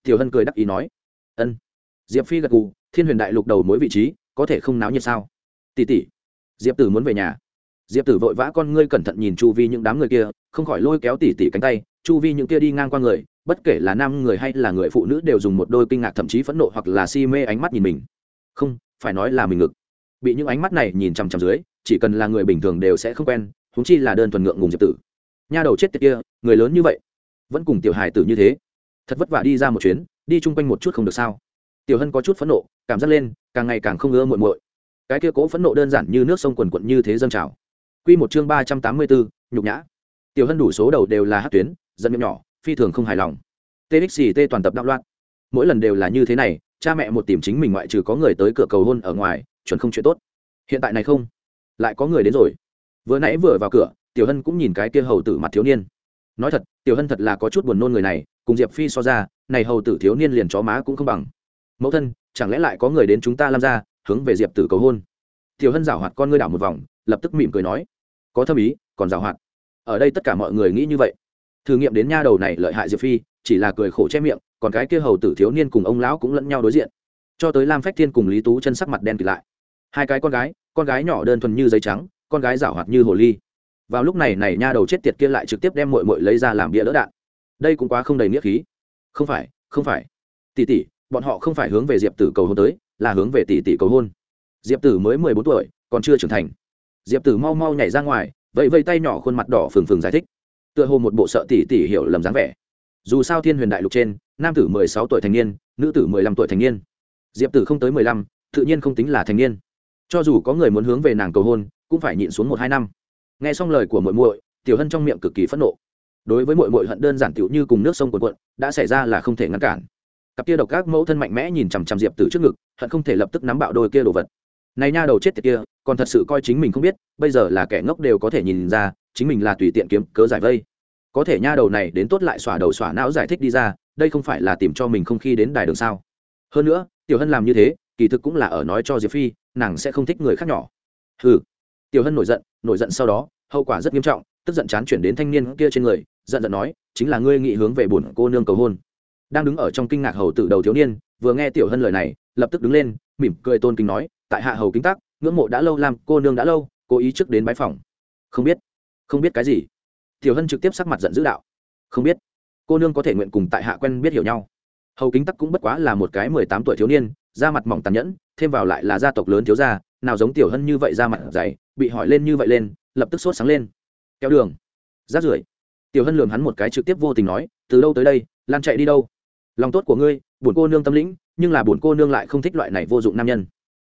Tiểu hân cười đắc ý nói. Ân. Diệp phi gật gù, thiên huyền đại lục đầu mối vị trí, có thể không náo nhiệt sao? Tỷ tỷ diệp tử muốn về nhà. Diệp tử vội vã con ngươi cẩn thận nhìn chu vi những đám người kia, không khỏi lôi kéo tỉ tỉ cánh tay. Chu vi những kia đi ngang qua người, bất kể là nam người hay là người phụ nữ đều dùng một đôi kinh ngạc thậm chí phẫn nộ hoặc là si mê ánh mắt nhìn mình. Không, phải nói là mình ngực. Bị những ánh mắt này nhìn chằm chằm dưới, chỉ cần là người bình thường đều sẽ không quen húng chi là đơn thuần ngượng ngùng diệp tử. Nha đầu chết tiệt kia, người lớn như vậy, vẫn cùng tiểu hài tử như thế. Thật vất vả đi ra một chuyến, đi chung quanh một chút không được sao? Tiểu hân có chút phẫn nộ, cảm giác lên, càng ngày càng không ưa muộn muội cái kia cố phẫn nộ đơn giản như nước sông quần quận như thế dâng trào. Q một chương ba trăm tám mươi bốn, nhục nhã. Tiểu hân đủ số đầu đều là hát tuyến dẫn miệng nhỏ, phi thường không hài lòng. Txt toàn tập đạo loạn. Mỗi lần đều là như thế này, cha mẹ một tìm chính mình ngoại trừ có người tới cửa cầu hôn ở ngoài, chuẩn không chuyện tốt. Hiện tại này không, lại có người đến rồi. Vừa nãy vừa vào cửa, tiểu hân cũng nhìn cái kia hầu tử mặt thiếu niên. Nói thật, tiểu hân thật là có chút buồn nôn người này, cùng diệp phi so ra, này hầu tử thiếu niên liền chó má cũng không bằng. Mẫu thân, chẳng lẽ lại có người đến chúng ta làm ra hướng về diệp tử cầu hôn. Tiểu hân giảo hoạt con ngươi đảo một vòng, lập tức mỉm cười nói, có thâm ý, còn giảo hoạt. Ở đây tất cả mọi người nghĩ như vậy. Thử nghiệm đến nha đầu này lợi hại diệp phi, chỉ là cười khổ che miệng, còn cái kia hầu tử thiếu niên cùng ông lão cũng lẫn nhau đối diện. Cho tới lam phách thiên cùng lý tú chân sắc mặt đen kịt lại. Hai cái con gái con gái nhỏ đơn thuần như giấy trắng, con gái giảo hoạt như hồ ly. Vào lúc này này nha đầu chết tiệt kia lại trực tiếp đem mội mội lấy ra làm bia lỡ đạn. Đây cũng quá không đầy nghĩa khí. Không phải không phải. Tỷ tỷ, bọn họ không phải hướng về diệp tử cầu hôn tới là hướng về tỷ tỷ cầu hôn. Diệp tử mới mười bốn tuổi, còn chưa trưởng thành. Diệp tử mau mau nhảy ra ngoài vậy vây tay nhỏ khuôn mặt đỏ phừng phừng giải thích. Tựa hồ một bộ sợ tỷ tỷ hiểu lầm dáng vẻ. Dù sao thiên huyền đại lục trên, nam tử mười sáu tuổi thành niên, nữ tử mười lăm tuổi thành niên. Diệp tử không tới mười lăm, tự nhiên không tính là thành niên. Cho dù có người muốn hướng về nàng cầu hôn, cũng phải nhịn xuống một hai năm. Nghe xong lời của muội muội, tiểu hân trong miệng cực kỳ phẫn nộ. Đối với muội muội hận đơn giản tiểu như cùng nước sông cuồn cuộn, đã xảy ra là không thể ngăn cản cặp kia độc các mẫu thân mạnh mẽ nhìn chằm chằm diệp tử trước ngực, hận không thể lập tức nắm bạo đôi kia đồ vật. Này nha đầu chết tiệt kia, còn thật sự coi chính mình không biết, bây giờ là kẻ ngốc đều có thể nhìn ra, chính mình là tùy tiện kiếm, cớ giải vây. Có thể nha đầu này đến tốt lại xỏa đầu xỏa não giải thích đi ra, đây không phải là tìm cho mình không khi đến đài đường sao? Hơn nữa, tiểu hân làm như thế, kỳ thực cũng là ở nói cho diệp phi, nàng sẽ không thích người khác nhỏ. Ừ tiểu hân nổi giận nổi giận sau đó, hậu quả rất nghiêm trọng, tức giận chán chuyển đến thanh niên kia trên người, giận giận nói, chính là ngươi nghị hướng về bổn cô nương cầu hôn đang đứng ở trong kinh ngạc hầu tử đầu thiếu niên, vừa nghe tiểu hân lời này, lập tức đứng lên, mỉm cười tôn kính nói, tại hạ hầu kính tắc, ngưỡng mộ đã lâu làm cô nương đã lâu, cố ý trước đến bãi phòng không biết không biết cái gì. Tiểu hân trực tiếp sắc mặt giận dữ đạo. Không biết, cô nương có thể nguyện cùng tại hạ quen biết hiểu nhau. Hầu kính tắc cũng bất quá là một cái mười tám tuổi thiếu niên, da mặt mỏng tàn nhẫn, thêm vào lại là gia tộc lớn thiếu gia, nào giống tiểu hân như vậy da mặt dày, bị hỏi lên như vậy lên, lập tức sốt sáng lên. Kéo đường. Rát rưởi. Tiểu hân lường hắn một cái trực tiếp vô tình nói, từ đâu tới đây, lan chạy đi đâu? Lòng tốt của ngươi bổn cô nương tâm lĩnh, nhưng là bổn cô nương lại không thích loại này vô dụng nam nhân.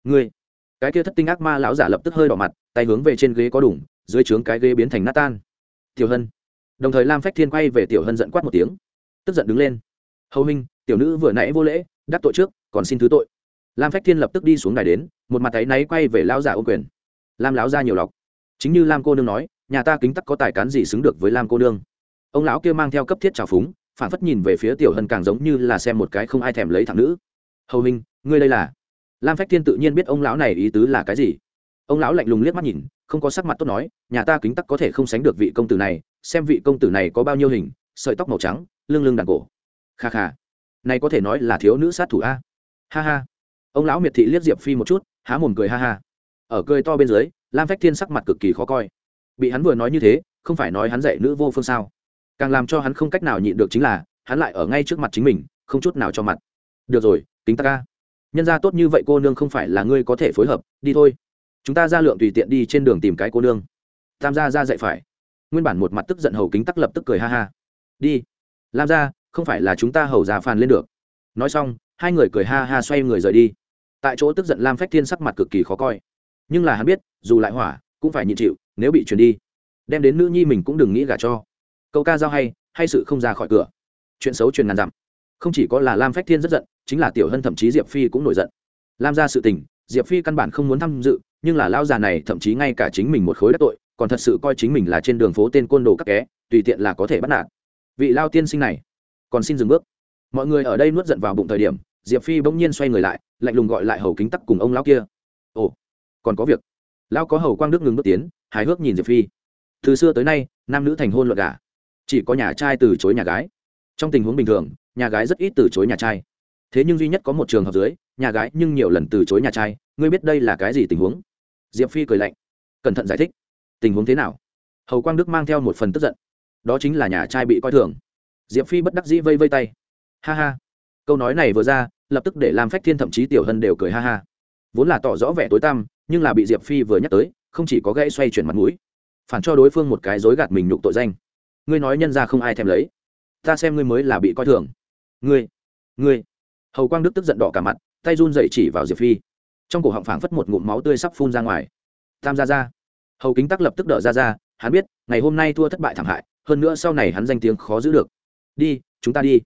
Ngươi, cái kia thất tinh ác ma lão giả lập tức hơi đỏ mặt, tay hướng về trên ghế có đủng, dưới trướng cái ghế biến thành nát tan. Tiểu hân. Đồng thời lam phách thiên quay về tiểu hân giận quát một tiếng. Tức giận đứng lên. Hầu minh, tiểu nữ vừa nãy vô lễ, đắc tội trước, còn xin thứ tội. Lam phách thiên lập tức đi xuống đài đến, một mặt tay náy quay về lão giả ô quyền. Lam lão ra nhiều lọc. Chính như lam cô nương nói, nhà ta kính tắc có tài cán gì xứng được với lam cô nương. Ông lão kia mang theo cấp thiết trào phúng phản phất nhìn về phía tiểu hân càng giống như là xem một cái không ai thèm lấy thằng nữ. Hầu minh ngươi đây là? Lam phách thiên tự nhiên biết ông lão này ý tứ là cái gì. Ông lão lạnh lùng liếc mắt nhìn, không có sắc mặt tốt nói, nhà ta kính tắc có thể không sánh được vị công tử này, xem vị công tử này có bao nhiêu hình, sợi tóc màu trắng, lưng lưng đàn cổ. Kha kha, này có thể nói là thiếu nữ sát thủ a. Ha ha. Ông lão miệt thị liếc diệp phi một chút, há mồm cười ha ha. Ở cười to bên dưới, lam phách thiên sắc mặt cực kỳ khó coi. Bị hắn vừa nói như thế, không phải nói hắn dạy nữ vô phương sao càng làm cho hắn không cách nào nhịn được chính là, hắn lại ở ngay trước mặt chính mình, không chút nào cho mặt. Được rồi tính ta ca. Nhân ra tốt như vậy cô nương không phải là ngươi có thể phối hợp, đi thôi. Chúng ta ra lượng tùy tiện đi trên đường tìm cái cô nương. Tam gia ra dạy phải. Nguyên bản một mặt tức giận hầu kính tắc lập tức cười ha ha. Đi. Lam ra, không phải là chúng ta hầu già phàn lên được. Nói xong, hai người cười ha ha xoay người rời đi. Tại chỗ tức giận lam phách thiên sắc mặt cực kỳ khó coi. Nhưng là hắn biết, dù lại hỏa, cũng phải nhịn chịu, nếu bị chuyển đi, đem đến nữ nhi mình cũng đừng nghĩ gả cho câu ca giao hay hay sự không ra khỏi cửa. Chuyện xấu truyền ngàn dặm. Không chỉ có là lam phách thiên rất giận, chính là tiểu hân thậm chí diệp phi cũng nổi giận. Lam ra sự tình, diệp phi căn bản không muốn tham dự, nhưng là lao già này thậm chí ngay cả chính mình một khối đất tội, còn thật sự coi chính mình là trên đường phố tên côn đồ các ké tùy tiện là có thể bắt nạt. Vị lao tiên sinh này, còn xin dừng bước. Mọi người ở đây nuốt giận vào bụng thời điểm, diệp phi bỗng nhiên xoay người lại, lạnh lùng gọi lại hầu kính tắc cùng ông lão kia. Ồ, còn có việc. Lão có hầu quang đức ngừng bước tiến, hài hước nhìn diệp phi. Từ xưa tới nay, nam nữ thành hôn luận cả chỉ có nhà trai từ chối nhà gái. Trong tình huống bình thường, nhà gái rất ít từ chối nhà trai. Thế nhưng duy nhất có một trường hợp dưới, nhà gái nhưng nhiều lần từ chối nhà trai. Ngươi biết đây là cái gì tình huống? Diệp phi cười lạnh. Cẩn thận giải thích. Tình huống thế nào? Hầu quang đức mang theo một phần tức giận. Đó chính là nhà trai bị coi thường. Diệp phi bất đắc dĩ vây vây tay. Ha ha. Câu nói này vừa ra, lập tức để làm phách thiên thậm chí tiểu hân đều cười ha ha. Vốn là tỏ rõ vẻ tối tăm, nhưng là bị diệp phi vừa nhắc tới, không chỉ có gãy xoay chuyển mặt mũi, phản cho đối phương một cái dối gạt mình nhục tội danh ngươi nói nhân ra không ai thèm lấy. Ta xem ngươi mới là bị coi thường. Ngươi ngươi. Hầu quang đức tức giận đỏ cả mặt, tay run dậy chỉ vào diệp phi. Trong cổ họng phảng phất một ngụm máu tươi sắp phun ra ngoài. Tam gia ra hầu kính tắc lập tức đỡ ra ra, hắn biết, ngày hôm nay thua thất bại thảm hại, hơn nữa sau này hắn danh tiếng khó giữ được. Đi, chúng ta đi.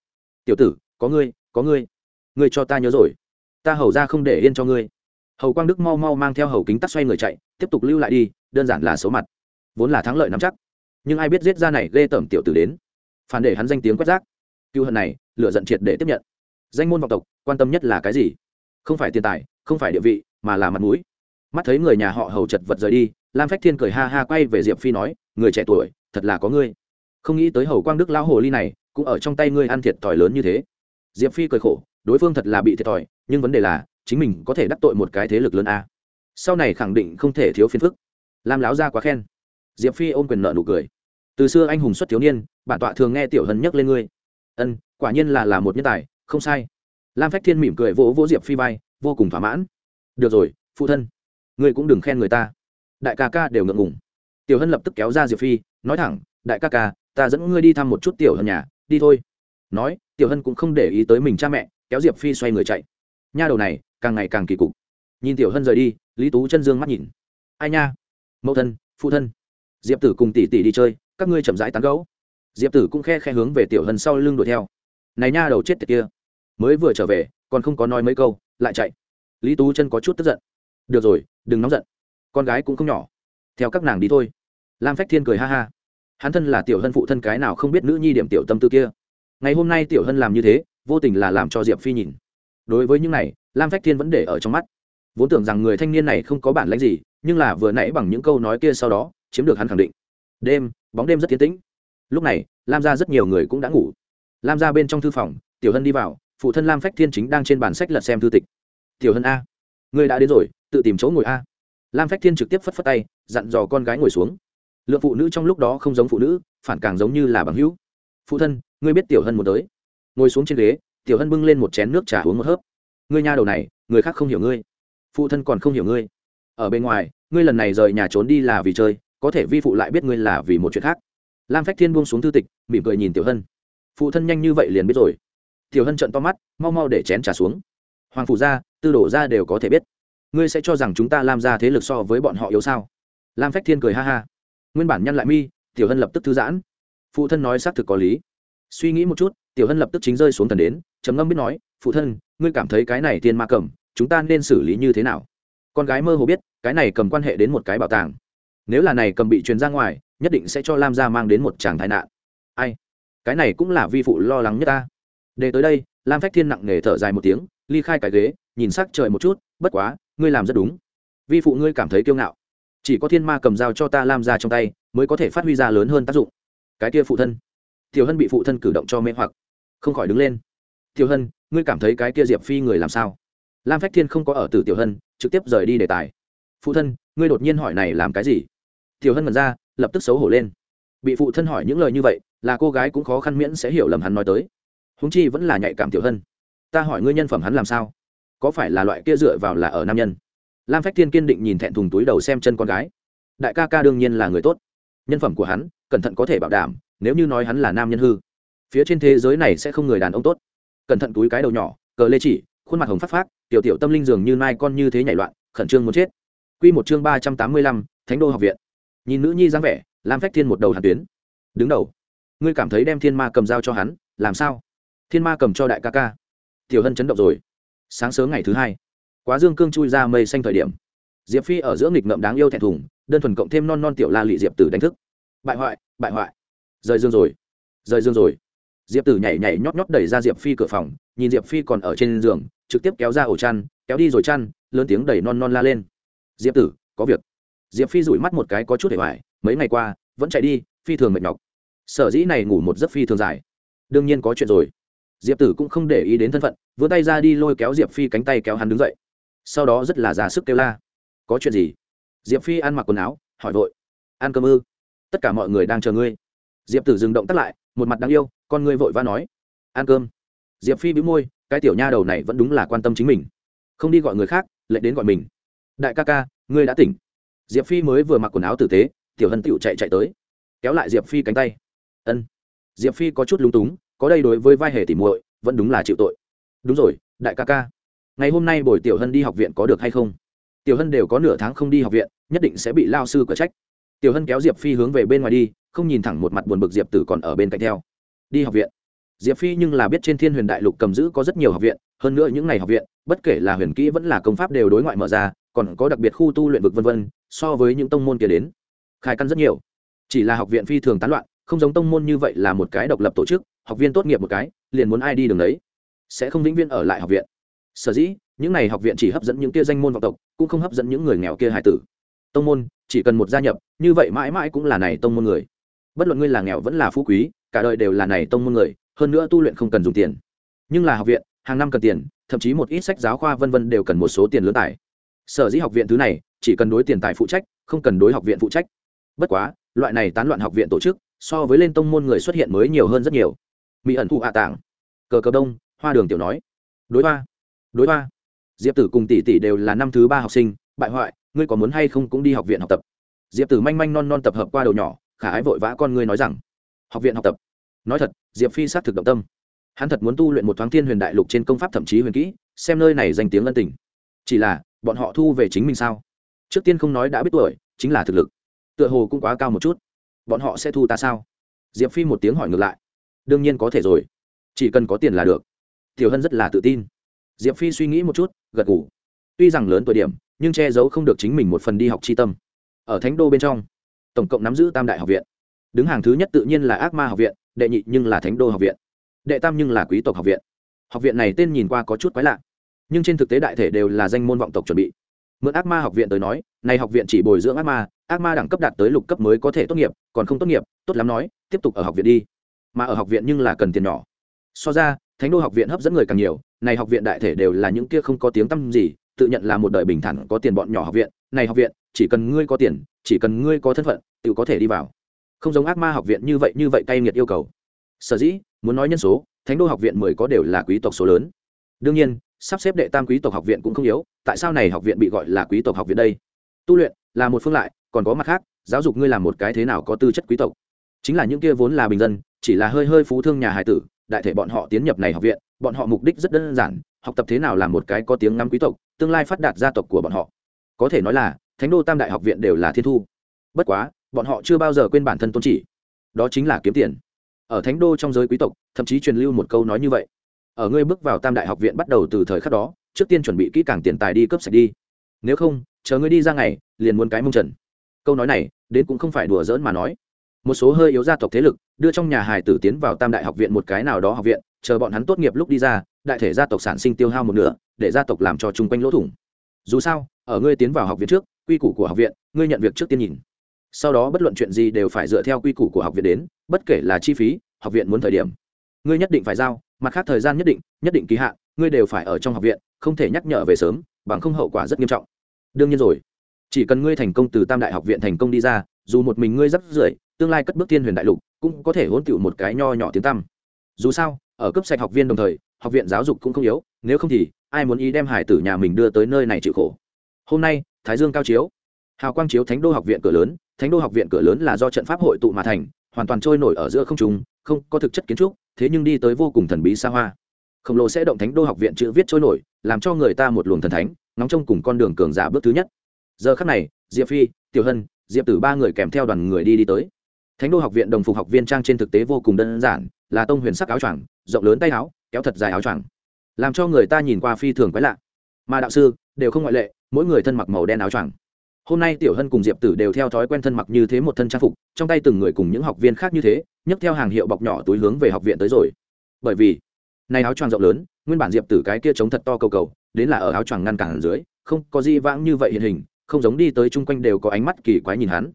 Tiểu tử, có ngươi có ngươi. Ngươi cho ta nhớ rồi. Ta hầu ra không để yên cho ngươi. Hầu quang đức mau mau mang theo hầu kính Tắc xoay người chạy, tiếp tục lưu lại đi, đơn giản là số mặt. Vốn là thắng lợi nắm chắc nhưng ai biết giết ra này ghê tởm tiểu tử đến. Phản để hắn danh tiếng quét rác. Cựu hận này lựa giận triệt để tiếp nhận. Danh môn vọng tộc, quan tâm nhất là cái gì? Không phải tiền tài, không phải địa vị, mà là mặt mũi. Mắt thấy người nhà họ hầu chật vật rời đi, lam phách thiên cười ha ha quay về diệp phi nói, người trẻ tuổi, thật là có ngươi. Không nghĩ tới hầu quang đức lão hồ ly này, cũng ở trong tay ngươi ăn thiệt thòi lớn như thế. Diệp phi cười khổ, đối phương thật là bị thiệt thòi, nhưng vấn đề là, chính mình có thể đắc tội một cái thế lực lớn a. Sau này khẳng định không thể thiếu phiền phức. Lam láo ra quá khen diệp phi ôm quyền nợ nụ cười. Từ xưa anh hùng xuất thiếu niên, bản tọa thường nghe tiểu hân nhắc lên ngươi. Ân, quả nhiên là là một nhân tài, không sai. Lam phách thiên mỉm cười vỗ vỗ diệp phi vai, vô cùng thỏa mãn. Được rồi, phụ thân, ngươi cũng đừng khen người ta. Đại ca ca đều ngượng ngùng. Tiểu hân lập tức kéo ra diệp phi, nói thẳng, đại ca ca, ta dẫn ngươi đi thăm một chút tiểu hân nhà, đi thôi. Nói, tiểu hân cũng không để ý tới mình cha mẹ, kéo diệp phi xoay người chạy. Nha đầu này, càng ngày càng kỳ cục. Nhìn tiểu hân rời đi, lý tú chân dương mắt nhìn. Ai nha? Mẫu thân, phụ thân diệp tử cùng tỷ tỷ đi chơi, các ngươi chậm rãi tán gấu diệp tử cũng khe khe hướng về tiểu hân sau lưng đuổi theo. Này nha đầu chết tiệt kia. Mới vừa trở về, còn không có nói mấy câu, lại chạy. Lý tú chân có chút tức giận. Được rồi, đừng nóng giận. Con gái cũng không nhỏ. Theo các nàng đi thôi. Lam phách thiên cười ha ha. Hắn thân là tiểu hân phụ thân cái nào không biết nữ nhi điểm tiểu tâm tư kia. Ngày hôm nay tiểu hân làm như thế, vô tình là làm cho diệp phi nhìn. Đối với những này, lam phách thiên vẫn để ở trong mắt. Vốn tưởng rằng người thanh niên này không có bản lãnh gì, nhưng là vừa nãy bằng những câu nói kia sau đó chiếm được hắn khẳng định. Đêm, bóng đêm rất tiến tĩnh. Lúc này, lam gia rất nhiều người cũng đã ngủ. Lam gia bên trong thư phòng, tiểu hân đi vào, phụ thân lam phách thiên chính đang trên bàn sách lật xem thư tịch. Tiểu hân a người đã đến rồi, tự tìm chỗ ngồi a. Lam phách thiên trực tiếp phất phất tay, dặn dò con gái ngồi xuống. Lượng phụ nữ trong lúc đó không giống phụ nữ, phản càng giống như là bằng hữu. Phụ thân, ngươi biết tiểu hân muốn tới. Ngồi xuống trên ghế, tiểu hân bưng lên một chén nước trà uống một hớp. Ngươi nha đầu này, người khác không hiểu ngươi. Phụ thân còn không hiểu ngươi. Ở bên ngoài, ngươi lần này rời nhà trốn đi là vì chơi có thể vi phụ lại biết ngươi là vì một chuyện khác. Lam phách thiên buông xuống thư tịch, mỉm cười nhìn tiểu hân. Phụ thân nhanh như vậy liền biết rồi. Tiểu hân trận to mắt, mau mau để chén trà xuống. Hoàng phủ gia, tư đổ ra đều có thể biết. Ngươi sẽ cho rằng chúng ta làm ra thế lực so với bọn họ yếu sao? Lam phách thiên cười ha ha. Nguyên bản nhăn lại mi, tiểu hân lập tức thư giãn. Phụ thân nói xác thực có lý. Suy nghĩ một chút, tiểu hân lập tức chính rơi xuống thần đến, trầm ngâm biết nói, phụ thân, ngươi cảm thấy cái này tiền ma cầm, chúng ta nên xử lý như thế nào? Con gái mơ hồ biết, cái này cầm quan hệ đến một cái bảo tàng nếu là này cầm bị truyền ra ngoài, nhất định sẽ cho lam gia mang đến một tràng thái nạn. Ai? Cái này cũng là vi phụ lo lắng nhất ta. Để tới đây, lam phách thiên nặng nề thở dài một tiếng, ly khai cái ghế, nhìn sắc trời một chút, bất quá, ngươi làm rất đúng. Vi phụ ngươi cảm thấy kiêu ngạo. Chỉ có thiên ma cầm dao cho ta lam ra trong tay, mới có thể phát huy ra lớn hơn tác dụng. Cái kia phụ thân. Tiểu hân bị phụ thân cử động cho mê hoặc. Không khỏi đứng lên. Tiểu hân, ngươi cảm thấy cái kia diệp phi người làm sao? Lam phách thiên không có ở tử tiểu hân, trực tiếp rời đi đề tài. Phụ thân, ngươi đột nhiên hỏi này làm cái gì? Tiểu hân mật ra, lập tức xấu hổ lên. Bị phụ thân hỏi những lời như vậy, là cô gái cũng khó khăn miễn sẽ hiểu lầm hắn nói tới. Húng chi vẫn là nhạy cảm tiểu hân. Ta hỏi ngươi nhân phẩm hắn làm sao? Có phải là loại kia dựa vào là ở nam nhân? Lam phách thiên kiên định nhìn thẹn thùng túi đầu xem chân con gái. Đại ca ca đương nhiên là người tốt. Nhân phẩm của hắn, cẩn thận có thể bảo đảm, nếu như nói hắn là nam nhân hư, phía trên thế giới này sẽ không người đàn ông tốt. Cẩn thận túi cái đầu nhỏ, cờ lê chỉ, khuôn mặt hồng phát phát tiểu tiểu tâm linh dường như mai con như thế nhảy loạn, khẩn trương muốn chết. Quy một chương ba trăm tám mươi lăm, thánh đô học viện nhìn nữ nhi dáng vẻ, lam phách thiên một đầu hàn tuyến. Đứng đầu. Ngươi cảm thấy đem thiên ma cầm dao cho hắn, làm sao? Thiên ma cầm cho đại ca ca. Tiểu hân chấn động rồi. Sáng sớm ngày thứ hai, quá dương cương chui ra mây xanh thời điểm. Diệp phi ở giữa nghịch ngợm đáng yêu thẹn thùng, đơn thuần cộng thêm non non tiểu la lị diệp tử đánh thức. Bại hoại bại hoại. Rời dương rồi. Rời dương rồi. Diệp tử nhảy nhảy nhót nhót đẩy ra diệp phi cửa phòng, nhìn diệp phi còn ở trên giường, trực tiếp kéo ra ổ chăn, kéo đi rồi chăn, lớn tiếng đẩy non non la lên. Diệp tử, có việc diệp phi rủi mắt một cái có chút để hoài, mấy ngày qua, vẫn chạy đi, phi thường mệt nhọc. Sở dĩ này ngủ một giấc phi thường dài. Đương nhiên có chuyện rồi. Diệp tử cũng không để ý đến thân phận, vươn tay ra đi lôi kéo diệp phi cánh tay kéo hắn đứng dậy. Sau đó rất là ra sức kêu la. Có chuyện gì? Diệp phi ăn mặc quần áo, hỏi vội. Ăn cơm ư? Tất cả mọi người đang chờ ngươi. Diệp tử dừng động tắt lại, một mặt đáng yêu, con ngươi vội va nói. Ăn cơm. Diệp phi bĩu môi, cái tiểu nha đầu này vẫn đúng là quan tâm chính mình. Không đi gọi người khác, lại đến gọi mình. Đại ca ca, ngươi đã tỉnh diệp phi mới vừa mặc quần áo tử tế, tiểu hân tựu chạy chạy tới, kéo lại diệp phi cánh tay. Ân. Diệp phi có chút lúng túng, có đây đối với vai hề tỉ muội, vẫn đúng là chịu tội. Đúng rồi, đại ca ca, ngày hôm nay buổi tiểu hân đi học viện có được hay không? Tiểu hân đều có nửa tháng không đi học viện, nhất định sẽ bị lao sư cở trách. Tiểu hân kéo diệp phi hướng về bên ngoài đi, không nhìn thẳng một mặt buồn bực diệp tử còn ở bên cạnh theo. Đi học viện? Diệp phi nhưng là biết trên thiên huyền đại lục cầm giữ có rất nhiều học viện, hơn nữa những ngày học viện, bất kể là huyền kỹ vẫn là công pháp đều đối ngoại mở ra còn có đặc biệt khu tu luyện vực v v so với những tông môn kia đến, khai căn rất nhiều. Chỉ là học viện phi thường tán loạn, không giống tông môn như vậy là một cái độc lập tổ chức, học viên tốt nghiệp một cái, liền muốn ai đi đường đấy, sẽ không vĩnh viên ở lại học viện. Sở dĩ, những này học viện chỉ hấp dẫn những kia danh môn vọng tộc, cũng không hấp dẫn những người nghèo kia hải tử. Tông môn, chỉ cần một gia nhập, như vậy mãi mãi cũng là này tông môn người. Bất luận ngươi là nghèo vẫn là phú quý, cả đời đều là này tông môn người, hơn nữa tu luyện không cần dùng tiền. Nhưng là học viện, hàng năm cần tiền, thậm chí một ít sách giáo khoa vân vân đều cần một số tiền lớn tài sở dĩ học viện thứ này, chỉ cần đối tiền tài phụ trách, không cần đối học viện phụ trách. Bất quá, loại này tán loạn học viện tổ chức, so với lên tông môn người xuất hiện mới nhiều hơn rất nhiều. Mỹ ẩn thụ hạ tảng. Cờ cờ đông, hoa đường tiểu nói. Đối hoa. Đối hoa. Diệp tử cùng tỷ tỷ đều là năm thứ ba học sinh, bại hoại, ngươi có muốn hay không cũng đi học viện học tập. Diệp tử manh manh non non tập hợp qua đầu nhỏ, khả ái vội vã con ngươi nói rằng, học viện học tập. Nói thật, diệp phi sát thực động tâm. Hắn thật muốn tu luyện một thoáng thiên huyền đại lục trên công pháp thậm chí huyền kỹ, xem nơi này danh tiếng ân tình. Chỉ là bọn họ thu về chính mình sao? Trước tiên không nói đã biết tuổi, chính là thực lực. Tựa hồ cũng quá cao một chút. Bọn họ sẽ thu ta sao? Diệp phi một tiếng hỏi ngược lại. Đương nhiên có thể rồi. Chỉ cần có tiền là được. Tiểu hân rất là tự tin. Diệp phi suy nghĩ một chút, gật ngủ tuy rằng lớn tuổi điểm, nhưng che giấu không được chính mình một phần đi học tri tâm. Ở thánh đô bên trong, tổng cộng nắm giữ tam đại học viện. Đứng hàng thứ nhất tự nhiên là ác ma học viện, đệ nhị nhưng là thánh đô học viện. Đệ tam nhưng là quý tộc học viện. Học viện này tên nhìn qua có chút quái lạ nhưng trên thực tế đại thể đều là danh môn vọng tộc chuẩn bị. Mượn ác ma học viện tới nói, này học viện chỉ bồi dưỡng ác ma ác ma đẳng cấp đạt tới lục cấp mới có thể tốt nghiệp, còn không tốt nghiệp, tốt lắm nói, tiếp tục ở học viện đi. Mà ở học viện nhưng là cần tiền nhỏ. So ra, thánh đô học viện hấp dẫn người càng nhiều, này học viện đại thể đều là những kia không có tiếng tăm gì, tự nhận là một đời bình thản có tiền bọn nhỏ học viện, này học viện, chỉ cần ngươi có tiền, chỉ cần ngươi có thân phận tự có thể đi vào. Không giống ác ma học viện như vậy như vậy cay nghiệt yêu cầu. Sở dĩ, muốn nói nhân số, thánh đô học viện mười có đều là quý tộc số lớn. Đương nhiên sắp xếp đệ tam quý tộc học viện cũng không yếu, tại sao này học viện bị gọi là quý tộc học viện đây? Tu luyện là một phương lại, còn có mặt khác, giáo dục ngươi làm một cái thế nào có tư chất quý tộc. Chính là những kia vốn là bình dân, chỉ là hơi hơi phú thương nhà hải tử, đại thể bọn họ tiến nhập này học viện, bọn họ mục đích rất đơn giản, học tập thế nào là một cái có tiếng ngắm quý tộc, tương lai phát đạt gia tộc của bọn họ. Có thể nói là, thánh đô tam đại học viện đều là thiên thu. Bất quá, bọn họ chưa bao giờ quên bản thân tôn chỉ. Đó chính là kiếm tiền. Ở thánh đô trong giới quý tộc, thậm chí truyền lưu một câu nói như vậy ở ngươi bước vào tam đại học viện bắt đầu từ thời khắc đó, trước tiên chuẩn bị kỹ càng tiền tài đi cướp sạch đi. Nếu không, chờ ngươi đi ra ngày, liền muốn cái mông trần. Câu nói này, đến cũng không phải đùa giỡn mà nói. Một số hơi yếu gia tộc thế lực, đưa trong nhà hài tử tiến vào tam đại học viện một cái nào đó học viện, chờ bọn hắn tốt nghiệp lúc đi ra, đại thể gia tộc sản sinh tiêu hao một nửa, để gia tộc làm cho chung quanh lỗ thủng. Dù sao, ở ngươi tiến vào học viện trước, quy củ của học viện, ngươi nhận việc trước tiên nhìn. Sau đó bất luận chuyện gì đều phải dựa theo quy củ của học viện đến, bất kể là chi phí, học viện muốn thời điểm, ngươi nhất định phải giao mặt khác thời gian nhất định nhất định kỳ hạn, ngươi đều phải ở trong học viện, không thể nhắc nhở về sớm, bằng không hậu quả rất nghiêm trọng. Đương nhiên rồi. Chỉ cần ngươi thành công từ tam đại học viện thành công đi ra, dù một mình ngươi rất rưởi tương lai cất bước thiên huyền đại lục, cũng có thể hỗn tựu một cái nho nhỏ tiếng tăm. Dù sao, ở cấp sạch học viên đồng thời, học viện giáo dục cũng không yếu, nếu không thì, ai muốn ý đem hải tử nhà mình đưa tới nơi này chịu khổ? Hôm nay, thái dương cao chiếu. Hào quang chiếu thánh đô học viện cửa lớn, thánh đô học viện cửa lớn là do trận pháp hội tụ mà thành, hoàn toàn trôi nổi ở giữa không trung không có thực chất kiến trúc, thế nhưng đi tới vô cùng thần bí xa hoa. Khổng lồ sẽ động thánh đô học viện chữ viết trôi nổi, làm cho người ta một luồng thần thánh nóng trông cùng con đường cường giả bước thứ nhất. Giờ khắc này, diệp phi, tiểu hân, diệp tử ba người kèm theo đoàn người đi đi tới. Thánh đô học viện đồng phục học viên trang trên thực tế vô cùng đơn giản, là tông huyền sắc áo choàng, rộng lớn tay áo, kéo thật dài áo choàng. Làm cho người ta nhìn qua phi thường quái lạ. Mà đạo sư, đều không ngoại lệ, mỗi người thân mặc màu đen áo choàng hôm nay tiểu hân cùng diệp tử đều theo thói quen thân mặc như thế một thân trang phục, trong tay từng người cùng những học viên khác như thế, nhấc theo hàng hiệu bọc nhỏ túi hướng về học viện tới rồi. Bởi vì nay áo choàng rộng lớn, nguyên bản diệp tử cái kia chống thật to cầu cầu, đến là ở áo choàng ngăn cản dưới, không có gì vãng như vậy hiện hình, không giống đi tới chung quanh đều có ánh mắt kỳ quái nhìn hắn.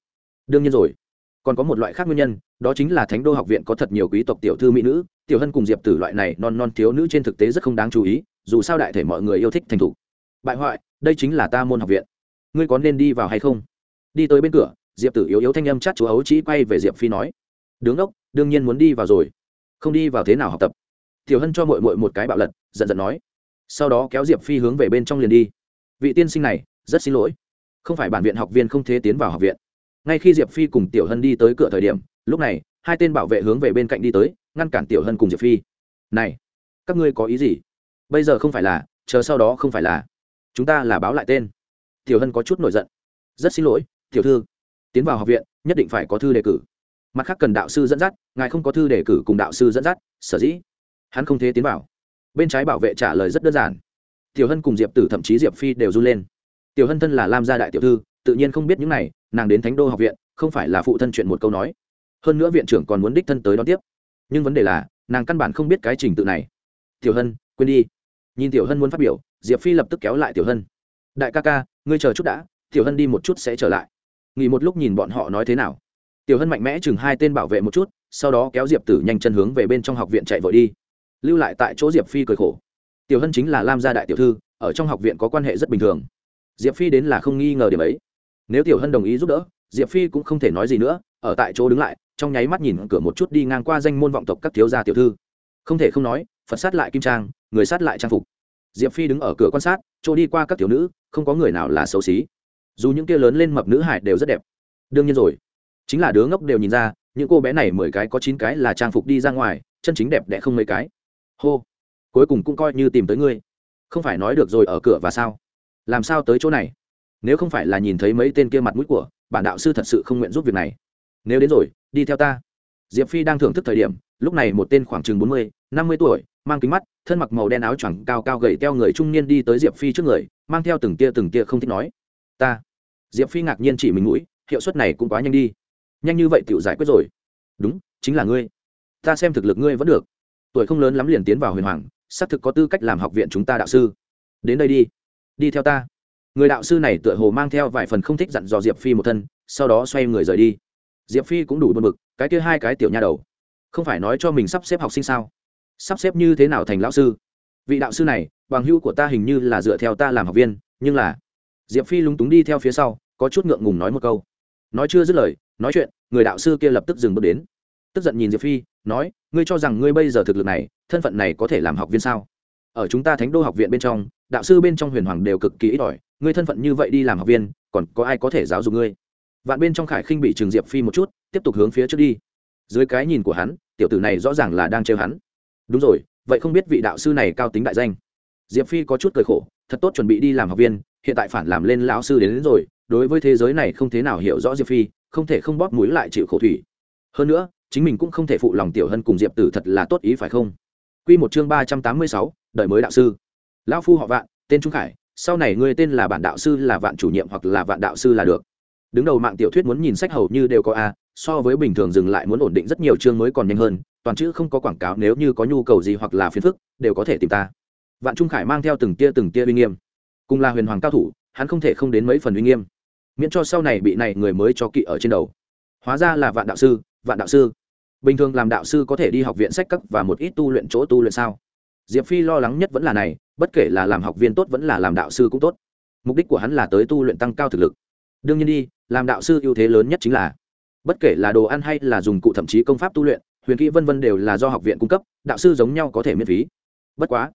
Đương nhiên rồi, còn có một loại khác nguyên nhân, đó chính là thánh đô học viện có thật nhiều quý tộc tiểu thư mỹ nữ, tiểu hân cùng diệp tử loại này non non thiếu nữ trên thực tế rất không đáng chú ý, dù sao đại thể mọi người yêu thích thành thục. Bại hoại, đây chính là ta môn học viện ngươi có nên đi vào hay không? Đi tới bên cửa, diệp tử yếu yếu thanh âm chát chú ấu chỉ quay về diệp phi nói. Đứng đốc, đương nhiên muốn đi vào rồi. Không đi vào thế nào học tập? Tiểu hân cho mội mội một cái bạo lật, giận giận nói. Sau đó kéo diệp phi hướng về bên trong liền đi. Vị tiên sinh này, rất xin lỗi. Không phải bản viện học viên không thế tiến vào học viện. Ngay khi diệp phi cùng tiểu hân đi tới cửa thời điểm, lúc này, hai tên bảo vệ hướng về bên cạnh đi tới, ngăn cản tiểu hân cùng diệp phi. Này, các ngươi có ý gì? Bây giờ không phải là, chờ sau đó không phải là. Chúng ta là báo lại tên tiểu hân có chút nổi giận. Rất xin lỗi, tiểu thư, tiến vào học viện, nhất định phải có thư đề cử. Mặt khác cần đạo sư dẫn dắt, ngài không có thư đề cử cùng đạo sư dẫn dắt, sở dĩ? Hắn không thể tiến vào. Bên trái bảo vệ trả lời rất đơn giản. Tiểu hân cùng diệp tử, thậm chí diệp phi đều run lên. Tiểu hân thân là lam gia đại tiểu thư, tự nhiên không biết những này, nàng đến thánh đô học viện, không phải là phụ thân chuyện một câu nói. Hơn nữa viện trưởng còn muốn đích thân tới đón tiếp. Nhưng vấn đề là, nàng căn bản không biết cái trình tự này. Tiểu hân, quên đi. Nhìn tiểu hân muốn phát biểu, diệp phi lập tức kéo lại tiểu hân đại ca ca, ngươi chờ chút đã, tiểu hân đi một chút sẽ trở lại. Nghỉ một lúc nhìn bọn họ nói thế nào. Tiểu hân mạnh mẽ chừng hai tên bảo vệ một chút, sau đó kéo diệp tử nhanh chân hướng về bên trong học viện chạy vội đi. Lưu lại tại chỗ diệp phi cười khổ. Tiểu hân chính là lam gia đại tiểu thư, ở trong học viện có quan hệ rất bình thường. Diệp phi đến là không nghi ngờ điểm ấy. Nếu tiểu hân đồng ý giúp đỡ, diệp phi cũng không thể nói gì nữa, ở tại chỗ đứng lại, trong nháy mắt nhìn cửa một chút đi ngang qua danh môn vọng tộc các thiếu gia tiểu thư. Không thể không nói, phật sát lại kim trang, người sát lại trang phục. Diệp phi đứng ở cửa quan sát, chỗ đi qua các tiểu nữ không có người nào là xấu xí. Dù những kia lớn lên mập nữ hải đều rất đẹp. Đương nhiên rồi. Chính là đứa ngốc đều nhìn ra, những cô bé này mười cái có chín cái là trang phục đi ra ngoài, chân chính đẹp đẽ không mấy cái. Hô. Cuối cùng cũng coi như tìm tới ngươi. Không phải nói được rồi ở cửa và sao? Làm sao tới chỗ này? Nếu không phải là nhìn thấy mấy tên kia mặt mũi của, bản đạo sư thật sự không nguyện giúp việc này. Nếu đến rồi, đi theo ta. Diệp phi đang thưởng thức thời điểm, lúc này một tên khoảng chừng bốn mươi, năm mươi tuổi, mang kính mắt thân mặc màu đen áo choàng cao cao gầy teo người trung niên đi tới diệp phi trước người, mang theo từng tia từng tia không thích nói, ta. Diệp phi ngạc nhiên chỉ mình mũi, hiệu suất này cũng quá nhanh đi. Nhanh như vậy tự giải quyết rồi. Đúng, chính là ngươi. Ta xem thực lực ngươi vẫn được. Tuổi không lớn lắm liền tiến vào huyền hoàng, xác thực có tư cách làm học viện chúng ta đạo sư. Đến đây đi đi theo ta. Người đạo sư này tựa hồ mang theo vài phần không thích dặn dò diệp phi một thân, sau đó xoay người rời đi. Diệp phi cũng đủ buồn bực, cái kia hai cái tiểu nha đầu, không phải nói cho mình sắp xếp học sinh sao? Sắp xếp như thế nào thành lão sư? Vị đạo sư này, bằng hữu của ta hình như là dựa theo ta làm học viên, nhưng là diệp phi lúng túng đi theo phía sau, có chút ngượng ngùng nói một câu. Nói chưa dứt lời, nói chuyện, người đạo sư kia lập tức dừng bước đến. Tức giận nhìn diệp phi, nói, ngươi cho rằng ngươi bây giờ thực lực này, thân phận này có thể làm học viên sao? Ở chúng ta thánh đô học viện bên trong, đạo sư bên trong huyền hoàng đều cực kỳ ít ỏi, ngươi thân phận như vậy đi làm học viên, còn có ai có thể giáo dục ngươi? Vạn bên trong khải khinh bị trường diệp phi một chút, tiếp tục hướng phía trước đi. Dưới cái nhìn của hắn, tiểu tử này rõ ràng là đang trêu hắn đúng rồi vậy không biết vị đạo sư này cao tính đại danh. Diệp phi có chút cười khổ thật tốt chuẩn bị đi làm học viên hiện tại phản làm lên lão sư đến, đến rồi đối với thế giới này không thế nào hiểu rõ diệp phi không thể không bóp mũi lại chịu khổ thủy. Hơn nữa chính mình cũng không thể phụ lòng tiểu hân cùng diệp tử thật là tốt ý phải không? Quy một chương ba trăm tám mươi sáu đời mới đạo sư. Lão phu họ vạn tên trung khải sau này ngươi tên là bản đạo sư là vạn chủ nhiệm hoặc là vạn đạo sư là được đứng đầu mạng tiểu thuyết muốn nhìn sách hầu như đều có a, so với bình thường dừng lại muốn ổn định rất nhiều chương mới còn nhanh hơn, toàn chữ không có quảng cáo nếu như có nhu cầu gì hoặc là phiền phức, đều có thể tìm ta. Vạn trung khải mang theo từng tia từng tia uy nghiêm. Cùng là huyền hoàng cao thủ, hắn không thể không đến mấy phần uy nghiêm. Miễn cho sau này bị này người mới cho kỵ ở trên đầu. Hóa ra là vạn đạo sư, vạn đạo sư. Bình thường làm đạo sư có thể đi học viện sách cấp và một ít tu luyện chỗ tu luyện sao? Diệp phi lo lắng nhất vẫn là này, bất kể là làm học viên tốt vẫn là làm đạo sư cũng tốt. Mục đích của hắn là tới tu luyện tăng cao thực lực đương nhiên đi, làm đạo sư ưu thế lớn nhất chính là, bất kể là đồ ăn hay là dùng cụ thậm chí công pháp tu luyện, huyền kỹ vân vân đều là do học viện cung cấp, đạo sư giống nhau có thể miễn phí. Bất quá,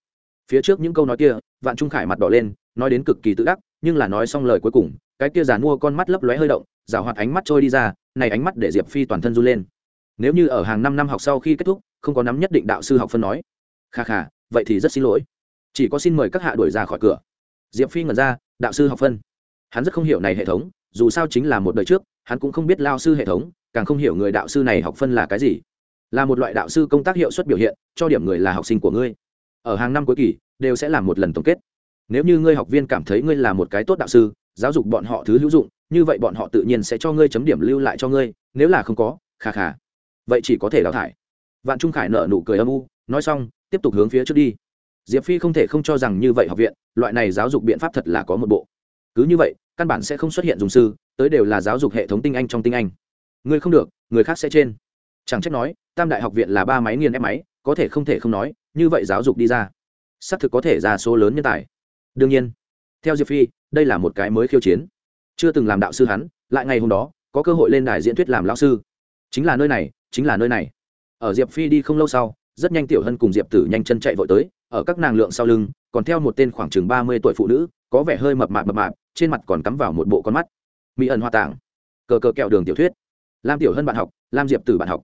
phía trước những câu nói kia, vạn trung khải mặt đỏ lên, nói đến cực kỳ tự đắc, nhưng là nói xong lời cuối cùng, cái kia giàn mua con mắt lấp lóe hơi động giả hoạt ánh mắt trôi đi ra, này ánh mắt để diệp phi toàn thân run lên. Nếu như ở hàng năm năm học sau khi kết thúc, không có nắm nhất định đạo sư học phân nói, kha kha, vậy thì rất xin lỗi. Chỉ có xin mời các hạ đuổi ra khỏi cửa. Diệp phi ngẩn ra, đạo sư học phân hắn rất không hiểu này hệ thống, dù sao chính là một đời trước, hắn cũng không biết lao sư hệ thống, càng không hiểu người đạo sư này học phân là cái gì. Là một loại đạo sư công tác hiệu suất biểu hiện, cho điểm người là học sinh của ngươi. Ở hàng năm cuối kỳ, đều sẽ làm một lần tổng kết. Nếu như ngươi học viên cảm thấy ngươi là một cái tốt đạo sư, giáo dục bọn họ thứ hữu dụng, như vậy bọn họ tự nhiên sẽ cho ngươi chấm điểm lưu lại cho ngươi, nếu là không có khà khà vậy chỉ có thể đào thải. Vạn trung khải nợ nụ cười âm u, nói xong, tiếp tục hướng phía trước đi. Diệp phi không thể không cho rằng như vậy học viện, loại này giáo dục biện pháp thật là có một bộ. Cứ như vậy căn bản sẽ không xuất hiện dùng sư, tới đều là giáo dục hệ thống tinh anh trong tinh anh. Người không được, người khác sẽ trên. Chẳng trách nói, tam đại học viện là ba máy nghiền ép máy, có thể không thể không nói, như vậy giáo dục đi ra. Xác thực có thể ra số lớn nhân tài. Đương nhiên, theo diệp phi, đây là một cái mới khiêu chiến. Chưa từng làm đạo sư hắn, lại ngày hôm đó, có cơ hội lên đài diễn thuyết làm lão sư. Chính là nơi này, chính là nơi này. Ở diệp phi đi không lâu sau, rất nhanh tiểu hân cùng diệp tử nhanh chân chạy vội tới, ở các nàng lượng sau lưng, còn theo một tên khoảng chừng ba mươi tuổi phụ nữ, có vẻ hơi mập mạp mập mạp trên mặt còn cắm vào một bộ con mắt. Mỹ ẩn hoa tảng cờ cờ kẹo đường tiểu thuyết. Lam tiểu hân bạn học, lam diệp tử bạn học.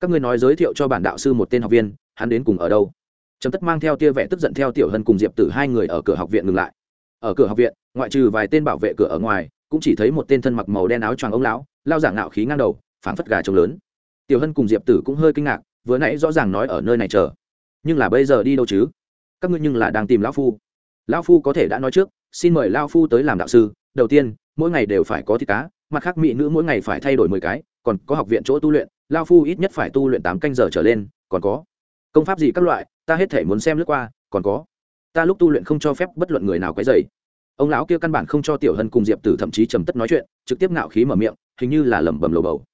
Các ngươi nói giới thiệu cho bản đạo sư một tên học viên, hắn đến cùng ở đâu? Trầm tất mang theo tia vẻ tức giận theo tiểu hân cùng diệp tử hai người ở cửa học viện ngừng lại. Ở cửa học viện, ngoại trừ vài tên bảo vệ cửa ở ngoài, cũng chỉ thấy một tên thân mặc màu đen áo choàng ông lão, lao giảng ngạo khí ngang đầu, phảng phất gà trống lớn. Tiểu hân cùng diệp tử cũng hơi kinh ngạc, vừa nãy rõ ràng nói ở nơi này chờ. Nhưng là bây giờ đi đâu chứ? Các ngươi nhưng là đang tìm lão phu lão phu có thể đã nói trước, xin mời lão phu tới làm đạo sư, đầu tiên, mỗi ngày đều phải có thịt cá, mặt khác mỹ nữ mỗi ngày phải thay đổi mười cái, còn có học viện chỗ tu luyện lão phu ít nhất phải tu luyện tám canh giờ trở lên, còn có công pháp gì các loại, ta hết thể muốn xem lướt qua, còn có, ta lúc tu luyện không cho phép bất luận người nào quấy dày ông lão kia căn bản không cho tiểu hân cùng diệp tử thậm chí trầm tất nói chuyện, trực tiếp ngạo khí mở miệng, hình như là lẩm bẩm lầu bầu.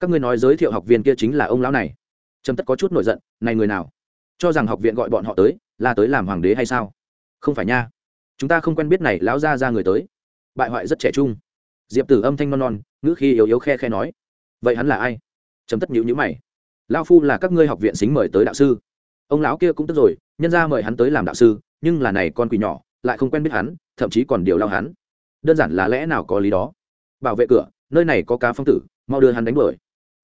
Các ngươi nói giới thiệu học viên kia chính là ông lão này. Trầm tất có chút nổi giận, này người nào? Cho rằng học viện gọi bọn họ tới, là tới làm hoàng đế hay sao? Không phải nha. Chúng ta không quen biết này, lão ra ra người tới. Bại hoại rất trẻ trung. Diệp tử âm thanh non non, ngữ khi yếu yếu khe khe nói. Vậy hắn là ai? Chấm tất nhữ nhữ mày. Lao phu là các ngươi học viện xính mời tới đạo sư. Ông lão kia cũng tức rồi, nhân ra mời hắn tới làm đạo sư, nhưng là này con quỷ nhỏ, lại không quen biết hắn, thậm chí còn điều lao hắn. Đơn giản là lẽ nào có lý đó? Bảo vệ cửa, nơi này có cá phong tử, mau đưa hắn đánh đuổi.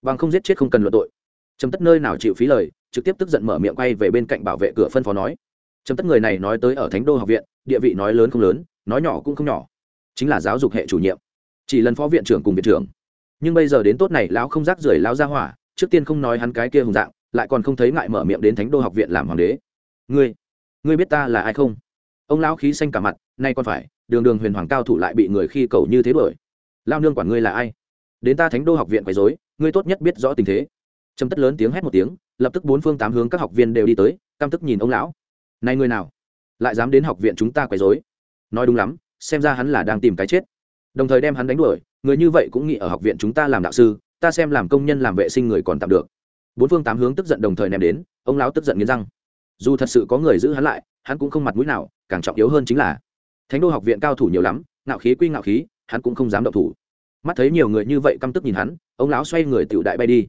Bằng không giết chết không cần luận tội. Chấm tất nơi nào chịu phí lời, trực tiếp tức giận mở miệng quay về bên cạnh bảo vệ cửa phân phó nói trầm tất người này nói tới ở thánh đô học viện, địa vị nói lớn không lớn, nói nhỏ cũng không nhỏ. Chính là giáo dục hệ chủ nhiệm. Chỉ lần phó viện trưởng cùng viện trưởng. Nhưng bây giờ đến tốt này, lão không rác rưởi lão ra hỏa, trước tiên không nói hắn cái kia hùng dạng, lại còn không thấy ngại mở miệng đến thánh đô học viện làm hoàng đế. Ngươi ngươi biết ta là ai không? Ông lão khí xanh cả mặt, nay còn phải, đường đường huyền hoàng cao thủ lại bị người khi cầu như thế bởi lao nương quản ngươi là ai? Đến ta thánh đô học viện quấy dối ngươi tốt nhất biết rõ tình thế. Trầm tất lớn tiếng hét một tiếng, lập tức bốn phương tám hướng các học viên đều đi tới, căm tức nhìn ông lão này người nào? Lại dám đến học viện chúng ta quấy dối nói đúng lắm, xem ra hắn là đang tìm cái chết. Đồng thời đem hắn đánh đuổi, người như vậy cũng nghĩ ở học viện chúng ta làm đạo sư, ta xem làm công nhân làm vệ sinh người còn tạm được. Bốn phương tám hướng tức giận đồng thời ném đến, ông lão tức giận nghiến răng. Dù thật sự có người giữ hắn lại, hắn cũng không mặt mũi nào, càng trọng yếu hơn chính là thánh đô học viện cao thủ nhiều lắm, ngạo khí quy ngạo khí, hắn cũng không dám động thủ. Mắt thấy nhiều người như vậy căm tức nhìn hắn, ông lão xoay người tựu đại bay đi.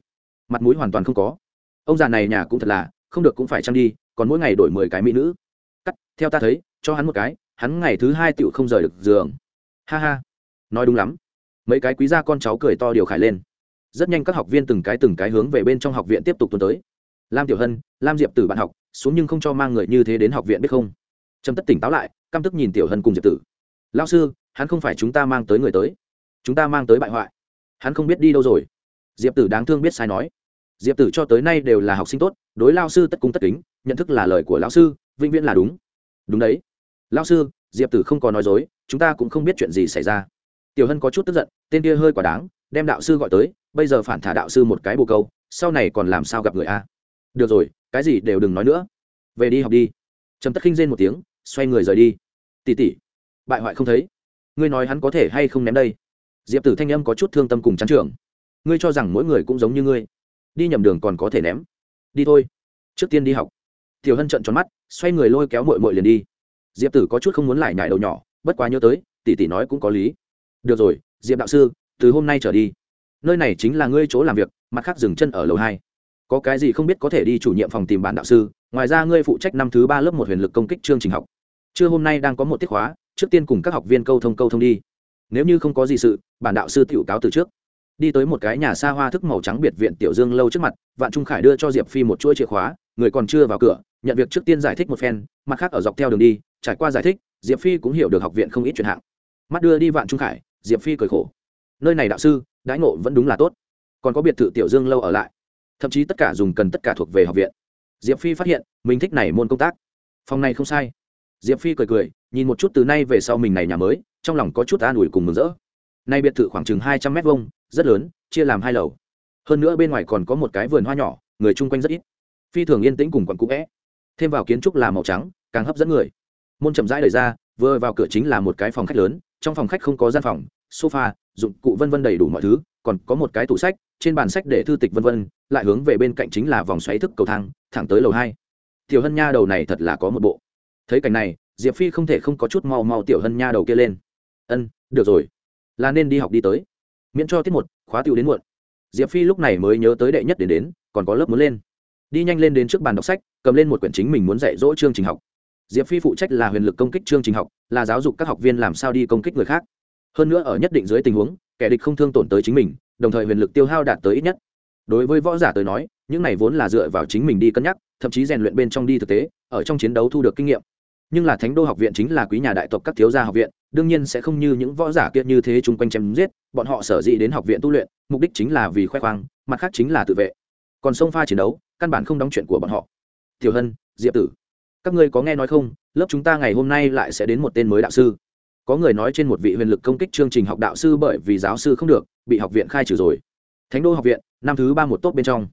Mặt mũi hoàn toàn không có. Ông già này nhà cũng thật là, không được cũng phải chăng đi còn mỗi ngày đổi mười cái mỹ nữ. Cắt, theo ta thấy, cho hắn một cái, hắn ngày thứ hai tựu không rời được giường. Ha ha. Nói đúng lắm. Mấy cái quý gia con cháu cười to điều khải lên. Rất nhanh các học viên từng cái từng cái hướng về bên trong học viện tiếp tục tuần tới. Lam tiểu hân, lam diệp tử bạn học, xuống nhưng không cho mang người như thế đến học viện biết không? Trầm tất tỉnh táo lại, căm tức nhìn tiểu hân cùng diệp tử. Lao sư, hắn không phải chúng ta mang tới người tới. Chúng ta mang tới bại hoại. Hắn không biết đi đâu rồi. Diệp tử đáng thương biết sai nói. Diệp tử cho tới nay đều là học sinh tốt, đối lao sư tất cung tất kính nhận thức là lời của lão sư, vĩnh viễn là đúng. Đúng đấy. Lão sư, diệp tử không có nói dối, chúng ta cũng không biết chuyện gì xảy ra. Tiểu hân có chút tức giận, tên kia hơi quả đáng, đem đạo sư gọi tới, bây giờ phản thả đạo sư một cái bồ câu, sau này còn làm sao gặp người a? Được rồi, cái gì đều đừng nói nữa. Về đi học đi. Trầm tất khinh rên một tiếng, xoay người rời đi. Tỉ tỉ bại hoại không thấy. Ngươi nói hắn có thể hay không ném đây? Diệp tử thanh âm có chút thương tâm cùng chán trường ngươi cho rằng mỗi người cũng giống như ngươi. Đi nhầm đường còn có thể ném. Đi thôi. Trước tiên đi học tiểu hân trận tròn mắt, xoay người lôi kéo mội mội liền đi. Diệp tử có chút không muốn lại nhải đầu nhỏ, bất quá nhớ tới, tỷ tỷ nói cũng có lý. Được rồi, diệp đạo sư, từ hôm nay trở đi, nơi này chính là ngươi chỗ làm việc, mặt khác dừng chân ở lầu hai. Có cái gì không biết có thể đi chủ nhiệm phòng tìm bản đạo sư, ngoài ra ngươi phụ trách năm thứ ba lớp một huyền lực công kích chương trình học. Trưa hôm nay đang có một tiết khóa, trước tiên cùng các học viên câu thông câu thông đi. Nếu như không có gì sự bản đạo sư tiểu cáo từ trước đi tới một cái nhà xa hoa thức màu trắng biệt viện tiểu dương lâu trước mặt, vạn trung khải đưa cho diệp phi một chuỗi chìa khóa, người còn chưa vào cửa, nhận việc trước tiên giải thích một phen, mặt khác ở dọc theo đường đi, trải qua giải thích, diệp phi cũng hiểu được học viện không ít chuyện hạng. Mắt đưa đi vạn trung khải, diệp phi cười khổ. Nơi này đạo sư, đãi ngộ vẫn đúng là tốt. Còn có biệt thự tiểu dương lâu ở lại. Thậm chí tất cả dùng cần tất cả thuộc về học viện. Diệp phi phát hiện, mình thích này môn công tác. Phòng này không sai. Diệp phi cười cười, nhìn một chút từ nay về sau mình này nhà mới, trong lòng có chút an ủi cùng mừng rỡ. Nay biệt thự khoảng chừng hai trăm mét vuông rất lớn, chia làm hai lầu. Hơn nữa bên ngoài còn có một cái vườn hoa nhỏ, người chung quanh rất ít. Phi thường yên tĩnh cùng quận cũ vẽ. Thêm vào kiến trúc là màu trắng, càng hấp dẫn người. Môn chậm rãi đẩy ra, vừa vào cửa chính là một cái phòng khách lớn, trong phòng khách không có gian phòng, sofa, dụng cụ vân vân đầy đủ mọi thứ, còn có một cái tủ sách, trên bàn sách để thư tịch vân vân, lại hướng về bên cạnh chính là vòng xoáy thức cầu thang, thẳng tới lầu hai. Tiểu hân nha đầu này thật là có một bộ. Thấy cảnh này, diệp phi không thể không có chút mau mau tiểu hân nha đầu kia lên. Ân, được rồi. Là nên đi học đi tới miễn cho tiết một, khóa tiểu đến muộn. Diệp phi lúc này mới nhớ tới đệ nhất đến đến, còn có lớp muốn lên. Đi nhanh lên đến trước bàn đọc sách, cầm lên một quyển chính mình muốn dạy dỗ chương trình học. Diệp phi phụ trách là huyền lực công kích chương trình học, là giáo dục các học viên làm sao đi công kích người khác. Hơn nữa ở nhất định dưới tình huống, kẻ địch không thương tổn tới chính mình, đồng thời huyền lực tiêu hao đạt tới ít nhất. Đối với võ giả tới nói, những này vốn là dựa vào chính mình đi cân nhắc, thậm chí rèn luyện bên trong đi thực tế, ở trong chiến đấu thu được kinh nghiệm nhưng là thánh đô học viện chính là quý nhà đại tộc các thiếu gia học viện, đương nhiên sẽ không như những võ giả kia như thế chung quanh chém giết, bọn họ sở dĩ đến học viện tu luyện, mục đích chính là vì khoe khoang, mặt khác chính là tự vệ. Còn sông pha chiến đấu, căn bản không đóng chuyện của bọn họ. Tiểu hân, diệp tử, các ngươi có nghe nói không? Lớp chúng ta ngày hôm nay lại sẽ đến một tên mới đạo sư. Có người nói trên một vị huyền lực công kích chương trình học đạo sư bởi vì giáo sư không được, bị học viện khai trừ rồi. Thánh đô học viện, năm thứ ba một tốt bên trong.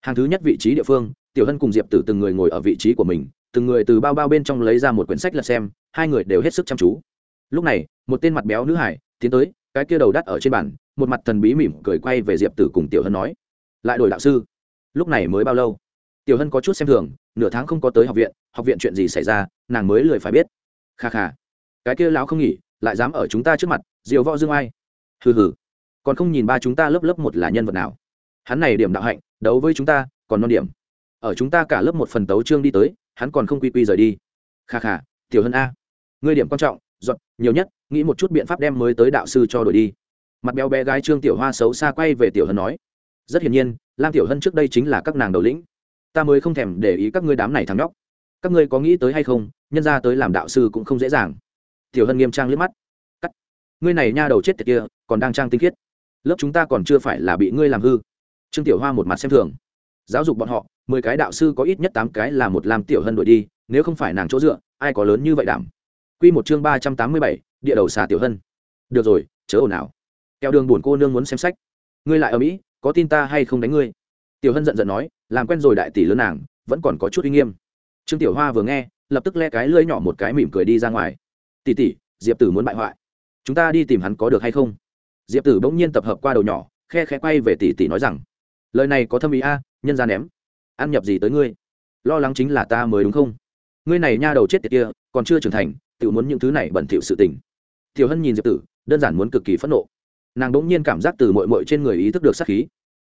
Hàng thứ nhất vị trí địa phương, tiểu hân cùng diệp tử từng người ngồi ở vị trí của mình từng người từ bao bao bên trong lấy ra một quyển sách lật xem, hai người đều hết sức chăm chú. Lúc này, một tên mặt béo nữ hải tiến tới, cái kia đầu đắt ở trên bàn, một mặt thần bí mỉm cười quay về diệp tử cùng tiểu hân nói, lại đổi đạo sư. Lúc này mới bao lâu? Tiểu hân có chút xem thường, nửa tháng không có tới học viện học viện chuyện gì xảy ra, nàng mới lười phải biết. Kha kha, cái kia lão không nghỉ, lại dám ở chúng ta trước mặt, diều võ dương ai? Hừ hừ, còn không nhìn ba chúng ta lớp lớp một là nhân vật nào. Hắn này điểm đạo hạnh, đấu với chúng ta, còn non điểm. Ở chúng ta cả lớp một phần tấu trương đi tới hắn còn không quy quy rời đi. Kha kha, tiểu hân a. Ngươi điểm quan trọng giọt nhiều nhất, nghĩ một chút biện pháp đem mới tới đạo sư cho đổi đi. Mặt béo bé gái trương tiểu hoa xấu xa quay về tiểu hân nói. Rất hiển nhiên, lam tiểu hân trước đây chính là các nàng đầu lĩnh. Ta mới không thèm để ý các ngươi đám này thằng nhóc. Các ngươi có nghĩ tới hay không, nhân ra tới làm đạo sư cũng không dễ dàng. Tiểu hân nghiêm trang liếc mắt. Cắt. Ngươi này nha đầu chết tiệt kia, còn đang trang tinh khiết. Lớp chúng ta còn chưa phải là bị ngươi làm hư. Trương tiểu hoa một mặt xem thường giáo dục bọn họ, mười cái đạo sư có ít nhất tám cái là một làm tiểu hân đội đi, nếu không phải nàng chỗ dựa, ai có lớn như vậy đảm? Q một chương ba trăm tám mươi bảy, địa đầu xà tiểu hân. Được rồi, chớ ồn ào. Kẹo đường buồn cô nương muốn xem sách. Ngươi lại ở mỹ, có tin ta hay không đánh ngươi? Tiểu hân giận giận nói, làm quen rồi đại tỷ lớn nàng, vẫn còn có chút uy nghiêm. Trương tiểu hoa vừa nghe, lập tức le cái lưỡi nhỏ một cái mỉm cười đi ra ngoài. Tỷ tỷ, diệp tử muốn bại hoại. Chúng ta đi tìm hắn có được hay không? Diệp tử bỗng nhiên tập hợp qua đầu nhỏ, khe khẽ quay về tỷ tỷ nói rằng, lời này có thâm ý a nhân ra ném. Ăn nhập gì tới ngươi? Lo lắng chính là ta mới đúng không? Ngươi này nha đầu chết tiệt kia, còn chưa trưởng thành tự muốn những thứ này bẩn thỉu sự tình. Tiểu hân nhìn diệp tử, đơn giản muốn cực kỳ phẫn nộ. Nàng đỗng nhiên cảm giác từ mội mội trên người ý thức được sát khí.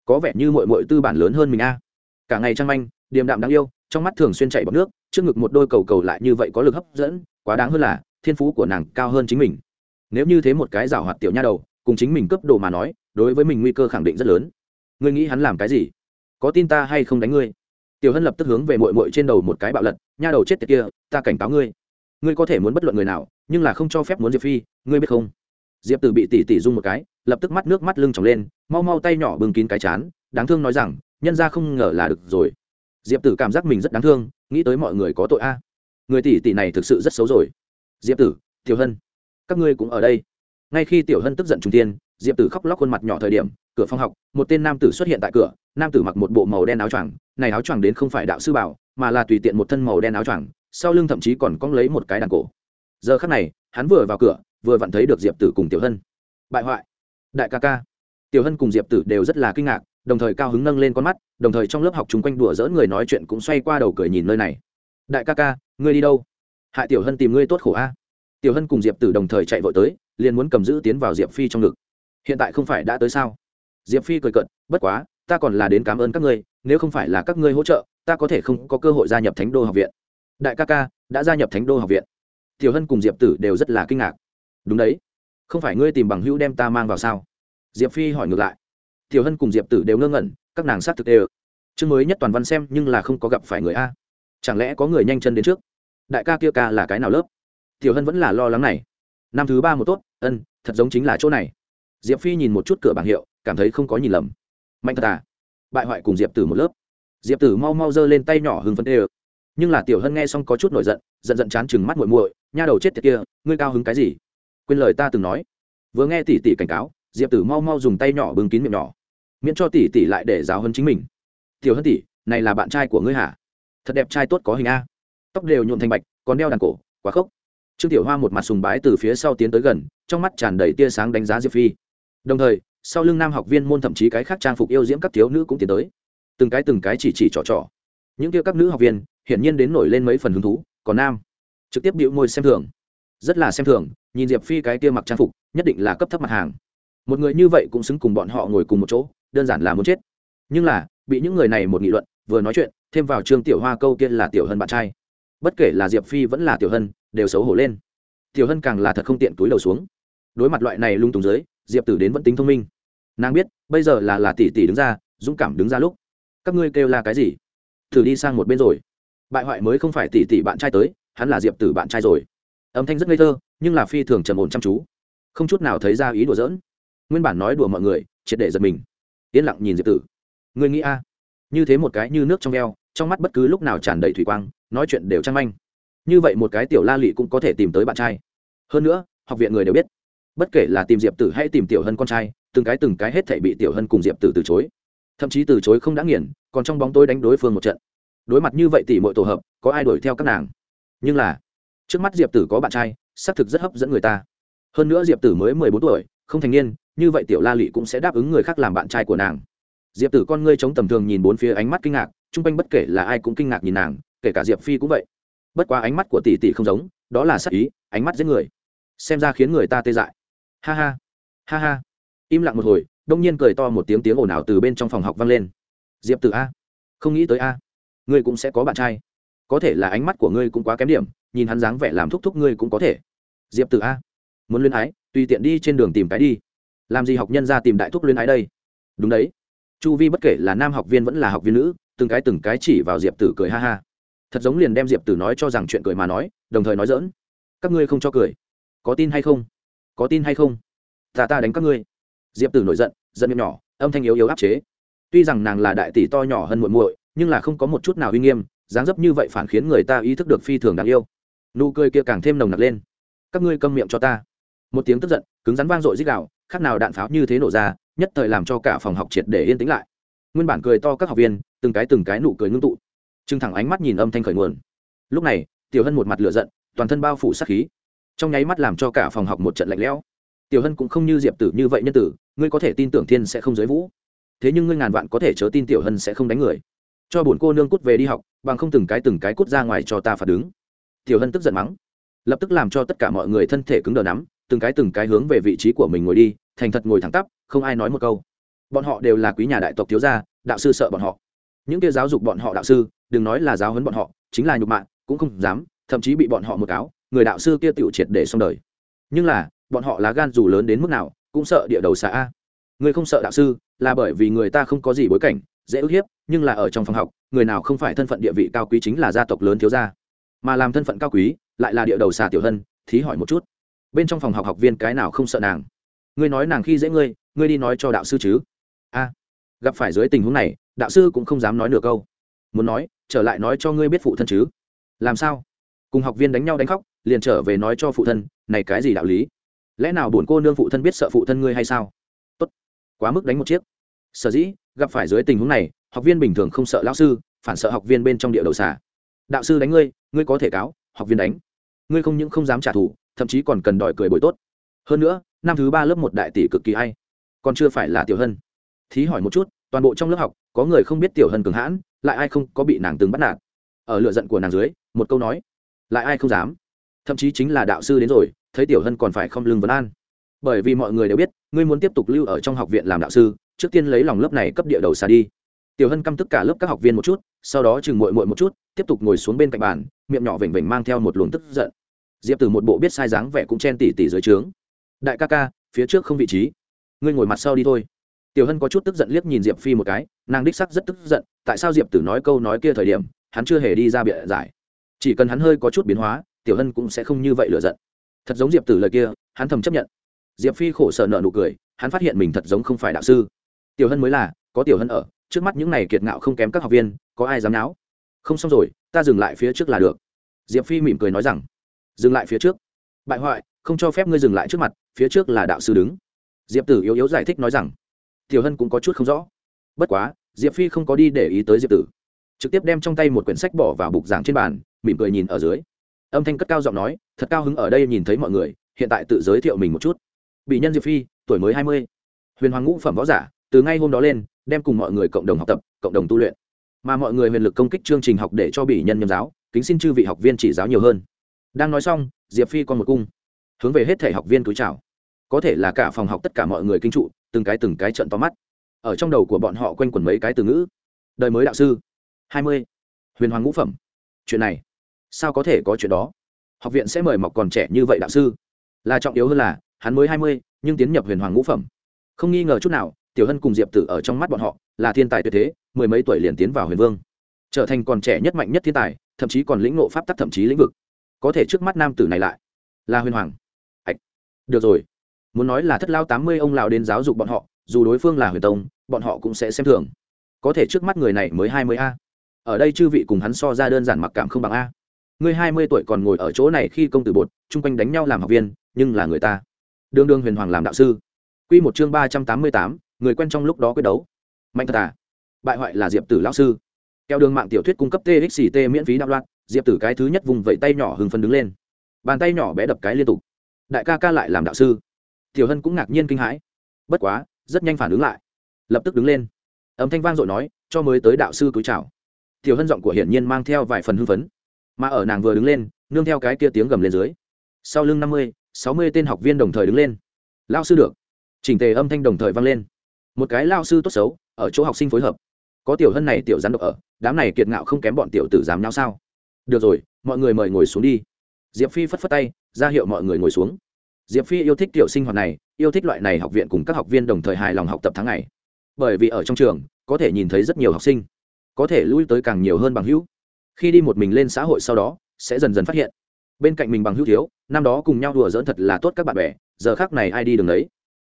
Có vẻ như mội mội tư bản lớn hơn mình a. Cả ngày trăng manh, điềm đạm đáng yêu, trong mắt thường xuyên chạy bọc nước, trước ngực một đôi cầu cầu lại như vậy có lực hấp dẫn, quá đáng hơn là, thiên phú của nàng cao hơn chính mình. Nếu như thế một cái rào hoạt tiểu nha đầu, cùng chính mình cấp đồ mà nói, đối với mình nguy cơ khẳng định rất lớn. Ngươi nghĩ hắn làm cái gì? Có tin ta hay không đánh ngươi? Tiểu hân lập tức hướng về mội mội trên đầu một cái bạo lật, nha đầu chết tiệt kia, ta cảnh cáo ngươi. Ngươi có thể muốn bất luận người nào, nhưng là không cho phép muốn diệp phi, ngươi biết không? Diệp tử bị tỉ tỉ dung một cái, lập tức mắt nước mắt lưng tròng lên, mau mau tay nhỏ bưng kín cái chán, đáng thương nói rằng, nhân ra không ngờ là được rồi. Diệp tử cảm giác mình rất đáng thương, nghĩ tới mọi người có tội a. Người tỷ tỷ này thực sự rất xấu rồi. Diệp tử, tiểu hân, các ngươi cũng ở đây. Ngay khi tiểu hân tức giận trung tiên diệp tử khóc lóc khuôn mặt nhỏ thời điểm, cửa phòng học, một tên nam tử xuất hiện tại cửa nam tử mặc một bộ màu đen áo choàng, này áo choàng đến không phải đạo sư bảo, mà là tùy tiện một thân màu đen áo choàng, sau lưng thậm chí còn cong lấy một cái đàn cổ. Giờ khắc này, hắn vừa vào cửa, vừa vặn thấy được diệp tử cùng tiểu hân. Bại hoại. Đại ca ca. Tiểu hân cùng diệp tử đều rất là kinh ngạc, đồng thời cao hứng nâng lên con mắt, đồng thời trong lớp học chung quanh đùa dỡ người nói chuyện cũng xoay qua đầu cười nhìn nơi này. Đại ca ca, ngươi đi đâu? Hại tiểu hân tìm ngươi tốt khổ a. Tiểu hân cùng diệp tử đồng thời chạy vội tới, liền muốn cầm giữ tiến vào diệp phi trong ngực. Hiện tại không phải đã tới sao? Diệp phi cười cận bất quá ta còn là đến cảm ơn các ngươi, nếu không phải là các ngươi hỗ trợ, ta có thể không có cơ hội gia nhập thánh đô học viện. Đại ca ca, đã gia nhập thánh đô học viện. Tiểu hân cùng diệp tử đều rất là kinh ngạc. Đúng đấy. Không phải ngươi tìm bằng hữu đem ta mang vào sao? Diệp phi hỏi ngược lại. Tiểu hân cùng diệp tử đều ngơ ngẩn, các nàng sát thực đều. Chương mới nhất toàn văn xem, nhưng là không có gặp phải người a. Chẳng lẽ có người nhanh chân đến trước? Đại ca kia ca là cái nào lớp? Tiểu hân vẫn là lo lắng này. Năm thứ ba một tốt, ân, thật giống chính là chỗ này. Diệp phi nhìn một chút cửa bảng hiệu, cảm thấy không có nhìn lầm mạnh thật à? Bại hoại cùng diệp tử một lớp. Diệp tử mau mau giơ lên tay nhỏ hưng phấn tê ơ. Nhưng là tiểu hân nghe xong có chút nổi giận giận giận chán chừng mắt muội muội, nha đầu chết tiệt kia, ngươi cao hứng cái gì? Quên lời ta từng nói. Vừa nghe tỷ tỷ cảnh cáo, diệp tử mau mau dùng tay nhỏ bưng kín miệng nhỏ. Miễn cho tỷ tỷ lại để giáo hơn chính mình. Tiểu hân tỷ, này là bạn trai của ngươi hả? Thật đẹp trai tốt có hình a. Tóc đều nhuộm thành bạch, còn đeo đàn cổ, quá khốc. Trương tiểu hoa một mặt sùng bái từ phía sau tiến tới gần, trong mắt tràn đầy tia sáng đánh giá diệp phi. Đồng thời sau lưng nam học viên môn thậm chí cái khác trang phục yêu diễm các thiếu nữ cũng tiến tới. Từng cái từng cái chỉ chỉ trò trò. Những kia các nữ học viên, hiển nhiên đến nổi lên mấy phần hứng thú, còn nam. Trực tiếp điệu môi xem thường. Rất là xem thường, nhìn diệp phi cái kia mặc trang phục, nhất định là cấp thấp mặt hàng. Một người như vậy cũng xứng cùng bọn họ ngồi cùng một chỗ, đơn giản là muốn chết. Nhưng là, bị những người này một nghị luận, vừa nói chuyện, thêm vào trương tiểu hoa câu kia là tiểu hơn bạn trai. Bất kể là diệp phi vẫn là tiểu hân, đều xấu hổ lên. Tiểu hân càng là thật không tiện túi đầu xuống. Đối mặt loại này lung tùng dưới diệp tử đến vẫn tính thông minh. Nàng biết, bây giờ là là tỷ tỷ đứng ra, dũng cảm đứng ra lúc. Các ngươi kêu là cái gì? Thử đi sang một bên rồi. Bại hoại mới không phải tỷ tỷ bạn trai tới, hắn là diệp tử bạn trai rồi. Âm thanh rất ngây thơ, nhưng là phi thường trầm ổn chăm chú. Không chút nào thấy ra ý đùa giỡn. Nguyên bản nói đùa mọi người, triệt để giật mình. Yên lặng nhìn diệp tử. Người nghĩ a? Như thế một cái như nước trong veo, trong mắt bất cứ lúc nào tràn đầy thủy quang, nói chuyện đều trang manh. Như vậy một cái tiểu la lị cũng có thể tìm tới bạn trai. Hơn nữa, học viện người đều biết bất kể là tìm diệp tử hay tìm tiểu hân con trai, từng cái từng cái hết thể bị tiểu hân cùng diệp tử từ chối. Thậm chí từ chối không đã nghiền, còn trong bóng tôi đánh đối phương một trận. Đối mặt như vậy tỷ mọi tổ hợp, có ai đuổi theo các nàng? Nhưng là, trước mắt diệp tử có bạn trai, xác thực rất hấp dẫn người ta. Hơn nữa diệp tử mới mười bốn tuổi, không thành niên, như vậy tiểu la lị cũng sẽ đáp ứng người khác làm bạn trai của nàng. Diệp tử con ngươi chống tầm thường nhìn bốn phía ánh mắt kinh ngạc, chung quanh bất kể là ai cũng kinh ngạc nhìn nàng, kể cả diệp phi cũng vậy. Bất quá ánh mắt của tỷ tỷ không giống, đó là sắc ý, ánh mắt giết người. Xem ra khiến người ta tê dại ha ha. Ha ha. Im lặng một hồi, đông nhiên cười to một tiếng tiếng ồn ào từ bên trong phòng học vang lên. Diệp tử a. Không nghĩ tới a. Ngươi cũng sẽ có bạn trai. Có thể là ánh mắt của ngươi cũng quá kém điểm, nhìn hắn dáng vẻ làm thúc thúc ngươi cũng có thể. Diệp tử a. Muốn luyên ái, tùy tiện đi trên đường tìm cái đi. Làm gì học nhân ra tìm đại thúc luyên ái đây? Đúng đấy. Chu vi bất kể là nam học viên vẫn là học viên nữ, từng cái từng cái chỉ vào diệp tử cười ha ha. Thật giống liền đem diệp tử nói cho rằng chuyện cười mà nói, đồng thời nói dỡn các ngươi không cho cười. Có tin hay không? Có tin hay không? Ta ta đánh các ngươi. Diệp tử nổi giận giận miệng nhỏ, âm thanh yếu yếu áp chế. Tuy rằng nàng là đại tỷ to nhỏ hơn muội muội, nhưng là không có một chút nào uy nghiêm, dáng dấp như vậy phản khiến người ta ý thức được phi thường đáng yêu. Nụ cười kia càng thêm nồng nặc lên. Các ngươi câm miệng cho ta. Một tiếng tức giận, cứng rắn vang dội dích đạo khác nào đạn pháo như thế nổ ra, nhất thời làm cho cả phòng học triệt để yên tĩnh lại. Nguyên bản cười to các học viên, từng cái từng cái nụ cười ngưng tụ. Trưng thẳng ánh mắt nhìn âm thanh khởi nguồn. Lúc này, tiểu hân một mặt lửa giận, toàn thân bao phủ sát khí trong nháy mắt làm cho cả phòng học một trận lạnh lẽo. Tiểu hân cũng không như diệp tử như vậy nhân tử, ngươi có thể tin tưởng thiên sẽ không giới vũ. Thế nhưng ngươi ngàn vạn có thể chớ tin tiểu hân sẽ không đánh người. Cho bổn cô nương cút về đi học, bằng không từng cái từng cái cút ra ngoài cho ta phạt đứng. Tiểu hân tức giận mắng. Lập tức làm cho tất cả mọi người thân thể cứng đờ nắm, từng cái từng cái hướng về vị trí của mình ngồi đi, thành thật ngồi thẳng tắp, không ai nói một câu. Bọn họ đều là quý nhà đại tộc thiếu gia, đạo sư sợ bọn họ. Những kia giáo dục bọn họ đạo sư, đừng nói là giáo huấn bọn họ, chính là nhục mạ, cũng không dám, thậm chí bị bọn họ một cáo người đạo sư kia tiểu triệt để xong đời. Nhưng là, bọn họ lá gan dù lớn đến mức nào, cũng sợ địa đầu xã a. Người không sợ đạo sư, là bởi vì người ta không có gì bối cảnh, dễ ức hiếp, nhưng là ở trong phòng học, người nào không phải thân phận địa vị cao quý chính là gia tộc lớn thiếu gia. Mà làm thân phận cao quý, lại là địa đầu xà tiểu hân, thí hỏi một chút. Bên trong phòng học học viên cái nào không sợ nàng? Ngươi nói nàng khi dễ ngươi ngươi đi nói cho đạo sư chứ? A. Gặp phải dưới tình huống này, đạo sư cũng không dám nói nửa câu. Muốn nói, trở lại nói cho ngươi biết phụ thân chứ? Làm sao? Cùng học viên đánh nhau đánh khóc liền trở về nói cho phụ thân, này cái gì đạo lý? Lẽ nào bổn cô nương phụ thân biết sợ phụ thân ngươi hay sao? Tốt, quá mức đánh một chiếc. Sở dĩ, gặp phải dưới tình huống này, học viên bình thường không sợ lão sư, phản sợ học viên bên trong địa đầu xà. Đạo sư đánh ngươi ngươi có thể cáo, học viên đánh. Ngươi không những không dám trả thù, thậm chí còn cần đòi cười bồi tốt. Hơn nữa, năm thứ ba lớp một đại tỷ cực kỳ hay. Còn chưa phải là tiểu hân. Thí hỏi một chút, toàn bộ trong lớp học, có người không biết tiểu hân cường hãn, lại ai không có bị nàng từng bắt nạt. Ở lựa giận của nàng dưới, một câu nói, lại ai không dám thậm chí chính là đạo sư đến rồi, thấy tiểu hân còn phải không lưng vấn an. Bởi vì mọi người đều biết, ngươi muốn tiếp tục lưu ở trong học viện làm đạo sư, trước tiên lấy lòng lớp này cấp địa đầu xa đi. Tiểu hân căm tức cả lớp các học viên một chút, sau đó chừng mội mội một chút, tiếp tục ngồi xuống bên cạnh bàn, miệng nhỏ vểnh vểnh mang theo một luồng tức giận. Diệp từ một bộ biết sai dáng vẻ cũng chen tỉ tỉ dưới trướng. Đại ca ca, phía trước không vị trí. Ngươi ngồi mặt sau đi thôi. Tiểu hân có chút tức giận liếc nhìn diệp phi một cái, nàng đích sắc rất tức giận, tại sao diệp tử nói câu nói kia thời điểm, hắn chưa hề đi ra bịa giải. Chỉ cần hắn hơi có chút biến hóa tiểu hân cũng sẽ không như vậy lựa giận. Thật giống diệp tử lời kia, hắn thầm chấp nhận. Diệp phi khổ sở nợ nụ cười, hắn phát hiện mình thật giống không phải đạo sư. Tiểu hân mới là, có tiểu hân ở, trước mắt những này kiệt ngạo không kém các học viên, có ai dám náo? Không xong rồi, ta dừng lại phía trước là được. Diệp phi mỉm cười nói rằng, dừng lại phía trước. Bại hoại, không cho phép ngươi dừng lại trước mặt, phía trước là đạo sư đứng. Diệp tử yếu yếu giải thích nói rằng, tiểu hân cũng có chút không rõ. Bất quá, diệp phi không có đi để ý tới diệp tử. Trực tiếp đem trong tay một quyển sách bỏ vào bục giảng trên bàn, mỉm cười nhìn ở dưới âm thanh cất cao giọng nói, thật cao hứng ở đây nhìn thấy mọi người, hiện tại tự giới thiệu mình một chút. Bị nhân diệp phi, tuổi mới hai mươi. Huyền hoàng ngũ phẩm võ giả, từ ngay hôm đó lên, đem cùng mọi người cộng đồng học tập, cộng đồng tu luyện. Mà mọi người huyền lực công kích chương trình học để cho bị nhân nhâm giáo, kính xin chư vị học viên chỉ giáo nhiều hơn. Đang nói xong, diệp phi còn một cung, hướng về hết thể học viên túi chào. Có thể là cả phòng học tất cả mọi người kinh trụ, từng cái từng cái trận to mắt. Ở trong đầu của bọn họ quanh quẩn mấy cái từ ngữ. Đời mới đạo sư, hai mươi. Huyền hoàng ngũ phẩm, chuyện này sao có thể có chuyện đó? Học viện sẽ mời mọc còn trẻ như vậy đạo sư. Là trọng yếu hơn là, hắn mới hai mươi, nhưng tiến nhập huyền hoàng ngũ phẩm. Không nghi ngờ chút nào, tiểu hân cùng diệp tử ở trong mắt bọn họ, là thiên tài tuyệt thế, mười mấy tuổi liền tiến vào huyền vương. Trở thành còn trẻ nhất mạnh nhất thiên tài, thậm chí còn lĩnh ngộ pháp tắc thậm chí lĩnh vực. Có thể trước mắt nam tử này lại là huyền hoàng. Ạch được rồi. Muốn nói là thất lao tám mươi ông lào đến giáo dục bọn họ, dù đối phương là huyền tông, bọn họ cũng sẽ xem thường. Có thể trước mắt người này mới hai mươi a. Ở đây chư vị cùng hắn so ra đơn giản mặc cảm không bằng a ngươi hai mươi tuổi còn ngồi ở chỗ này khi công tử bột, chung quanh đánh nhau làm học viên, nhưng là người ta. Đương đương huyền hoàng làm đạo sư. Q một chương ba trăm tám mươi tám, người quen trong lúc đó quyết đấu. Mạnh thật à? Bại hoại là diệp tử lão sư. Theo đường mạng tiểu thuyết cung cấp txt miễn phí đạo loạn, diệp tử cái thứ nhất vùng vẫy tay nhỏ hưng phân đứng lên. Bàn tay nhỏ bé đập cái liên tục. Đại ca ca lại làm đạo sư. Tiểu hân cũng ngạc nhiên kinh hãi. Bất quá, rất nhanh phản ứng lại. Lập tức đứng lên. Âm thanh vang dội nói, cho mới tới đạo sư cúi chào. Tiểu hân giọng của hiển nhiên mang theo vài phần hưng phấn mà ở nàng vừa đứng lên, nương theo cái kia tiếng gầm lên dưới. Sau lưng năm mươi, sáu mươi tên học viên đồng thời đứng lên. Lao sư được. Chỉnh tề âm thanh đồng thời vang lên. Một cái lao sư tốt xấu, ở chỗ học sinh phối hợp. Có tiểu hân này tiểu gián độc ở, đám này kiệt ngạo không kém bọn tiểu tử dám nhau sao? Được rồi, mọi người mời ngồi xuống đi. Diệp phi phất phất tay, ra hiệu mọi người ngồi xuống. Diệp phi yêu thích tiểu sinh hoạt này, yêu thích loại này học viện cùng các học viên đồng thời hài lòng học tập tháng ngày. Bởi vì ở trong trường, có thể nhìn thấy rất nhiều học sinh. Có thể lui tới càng nhiều hơn bằng hữu khi đi một mình lên xã hội sau đó, sẽ dần dần phát hiện. Bên cạnh mình bằng hữu thiếu, năm đó cùng nhau đùa dỡn thật là tốt các bạn bè, giờ khác này ai đi đường đấy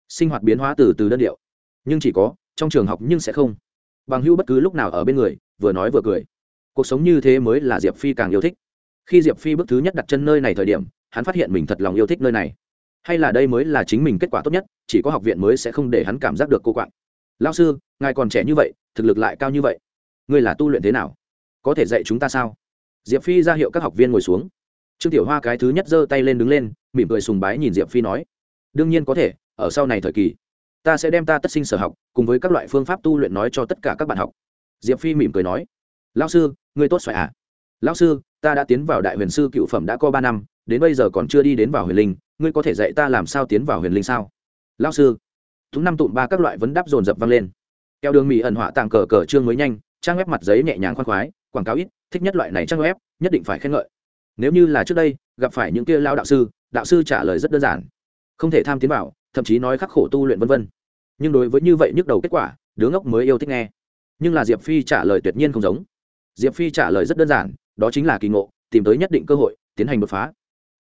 sinh hoạt biến hóa từ từ đơn điệu. Nhưng chỉ có, trong trường học nhưng sẽ không. Bằng hữu bất cứ lúc nào ở bên người, vừa nói vừa cười. Cuộc sống như thế mới là diệp phi càng yêu thích. Khi diệp phi bước thứ nhất đặt chân nơi này thời điểm, hắn phát hiện mình thật lòng yêu thích nơi này. Hay là đây mới là chính mình kết quả tốt nhất, chỉ có học viện mới sẽ không để hắn cảm giác được cô quạng. Lao sư, ngài còn trẻ như vậy, thực lực lại cao như vậy. Ngươi là tu luyện thế nào? Có thể dạy chúng ta sao? Diệp phi ra hiệu các học viên ngồi xuống. Trương tiểu hoa cái thứ nhất giơ tay lên đứng lên, mỉm cười sùng bái nhìn diệp phi nói, đương nhiên có thể, ở sau này thời kỳ, ta sẽ đem ta tất sinh sở học cùng với các loại phương pháp tu luyện nói cho tất cả các bạn học. Diệp phi mỉm cười nói lao sư ngươi tốt xoài à? Lao sư, ta đã tiến vào đại huyền sư cựu phẩm đã có ba năm, đến bây giờ còn chưa đi đến vào huyền linh, ngươi có thể dạy ta làm sao tiến vào huyền linh sao? Lao sư. Thúng năm tụm ba các loại vấn đáp dồn dập vang lên. Keo đường mỹ ẩn họa tàng cờ cờ trương mới nhanh, trang ép mặt giấy nhẹ nhàng khoan khoái quảng cáo ít, thích nhất loại này trang web, nhất định phải khen ngợi. Nếu như là trước đây, gặp phải những kia lao đạo sư đạo sư trả lời rất đơn giản. Không thể tham tiến vào, thậm chí nói khắc khổ tu luyện vân vân. Nhưng đối với như vậy nhức đầu kết quả, đứa ngốc mới yêu thích nghe. Nhưng là diệp phi trả lời tuyệt nhiên không giống. Diệp phi trả lời rất đơn giản, đó chính là kỳ ngộ, tìm tới nhất định cơ hội, tiến hành đột phá.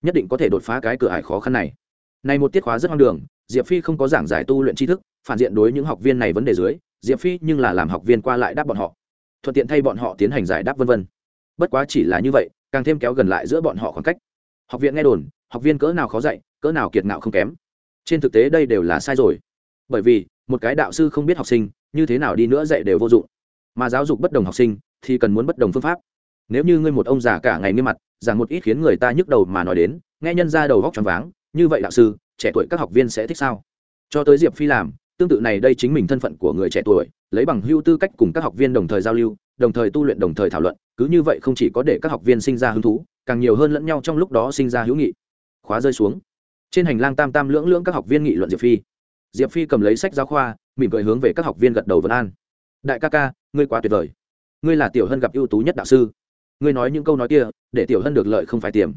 Nhất định có thể đột phá cái cửa ải khó khăn này. Này một tiết khóa rất hoang đường, diệp phi không có giảng giải tu luyện tri thức, phản diện đối những học viên này vấn đề dưới, diệp phi nhưng là làm học viên qua lại đáp bọn họ thuận tiện thay bọn họ tiến hành giải đáp vân vân. Bất quá chỉ là như vậy, càng thêm kéo gần lại giữa bọn họ khoảng cách. Học viện nghe đồn, học viên cỡ nào khó dạy, cỡ nào kiệt ngạo không kém. Trên thực tế đây đều là sai rồi. Bởi vì, một cái đạo sư không biết học sinh, như thế nào đi nữa dạy đều vô dụng. Mà giáo dục bất đồng học sinh, thì cần muốn bất đồng phương pháp. Nếu như ngươi một ông già cả ngày nghiêm mặt, giảng một ít khiến người ta nhức đầu mà nói đến, nghe nhân ra đầu góc choáng váng, như vậy đạo sư, trẻ tuổi các học viên sẽ thích sao? Cho tới diệp phi làm tương tự này đây chính mình thân phận của người trẻ tuổi, lấy bằng hưu tư cách cùng các học viên đồng thời giao lưu, đồng thời tu luyện, đồng thời thảo luận, cứ như vậy không chỉ có để các học viên sinh ra hứng thú, càng nhiều hơn lẫn nhau trong lúc đó sinh ra hữu nghị. Khóa rơi xuống. Trên hành lang tam tam lưỡng lưỡng các học viên nghị luận diệp phi. Diệp phi cầm lấy sách giáo khoa, mỉm cười hướng về các học viên gật đầu vân an. Đại ca ca, ngươi quá tuyệt vời. Ngươi là tiểu hân gặp ưu tú nhất đạo sư. Ngươi nói những câu nói kia, để tiểu hân được lợi không phải tiềm.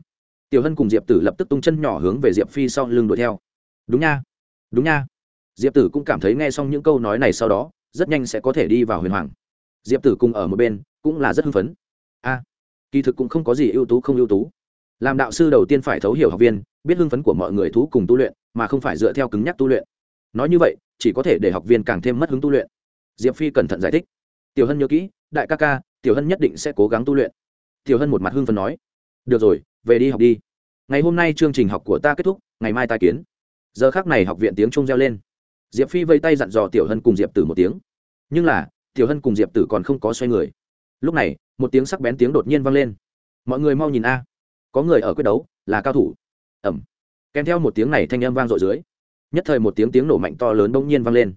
Tiểu hân cùng diệp tử lập tức tung chân nhỏ hướng về diệp phi sau lưng đuổi theo. Đúng nha. Đúng nha diệp tử cũng cảm thấy nghe xong những câu nói này sau đó, rất nhanh sẽ có thể đi vào huyền hoàng. Diệp tử cùng ở một bên, cũng là rất hưng phấn. A, kỳ thực cũng không có gì ưu tú không ưu tú. Làm đạo sư đầu tiên phải thấu hiểu học viên, biết hưng phấn của mọi người thú cùng tu luyện, mà không phải dựa theo cứng nhắc tu luyện. Nói như vậy, chỉ có thể để học viên càng thêm mất hứng tu luyện. Diệp phi cẩn thận giải thích. Tiểu hân nhớ kỹ, đại ca ca, tiểu hân nhất định sẽ cố gắng tu luyện. Tiểu hân một mặt hưng phấn nói. Được rồi, về đi học đi. Ngày hôm nay chương trình học của ta kết thúc, ngày mai ta kiến. Giờ khác này học viện tiếng trung reo lên diệp phi vây tay dặn dò tiểu hân cùng diệp tử một tiếng. Nhưng là, tiểu hân cùng diệp tử còn không có xoay người. Lúc này, một tiếng sắc bén tiếng đột nhiên vang lên. Mọi người mau nhìn a. Có người ở quyết đấu, là cao thủ. Ẩm. Kèm theo một tiếng này thanh âm vang dội dưới, nhất thời một tiếng tiếng nổ mạnh to lớn bỗng nhiên vang lên.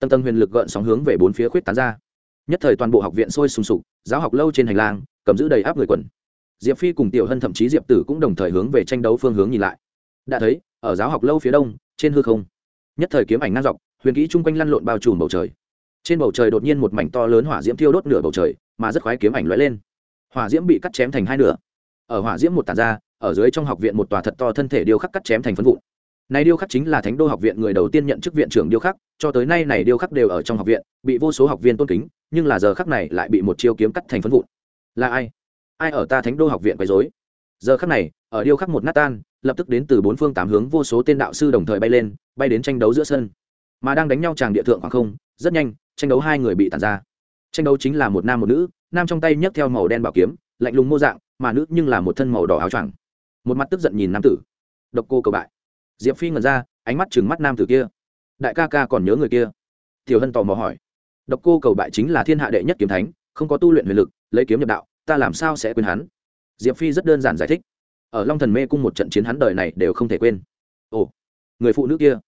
Tầng tầng huyền lực gợn sóng hướng về bốn phía khuyết tán ra. Nhất thời toàn bộ học viện sôi sùng sục, giáo học lâu trên hành lang, cầm giữ đầy áp người quần. Diệp phi cùng tiểu hân thậm chí diệp tử cũng đồng thời hướng về tranh đấu phương hướng nhìn lại. Đã thấy, ở giáo học lâu phía đông, trên hư không nhất thời kiếm ảnh ngang dọc, huyền kỹ chung quanh lăn lộn bao trùm bầu trời. Trên bầu trời đột nhiên một mảnh to lớn hỏa diễm thiêu đốt nửa bầu trời, mà rất khoái kiếm ảnh lóe lên. Hỏa diễm bị cắt chém thành hai nửa. Ở hỏa diễm một tàn ra, ở dưới trong học viện một tòa thật to thân thể điêu khắc cắt chém thành phân vụn. Này điêu khắc chính là thánh đô học viện người đầu tiên nhận chức viện trưởng điêu khắc, cho tới nay này điêu khắc đều ở trong học viện, bị vô số học viên tôn kính, nhưng là giờ khắc này lại bị một chiêu kiếm cắt thành phân vụn. Là ai? Ai ở ta thánh đô học viện quấy dối giờ khắc này, ở điêu khắc một nát tan, lập tức đến từ bốn phương tám hướng vô số tên đạo sư đồng thời bay lên, bay đến tranh đấu giữa sân. Mà đang đánh nhau tràng địa thượng khoảng không, rất nhanh, tranh đấu hai người bị tàn ra. Tranh đấu chính là một nam một nữ, nam trong tay nhấc theo màu đen bảo kiếm, lạnh lùng mô dạng, mà nữ nhưng là một thân màu đỏ áo choàng. Một mặt tức giận nhìn nam tử. Độc cô cầu bại. Diệp phi ngẩn ra, ánh mắt chừng mắt nam tử kia. Đại ca ca còn nhớ người kia. Tiểu hân tò mò hỏi. Độc cô cầu bại chính là thiên hạ đệ nhất kiếm thánh, không có tu luyện huyền lực, lấy kiếm nhập đạo, ta làm sao sẽ quên hắn? Diệp phi rất đơn giản giải thích. Ở long thần mê cung một trận chiến hắn đời này đều không thể quên. Ồ, người phụ nữ kia.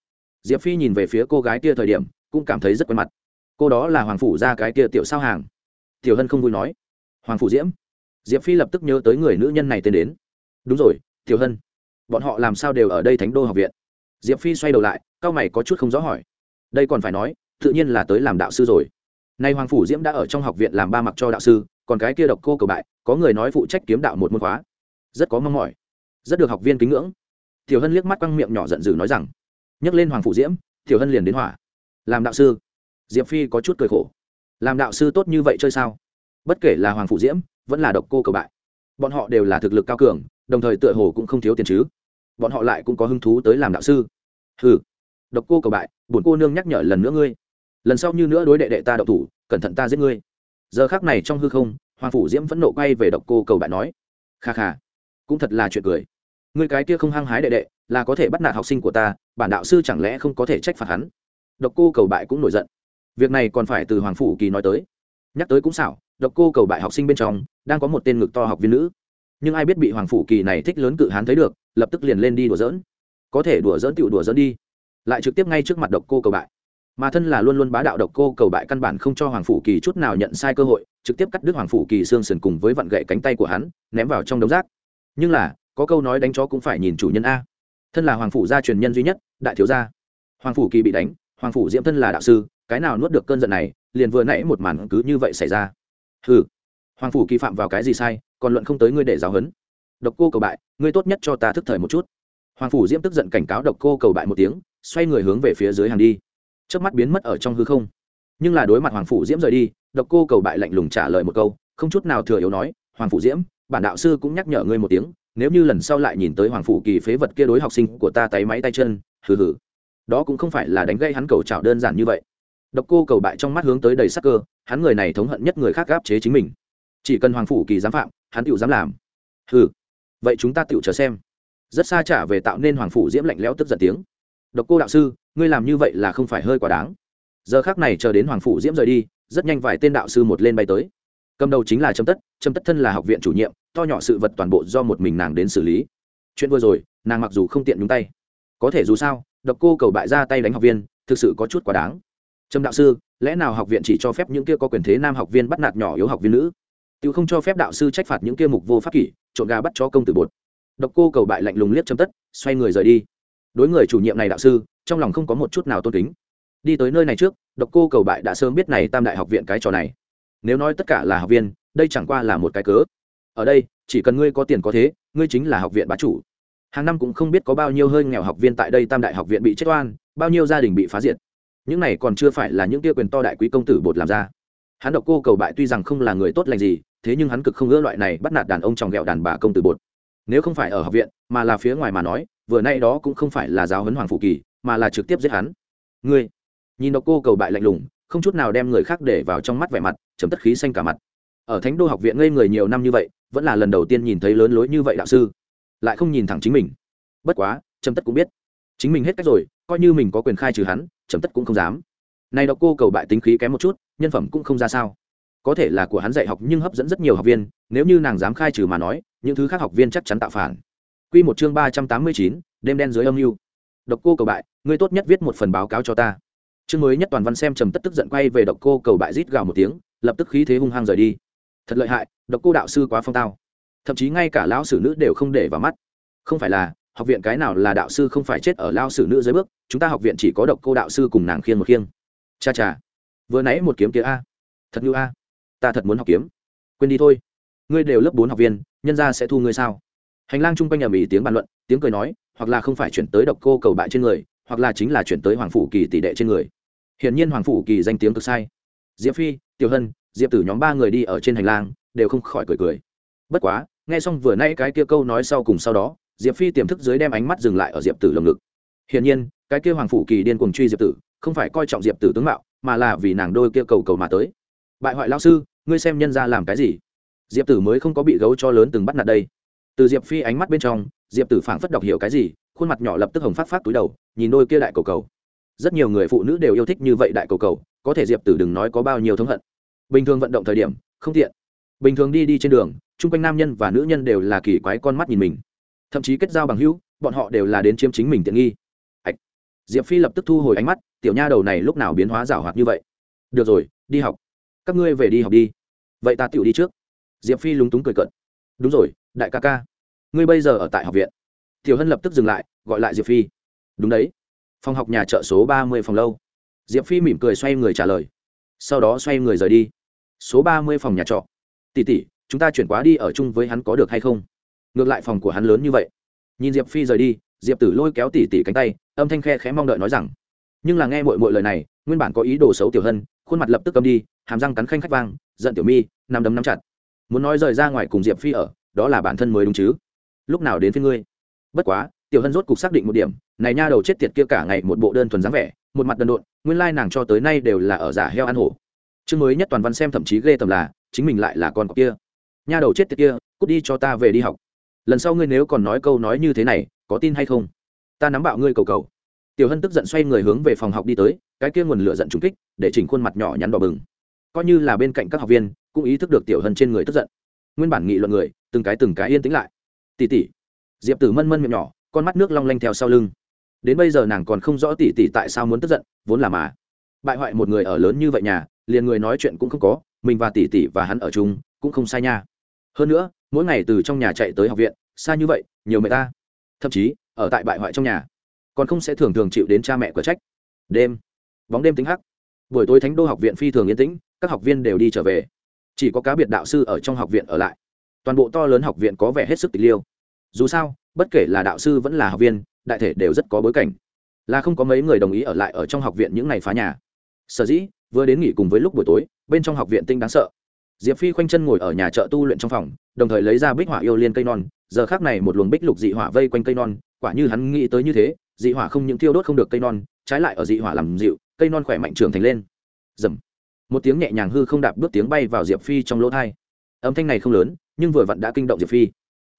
Diệp phi nhìn về phía cô gái kia thời điểm, cũng cảm thấy rất quen mặt. Cô đó là hoàng phủ ra cái kia tiểu sao hàng. Tiểu hân không vui nói. Hoàng phủ diễm. Diệp phi lập tức nhớ tới người nữ nhân này tên đến. Đúng rồi, tiểu hân. Bọn họ làm sao đều ở đây thánh đô học viện. Diệp phi xoay đầu lại, cao mày có chút không rõ hỏi. Đây còn phải nói, tự nhiên là tới làm đạo sư rồi. Nay hoàng phủ diễm đã ở trong học viện làm ba mặc cho đạo sư còn cái kia độc cô cầu bại, có người nói phụ trách kiếm đạo một môn khóa. Rất có mong mỏi. Rất được học viên kính ngưỡng. Tiểu hân liếc mắt quăng miệng nhỏ giận dữ nói rằng nhắc lên hoàng phủ diễm, tiểu hân liền đến hỏa. Làm đạo sư. Diệp phi có chút cười khổ. Làm đạo sư tốt như vậy chơi sao? Bất kể là hoàng phủ diễm, vẫn là độc cô cầu bại. Bọn họ đều là thực lực cao cường, đồng thời tựa hồ cũng không thiếu tiền chứ. Bọn họ lại cũng có hứng thú tới làm đạo sư. Hừ. Độc cô cầu bại bổn cô nương nhắc nhở lần nữa ngươi. Lần sau như nữa đối đệ đệ ta đậu thủ, cẩn thận ta giết ngươi giờ khác này trong hư không, hoàng phủ diễm vẫn nộ quay về độc cô cầu bại nói, kha kha, cũng thật là chuyện cười. Ngươi cái kia không hăng hái đệ đệ, là có thể bắt nạt học sinh của ta, bản đạo sư chẳng lẽ không có thể trách phạt hắn? Độc cô cầu bại cũng nổi giận. Việc này còn phải từ hoàng phủ kỳ nói tới. Nhắc tới cũng xảo, độc cô cầu bại học sinh bên trong, đang có một tên ngực to học viên nữ. Nhưng ai biết bị hoàng phủ kỳ này thích lớn cự hán thấy được, lập tức liền lên đi đùa dỡn có thể đùa dỡn tựu đùa dỡn đi. Lại trực tiếp ngay trước mặt độc cô cầu bại mà thân là luôn luôn bá đạo độc cô cầu bại căn bản không cho hoàng phủ kỳ chút nào nhận sai cơ hội, trực tiếp cắt đứt hoàng phủ kỳ xương sườn cùng với vặn gậy cánh tay của hắn, ném vào trong đống rác. Nhưng là, có câu nói đánh chó cũng phải nhìn chủ nhân a. Thân là hoàng phủ gia truyền nhân duy nhất, đại thiếu gia. Hoàng phủ kỳ bị đánh, hoàng phủ diễm thân là đạo sư, cái nào nuốt được cơn giận này, liền vừa nãy một màn cứ như vậy xảy ra. Ừ hoàng phủ kỳ phạm vào cái gì sai, còn luận không tới ngươi để giáo huấn. Độc cô cầu bại, ngươi tốt nhất cho ta thức thời một chút. Hoàng phủ diễm tức giận cảnh cáo độc cô cầu bại một tiếng, xoay người hướng về phía dưới hàng đi trước mắt biến mất ở trong hư không. Nhưng là đối mặt hoàng phủ diễm rời đi, độc cô cầu bại lạnh lùng trả lời một câu, không chút nào thừa yếu nói, hoàng phủ diễm, bản đạo sư cũng nhắc nhở ngươi một tiếng, nếu như lần sau lại nhìn tới hoàng phủ kỳ phế vật kia đối học sinh của ta tay máy tay chân, hừ hừ. Đó cũng không phải là đánh gây hắn cầu trào đơn giản như vậy. Độc cô cầu bại trong mắt hướng tới đầy sắc cơ, hắn người này thống hận nhất người khác gáp chế chính mình. Chỉ cần hoàng phủ kỳ dám phạm, hắn tựu dám làm. Hừ. Vậy chúng ta tựu chờ xem. Rất xa trả về tạo nên hoàng phủ diễm lạnh lẽo tức giận tiếng. Độc cô đạo sư ngươi làm như vậy là không phải hơi quá đáng. Giờ khác này chờ đến hoàng phủ diễm rời đi, rất nhanh vài tên đạo sư một lên bay tới. Cầm đầu chính là trâm tất trâm tất thân là học viện chủ nhiệm, to nhỏ sự vật toàn bộ do một mình nàng đến xử lý. Chuyện vừa rồi, nàng mặc dù không tiện nhúng tay, có thể dù sao, độc cô cầu bại ra tay đánh học viên, thực sự có chút quá đáng. Trâm đạo sư, lẽ nào học viện chỉ cho phép những kia có quyền thế nam học viên bắt nạt nhỏ yếu học viên nữ? Tự không cho phép đạo sư trách phạt những kia mục vô pháp kỷ, trộn gà bắt cho công tử bột. Độc cô cầu bại lạnh lùng liếc châm tất, xoay người rời đi. Đối người chủ nhiệm này đạo sư trong lòng không có một chút nào tôn kính. Đi tới nơi này trước, độc cô cầu bại đã sớm biết này tam đại học viện cái trò này. Nếu nói tất cả là học viên, đây chẳng qua là một cái cớ. Ở đây, chỉ cần ngươi có tiền có thế, ngươi chính là học viện bá chủ. Hàng năm cũng không biết có bao nhiêu hơi nghèo học viên tại đây tam đại học viện bị chết oan, bao nhiêu gia đình bị phá diệt. Những này còn chưa phải là những tia quyền to đại quý công tử bột làm ra. Hắn độc cô cầu bại tuy rằng không là người tốt lành gì, thế nhưng hắn cực không ngỡ loại này bắt nạt đàn ông tròng ghẹo đàn bà công tử bột. Nếu không phải ở học viện, mà là phía ngoài mà nói, vừa nay đó cũng không phải là giáo huấn hoàng phủ kỳ mà là trực tiếp giết hắn. Ngươi, nhìn độc cô cầu bại lạnh lùng, không chút nào đem người khác để vào trong mắt vẻ mặt, chấm tất khí xanh cả mặt. Ở thánh đô học viện ngây người nhiều năm như vậy, vẫn là lần đầu tiên nhìn thấy lớn lối như vậy đạo sư. Lại không nhìn thẳng chính mình. Bất quá, chấm tất cũng biết. Chính mình hết cách rồi, coi như mình có quyền khai trừ hắn, chấm tất cũng không dám. Này độc cô cầu bại tính khí kém một chút, nhân phẩm cũng không ra sao. Có thể là của hắn dạy học nhưng hấp dẫn rất nhiều học viên, nếu như nàng dám khai trừ mà nói, những thứ khác học viên chắc chắn tạo phản. Quy một chương ba trăm tám mươi chín, đêm đen dưới âm mưu độc cô cầu bại, ngươi tốt nhất viết một phần báo cáo cho ta. Chương mới nhất toàn văn xem trầm tất tức giận quay về độc cô cầu bại rít gào một tiếng, lập tức khí thế hung hăng rời đi. Thật lợi hại, độc cô đạo sư quá phong tao. Thậm chí ngay cả lão sử nữ đều không để vào mắt. Không phải là, học viện cái nào là đạo sư không phải chết ở lao sử nữ dưới bước, chúng ta học viện chỉ có độc cô đạo sư cùng nàng khiên một khiêng. Cha cha, vừa nãy một kiếm kia a. Thật như a. Ta thật muốn học kiếm. Quên đi thôi. Ngươi đều lớp bốn học viên, nhân ra sẽ thu ngươi sao? Hành lang chung quanh ầm ĩ tiếng bàn luận, tiếng cười nói hoặc là không phải chuyển tới độc cô cầu bại trên người, hoặc là chính là chuyển tới hoàng phủ kỳ tỷ đệ trên người. Hiển nhiên hoàng phủ kỳ danh tiếng cực sai. Diệp phi, tiểu hân, diệp tử nhóm ba người đi ở trên hành lang, đều không khỏi cười cười. Bất quá, nghe xong vừa nay cái kia câu nói sau cùng sau đó, diệp phi tiềm thức dưới đem ánh mắt dừng lại ở diệp tử lồng ngực. Hiển nhiên, cái kia hoàng phủ kỳ điên cuồng truy diệp tử, không phải coi trọng diệp tử tướng mạo, mà là vì nàng đôi kia cầu cầu mà tới. Bại hoại lao sư, ngươi xem nhân ra làm cái gì? Diệp tử mới không có bị gấu cho lớn từng bắt nạt đây từ diệp phi ánh mắt bên trong, diệp tử phảng phất đọc hiểu cái gì, khuôn mặt nhỏ lập tức hồng phát phát túi đầu, nhìn đôi kia đại cầu cầu. Rất nhiều người phụ nữ đều yêu thích như vậy đại cầu cầu, có thể diệp tử đừng nói có bao nhiêu thống hận. Bình thường vận động thời điểm, không tiện. Bình thường đi đi trên đường, chung quanh nam nhân và nữ nhân đều là kỳ quái con mắt nhìn mình. Thậm chí kết giao bằng hữu, bọn họ đều là đến chiếm chính mình tiện nghi. Ạch. Diệp phi lập tức thu hồi ánh mắt, tiểu nha đầu này lúc nào biến hóa rảo hoạt như vậy? Được rồi, đi học. Các ngươi về đi học đi. Vậy ta tựu đi trước. Diệp phi lúng túng cười cận đúng rồi đại ca ca, ngươi bây giờ ở tại học viện. Tiểu hân lập tức dừng lại, gọi lại diệp phi. Đúng đấy, phòng học nhà chợ số ba mươi phòng lâu. Diệp phi mỉm cười xoay người trả lời. Sau đó xoay người rời đi. Số ba mươi phòng nhà trọ. Tỉ tỉ chúng ta chuyển quá đi ở chung với hắn có được hay không? Ngược lại phòng của hắn lớn như vậy. Nhìn diệp phi rời đi, diệp tử lôi kéo tỉ tỉ cánh tay, âm thanh khe khẽ mong đợi nói rằng, nhưng là nghe mọi mọi lời này, nguyên bản có ý đồ xấu tiểu hân, khuôn mặt lập tức cầm đi, hàm răng cắn khanh khách vang, giận tiểu mi nằm đấm nắm chặt. Muốn nói rời ra ngoài cùng diệp phi ở đó là bản thân mới đúng chứ. Lúc nào đến với ngươi? Bất quá, tiểu hân rốt cục xác định một điểm, này nha đầu chết tiệt kia cả ngày một bộ đơn thuần dáng vẻ, một mặt đần độn, nguyên lai nàng cho tới nay đều là ở giả heo ăn hổ. Chương mới nhất toàn văn xem thậm chí ghê tầm là, chính mình lại là con cọc kia. Nha đầu chết tiệt kia, cút đi cho ta về đi học. Lần sau ngươi nếu còn nói câu nói như thế này, có tin hay không? Ta nắm bạo ngươi cầu cầu. Tiểu hân tức giận xoay người hướng về phòng học đi tới, cái kia nguồn lửa giận trúng kích, để chỉnh khuôn mặt nhỏ nhắn đỏ bừng. Coi như là bên cạnh các học viên, cũng ý thức được tiểu hân trên người tức giận nguyên bản nghị luận người, từng cái từng cái yên tĩnh lại. Tỉ tỉ. Diệp tử mân mân miệng nhỏ, con mắt nước long lanh theo sau lưng. Đến bây giờ nàng còn không rõ tỉ tỉ tại sao muốn tức giận, vốn là mà. Bại hoại một người ở lớn như vậy nhà, liền người nói chuyện cũng không có, mình và tỷ tỷ và hắn ở chung, cũng không sai nha. Hơn nữa, mỗi ngày từ trong nhà chạy tới học viện, xa như vậy, nhiều mẹ ta. Thậm chí, ở tại bại hoại trong nhà, còn không sẽ thường thường chịu đến cha mẹ của trách. Đêm. Bóng đêm tính hắc. Buổi tối thánh đô học viện phi thường yên tĩnh, các học viên đều đi trở về chỉ có cá biệt đạo sư ở trong học viện ở lại. Toàn bộ to lớn học viện có vẻ hết sức tịch liêu. Dù sao, bất kể là đạo sư vẫn là học viên, đại thể đều rất có bối cảnh. Là không có mấy người đồng ý ở lại ở trong học viện những ngày phá nhà. Sở dĩ, vừa đến nghỉ cùng với lúc buổi tối, bên trong học viện tinh đáng sợ. Diệp phi khoanh chân ngồi ở nhà chợ tu luyện trong phòng, đồng thời lấy ra bích hỏa yêu liên cây non. Giờ khác này một luồng bích lục dị hỏa vây quanh cây non, quả như hắn nghĩ tới như thế, dị hỏa không những thiêu đốt không được cây non, trái lại ở dị hỏa làm dịu, cây non khỏe mạnh trưởng thành lên. Dầm một tiếng nhẹ nhàng hư không đạp bước tiếng bay vào diệp phi trong lỗ thai âm thanh này không lớn nhưng vừa vặn đã kinh động diệp phi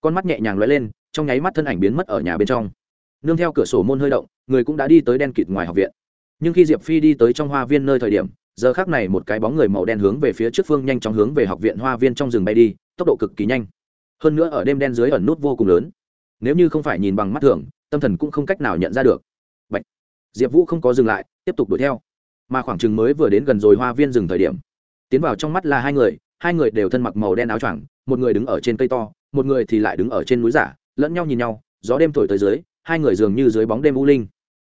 con mắt nhẹ nhàng lóe lên trong nháy mắt thân ảnh biến mất ở nhà bên trong nương theo cửa sổ môn hơi động người cũng đã đi tới đen kịt ngoài học viện nhưng khi diệp phi đi tới trong hoa viên nơi thời điểm giờ khác này một cái bóng người màu đen hướng về phía trước phương nhanh chóng hướng về học viện hoa viên trong rừng bay đi tốc độ cực kỳ nhanh hơn nữa ở đêm đen dưới ẩn nút vô cùng lớn nếu như không phải nhìn bằng mắt thường tâm thần cũng không cách nào nhận ra được Bạch. diệp vũ không có dừng lại, tiếp tục đuổi theo mà khoảng chừng mới vừa đến gần rồi hoa viên rừng thời điểm. Tiến vào trong mắt là hai người hai người đều thân mặc màu đen áo choàng, một người đứng ở trên cây to, một người thì lại đứng ở trên núi giả, lẫn nhau nhìn nhau, gió đêm thổi tới dưới, hai người dường như dưới bóng đêm u linh.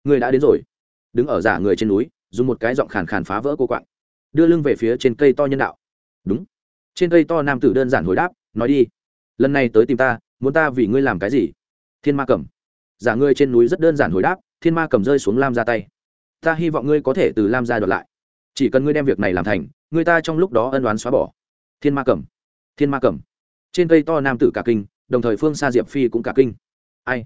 Người đã đến rồi. Đứng ở giả người trên núi, dùng một cái giọng khàn khàn phá vỡ cô quạng. Đưa lưng về phía trên cây to nhân đạo. Đúng. Trên cây to nam tử đơn giản hồi đáp, nói đi. Lần này tới tìm ta, muốn ta vì ngươi làm cái gì? Thiên ma cầm. Giả ngươi trên núi rất đơn giản hồi đáp, thiên ma cầm rơi xuống lam ra tay ta hy vọng ngươi có thể từ lam ra đoạt lại. Chỉ cần ngươi đem việc này làm thành, người ta trong lúc đó ân đoán xóa bỏ. Thiên ma cầm thiên ma cầm trên cây to nam tử cả kinh, đồng thời phương xa diệp phi cũng cả kinh. Ai?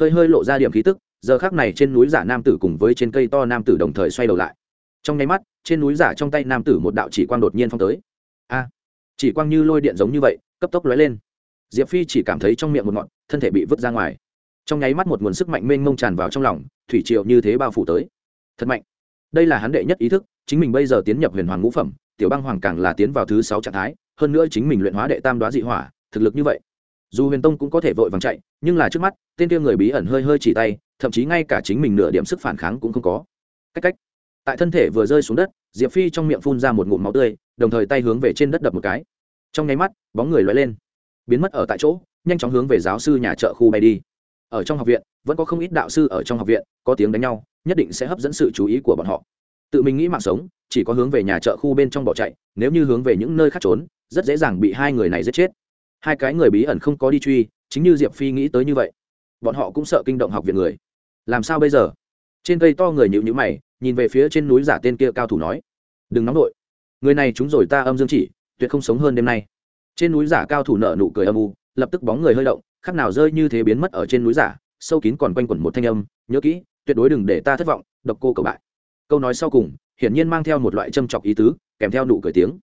Hơi hơi lộ ra điểm khí tức, giờ khác này trên núi giả nam tử cùng với trên cây to nam tử đồng thời xoay đầu lại. Trong nháy mắt, trên núi giả trong tay nam tử một đạo chỉ quang đột nhiên phong tới. A! Chỉ quang như lôi điện giống như vậy, cấp tốc lóe lên. Diệp phi chỉ cảm thấy trong miệng một ngọn, thân thể bị vứt ra ngoài. Trong nháy mắt một nguồn sức mạnh mênh mông tràn vào trong lòng, thủy triệu như thế bao phủ tới thật mạnh. Đây là hắn đệ nhất ý thức, chính mình bây giờ tiến nhập huyền hoàng ngũ phẩm, tiểu băng hoàng càng là tiến vào thứ sáu trạng thái, hơn nữa chính mình luyện hóa đệ tam đoá dị hỏa, thực lực như vậy. Dù huyền tông cũng có thể vội vàng chạy, nhưng là trước mắt, tên tiêu người bí ẩn hơi hơi chỉ tay, thậm chí ngay cả chính mình nửa điểm sức phản kháng cũng không có. Cách cách. Tại thân thể vừa rơi xuống đất, diệp phi trong miệng phun ra một ngụm máu tươi, đồng thời tay hướng về trên đất đập một cái. Trong nháy mắt, bóng người loay lên. Biến mất ở tại chỗ, nhanh chóng hướng về giáo sư nhà chợ khu bay đi ở trong học viện, vẫn có không ít đạo sư ở trong học viện, có tiếng đánh nhau, nhất định sẽ hấp dẫn sự chú ý của bọn họ. Tự mình nghĩ mạng sống, chỉ có hướng về nhà chợ khu bên trong bỏ chạy, nếu như hướng về những nơi khác trốn, rất dễ dàng bị hai người này giết chết. Hai cái người bí ẩn không có đi truy, chính như diệp phi nghĩ tới như vậy. Bọn họ cũng sợ kinh động học viện người. Làm sao bây giờ? Trên cây to người nhịu nhữ mày, nhìn về phía trên núi giả tên kia cao thủ nói. Đừng nóng đội người này chúng rồi ta âm dương chỉ, tuyệt không sống hơn đêm nay. Trên núi giả cao thủ nợ nụ cười âm u, lập tức bóng người hơi động khác nào rơi như thế biến mất ở trên núi giả, sâu kín còn quanh quẩn một thanh âm, nhớ kỹ, tuyệt đối đừng để ta thất vọng, độc cô cầu bại. Câu nói sau cùng, hiển nhiên mang theo một loại châm chọc ý tứ, kèm theo nụ cười tiếng.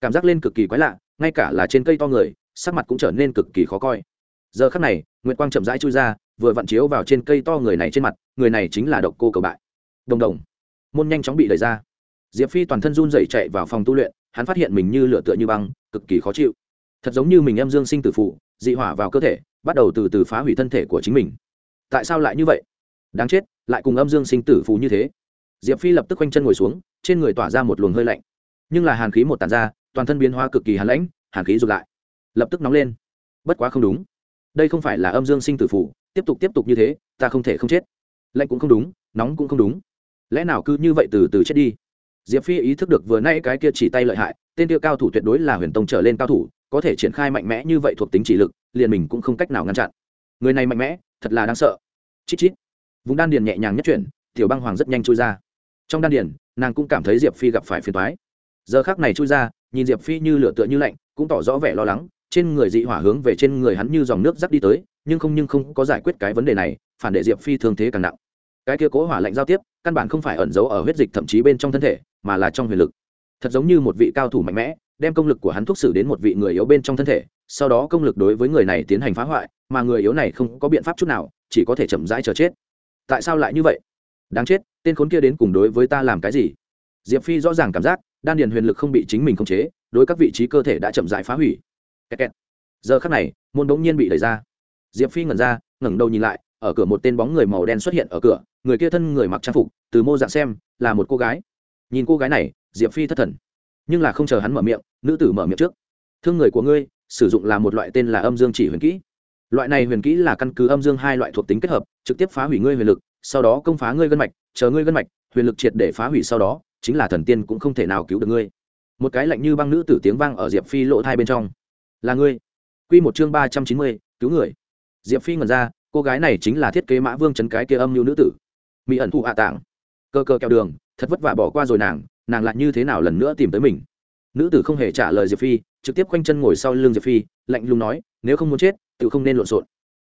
Cảm giác lên cực kỳ quái lạ, ngay cả là trên cây to người, sắc mặt cũng trở nên cực kỳ khó coi. Giờ khắc này, nguyệt quang chậm rãi chui ra, vừa vặn chiếu vào trên cây to người này trên mặt, người này chính là độc cô cầu bại. Đồng đồng. Môn nhanh chóng bị đẩy ra. Diệp phi toàn thân run dậy chạy vào phòng tu luyện, hắn phát hiện mình như lửa tựa như băng, cực kỳ khó chịu. Thật giống như mình em dương sinh tử phụ dị hỏa vào cơ thể, bắt đầu từ từ phá hủy thân thể của chính mình. Tại sao lại như vậy? Đáng chết, lại cùng âm dương sinh tử phù như thế. Diệp phi lập tức quanh chân ngồi xuống, trên người tỏa ra một luồng hơi lạnh. Nhưng là hàn khí một tàn ra, toàn thân biến hóa cực kỳ hàn lãnh, hàn khí rụt lại. Lập tức nóng lên. Bất quá không đúng. Đây không phải là âm dương sinh tử phủ tiếp tục tiếp tục như thế, ta không thể không chết. Lạnh cũng không đúng, nóng cũng không đúng. Lẽ nào cứ như vậy từ từ chết đi? Diệp phi ý thức được vừa nay cái kia chỉ tay lợi hại, tên kia cao thủ tuyệt đối là huyền tông trở lên cao thủ có thể triển khai mạnh mẽ như vậy thuộc tính chỉ lực, liền mình cũng không cách nào ngăn chặn. Người này mạnh mẽ, thật là đáng sợ. Chít chít. Vùng đan điền nhẹ nhàng nhất chuyển, tiểu băng hoàng rất nhanh chui ra. Trong đan điền, nàng cũng cảm thấy diệp phi gặp phải phiền thoái giờ khác này chui ra, nhìn diệp phi như lửa tựa như lạnh, cũng tỏ rõ vẻ lo lắng, trên người dị hỏa hướng về trên người hắn như dòng nước dắt đi tới, nhưng không nhưng không có giải quyết cái vấn đề này, phản để diệp phi thương thế càng nặng. Cái kia cố hỏa lạnh giao tiếp, căn bản không phải ẩn giấu ở huyết dịch thậm chí bên trong thân thể, mà là trong huyền lực. Thật giống như một vị cao thủ mạnh mẽ đem công lực của hắn thúc xử đến một vị người yếu bên trong thân thể, sau đó công lực đối với người này tiến hành phá hoại, mà người yếu này không có biện pháp chút nào, chỉ có thể chậm rãi chờ chết. Tại sao lại như vậy? Đáng chết, tên khốn kia đến cùng đối với ta làm cái gì? Diệp phi rõ ràng cảm giác, đan điền huyền lực không bị chính mình khống chế, đối các vị trí cơ thể đã chậm rãi phá hủy. Kẹt kẹt. giờ khắc này, môn bỗng nhiên bị đẩy ra. Diệp phi ngẩn ra, ngẩng đầu nhìn lại, ở cửa một tên bóng người màu đen xuất hiện ở cửa, người kia thân người mặc trang phục, từ mô dạng xem, là một cô gái. Nhìn cô gái này, diệp phi thất thần. Nhưng là không chờ hắn mở miệng nữ tử mở miệng trước. Thương người của ngươi, sử dụng là một loại tên là âm dương chỉ huyền kỹ. Loại này huyền kỹ là căn cứ âm dương hai loại thuộc tính kết hợp, trực tiếp phá hủy ngươi huyền lực, sau đó công phá ngươi gân mạch, chờ ngươi gân mạch, huyền lực triệt để phá hủy sau đó, chính là thần tiên cũng không thể nào cứu được ngươi. Một cái lạnh như băng nữ tử tiếng vang ở diệp phi lộ thai bên trong. Là ngươi. Q một chương ba trăm chín mươi, cứu người. Diệp phi ngẩn ra, cô gái này chính là thiết kế mã vương trấn cái kia âm mưu nữ tử. Mỹ ẩn thụ hạ tạng. Cơ cơ kẹo đường, thật vất vả bỏ qua rồi nàng nàng lại như thế nào lần nữa tìm tới mình? Nữ tử không hề trả lời diệp phi, trực tiếp quanh chân ngồi sau lưng diệp phi, lạnh lùng nói, nếu không muốn chết tự không nên lộn xộn.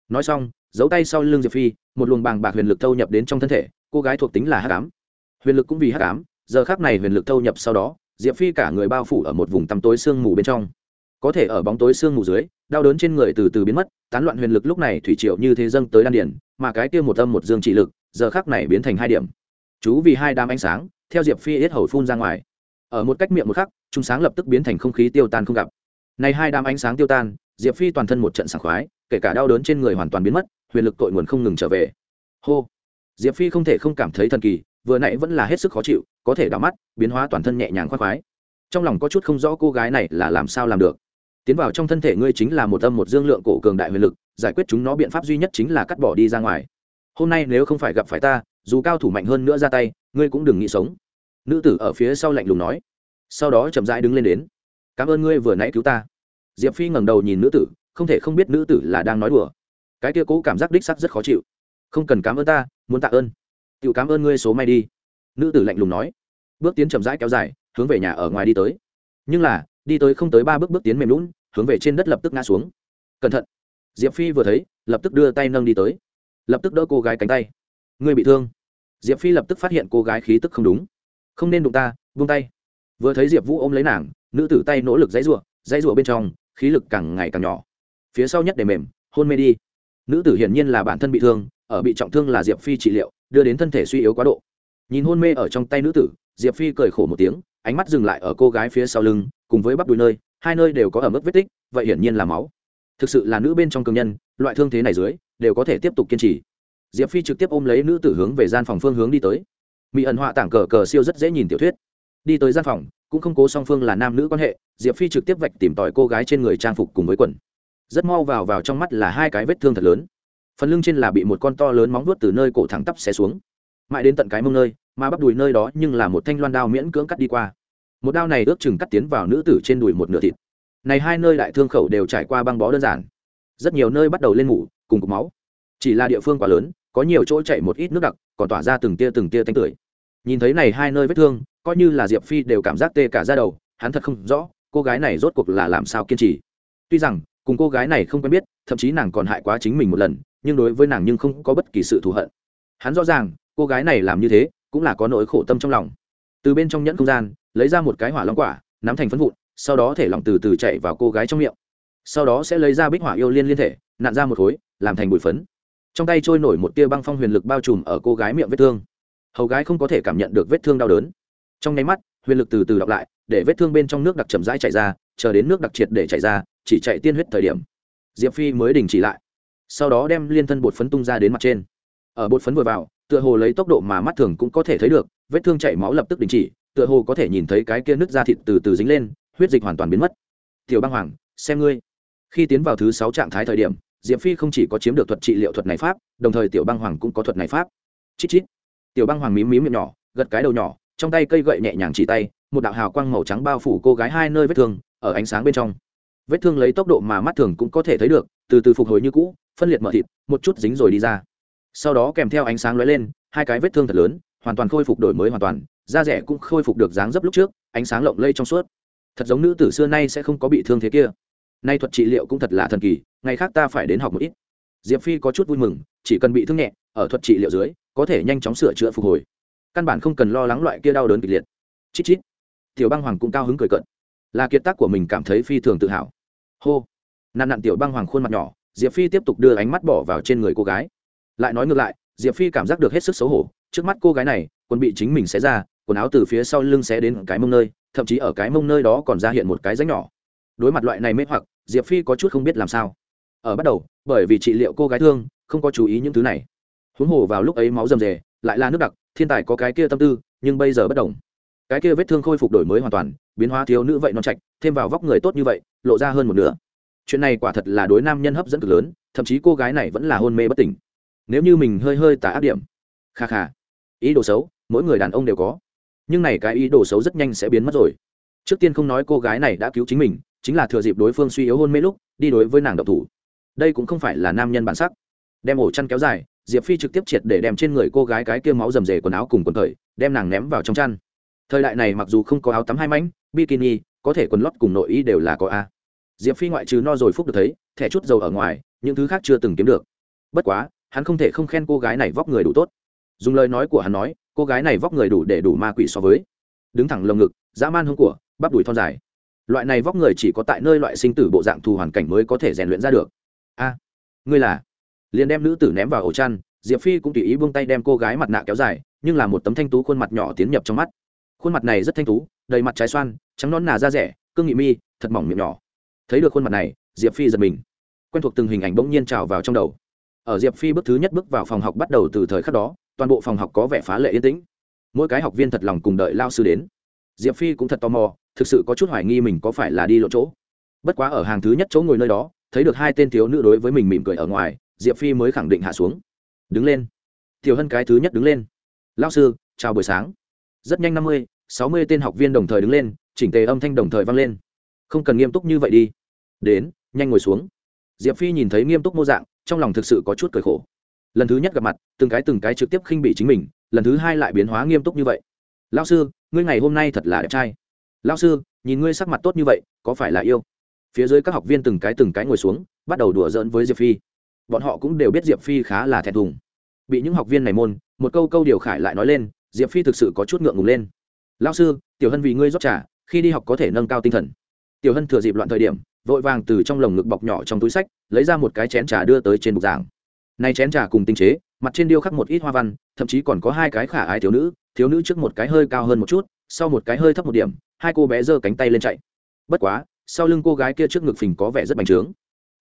Nói xong, giấu tay sau lưng diệp phi, một luồng bàng bạc huyền lực thâu nhập đến trong thân thể, cô gái thuộc tính là hát cám huyền lực cũng vì hát cám giờ khác này huyền lực thâu nhập sau đó, diệp phi cả người bao phủ ở một vùng tăm tối sương mù bên trong. Có thể ở bóng tối sương mù dưới, đau đớn trên người từ từ biến mất, tán loạn huyền lực lúc này thủy triệu như thế dâng tới đan điển mà cái kia một âm một dương trị lực, giờ khác này biến thành hai điểm. Chú vì hai đám ánh sáng, theo diệp phi ít hầu phun ra ngoài ở một cách miệng một khắc chúng sáng lập tức biến thành không khí tiêu tan không gặp. Này hai đám ánh sáng tiêu tan, diệp phi toàn thân một trận sảng khoái, kể cả đau đớn trên người hoàn toàn biến mất, huyền lực tội nguồn không ngừng trở về. Hô! Diệp phi không thể không cảm thấy thần kỳ, vừa nãy vẫn là hết sức khó chịu, có thể đảo mắt, biến hóa toàn thân nhẹ nhàng khoác khoái. Trong lòng có chút không rõ cô gái này là làm sao làm được. Tiến vào trong thân thể ngươi chính là một âm một dương lượng cổ cường đại huyền lực, giải quyết chúng nó biện pháp duy nhất chính là cắt bỏ đi ra ngoài. Hôm nay nếu không phải gặp phải ta, dù cao thủ mạnh hơn nữa ra tay, ngươi cũng đừng nghĩ sống nữ tử ở phía sau lạnh lùng nói. Sau đó chậm rãi đứng lên đến. Cảm ơn ngươi vừa nãy cứu ta. Diệp phi ngẩng đầu nhìn nữ tử, không thể không biết nữ tử là đang nói đùa. Cái kia cố cảm giác đích sắc rất khó chịu. Không cần cảm ơn ta, muốn tạ ơn. Tự cảm ơn ngươi số may đi. Nữ tử lạnh lùng nói. Bước tiến chậm rãi kéo dài, hướng về nhà ở ngoài đi tới. Nhưng là, đi tới không tới ba bước bước tiến mềm lún hướng về trên đất lập tức ngã xuống. Cẩn thận. Diệp phi vừa thấy, lập tức đưa tay nâng đi tới. Lập tức đỡ cô gái cánh tay. Ngươi bị thương. Diệp phi lập tức phát hiện cô gái khí tức không đúng không nên đụng ta, vung tay. Vừa thấy diệp vũ ôm lấy nàng, nữ tử tay nỗ lực dãy rụa dãy rụa bên trong, khí lực càng ngày càng nhỏ. Phía sau nhất để mềm, hôn mê đi. Nữ tử hiển nhiên là bản thân bị thương, ở bị trọng thương là diệp phi trị liệu, đưa đến thân thể suy yếu quá độ. Nhìn hôn mê ở trong tay nữ tử, diệp phi cười khổ một tiếng, ánh mắt dừng lại ở cô gái phía sau lưng, cùng với bắp đùi nơi, hai nơi đều có ở mức vết tích, vậy hiển nhiên là máu. Thực sự là nữ bên trong cường nhân, loại thương thế này dưới, đều có thể tiếp tục kiên trì. Diệp phi trực tiếp ôm lấy nữ tử hướng về gian phòng phương hướng đi tới mỹ ẩn họa tảng cờ cờ siêu rất dễ nhìn tiểu thuyết. Đi tới gian phòng, cũng không cố song phương là nam nữ quan hệ, diệp phi trực tiếp vạch tìm tòi cô gái trên người trang phục cùng với quần. Rất mau vào vào trong mắt là hai cái vết thương thật lớn. Phần lưng trên là bị một con to lớn móng vuốt từ nơi cổ thẳng tắp xé xuống. Mãi đến tận cái mông nơi, mà bắp đùi nơi đó nhưng là một thanh loan đao miễn cưỡng cắt đi qua. Một đao này ước chừng cắt tiến vào nữ tử trên đùi một nửa thịt. Này hai nơi đại thương khẩu đều trải qua băng bó đơn giản. Rất nhiều nơi bắt đầu lên mủ, cùng cục máu. Chỉ là địa phương quá lớn, có nhiều chỗ chạy một ít nước đặc, còn tỏa ra từng tia từng tia tanh tưởi nhìn thấy này hai nơi vết thương, coi như là diệp phi đều cảm giác tê cả ra đầu, hắn thật không rõ, cô gái này rốt cuộc là làm sao kiên trì. Tuy rằng, cùng cô gái này không quen biết, thậm chí nàng còn hại quá chính mình một lần, nhưng đối với nàng nhưng không có bất kỳ sự thù hận. Hắn rõ ràng, cô gái này làm như thế, cũng là có nỗi khổ tâm trong lòng. Từ bên trong nhẫn không gian, lấy ra một cái hỏa long quả, nắm thành phân vụn, sau đó thể lỏng từ từ chạy vào cô gái trong miệng. Sau đó sẽ lấy ra bích hỏa yêu liên liên thể, nặn ra một khối, làm thành bụi phấn. Trong tay trôi nổi một tia băng phong huyền lực bao trùm ở cô gái miệng vết thương hầu gái không có thể cảm nhận được vết thương đau đớn. Trong nháy mắt, huyền lực từ từ đọc lại, để vết thương bên trong nước đặc chậm rãi chạy ra, chờ đến nước đặc triệt để chạy ra, chỉ chạy tiên huyết thời điểm. Diệp phi mới đình chỉ lại. Sau đó đem liên thân bột phấn tung ra đến mặt trên. Ở bột phấn vừa vào, tựa hồ lấy tốc độ mà mắt thường cũng có thể thấy được, vết thương chảy máu lập tức đình chỉ, tựa hồ có thể nhìn thấy cái kia nước da thịt từ từ dính lên, huyết dịch hoàn toàn biến mất. Tiểu băng hoàng, xem ngươi. Khi tiến vào thứ sáu trạng thái thời điểm, diệp phi không chỉ có chiếm được thuật trị liệu thuật này pháp, đồng thời tiểu băng hoàng cũng có thuật này pháp. Chít chít tiểu băng hoàng mím mím miệng nhỏ, gật cái đầu nhỏ, trong tay cây gậy nhẹ nhàng chỉ tay, một đạo hào quang màu trắng bao phủ cô gái hai nơi vết thương, ở ánh sáng bên trong. Vết thương lấy tốc độ mà mắt thường cũng có thể thấy được, từ từ phục hồi như cũ, phân liệt mở thịt, một chút dính rồi đi ra. Sau đó kèm theo ánh sáng lóe lên, hai cái vết thương thật lớn, hoàn toàn khôi phục đổi mới hoàn toàn, da rẻ cũng khôi phục được dáng dấp lúc trước, ánh sáng lộng lây trong suốt. Thật giống nữ tử xưa nay sẽ không có bị thương thế kia. Nay thuật trị liệu cũng thật là thần kỳ, ngày khác ta phải đến học một ít. Diệp phi có chút vui mừng, chỉ cần bị thương nhẹ, ở thuật trị liệu dưới có thể nhanh chóng sửa chữa phục hồi. Căn bản không cần lo lắng loại kia đau đớn kịch liệt. Chít chít. Tiểu băng hoàng cũng cao hứng cười cận là kiệt tác của mình cảm thấy phi thường tự hào. Hô. Nạn nạn tiểu băng hoàng khuôn mặt nhỏ, diệp phi tiếp tục đưa ánh mắt bỏ vào trên người cô gái. Lại nói ngược lại, diệp phi cảm giác được hết sức xấu hổ. Trước mắt cô gái này còn bị chính mình xé ra, quần áo từ phía sau lưng xé đến cái mông nơi, thậm chí ở cái mông nơi đó còn ra hiện một cái rách nhỏ. Đối mặt loại này mê hoặc, diệp phi có chút không biết làm sao. Ở bắt đầu, bởi vì trị liệu cô gái thương, không có chú ý những thứ này huống hồ vào lúc ấy máu rầm rề, lại là nước đặc, thiên tài có cái kia tâm tư, nhưng bây giờ bất đồng cái kia vết thương khôi phục đổi mới hoàn toàn, biến hóa thiếu nữ vậy non trạch, thêm vào vóc người tốt như vậy, lộ ra hơn một nửa. Chuyện này quả thật là đối nam nhân hấp dẫn cực lớn, thậm chí cô gái này vẫn là hôn mê bất tỉnh. Nếu như mình hơi hơi tả áp điểm. Kha kha. Ý đồ xấu, mỗi người đàn ông đều có. Nhưng này cái ý đồ xấu rất nhanh sẽ biến mất rồi. Trước tiên không nói cô gái này đã cứu chính mình, chính là thừa dịp đối phương suy yếu hôn mê lúc, đi đối với nàng độc thủ. Đây cũng không phải là nam nhân bản sắc. Đem ổ chăn kéo dài diệp phi trực tiếp triệt để đem trên người cô gái cái kia máu rầm rề quần áo cùng quần thời, đem nàng ném vào trong chăn. Thời đại này mặc dù không có áo tắm hai mảnh, bikini, có thể quần lót cùng nội y đều là có a. Diệp phi ngoại trừ no rồi phúc được thấy, thẻ chút dầu ở ngoài, những thứ khác chưa từng kiếm được. Bất quá, hắn không thể không khen cô gái này vóc người đủ tốt. Dùng lời nói của hắn nói, cô gái này vóc người đủ để đủ ma quỷ so với. Đứng thẳng lồng ngực, dã man hông của, bắp đùi thon dài. Loại này vóc người chỉ có tại nơi loại sinh tử bộ dạng thù hoàn cảnh mới có thể rèn luyện ra được. A, ngươi là? Liền đem nữ tử ném vào ổ chăn, diệp phi cũng tùy ý buông tay đem cô gái mặt nạ kéo dài, nhưng là một tấm thanh tú khuôn mặt nhỏ tiến nhập trong mắt. Khuôn mặt này rất thanh tú, đầy mặt trái xoan, trắng non nà da rẻ, cương nghị mi, thật mỏng miệng nhỏ. Thấy được khuôn mặt này, diệp phi giật mình. Quen thuộc từng hình ảnh bỗng nhiên trào vào trong đầu. Ở diệp phi bước thứ nhất bước vào phòng học bắt đầu từ thời khắc đó, toàn bộ phòng học có vẻ phá lệ yên tĩnh. Mỗi cái học viên thật lòng cùng đợi lao sư đến. Diệp phi cũng thật tò mò, thực sự có chút hoài nghi mình có phải là đi lộ chỗ. Bất quá ở hàng thứ nhất chỗ ngồi nơi đó, thấy được hai tên thiếu nữ đối với mình mỉm cười ở ngoài diệp phi mới khẳng định hạ xuống. Đứng lên. Tiểu hân cái thứ nhất đứng lên. Lao sư, chào buổi sáng. Rất nhanh năm mươi, sáu mươi tên học viên đồng thời đứng lên, chỉnh tề âm thanh đồng thời vang lên. Không cần nghiêm túc như vậy đi. Đến, nhanh ngồi xuống. Diệp phi nhìn thấy nghiêm túc mô dạng, trong lòng thực sự có chút cởi khổ. Lần thứ nhất gặp mặt, từng cái từng cái trực tiếp khinh bị chính mình, lần thứ hai lại biến hóa nghiêm túc như vậy. Lao sư, ngươi ngày hôm nay thật là đẹp trai. Lao sư, nhìn ngươi sắc mặt tốt như vậy, có phải là yêu? Phía dưới các học viên từng cái từng cái ngồi xuống, bắt đầu đùa giỡn với diệp phi bọn họ cũng đều biết diệp phi khá là thẹn thùng. Bị những học viên này môn, một câu câu điều khải lại nói lên, diệp phi thực sự có chút ngượng ngùng lên. Lao sư, tiểu hân vì ngươi rót trả khi đi học có thể nâng cao tinh thần. Tiểu hân thừa dịp loạn thời điểm, vội vàng từ trong lồng ngực bọc nhỏ trong túi sách, lấy ra một cái chén trà đưa tới trên bục giảng. Nay chén trà cùng tinh chế, mặt trên điêu khắc một ít hoa văn, thậm chí còn có hai cái khả ái thiếu nữ thiếu nữ trước một cái hơi cao hơn một chút, sau một cái hơi thấp một điểm, hai cô bé giơ cánh tay lên chạy. Bất quá, sau lưng cô gái kia trước ngực phình có vẻ rất bành trướng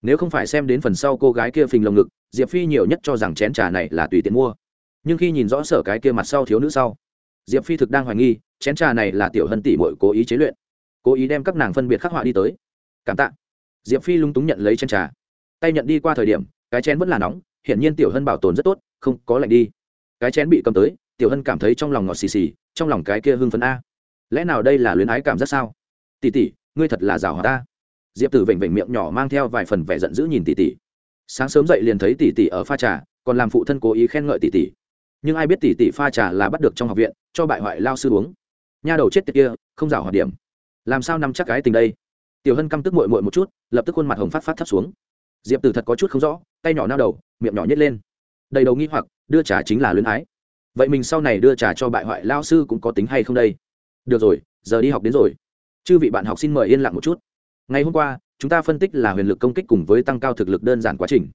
nếu không phải xem đến phần sau cô gái kia phình lồng ngực, diệp phi nhiều nhất cho rằng chén trà này là tùy tiện mua. Nhưng khi nhìn rõ sở cái kia mặt sau thiếu nữ sau, diệp phi thực đang hoài nghi, chén trà này là tiểu hân tỷ bội cố ý chế luyện, cố ý đem các nàng phân biệt khắc họa đi tới. Cảm tạ. Diệp phi lung túng nhận lấy chén trà. Tay nhận đi qua thời điểm, cái chén vẫn là nóng, hiển nhiên tiểu hân bảo tồn rất tốt, không, có lạnh đi. Cái chén bị cầm tới, tiểu hân cảm thấy trong lòng ngọt xì xì, trong lòng cái kia hưng phấn a. Lẽ nào đây là luyến ái cảm giác sao? Tỉ tỉ ngươi thật là rào hòa ta diệp tử vểnh vểnh miệng nhỏ mang theo vài phần vẻ giận dữ nhìn Tỷ Tỷ. sáng sớm dậy liền thấy Tỷ Tỷ ở pha trà, còn làm phụ thân cố ý khen ngợi Tỷ Tỷ. nhưng ai biết Tỷ Tỷ pha trà là bắt được trong học viện, cho bại hoại lao sư uống. Nha đầu chết tiệt kia, không rào hòa điểm. Làm sao nằm chắc cái tình đây? Tiểu hân căm tức mội mội một chút, lập tức khuôn mặt hồng phát phát thấp xuống. Diệp tử thật có chút không rõ, tay nhỏ nao đầu, miệng nhỏ nhét lên. Đầy đầu nghi hoặc, đưa trà chính là luyến ái. Vậy mình sau này đưa trà cho bại hoại lao sư cũng có tính hay không đây? Được rồi, giờ đi học đến rồi. Chư vị bạn học xin mời yên lặng một chút ngày hôm qua, chúng ta phân tích là huyền lực công kích cùng với tăng cao thực lực đơn giản quá trình.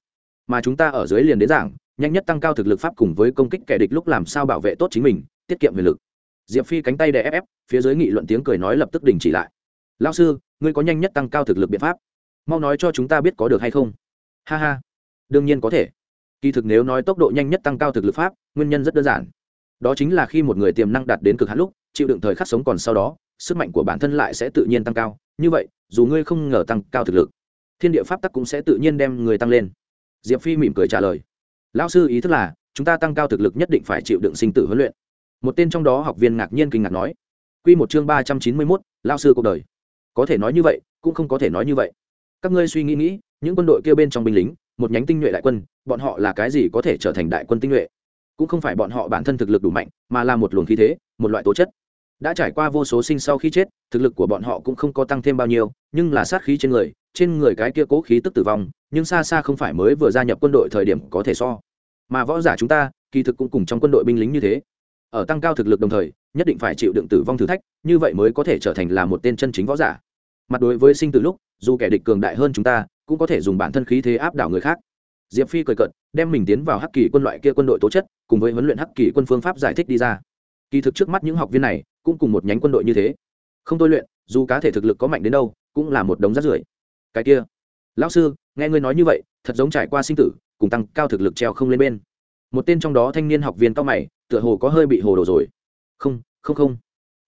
Mà chúng ta ở dưới liền đến giảng, nhanh nhất tăng cao thực lực pháp cùng với công kích kẻ địch lúc làm sao bảo vệ tốt chính mình, tiết kiệm huyền lực. Diệp phi cánh tay đè ép ép, phía dưới nghị luận tiếng cười nói lập tức đình chỉ lại. Lao sư, ngươi có nhanh nhất tăng cao thực lực biện pháp. Mau nói cho chúng ta biết có được hay không. Ha ha. Đương nhiên có thể. Kỳ thực nếu nói tốc độ nhanh nhất tăng cao thực lực pháp, nguyên nhân rất đơn giản. Đó chính là khi một người tiềm năng đạt đến cực hạn lúc, chịu đựng thời khắc sống còn sau đó sức mạnh của bản thân lại sẽ tự nhiên tăng cao. Như vậy, dù ngươi không ngờ tăng cao thực lực, thiên địa pháp tắc cũng sẽ tự nhiên đem người tăng lên. Diệp phi mỉm cười trả lời. Lão sư ý thức là, chúng ta tăng cao thực lực nhất định phải chịu đựng sinh tử huấn luyện. Một tên trong đó học viên ngạc nhiên kinh ngạc nói. Q một chương ba trăm chín mươi mốt lao sư cuộc đời. Có thể nói như vậy, cũng không có thể nói như vậy. Các ngươi suy nghĩ nghĩ, những quân đội kêu bên trong binh lính, một nhánh tinh nhuệ đại quân, bọn họ là cái gì có thể trở thành đại quân tinh nhuệ? Cũng không phải bọn họ bản thân thực lực đủ mạnh, mà là một luồng khí thế, một loại tố chất đã trải qua vô số sinh sau khi chết, thực lực của bọn họ cũng không có tăng thêm bao nhiêu, nhưng là sát khí trên người trên người cái kia cố khí tức tử vong, nhưng xa xa không phải mới vừa gia nhập quân đội thời điểm có thể so. Mà võ giả chúng ta, kỳ thực cũng cùng trong quân đội binh lính như thế. Ở tăng cao thực lực đồng thời, nhất định phải chịu đựng tử vong thử thách, như vậy mới có thể trở thành là một tên chân chính võ giả. Mặt đối với sinh từ lúc, dù kẻ địch cường đại hơn chúng ta, cũng có thể dùng bản thân khí thế áp đảo người khác. Diệp phi cười cận đem mình tiến vào hắc kỳ quân loại kia quân đội tố chất, cùng với huấn luyện hắc kỳ quân phương pháp giải thích đi ra. Kỳ thực trước mắt những học viên này cũng cùng một nhánh quân đội như thế. Không tôi luyện, dù cá thể thực lực có mạnh đến đâu, cũng là một đống rác rưởi. Cái kia, lão sư, nghe ngươi nói như vậy, thật giống trải qua sinh tử, cùng tăng cao thực lực treo không lên bên. Một tên trong đó thanh niên học viên cao mày, tựa hồ có hơi bị hồ đồ rồi. Không không không.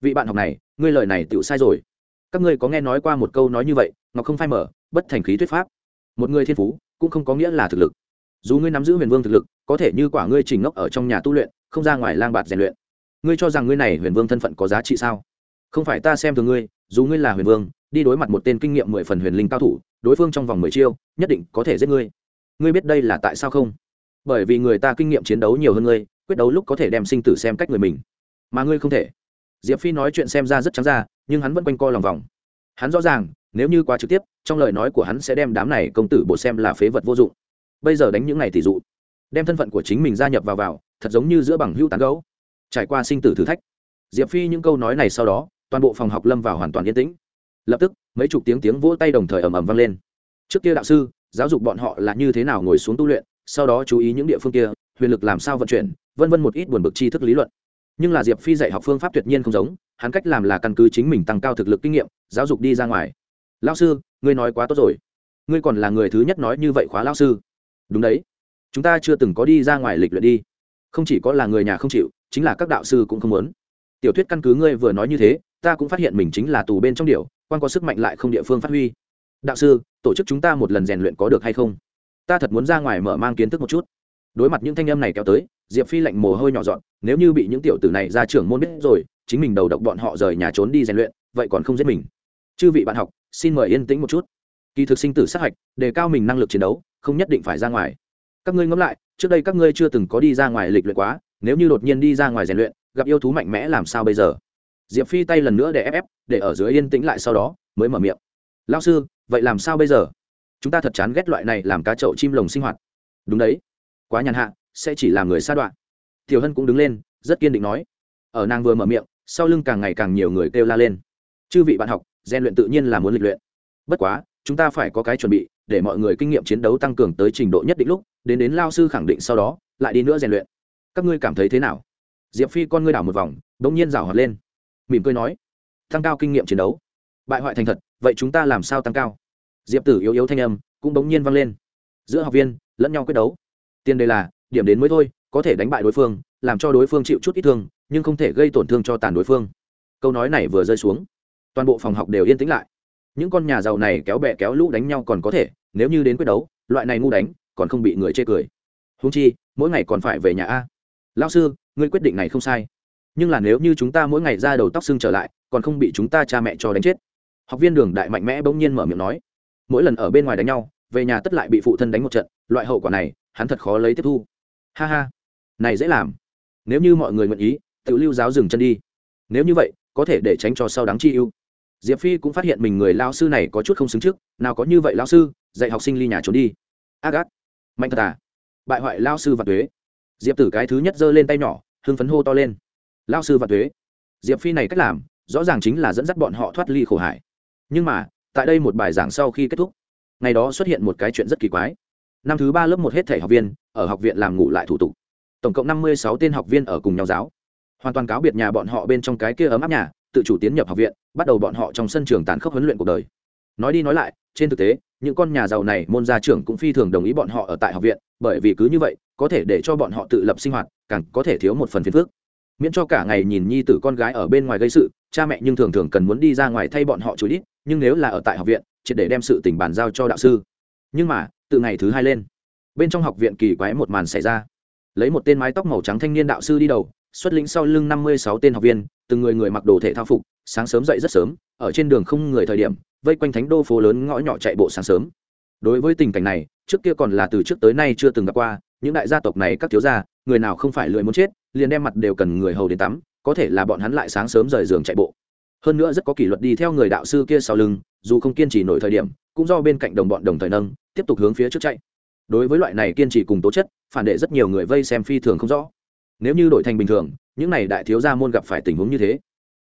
Vị bạn học này, ngươi lời này tựu sai rồi. Các ngươi có nghe nói qua một câu nói như vậy, ngọc không phai mở, bất thành khí thuyết pháp. Một người thiên phú, cũng không có nghĩa là thực lực. Dù ngươi nắm giữ huyền vương thực lực, có thể như quả ngươi trình ngốc ở trong nhà tu luyện, không ra ngoài lang bạt rèn luyện ngươi cho rằng ngươi này huyền vương thân phận có giá trị sao? Không phải ta xem thường ngươi, dù ngươi là huyền vương, đi đối mặt một tên kinh nghiệm mười phần huyền linh cao thủ, đối phương trong vòng mười chiêu, nhất định có thể giết ngươi. Ngươi biết đây là tại sao không? Bởi vì người ta kinh nghiệm chiến đấu nhiều hơn ngươi, quyết đấu lúc có thể đem sinh tử xem cách người mình. Mà ngươi không thể. Diệp phi nói chuyện xem ra rất trắng ra, nhưng hắn vẫn quanh co lòng vòng. Hắn rõ ràng, nếu như quá trực tiếp, trong lời nói của hắn sẽ đem đám này công tử bộ xem là phế vật vô dụng. Bây giờ đánh những này thì dụ. Đem thân phận của chính mình gia nhập vào vào, thật giống như giữa bằng hữu tán gấu trải qua sinh tử thử thách. Diệp phi những câu nói này sau đó, toàn bộ phòng học lâm vào hoàn toàn yên tĩnh. Lập tức, mấy chục tiếng tiếng vỗ tay đồng thời ầm ầm vang lên. Trước kia đạo sư, giáo dục bọn họ là như thế nào ngồi xuống tu luyện, sau đó chú ý những địa phương kia, huyền lực làm sao vận chuyển, vân vân một ít buồn bực tri thức lý luận. Nhưng là diệp phi dạy học phương pháp tuyệt nhiên không giống, hắn cách làm là căn cứ chính mình tăng cao thực lực kinh nghiệm, giáo dục đi ra ngoài. Lao sư, ngươi nói quá tốt rồi. Ngươi còn là người thứ nhất nói như vậy khóa lao sư. Đúng đấy. Chúng ta chưa từng có đi ra ngoài lịch luyện đi. Không chỉ có là người nhà không chịu chính là các đạo sư cũng không muốn. Tiểu thuyết căn cứ ngươi vừa nói như thế, ta cũng phát hiện mình chính là tù bên trong điều, quan có sức mạnh lại không địa phương phát huy. Đạo sư, tổ chức chúng ta một lần rèn luyện có được hay không? Ta thật muốn ra ngoài mở mang kiến thức một chút. Đối mặt những thanh âm này kéo tới, diệp phi lạnh mồ hôi nhỏ dọn, nếu như bị những tiểu tử này ra trưởng môn biết rồi, chính mình đầu độc bọn họ rời nhà trốn đi rèn luyện, vậy còn không giết mình. Chư vị bạn học, xin mời yên tĩnh một chút. Kỳ thực sinh tử sát hạch, đề cao mình năng lực chiến đấu, không nhất định phải ra ngoài. Các ngươi ngẫm lại, trước đây các ngươi chưa từng có đi ra ngoài lịch luyện quá nếu như đột nhiên đi ra ngoài rèn luyện, gặp yêu thú mạnh mẽ làm sao bây giờ? Diệp phi tay lần nữa để ép ép, để ở dưới yên tĩnh lại sau đó, mới mở miệng. Lao sư, vậy làm sao bây giờ? Chúng ta thật chán ghét loại này làm cá chậu chim lồng sinh hoạt. Đúng đấy. Quá nhàn hạ, sẽ chỉ làm người sa đoạn tiểu hân cũng đứng lên, rất kiên định nói. Ở nàng vừa mở miệng, sau lưng càng ngày càng nhiều người kêu la lên. Chư vị bạn học, rèn luyện tự nhiên là muốn lịch luyện. Bất quá, chúng ta phải có cái chuẩn bị, để mọi người kinh nghiệm chiến đấu tăng cường tới trình độ nhất định lúc, đến đến lao sư khẳng định sau đó, lại đi nữa rèn luyện các ngươi cảm thấy thế nào? Diệp phi con ngươi đảo một vòng đ ỗ n g nhiên rảo hoạt lên. Mỉm cười nói, tăng cao kinh nghiệm chiến đấu. Bại hoại thành thật, vậy chúng ta làm sao tăng cao? Diệp tử yếu yếu thanh âm cũng bỗng nhiên vang lên. Giữa học viên, lẫn nhau quyết đấu. Tiền đề là, điểm đến mới thôi, có thể đánh bại đối phương, làm cho đối phương chịu chút ít thương, nhưng không thể gây tổn thương cho tàn đối phương. Câu nói này vừa rơi xuống, toàn bộ phòng học đều yên tĩnh lại. Những con nhà giàu này kéo bẹ kéo lũ đánh nhau còn có thể, nếu như đến quyết đấu, loại này ngu đánh, còn không bị người chê cười. Húng chi, mỗi ngày còn phải về nhà a lao sư, ngươi quyết định này không sai. Nhưng là nếu như chúng ta mỗi ngày ra đầu tóc xương trở lại, còn không bị chúng ta cha mẹ cho đánh chết. Học viên đường đại mạnh mẽ bỗng nhiên mở miệng nói. Mỗi lần ở bên ngoài đánh nhau, về nhà tất lại bị phụ thân đánh một trận, loại hậu quả này, hắn thật khó lấy tiếp thu. Ha ha. Này dễ làm. Nếu như mọi người nguyện ý tự lưu giáo dừng chân đi. Nếu như vậy, có thể để tránh cho sau đáng chi ưu. Diệp phi cũng phát hiện mình người lao sư này có chút không xứng trước, nào có như vậy lao sư, dạy học sinh ly nhà trốn đi. Agat mạnh thật à. Bại hoại lao sư và thuế diệp tử cái thứ nhất giơ lên tay nhỏ, hưng phấn hô to lên. Lao sư và thuế, diệp phi này cách làm, rõ ràng chính là dẫn dắt bọn họ thoát ly khổ hải nhưng mà, tại đây một bài giảng sau khi kết thúc, ngày đó xuất hiện một cái chuyện rất kỳ quái. Năm thứ ba lớp một hết thể học viên, ở học viện làm ngủ lại thủ tục. Tổng cộng năm mươi sáu tên học viên ở cùng nhau giáo. Hoàn toàn cáo biệt nhà bọn họ bên trong cái kia ấm áp nhà, tự chủ tiến nhập học viện, bắt đầu bọn họ trong sân trường tàn khốc huấn luyện cuộc đời. Nói đi nói lại, trên thực tế những con nhà giàu này, môn gia trưởng cũng phi thường đồng ý bọn họ ở tại học viện, bởi vì cứ như vậy, có thể để cho bọn họ tự lập sinh hoạt, càng có thể thiếu một phần phiền phức. Miễn cho cả ngày nhìn nhi tử con gái ở bên ngoài gây sự, cha mẹ nhưng thường thường cần muốn đi ra ngoài thay bọn họ chú ý nhưng nếu là ở tại học viện chỉ để đem sự tình bàn giao cho đạo sư. Nhưng mà, từ ngày thứ hai lên, bên trong học viện kỳ quái một màn xảy ra. Lấy một tên mái tóc màu trắng thanh niên đạo sư đi đầu, xuất lĩnh sau lưng năm mươi sáu tên học viên, từng người người mặc đồ thể thao phục sáng sớm dậy rất sớm, ở trên đường không người thời điểm, vây quanh thánh đô phố lớn ngõ nhỏ chạy bộ sáng sớm. Đối với tình cảnh này, trước kia còn là từ trước tới nay chưa từng gặp qua, những đại gia tộc này các thiếu gia, người nào không phải lười muốn chết, liền đem mặt đều cần người hầu đến tắm, có thể là bọn hắn lại sáng sớm rời giường chạy bộ. Hơn nữa rất có kỷ luật đi theo người đạo sư kia sau lưng, dù không kiên trì nổi thời điểm, cũng do bên cạnh đồng bọn đồng thời nâng, tiếp tục hướng phía trước chạy. Đối với loại này kiên trì cùng tố chất, phản đệ rất nhiều người vây xem phi thường không rõ. Nếu như đổi thành bình thường, những này đại thiếu gia môn gặp phải tình huống như thế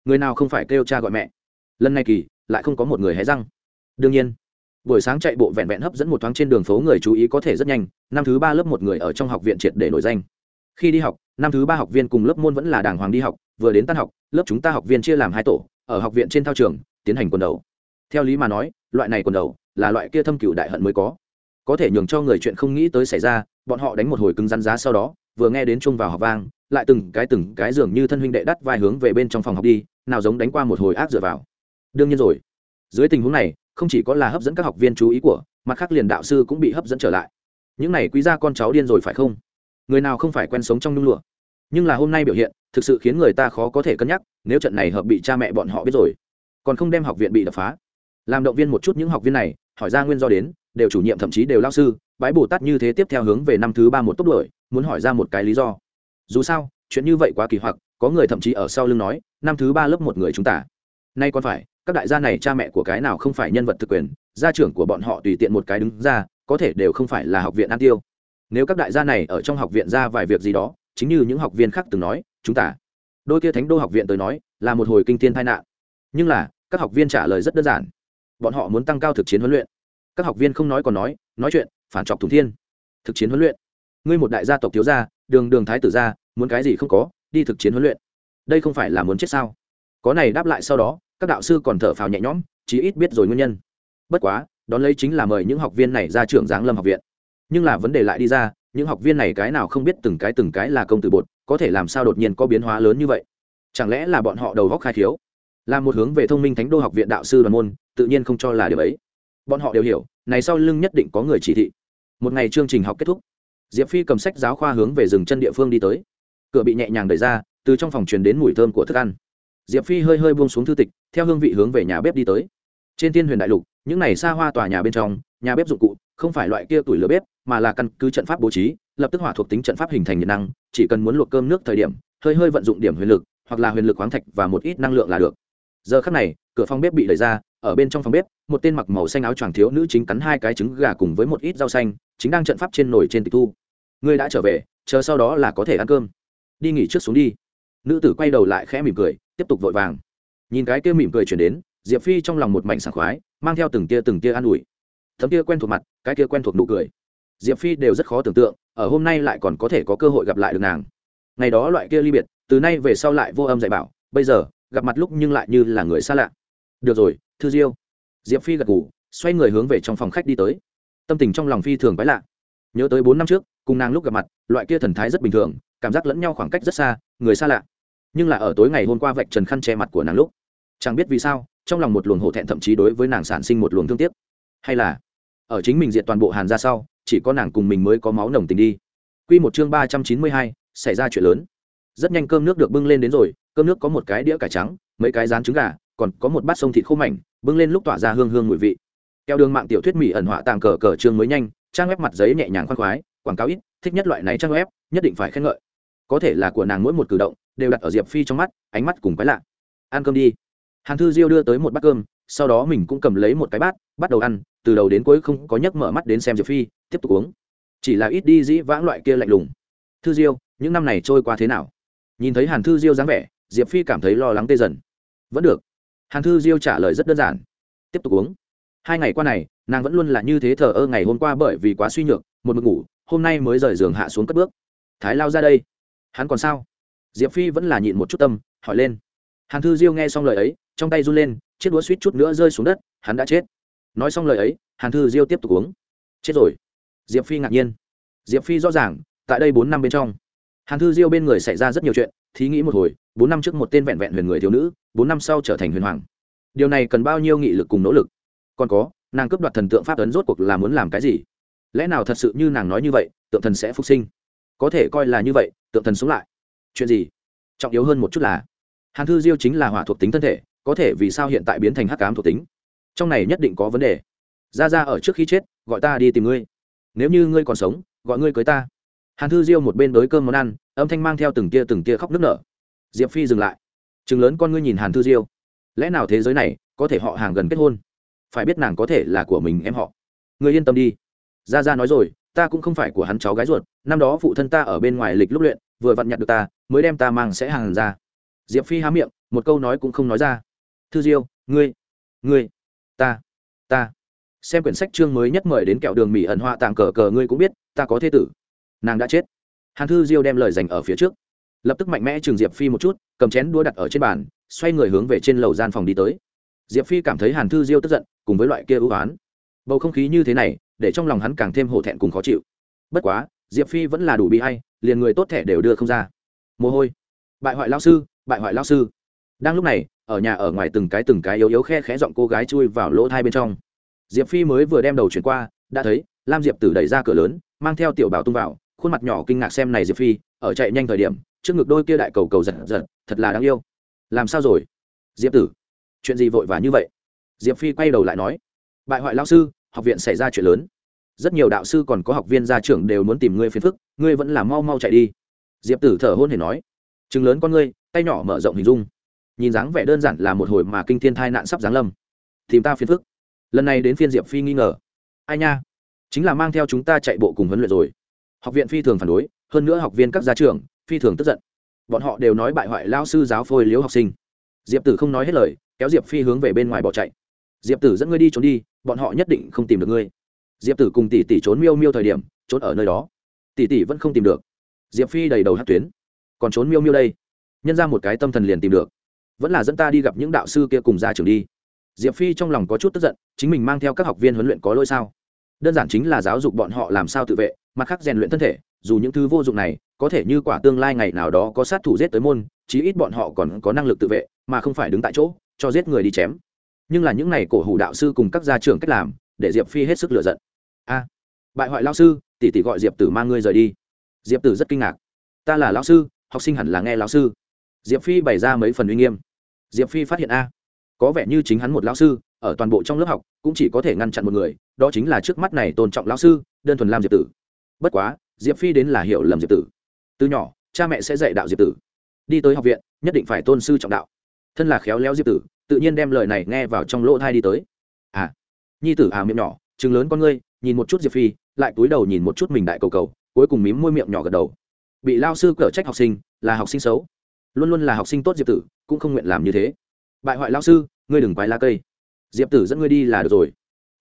người nào không phải kêu cha gọi mẹ? Lần này kỳ, lại không có một người hé răng. Đương nhiên, buổi sáng chạy bộ vẹn vẹn hấp dẫn một thoáng trên đường phố người chú ý có thể rất nhanh, năm thứ ba lớp một người ở trong học viện triệt để nổi danh. Khi đi học, năm thứ ba học viên cùng lớp môn vẫn là đàng hoàng đi học, vừa đến tan học, lớp chúng ta học viên chia làm hai tổ, ở học viện trên thao trường, tiến hành quần đầu. Theo lý mà nói, loại này quần đầu là loại kia thâm cựu đại hận mới có. Có thể nhường cho người chuyện không nghĩ tới xảy ra, bọn họ đánh một hồi cứng rắn giá sau đó, vừa nghe đến chung vào học vang, lại từng cái từng cái dường như thân huynh đệ đắt vai hướng về bên trong phòng học đi nào giống đánh qua một hồi ác dựa vào. Đương nhiên rồi. Dưới tình huống này, không chỉ có là hấp dẫn các học viên chú ý của mặt khác liền đạo sư cũng bị hấp dẫn trở lại. Những này quý gia con cháu điên rồi phải không? Người nào không phải quen sống trong nhung lụa? Nhưng là hôm nay biểu hiện, thực sự khiến người ta khó có thể cân nhắc, nếu trận này hợp bị cha mẹ bọn họ biết rồi, còn không đem học viện bị đập phá. Làm động viên một chút những học viên này, hỏi ra nguyên do đến, đều chủ nhiệm thậm chí đều lao sư bãi bồ tát như thế tiếp theo hướng về năm thứ ba một tốc độ, muốn hỏi ra một cái lý do. Dù sao, chuyện như vậy quá kỳ hoặc có người thậm chí ở sau lưng nói, năm thứ ba lớp một người chúng ta. Nay còn phải, các đại gia này cha mẹ của cái nào không phải nhân vật thực quyền, gia trưởng của bọn họ tùy tiện một cái đứng ra, có thể đều không phải là học viện an tiêu. Nếu các đại gia này ở trong học viện ra vài việc gì đó, chính như những học viên khác từng nói, chúng ta. Đôi kia thánh đô học viện tới nói, là một hồi kinh tiên tai nạn. Nhưng là, các học viên trả lời rất đơn giản. Bọn họ muốn tăng cao thực chiến huấn luyện. Các học viên không nói còn nói nói chuyện, phản trọc thủng thiên. Thực chiến huấn luyện. Ngươi một đại gia tộc thiếu gia, đường đường thái tử gia, muốn cái gì không có đi thực chiến huấn luyện. Đây không phải là muốn chết sao? Có này đáp lại sau đó, các đạo sư còn thở phào nhẹ nhõm, chí ít biết rồi nguyên nhân. Bất quá, đón lấy chính là mời những học viên này ra trưởng giáng lâm học viện. Nhưng là vấn đề lại đi ra, những học viên này cái nào không biết từng cái từng cái là công tử bột, có thể làm sao đột nhiên có biến hóa lớn như vậy? Chẳng lẽ là bọn họ đầu góc khai thiếu là một hướng về thông minh thánh đô học viện đạo sư đoàn môn, tự nhiên không cho là điều ấy. Bọn họ đều hiểu, này sau lưng nhất định có người chỉ thị. Một ngày chương trình học kết thúc. Diệp phi cầm sách giáo khoa hướng về rừng chân địa phương đi tới cửa bị nhẹ nhàng đẩy ra, từ trong phòng truyền đến mùi thơm của thức ăn. Diệp phi hơi hơi buông xuống thư tịch, theo hương vị hướng về nhà bếp đi tới. Trên thiên huyền đại lục, những này xa hoa tòa nhà bên trong, nhà bếp dụng cụ không phải loại kia tuổi lửa bếp, mà là căn cứ trận pháp bố trí, lập tức hỏa thuộc tính trận pháp hình thành nhiệt năng, chỉ cần muốn luộc cơm nước thời điểm, hơi hơi vận dụng điểm huyền lực, hoặc là huyền lực khoáng thạch và một ít năng lượng là được. Giờ khắc này, cửa phòng bếp bị đẩy ra, ở bên trong phòng bếp, một tên mặc màu xanh áo choàng thiếu nữ chính cắn hai cái trứng gà cùng với một ít rau xanh, chính đang trận pháp trên nồi trên tịch thu. Ngươi đã trở về, chờ sau đó là có thể ăn cơm đi nghỉ trước xuống đi. Nữ tử quay đầu lại khẽ mỉm cười, tiếp tục vội vàng. Nhìn cái kia mỉm cười chuyển đến, diệp phi trong lòng một mảnh sảng khoái, mang theo từng tia từng tia an ủi. Thấm kia quen thuộc mặt, cái kia quen thuộc nụ cười. Diệp phi đều rất khó tưởng tượng, ở hôm nay lại còn có thể có cơ hội gặp lại được nàng. Ngày đó loại kia ly biệt, từ nay về sau lại vô âm dạy bảo, bây giờ, gặp mặt lúc nhưng lại như là người xa lạ. Được rồi, thư diêu. Diệp phi gật ngủ xoay người hướng về trong phòng khách đi tới. Tâm tình trong lòng phi thường quái lạ. Nhớ tới bốn năm trước cùng nàng lúc gặp mặt, loại kia thần thái rất bình thường, cảm giác lẫn nhau khoảng cách rất xa, người xa lạ. Nhưng là ở tối ngày hôm qua vạch trần khăn che mặt của nàng lúc, chẳng biết vì sao, trong lòng một luồng hổ thẹn thậm chí đối với nàng sản sinh một luồng thương tiếc. Hay là, ở chính mình diện toàn bộ hàn ra sau, chỉ có nàng cùng mình mới có máu nồng tình đi. Q một chương ba trăm chín mươi hai, xảy ra chuyện lớn. Rất nhanh cơm nước được bưng lên đến rồi, cơm nước có một cái đĩa cải trắng, mấy cái rán trứng gà, còn có một bát sông thịt khô mảnh, bưng lên lúc tỏa ra hương hương mùi vị. Theo đường mạng tiểu thuyết mỹ ẩn họa tàng cờ cờ chương mới nhanh, trang ép mặt giấy nhẹ nhàng khoan khoái quảng cáo ít, thích nhất loại này trang web, nhất định phải khen ngợi. Có thể là của nàng mỗi một cử động đều đặt ở diệp phi trong mắt, ánh mắt cùng quái lạ. Ăn cơm đi. Hàn thư diêu đưa tới một bát cơm, sau đó mình cũng cầm lấy một cái bát, bắt đầu ăn, từ đầu đến cuối không có nhấc mở mắt đến xem diệp phi, tiếp tục uống. Chỉ là ít đi dĩ vãng loại kia lạnh lùng. Thư diêu, những năm này trôi qua thế nào? Nhìn thấy hàn thư diêu dáng vẻ, diệp phi cảm thấy lo lắng tê dần. Vẫn được. Hàn thư diêu trả lời rất đơn giản. Tiếp tục uống hai ngày qua này, nàng vẫn luôn là như thế thờ ơ ngày hôm qua bởi vì quá suy nhược, một mực ngủ, hôm nay mới rời giường hạ xuống cất bước. Thái lao ra đây. Hắn còn sao? Diệp phi vẫn là nhịn một chút tâm, hỏi lên. Hàn thư diêu nghe xong lời ấy, trong tay run lên, chiếc đũa suýt chút nữa rơi xuống đất, hắn đã chết. Nói xong lời ấy, hàn thư diêu tiếp tục uống. Chết rồi. Diệp phi ngạc nhiên. Diệp phi rõ ràng, tại đây bốn năm bên trong. Hàn thư diêu bên người xảy ra rất nhiều chuyện, thí nghĩ một hồi, bốn năm trước một tên vẹn vẹn huyền người thiếu nữ, bốn năm sau trở thành huyền hoàng. Điều này cần bao nhiêu nghị lực cùng nỗ lực? Còn có, nàng cướp đoạt thần tượng pháp ấn rốt cuộc là muốn làm cái gì? Lẽ nào thật sự như nàng nói như vậy, tượng thần sẽ phục sinh? Có thể coi là như vậy, tượng thần sống lại. Chuyện gì? Trọng yếu hơn một chút là, hàn thư diêu chính là hỏa thuộc tính thân thể, có thể vì sao hiện tại biến thành hắc cám thuộc tính? Trong này nhất định có vấn đề. Ra ra ở trước khi chết, gọi ta đi tìm ngươi. Nếu như ngươi còn sống, gọi ngươi cưới ta. Hàn thư diêu một bên đới cơm món ăn, âm thanh mang theo từng tia từng tia khóc nức nở. Diệp phi dừng lại. Chừng lớn con ngươi nhìn hàn thư diêu. Lẽ nào thế giới này có thể họ hàng gần kết hôn? Phải biết nàng có thể là của mình em họ. Người yên tâm đi. Ra ra nói rồi, ta cũng không phải của hắn cháu gái ruột, năm đó phụ thân ta ở bên ngoài lịch lúc luyện, vừa vặn nhặt được ta, mới đem ta mang sẽ hàng ra. Diệp phi há miệng, một câu nói cũng không nói ra. Thư diêu, ngươi ngươi, ta ta. Xem quyển sách chương mới nhất mời đến kẹo đường mỹ ẩn họa tàng cờ cờ ngươi cũng biết, ta có thế tử. Nàng đã chết. Hàn thư diêu đem lời dành ở phía trước. Lập tức mạnh mẽ trường diệp phi một chút, cầm chén đũa đặt ở trên bàn, xoay người hướng về trên lầu gian phòng đi tới diệp phi cảm thấy hàn thư diêu tức giận, cùng với loại kia ưu oán. Bầu không khí như thế này, để trong lòng hắn càng thêm hổ thẹn cùng khó chịu. Bất quá, diệp phi vẫn là đủ bị hay, liền người tốt thẻ đều đưa không ra. Mồ hôi. Bại hoại lao sư, bại hoại lao sư. Đang lúc này, ở nhà ở ngoài từng cái từng cái yếu yếu khe khẽ giọng cô gái chui vào lỗ thai bên trong. Diệp phi mới vừa đem đầu chuyển qua, đã thấy, lam diệp tử đẩy ra cửa lớn, mang theo tiểu bảo tung vào, khuôn mặt nhỏ kinh ngạc xem này diệp phi, ở chạy nhanh thời điểm, trước ngực đôi kia đại cầu cầu giật giật, thật là đáng yêu. Làm sao rồi? Diệp tử chuyện gì vội vã như vậy? Diệp phi quay đầu lại nói, bại hoại lao sư, học viện xảy ra chuyện lớn. Rất nhiều đạo sư còn có học viên gia trưởng đều muốn tìm ngươi phiền phức, ngươi vẫn là mau mau chạy đi. Diệp tử thở hôn hề nói, chừng lớn con ngươi, tay nhỏ mở rộng hình dung. Nhìn dáng vẻ đơn giản là một hồi mà kinh thiên thai nạn sắp giáng lâm. Tìm ta phiền phức. Lần này đến phiên diệp phi nghi ngờ, ai nha, chính là mang theo chúng ta chạy bộ cùng huấn luyện rồi. Học viện phi thường phản đối, hơn nữa học viên các gia trưởng phi thường tức giận. Bọn họ đều nói bại hoại lao sư giáo phôi liếu học sinh. Diệp tử không nói hết lời kéo diệp phi hướng về bên ngoài bỏ chạy diệp tử dẫn ngươi đi trốn đi bọn họ nhất định không tìm được ngươi diệp tử cùng tỷ tỷ trốn miêu miêu thời điểm trốn ở nơi đó tỷ tỷ vẫn không tìm được diệp phi đầy đầu hát tuyến còn trốn miêu miêu đây nhân ra một cái tâm thần liền tìm được vẫn là dẫn ta đi gặp những đạo sư kia cùng ra trường đi diệp phi trong lòng có chút tức giận chính mình mang theo các học viên huấn luyện có lỗi sao đơn giản chính là giáo dục bọn họ làm sao tự vệ mặt khác rèn luyện thân thể dù những thứ vô dụng này có thể như quả tương lai ngày nào đó có sát thủ giết tới môn chí ít bọn họ còn có năng lực tự vệ mà không phải đứng tại chỗ cho giết người đi chém. Nhưng là những này cổ hủ đạo sư cùng các gia trưởng cách làm, để diệp phi hết sức lựa giận. A, bại hoại lao sư, tỷ tỷ gọi diệp tử mang ngươi rời đi. Diệp tử rất kinh ngạc. Ta là lao sư, học sinh hẳn là nghe lao sư. Diệp phi bày ra mấy phần uy nghiêm. Diệp phi phát hiện a, có vẻ như chính hắn một lao sư, ở toàn bộ trong lớp học, cũng chỉ có thể ngăn chặn một người, đó chính là trước mắt này tôn trọng lao sư, đơn thuần làm diệp tử. Bất quá, diệp phi đến là hiểu lầm diệp tử. Từ nhỏ, cha mẹ sẽ dạy đạo diệp tử. Đi tới học viện, nhất định phải tôn sư trọng đạo thân là khéo léo diệp tử, tự nhiên đem lời này nghe vào trong lỗ thai đi tới. À nhi tử à miệng nhỏ chừng lớn con ngươi, nhìn một chút diệp phi, lại túi đầu nhìn một chút mình đại cầu cầu, cuối cùng mím môi miệng nhỏ gật đầu. Bị lao sư cở trách học sinh, là học sinh xấu. Luôn luôn là học sinh tốt diệp tử, cũng không nguyện làm như thế. Bại hoại lao sư, ngươi đừng quái lá cây. Diệp tử dẫn ngươi đi là được rồi.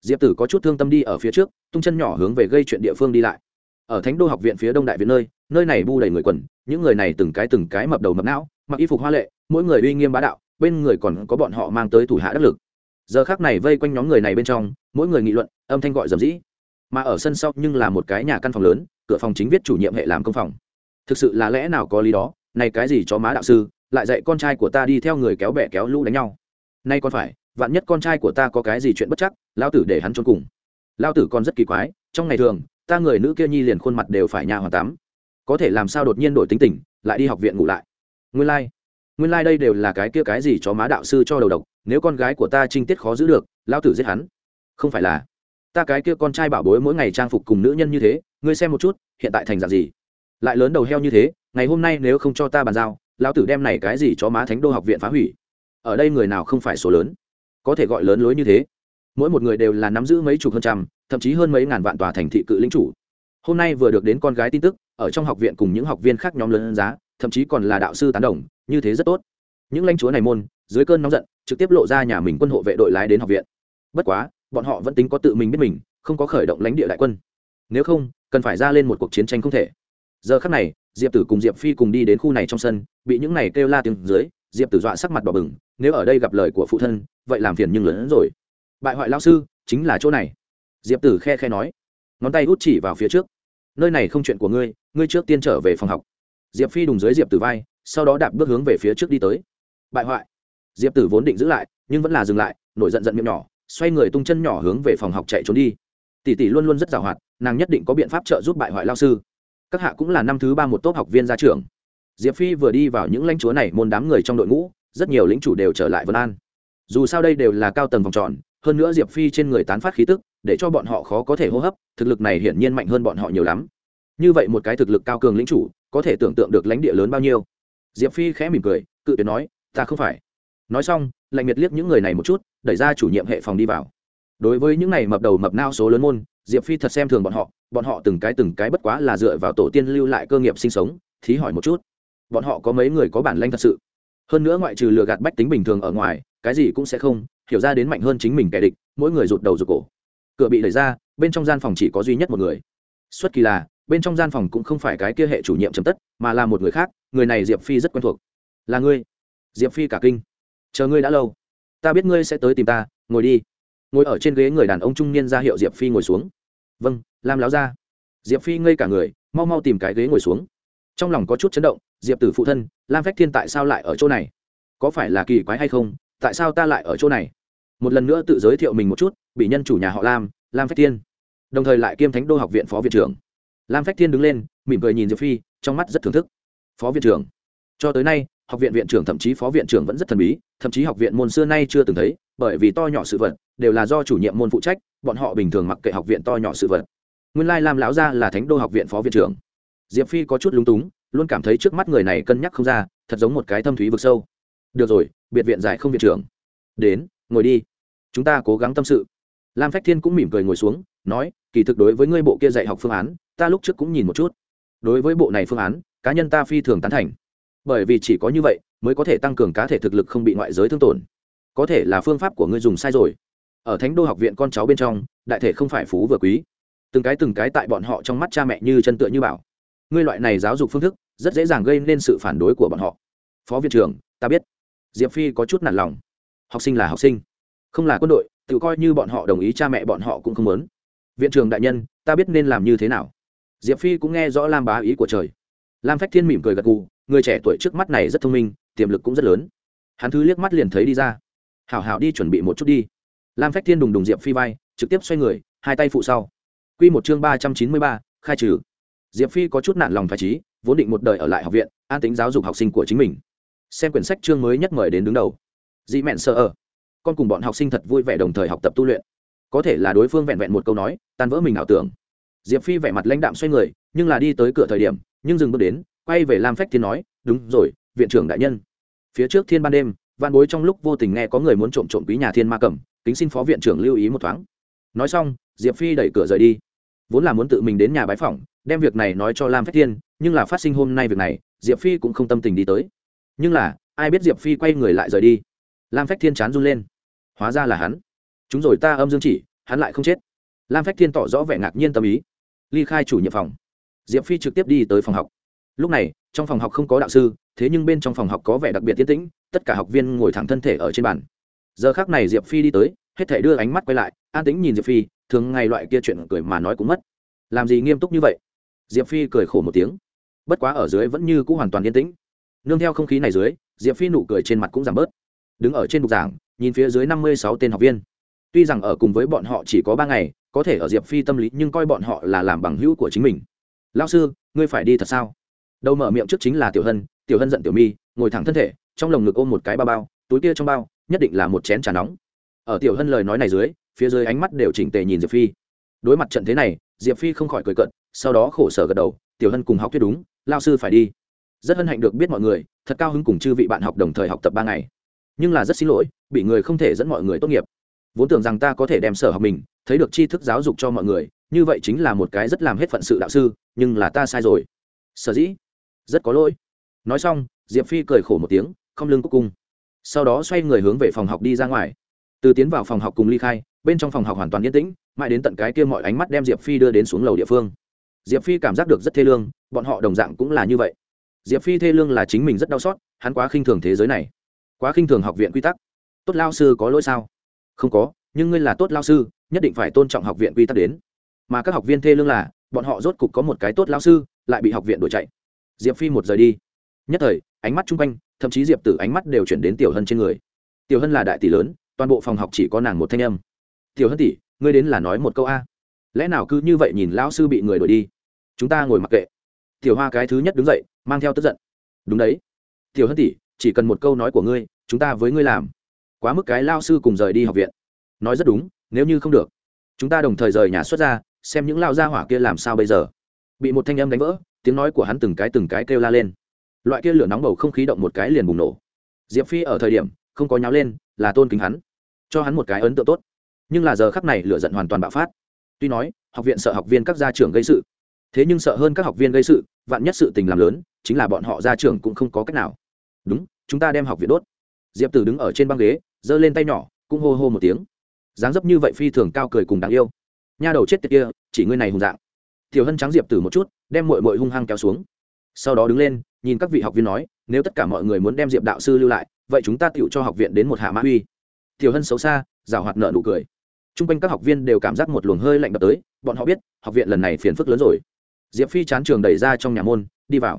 Diệp tử có chút thương tâm đi ở phía trước, tung chân nhỏ hướng về gây chuyện địa phương đi lại. Ở thánh đô học viện phía đông đại viện nơi nơi này bu đầy người quần, những người này từng cái từng cái mập đầu mập não, mặc y phục hoa lệ, mỗi người uy nghiêm bá đạo bên người còn có bọn họ mang tới thủ hạ đắc lực. Giờ khác này vây quanh nhóm người này bên trong, mỗi người nghị luận, âm thanh gọi dầm dĩ. Mà ở sân sau nhưng là một cái nhà căn phòng lớn, cửa phòng chính viết chủ nhiệm hệ làm công phòng. Thực sự là lẽ nào có lý đó? Này cái gì cho má đạo sư, lại dạy con trai của ta đi theo người kéo bè kéo lũ đánh nhau? Nay còn phải, vạn nhất con trai của ta có cái gì chuyện bất chắc lao tử để hắn trốn cùng. Lao tử còn rất kỳ quái, trong ngày thường, ta người nữ kia nhi liền khuôn mặt đều phải nhà hoàn tám. Có thể làm sao đột nhiên đổi tính tình, lại đi học viện ngủ lại. Nguyên lai、like nguyên lai、like、đây đều là cái kia cái gì cho má đạo sư cho đầu độc, nếu con gái của ta trinh tiết khó giữ được lao tử giết hắn. Không phải là, ta cái kia con trai bảo bối mỗi ngày trang phục cùng nữ nhân như thế, ngươi xem một chút, hiện tại thành dạng gì? Lại lớn đầu heo như thế, ngày hôm nay nếu không cho ta bàn giao lao tử đem này cái gì cho má thánh đô học viện phá hủy? Ở đây người nào không phải số lớn? Có thể gọi lớn lối như thế. Mỗi một người đều là nắm giữ mấy chục hơn trăm, thậm chí hơn mấy ngàn vạn tòa thành thị cự lĩnh chủ. Hôm nay vừa được đến con gái tin tức, ở trong học viện cùng những học viên khác nhóm lớn giá, thậm chí còn là đạo sư tán đồng như thế rất tốt. Những lãnh chúa này môn, dưới cơn nóng giận, trực tiếp lộ ra nhà mình quân hộ vệ đội lái đến học viện. Bất quá, bọn họ vẫn tính có tự mình biết mình, không có khởi động lãnh địa đại quân. Nếu không, cần phải ra lên một cuộc chiến tranh không thể. Giờ khắc này, diệp tử cùng diệp phi cùng đi đến khu này trong sân, bị những này kêu la tiếng dưới, diệp tử dọa sắc mặt đỏ bừng, nếu ở đây gặp lời của phụ thân, vậy làm phiền nhưng lớn hơn rồi. Bại hoại lao sư, chính là chỗ này. Diệp tử khe khe nói, ngón tay út chỉ vào phía trước, nơi này không chuyện của ngươi ngươi trước tiên trở về phòng học. Diệp phi đùng dưới diệp tử vai sau đó đạp bước hướng về phía trước đi tới. Bại hoại. Diệp tử vốn định giữ lại, nhưng vẫn là dừng lại, nổi giận giận miệng nhỏ, xoay người tung chân nhỏ hướng về phòng học chạy trốn đi. Tỷ tỷ luôn luôn rất giàu hoạt, nàng nhất định có biện pháp trợ giúp bại hoại lao sư. Các hạ cũng là năm thứ ba một tốt học viên ra trường diệp phi vừa đi vào những lãnh chúa này môn đám người trong đội ngũ, rất nhiều lính chủ đều trở lại vân an. Dù sao đây đều là cao tầng vòng tròn, hơn nữa diệp phi trên người tán phát khí tức, để cho bọn họ khó có thể hô hấp, thực lực này hiển nhiên mạnh hơn bọn họ nhiều lắm. Như vậy một cái thực lực cao cường lính chủ, có thể tưởng tượng được lãnh địa lớn bao nhiêu diệp phi khẽ mỉm cười, cự tuyệt nói, ta không phải. Nói xong, lạnh miệt liếc những người này một chút, đẩy ra chủ nhiệm hệ phòng đi vào. Đối với những này mập đầu mập nao số lớn môn, diệp phi thật xem thường bọn họ bọn họ từng cái từng cái bất quá là dựa vào tổ tiên lưu lại cơ nghiệp sinh sống, thí hỏi một chút. Bọn họ có mấy người có bản lanh thật sự? Hơn nữa ngoại trừ lừa gạt bách tính bình thường ở ngoài, cái gì cũng sẽ không, hiểu ra đến mạnh hơn chính mình kẻ địch, mỗi người rụt đầu rụt cổ. Cửa bị đẩy ra, bên trong gian phòng chỉ có duy nhất một người. Xuất kỳ là bên trong gian phòng cũng không phải cái kia hệ chủ nhiệm chấm tất, mà là một người khác, người này diệp phi rất quen thuộc. Là ngươi? Diệp phi cả kinh. Chờ ngươi đã lâu. Ta biết ngươi sẽ tới tìm ta, ngồi đi. Ngồi ở trên ghế người đàn ông trung niên ra hiệu diệp phi ngồi xuống. Vâng lam láo ra. Diệp phi ngây cả người, mau mau tìm cái ghế ngồi xuống. Trong lòng có chút chấn động, diệp tử phụ thân, lam phách thiên tại sao lại ở chỗ này? Có phải là kỳ quái hay không? Tại sao ta lại ở chỗ này? Một lần nữa tự giới thiệu mình một chút, bị nhân chủ nhà họ lam lam phách thiên. Đồng thời lại kiêm thánh đô học viện phó viện trưởng lam phách thiên đứng lên, mỉm cười nhìn diệp phi, trong mắt rất thưởng thức. Phó viện trưởng, cho tới nay, học viện viện trưởng thậm chí phó viện trưởng vẫn rất thần bí, thậm chí học viện môn xưa nay chưa từng thấy, bởi vì to nhỏ sự vật đều là do chủ nhiệm môn phụ trách, bọn họ bình thường mặc kệ học viện to nhỏ sự vật. Nguyên lai lam lão gia là thánh đô học viện phó viện trưởng. Diệp phi có chút lúng túng, luôn cảm thấy trước mắt người này cân nhắc không ra, thật giống một cái thâm thúy vực sâu. Được rồi, biệt viện giải không viện trưởng. Đến, ngồi đi. Chúng ta cố gắng tâm sự lam phách thiên cũng mỉm cười ngồi xuống, nói, kỳ thực đối với ngươi bộ kia dạy học phương án, ta lúc trước cũng nhìn một chút. Đối với bộ này phương án, cá nhân ta phi thường tán thành. Bởi vì chỉ có như vậy, mới có thể tăng cường cá thể thực lực không bị ngoại giới thương tổn. Có thể là phương pháp của ngươi dùng sai rồi. Ở thánh đô học viện con cháu bên trong, đại thể không phải phú vừa quý. Từng cái từng cái tại bọn họ trong mắt cha mẹ như chân tựa như bảo. Ngươi loại này giáo dục phương thức, rất dễ dàng gây nên sự phản đối của bọn họ. Phó viện trưởng, ta biết. Diệp phi có chút nản lòng. Học sinh là học sinh không là quân đội, tự coi như bọn họ đồng ý cha mẹ bọn họ cũng không muốn. Viện trưởng đại nhân, ta biết nên làm như thế nào. Diệp phi cũng nghe rõ lam bá ý của trời. Lam phách thiên mỉm cười gật gù, người trẻ tuổi trước mắt này rất thông minh, tiềm lực cũng rất lớn. Hắn thứ liếc mắt liền thấy đi ra. Hảo hảo đi chuẩn bị một chút đi. Lam phách thiên đùng đùng diệp phi vai, trực tiếp xoay người, hai tay phụ sau. Q một chương ba trăm chín mươi ba, khai trừ. Diệp phi có chút nản lòng phải trí, vốn định một đời ở lại học viện, an tính giáo dục học sinh của chính mình. Xem quyển sách chương mới nhất mời đến đứng đầu. Dị mẹn sợ ở con cùng bọn học sinh thật vui vẻ đồng thời học tập tu luyện. Có thể là đối phương vẹn vẹn một câu nói, tan vỡ mình ảo tưởng. Diệp phi vẻ mặt lãnh đạm xoay người, nhưng là đi tới cửa thời điểm, nhưng dừng bước đến, quay về lam phách thiên nói, đúng rồi, viện trưởng đại nhân. Phía trước thiên ban đêm văn bối trong lúc vô tình nghe có người muốn trộm trộm quý nhà thiên ma cầm kính xin phó viện trưởng lưu ý một thoáng. Nói xong, diệp phi đẩy cửa rời đi. Vốn là muốn tự mình đến nhà bái phỏng, đem việc này nói cho lam phách thiên, nhưng là phát sinh hôm nay việc này, diệp phi cũng không tâm tình đi tới. Nhưng là, ai biết diệp phi quay người lại rời đi. Lam phách thiên chán run lên hóa ra là hắn. Chúng rồi ta âm dương chỉ, hắn lại không chết. Lam phách thiên tỏ rõ vẻ ngạc nhiên tâm ý. Ly khai chủ nhiệm phòng. Diệp phi trực tiếp đi tới phòng học. Lúc này, trong phòng học không có đạo sư, thế nhưng bên trong phòng học có vẻ đặc biệt tiến tĩnh, tất cả học viên ngồi thẳng thân thể ở trên bàn. Giờ khác này diệp phi đi tới, hết thể đưa ánh mắt quay lại, an tĩnh nhìn diệp phi, thường ngày loại kia chuyện cười mà nói cũng mất. Làm gì nghiêm túc như vậy? Diệp phi cười khổ một tiếng. Bất quá ở dưới vẫn như c ũ hoàn toàn yên tĩnh. Nương theo không khí này dưới, diệp phi nụ cười trên mặt cũng giảm bớt. Đứng ở trên bục giảng nhìn phía dưới năm mươi sáu tên học viên. Tuy rằng ở cùng với bọn họ chỉ có ba ngày, có thể ở diệp phi tâm lý, nhưng coi bọn họ là làm bằng hữu của chính mình. Lao sư, ngươi phải đi thật sao? Đầu mở miệng trước chính là tiểu hân tiểu hân giận tiểu mi, ngồi thẳng thân thể, trong lồng ngực ôm một cái bao bao, túi kia trong bao, nhất định là một chén trà nóng. Ở tiểu hân lời nói này dưới, phía dưới ánh mắt đều chỉnh tề nhìn diệp phi. Đối mặt trận thế này, diệp phi không khỏi cười cận sau đó khổ sở gật đầu, tiểu hân cùng học thuyết đúng lao sư phải đi. Rất hân hạnh được biết mọi người, thật cao hứng cùng chư vị bạn học đồng thời học tập ba ngày nhưng là rất xin lỗi, bị người không thể dẫn mọi người tốt nghiệp. Vốn tưởng rằng ta có thể đem sở học mình, thấy được tri thức giáo dục cho mọi người, như vậy chính là một cái rất làm hết phận sự đạo sư, nhưng là ta sai rồi. Sở dĩ? Rất có lỗi. Nói xong, diệp phi cười khổ một tiếng, không lưng cúc cung. Sau đó xoay người hướng về phòng học đi ra ngoài. Từ tiến vào phòng học cùng ly khai, bên trong phòng học hoàn toàn yên tĩnh, mãi đến tận cái kia mọi ánh mắt đem diệp phi đưa đến xuống lầu địa phương. Diệp phi cảm giác được rất thê lương, bọn họ đồng dạng cũng là như vậy. Diệp phi thê lương là chính mình rất đau xót, hắn quá khinh thường thế giới này quá khinh thường học viện quy tắc. Tốt lao sư có lỗi sao? Không có, nhưng ngươi là tốt lao sư, nhất định phải tôn trọng học viện quy tắc đến. Mà các học viên thê lương là, bọn họ rốt cục có một cái tốt lao sư, lại bị học viện đuổi chạy. Diệp phi một rời đi. Nhất thời, ánh mắt chung quanh, thậm chí diệp tử ánh mắt đều chuyển đến tiểu hân trên người. Tiểu hân là đại tỷ lớn, toàn bộ phòng học chỉ có nàng một thanh âm. Tiểu hân tỷ, ngươi đến là nói một câu a. Lẽ nào cứ như vậy nhìn lão sư bị người đuổi đi? Chúng ta ngồi mặc kệ. Tiểu hoa cái thứ nhất đứng dậy, mang theo tức giận. Đúng đấy. Tiểu hân tỷ chỉ cần một câu nói của ngươi, chúng ta với ngươi làm. Quá mức cái lao sư cùng rời đi học viện. Nói rất đúng, nếu như không được, chúng ta đồng thời rời nhà xuất ra, xem những lao gia hỏa kia làm sao bây giờ. Bị một thanh âm đánh vỡ, tiếng nói của hắn từng cái từng cái kêu la lên. Loại kia lửa nóng bầu không khí động một cái liền bùng nổ. Diệp phi ở thời điểm, không có nháo lên, là tôn kính hắn, cho hắn một cái ấn tượng tốt. Nhưng là giờ khắc này lửa giận hoàn toàn bạo phát. Tuy nói, học viện sợ học viên các gia trưởng gây sự. Thế nhưng sợ hơn các học viên gây sự, vạn nhất sự tình làm lớn, chính là bọn họ gia trưởng cũng không có cách nào đúng, chúng ta đem học viện đốt. Diệp tử đứng ở trên băng ghế, giơ lên tay nhỏ, cũng hô hô một tiếng. Dáng dấp như vậy phi thường cao cười cùng đáng yêu. Nha đầu chết tiệt kia, chỉ ngươi này hùng dạng. Tiểu hân trắng diệp tử một chút, đem mội mội hung hăng kéo xuống. Sau đó đứng lên, nhìn các vị học viên nói, nếu tất cả mọi người muốn đem diệp đạo sư lưu lại, vậy chúng ta tựu cho học viện đến một hạ mã uy. Tiểu hân xấu xa rào hoạt nợ nụ cười. T r u n g quanh các học viên đều cảm giác một luồng hơi lạnh đập tới, bọn họ biết, học viện lần này phiền phức lớn rồi. Diệp phi chán trường đẩy ra trong nhà môn, đi vào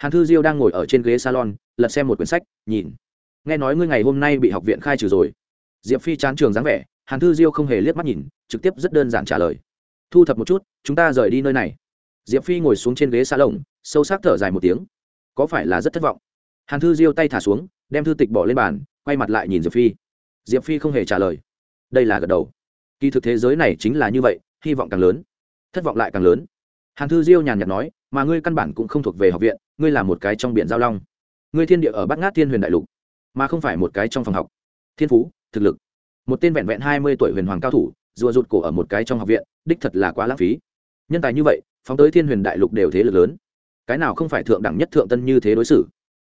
hàn thư diêu đang ngồi ở trên ghế salon, lật xem một quyển sách, nhìn. Nghe nói ngươi ngày hôm nay bị học viện khai trừ rồi. Diệp phi chán trường dáng vẻ, hàn thư diêu không hề liếc mắt nhìn, trực tiếp rất đơn giản trả lời. Thu thập một chút, chúng ta rời đi nơi này. Diệp phi ngồi xuống trên ghế xa lồng sâu sắc thở dài một tiếng. Có phải là rất thất vọng? Hàn thư diêu tay thả xuống, đem thư tịch bỏ lên bàn, quay mặt lại nhìn diệp phi. Diệp phi không hề trả lời. Đây là gật đầu. Kỳ thực thế giới này chính là như vậy, hy vọng càng lớn, thất vọng lại càng lớn. Hàn thư diêu nhàn nhạt nói, mà ngươi căn bản cũng không thuộc về học viện ngươi là một cái trong biển giao long. Ngươi thiên địa ở bát ngát thiên huyền đại lục, mà không phải một cái trong phòng học. Thiên phú, thực lực. Một tên vẹn vẹn hai mươi tuổi huyền hoàng cao thủ, rùa rụt cổ ở một cái trong học viện, đích thật là quá lãng phí. Nhân tài như vậy, phóng tới thiên huyền đại lục đều thế lực lớn. Cái nào không phải thượng đẳng nhất thượng tân như thế đối xử?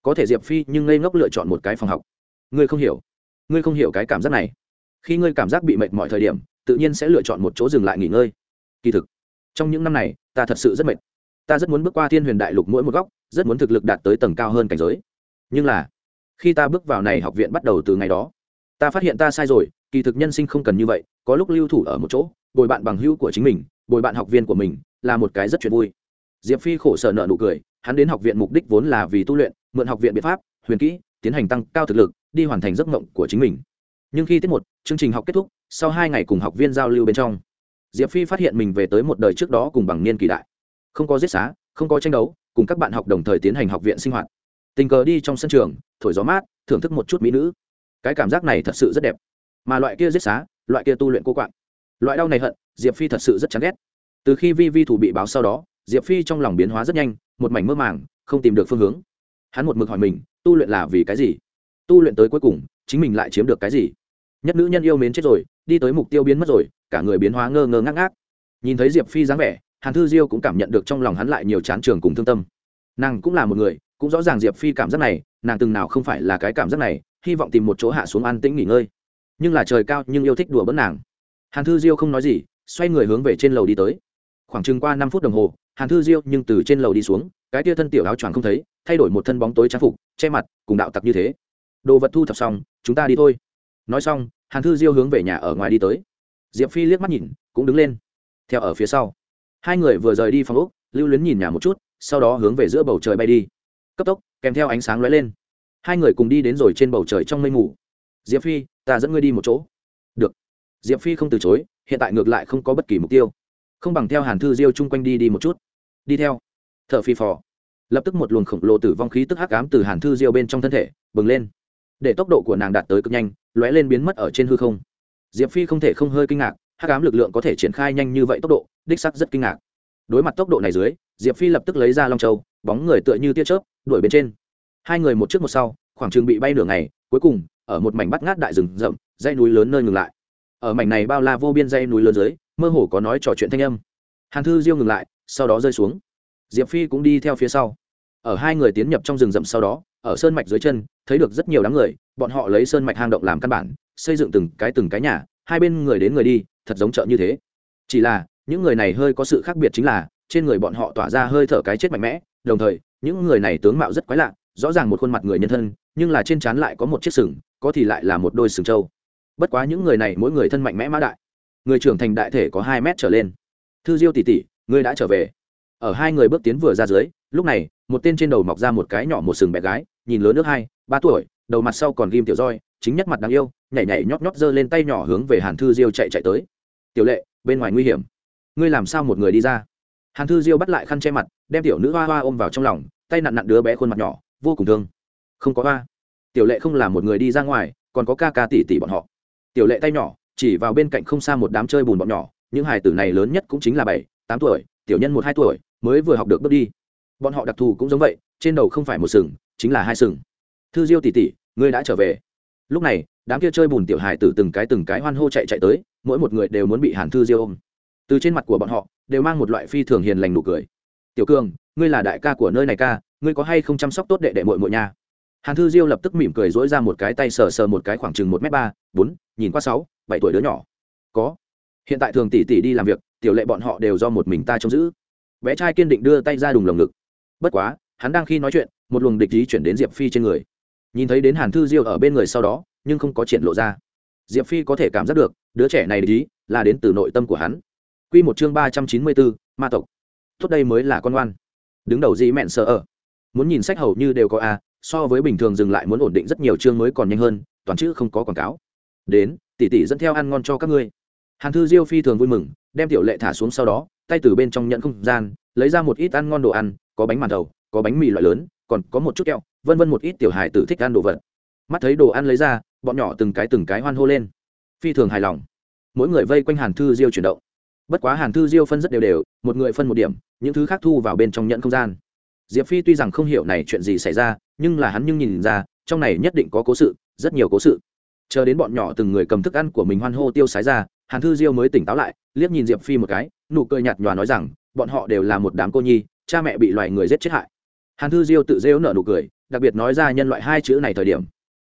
Có thể diệp phi nhưng ngây ngốc lựa chọn một cái phòng học. Ngươi không hiểu. Ngươi không hiểu cái cảm giác này. Khi ngươi cảm giác bị mệt mọi thời điểm, tự nhiên sẽ lựa chọn một chỗ dừng lại nghỉ ngơi. Kỳ thực, trong những năm này, ta thật sự rất mệt. Ta rất muốn bước qua thiên huyền đại lục mỗi một góc rất muốn thực lực đạt tới tầng cao hơn cảnh giới. Nhưng là, khi ta bước vào này học viện bắt đầu từ ngày đó, ta phát hiện ta sai rồi, kỳ thực nhân sinh không cần như vậy, có lúc lưu thủ ở một chỗ, bồi bạn bằng hữu của chính mình, bồi bạn học viên của mình, là một cái rất chuyện vui. Diệp phi khổ sở nợ nụ cười, hắn đến học viện mục đích vốn là vì tu luyện, mượn học viện biện pháp, huyền kỹ, tiến hành tăng cao thực lực, đi hoàn thành giấc mộng của chính mình. Nhưng khi tiết một, chương trình học kết thúc, sau hai ngày cùng học viên giao lưu bên trong, diệp phi phát hiện mình về tới một đời trước đó cùng bằng niên kỳ đại. Không có giết xá, không có tranh đấu cùng các bạn học đồng thời tiến hành học viện sinh hoạt. Tình cờ đi trong sân trường, thổi gió mát, thưởng thức một chút mỹ nữ. Cái cảm giác này thật sự rất đẹp. Mà loại kia giết xá, loại kia tu luyện cô quạng. Loại đau này hận, diệp phi thật sự rất chán ghét. Từ khi vi vi thủ bị báo sau đó, diệp phi trong lòng biến hóa rất nhanh, một mảnh mơ màng, không tìm được phương hướng. Hắn một mực hỏi mình, tu luyện là vì cái gì? Tu luyện tới cuối cùng, chính mình lại chiếm được cái gì? Nhất nữ nhân yêu mến chết rồi, đi tới mục tiêu biến mất rồi, cả người biến hóa ngơ ngơ ngác ngác. Nhìn thấy diệp phi dáng vẻ hàn thư diêu cũng cảm nhận được trong lòng hắn lại nhiều chán trường cùng thương tâm. Nàng cũng là một người, cũng rõ ràng diệp phi cảm giác này, nàng từng nào không phải là cái cảm giác này, hy vọng tìm một chỗ hạ xuống an tĩnh nghỉ ngơi. Nhưng là trời cao, nhưng yêu thích đùa bỡn nàng. Hàn thư diêu không nói gì, xoay người hướng về trên lầu đi tới. Khoảng chừng qua năm phút đồng hồ, hàn thư diêu nhưng từ trên lầu đi xuống, cái tia thân tiểu áo choàng không thấy, thay đổi một thân bóng tối trang phục, che mặt, cùng đạo tặc như thế. Đồ vật thu thập xong, chúng ta đi thôi. Nói xong, hàn thư diêu hướng về nhà ở ngoài đi tới. Diệp phi liếc mắt nhìn, cũng đứng lên. Theo ở phía sau hai người vừa rời đi phòng úc lưu luyến nhìn nhà một chút, sau đó hướng về giữa bầu trời bay đi. Cấp tốc, kèm theo ánh sáng lóe lên. Hai người cùng đi đến rồi trên bầu trời trong mây mù. Diệp phi, ta dẫn ngươi đi một chỗ. Được. Diệp phi không từ chối, hiện tại ngược lại không có bất kỳ mục tiêu. Không bằng theo hàn thư diêu chung quanh đi đi một chút. Đi theo. T h ở phi phò. Lập tức một luồng khổng lồ tử vong khí tức hắc ám từ hàn thư diêu bên trong thân thể bừng lên. Để tốc độ của nàng đạt tới cực nhanh, lóe lên biến mất ở trên hư không. Diệp phi không thể không hơi kinh ngạc, hắc ám lực lượng có thể triển khai nhanh như vậy tốc độ đích sắc rất kinh ngạc. Đối mặt tốc độ này dưới, diệp phi lập tức lấy ra long châu, bóng người tựa như tia chớp, đuổi bên trên. Hai người một trước một sau, khoảng trường bị bay nửa ngày, cuối cùng, ở một mảnh bắt ngát đại rừng rậm, dãy núi lớn nơi ngừng lại. Ở mảnh này bao la vô biên dãy núi lớn dưới, mơ hồ có nói trò chuyện thanh âm. Hàn thư diêu ngừng lại, sau đó rơi xuống. Diệp phi cũng đi theo phía sau. Ở hai người tiến nhập trong rừng rậm sau đó, ở sơn mạch dưới chân, thấy được rất nhiều đám người, bọn họ lấy sơn mạch hang động làm căn bản, xây dựng từng cái từng cái nhà, hai bên người đến người đi, thật giống chợ như thế. Chỉ là những người này hơi có sự khác biệt chính là, trên người bọn họ tỏa ra hơi thở cái chết mạnh mẽ, đồng thời, những người này tướng mạo rất quái lạ, rõ ràng một khuôn mặt người nhân thân, nhưng là trên trán lại có một chiếc sừng, có thì lại là một đôi sừng trâu. Bất quá những người này mỗi người thân mạnh mẽ mã đại. Người trưởng thành đại thể có hai mét trở lên. Thư diêu tỷ tỷ, ngươi đã trở về. Ở hai người bước tiến vừa ra dưới, lúc này, một tên trên đầu mọc ra một cái nhỏ một sừng bé gái, nhìn lớn nước hai, ba tuổi, đầu mặt sau còn ghim tiểu roi, chính nhất mặt đáng yêu, nhảy nhảy nhót nhót giơ lên tay nhỏ hướng về hàn thư diêu chạy chạy tới. Tiểu lệ, bên ngoài nguy hiểm ngươi làm sao một người đi ra? Hàn thư diêu bắt lại khăn che mặt, đem tiểu nữ hoa hoa ôm vào trong lòng, tay nặn nặn đứa bé khuôn mặt nhỏ, vô cùng thương. Không có hoa. Tiểu lệ không là một người đi ra ngoài, còn có ca ca tỷ tỷ bọn họ. Tiểu lệ tay nhỏ, chỉ vào bên cạnh không xa một đám chơi bùn bọn nhỏ, những hải tử này lớn nhất cũng chính là bảy, tám tuổi, tiểu nhân một hai tuổi, mới vừa học được bước đi. Bọn họ đặc thù cũng giống vậy, trên đầu không phải một sừng, chính là hai sừng. Thư diêu tỷ tỷ, ngươi đã trở về. Lúc này, đám kia chơi bùn tiểu hải tử từng cái từng cái hoan hô chạy chạy tới, mỗi một người đều muốn bị hàn thư diêu ôm từ trên mặt của bọn họ, đều mang một loại phi thường hiền lành nụ cười. Tiểu cường, ngươi là đại ca của nơi này ca, ngươi có hay không chăm sóc tốt đệ đệ mội mội nha? Hàn thư diêu lập tức mỉm cười dỗi ra một cái tay sờ sờ một cái khoảng chừng một m ba, bốn, nhìn qua sáu, bảy tuổi đứa nhỏ. Có. Hiện tại thường tỷ tỷ đi làm việc, tiểu lệ bọn họ đều do một mình ta trông giữ. Bé trai kiên định đưa tay ra đùng lồng ngực. Bất quá, hắn đang khi nói chuyện, một luồng địch ý chuyển đến diệp phi trên người. Nhìn thấy đến hàn thư diêu ở bên người sau đó, nhưng không có triển lộ ra. Diệp phi có thể cảm giác được, đứa trẻ này địch ý là đến từ nội tâm của hắn quy một chương ba trăm chín mươi bốn, ma tộc. Tốt đây mới là con ngoan đứng đầu dĩ mẹn sợ ở. Muốn nhìn sách hầu như đều có a, so với bình thường dừng lại muốn ổn định rất nhiều chương mới còn nhanh hơn, toàn chữ không có quảng cáo. Đến, tỷ tỷ dẫn theo ăn ngon cho các ngươi. Hàn thư diêu phi thường vui mừng, đem tiểu lệ thả xuống sau đó, tay từ bên trong nhận không gian, lấy ra một ít ăn ngon đồ ăn, có bánh màn đầu, có bánh mì loại lớn, còn có một chút kẹo, vân vân một ít tiểu hài tử thích ăn đồ vật. Mắt thấy đồ ăn lấy ra, bọn nhỏ từng cái từng cái hoan hô lên. Phi thường hài lòng. Mỗi người vây quanh hàn thư diêu chuyển động bất quá hàn thư diêu phân rất đều đều, một người phân một điểm, những thứ khác thu vào bên trong nhận không gian. Diệp phi tuy rằng không hiểu này chuyện gì xảy ra, nhưng là hắn nhưng nhìn ra, trong này nhất định có cố sự, rất nhiều cố sự. Chờ đến bọn nhỏ từng người cầm thức ăn của mình hoan hô tiêu sái ra, hàn thư diêu mới tỉnh táo lại, liếc nhìn diệp phi một cái, nụ cười nhạt nhòa nói rằng, bọn họ đều là một đám cô nhi, cha mẹ bị loài người giết chết hại. Hàn thư diêu tự rêu nở nụ cười, đặc biệt nói ra nhân loại hai chữ này thời điểm.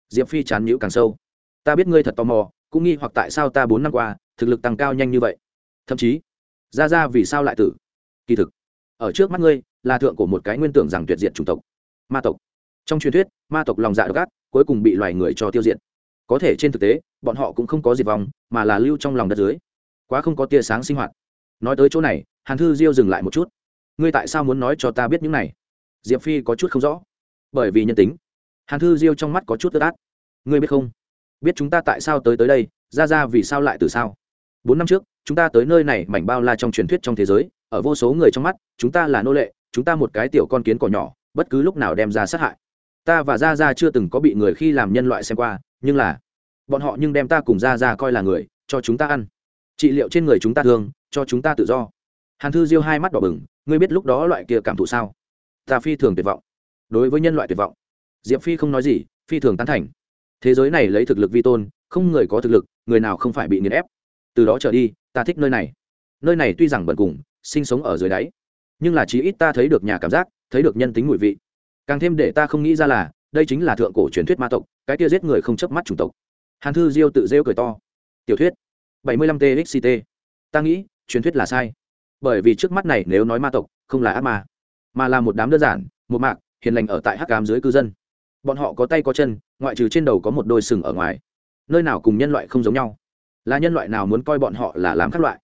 Diệp phi chán nhữ càng sâu. Ta biết ngươi thật tò mò, cũng nghi hoặc tại sao ta bốn năm qua, thực lực tăng cao nhanh như vậy thậm chí ra ra vì sao lại tử? Kỳ thực, ở trước mắt ngươi, là thượng của một cái nguyên tưởng rằng tuyệt diện chủng tộc, ma tộc. Trong truyền thuyết, ma tộc lòng dạ độc ác, cuối cùng bị loài người cho tiêu diệt. Có thể trên thực tế, bọn họ cũng không có diệt vong, mà là lưu trong lòng đất dưới. Quá không có tia sáng sinh hoạt. Nói tới chỗ này, hàn thư diêu dừng lại một chút. Ngươi tại sao muốn nói cho ta biết những này? Diệp phi có chút không rõ. Bởi vì nhân tính. Hàn thư diêu trong mắt có chút ướt át. Ngươi biết không? Biết chúng ta tại sao tới tới đây? Ra ra vì sao lại từ sao? Bốn năm trước, chúng ta tới nơi này mảnh bao la trong truyền thuyết trong thế giới, ở vô số người trong mắt, chúng ta là nô lệ, chúng ta một cái tiểu con kiến cỏ nhỏ, bất cứ lúc nào đem ra sát hại. Ta và ra ra chưa từng có bị người khi làm nhân loại xem qua, nhưng là, bọn họ nhưng đem ta cùng ra ra coi là người, cho chúng ta ăn. Trị liệu trên người chúng ta thương, cho chúng ta tự do. Hàn thư diêu hai mắt đỏ bừng, ngươi biết lúc đó loại kia cảm thụ sao? Ta phi thường tuyệt vọng. Đối với nhân loại tuyệt vọng. Diệp phi không nói gì, phi thường tán thành. Thế giới này lấy thực lực vi tôn, không người có thực lực, người nào không phải bị nghiền ép? Từ đó trở đi, ta thích nơi này. Nơi này tuy rằng bận cùng, sinh sống ở dưới đáy, nhưng là chí ít ta thấy được nhà cảm giác, thấy được nhân tính mùi vị. Càng thêm để ta không nghĩ ra là, đây chính là thượng cổ truyền thuyết ma tộc, cái kia giết người không chớp mắt chủng tộc. Hàn thư diêu tự rêu cười to. Tiểu thuyết, bảy mươi lăm txt ta nghĩ, truyền thuyết là sai. Bởi vì trước mắt này nếu nói ma tộc, không là ác ma, mà là một đám đơn giản, một mạc, hiền lành ở tại hắc cám dưới cư dân. Bọn họ có tay có chân, ngoại trừ trên đầu có một đôi sừng ở ngoài. Nơi nào cùng nhân loại không giống nhau là nhân loại nào muốn coi bọn họ là làm các loại?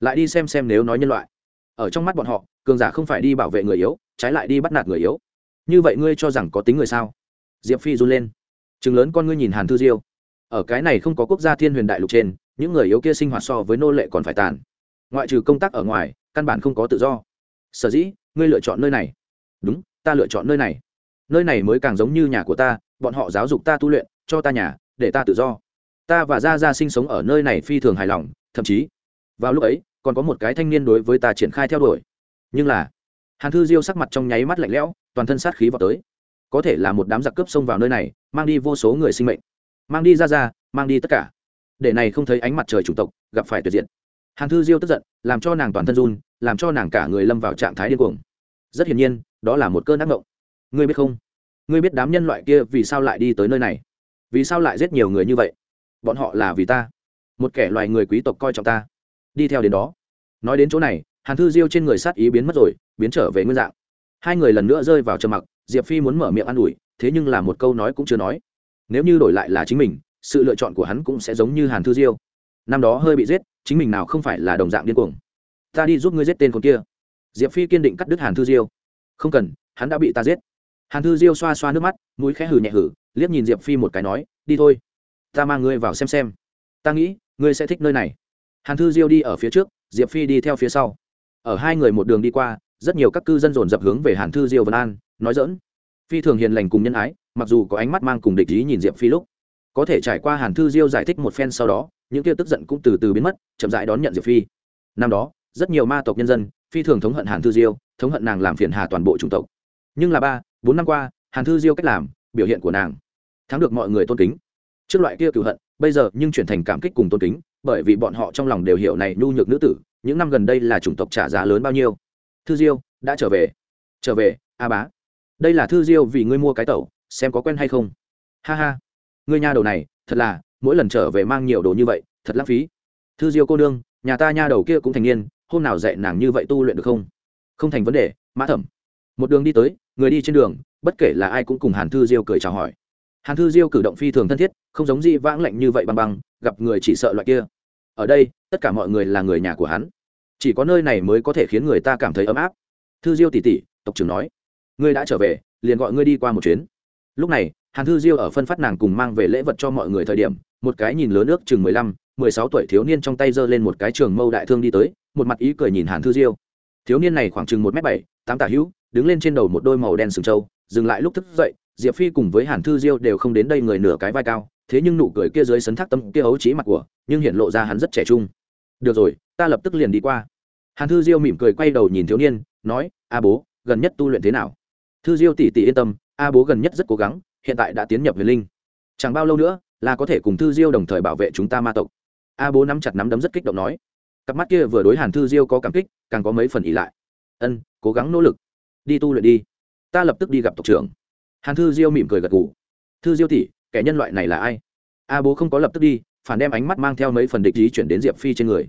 Lại đi xem xem nếu nói nhân loại. Ở trong mắt bọn họ, cường giả không phải đi bảo vệ người yếu, trái lại đi bắt nạt người yếu. Như vậy ngươi cho rằng có tính người sao? Diệp phi run lên. Chừng lớn con ngươi nhìn hàn thư diêu. Ở cái này không có quốc gia thiên huyền đại lục trên, những người yếu kia sinh hoạt so với nô lệ còn phải tàn. Ngoại trừ công tác ở ngoài, căn bản không có tự do. Sở dĩ, ngươi lựa chọn nơi này. Đúng, ta lựa chọn nơi này. Nơi này mới càng giống như nhà của ta, bọn họ giáo dục ta tu luyện, cho ta nhà, để ta tự do ta và gia gia sinh sống ở nơi này phi thường hài lòng, thậm chí, vào lúc ấy, còn có một cái thanh niên đối với ta triển khai theo đuổi. Nhưng là, hàn thư diêu sắc mặt trong nháy mắt lạnh lẽo, toàn thân sát khí vào tới. Có thể là một đám giặc cướp xông vào nơi này, mang đi vô số người sinh mệnh. Mang đi ra ra mang đi tất cả. Để này không thấy ánh mặt trời chủng tộc, gặp phải tuyệt diện hàn thư diêu tức giận, làm cho nàng toàn thân run, làm cho nàng cả người lâm vào trạng thái điên cuồng. Rất hiển nhiên, đó là một cơn ác mộng. Ngươi biết không? Ngươi biết đám nhân loại kia vì sao lại đi tới nơi này? Vì sao lại giết nhiều người như vậy? Bọn họ là vì ta. Một kẻ loài người quý tộc coi trọng ta. Đi theo đến đó. Nói đến chỗ này, hàn thư diêu trên người sát ý biến mất rồi, biến trở về nguyên dạng. Hai người lần nữa rơi vào trầm mặc, diệp phi muốn mở miệng an ủi, thế nhưng là một câu nói cũng chưa nói. Nếu như đổi lại là chính mình, sự lựa chọn của hắn cũng sẽ giống như hàn thư diêu. Năm đó hơi bị giết, chính mình nào không phải là đồng dạng điên cuồng. Ta đi giúp ngươi giết tên con kia. Diệp phi kiên định cắt đứt hàn thư diêu. Không cần, hắn đã bị ta giết. Hàn thư diêu xoa xoa nước mắt, mũi khẽ hử nhẹ hử liếc nhìn diệp phi một cái nói, đi thôi ta mang ngươi vào xem xem. Ta nghĩ, ngươi sẽ thích nơi này. Hàn thư diêu đi ở phía trước, diệp phi đi theo phía sau. Ở hai người một đường đi qua, rất nhiều các cư dân dồn dập hướng về hàn thư diêu vân an, nói dỡn phi thường hiền lành cùng nhân ái, mặc dù có ánh mắt mang cùng địch ý nhìn diệp phi lúc. Có thể trải qua hàn thư diêu giải thích một phen sau đó, những kia tức giận cũng từ từ biến mất, chậm rãi đón nhận diệp phi. Năm đó, rất nhiều ma tộc nhân dân, phi thường thống hận hàn thư diêu, thống hận nàng làm phiền hà toàn bộ chủng tộc. Nhưng là ba, bốn năm qua, hàn thư diêu cách làm, biểu hiện của nàng, thắng được mọi người tôn kính trước loại kia cựu hận, bây giờ nhưng chuyển thành cảm kích cùng tôn kính, bởi vì bọn họ trong lòng đều hiểu này nhu nhược nữ tử, những năm gần đây là chủng tộc trả giá lớn bao nhiêu. Thư diêu, đã trở về. Trở về, a bá. Đây là thư diêu vì ngươi mua cái tẩu, xem có quen hay không. Ha ha. Ngươi nha đầu này, thật là, mỗi lần trở về mang nhiều đồ như vậy, thật lãng phí. Thư diêu cô nương, nhà ta nha đầu kia cũng thành niên, hôm nào dạy nàng như vậy tu luyện được không? Không thành vấn đề, mã thẩm. Một đường đi tới, người đi trên đường, bất kể là ai cũng cùng hàn thư diêu cười chào hỏi hàn thư diêu cử động phi thường thân thiết, không giống di vãng lạnh như vậy băng băng, gặp người chỉ sợ loại kia. Ở đây, tất cả mọi người là người nhà của hắn. Chỉ có nơi này mới có thể khiến người ta cảm thấy ấm áp. Thư diêu tỉ tỉ, tộc trưởng nói, ngươi đã trở về, liền gọi ngươi đi qua một chuyến. Lúc này, hàn thư diêu ở phân phát nàng cùng mang về lễ vật cho mọi người thời điểm, một cái nhìn lớn nước chừng mười lăm, mười sáu tuổi thiếu niên trong tay giơ lên một cái trường mâu đại thương đi tới, một mặt ý cười nhìn hàn thư diêu. Thiếu niên này khoảng chừng một m bảy, tám tả hữu, đứng lên trên đầu một đôi màu đen sừng trâu, dừng lại lúc thức dậy diệp phi cùng với hàn thư diêu đều không đến đây người nửa cái vai cao, thế nhưng nụ cười kia dưới sấn thác tâm kia ấu trí mặt của, nhưng hiện lộ ra hắn rất trẻ trung. Được rồi, ta lập tức liền đi qua. Hàn thư diêu mỉm cười quay đầu nhìn thiếu niên, nói, a bố, gần nhất tu luyện thế nào? Thư diêu tỉ tỉ yên tâm, a bố gần nhất rất cố gắng, hiện tại đã tiến nhập về linh. Chẳng bao lâu nữa, là có thể cùng thư diêu đồng thời bảo vệ chúng ta ma tộc. A bố nắm chặt nắm đấm rất kích động nói. Cặp mắt kia vừa đối hàn thư diêu có cảm kích, càng có mấy phần ỉ lại. Ân, cố gắng nỗ lực. Đi tu luyện đi. Ta lập tức đi gặp tộc trưởng hàn thư diêu mỉm cười gật gù. Thư diêu tỉ kẻ nhân loại này là ai? A bố không có lập tức đi, phản đem ánh mắt mang theo mấy phần địch ý chuyển đến diệp phi trên người.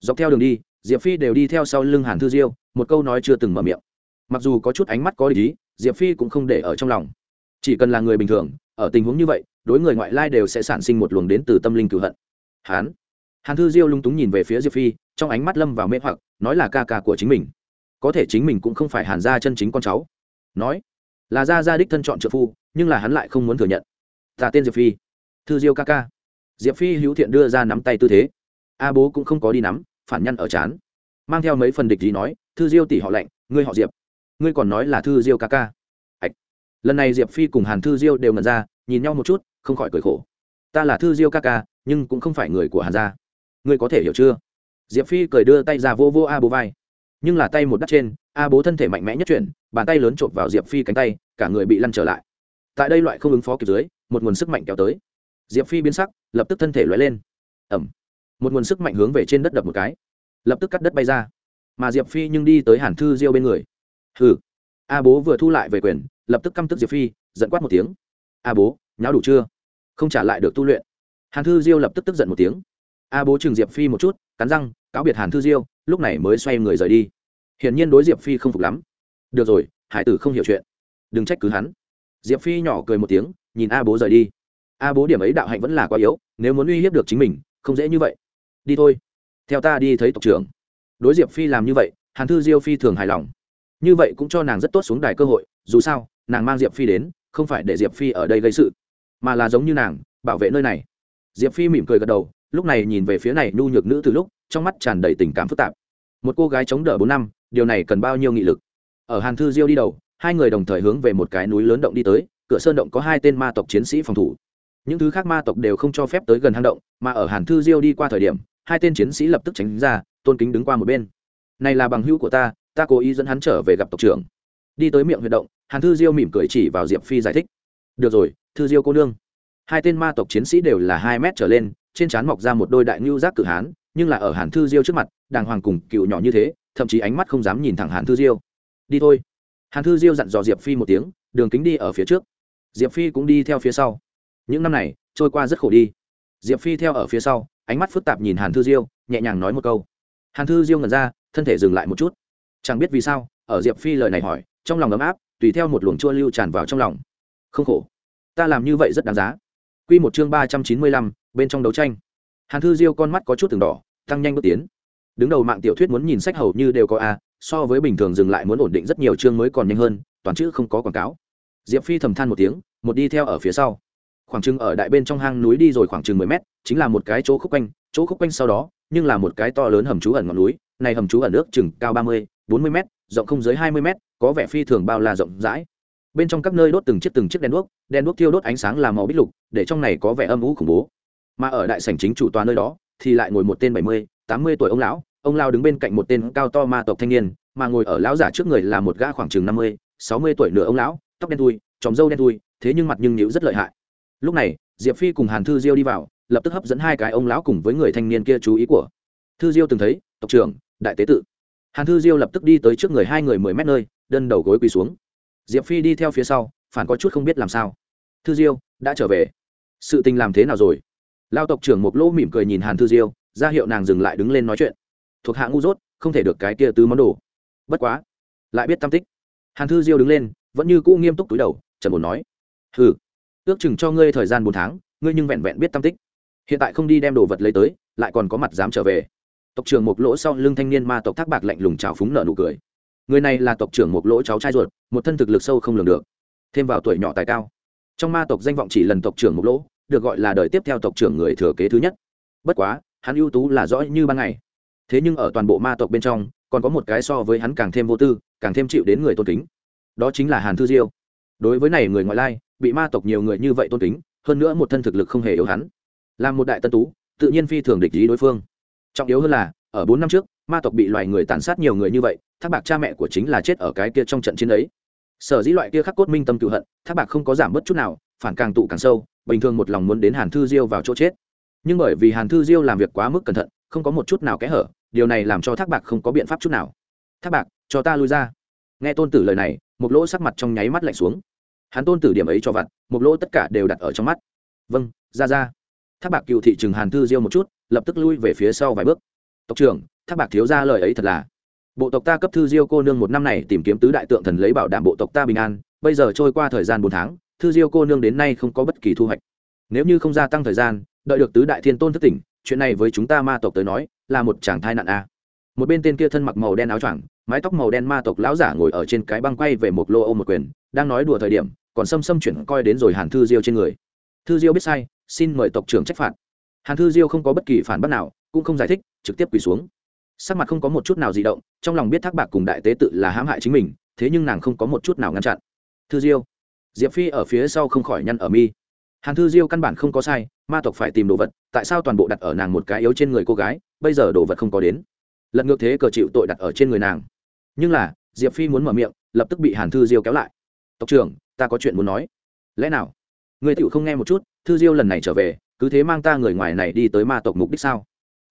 Dọc theo đường đi, diệp phi đều đi theo sau lưng hàn thư diêu, một câu nói chưa từng mở miệng. Mặc dù có chút ánh mắt có địch ý, diệp phi cũng không để ở trong lòng. Chỉ cần là người bình thường, ở tình huống như vậy, đối người ngoại lai đều sẽ sản sinh một luồng đến từ tâm linh cửu hận. Hán. Hàn thư diêu lung túng nhìn về phía diệp phi, trong ánh mắt lâm vào mê hoặc, nói là ca ca của chính mình. Có thể chính mình cũng không phải hàn gia chân chính con cháu. Nói là gia gia đích thân chọn trợ phu, nhưng là hắn lại không muốn thừa nhận. Ta tên diệp phi. Thư diêu ca ca. Diệp phi hữu thiện đưa ra nắm tay tư thế. A bố cũng không có đi nắm, phản nhăn ở chán. Mang theo mấy phần địch gì nói, thư diêu tỷ họ lạnh ngươi họ diệp. Ngươi còn nói là thư diêu ca ca. Ạch. Lần này diệp phi cùng hàn thư diêu đều ngần ra, nhìn nhau một chút, không khỏi cười khổ. Ta là thư diêu ca ca, nhưng cũng không phải người của hàn gia. Ngươi có thể hiểu chưa? Diệp phi cười đưa tay ra vô vô a bố vai nhưng là tay một đắt trên, a bố thân thể mạnh mẽ nhất chuyển, bàn tay lớn chộp vào diệp phi cánh tay, cả người bị lăn trở lại. Tại đây loại không ứng phó kịp dưới, một nguồn sức mạnh kéo tới. Diệp phi biến sắc, lập tức thân thể lóe lên. Ẩm. Một nguồn sức mạnh hướng về trên đất đập một cái. Lập tức cắt đất bay ra. Mà diệp phi nhưng đi tới hàn thư diêu bên người. Hừ. A bố vừa thu lại về quyền, lập tức căm tức diệp phi, giận quát một tiếng. A bố, nháo đủ chưa? Không trả lại được tu luyện. Hàn thư diêu lập tức tức giận một tiếng. A bố chừng diệp phi một chút, cắn răng cáo biệt hàn thư diêu lúc này mới xoay người rời đi hiển nhiên đối diệp phi không phục lắm được rồi hải tử không hiểu chuyện đừng trách cứ hắn diệp phi nhỏ cười một tiếng nhìn a bố rời đi a bố điểm ấy đạo hạnh vẫn là quá yếu nếu muốn uy hiếp được chính mình không dễ như vậy đi thôi theo ta đi thấy tộc trưởng đối diệp phi làm như vậy hàn thư diêu phi thường hài lòng như vậy cũng cho nàng rất tốt xuống đài cơ hội dù sao nàng mang diệp phi đến không phải để diệp phi ở đây gây sự mà là giống như nàng bảo vệ nơi này diệp phi mỉm cười gật đầu lúc này nhìn về phía này nhu nhược nữ từ lúc trong mắt tràn đầy tình cảm phức tạp. Một cô gái chống đỡ bốn năm, điều này cần bao nhiêu nghị lực? Ở hàn thư diêu đi đầu, hai người đồng thời hướng về một cái núi lớn động đi tới, cửa sơn động có hai tên ma tộc chiến sĩ phòng thủ. Những thứ khác ma tộc đều không cho phép tới gần hang động, mà ở hàn thư diêu đi qua thời điểm, hai tên chiến sĩ lập tức tránh ra, tôn kính đứng qua một bên. Này là bằng hữu của ta ta cố ý dẫn hắn trở về gặp tộc trưởng. Đi tới miệng huyệt động, hàn thư diêu mỉm cười chỉ vào diệp phi giải thích. Được rồi, thư diêu cô nương. Hai tên ma tộc chiến sĩ đều là hai mét trở lên, trên trán mọc ra một đôi đại ngưu giác cử hán nhưng là ở hàn thư diêu trước mặt, đàng hoàng cùng cựu nhỏ như thế, thậm chí ánh mắt không dám nhìn thẳng hàn thư diêu. Đi thôi. Hàn thư diêu dặn dò diệp phi một tiếng, đường kính đi ở phía trước. Diệp phi cũng đi theo phía sau. Những năm này, trôi qua rất khổ đi. Diệp phi theo ở phía sau, ánh mắt phức tạp nhìn hàn thư diêu, nhẹ nhàng nói một câu. Hàn thư diêu ngẩn ra, thân thể dừng lại một chút. Chẳng biết vì sao, ở diệp phi lời này hỏi, trong lòng ấm áp, tùy theo một luồng chua lưu tràn vào trong lòng. Không khổ. Ta làm như vậy rất đáng giá. Q một chương ba trăm chín mươi lăm, bên trong đấu tranh. Hàn thư diêu con mắt có chút từng đỏ tăng nhanh bước tiến. Đứng đầu mạng tiểu thuyết muốn nhìn sách hầu như đều có a, so với bình thường dừng lại muốn ổn định rất nhiều chương mới còn nhanh hơn, toàn chữ không có quảng cáo. Diệp phi thầm than một tiếng, một đi theo ở phía sau. Khoảng chừng ở đại bên trong hang núi đi rồi khoảng chừng mười mét, chính là một cái chỗ khúc quanh, chỗ khúc quanh sau đó, nhưng là một cái to lớn hầm trú ẩn ngọn núi, này hầm trú ẩn nước chừng cao ba mươi, bốn mươi m rộng không dưới hai mươi m có vẻ phi thường bao la rộng rãi. Bên trong các nơi đốt từng chiếc từng chiếc đèn đuốc đèn đuốc thiêu đốt ánh sáng làm màu bích lục, để trong này có vẻ âm ú khủng bố. Mà ở đại sảnh chính chủ tòa nơi đó thì lại ngồi một tên bảy mươi, tám mươi tuổi ông lão, ông lao đứng bên cạnh một tên cao to ma tộc thanh niên, mà ngồi ở lão giả trước người là một gã khoảng chừng năm mươi, sáu mươi tuổi nửa ông lão, tóc đen thui, tròm râu đen thui, thế nhưng mặt nhưng nhíu rất lợi hại. Lúc này, diệp phi cùng hàn thư diêu đi vào, lập tức hấp dẫn hai cái ông lão cùng với người thanh niên kia chú ý của thư diêu từng thấy, tộc trưởng, đại tế tự. Hàn thư diêu lập tức đi tới trước người hai người mười mét nơi, đơn đầu gối quỳ xuống. Diệp phi đi theo phía sau, phản có chút không biết làm sao. Thư diêu, đã trở về. Sự tình làm thế nào rồi? Lao tộc trưởng một lỗ mỉm cười nhìn hàn thư diêu, ra hiệu nàng dừng lại đứng lên nói chuyện. Thuộc hạ ngu dốt, không thể được cái kia tứ món đồ. Bất quá, lại biết tam tích. Hàn thư diêu đứng lên, vẫn như cũ nghiêm túc túi đầu trần bồn nói. Ừ ước chừng cho ngươi thời gian bốn tháng, ngươi nhưng vẹn vẹn biết tam tích. Hiện tại không đi đem đồ vật lấy tới, lại còn có mặt dám trở về. Tộc trưởng một lỗ sau lưng thanh niên ma tộc thác bạc lạnh lùng trào phúng nợ nụ cười. Người này là tộc trưởng một lỗ cháu trai ruột, một thân thực lực sâu không lường được. Thêm vào tuổi nhỏ tài cao. Trong ma tộc danh vọng chỉ lần tộc trưởng một lỗ được gọi là đời tiếp theo tộc trưởng người thừa kế thứ nhất. Bất quá, hắn ưu tú là rõ như ban ngày. Thế nhưng ở toàn bộ ma tộc bên trong, còn có một cái so với hắn càng thêm vô tư, càng thêm chịu đến người tôn kính. Đó chính là hàn thư diêu. Đối với này người ngoại lai, bị ma tộc nhiều người như vậy tôn kính, hơn nữa một thân thực lực không hề yếu hắn. Làm một đại tân tú, tự nhiên phi thường địch ý đối phương. Trọng yếu hơn là, ở bốn năm trước, ma tộc bị loài người tàn sát nhiều người như vậy, thác bạc cha mẹ của chính là chết ở cái kia trong trận chiến ấy. Sở dĩ loại kia khắc cốt minh tâm cựu hận, thác bạc không có giảm bớt chút nào, phản càng tụ càng sâu bình thường một lòng muốn đến hàn thư diêu vào chỗ chết. Nhưng bởi vì hàn thư diêu làm việc quá mức cẩn thận, không có một chút nào kẽ hở, điều này làm cho thác bạc không có biện pháp chút nào. Thác bạc, cho ta lui ra. Nghe tôn tử lời này, một lỗ sắc mặt trong nháy mắt lạnh xuống. Hắn tôn tử điểm ấy cho vặt, một lỗ tất cả đều đặt ở trong mắt. Vâng ra ra. Thác bạc cựu thị trừng hàn thư diêu một chút, lập tức lui về phía sau vài bước. Tộc trưởng, thác bạc thiếu ra lời ấy thật là. Bộ tộc ta cấp thư diêu cô nương một năm này tìm kiếm tứ đại tượng thần lấy bảo đảm bộ tộc ta bình an, bây giờ trôi qua thời gian bốn tháng thư diêu cô nương đến nay không có bất kỳ thu hoạch. Nếu như không gia tăng thời gian, đợi được tứ đại thiên tôn thất tỉnh, chuyện này với chúng ta ma tộc tới nói, là một chàng thai nạn a. Một bên tên kia thân mặc màu đen áo choàng, mái tóc màu đen ma tộc lão giả ngồi ở trên cái băng quay về một lô ô một quyền, đang nói đùa thời điểm, còn xâm xâm chuyển coi đến rồi hàn thư diêu trên người. Thư diêu biết sai, xin mời tộc trưởng trách phạt. Hàn thư diêu không có bất kỳ phản bác nào, cũng không giải thích, trực tiếp quỳ xuống. Sắc mặt không có một chút nào di động, trong lòng biết thác bạc cùng đại tế tự là hãm hại chính mình, thế nhưng nàng không có một chút nào ngăn chặn. Thư diêu diệp phi ở phía sau không khỏi nhăn ở mi. Hàn thư diêu căn bản không có sai, ma tộc phải tìm đồ vật, tại sao toàn bộ đặt ở nàng một cái yếu trên người cô gái, bây giờ đồ vật không có đến. Lật ngược thế cờ chịu tội đặt ở trên người nàng. Nhưng là, diệp phi muốn mở miệng, lập tức bị hàn thư diêu kéo lại. Tộc trưởng, ta có chuyện muốn nói. Lẽ nào? Người tựu không nghe một chút, thư diêu lần này trở về, cứ thế mang ta người ngoài này đi tới ma tộc mục đích sao?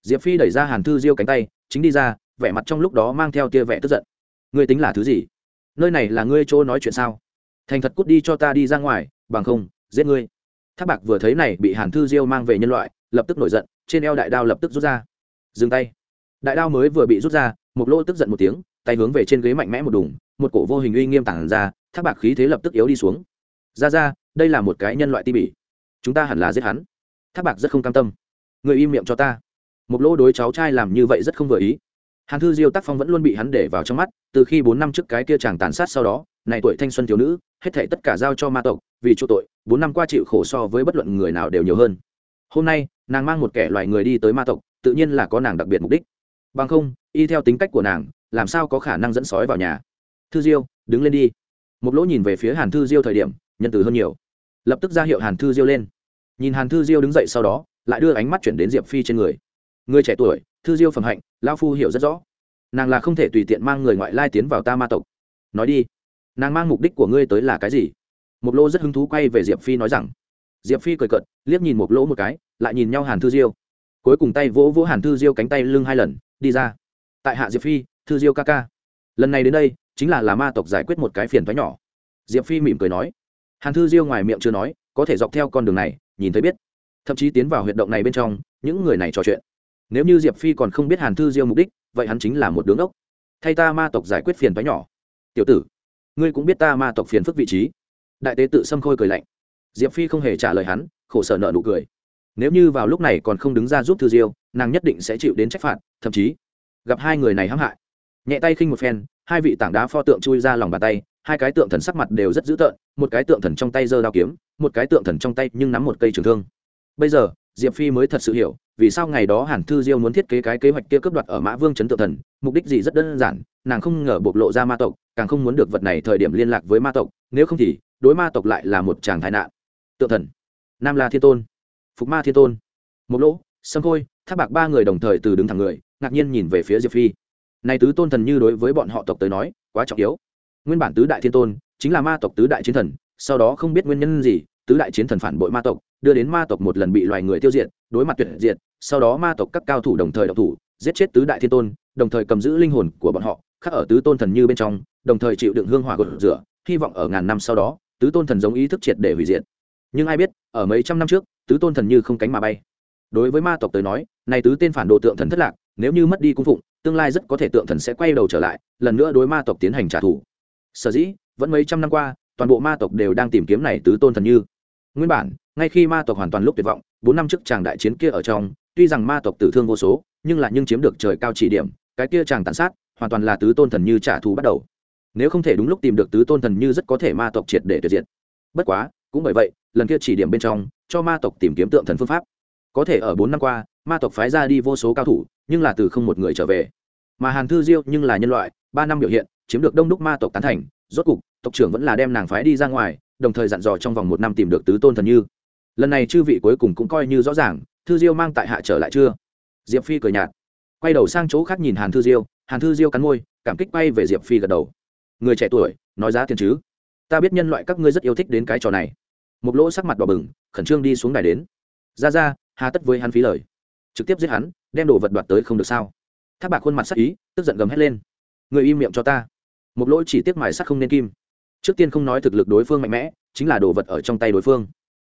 Diệp phi đẩy ra hàn thư diêu cánh tay, chính đi ra, vẻ mặt trong lúc đó mang theo tia vẻ tức giận. Ngươi tính là thứ gì? Nơi này là ngươi chỗ nói chuyện sao? Thành thật cút đi cho ta đi ra ngoài, bằng không, giết ngươi. Tháp bạc vừa thấy này, bị hàn thư diêu mang về nhân loại, lập tức nổi giận, trên eo đại đao lập tức rút ra. Dừng tay. Đại đao mới vừa bị rút ra một lỗ tức giận một tiếng, tay hướng về trên ghế mạnh mẽ một đùng, một cổ vô hình uy nghiêm tản ra, thác bạc khí thế lập tức yếu đi xuống. Ra ra, đây là một cái nhân loại ti bỉ. Chúng ta hẳn là giết hắn. Thác bạc rất không cam tâm. Người im miệng cho ta. Một lỗ đối cháu trai làm như vậy rất không vừa ý hàn thư diêu tác phong vẫn luôn bị hắn để vào trong mắt, từ khi bốn năm trước cái kia chàng tàn sát sau đó, này tuổi thanh xuân thiếu nữ, hết thể tất cả giao cho ma tộc, vì chỗ tội, bốn năm qua chịu khổ so với bất luận người nào đều nhiều hơn. Hôm nay, nàng mang một kẻ loài người đi tới ma tộc, tự nhiên là có nàng đặc biệt mục đích. Bằng không, y theo tính cách của nàng, làm sao có khả năng dẫn sói vào nhà? Thư diêu, đứng lên đi. Một lỗ nhìn về phía hàn thư diêu thời điểm, nhân từ hơn nhiều. Lập tức ra hiệu hàn thư diêu lên. Nhìn hàn thư diêu đứng dậy sau đó, lại đưa ánh mắt chuyển đến diệp phi trên người. Người trẻ tuổi, thư diêu phẩm hạnh lao phu hiểu rất rõ. Nàng là không thể tùy tiện mang người ngoại lai tiến vào ta ma tộc. Nói đi, nàng mang mục đích của ngươi tới là cái gì? Một lô rất hứng thú quay về diệp phi nói rằng, diệp phi cười cợt, liếc nhìn một lỗ một cái, lại nhìn nhau hàn thư diêu. Cuối cùng tay vỗ vỗ hàn thư diêu cánh tay lưng hai lần, đi ra. Tại hạ diệp phi, thư diêu ca ca. Lần này đến đây, chính là là ma tộc giải quyết một cái phiền thoái nhỏ. Diệp phi mỉm cười nói. Hàn thư diêu ngoài miệng chưa nói, có thể dọc theo con đường này, nhìn thấy biết. Thậm chí tiến vào huyệt động này bên trong, những người này trò chuyện nếu như diệp phi còn không biết hàn thư diêu mục đích, vậy hắn chính là một đứng ốc. Thay ta ma tộc giải quyết phiền toái nhỏ. Tiểu tử, ngươi cũng biết ta ma tộc phiền phức vị trí. Đại tế tự xâm khôi cười lạnh. Diệp phi không hề trả lời hắn, khổ sở nợ nụ cười. Nếu như vào lúc này còn không đứng ra giúp thư diêu, nàng nhất định sẽ chịu đến trách phạt, thậm chí gặp hai người này hãm hại. Nhẹ tay khinh một phen, hai vị tảng đá pho tượng chui ra lòng bàn tay, hai cái tượng thần sắc mặt đều rất dữ tợn, một cái tượng thần trong tay giơ đao kiếm, một cái tượng thần trong tay nhưng nắm một cây trường thương. Bây giờ diệp phi mới thật sự hiểu, vì sao ngày đó hàn thư diêu muốn thiết kế cái kế hoạch kia cướp đoạt ở mã vương trấn Tự thần, mục đích gì rất đơn giản, nàng không ngờ bộc lộ ra ma tộc, càng không muốn được vật này thời điểm liên lạc với ma tộc, nếu không thì, đối ma tộc lại là một chàng tai nạn. Tự thần, nam la thiên tôn, phục ma thiên tôn một lỗ, sâm khôi tháp bạc ba người đồng thời từ đứng thẳng người, ngạc nhiên nhìn về phía diệp phi. Này tứ tôn thần như đối với bọn họ tộc tới nói, quá trọng yếu. Nguyên bản tứ đại thiên tôn, chính là ma tộc tứ đại chiến thần, sau đó không biết nguyên nhân gì tứ đại chiến thần phản bội ma tộc, đưa đến ma tộc một lần bị loài người tiêu diệt, đối mặt tuyệt diệt, sau đó ma tộc các cao thủ đồng thời độc thủ, giết chết tứ đại thiên tôn, đồng thời cầm giữ linh hồn của bọn họ, khắc ở tứ tôn thần như bên trong, đồng thời chịu đựng hương hỏa gột rửa, hy vọng ở ngàn năm sau đó, tứ tôn thần giống ý thức triệt để hủy diệt. Nhưng ai biết, ở mấy trăm năm trước, tứ tôn thần như không cánh mà bay. Đối với ma tộc tới nói, này tứ tên phản đồ tượng thần thất lạc, nếu như mất đi cung phụng, tương lai rất có thể tượng thần sẽ quay đầu trở lại, lần nữa đối ma tộc tiến hành trả thù. Sở dĩ, vẫn mấy trăm năm qua, toàn bộ ma tộc đều đang tìm kiếm này tứ tôn thần như nguyên bản, ngay khi ma tộc hoàn toàn lúc tuyệt vọng, bốn năm trước chàng đại chiến kia ở trong, tuy rằng ma tộc tử thương vô số, nhưng là nhưng chiếm được trời cao chỉ điểm, cái kia chàng tàn sát, hoàn toàn là tứ tôn thần như trả thù bắt đầu. Nếu không thể đúng lúc tìm được tứ tôn thần như rất có thể ma tộc triệt để tuyệt diệt. Bất quá, cũng bởi vậy, lần kia chỉ điểm bên trong, cho ma tộc tìm kiếm tượng thần phương pháp. Có thể ở bốn năm qua, ma tộc phái ra đi vô số cao thủ, nhưng là từ không một người trở về. Mà hàn thư diêu nhưng là nhân loại, ba năm biểu hiện, chiếm được đông đúc ma tộc tán thành, rốt cục, tộc trưởng vẫn là đem nàng phái đi ra ngoài đồng thời dặn dò trong vòng một năm tìm được tứ tôn thần như. Lần này chư vị cuối cùng cũng coi như rõ ràng, thư diêu mang tại hạ trở lại chưa? Diệp phi cười nhạt. Quay đầu sang chỗ khác nhìn hàn thư diêu, hàn thư diêu cắn môi, cảm kích bay về diệp phi gật đầu. Người trẻ tuổi, nói giá tiền chứ? Ta biết nhân loại các ngươi rất yêu thích đến cái trò này. Một lỗ sắc mặt đỏ bừng, khẩn trương đi xuống đài đến. Ra ra, hà tất với hắn phí lời. Trực tiếp giết hắn, đem đồ vật đoạt tới không được sao? Thác bạc khuôn mặt sắc ý, tức giận gầm hét lên. Người im miệng cho ta. Một lỗ chỉ tiếc mài sắc không nên kim trước tiên không nói thực lực đối phương mạnh mẽ, chính là đồ vật ở trong tay đối phương.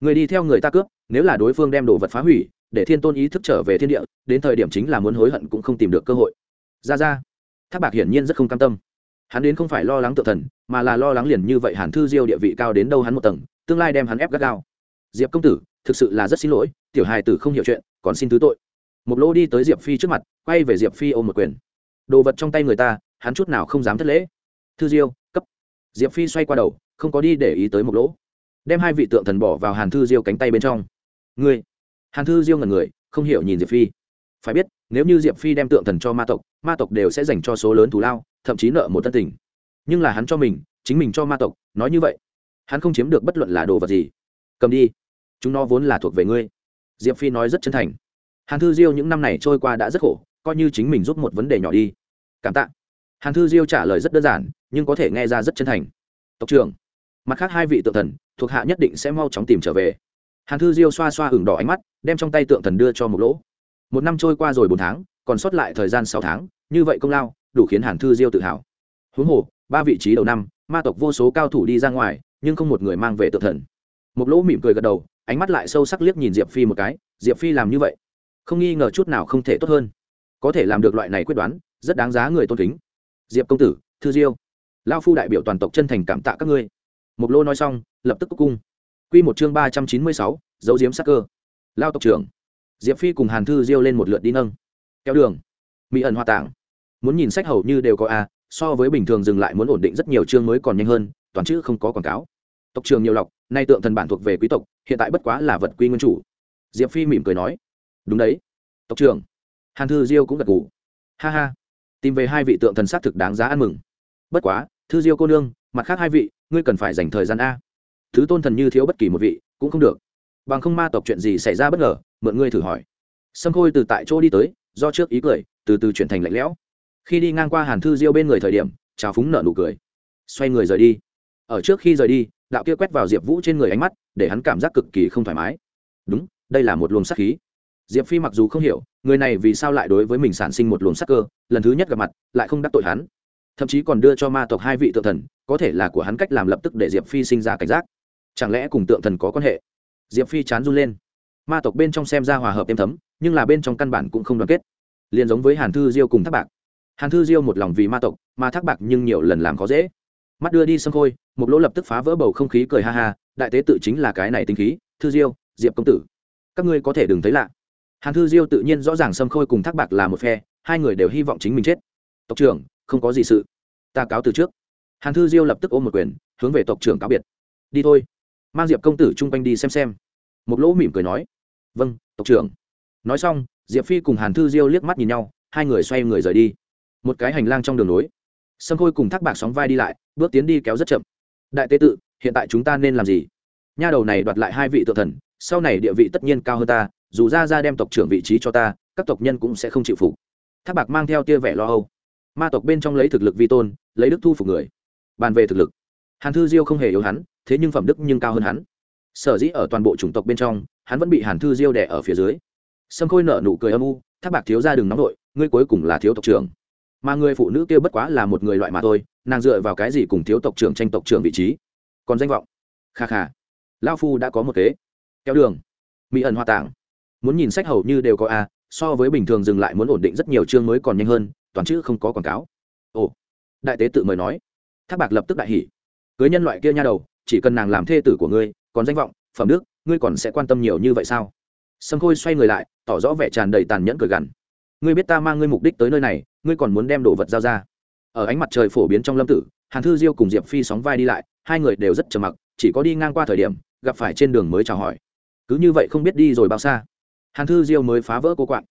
Người đi theo người ta cướp, nếu là đối phương đem đồ vật phá hủy, để thiên tôn ý thức trở về thiên địa, đến thời điểm chính là muốn hối hận cũng không tìm được cơ hội. Ra ra. Tháp bạc hiển nhiên rất không cam tâm. Hắn đến không phải lo lắng tự thần, mà là lo lắng liền như vậy hàn thư diêu địa vị cao đến đâu hắn một tầng, tương lai đem hắn ép gắt gao. Diệp công tử, thực sự là rất xin lỗi, tiểu hài tử không hiểu chuyện, còn xin thứ tội. Một lô đi tới diệp phi trước mặt, quay về diệp phi ôm một quyền. Đồ vật trong tay người ta, hắn chút nào không dám thất lễ. Thư diêu diệp phi xoay qua đầu, không có đi để ý tới một lỗ. Đem hai vị tượng thần bỏ vào hàn thư diêu cánh tay bên trong. Người hàn thư diêu ngần người, không hiểu nhìn diệp phi. Phải biết, nếu như diệp phi đem tượng thần cho ma tộc ma tộc đều sẽ dành cho số lớn thù lao, thậm chí nợ một tân tình. Nhưng là hắn cho mình, chính mình cho ma tộc, nói như vậy, hắn không chiếm được bất luận là đồ vật gì. Cầm đi. Chúng nó vốn là thuộc về ngươi. Diệp phi nói rất chân thành. Hàn thư diêu những năm này trôi qua đã rất khổ, coi như chính mình giúp một vấn đề nhỏ đi. Cảm tạ hàn thư diêu trả lời rất đơn giản, nhưng có thể nghe ra rất chân thành. Tộc trưởng, mặt khác hai vị tượng thần, thuộc hạ nhất định sẽ mau chóng tìm trở về. Hàn thư diêu xoa xoa hừng đỏ ánh mắt, đem trong tay tượng thần đưa cho một lỗ. Một năm trôi qua rồi bốn tháng, còn sót lại thời gian sáu tháng, như vậy công lao, đủ khiến hàn thư diêu tự hào. Huống hồ, ba vị trí đầu năm, ma tộc vô số cao thủ đi ra ngoài, nhưng không một người mang về tượng thần. Một lỗ mỉm cười gật đầu, ánh mắt lại sâu sắc liếc nhìn diệp phi một cái, diệp phi làm như vậy, không nghi ngờ chút nào không thể tốt hơn. Có thể làm được loại này quyết đoán, rất đáng giá người tôn kính diệp công tử, thư diêu. Lao phu đại biểu toàn tộc chân thành cảm tạ các ngươi. Mục lô nói xong, lập tức cúc cung. Q một chương ba trăm chín mươi sáu dấu diếm sắc cơ. Lao tộc trưởng. Diệp phi cùng hàn thư diêu lên một lượt đi nâng. Kéo đường. Mỹ ẩn hoa tảng muốn nhìn sách hầu như đều có a, so với bình thường dừng lại muốn ổn định rất nhiều chương mới còn nhanh hơn, toàn chữ không có quảng cáo. Tộc trường nhiều lọc, nay tượng thần bản thuộc về quý tộc, hiện tại bất quá là vật quy nguyên chủ. Diệp phi mỉm cười nói. Đúng đấy. Tộc trưởng. Hàn thư diêu cũng gật g ủ ha ha tìm về hai vị tượng thần s á c thực đáng giá ăn mừng. Bất quá, thư diêu cô nương, mặt khác hai vị, ngươi cần phải dành thời gian a. Thứ tôn thần như thiếu bất kỳ một vị, cũng không được. Bằng không ma tộc chuyện gì xảy ra bất ngờ, mượn ngươi thử hỏi. Sâm khôi từ tại chỗ đi tới, do trước ý cười, từ từ chuyển thành lạnh lẽo. Khi đi ngang qua hàn thư diêu bên người thời điểm, trào phúng nợ nụ cười. Xoay người rời đi. Ở trước khi rời đi, đạo kia quét vào diệp vũ trên người ánh mắt, để hắn cảm giác cực kỳ không thoải mái. Đúng, đây là một luồng sắc khí diệp phi mặc dù không hiểu, người này vì sao lại đối với mình sản sinh một luồng sắc cơ, lần thứ nhất gặp mặt, lại không đắc tội hắn. Thậm chí còn đưa cho ma tộc hai vị tự thần, có thể là của hắn cách làm lập tức để diệp phi sinh ra cảnh giác. Chẳng lẽ cùng tượng thần có quan hệ? Diệp phi chán run lên. Ma tộc bên trong xem ra hòa hợp êm thấm, nhưng là bên trong căn bản cũng không đoàn kết. Liền giống với hàn thư diêu cùng thác bạc. Hàn thư diêu một lòng vì ma tộc, mà thác bạc nhưng nhiều lần làm khó dễ. Mắt đưa đi sân khôi, một lỗ lập tức phá vỡ bầu không khí cười ha ha, đại tế tự chính là cái này tính khí, thư diêu, diệp công tử. Các ngươi có thể đừng thấy lạ hàn thư diêu tự nhiên rõ ràng sâm khôi cùng thác bạc là một phe, hai người đều hy vọng chính mình chết. Tộc trưởng, không có gì sự. Ta cáo từ trước. Hàn thư diêu lập tức ôm một quyền, hướng về tộc trưởng cáo biệt. Đi thôi. Mang diệp công tử chung quanh đi xem xem. Một lỗ mỉm cười nói. Vâng tộc trưởng. Nói xong, diệp phi cùng hàn thư diêu liếc mắt nhìn nhau, hai người xoay người rời đi. Một cái hành lang trong đường nối. Sâm khôi cùng thác bạc sóng vai đi lại, bước tiến đi kéo rất chậm. Đại tế tự, hiện tại chúng ta nên làm gì? Nha đầu này đoạt lại hai vị tự thần, sau này địa vị tất nhiên cao hơn ta dù ra ra đem tộc trưởng vị trí cho ta, các tộc nhân cũng sẽ không chịu phục. Thác bạc mang theo tia vẻ lo âu. Ma tộc bên trong lấy thực lực vi tôn, lấy đức thu phục người, bàn về thực lực. Hàn thư diêu không hề yếu hắn, thế nhưng phẩm đức nhưng cao hơn hắn. Sở dĩ ở toàn bộ chủng tộc bên trong, hắn vẫn bị hàn thư diêu đẻ ở phía dưới. Sâm khôi nở nụ cười âm u, thác bạc thiếu ra đừng nóng đội ngươi cuối cùng là thiếu tộc trưởng. Mà người phụ nữ kia bất quá là một người loại mà thôi, nàng dựa vào cái gì cùng thiếu tộc trưởng tranh tộc trưởng vị trí? Còn danh vọng. Kha kha. Lao phu đã có một kế. Kéo đường. Mỹ ẩn hoa tảng muốn nhìn sách hầu như đều có a, so với bình thường dừng lại muốn ổn định rất nhiều chương mới còn nhanh hơn, toàn chữ không có quảng cáo. Ồ, đại tế tự mời nói. Thác bạc lập tức đại hỉ. Cưới nhân loại kia nha đầu, chỉ cần nàng làm thê tử của ngươi, còn danh vọng, phẩm đức, ngươi còn sẽ quan tâm nhiều như vậy sao? Sâm khôi xoay người lại, tỏ rõ vẻ tràn đầy tàn nhẫn cười gằn. Ngươi biết ta mang ngươi mục đích tới nơi này, ngươi còn muốn đem đồ vật giao ra. Ở ánh mặt trời phổ biến trong lâm tử, hàn thư diêu cùng diệp phi sóng vai đi lại, hai người đều rất trầm mặc, chỉ có đi ngang qua thời điểm, gặp phải trên đường mới chào hỏi. Cứ như vậy không biết đi rồi bao xa hàn thư diêu mới phá vỡ cô quạng.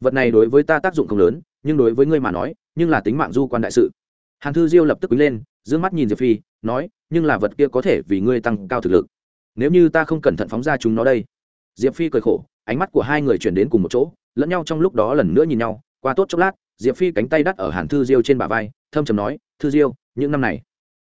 Vật này đối với ta tác dụng không lớn, nhưng đối với ngươi mà nói, nhưng là tính mạng du quan đại sự. Hàn thư diêu lập tức quý lên d ư ơ n g mắt nhìn diệp phi, nói, nhưng là vật kia có thể vì ngươi tăng cao thực lực. Nếu như ta không cẩn thận phóng ra chúng nó đây. Diệp phi cười khổ, ánh mắt của hai người chuyển đến cùng một chỗ, lẫn nhau trong lúc đó lần nữa nhìn nhau, qua tốt chốc lát, diệp phi cánh tay đắt ở hàn thư diêu trên bả vai, thâm trầm nói, thư diêu, những năm này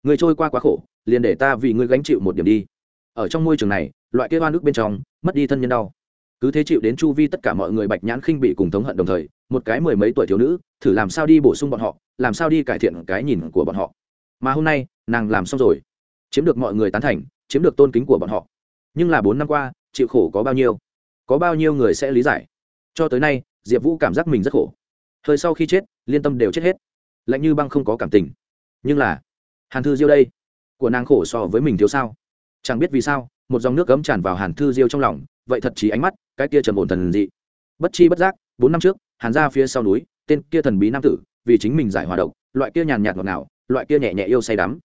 người trôi qua quá khổ, liền để ta vì ngươi gánh chịu một điểm đi. Ở trong môi trường này, loại kia oan ức bên trong, mất đi thân nhân đau cứ thế chịu đến chu vi tất cả mọi người bạch nhãn khinh bị cùng thống hận đồng thời, một cái mười mấy tuổi thiếu nữ, thử làm sao đi bổ sung bọn họ, làm sao đi cải thiện cái nhìn của bọn họ. Mà hôm nay, nàng làm xong rồi. Chiếm được mọi người tán thành, chiếm được tôn kính của bọn họ. Nhưng là bốn năm qua, chịu khổ có bao nhiêu? Có bao nhiêu người sẽ lý giải? Cho tới nay, diệp vũ cảm giác mình rất khổ. Thời sau khi chết, liên tâm đều chết hết. Lạnh như băng không có cảm tình. Nhưng là, hàn thư diêu đây, của nàng khổ so với mình thiếu sao? Chẳng biết vì sao, một dòng nước cấm tràn vào hàn thư diêu trong lòng, vậy thật chí ánh mắt, cái kia trầm ổn thần dị. Bất chi bất giác, bốn năm trước, hàn ra phía sau núi, tên kia thần bí nam tử, vì chính mình giải hòa độc, loại kia nhàn nhạt ngọt ngào, loại kia nhẹ nhẹ yêu say đắm.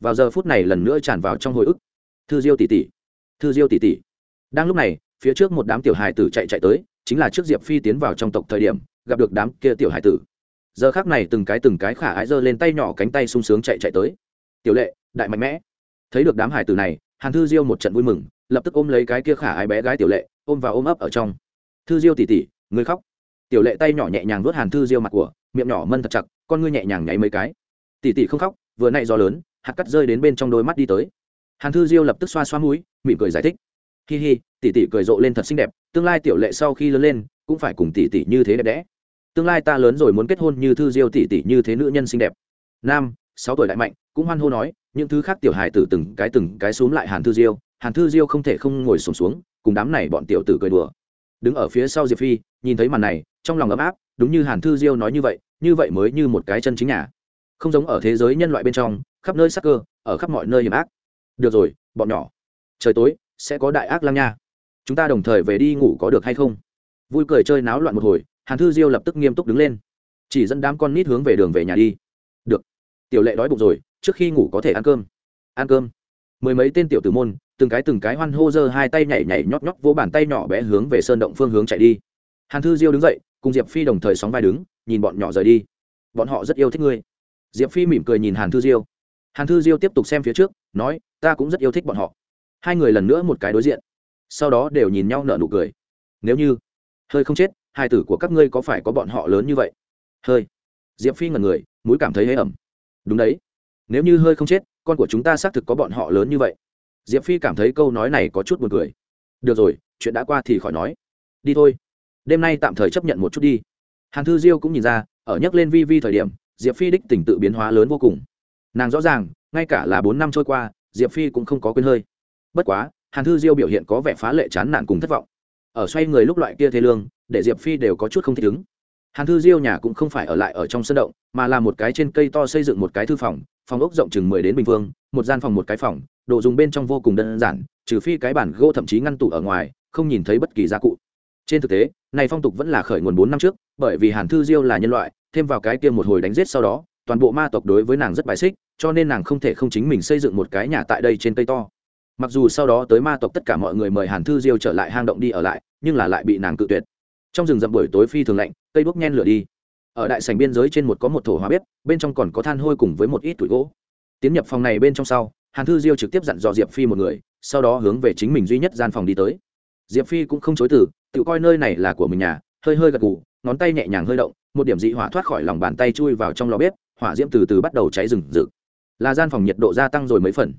Vào giờ phút này lần nữa tràn vào trong hồi ức. Thư diêu tỷ tỷ, thư diêu tỷ tỷ. Đang lúc này, phía trước một đám tiểu hài tử chạy chạy tới, chính là trước diệp phi tiến vào trong tộc thời điểm, gặp được đám kia tiểu hài tử. Giờ khác này từng cái từng cái khả ái giơ lên tay nhỏ cánh tay sung sướng chạy chạy tới. Tiểu lệ, đại mạnh mẽ. Thấy được đám hài tử này hàn thư diêu một trận vui mừng, lập tức ôm lấy cái kia khả ái bé gái tiểu lệ, ôm vào ôm ấp ở trong. Thư diêu tỉ tỉ người khóc. Tiểu lệ tay nhỏ nhẹ nhàng vớt hàn thư diêu mặt của, miệng nhỏ mân thật chặt, con ngươi nhẹ nhàng nháy mấy cái. Tỉ tỉ không khóc, vừa nay do lớn, hạt cắt rơi đến bên trong đôi mắt đi tới. Hàn thư diêu lập tức xoa xoa mũi, mỉm cười giải thích. Hi hi tỉ tỉ cười rộ lên thật xinh đẹp, tương lai tiểu lệ sau khi lớn lên, cũng phải cùng tỉ tỉ như thế đẹp đẽ. Tương lai ta lớn rồi muốn kết hôn như thư diêu tỉ tỉ như thế nữ nhân xinh đẹp. Nam, sáu tuổi đại mạnh, cũng hoan hô nói những thứ khác tiểu hài tử từng cái từng cái xúm lại hàn thư diêu hàn thư diêu không thể không ngồi sùng xuống, xuống cùng đám này bọn tiểu tử cười đùa. Đứng ở phía sau diệp phi nhìn thấy màn này trong lòng ấm áp đúng như hàn thư diêu nói như vậy như vậy mới như một cái chân chính nhà. Không giống ở thế giới nhân loại bên trong khắp nơi sắc cơ ở khắp mọi nơi hiểm ác. Được rồi bọn nhỏ. Trời tối sẽ có đại ác lang nha. Chúng ta đồng thời về đi ngủ có được hay không? Vui cười chơi náo loạn một hồi hàn thư diêu lập tức nghiêm túc đứng lên. Chỉ dẫn đám con nít hướng về đường về nhà đi. Được. Tiểu lệ đói bụng rồi trước khi ngủ có thể ăn cơm. Ăn cơm. Mười mấy tên tiểu tử môn, từng cái từng cái hoan hô giơ hai tay nhảy nhảy nhót nhót vỗ bàn tay nhỏ bé hướng về sơn động phương hướng chạy đi. Hàn thư diêu đứng dậy, cùng diệp phi đồng thời sóng vai đứng, nhìn bọn nhỏ rời đi. Bọn họ rất yêu thích ngươi. Diệp phi mỉm cười nhìn hàn thư diêu. Hàn thư diêu tiếp tục xem phía trước, nói, ta cũng rất yêu thích bọn họ. Hai người lần nữa một cái đối diện. Sau đó đều nhìn nhau nở nụ cười. Nếu như hơi không chết, hai tử của các ngươi có phải có bọn họ lớn như vậy? Hơi. Diệp phi ngần người, mũi cảm thấy hơi ẩm. Đúng đấy nếu như hơi không chết, con của chúng ta xác thực có bọn họ lớn như vậy. Diệp phi cảm thấy câu nói này có chút buồn cười. Được rồi, chuyện đã qua thì khỏi nói. Đi thôi. Đêm nay tạm thời chấp nhận một chút đi. Hàn thư diêu cũng nhìn ra, ở nhắc lên vi vi thời điểm, diệp phi đích tỉnh tự biến hóa lớn vô cùng. Nàng rõ ràng, ngay cả là bốn năm trôi qua, diệp phi cũng không có quên hơi. Bất quá, hàn thư diêu biểu hiện có vẻ phá lệ chán nản cùng thất vọng. Ở xoay người lúc loại kia thế lương, để diệp phi đều có chút không thích ứng. Hàn thư diêu nhà cũng không phải ở lại ở trong sân động, mà là một cái trên cây to xây dựng một cái thư phòng phòng ốc rộng chừng mười đến bình phương, một gian phòng một cái phòng, đồ dùng bên trong vô cùng đơn giản, trừ phi cái bản gỗ thậm chí ngăn tủ ở ngoài, không nhìn thấy bất kỳ gia cụ. Trên thực tế, này phong tục vẫn là khởi nguồn bốn năm trước, bởi vì hàn thư diêu là nhân loại, thêm vào cái kia một hồi đánh giết sau đó, toàn bộ ma tộc đối với nàng rất bài xích, cho nên nàng không thể không chính mình xây dựng một cái nhà tại đây trên cây to. Mặc dù sau đó tới ma tộc tất cả mọi người mời hàn thư diêu trở lại hang động đi ở lại, nhưng là lại bị nàng cự tuyệt. Trong rừng rậm buổi tối phi thường lạnh, cây đuốc nhen lửa đi ở đại sảnh biên giới trên một có một thổ hóa bếp, bên trong còn có than hôi cùng với một ít tuổi gỗ. Tiến nhập phòng này bên trong sau, hàn thư diêu trực tiếp dặn dò diệp phi một người, sau đó hướng về chính mình duy nhất gian phòng đi tới. Diệp phi cũng không chối từ, tự coi nơi này là của mình nhà, hơi hơi gật gù, ngón tay nhẹ nhàng hơi động, một điểm dị hỏa thoát khỏi lòng bàn tay chui vào trong lò bếp, hỏa diễm từ từ bắt đầu cháy rừng rực. Là gian phòng nhiệt độ gia tăng rồi mấy phần.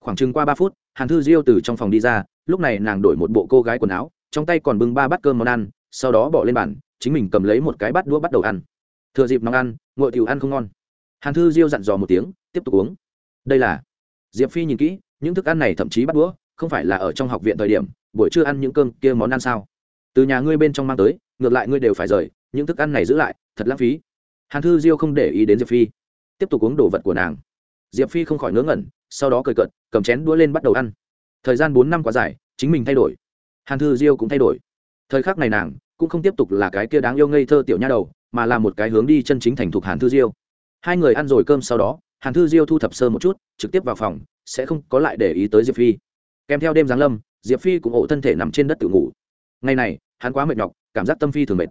Khoảng chừng qua ba phút, hàn thư diêu từ trong phòng đi ra, lúc này nàng đổi một bộ cô gái quần áo, trong tay còn bưng ba bát cơm món ăn, sau đó bỏ lên bàn, chính mình cầm lấy một cái bát đũa bắt đầu ăn thừa dịp nóng ăn, ngội tiểu ăn không ngon. Hàn thư diêu dặn dò một tiếng, tiếp tục uống. Đây là diệp phi nhìn kỹ, những thức ăn này thậm chí bắt đũa, không phải là ở trong học viện thời điểm, buổi trưa ăn những cơm kia món ăn sao? Từ nhà ngươi bên trong mang tới, ngược lại ngươi đều phải rời, những thức ăn này giữ lại, thật lãng phí. Hàn thư diêu không để ý đến diệp phi. Tiếp tục uống đồ vật của nàng. Diệp phi không khỏi ngớ ngẩn, sau đó cười cợt, cầm chén đũa lên bắt đầu ăn. Thời gian bốn năm quá dài, chính mình thay đổi. Hàn thư diêu cũng thay đổi. Thời khắc này nàng cũng không tiếp tục là cái kia đáng yêu ngây thơ tiểu nha đầu mà là một cái hướng đi chân chính thành thục hàn thư diêu. Hai người ăn rồi cơm sau đó, hàn thư diêu thu thập sơ một chút, trực tiếp vào phòng, sẽ không có lại để ý tới diệp phi. Kèm theo đêm giáng lâm, diệp phi cũng ổ thân thể nằm trên đất tự ngủ. Ngày này, hắn quá mệt nhọc, cảm giác tâm phi thường mệt.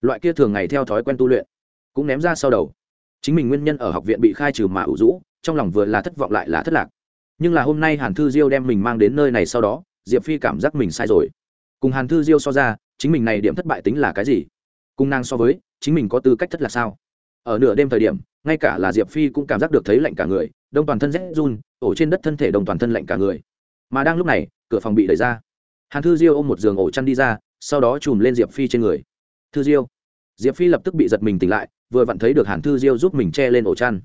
Loại kia thường ngày theo thói quen tu luyện, cũng ném ra sau đầu. Chính mình nguyên nhân ở học viện bị khai trừ mà ủ rũ, trong lòng vừa là thất vọng lại là thất lạc. Nhưng là hôm nay hàn thư diêu đem mình mang đến nơi này sau đó, diệp phi cảm giác mình sai rồi. Cùng hàn thư diêu so ra, chính mình này điểm thất bại tính là cái gì? Cùng nàng so với, chính mình có tư cách thất là sao? Ở nửa đêm thời điểm, ngay cả là diệp phi cũng cảm giác được thấy lạnh cả người, đông toàn thân rét run, ổ trên đất thân thể đồng toàn thân lạnh cả người. Mà đang lúc này, cửa phòng bị đẩy ra. Hàn thư diêu ôm một giường ổ chăn đi ra, sau đó chùm lên diệp phi trên người. Thư diêu. Diệp phi lập tức bị giật mình tỉnh lại, vừa vặn thấy được hàn thư diêu giúp mình che lên ổ chăn.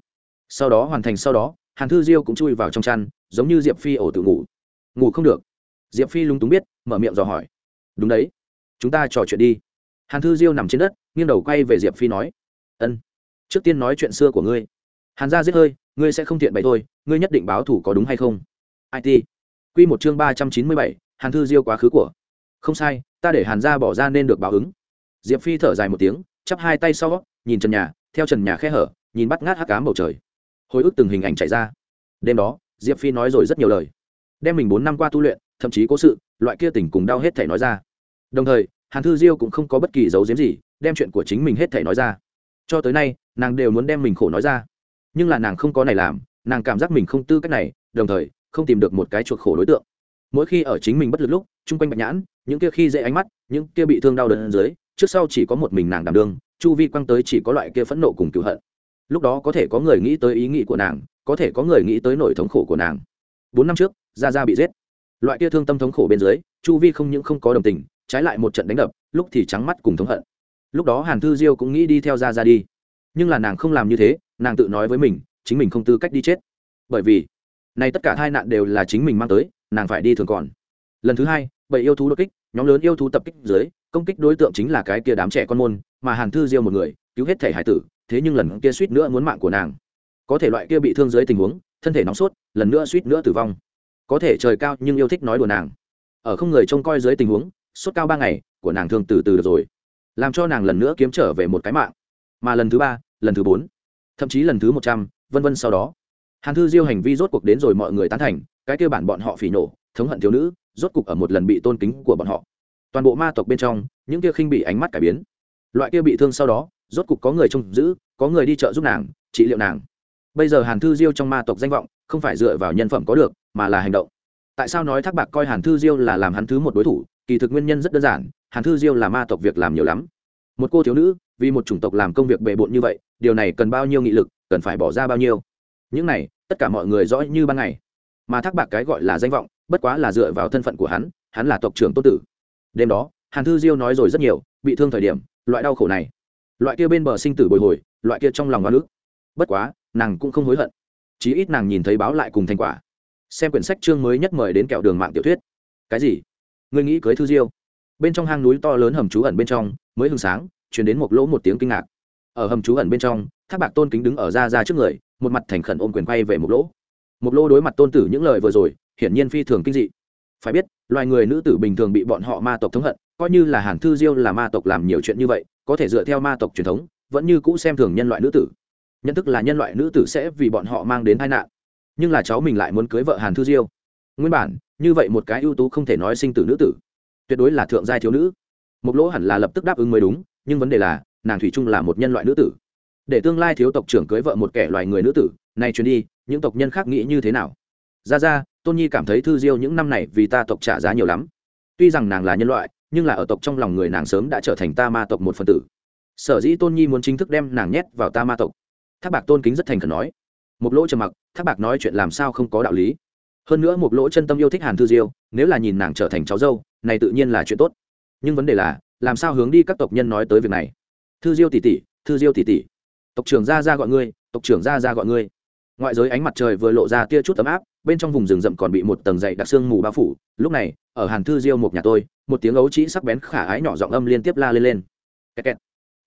Sau đó hoàn thành sau đó, hàn thư diêu cũng chui vào trong chăn, giống như diệp phi ổ tự ngủ. Ngủ không được. Diệp phi lúng túng biết, mở miệng dò hỏi. Đúng đấy. Chúng ta trò chuyện đi hàn thư diêu nằm trên đất, nghiêng đầu quay về diệp phi nói, ân, trước tiên nói chuyện xưa của ngươi. Hàn gia giết hơi, ngươi sẽ không thiện bày thôi, ngươi nhất định báo thủ có đúng hay không? It q một chương ba trăm chín mươi bảy, hàn thư diêu quá khứ của. Không sai, ta để hàn gia bỏ ra nên được báo ứng. Diệp phi thở dài một tiếng, chắp hai tay sau, nhìn trần nhà, theo trần nhà khe hở, nhìn bắt ngát hắc cám bầu trời. Hồi ức từng hình ảnh chạy ra. Đêm đó, diệp phi nói rồi rất nhiều lời. Đem mình bốn năm qua tu luyện, thậm chí cố sự, loại kia tình cùng đau hết thể nói ra. Đồng thời hàn thư diêu cũng không có bất kỳ dấu diếm gì, đem chuyện của chính mình hết thể nói ra. Cho tới nay, nàng đều muốn đem mình khổ nói ra. Nhưng là nàng không có này làm, nàng cảm giác mình không tư cách này, đồng thời, không tìm được một cái chuộc khổ đối tượng. Mỗi khi ở chính mình bất lực lúc, chung quanh bạch nhãn, những kia khi dễ ánh mắt, những kia bị thương đau đớn dưới, trước sau chỉ có một mình nàng đảm đương, chu vi quăng tới chỉ có loại kia phẫn nộ cùng cựu hận. Lúc đó có thể có người nghĩ tới ý nghĩ của nàng, có thể có người nghĩ tới nỗi thống khổ của nàng. Bốn năm trước, gia gia bị giết. Loại kia thương tâm thống khổ bên dưới, chu vi không những không có đồng tình trái lại một trận đánh đập, lúc thì trắng mắt cùng thống hận. Lúc đó hàn thư diêu cũng nghĩ đi theo Ra Ra đi. Nhưng là nàng không làm như thế, nàng tự nói với mình, chính mình không tư cách đi chết. Bởi vì này tất cả hai nạn đều là chính mình mang tới, nàng phải đi thường còn. Lần thứ hai, bảy yêu thú đột kích, nhóm lớn yêu thú tập kích dưới, công kích đối tượng chính là cái kia đám trẻ con môn, mà hàn thư diêu một người, cứu hết thể hải tử, thế nhưng lần kia suýt nữa muốn mạng của nàng. Có thể loại kia bị thương dưới tình huống, thân thể nóng sốt, lần nữa suýt nữa tử vong. Có thể trời cao nhưng yêu thích nói đùa nàng. Ở không người trông coi dưới tình huống sốt cao ba ngày, của nàng thương từ từ được rồi, làm cho nàng lần nữa kiếm trở về một cái mạng. Mà lần thứ ba, lần thứ bốn, thậm chí lần thứ một trăm, vân vân sau đó. Hàn thư diêu hành vi rốt cuộc đến rồi mọi người tán thành, cái kêu bản bọn họ phỉ nổ thống hận thiếu nữ, rốt cuộc ở một lần bị tôn kính của bọn họ. Toàn bộ ma tộc bên trong, những kia khinh bị ánh mắt cải biến. Loại kia bị thương sau đó, rốt cuộc có người trông giữ, có người đi chợ giúp nàng, trị liệu nàng. Bây giờ hàn thư diêu trong ma tộc danh vọng, không phải dựa vào nhân phẩm có được, mà là hành động. Tại sao nói thác bạc coi hàn thư diêu là làm hắn thứ một đối thủ kỳ thực nguyên nhân rất đơn giản, hàn thư diêu là ma tộc việc làm nhiều lắm. Một cô thiếu nữ, vì một chủng tộc làm công việc bề bộn như vậy, điều này cần bao nhiêu nghị lực, cần phải bỏ ra bao nhiêu? Những này, tất cả mọi người rõ như ban ngày. Mà thác bạc cái gọi là danh vọng, bất quá là dựa vào thân phận của hắn hắn là tộc trưởng tô tử. Đêm đó, hàn thư diêu nói rồi rất nhiều, bị thương thời điểm, loại đau khổ này, loại kia bên bờ sinh tử bồi hồi, loại kia trong lòng oan ức. Bất quá, nàng cũng không hối hận. Chí ít nàng nhìn thấy báo lại cùng thành quả. Xem quyển sách chương mới nhất mời đến kẹo đường mạng tiểu thuyết. Cái gì? Ngươi nghĩ cưới thư diêu? Bên trong hang núi to lớn hầm trú ẩn bên trong mới hừng sáng chuyển đến một lỗ một tiếng kinh ngạc. Ở hầm trú ẩn bên trong, thác bạc tôn kính đứng ở ra ra trước người, một mặt thành khẩn ôm quyền quay về một lỗ. Một lỗ đối mặt tôn tử những lời vừa rồi, hiển nhiên phi thường kinh dị. Phải biết, loài người nữ tử bình thường bị bọn họ ma tộc thống hận, coi như là hàn thư diêu là ma tộc làm nhiều chuyện như vậy, có thể dựa theo ma tộc truyền thống, vẫn như cũ xem thường nhân loại nữ tử. Nhận thức là nhân loại nữ tử sẽ vì bọn họ mang đến tai nạn. Nhưng là cháu mình lại muốn cưới vợ hàn thư diêu. Nguyên bản như vậy một cái ưu tú không thể nói sinh tử nữ tử, tuyệt đối là thượng giai thiếu nữ. Một lỗ hẳn là lập tức đáp ứng mới đúng, nhưng vấn đề là, nàng thủy chung là một nhân loại nữ tử. Để tương lai thiếu tộc trưởng cưới vợ một kẻ loài người nữ tử, này chuyến đi, những tộc nhân khác nghĩ như thế nào? Ra ra, tôn nhi cảm thấy thư diêu những năm này vì ta tộc trả giá nhiều lắm. Tuy rằng nàng là nhân loại, nhưng là ở tộc trong lòng người nàng sớm đã trở thành ta ma tộc một phần tử. Sở dĩ tôn nhi muốn chính thức đem nàng nhét vào ta ma tộc. Thác bạc tôn kính rất thành khẩn nói. Một lỗ trầm mặc, thác bạc nói chuyện làm sao không có đạo lý? Hơn nữa một lỗ chân tâm yêu thích hàn thư diêu, nếu là nhìn nàng trở thành cháu dâu, này tự nhiên là chuyện tốt. Nhưng vấn đề là, làm sao hướng đi các tộc nhân nói tới việc này? Thư diêu tỷ tỷ, thư diêu tỷ tỷ. Tộc trưởng ra ra gọi ngươi, tộc trưởng ra ra gọi ngươi. Ngoại giới ánh mặt trời vừa lộ ra tia chút ấm áp, bên trong vùng rừng rậm còn bị một tầng dày đặc sương mù bao phủ. Lúc này, ở hàn thư diêu một nhà tôi, một tiếng ấu trĩ sắc bén khả ái nhỏ giọng âm liên tiếp la lên lên. Kẹt kẹt.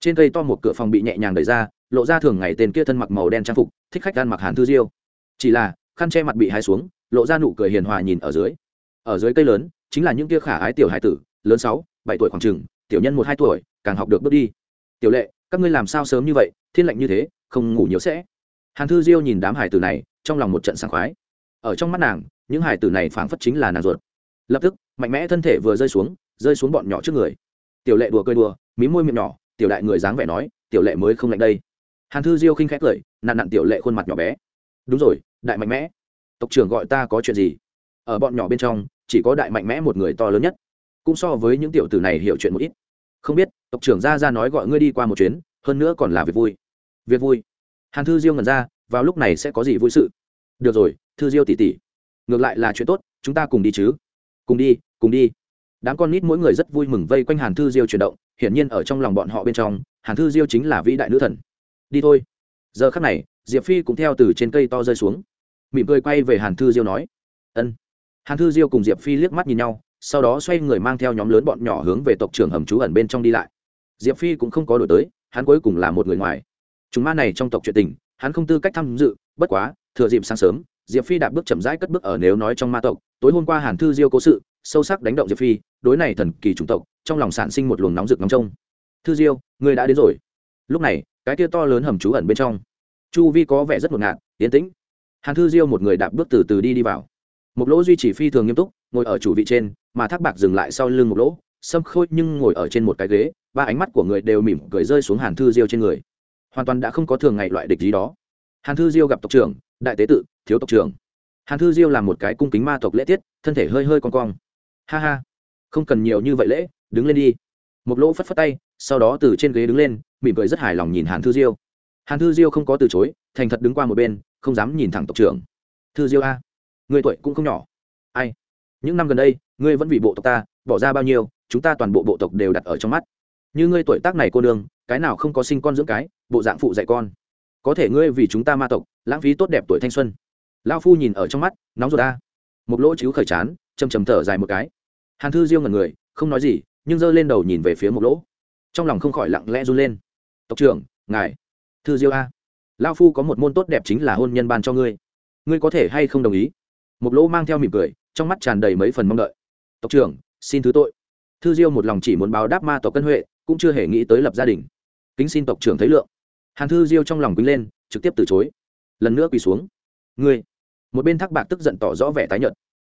trên cây to một cửa phòng bị nhẹ nhàng đẩy ra, lộ ra thường ngày tên kia thân mặc màu đen trang phục, thích khách ăn mặc hàn thư diêu. Chỉ là, khăn che mặt bị hai xuống lộ ra nụ cười hiền hòa nhìn ở dưới. Ở dưới cây lớn, chính là những kia khả ái tiểu hải tử, lớn sáu, bảy tuổi khoảng chừng, tiểu nhân một, hai tuổi, càng học được bước đi. Tiểu lệ, các ngươi làm sao sớm như vậy, thiên lạnh như thế, không ngủ nhiều sẽ. Hàn thư diêu nhìn đám hải tử này, trong lòng một trận sảng khoái. Ở trong mắt nàng, những hải tử này phảng phất chính là nàng ruột. Lập tức, mạnh mẽ thân thể vừa rơi xuống rơi xuống bọn nhỏ trước người. Tiểu lệ đùa cười đùa mí môi miệng nhỏ, tiểu đại người dáng vẻ nói, tiểu lệ mới không lạnh đây. Hàn thư diêu khinh khét cười nạn nặn tiểu lệ khuôn mặt nhỏ bé. Đúng rồi, đại mạnh mẽ tộc trưởng gọi ta có chuyện gì? Ở bọn nhỏ bên trong, chỉ có đại mạnh mẽ một người to lớn nhất. Cũng so với những tiểu tử này hiểu chuyện một ít. Không biết, tộc trưởng ra ra nói gọi ngươi đi qua một chuyến, hơn nữa còn là việc vui. Việc vui? Hàn thư diêu ngẩn ra, vào lúc này sẽ có gì vui sự? Được rồi, thư diêu tỉ tỉ ngược lại là chuyện tốt, chúng ta cùng đi chứ. Cùng đi cùng đi. Đám con nít mỗi người rất vui mừng vây quanh hàn thư diêu chuyển động, hiển nhiên ở trong lòng bọn họ bên trong, hàn thư diêu chính là vĩ đại nữ thần. Đi thôi. Giờ khắc này, diệp phi cũng theo từ trên cây to rơi xuống mỉm cười quay về hàn thư diêu nói, ân. Hàn thư diêu cùng diệp phi liếc mắt nhìn nhau, sau đó xoay người mang theo nhóm lớn bọn nhỏ hướng về tộc trưởng hầm trú ẩn bên trong đi lại. Diệp phi cũng không có đổi tới, hắn cuối cùng là một người ngoài. Chúng ma này trong tộc chuyện tình, hắn không tư cách tham dự, bất quá, thừa dịp sáng sớm, diệp phi đạp bước chậm rãi cất bước ở nếu nói trong ma tộc. Tối hôm qua hàn thư diêu cố sự, sâu sắc đánh động diệp phi, đối này thần kỳ chủng tộc, trong lòng sản sinh một luồng nóng rực nóng trông. Thư diêu, người đã đến rồi. Lúc này, cái kia to lớn hầm trú ẩn bên trong, chu vi có vẻ rất ngột ngạt, yên tĩnh hàn thư diêu một người đạp bước từ từ đi đi vào. Một lỗ duy trì phi thường nghiêm túc, ngồi ở chủ vị trên, mà thác bạc dừng lại sau lưng một lỗ, sâm khôi nhưng ngồi ở trên một cái ghế, ba ánh mắt của người đều mỉm cười rơi xuống hàn thư diêu trên người. Hoàn toàn đã không có thường ngày loại địch gì đó. Hàn thư diêu gặp tộc trưởng, đại tế tự, thiếu tộc trưởng. Hàn thư diêu làm một cái cung kính ma tộc lễ tiết, thân thể hơi hơi con cong. Ha ha, không cần nhiều như vậy lễ, đứng lên đi. Một lỗ phất phất tay, sau đó từ trên ghế đứng lên, mỉm cười rất hài lòng nhìn hàn thư diêu. Hàn thư diêu không có từ chối, thành thật đứng qua một bên không dám nhìn thẳng tộc trưởng. Thư diêu a, người tuổi cũng không nhỏ. Ai? Những năm gần đây, ngươi vẫn vì bộ tộc ta, bỏ ra bao nhiêu, chúng ta toàn bộ bộ tộc đều đặt ở trong mắt. Như ngươi tuổi tác này cô đường cái nào không có sinh con dưỡng cái, bộ dạng phụ dạy con. Có thể ngươi vì chúng ta ma tộc, lãng phí tốt đẹp tuổi thanh xuân. Lao phu nhìn ở trong mắt, nóng ruột ta một lỗ chiếu khởi chán, chầm chầm thở dài một cái. Hàn thư diêu ngần người, không nói gì, nhưng giơ lên đầu nhìn về phía một lỗ. Trong lòng không khỏi lặng lẽ run lên. Tộc trưởng, ngài. Thư diêu a lao phu có một môn tốt đẹp chính là hôn nhân ban cho ngươi. Ngươi có thể hay không đồng ý? Một lỗ mang theo mỉm cười, trong mắt tràn đầy mấy phần mong đợi. Tộc trưởng, xin thứ tội. Thư diêu một lòng chỉ muốn báo đáp ma tộc cân huệ, cũng chưa hề nghĩ tới lập gia đình. Kính xin tộc trưởng thấy lượng. Hàn thư diêu trong lòng quýnh lên, trực tiếp từ chối. Lần nữa quỳ xuống. Ngươi. Một bên thác bạc tức giận tỏ rõ vẻ tái nhợt.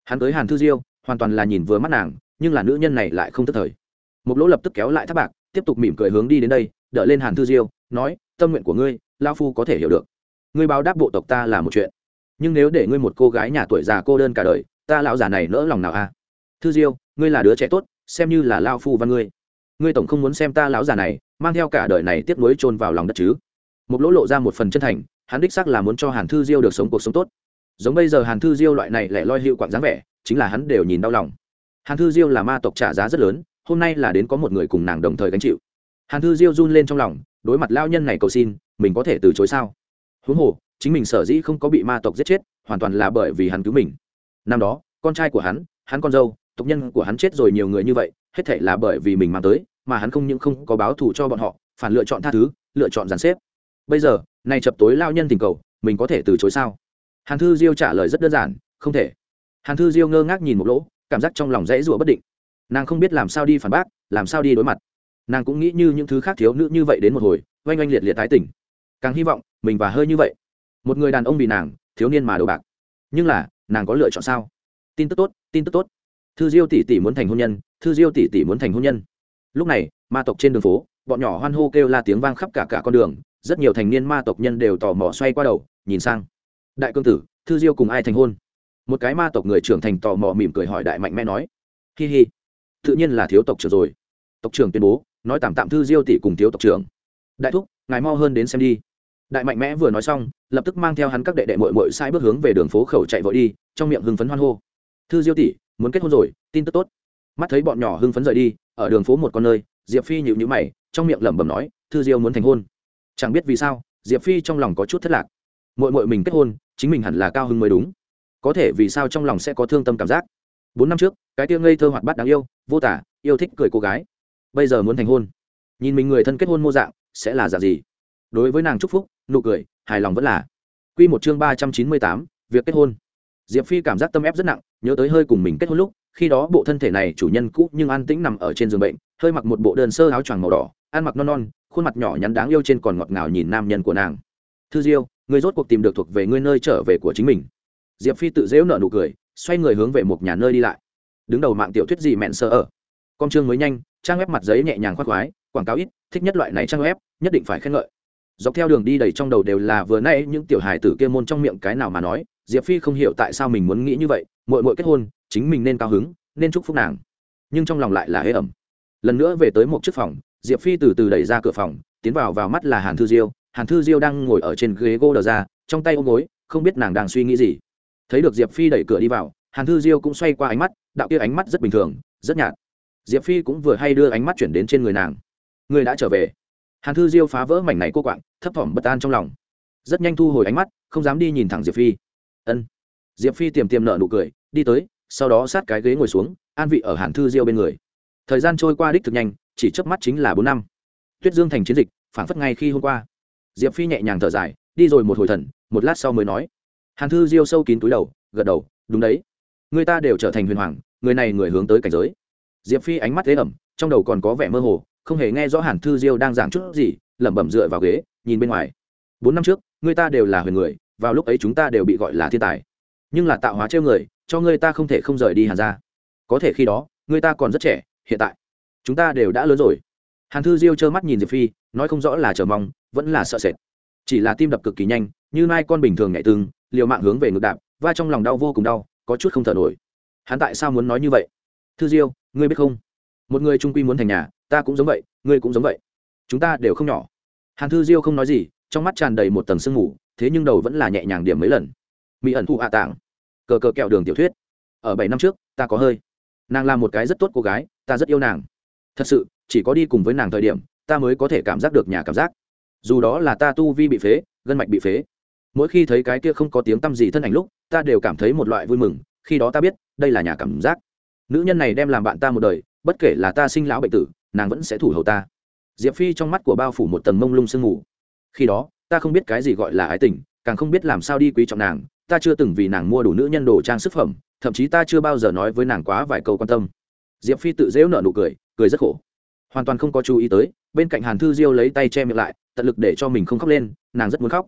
Hắn tới hàn thư diêu, hoàn toàn là nhìn vừa mắt nàng, nhưng là nữ nhân này lại không tức thời. Một lỗ lập tức kéo lại thác bạc, tiếp tục mỉm cười hướng đi đến đây đợi lên hàn thư diêu, nói, tâm nguyện của ngươi lao phu có thể hiểu được. Ngươi báo đáp bộ tộc ta là một chuyện. Nhưng nếu để ngươi một cô gái nhà tuổi già cô đơn cả đời, ta lão già này nỡ lòng nào a? À? thư diêu, ngươi là đứa trẻ tốt, xem như là lao phu văn ngươi. Ngươi tổng không muốn xem ta lão già này mang theo cả đời này tiếp nối chôn vào lòng đất chứ? Một lỗ lộ ra một phần chân thành, hắn đích xác là muốn cho hàn thư diêu được sống cuộc sống tốt. Giống bây giờ hàn thư diêu loại này lại loi hiệu quạng dáng vẻ, chính là hắn đều nhìn đau lòng. Hàn thư diêu là ma tộc trả giá rất lớn, hôm nay là đến có một người cùng nàng đồng thời gánh chịu. Hàn thư diêu run lên trong lòng, đối mặt lao nhân này cầu xin mình có thể từ chối sao? Huống hồ, chính mình sở dĩ không có bị ma tộc giết chết, hoàn toàn là bởi vì hắn cứu mình. Năm đó, con trai của hắn hắn con dâu, tộc nhân của hắn chết rồi nhiều người như vậy, hết thể là bởi vì mình mang tới, mà hắn không những không có báo thù cho bọn họ, phản lựa chọn tha thứ, lựa chọn giàn xếp. Bây giờ, nay chập tối lao nhân tình cầu, mình có thể từ chối sao? Hàn thư diêu trả lời rất đơn giản, không thể. Hàn thư diêu ngơ ngác nhìn một lỗ, cảm giác trong lòng rẽ rụa bất định. Nàng không biết làm sao đi phản bác, làm sao đi đối mặt. Nàng cũng nghĩ như những thứ khác thiếu nữ như vậy đến một hồi, oanh oanh liệt liệt tái tỉnh càng hy vọng mình và hơi như vậy. Một người đàn ông vì nàng, thiếu niên mà đồ bạc. Nhưng là, nàng có lựa chọn sao? Tin tức tốt, tin tức tốt. Thư diêu tỷ tỷ muốn thành hôn nhân, thư diêu tỷ tỷ muốn thành hôn nhân. Lúc này, ma tộc trên đường phố, bọn nhỏ hoan hô kêu la tiếng vang khắp cả cả con đường, rất nhiều thành niên ma tộc nhân đều tò mò xoay qua đầu, nhìn sang. Đại cương tử, thư diêu cùng ai thành hôn? Một cái ma tộc người trưởng thành tò mò mỉm cười hỏi đại mạnh mẽ nói. Hi hi, tự nhiên là thiếu tộc trưởng rồi. Tộc trưởng tuyên bố, nói tạm tạm thư diêu tỷ cùng thiếu tộc trưởng. Đại thúc, ngài mau hơn đến xem đi đại mạnh mẽ vừa nói xong, lập tức mang theo hắn các đệ đệ mội mội sai bước hướng về đường phố khẩu chạy vội đi, trong miệng hưng phấn hoan hô. Thư diêu tỷ, muốn kết hôn rồi, tin tức tốt. Mắt thấy bọn nhỏ hưng phấn rời đi, ở đường phố một con nơi, diệp phi nhịu nhữ mày, trong miệng lẩm bẩm nói, thư diêu muốn thành hôn. Chẳng biết vì sao, diệp phi trong lòng có chút thất lạc. Mội mội mình kết hôn, chính mình hẳn là cao hưng mới đúng. Có thể vì sao trong lòng sẽ có thương tâm cảm giác. Bốn năm trước, cái tia ngây thơ hoạt bát đáng yêu, vô tả, yêu thích cười cô gái. Bây giờ muốn thành hôn. Nhìn mình người thân kết hôn mô dạng, sẽ là dạng gì? Đối với nàng chúc phúc nụ cười, hài lòng vẫn là. Q một chương ba trăm chín mươi tám, việc kết hôn. Diệp phi cảm giác tâm ép rất nặng, nhớ tới hơi cùng mình kết hôn lúc, khi đó bộ thân thể này chủ nhân cũ nhưng an tĩnh nằm ở trên giường bệnh, hơi mặc một bộ đơn sơ áo choàng màu đỏ, ăn mặc non non, khuôn mặt nhỏ nhắn đáng yêu trên còn ngọt ngào nhìn nam nhân của nàng. Thư diêu người rốt cuộc tìm được thuộc về ngươi nơi trở về của chính mình. Diệp phi tự dễu nợ nụ cười, xoay người hướng về một nhà nơi đi lại. Đứng đầu mạng tiểu thuyết gì mẹn sơ ở. Con chương mới nhanh, trang web mặt giấy nhẹ nhàng khoác khoái, quảng cáo ít, thích nhất loại này trang web, nhất định phải khen ngợi dọc theo đường đi đầy trong đầu đều là vừa nay những tiểu hài tử kia môn trong miệng cái nào mà nói, diệp phi không hiểu tại sao mình muốn nghĩ như vậy mội mội kết hôn, chính mình nên cao hứng, nên chúc phúc nàng. Nhưng trong lòng lại là hế ẩm. Lần nữa về tới một chiếc phòng, diệp phi từ từ đẩy ra cửa phòng, tiến vào vào mắt là hàn thư diêu. Hàn thư diêu đang ngồi ở trên ghế gô đờ ra, trong tay ôm gối, không biết nàng đang suy nghĩ gì. Thấy được diệp phi đẩy cửa đi vào, hàn thư diêu cũng xoay qua ánh mắt, đạo kia ánh mắt rất bình thường, rất nhạt. Diệp phi cũng vừa hay đưa ánh mắt chuyển đến trên người nàng. Người đã trở về hàn thư diêu phá vỡ mảnh này cô quạng, thấp thỏm bất an trong lòng. Rất nhanh thu hồi ánh mắt, không dám đi nhìn thẳng diệp phi. Ân. Diệp phi tiềm tiềm nợ nụ cười, đi tới. Sau đó sát cái ghế ngồi xuống, an vị ở hàn thư diêu bên người. Thời gian trôi qua đích thực nhanh, chỉ chớp mắt chính là bốn năm. Tuyết dương thành chiến dịch, phảng phất ngay khi hôm qua. Diệp phi nhẹ nhàng thở dài, đi rồi một hồi thần, một lát sau mới nói. Hàn thư diêu sâu kín túi đầu, gật đầu, đúng đấy. Người ta đều trở thành huyền hoàng, người này người hướng tới cảnh giới. Diệp phi ánh mắt thế ẩm, trong đầu còn có vẻ mơ hồ không hề nghe rõ hàn thư diêu đang giảng chút gì, lẩm bẩm dựa vào ghế, nhìn bên ngoài. Bốn năm trước, người ta đều là huyền người, vào lúc ấy chúng ta đều bị gọi là thiên tài. Nhưng là tạo hóa trêu người, cho người ta không thể không rời đi hàn ra có thể khi đó, người ta còn rất trẻ, hiện tại, chúng ta đều đã lớn rồi. Hàn thư diêu trơ mắt nhìn diệp phi, nói không rõ là chờ mong, vẫn là sợ sệt. Chỉ là tim đập cực kỳ nhanh, như mai con bình thường nhảy tương liều mạng hướng về ngực đạp và trong lòng đau vô cùng đau, có chút không thở nổi. Hắn tại sao muốn nói như vậy? Thư diêu, ngươi biết không? Một người trung quy muốn thành nhà ta cũng giống vậy, ngươi cũng giống vậy. Chúng ta đều không nhỏ. Hàn thư diêu không nói gì, trong mắt tràn đầy một tầng sương mù, thế nhưng đầu vẫn là nhẹ nhàng điểm mấy lần. Mỹ ẩn thụ hạ tạng cờ cờ kẹo đường tiểu thuyết. Ở bảy năm trước, ta có hơi. Nàng là một cái rất tốt cô gái, ta rất yêu nàng. Thật sự, chỉ có đi cùng với nàng thời điểm, ta mới có thể cảm giác được nhà cảm giác. Dù đó là ta tu vi bị phế, gân mạch bị phế. Mỗi khi thấy cái kia không có tiếng t â m gì thân ảnh lúc, ta đều cảm thấy một loại vui mừng, khi đó ta biết, đây là nhà cảm giác. Nữ nhân này đem làm bạn ta một đời, bất kể là ta sinh lão bệnh tử nàng vẫn sẽ thủ hầu ta. Diệp phi trong mắt của bao phủ một tầng mông lung sương mù. Khi đó, ta không biết cái gì gọi là ái tình, càng không biết làm sao đi quý trọng nàng, ta chưa từng vì nàng mua đủ nữ nhân đồ trang sức phẩm, thậm chí ta chưa bao giờ nói với nàng quá vài câu quan tâm. Diệp phi tự dễu nợ nụ cười cười rất khổ. Hoàn toàn không có chú ý tới, bên cạnh hàn thư diêu lấy tay che miệng lại, tận lực để cho mình không khóc lên, nàng rất muốn khóc.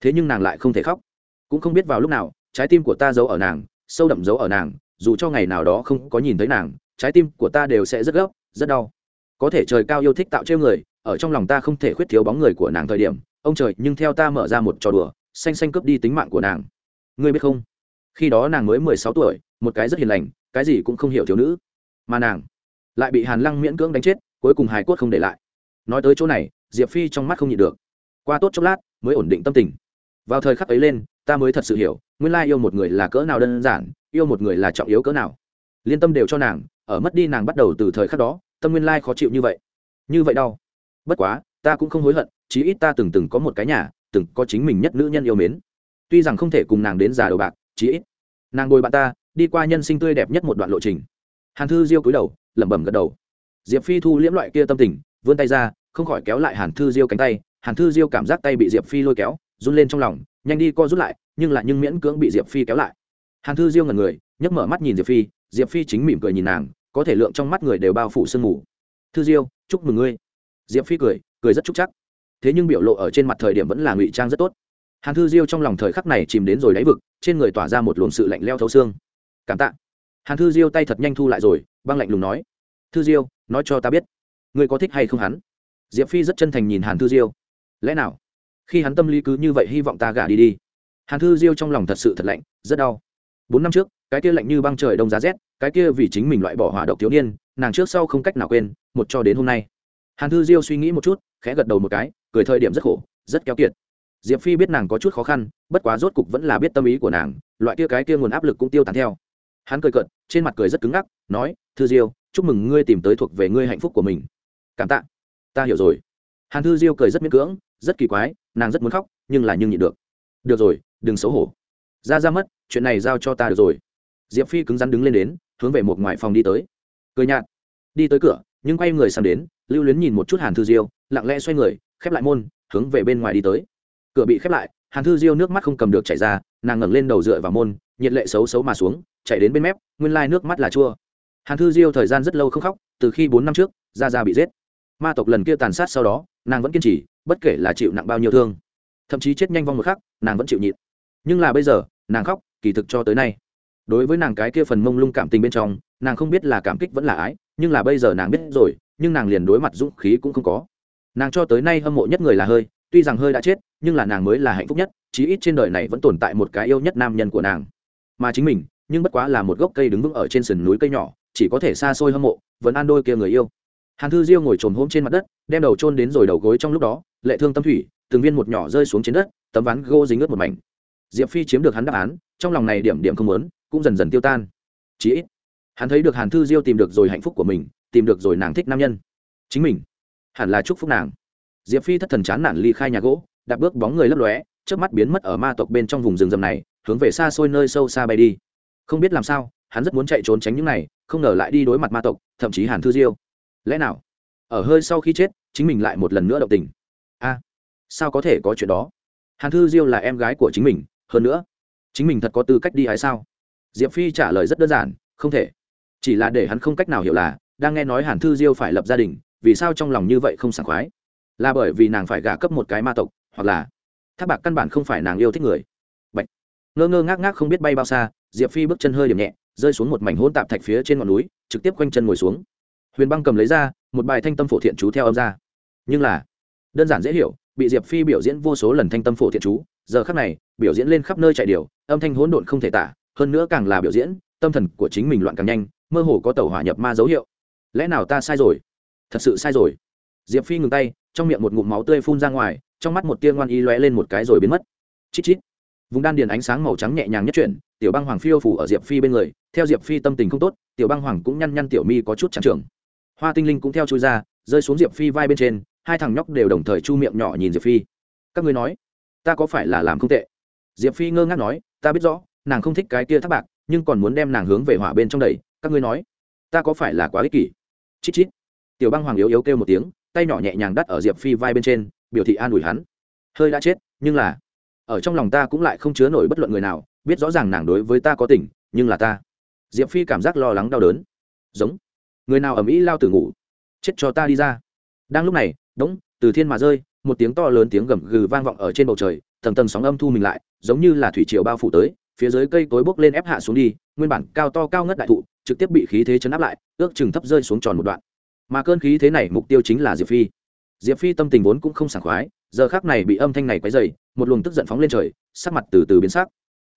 Thế nhưng nàng lại không thể khóc. Cũng không biết vào lúc nào, trái tim của ta giấu ở nàng, sâu đậm giấu ở nàng, dù cho ngày nào đó không có nhìn thấy nàng, trái tim của ta đều sẽ rất gấp, rất đau có thể trời cao yêu thích tạo trêu người, ở trong lòng ta không thể khuyết thiếu bóng người của nàng thời điểm, ông trời, nhưng theo ta mở ra một trò đùa, xanh xanh cướp đi tính mạng của nàng. Ngươi biết không? Khi đó nàng mới mười sáu tuổi, một cái rất hiền lành, cái gì cũng không hiểu thiếu nữ. Mà nàng lại bị hàn lăng miễn cưỡng đánh chết, cuối cùng hài cốt không để lại. Nói tới chỗ này, diệp phi trong mắt không nhịn được. Qua tốt chốc lát, mới ổn định tâm tình. Vào thời khắc ấy lên, ta mới thật sự hiểu, nguyên lai yêu một người là cỡ nào đơn giản, yêu một người là trọng yếu cỡ nào. Liên tâm đều cho nàng, ở mất đi nàng bắt đầu từ thời khắc đó tâm nguyên lai khó chịu như vậy. Như vậy đau. Bất quá, ta cũng không hối hận, chí ít ta từng từng có một cái nhà, từng có chính mình nhất nữ nhân yêu mến. Tuy rằng không thể cùng nàng đến già đầu bạc, chí ít. Nàng bồi bạn ta, đi qua nhân sinh tươi đẹp nhất một đoạn lộ trình. Hàn thư diêu cúi đầu, lẩm bẩm gật đầu. Diệp phi thu liễm loại kia tâm tình, vươn tay ra, không khỏi kéo lại hàn thư diêu cánh tay. Hàn thư diêu cảm giác tay bị diệp phi lôi kéo, run lên trong lòng, nhanh đi co rút lại, nhưng lại nhưng miễn cưỡng bị diệp phi kéo lại. Hàn thư diêu ngần người, nhấc mở mắt nhìn diệp phi diệp phi chính mỉm cười nhìn nàng có thể lượng trong mắt người đều bao phủ sương mù. Thư diêu, chúc mừng ngươi. Diệp phi cười cười rất chúc chắc. Thế nhưng biểu lộ ở trên mặt thời điểm vẫn là ngụy trang rất tốt. Hàn thư diêu trong lòng thời khắc này chìm đến rồi đáy vực, trên người tỏa ra một luồng sự lạnh leo thấu xương. Cảm tạ. Hàn thư diêu tay thật nhanh thu lại rồi, băng lạnh lùng nói. Thư diêu, nói cho ta biết, ngươi có thích hay không hắn? Diệp phi rất chân thành nhìn hàn thư diêu. Lẽ nào? Khi hắn tâm lý cứ như vậy hy vọng ta gả đi đi. Hàn thư diêu trong lòng thật sự thật lạnh, rất đau. Bốn năm trước, cái kia lạnh như băng trời đông giá rét cái kia vì chính mình loại bỏ hỏa độc thiếu niên, nàng trước sau không cách nào quên, một cho đến hôm nay. Hàn thư diêu suy nghĩ một chút, khẽ gật đầu một cái, cười thời điểm rất khổ, rất kéo kiệt. Diệp phi biết nàng có chút khó khăn, bất quá rốt cục vẫn là biết tâm ý của nàng, loại kia cái kia nguồn áp lực cũng tiêu tán theo. Hắn cười cợt, trên mặt cười rất cứng ngắc, nói, thư diêu, chúc mừng ngươi tìm tới thuộc về ngươi hạnh phúc của mình. Cảm tạ. Ta hiểu rồi. Hàn thư diêu cười rất miễn cưỡng, rất kỳ quái, nàng rất muốn khóc, nhưng là nhưng nhịn được. Được rồi, đừng xấu hổ. Ra ra mất, chuyện này giao cho ta được rồi diệp phi cứng rắn đứng lên đến, hướng về một ngoài phòng đi tới. Cười nhạt. Đi tới cửa, nhưng quay người sang đến, lưu luyến nhìn một chút hàn thư diêu, lặng lẽ xoay người, khép lại môn, hướng về bên ngoài đi tới. Cửa bị khép lại, hàn thư diêu nước mắt không cầm được chảy ra, nàng ngẩng lên đầu dựa vào môn, nhiệt lệ xấu xấu mà xuống, chạy đến bên mép, nguyên lai nước mắt là chua. Hàn thư diêu thời gian rất lâu không khóc, từ khi bốn năm trước ra ra bị giết. Ma tộc lần kia tàn sát sau đó, nàng vẫn kiên trì, bất kể là chịu nặng bao nhiêu thương. Thậm chí chết nhanh vong một khắc, nàng vẫn chịu nhịn. Nhưng là bây giờ, nàng khóc, kỳ thực cho tới nay đối với nàng cái kia phần mông lung cảm tình bên trong, nàng không biết là cảm kích vẫn là ái, nhưng là bây giờ nàng biết rồi, nhưng nàng liền đối mặt dũng khí cũng không có. Nàng cho tới nay hâm mộ nhất người là hơi, tuy rằng hơi đã chết, nhưng là nàng mới là hạnh phúc nhất, chí ít trên đời này vẫn tồn tại một cái yêu nhất nam nhân của nàng. Mà chính mình, nhưng bất quá là một gốc cây đứng vững ở trên sườn núi cây nhỏ, chỉ có thể xa xôi hâm mộ, vẫn an đôi kia người yêu. Hàn thư diêu ngồi trồm hôm trên mặt đất, đem đầu trôn đến rồi đầu gối trong lúc đó, lệ thương tâm thủy, từng viên một nhỏ rơi xuống trên đất, tấm ván gỗ dính ướt một mảnh. Diệp phi chiếm được hắn đáp án, trong lòng này điểm điểm không lớn cũng dần dần tiêu tan. Chí ít, hắn thấy được hàn thư diêu tìm được rồi hạnh phúc của mình, tìm được rồi nàng thích nam nhân. Chính mình, hẳn là chúc phúc nàng. Diệp phi thất thần chán nản ly khai nhà gỗ, đạp bước bóng người lấp lóe trước mắt biến mất ở ma tộc bên trong vùng rừng rầm này, hướng về xa xôi nơi sâu xa bay đi. Không biết làm sao, hắn rất muốn chạy trốn tránh những này, không ngờ lại đi đối mặt ma tộc, thậm chí hàn thư diêu. Lẽ nào? Ở hơi sau khi chết, chính mình lại một lần nữa động tình. A, sao có thể có chuyện đó? Hàn thư diêu là em gái của chính mình, hơn nữa, chính mình thật có tư cách đi hay sao? Diệp phi trả lời rất đơn giản, không thể. Chỉ là để hắn không cách nào hiểu là, đang nghe nói hàn thư diêu phải lập gia đình, vì sao trong lòng như vậy không sảng khoái? Là bởi vì nàng phải gả cấp một cái ma tộc, hoặc là thác bạc căn bản không phải nàng yêu thích người. Bạch. ngơ ngơ ngác ngác không biết bay bao xa, diệp phi bước chân hơi điểm nhẹ, rơi xuống một mảnh hỗn tạp thạch phía trên ngọn núi, trực tiếp quanh chân ngồi xuống. Huyền băng cầm lấy ra, một bài thanh tâm phổ thiện chú theo âm ra. Nhưng là, đơn giản dễ hiểu, bị diệp phi biểu diễn vô số lần thanh tâm phổ thiện chú, giờ khắc này, biểu diễn lên khắp nơi chạy điều âm thanh hỗn độn không thể tả hơn nữa càng là biểu diễn, tâm thần của chính mình loạn càng nhanh, mơ hồ có tàu hỏa nhập ma dấu hiệu. Lẽ nào ta sai rồi? Thật sự sai rồi. Diệp phi ngừng tay, trong miệng một ngụm máu tươi phun ra ngoài, trong mắt một tia ngoan y lóe lên một cái rồi biến mất. Chít chít. Vùng đan điền ánh sáng màu trắng nhẹ nhàng nhất chuyển, tiểu băng hoàng phiêu phủ ở diệp phi bên người, theo diệp phi tâm tình không tốt, tiểu băng hoàng cũng nhăn nhăn tiểu mi có chút chẳng trường hoa tinh linh cũng theo chui ra, rơi xuống diệp phi vai bên trên, hai thằng nhóc đều đồng thời chu miệng nhỏ nhìn diệp phi. Các ngươi nói, ta có phải là làm không tệ? Diệp phi ngơ ngác nói, ta biết rõ nàng không thích cái kia thác bạc, nhưng còn muốn đem nàng hướng về hỏa bên trong đầy các ngươi nói, ta có phải là quá ích kỷ? Chít chít. Tiểu băng hoàng yếu yếu kêu một tiếng, tay nhỏ nhẹ nhàng đắt ở diệp phi vai bên trên, biểu thị an ủi hắn. Hơi đã chết, nhưng là, ở trong lòng ta cũng lại không chứa nổi bất luận người nào, biết rõ ràng nàng đối với ta có tình, nhưng là ta. Diệp phi cảm giác lo lắng đau đớn. Giống. Người nào ầm ĩ lao từ ngủ? Chết cho ta đi ra. Đang lúc này, đống, từ thiên mà rơi, một tiếng to lớn tiếng gầm gừ vang vọng ở trên bầu trời, tầng tầng sóng âm thu mình lại, giống như là thủy triều bao phủ tới phía dưới cây tối bốc lên ép hạ xuống đi, nguyên bản cao to cao ngất đại thụ, trực tiếp bị khí thế chấn áp lại, ước chừng thấp rơi xuống tròn một đoạn. Mà cơn khí thế này mục tiêu chính là diệp phi. Diệp phi tâm tình vốn cũng không sảng khoái, giờ khác này bị âm thanh này quấy dày một luồng tức giận phóng lên trời, sắc mặt từ từ biến sắc.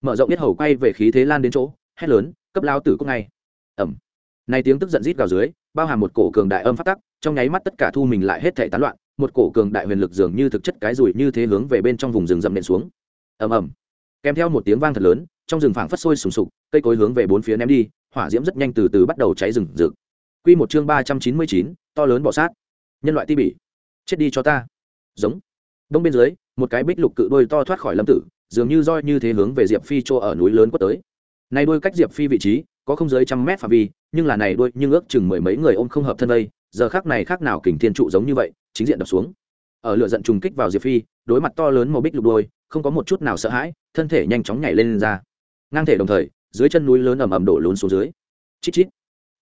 Mở rộng biết hầu quay về khí thế lan đến chỗ, hét lớn, cấp lao tử cúc ngay! Ẩm này tiếng tức giận rít gào dưới, bao hàm một cổ cường đại âm phát tắc, trong nháy mắt tất cả thu mình lại hết thể tán loạn, một cổ cường đại huyền lực dường như thực chất cái rùi như thế hướng về bên trong vùng rừng rậm nện xuống. Ầm ầm kèm theo một tiếng vang thật lớn, trong rừng phảng phất sôi sùng sục, cây cối hướng về bốn phía ném đi, hỏa diễm rất nhanh từ từ bắt đầu cháy rừng rực. Quy một chương ba trăm chín mươi chín, to lớn bọ sát. Nhân loại ti bỉ. Chết đi cho ta. Giống. Đông bên dưới, một cái bích lục cự đôi to thoát khỏi lâm tử, dường như roi như thế hướng về diệp phi chỗ ở núi lớn quất tới. Này đôi cách diệp phi vị trí, có không dưới trăm mét phạm vi, nhưng là này đôi nhưng ước chừng mười mấy người ôm không hợp thân đây, giờ khác này khác nào kình thiên trụ giống như vậy, chính diện đập xuống ở lửa giận trùng kích vào diệp phi đối mặt to lớn màu bích lục đôi không có một chút nào sợ hãi thân thể nhanh chóng nhảy lên, lên ra. Ngang thể đồng thời dưới chân núi lớn ầm ầm đổ lún xuống dưới. Chít chít.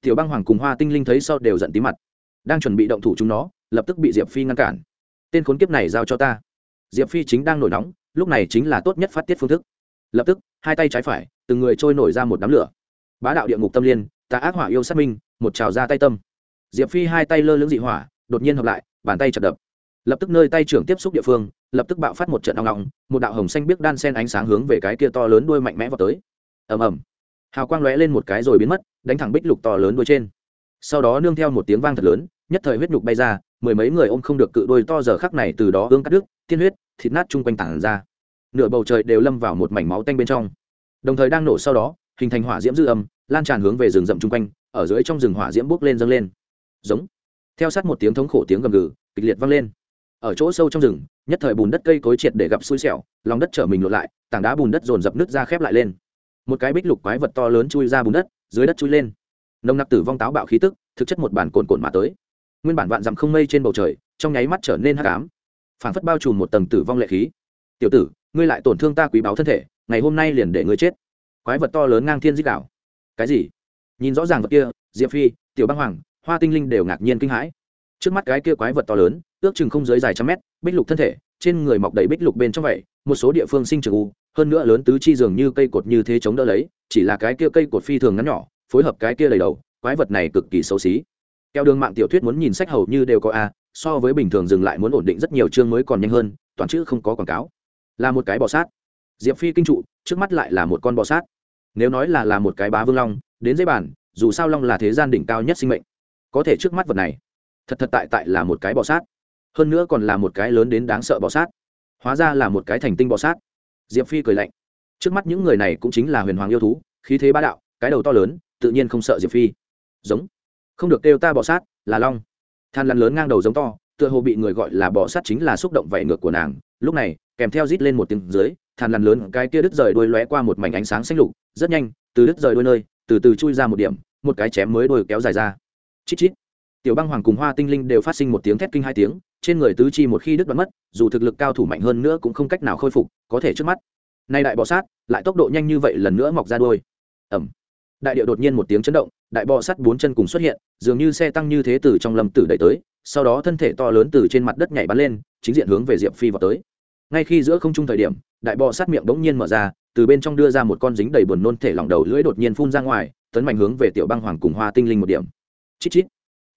Tiểu băng hoàng cùng hoa tinh linh thấy sau đều giận tí mặt. Đang chuẩn bị động thủ chúng nó lập tức bị diệp phi ngăn cản. Tên khốn kiếp này giao cho ta. Diệp phi chính đang nổi nóng lúc này chính là tốt nhất phát tiết phương thức. Lập tức hai tay trái phải từng người trôi nổi ra một đám lửa. Bá đạo địa ngục tâm liên ta ác hỏa yêu sát minh một trào ra tay tâm. Diệp phi hai tay lơ lưỡng dị hỏa đột nhiên hợp lại bàn tay chặt đập lập tức nơi tay trưởng tiếp xúc địa phương, lập tức bạo phát một trận ong ngọng một đạo hồng xanh biết đan sen ánh sáng hướng về cái kia to lớn đuôi mạnh mẽ vào tới. Ầm ầm. Hào quang lóe lên một cái rồi biến mất, đánh thẳng bích lục to lớn đuôi trên. Sau đó nương theo một tiếng vang thật lớn, nhất thời huyết nhục bay ra, mười mấy người ôm không được cự đuôi to giờ khắc này từ đó ương cắt đứt tiên huyết, thịt nát chung quanh tảng ra. Nửa bầu trời đều lâm vào một mảnh máu tanh bên trong. Đồng thời đang nổ sau đó, hình thành hỏa diễm dư âm, lan tràn hướng về rừng rậm chung quanh, ở dưới trong rừng hỏa diễm bốc lên dâng lên. Giống. Theo sát một tiếng thống khổ tiếng gầm gừ, kịch liệt vang lên ở chỗ sâu trong rừng, nhất thời bùn đất cây cối triệt để gặp xui xẻo, lòng đất trở mình lột lại, tảng đá bùn đất dồn dập nước ra khép lại lên. Một cái bích lục quái vật to lớn chui ra bùn đất, dưới đất chui lên. Nồng nặc tử vong táo bạo khí tức, thực chất một bản cồn cồn mà tới. Nguyên bản vạn dặm không mây trên bầu trời, trong nháy mắt trở nên hắc ám. Phảng phất bao trùm một tầng tử vong lệ khí. Tiểu tử, ngươi lại tổn thương ta quý báu thân thể, ngày hôm nay liền để ngươi chết. Quái vật to lớn ngang thiên dích đảo cái gì? Nhìn rõ ràng vật kia, diệp phi, tiểu băng hoàng, hoa tinh linh đều ngạc nhiên kinh hãi. Trước mắt cái kia quái vật to lớn ước chừng không dưới dài trăm mét, bích lục thân thể, trên người mọc đầy bích lục bên trong vậy, một số địa phương sinh trưởng u, hơn nữa lớn tứ chi dường như cây cột như thế chống đỡ lấy, chỉ là cái kia cây cột phi thường ngắn nhỏ, phối hợp cái kia đầy đầu, quái vật này cực kỳ xấu xí. Theo đường mạng tiểu thuyết muốn nhìn sách hầu như đều có a, so với bình thường dừng lại muốn ổn định rất nhiều chương mới còn nhanh hơn, toàn chữ không có quảng cáo. Là một cái bò sát. Diệp phi kinh trụ, trước mắt lại là một con bò sát. Nếu nói là là một cái bá vương long, đến dây bản, dù sao long là thế gian đỉnh cao nhất sinh mệnh. Có thể trước mắt vật này, thật thật tại tại là một cái bò sát hơn nữa còn là một cái lớn đến đáng sợ bọ sát. Hóa ra là một cái thành tinh bọ sát. Diệp phi cười lạnh. Trước mắt những người này cũng chính là huyền hoàng yêu thú, khí thế bá đạo, cái đầu to lớn, tự nhiên không sợ diệp phi. Giống. Không được kêu ta bọ sát, là long. Than lăn lớn ngang đầu giống to, tựa hồ bị người gọi là bọ sát chính là xúc động vảy ngược của nàng. Lúc này, kèm theo rít lên một tiếng dưới, than lăn lớn cái kia đứt rời đuôi lóe qua một mảnh ánh sáng xanh lục, rất nhanh, từ đứt rời đuôi nơi, từ từ chui ra một điểm, một cái chém mới đuôi kéo dài ra. Chít chít tiểu băng hoàng cùng hoa tinh linh đều phát sinh một tiếng thét kinh hai tiếng, trên người tứ chi một khi đứt đoạn mất, dù thực lực cao thủ mạnh hơn nữa cũng không cách nào khôi phục, có thể trước mắt. Nay đại bọ sát, lại tốc độ nhanh như vậy lần nữa mọc ra đôi ẩm đại điệu đột nhiên một tiếng chấn động, đại bọ sắt bốn chân cùng xuất hiện, dường như xe tăng như thế từ trong lâm tử đẩy tới, sau đó thân thể to lớn từ trên mặt đất nhảy bắn lên, chính diện hướng về diệp phi vào tới. Ngay khi giữa không trung thời điểm, đại bọ sát miệng bỗng nhiên mở ra, từ bên trong đưa ra một con dính đầy buồn nôn thể lỏng đầu lưỡi đột nhiên phun ra ngoài, tấn mạnh hướng về tiểu băng hoàng cùng hoa tinh linh một điểm. Chít chít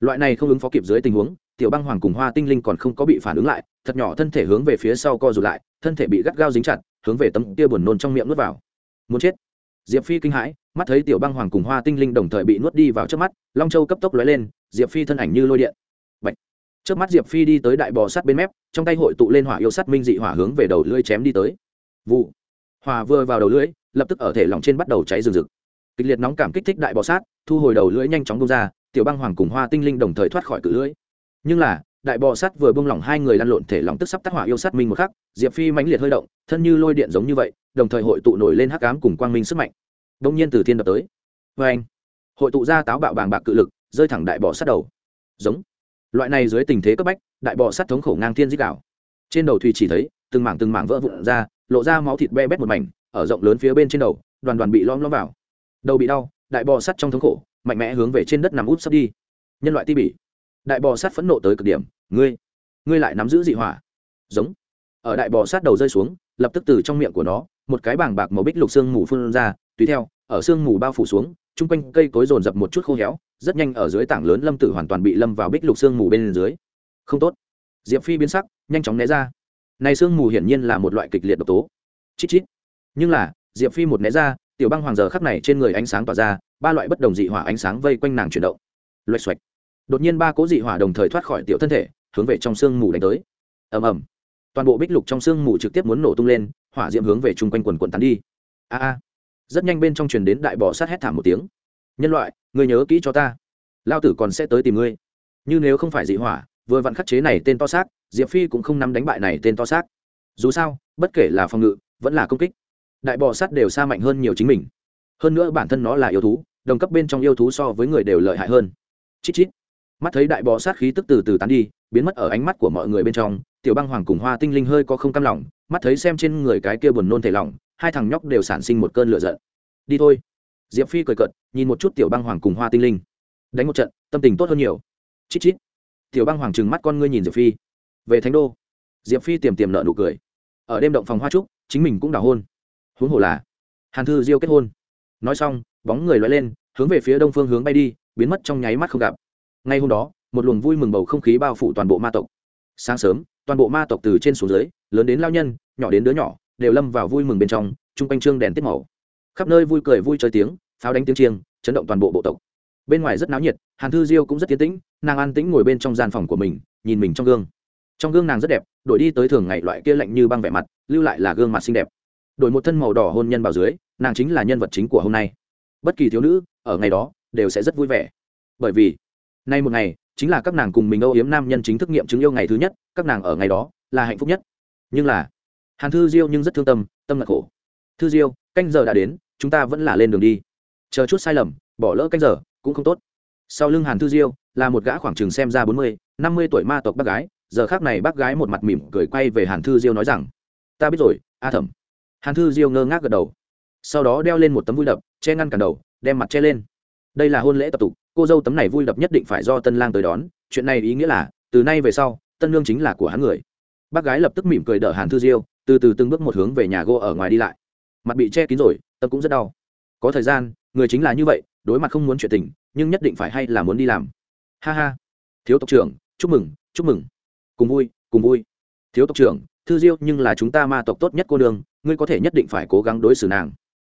loại này không ứng phó kịp dưới tình huống, tiểu băng hoàng cùng hoa tinh linh còn không có bị phản ứng lại, thật nhỏ thân thể hướng về phía sau co rụt lại, thân thể bị gắt gao dính chặt, hướng về tấm kia buồn nôn trong miệng nuốt vào. Muốn chết. Diệp phi kinh hãi, mắt thấy tiểu băng hoàng cùng hoa tinh linh đồng thời bị nuốt đi vào trước mắt, long châu cấp tốc lóe lên, diệp phi thân ảnh như lôi điện. Bạch. trước mắt diệp phi đi tới đại bò sắt bên mép, trong tay hội tụ lên hỏa yêu sắt minh dị hỏa hướng về đầu lưỡi chém đi tới. Vụ. Hỏa vừa vào đầu lưỡi, lập tức ở thể lỏng trên bắt đầu cháy rừng rực. Kịch liệt nóng cảm kích thích đại bò sát thu hồi đầu lưỡi nhanh chóng bung ra tiểu băng hoàng cùng hoa tinh linh đồng thời thoát khỏi cự lưỡi. Nhưng là, đại bò sát vừa bông lỏng hai người lăn lộn thể lòng tức sắp tác hỏa yêu sát minh một khắc, diệp phi mãnh liệt hơi động, thân như lôi điện giống như vậy, đồng thời hội tụ nổi lên hắc ám cùng quang minh sức mạnh. Đông nhiên từ thiên đập tới. Vê anh, hội tụ ra táo bạo bàng bạc cự lực, rơi thẳng đại bò sát đầu. Giống. Loại này dưới tình thế cấp bách, đại bò sát thống khổ ngang thiên dích đảo trên đầu thùy chỉ thấy, từng mảng từng mảng vỡ vụn ra, lộ ra máu thịt be bét một mảnh, ở rộng lớn phía bên trên đầu, đoàn đoàn bị lom lom vào. Đầu bị đau, đại bò sắt trong thống khổ mạnh mẽ hướng về trên đất nằm út sắp đi. Nhân loại ti bỉ. Đại bò sát phẫn nộ tới cực điểm. Ngươi ngươi lại nắm giữ dị hỏa. Giống. Ở đại bò sát đầu rơi xuống, lập tức từ trong miệng của nó, một cái bảng bạc màu bích lục xương mù phun ra, tùy theo, ở xương mù bao phủ xuống, chung quanh cây cối rồn rập một chút khô héo, rất nhanh ở dưới tảng lớn lâm tử hoàn toàn bị lâm vào bích lục xương mù bên dưới. Không tốt. Diệp phi biến sắc, nhanh chóng né ra. Này xương mù hiển nhiên là một loại kịch liệt độc tố. Chít chít. Nhưng là, diệp phi một né ra, tiểu băng hoàng giờ khắc này trên người ánh sáng tỏa ra ba loại bất đồng dị hỏa ánh sáng vây quanh nàng chuyển động. Loạch xoạch. Đột nhiên ba cố dị hỏa đồng thời thoát khỏi tiểu thân thể, hướng về trong sương mù đánh tới. Ầm ầm. Toàn bộ bích lục trong sương mù trực tiếp muốn nổ tung lên, hỏa diễm hướng về chung quanh quần quần tán đi. A a. Rất nhanh bên trong truyền đến đại bò sát hét thảm một tiếng. Nhân loại người nhớ kỹ cho ta. Lao tử còn sẽ tới tìm ngươi. Như nếu không phải dị hỏa, vừa vặn khắc chế này tên to xác, diệp phi cũng không nắm đánh bại này tên to xác. Dù sao, bất kể là phòng ngự, vẫn là công kích, đại bò sát đều xa mạnh hơn nhiều chính mình. Hơn nữa bản thân nó là yêu thú đồng cấp bên trong yêu thú so với người đều lợi hại hơn. Chít chít. Mắt thấy đại bò sát khí tức từ từ tán đi, biến mất ở ánh mắt của mọi người bên trong, tiểu băng hoàng cùng hoa tinh linh hơi có không cam lòng, mắt thấy xem trên người cái kia buồn nôn thể lòng hai thằng nhóc đều sản sinh một cơn lửa giận. Đi thôi. Diệp phi cười cợt, nhìn một chút tiểu băng hoàng cùng hoa tinh linh. Đánh một trận, tâm tình tốt hơn nhiều. Chít chít. Tiểu băng hoàng trừng mắt con ngươi nhìn diệp phi. Về thánh đô. Diệp phi tiềm tiềm nợ nụ cười. Ở đêm động phòng hoa trúc, chính mình cũng đào hôn. Huống hồ là, hàn thư diêu kết hôn. Nói xong bóng người loay lên, hướng về phía đông phương hướng bay đi, biến mất trong nháy mắt không gặp. Ngay hôm đó, một luồng vui mừng bầu không khí bao phủ toàn bộ ma tộc. Sáng sớm, toàn bộ ma tộc từ trên xuống dưới, lớn đến lao nhân, nhỏ đến đứa nhỏ, đều lâm vào vui mừng bên trong, chung quanh trương đèn tiết màu. Khắp nơi vui cười vui chơi tiếng, pháo đánh tiếng chiêng, chấn động toàn bộ bộ tộc. Bên ngoài rất náo nhiệt, hàn thư diêu cũng rất tiến tĩnh, nàng an tĩnh ngồi bên trong gian phòng của mình, nhìn mình trong gương. Trong gương nàng rất đẹp, đổi đi tới thường ngày loại kia lạnh như băng vẻ mặt, lưu lại là gương mặt xinh đẹp. Đổi một thân màu đỏ hôn nhân vào dưới, nàng chính là nhân vật chính của hôm nay bất kỳ thiếu nữ, ở ngày đó, đều sẽ rất vui vẻ. Bởi vì, nay một ngày, chính là các nàng cùng mình âu yếm nam nhân chính thức nghiệm chứng yêu ngày thứ nhất, các nàng ở ngày đó, là hạnh phúc nhất. Nhưng là, hàn thư diêu nhưng rất thương tâm tâm ngạc khổ. Thư diêu, canh giờ đã đến, chúng ta vẫn là lên đường đi. Chờ chút sai lầm, bỏ lỡ canh giờ, cũng không tốt. Sau lưng hàn thư diêu, là một gã khoảng chừng xem ra bốn mươi, năm mươi tuổi ma tộc bác gái, giờ khác này bác gái một mặt mỉm cười quay về hàn thư diêu nói rằng, ta biết rồi, a thẩm. Hàn thư diêu ngơ ngác gật đầu sau đó đeo lên một tấm vui đập, che ngăn cản đầu, đem mặt che lên. Đây là hôn lễ tập tục, cô dâu tấm này vui đập nhất định phải do tân lang tới đón, chuyện này ý nghĩa là, từ nay về sau, tân lương chính là của hắn người. Bác gái lập tức mỉm cười đỡ hàn thư diêu, từ từ từng bước một hướng về nhà gỗ ở ngoài đi lại. Mặt bị che kín rồi, tâm cũng rất đau. Có thời gian, người chính là như vậy, đối mặt không muốn chuyện tình, nhưng nhất định phải hay là muốn đi làm. Ha ha. Thiếu tộc trưởng, chúc mừng chúc mừng. Cùng vui cùng vui. Thiếu tộc trưởng, thư diêu, nhưng là chúng ta ma tộc tốt nhất cô đường ngươi có thể nhất định phải cố gắng đối xử nàng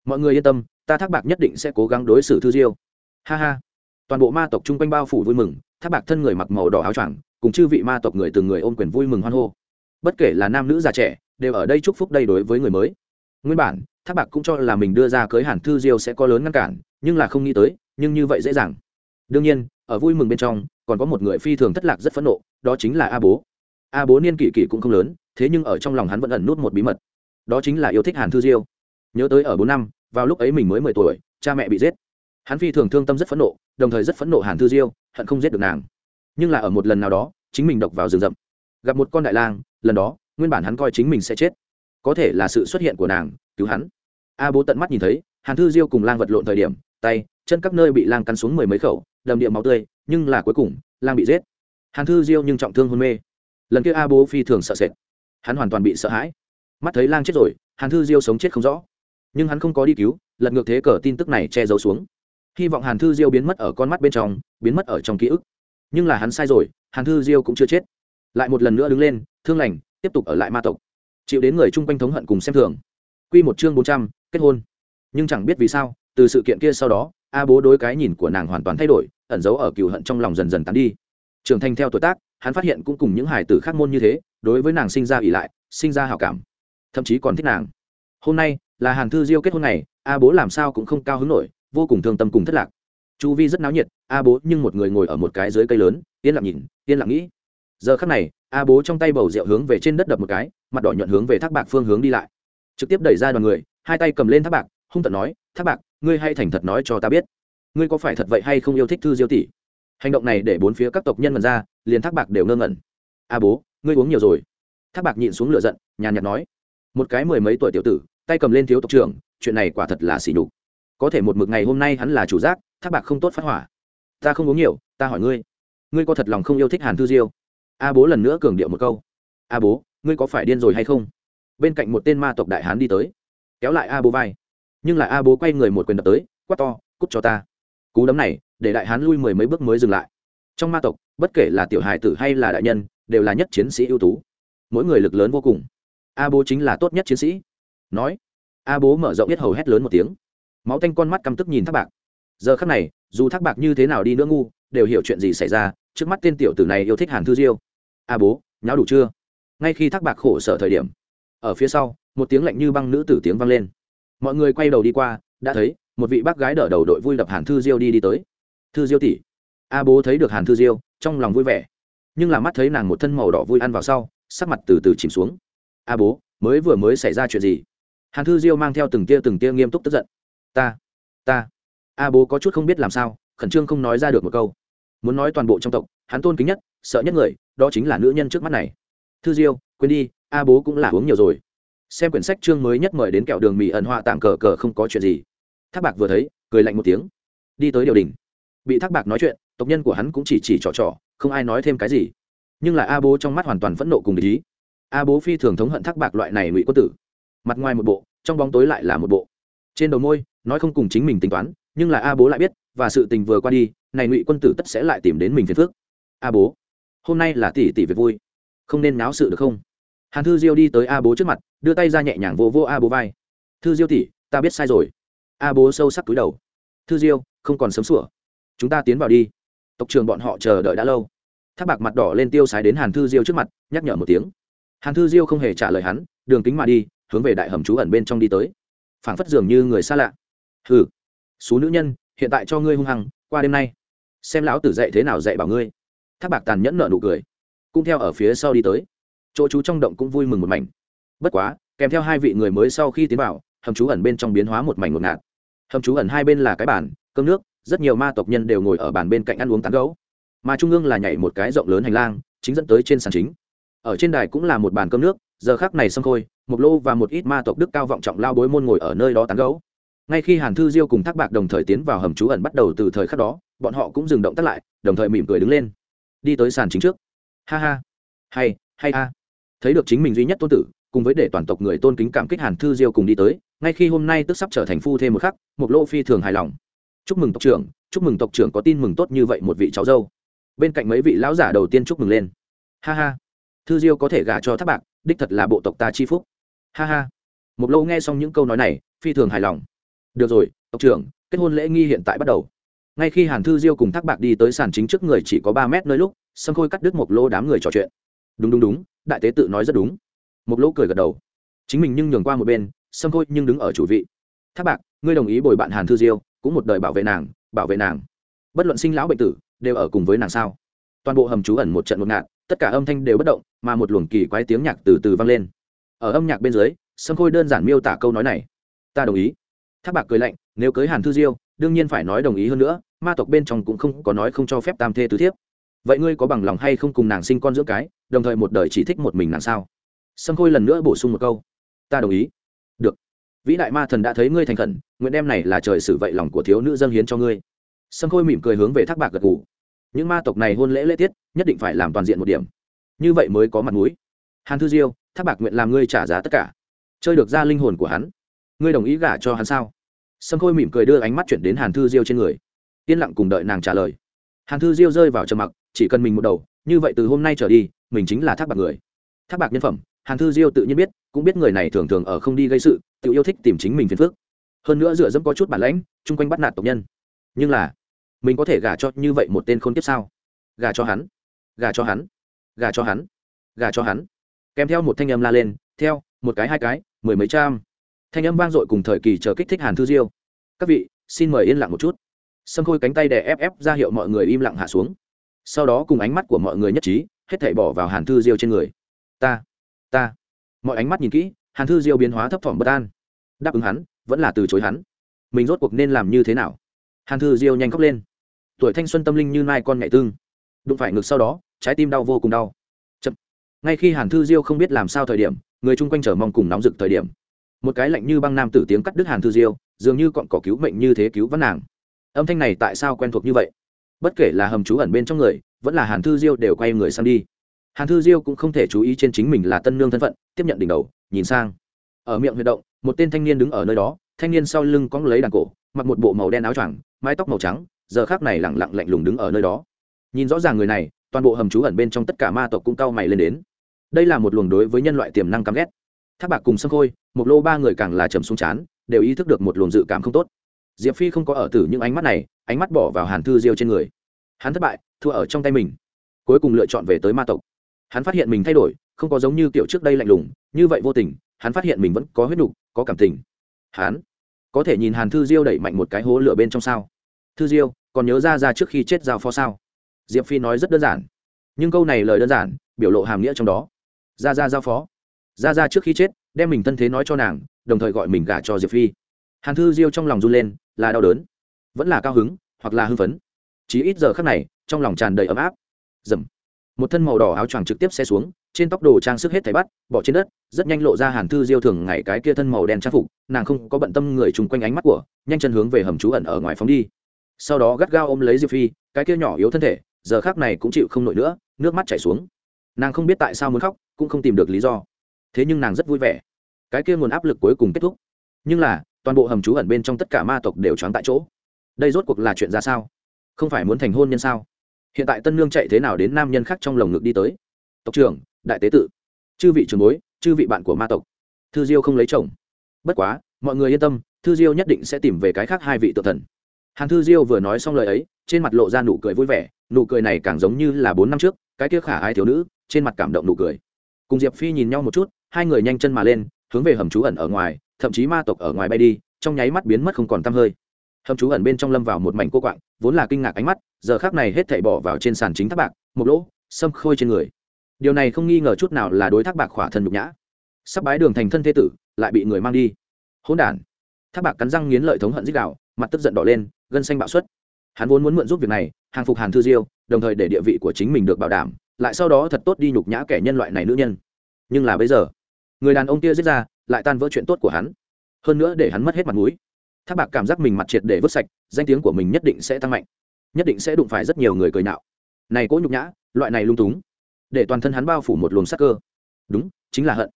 mọi người yên tâm, ta thác bạc nhất định sẽ cố gắng đối xử thư diêu. Ha ha. Toàn bộ ma tộc chung quanh bao phủ vui mừng, thác bạc thân người mặc màu đỏ áo choàng, cùng chư vị ma tộc người từng người ôm quyền vui mừng hoan hô. Bất kể là nam nữ già trẻ, đều ở đây chúc phúc đây đối với người mới. Nguyên bản, thác bạc cũng cho là mình đưa ra cưới hàn thư diêu sẽ có lớn ngăn cản, nhưng là không nghĩ tới, nhưng như vậy dễ dàng. Đương nhiên, ở vui mừng bên trong, còn có một người phi thường thất lạc rất phẫn nộ, đó chính là a bố. A bố niên kỷ kỷ cũng không lớn, thế nhưng ở trong lòng hắn vẫn ẩn nút một bí mật. Đó chính là yêu thích hàn thư diêu nhớ tới ở bốn năm, vào lúc ấy mình mới mười tuổi, cha mẹ bị giết. Hắn phi thường thương tâm rất phẫn nộ, đồng thời rất phẫn nộ hàn thư diêu, hận không giết được nàng. Nhưng là ở một lần nào đó, chính mình độc vào rừng rậm. Gặp một con đại lang, lần đó, nguyên bản hắn coi chính mình sẽ chết. Có thể là sự xuất hiện của nàng, cứu hắn. A bố tận mắt nhìn thấy, hàn thư diêu cùng lang vật lộn thời điểm, tay, chân các nơi bị lang cắn xuống mười mấy khẩu, đầm địa máu tươi, nhưng là cuối cùng, lang bị giết. Hàn thư diêu nhưng trọng thương hôn mê. Lần kia a bố phi thường sợ sệt. Hắn hoàn toàn bị sợ hãi. Mắt thấy lang chết rồi, hàn thư diêu sống chết không rõ nhưng hắn không có đi cứu, lật ngược thế cờ tin tức này che giấu xuống. Hy vọng hàn thư diêu biến mất ở con mắt bên trong, biến mất ở trong ký ức. Nhưng là hắn sai rồi, hàn thư diêu cũng chưa chết. Lại một lần nữa đứng lên, thương lành, tiếp tục ở lại ma tộc. Chịu đến người chung quanh thống hận cùng xem thường. Q một chương bốn trăm, kết hôn. Nhưng chẳng biết vì sao, từ sự kiện kia sau đó, a bố đối cái nhìn của nàng hoàn toàn thay đổi, ẩn giấu ở cựu hận trong lòng dần dần tán đi. Trưởng thành theo tuổi tác, hắn phát hiện cũng cùng những hải tử khác môn như thế, đối với nàng sinh ra ỉ lại, sinh ra hào cảm. Thậm chí còn thích nàng hôm nay, là hàn thư diêu kết hôn này a bố làm sao cũng không cao hứng nổi, vô cùng thương tâm cùng thất lạc. Chu vi rất náo nhiệt, a bố nhưng một người ngồi ở một cái dưới cây lớn, yên lặng nhìn, yên lặng nghĩ. Giờ khắc này, a bố trong tay bầu rượu hướng về trên đất đập một cái, mặt đỏ nhuận hướng về thác bạc phương hướng đi lại. Trực tiếp đẩy ra đoàn người, hai tay cầm lên thác bạc, hung tận nói, thác bạc, ngươi hay thành thật nói cho ta biết, ngươi có phải thật vậy hay không yêu thích thư diêu tỷ? Hành động này để bốn phía các tộc nhân mần ra, liền thác bạc đều ngơ ngẩn. A bố, ngươi uống nhiều rồi. Thác bạc nhịn xuống lửa giận, nhàn nhạt nói một cái mười mấy tuổi tiểu tử, tay cầm lên thiếu tộc trưởng, chuyện này quả thật là xỉ nhục. Có thể một mực ngày hôm nay hắn là chủ giác, thác bạc không tốt phát hỏa. Ta không uống nhiều, ta hỏi ngươi ngươi có thật lòng không yêu thích hàn thư diêu? A bố lần nữa cường điệu một câu. A bố, ngươi có phải điên rồi hay không? Bên cạnh một tên ma tộc đại hán đi tới, kéo lại a bố vai. Nhưng lại a bố quay người một quyền đập tới, quát to, cút cho ta. Cú đấm này, để đại hán lui mười mấy bước mới dừng lại. Trong ma tộc, bất kể là tiểu hài tử hay là đại nhân, đều là nhất chiến sĩ ưu tú. Mỗi người lực lớn vô cùng a bố chính là tốt nhất chiến sĩ. Nói, a bố mở rộng biết hầu hét lớn một tiếng. Máu tanh con mắt căm tức nhìn thác bạc. Giờ khắc này, dù thác bạc như thế nào đi nữa ngu, đều hiểu chuyện gì xảy ra, trước mắt tên tiểu tử này yêu thích hàn thư diêu. A bố, nháo đủ chưa? Ngay khi thác bạc khổ sở thời điểm, ở phía sau, một tiếng lạnh như băng nữ tử tiếng vang lên. Mọi người quay đầu đi qua, đã thấy, một vị bác gái đỡ đầu đội vui đập hàn thư diêu đi đi tới. Thư diêu tỷ. A bố thấy được hàn thư diêu, trong lòng vui vẻ. Nhưng là mắt thấy nàng một thân màu đỏ vui ăn vào sau, sắc mặt từ từ chìm xuống a bố, mới vừa mới xảy ra chuyện gì? Hàn thư diêu mang theo từng tia từng tia nghiêm túc tức giận. Ta ta. A bố có chút không biết làm sao, khẩn trương không nói ra được một câu. Muốn nói toàn bộ trong tộc, hắn tôn kính nhất, sợ nhất người, đó chính là nữ nhân trước mắt này. Thư diêu, quên đi, a bố cũng là uống nhiều rồi. Xem quyển sách chương mới nhất mời đến kẹo đường mì ẩn họa tạm cờ cờ không có chuyện gì. Thác bạc vừa thấy, cười lạnh một tiếng. Đi tới điều đình. Bị thác bạc nói chuyện, tộc nhân của hắn cũng chỉ chỉ trò trò, không ai nói thêm cái gì. Nhưng là a bố trong mắt hoàn toàn phẫn nộ cùng ý a bố phi thường thống hận thác bạc loại này ngụy quân tử. Mặt ngoài một bộ, trong bóng tối lại là một bộ. Trên đầu môi, nói không cùng chính mình tính toán, nhưng là a bố lại biết, và sự tình vừa qua đi, này ngụy quân tử tất sẽ lại tìm đến mình phiền phước a bố, hôm nay là tỷ tỷ việc vui. Không nên náo sự được không? Hàn thư diêu đi tới a bố trước mặt, đưa tay ra nhẹ nhàng vô vô a bố vai. Thư diêu tỷ, ta biết sai rồi. A bố sâu sắc túi đầu. Thư diêu, không còn sớm sủa. Chúng ta tiến vào đi. Tộc trường bọn họ chờ đợi đã lâu. Thác bạc mặt đỏ lên tiêu sái đến hàn thư diêu trước mặt, nhắc nhở một tiếng hàn thư diêu không hề trả lời hắn, đường kính mà đi, hướng về đại hầm trú ẩn bên trong đi tới. Phảng phất dường như người xa lạ. Hừ số nữ nhân, hiện tại cho ngươi hung hăng, qua đêm nay. Xem lão tử dạy thế nào dạy bảo ngươi. Thác bạc tàn nhẫn nợ nụ cười, cũng theo ở phía sau đi tới. Chỗ chú trong động cũng vui mừng một mảnh. Bất quá, kèm theo hai vị người mới sau khi tiến vào, hầm trú ẩn bên trong biến hóa một mảnh ngột ngạt. Hầm trú ẩn hai bên là cái bàn, cơm nước, rất nhiều ma tộc nhân đều ngồi ở bàn bên cạnh ăn uống tán gấu mà trung ương là nhảy một cái rộng lớn hành lang, chính dẫn tới trên sàn chính ở trên đài cũng là một bàn cơm nước, giờ khác này sâm khôi một lô và một ít ma tộc đức cao vọng trọng lao bối môn ngồi ở nơi đó tán gấu ngay khi hàn thư diêu cùng thác bạc đồng thời tiến vào hầm trú ẩn bắt đầu từ thời khắc đó, bọn họ cũng dừng động tắt lại, đồng thời mỉm cười đứng lên. Đi tới sàn chính trước. Ha ha. Hay hay ha. Thấy được chính mình duy nhất tôn tử, cùng với để toàn tộc người tôn kính cảm kích hàn thư diêu cùng đi tới, ngay khi hôm nay tức sắp trở thành phu thêm một khắc một lô phi thường hài lòng. Chúc mừng tộc trưởng, chúc mừng tộc trưởng có tin mừng tốt như vậy một vị cháu dâu. Bên cạnh mấy vị lão giả đầu tiên chúc mừng lên. Ha ha thư diêu có thể gả cho thác bạc, đích thật là bộ tộc ta chi phúc. Ha ha. Một lâu nghe xong những câu nói này, phi thường hài lòng. Được rồi, tộc trưởng, kết hôn lễ nghi hiện tại bắt đầu. Ngay khi hàn thư diêu cùng thác bạc đi tới sàn chính trước người chỉ có ba mét nơi lúc sâm khôi cắt đứt một lô đám người trò chuyện. Đúng đúng đúng, đại tế tự nói rất đúng. Một lô cười gật đầu. Chính mình nhưng nhường qua một bên sâm khôi nhưng đứng ở chủ vị. Thác bạc, ngươi đồng ý bồi bạn hàn thư diêu, cũng một đời bảo vệ nàng, bảo vệ nàng. Bất luận sinh lão bệnh tử, đều ở cùng với nàng sao? Toàn bộ hầm trú ẩn một trận một ngạn tất cả âm thanh đều bất động, mà một luồng kỳ quái tiếng nhạc từ từ vang lên. Ở âm nhạc bên dưới, sâm khôi đơn giản miêu tả câu nói này. Ta đồng ý. Thác bạc cười lạnh, nếu cưới hàn thư diêu, đương nhiên phải nói đồng ý hơn nữa, ma tộc bên trong cũng không có nói không cho phép tam thê tứ thiếp. Vậy ngươi có bằng lòng hay không cùng nàng sinh con dưỡng cái, đồng thời một đời chỉ thích một mình nàng sao? Sâm khôi lần nữa bổ sung một câu. Ta đồng ý. Được. Vĩ đại ma thần đã thấy ngươi thành khẩn, nguyện đem này là trời xử vậy lòng của thiếu nữ dâng hiến cho ngươi. Sâm khôi mỉm cười hướng về thác bạc gật gù những ma tộc này hôn lễ lễ tiết, nhất định phải làm toàn diện một điểm. Như vậy mới có mặt mũi. Hàn thư diêu, thác bạc nguyện làm ngươi trả giá tất cả. Chơi được ra linh hồn của hắn. Ngươi đồng ý gả cho hắn sao? Sâm khôi mỉm cười đưa ánh mắt chuyển đến hàn thư diêu trên người. Yên lặng cùng đợi nàng trả lời. Hàn thư diêu rơi vào trầm mặc, chỉ cần mình một đầu, như vậy từ hôm nay trở đi, mình chính là thác bạc người. Thác bạc nhân phẩm, hàn thư diêu tự nhiên biết, cũng biết người này thường thường ở không đi gây sự, tự yêu thích tìm chính mình phiền phước hơn nữa dựa dẫm có chút bản lãnh, chung quanh bắt nạt tộc nhân. Nhưng là mình có thể gả cho như vậy một tên khôn tiếp sao? Gả cho hắn, gả cho hắn, gả cho hắn, gả cho hắn. Kèm theo một thanh âm la lên, theo, một cái, hai cái, mười mấy trăm. Thanh âm vang dội cùng thời kỳ chờ kích thích hàn thư diêu. Các vị, xin mời yên lặng một chút. Sâm khôi cánh tay đè ép ép ra hiệu mọi người im lặng hạ xuống. Sau đó cùng ánh mắt của mọi người nhất trí, hết thảy bỏ vào hàn thư diêu trên người. Ta ta. Mọi ánh mắt nhìn kỹ, hàn thư diêu biến hóa thấp thỏm bất an. Đáp ứng hắn, vẫn là từ chối hắn. Mình rốt cuộc nên làm như thế nào? Hàn thư diêu nhanh khóc lên tuổi thanh xuân tâm linh như nai con nhạy tương đụng phải ngực sau đó, trái tim đau vô cùng đau. Chậm. ngay khi hàn thư diêu không biết làm sao thời điểm, người chung quanh chờ mong cùng nóng rực thời điểm. Một cái lạnh như băng nam tử tiếng cắt đứt hàn thư diêu, dường như cọn cỏ cứu mệnh như thế cứu vãn nàng. Âm thanh này tại sao quen thuộc như vậy? Bất kể là hầm trú ẩn bên trong người, vẫn là hàn thư diêu đều quay người sang đi. Hàn thư diêu cũng không thể chú ý trên chính mình là tân nương thân phận, tiếp nhận đỉnh đầu, nhìn sang. Ở miệng huy động, một tên thanh niên đứng ở nơi đó, thanh niên sau lưng cóng lấy đàn cổ, mặc một bộ màu đen áo choàng, mái tóc màu trắng giờ khác này lẳng lặng lạnh lùng đứng ở nơi đó. Nhìn rõ ràng người này, toàn bộ hầm trú ẩn bên trong tất cả ma tộc cũng cau mày lên đến. Đây là một luồng đối với nhân loại tiềm năng căm ghét. Thác bạc cùng sâm khôi, một lô ba người càng là trầm xuống chán, đều ý thức được một luồng dự cảm không tốt. Diệp phi không có ở tử những ánh mắt này, ánh mắt bỏ vào hàn thư diêu trên người. Hắn thất bại, thua ở trong tay mình. Cuối cùng lựa chọn về tới ma tộc. Hắn phát hiện mình thay đổi, không có giống như kiểu trước đây lạnh lùng, như vậy vô tình, hắn phát hiện mình vẫn có huyết nục có cảm tình. Hắn, có thể nhìn hàn thư diêu đẩy mạnh một cái hố lửa bên trong sao. Thư diêu còn nhớ ra ra trước khi chết giao phó sao? Diệp phi nói rất đơn giản. Nhưng câu này lời đơn giản, biểu lộ hàm nghĩa trong đó. Ra ra giao phó. Ra ra trước khi chết, đem mình thân thế nói cho nàng, đồng thời gọi mình gả cho diệp phi. Hàn thư diêu trong lòng run lên, là đau đớn. Vẫn là cao hứng, hoặc là hưng phấn. Chỉ ít giờ khắc này, trong lòng tràn đầy ấm áp. Dầm. Một thân màu đỏ áo choàng trực tiếp xe xuống, trên tóc đồ trang sức hết thảy bắt, bỏ trên đất, rất nhanh lộ ra hàn thư diêu thường ngày cái kia thân màu đen trang phục, nàng không có bận tâm người chung quanh ánh mắt của, nhanh chân hướng về hầm trú ẩn ở ngoài phóng đi sau đó gắt gao ôm lấy diệp phi, cái kia nhỏ yếu thân thể, giờ khác này cũng chịu không nổi nữa, nước mắt chảy xuống. Nàng không biết tại sao muốn khóc, cũng không tìm được lý do. Thế nhưng nàng rất vui vẻ. Cái kia nguồn áp lực cuối cùng kết thúc. Nhưng là, toàn bộ hầm trú ẩn bên trong tất cả ma tộc đều choáng tại chỗ. Đây rốt cuộc là chuyện ra sao? Không phải muốn thành hôn nhân sao? Hiện tại tân nương chạy thế nào đến nam nhân khác trong lồng ngực đi tới? Tộc trưởng, đại tế tự chư vị trường bối, chư vị bạn của ma tộc, thư diêu không lấy chồng. Bất quá, mọi người yên tâm, thư diêu nhất định sẽ tìm về cái khác hai vị tự thần hàn thư diêu vừa nói xong lời ấy, trên mặt lộ ra nụ cười vui vẻ, nụ cười này càng giống như là bốn năm trước, cái kia khả ai thiếu nữ, trên mặt cảm động nụ cười. Cùng diệp phi nhìn nhau một chút, hai người nhanh chân mà lên, hướng về hầm trú ẩn ở ngoài, thậm chí ma tộc ở ngoài bay đi, trong nháy mắt biến mất không còn t hơi. Hầm trú ẩn bên trong lâm vào một mảnh cô quạng, vốn là kinh ngạc ánh mắt, giờ khác này hết thảy bỏ vào trên sàn chính thác bạc, một lỗ xâm khôi trên người. Điều này không nghi ngờ chút nào là đối thác bạc khỏa thân nhục nhã. Sắp bái đường thành thân thế tử, lại bị người mang đi. Hỗn đản thác bạc cắn răng nghiến lợi thống hận dích đạo, mặt tức giận đỏ lên, gân xanh bạo xuất. Hắn vốn muốn mượn giúp việc này, hàng phục hàn thư diêu, đồng thời để địa vị của chính mình được bảo đảm, lại sau đó thật tốt đi nhục nhã kẻ nhân loại này nữ nhân. Nhưng là bây giờ, người đàn ông kia giết ra, lại tan vỡ chuyện tốt của hắn. Hơn nữa để hắn mất hết mặt mũi. Thác bạc cảm giác mình mặt triệt để vứt sạch, danh tiếng của mình nhất định sẽ tăng mạnh, nhất định sẽ đụng phải rất nhiều người cười nạo. Này cố nhục nhã, loại này lung túng, để toàn thân hắn bao phủ một luồng sắc cơ. Đúng, chính là hận.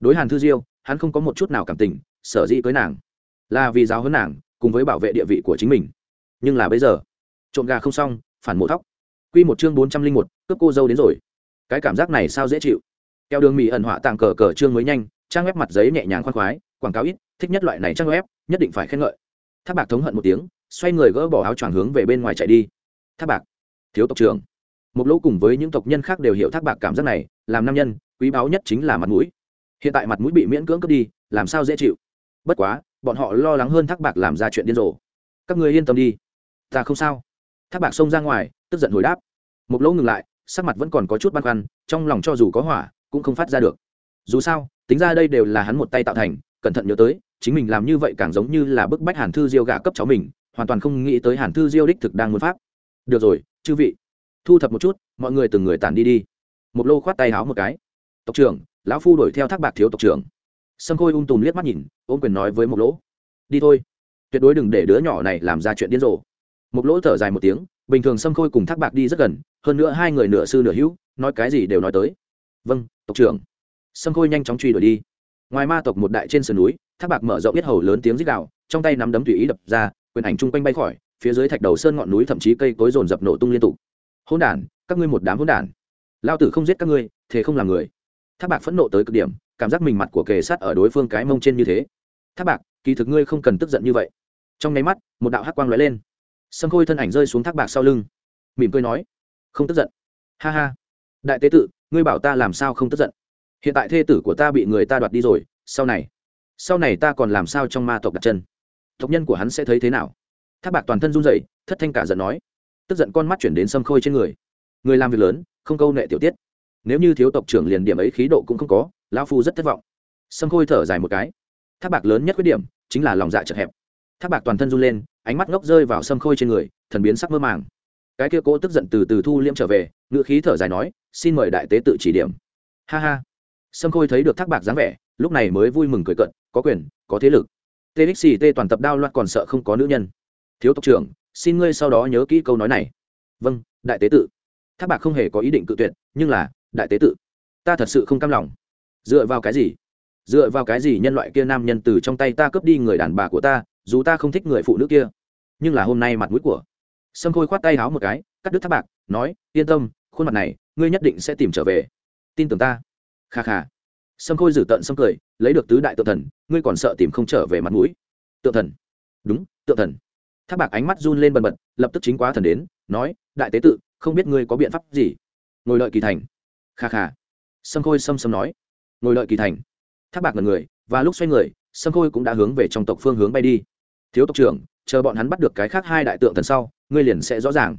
Đối hàn thư diêu, hắn không có một chút nào cảm tình, sở dĩ cưới nàng là vì giáo hơn nàng, cùng với bảo vệ địa vị của chính mình. Nhưng là bây giờ, trộm gà không xong, phản mộ thóc. Q một chương bốn trăm linh một, cướp cô dâu đến rồi. Cái cảm giác này sao dễ chịu? Keo đường mì ẩn họa tàng cờ cờ chương mới nhanh, trang web mặt giấy nhẹ nhàng khoan khoái, quảng cáo ít, thích nhất loại này trang web, nhất định phải khen ngợi. Tháp bạc thống hận một tiếng, xoay người gỡ bỏ áo choàng hướng về bên ngoài chạy đi. Tháp bạc, thiếu tộc trưởng. Một lỗ cùng với những tộc nhân khác đều hiểu thác bạc cảm giác này, làm nam nhân, quý báu nhất chính là mặt mũi. Hiện tại mặt mũi bị miễn cưỡng cướp đi, làm sao dễ chịu? Bất quá bọn họ lo lắng hơn thác bạc làm ra chuyện điên rồ. Các người yên tâm đi. Ta không sao. Thác bạc xông ra ngoài, tức giận hồi đáp. Một lỗ ngừng lại, sắc mặt vẫn còn có chút băn khoăn, trong lòng cho dù có hỏa, cũng không phát ra được. Dù sao, tính ra đây đều là hắn một tay tạo thành, cẩn thận nhớ tới, chính mình làm như vậy càng giống như là bức bách hàn thư diêu gà cấp cháu mình, hoàn toàn không nghĩ tới hàn thư diêu đích thực đang muốn pháp. Được rồi, chư vị. Thu thập một chút, mọi người từng người tản đi đi. Một lô khoát tay háo một cái. Tộc trưởng, lão phu đuổi theo thác bạc thiếu tộc trưởng sâm khôi ung tùm liếc mắt nhìn, ôm quyền nói với một lỗ, đi thôi. Tuyệt đối đừng để đứa nhỏ này làm ra chuyện điên rồ. Một lỗ thở dài một tiếng, bình thường sâm khôi cùng thác bạc đi rất gần, hơn nữa hai người nửa sư nửa hữu, nói cái gì đều nói tới. Vâng tộc trưởng. Sâm khôi nhanh chóng truy đuổi đi. Ngoài ma tộc một đại trên sườn núi, thác bạc mở rộng biết hầu lớn tiếng rít đạo trong tay nắm đấm tùy ý đập ra, quyền ảnh chung quanh bay khỏi, phía dưới thạch đầu sơn ngọn núi thậm chí cây cối rồn dập nổ tung liên tục. Hôn đản, các ngươi một đám hôn đản. Lao tử không giết các ngươi, thế không làm người. Thác bạc phẫn nộ tới cực điểm cảm giác mình mặt của kề sát ở đối phương cái mông trên như thế. Tháp bạc, kỳ thực ngươi không cần tức giận như vậy. Trong nháy mắt, một đạo hắc quang lóe lên. Sâm khôi thân ảnh rơi xuống thác bạc sau lưng. Mỉm cười nói, không tức giận. Ha ha. Đại tế tự ngươi bảo ta làm sao không tức giận? Hiện tại thê tử của ta bị người ta đoạt đi rồi, sau này sau này ta còn làm sao trong ma tộc đặt chân? Tộc nhân của hắn sẽ thấy thế nào? Thác bạc toàn thân run rẩy, thất thanh cả giận nói. Tức giận con mắt chuyển đến sâm khôi trên người. Người làm việc lớn, không câu nệ tiểu tiết. Nếu như thiếu tộc trưởng liền điểm ấy khí độ cũng không có lão phu rất thất vọng. Sâm khôi thở dài một cái. Thác bạc lớn nhất khuyết điểm chính là lòng dạ chật hẹp. Thác bạc toàn thân run lên, ánh mắt ngốc rơi vào sâm khôi trên người, thần biến sắc mơ màng. Cái kia cố tức giận từ từ thu liễm trở về ngự khí thở dài nói, xin mời đại tế tự chỉ điểm. Ha ha. Sâm khôi thấy được thác bạc dáng vẻ, lúc này mới vui mừng cười cận có quyền, có thế lực. Txt toàn tập đao loạt còn sợ không có nữ nhân. Thiếu tộc trưởng, xin ngươi sau đó nhớ kỹ câu nói này. Vâng đại tế tự. Thác bạc không hề có ý định cự tuyệt, nhưng là, đại tế tự, ta thật sự không cam lòng dựa vào cái gì? Dựa vào cái gì nhân loại kia nam nhân từ trong tay ta cướp đi người đàn bà của ta, dù ta không thích người phụ nữ kia? Nhưng là hôm nay mặt mũi của sâm khôi khoát tay háo một cái, cắt đứt thác bạc, nói, yên tâm, khuôn mặt này, ngươi nhất định sẽ tìm trở về. Tin tưởng ta. Kha kha. Sâm khôi dử tận sâm cười, lấy được tứ đại tự thần, ngươi còn sợ tìm không trở về mặt mũi? Tự thần. Đúng tự thần. Thác bạc ánh mắt run lên bần bật, lập tức chính quá thần đến, nói, đại tế tự, không biết ngươi có biện pháp gì? Ngồi lợi kỳ thành. Kha kha. Sâm khôi sâm sâm nói ngồi lợi kỳ thành. Thác bạc ngần người, và lúc xoay người, sâm khôi cũng đã hướng về trong tộc phương hướng bay đi. Thiếu tộc trưởng, chờ bọn hắn bắt được cái khác hai đại tượng thần sau, ngươi liền sẽ rõ ràng.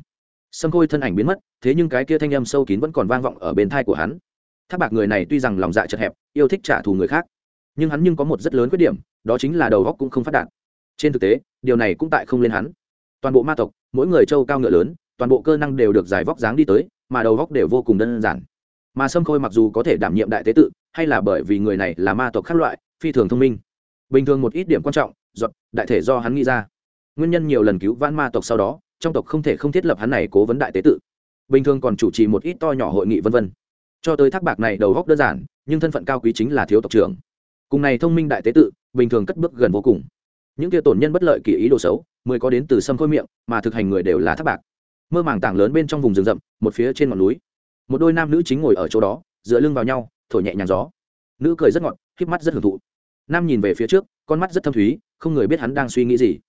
Sâm khôi thân ảnh biến mất, thế nhưng cái kia thanh âm sâu kín vẫn còn vang vọng ở bên thai của hắn. Thác bạc người này tuy rằng lòng dạ chật hẹp, yêu thích trả thù người khác, nhưng hắn nhưng có một rất lớn khuyết điểm, đó chính là đầu góc cũng không phát đạt. Trên thực tế, điều này cũng tại không lên hắn. Toàn bộ ma tộc, mỗi người châu cao ngựa lớn, toàn bộ cơ năng đều được giải vóc dáng đi tới, mà đầu vóc đều vô cùng đơn giản. Mà sâm khôi mặc dù có thể đảm nhiệm đại tế tự hay là bởi vì người này là ma tộc khác loại, phi thường thông minh. Bình thường một ít điểm quan trọng dọn đại thể do hắn nghĩ ra. Nguyên nhân nhiều lần cứu vãn ma tộc sau đó, trong tộc không thể không thiết lập hắn này cố vấn đại tế tự. Bình thường còn chủ trì một ít to nhỏ hội nghị vân vân. Cho tới thác bạc này đầu góc đơn giản, nhưng thân phận cao quý chính là thiếu tộc trưởng. Cùng này thông minh đại tế tự, bình thường cất bước gần vô cùng. Những kia tổn nhân bất lợi kỳ ý đồ xấu mới có đến từ sâm khôi miệng, mà thực hành người đều là thác bạc. Mơ màng tảng lớn bên trong vùng rừng rậm, một phía trên ngọn núi. Một đôi nam nữ chính ngồi ở chỗ đó, dựa lưng vào nhau thổi nhẹ nhàng gió. Nữ cười rất ngọt, híp mắt rất hưởng thụ. Nam nhìn về phía trước, con mắt rất thâm thúy, không người biết hắn đang suy nghĩ gì.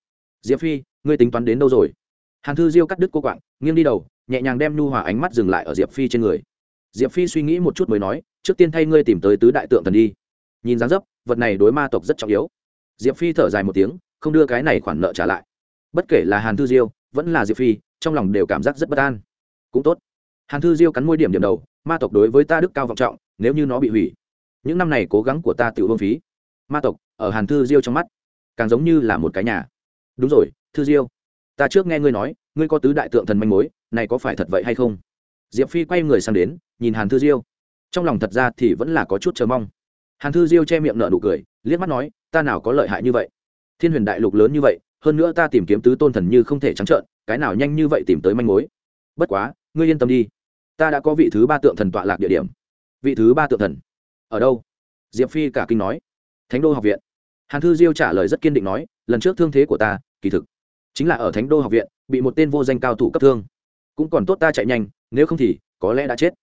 Diệp phi, ngươi tính toán đến đâu rồi? Hàn thư diêu cắt đứt cô quạng, nghiêng đi đầu, nhẹ nhàng đem nhu hòa ánh mắt dừng lại ở diệp phi trên người. Diệp phi suy nghĩ một chút mới nói, trước tiên thay ngươi tìm tới tứ đại tượng thần đi. Nhìn dáng dấp, vật này đối ma tộc rất trọng yếu. Diệp phi thở dài một tiếng, không đưa cái này khoản nợ trả lại. Bất kể là hàn thư diêu, vẫn là diệp phi, trong lòng đều cảm giác rất bất an. Cũng tốt. Hàn thư diêu cắn môi điểm điểm đầu, ma tộc đối với ta đức cao vọng trọng nếu như nó bị hủy, những năm này cố gắng của ta tự hương phí. Ma tộc, ở hàn thư diêu trong mắt, càng giống như là một cái nhà. Đúng rồi, thư diêu. Ta trước nghe ngươi nói, ngươi có tứ đại tượng thần manh mối, này có phải thật vậy hay không? Diệp phi quay người sang đến, nhìn hàn thư diêu. Trong lòng thật ra thì vẫn là có chút chờ mong. Hàn thư diêu che miệng nợ nụ cười, liếc mắt nói, ta nào có lợi hại như vậy? Thiên huyền đại lục lớn như vậy, hơn nữa ta tìm kiếm tứ tôn thần như không thể trắng trợn, cái nào nhanh như vậy tìm tới manh mối? Bất quá, ngươi yên tâm đi. Ta đã có vị thứ ba tượng thần tọa lạc địa điểm vị thứ ba tượng thần. Ở đâu? Diệp phi cả kinh nói. Thánh đô học viện. Hàn thư diêu trả lời rất kiên định nói, lần trước thương thế của ta, kỳ thực, chính là ở thánh đô học viện, bị một tên vô danh cao thủ cấp thương. Cũng còn tốt ta chạy nhanh, nếu không thì, có lẽ đã chết.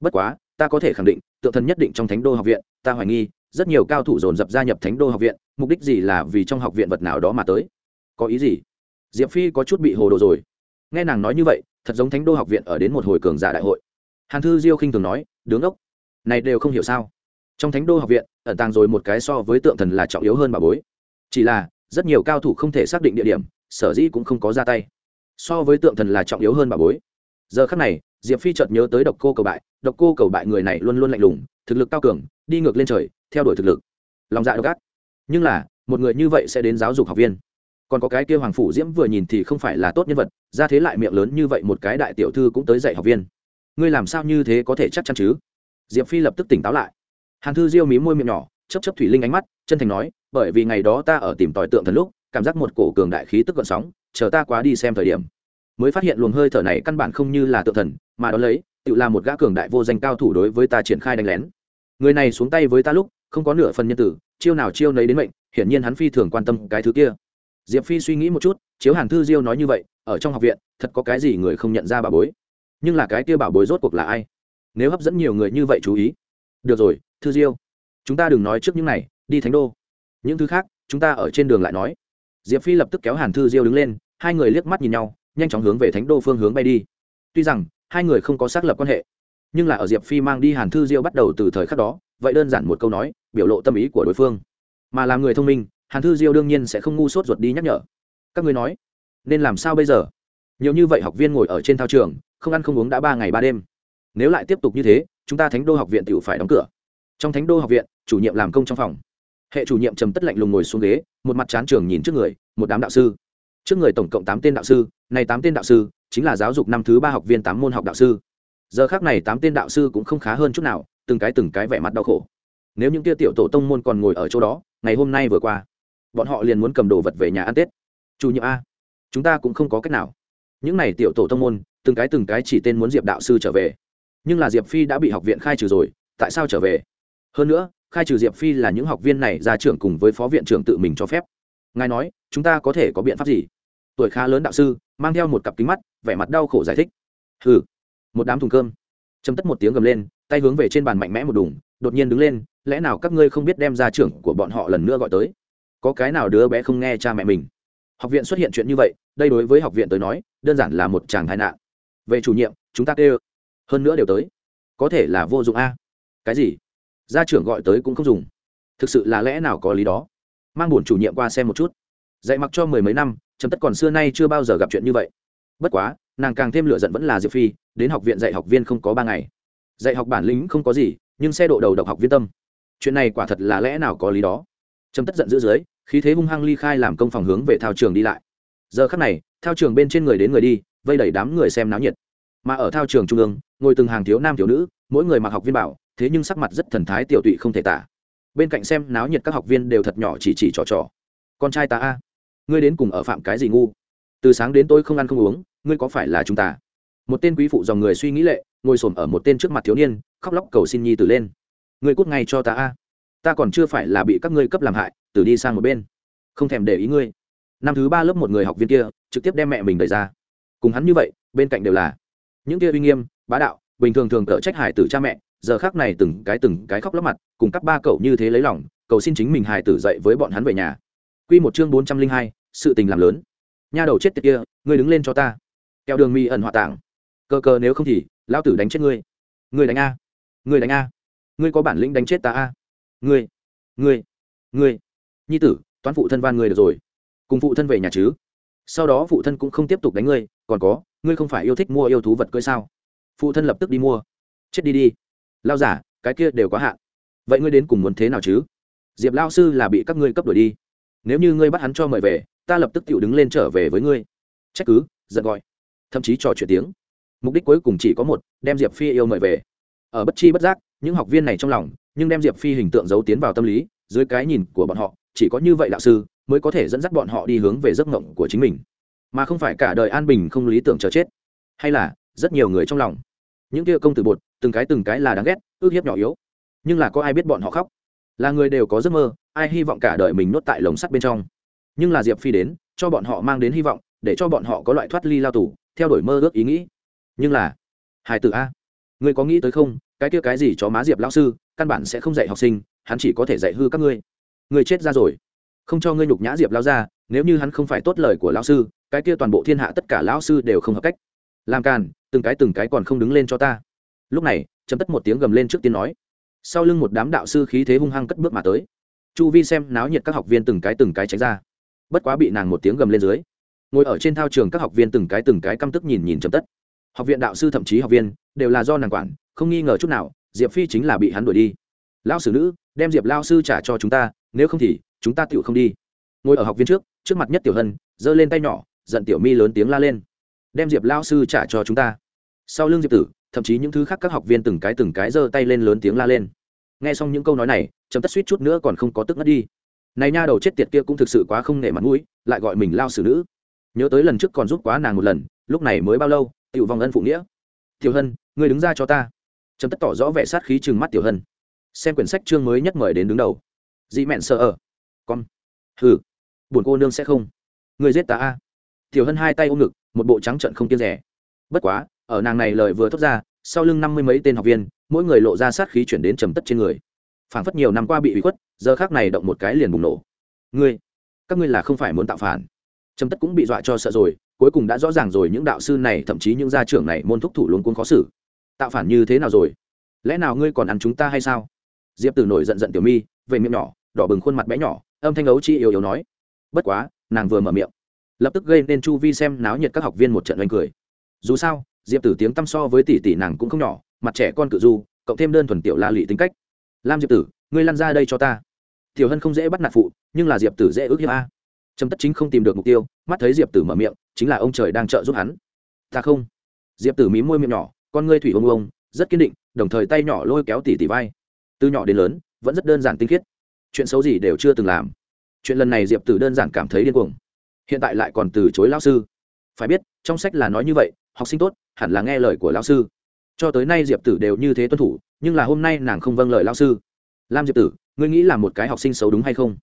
Bất quá, ta có thể khẳng định, tượng thần nhất định trong thánh đô học viện, ta hoài nghi, rất nhiều cao thủ dồn dập gia nhập thánh đô học viện, mục đích gì là vì trong học viện vật nào đó mà tới. Có ý gì? Diệp phi có chút bị hồ đồ rồi. Nghe nàng nói như vậy, thật giống thánh đô học viện ở đến một hồi cường giả đại hội. Hàn thư diêu khinh thường nói, đứng ốc này đều không hiểu sao. Trong thánh đô học viện, ẩn tàng rồi một cái so với tượng thần là trọng yếu hơn bà bối. Chỉ là, rất nhiều cao thủ không thể xác định địa điểm, sở dĩ cũng không có ra tay. So với tượng thần là trọng yếu hơn bà bối. Giờ khắc này, diệp phi chợt nhớ tới độc cô cầu bại, độc cô cầu bại người này luôn luôn lạnh lùng, thực lực cao cường, đi ngược lên trời, theo đuổi thực lực. Lòng dạ độc ác. Nhưng là, một người như vậy sẽ đến giáo dục học viên. Còn có cái kia hoàng phủ diễm vừa nhìn thì không phải là tốt nhân vật, ra thế lại miệng lớn như vậy một cái đại tiểu thư cũng tới dạy học viên. Ngươi làm sao như thế có thể chắc chắn chứ? Diệp phi lập tức tỉnh táo lại. Hàn thư diêu mí môi miệng nhỏ chấp chấp thủy linh ánh mắt, chân thành nói, bởi vì ngày đó ta ở tìm tòi tượng thần lúc, cảm giác một cổ cường đại khí tức gợn sóng, chờ ta quá đi xem thời điểm, mới phát hiện luồng hơi thở này căn bản không như là tượng thần, mà đó lấy, tự là một gã cường đại vô danh cao thủ đối với ta triển khai đánh lén. Người này xuống tay với ta lúc, không có nửa phần nhân tử, chiêu nào chiêu nấy đến mệnh, hiển nhiên hắn phi thường quan tâm cái thứ kia. Diệp phi suy nghĩ một chút, chiếu hàn thư diêu nói như vậy, ở trong học viện, thật có cái gì người không nhận ra bà bối? Nhưng là cái kia bảo bối rốt cuộc là ai? Nếu hấp dẫn nhiều người như vậy chú ý. Được rồi, thư diêu. Chúng ta đừng nói trước những này, đi thánh đô. Những thứ khác, chúng ta ở trên đường lại nói. Diệp phi lập tức kéo hàn thư diêu đứng lên, hai người liếc mắt nhìn nhau, nhanh chóng hướng về thánh đô phương hướng bay đi. Tuy rằng, hai người không có xác lập quan hệ, nhưng là ở diệp phi mang đi hàn thư diêu bắt đầu từ thời khắc đó, vậy đơn giản một câu nói, biểu lộ tâm ý của đối phương. Mà làm người thông minh, hàn thư diêu đương nhiên sẽ không ngu sốt ruột đi nhắc nhở. Các ngươi nói, nên làm sao bây giờ? Nhiều như vậy học viên ngồi ở trên thao trường, không ăn không uống đã ba ngày ba đêm nếu lại tiếp tục như thế, chúng ta thánh đô học viện tự phải đóng cửa. Trong thánh đô học viện, chủ nhiệm làm công trong phòng. Hệ chủ nhiệm trầm tất lạnh lùng ngồi xuống ghế, một mặt chán trường nhìn trước người, một đám đạo sư. Trước người tổng cộng tám tên đạo sư, này tám tên đạo sư chính là giáo dục năm thứ ba học viên tám môn học đạo sư. Giờ khác này tám tên đạo sư cũng không khá hơn chút nào, từng cái từng cái vẻ mặt đau khổ. Nếu những tia tiểu tổ tông môn còn ngồi ở chỗ đó, ngày hôm nay vừa qua, bọn họ liền muốn cầm đồ vật về nhà ăn tết. Chủ nhiệm a, chúng ta cũng không có cách nào. Những này tiểu tổ tông môn, từng cái từng cái chỉ tên muốn diệp đạo sư trở về nhưng là diệp phi đã bị học viện khai trừ rồi, tại sao trở về? Hơn nữa, khai trừ diệp phi là những học viên này ra trưởng cùng với phó viện trưởng tự mình cho phép. Ngài nói, chúng ta có thể có biện pháp gì? Tuổi khá lớn đạo sư, mang theo một cặp kính mắt, vẻ mặt đau khổ giải thích. Hừ. Một đám thùng cơm. Chấm tất một tiếng gầm lên, tay hướng về trên bàn mạnh mẽ một đùng, đột nhiên đứng lên, lẽ nào các ngươi không biết đem ra trưởng của bọn họ lần nữa gọi tới? Có cái nào đứa bé không nghe cha mẹ mình? Học viện xuất hiện chuyện như vậy, đây đối với học viện tới nói, đơn giản là một chàng tai nạn. Về chủ nhiệm, chúng ta kêu hơn nữa đều tới. Có thể là vô dụng a. Cái gì? Gia trưởng gọi tới cũng không dùng. Thực sự là lẽ nào có lý đó? Mang buồn chủ nhiệm qua xem một chút. Dạy mặc cho mười mấy năm, chấm tất còn xưa nay chưa bao giờ gặp chuyện như vậy. Bất quá, nàng càng thêm lựa giận vẫn là diệp phi, đến học viện dạy học viên không có ba ngày. Dạy học bản lĩnh không có gì, nhưng xe độ đầu độc học viên tâm. Chuyện này quả thật là lẽ nào có lý đó? Chấm tất giận dữ dưới, khí thế hung hăng ly khai làm công phòng hướng về thao trường đi lại. Giờ khắc này, thao trường bên trên người đến người đi, vây đẩy đám người xem náo nhiệt mà ở thao trường trung ương, ngồi từng hàng thiếu nam thiếu nữ, mỗi người mặc học viên bảo, thế nhưng sắc mặt rất thần thái tiểu tụy không thể tả. Bên cạnh xem náo nhiệt các học viên đều thật nhỏ chỉ chỉ trò trò. Con trai ta a, ngươi đến cùng ở phạm cái gì ngu? Từ sáng đến tôi không ăn không uống, ngươi có phải là chúng ta? Một tên quý phụ dòng người suy nghĩ lệ, ngồi s ở một tên trước mặt thiếu niên, khóc lóc cầu xin nhi tử lên. Ngươi cút ngay cho ta a. Ta còn chưa phải là bị các ngươi cấp làm hại tử đi sang một bên. Không thèm để ý ngươi. Năm thứ ba lớp một người học viên kia, trực tiếp đem mẹ mình đẩy ra. Cùng hắn như vậy, bên cạnh đều là những kia uy nghiêm, bá đạo, bình thường thường cỡ trách hải tử cha mẹ, giờ khác này từng cái từng cái khóc lóc mặt, cùng các ba cậu như thế lấy lòng, cầu xin chính mình hải tử dậy với bọn hắn về nhà. Quy một chương bốn trăm linh hai, sự tình làm lớn. Nha đầu chết tiệt kia, ngươi đứng lên cho ta. Kẹo đường mi ẩn họa tảng. Cơ cơ nếu không thì, lão tử đánh chết ngươi. Ngươi đánh a. Ngươi đánh a. Ngươi có bản lĩnh đánh chết ta a. Ngươi. Ngươi. Ngươi. Nhi tử, toán phụ thân van ngươi được rồi. Cùng phụ thân về nhà chứ sau đó phụ thân cũng không tiếp tục đánh ngươi, còn có, ngươi không phải yêu thích mua yêu thú vật cưới sao? Phụ thân lập tức đi mua. Chết đi đi. Lao giả, cái kia đều có hạn. Vậy ngươi đến cùng muốn thế nào chứ? Diệp lao sư là bị các ngươi cấp đổi đi. Nếu như ngươi bắt hắn cho mời về, ta lập tức tự đứng lên trở về với ngươi. Trách cứ, giận gọi. Thậm chí trò chuyện tiếng. Mục đích cuối cùng chỉ có một, đem diệp phi yêu mời về. Ở bất chi bất giác, những học viên này trong lòng, nhưng đem diệp phi hình tượng giấu tiến vào tâm lý dưới cái nhìn của bọn họ, chỉ có như vậy đạo sư mới có thể dẫn dắt bọn họ đi hướng về giấc mộng của chính mình. Mà không phải cả đời an bình không lý tưởng chờ chết. Hay là, rất nhiều người trong lòng. Những kia công tử bột, từng cái từng cái là đáng ghét, ước hiếp nhỏ yếu. Nhưng là có ai biết bọn họ khóc? Là người đều có giấc mơ, ai hy vọng cả đời mình nuốt tại lồng sắt bên trong. Nhưng là diệp phi đến, cho bọn họ mang đến hy vọng, để cho bọn họ có loại thoát ly lao tù, theo đuổi mơ ước ý nghĩ. Nhưng là, hải tử a, ngươi có nghĩ tới không? Cái kia cái gì cho má diệp lão sư, căn bản sẽ không dạy học sinh hắn chỉ có thể dạy hư các ngươi. Người chết ra rồi. Không cho ngươi nhục nhã diệp lao ra nếu như hắn không phải tốt lời của lão sư, cái kia toàn bộ thiên hạ tất cả lão sư đều không hợp cách. Làm càn, từng cái từng cái còn không đứng lên cho ta. Lúc này, chấm tất một tiếng gầm lên trước tiên nói. Sau lưng một đám đạo sư khí thế hung hăng cất bước mà tới. Chu vi xem náo nhiệt các học viên từng cái từng cái tránh ra. Bất quá bị nàng một tiếng gầm lên dưới, ngồi ở trên thao trường các học viên từng cái từng cái căm tức nhìn nhìn chấm tất. Học viện đạo sư thậm chí học viên đều là do nàng quản, không nghi ngờ chút nào, diệp phi chính là bị hắn đuổi đi. Lão sử nữ đem diệp lao sư trả cho chúng ta, nếu không thì chúng ta tựu không đi. Ngồi ở học viên trước trước mặt nhất tiểu hân, giơ lên tay nhỏ, giận tiểu mi lớn tiếng la lên. Đem diệp lao sư trả cho chúng ta. Sau lưng diệp tử, thậm chí những thứ khác các học viên từng cái từng cái giơ tay lên lớn tiếng la lên. Nghe xong những câu nói này, chấm tất suýt chút nữa còn không có tức ngất đi. Này nha đầu chết tiệt kia cũng thực sự quá không nể mặt mũi, lại gọi mình lao xử nữ. Nhớ tới lần trước còn giúp quá nàng một lần, lúc này mới bao lâu, tiểu vòng ân phụ nghĩa. Tiểu hân người đứng ra cho ta. Chấm tất tỏ rõ vẻ sát khí chừng mắt tiểu hân xem quyển sách chương mới nhất mời đến đứng đầu. Dị mẹn sợ ở. Con hừ. Buồn cô nương sẽ không. Người giết ta a. Tiểu hân hai tay ôm ngực, một bộ trắng trận không kiên rẻ. Bất quá, ở nàng này lời vừa thốt ra, sau lưng năm mươi mấy tên học viên, mỗi người lộ ra sát khí chuyển đến trầm tất trên người. Phảng phất nhiều năm qua bị ủy khuất, giờ khác này động một cái liền bùng nổ. Ngươi, các ngươi là không phải muốn tạo phản. Trầm tất cũng bị dọa cho sợ rồi, cuối cùng đã rõ ràng rồi những đạo sư này, thậm chí những gia trưởng này môn thúc thủ luôn cuốn khó xử. Tạo phản như thế nào rồi? Lẽ nào ngươi còn ăn chúng ta hay sao? Diệp tử nổi giận giận tiểu mi, về miệng nhỏ, đỏ bừng khuôn mặt bé nhỏ, âm thanh ấu chi yếu yếu nói, bất quá, nàng vừa mở miệng. Lập tức gây nên chu vi xem náo nhiệt các học viên một trận oanh cười. Dù sao, diệp tử tiếng tăm so với tỷ tỷ nàng cũng không nhỏ, mặt trẻ con cự du, cộng thêm đơn thuần tiểu la lị tính cách. Lam diệp tử, ngươi lăn ra đây cho ta. Tiểu hân không dễ bắt nạt phụ, nhưng là diệp tử dễ ước hiếp a. Trầm tất chính không tìm được mục tiêu, mắt thấy diệp tử mở miệng, chính là ông trời đang trợ giúp hắn. Ta không. Diệp tử mí môi miệng nhỏ, con ngươi thủy ông ông rất kiên định, đồng thời tay nhỏ lôi kéo tỷ tỷ vai từ nhỏ đến lớn, vẫn rất đơn giản tinh khiết. Chuyện xấu gì đều chưa từng làm. Chuyện lần này diệp tử đơn giản cảm thấy điên cuồng. Hiện tại lại còn từ chối lao sư. Phải biết, trong sách là nói như vậy, học sinh tốt, hẳn là nghe lời của lao sư. Cho tới nay diệp tử đều như thế tuân thủ, nhưng là hôm nay nàng không vâng lời lao sư. Lam diệp tử, ngươi nghĩ là một cái học sinh xấu đúng hay không?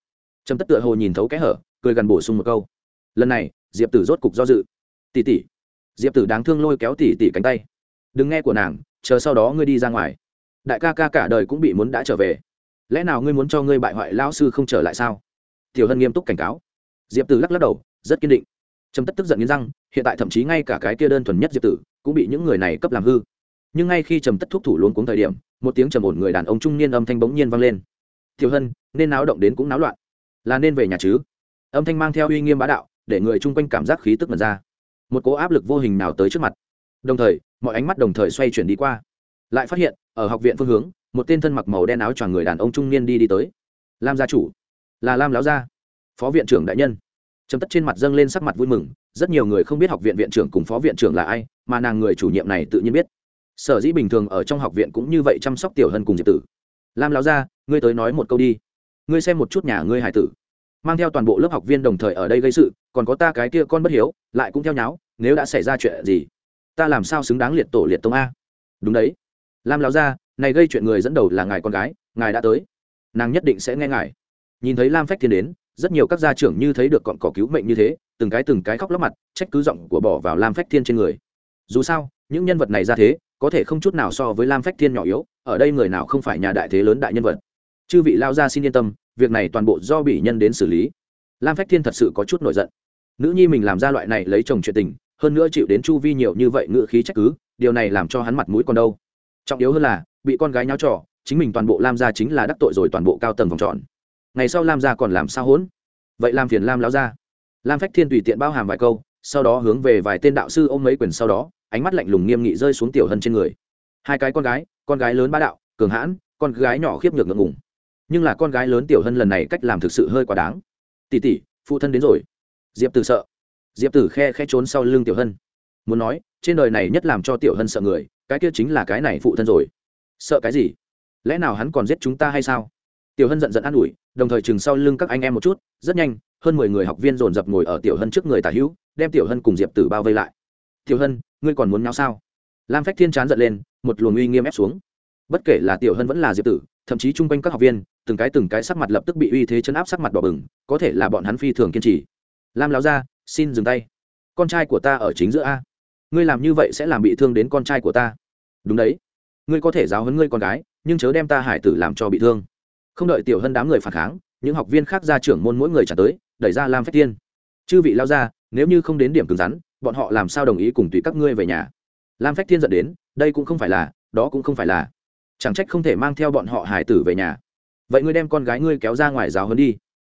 Trầm tất tựa hồ nhìn thấu cái hở, cười gần bổ sung một câu. Lần này, diệp tử rốt cục do dự. Tỉ tỉ diệp tử đáng thương lôi kéo tỉ tỉ cánh tay. Đừng nghe của nàng, chờ sau đó ngươi đi ra ngoài đại ca ca cả đời cũng bị muốn đã trở về. Lẽ nào ngươi muốn cho ngươi bại hoại lao sư không trở lại sao? Tiểu hân nghiêm túc cảnh cáo. Diệp tử lắc lắc đầu, rất kiên định. Trầm tất tức giận nghiến răng, hiện tại thậm chí ngay cả cái kia đơn thuần nhất diệp tử cũng bị những người này cấp làm hư. Nhưng ngay khi trầm tất thúc thủ luôn cuống thời điểm, một tiếng trầm ổn người đàn ông trung niên âm thanh bỗng nhiên vang lên. Tiểu hân, nên náo động đến cũng náo loạn. Là nên về nhà chứ? Âm thanh mang theo uy nghiêm bá đạo, để người chung quanh cảm giác khí tức mật ra. Một cố áp lực vô hình nào tới trước mặt. Đồng thời, mọi ánh mắt đồng thời xoay chuyển đi qua lại phát hiện, ở học viện phương hướng, một tên thân mặc màu đen áo choàng người đàn ông trung niên đi đi tới. Lam gia chủ. Là lam láo gia. Phó viện trưởng đại nhân. Chấm tất trên mặt dâng lên sắc mặt vui mừng, rất nhiều người không biết học viện viện trưởng cùng phó viện trưởng là ai, mà nàng người chủ nhiệm này tự nhiên biết. Sở dĩ bình thường ở trong học viện cũng như vậy chăm sóc tiểu hân cùng diệp tử. Lam lão gia, ngươi tới nói một câu đi. Ngươi xem một chút nhà ngươi hải tử. Mang theo toàn bộ lớp học viên đồng thời ở đây gây sự, còn có ta cái kia con bất hiếu, lại cũng theo nháo, nếu đã xảy ra chuyện gì, ta làm sao xứng đáng liệt tổ liệt tông a? Đúng đấy lam lão gia, này gây chuyện người dẫn đầu là ngài con gái ngài đã tới. Nàng nhất định sẽ nghe ngài. Nhìn thấy lam phách thiên đến rất nhiều các gia trưởng như thấy được cọn cỏ cứu mệnh như thế từng cái từng cái khóc lóc mặt trách cứ giọng của bỏ vào lam phách thiên trên người. Dù sao những nhân vật này ra thế có thể không chút nào so với lam phách thiên nhỏ yếu ở đây người nào không phải nhà đại thế lớn đại nhân vật. Chư vị lao gia xin yên tâm việc này toàn bộ do bị nhân đến xử lý. Lam phách thiên thật sự có chút nổi giận. Nữ nhi mình làm ra loại này lấy chồng chuyện tình hơn nữa chịu đến chu vi nhiều như vậy ngự khí trách cứ điều này làm cho hắn mặt mũi còn đâu trọng yếu hơn là, bị con gái nháo trò, chính mình toàn bộ lam gia chính là đắc tội rồi toàn bộ cao tầng vòng tròn. Ngày sau lam gia còn làm sao hỗn vậy làm phiền lam lão gia. Lam phách thiên tùy tiện bao hàm vài câu, sau đó hướng về vài tên đạo sư ôm mấy quyền sau đó, ánh mắt lạnh lùng nghiêm nghị rơi xuống tiểu hân trên người. Hai cái con gái con gái lớn bá đạo, cường hãn, con gái nhỏ khiếp nhược ngượng ngùng. Nhưng là con gái lớn tiểu hân lần này cách làm thực sự hơi quá đáng. Tỉ tỉ phụ thân đến rồi. Diệp tử sợ. Diệp tử khe khe trốn sau lưng tiểu hân. Muốn nói, trên đời này nhất làm cho tiểu hân sợ người cái kia chính là cái này phụ thân rồi. Sợ cái gì? Lẽ nào hắn còn giết chúng ta hay sao? Tiểu hân giận giận an ủi, đồng thời chừng sau lưng các anh em một chút, rất nhanh, hơn mười người học viên dồn dập ngồi ở tiểu hân trước người tả hữu, đem tiểu hân cùng diệp tử bao vây lại. Tiểu hân, ngươi còn muốn nhau sao? Lam phách thiên chán giận lên, một luồng uy nghiêm ép xuống. Bất kể là tiểu hân vẫn là diệp tử, thậm chí chung quanh các học viên, từng cái từng cái sắc mặt lập tức bị uy thế chấn áp sắc mặt đỏ bừng, có thể là bọn hắn phi thường kiên trì. Lam láo ra xin dừng tay. Con trai của ta ở chính giữa a. Ngươi làm như vậy sẽ làm bị thương đến con trai của ta đúng đấy. Ngươi có thể giáo hấn ngươi con gái, nhưng chớ đem ta hải tử làm cho bị thương. Không đợi tiểu hân đám người phản kháng, những học viên khác ra trưởng môn mỗi người trả tới, đẩy ra lam phách tiên chư vị lao ra, nếu như không đến điểm cứng rắn, bọn họ làm sao đồng ý cùng tùy các ngươi về nhà? Lam phách thiên dẫn đến, đây cũng không phải là, đó cũng không phải là. Chẳng trách không thể mang theo bọn họ hải tử về nhà. Vậy ngươi đem con gái ngươi kéo ra ngoài giáo hơn đi.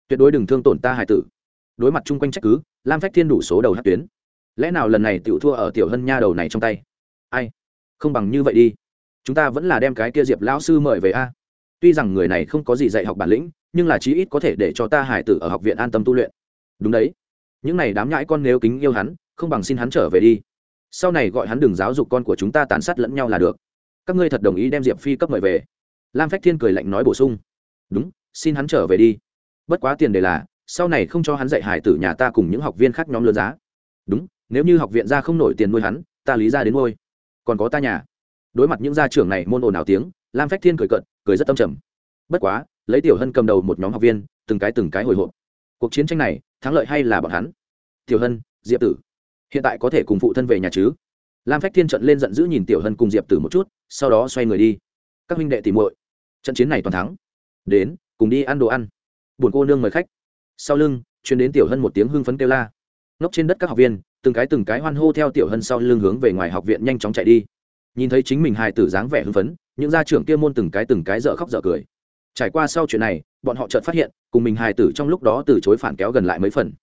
Tuyệt đối đừng thương tổn ta hải tử. Đối mặt chung quanh trách cứ, lam phách thiên đủ số đầu hát tuyến. Lẽ nào lần này tiểu thua ở tiểu hân nha đầu này trong tay? Ai? Không bằng như vậy đi. Chúng ta vẫn là đem cái kia diệp lão sư mời về a. Tuy rằng người này không có gì dạy học bản lĩnh, nhưng là chí ít có thể để cho ta hải tử ở học viện an tâm tu luyện. Đúng đấy. Những này đám nhãi con nếu kính yêu hắn, không bằng xin hắn trở về đi. Sau này gọi hắn đừng giáo dục con của chúng ta tàn sát lẫn nhau là được. Các ngươi thật đồng ý đem diệp phi cấp mời về. Lam phách thiên cười lạnh nói bổ sung. Đúng, xin hắn trở về đi. Bất quá tiền đề là, sau này không cho hắn dạy hải tử nhà ta cùng những học viên khác nhóm lớn giá. Đúng, nếu như học viện ra không nổi tiền nuôi hắn, ta lý ra đến ngôi còn có ta nhà. Đối mặt những gia trưởng này môn ồn ào tiếng, lam phách thiên cười cận cười rất tâm trầm. Bất quá, lấy tiểu hân cầm đầu một nhóm học viên, từng cái từng cái hồi hộp. Cuộc chiến tranh này, thắng lợi hay là bọn hắn? Tiểu hân, diệp tử. Hiện tại có thể cùng phụ thân về nhà chứ? Lam phách thiên trận lên giận dữ nhìn tiểu hân cùng diệp tử một chút, sau đó xoay người đi. Các huynh đệ tìm muội, trận chiến này toàn thắng. Đến, cùng đi ăn đồ ăn. Buồn cô nương mời khách. Sau lưng chuyến đến tiểu hân một tiếng hưng phấn kêu la. Ngốc trên đất các học viên từng cái từng cái hoan hô theo tiểu hân sau lưng hướng về ngoài học viện nhanh chóng chạy đi. Nhìn thấy chính mình hài tử dáng vẻ hưng phấn, những gia trưởng kia môn từng cái từng cái dở khóc dở cười. Trải qua sau chuyện này, bọn họ chợt phát hiện, cùng mình hài tử trong lúc đó từ chối phản kéo gần lại mấy phần.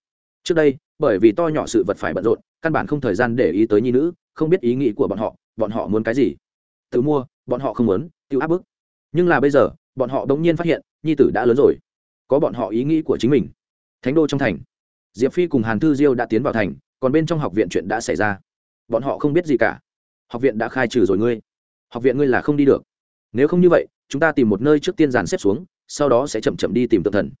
Trước đây, bởi vì to nhỏ sự vật phải bận rộn, căn bản không thời gian để ý tới nhi nữ, không biết ý nghĩ của bọn họ bọn họ muốn cái gì. Tự mua, bọn họ không muốn, tự áp bức. Nhưng là bây giờ, bọn họ đống nhiên phát hiện, nhi tử đã lớn rồi. Có bọn họ ý nghĩ của chính mình. Thánh đô trong thành. Diệp phi cùng hàn thư diêu đã tiến vào thành còn bên trong học viện chuyện đã xảy ra. Bọn họ không biết gì cả. Học viện đã khai trừ rồi ngươi. Học viện ngươi là không đi được. Nếu không như vậy, chúng ta tìm một nơi trước tiên dàn xếp xuống, sau đó sẽ chậm chậm đi tìm tự thần.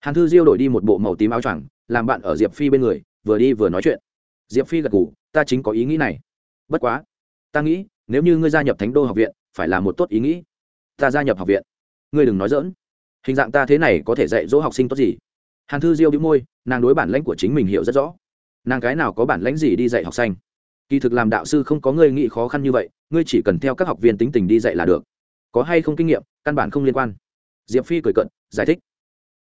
Hàn thư diêu đổi đi một bộ màu tím áo choàng, làm bạn ở diệp phi bên người, vừa đi vừa nói chuyện. Diệp phi gật ngủ ta chính có ý nghĩ này. Bất quá, ta nghĩ, nếu như ngươi gia nhập thánh đô học viện, phải là một tốt ý nghĩ. Ta gia nhập học viện. Ngươi đừng nói dỡn hình dạng ta thế này có thể dạy dỗ học sinh tốt gì? Hàn thư diêu đĩu môi, nàng đối bản lãnh của chính mình hiểu rất rõ nàng cái nào có bản lãnh gì đi dạy học sinh kỳ thực làm đạo sư không có ngươi nghĩ khó khăn như vậy, ngươi chỉ cần theo các học viên tính tình đi dạy là được. Có hay không kinh nghiệm, căn bản không liên quan. Diệp phi cười cận giải thích.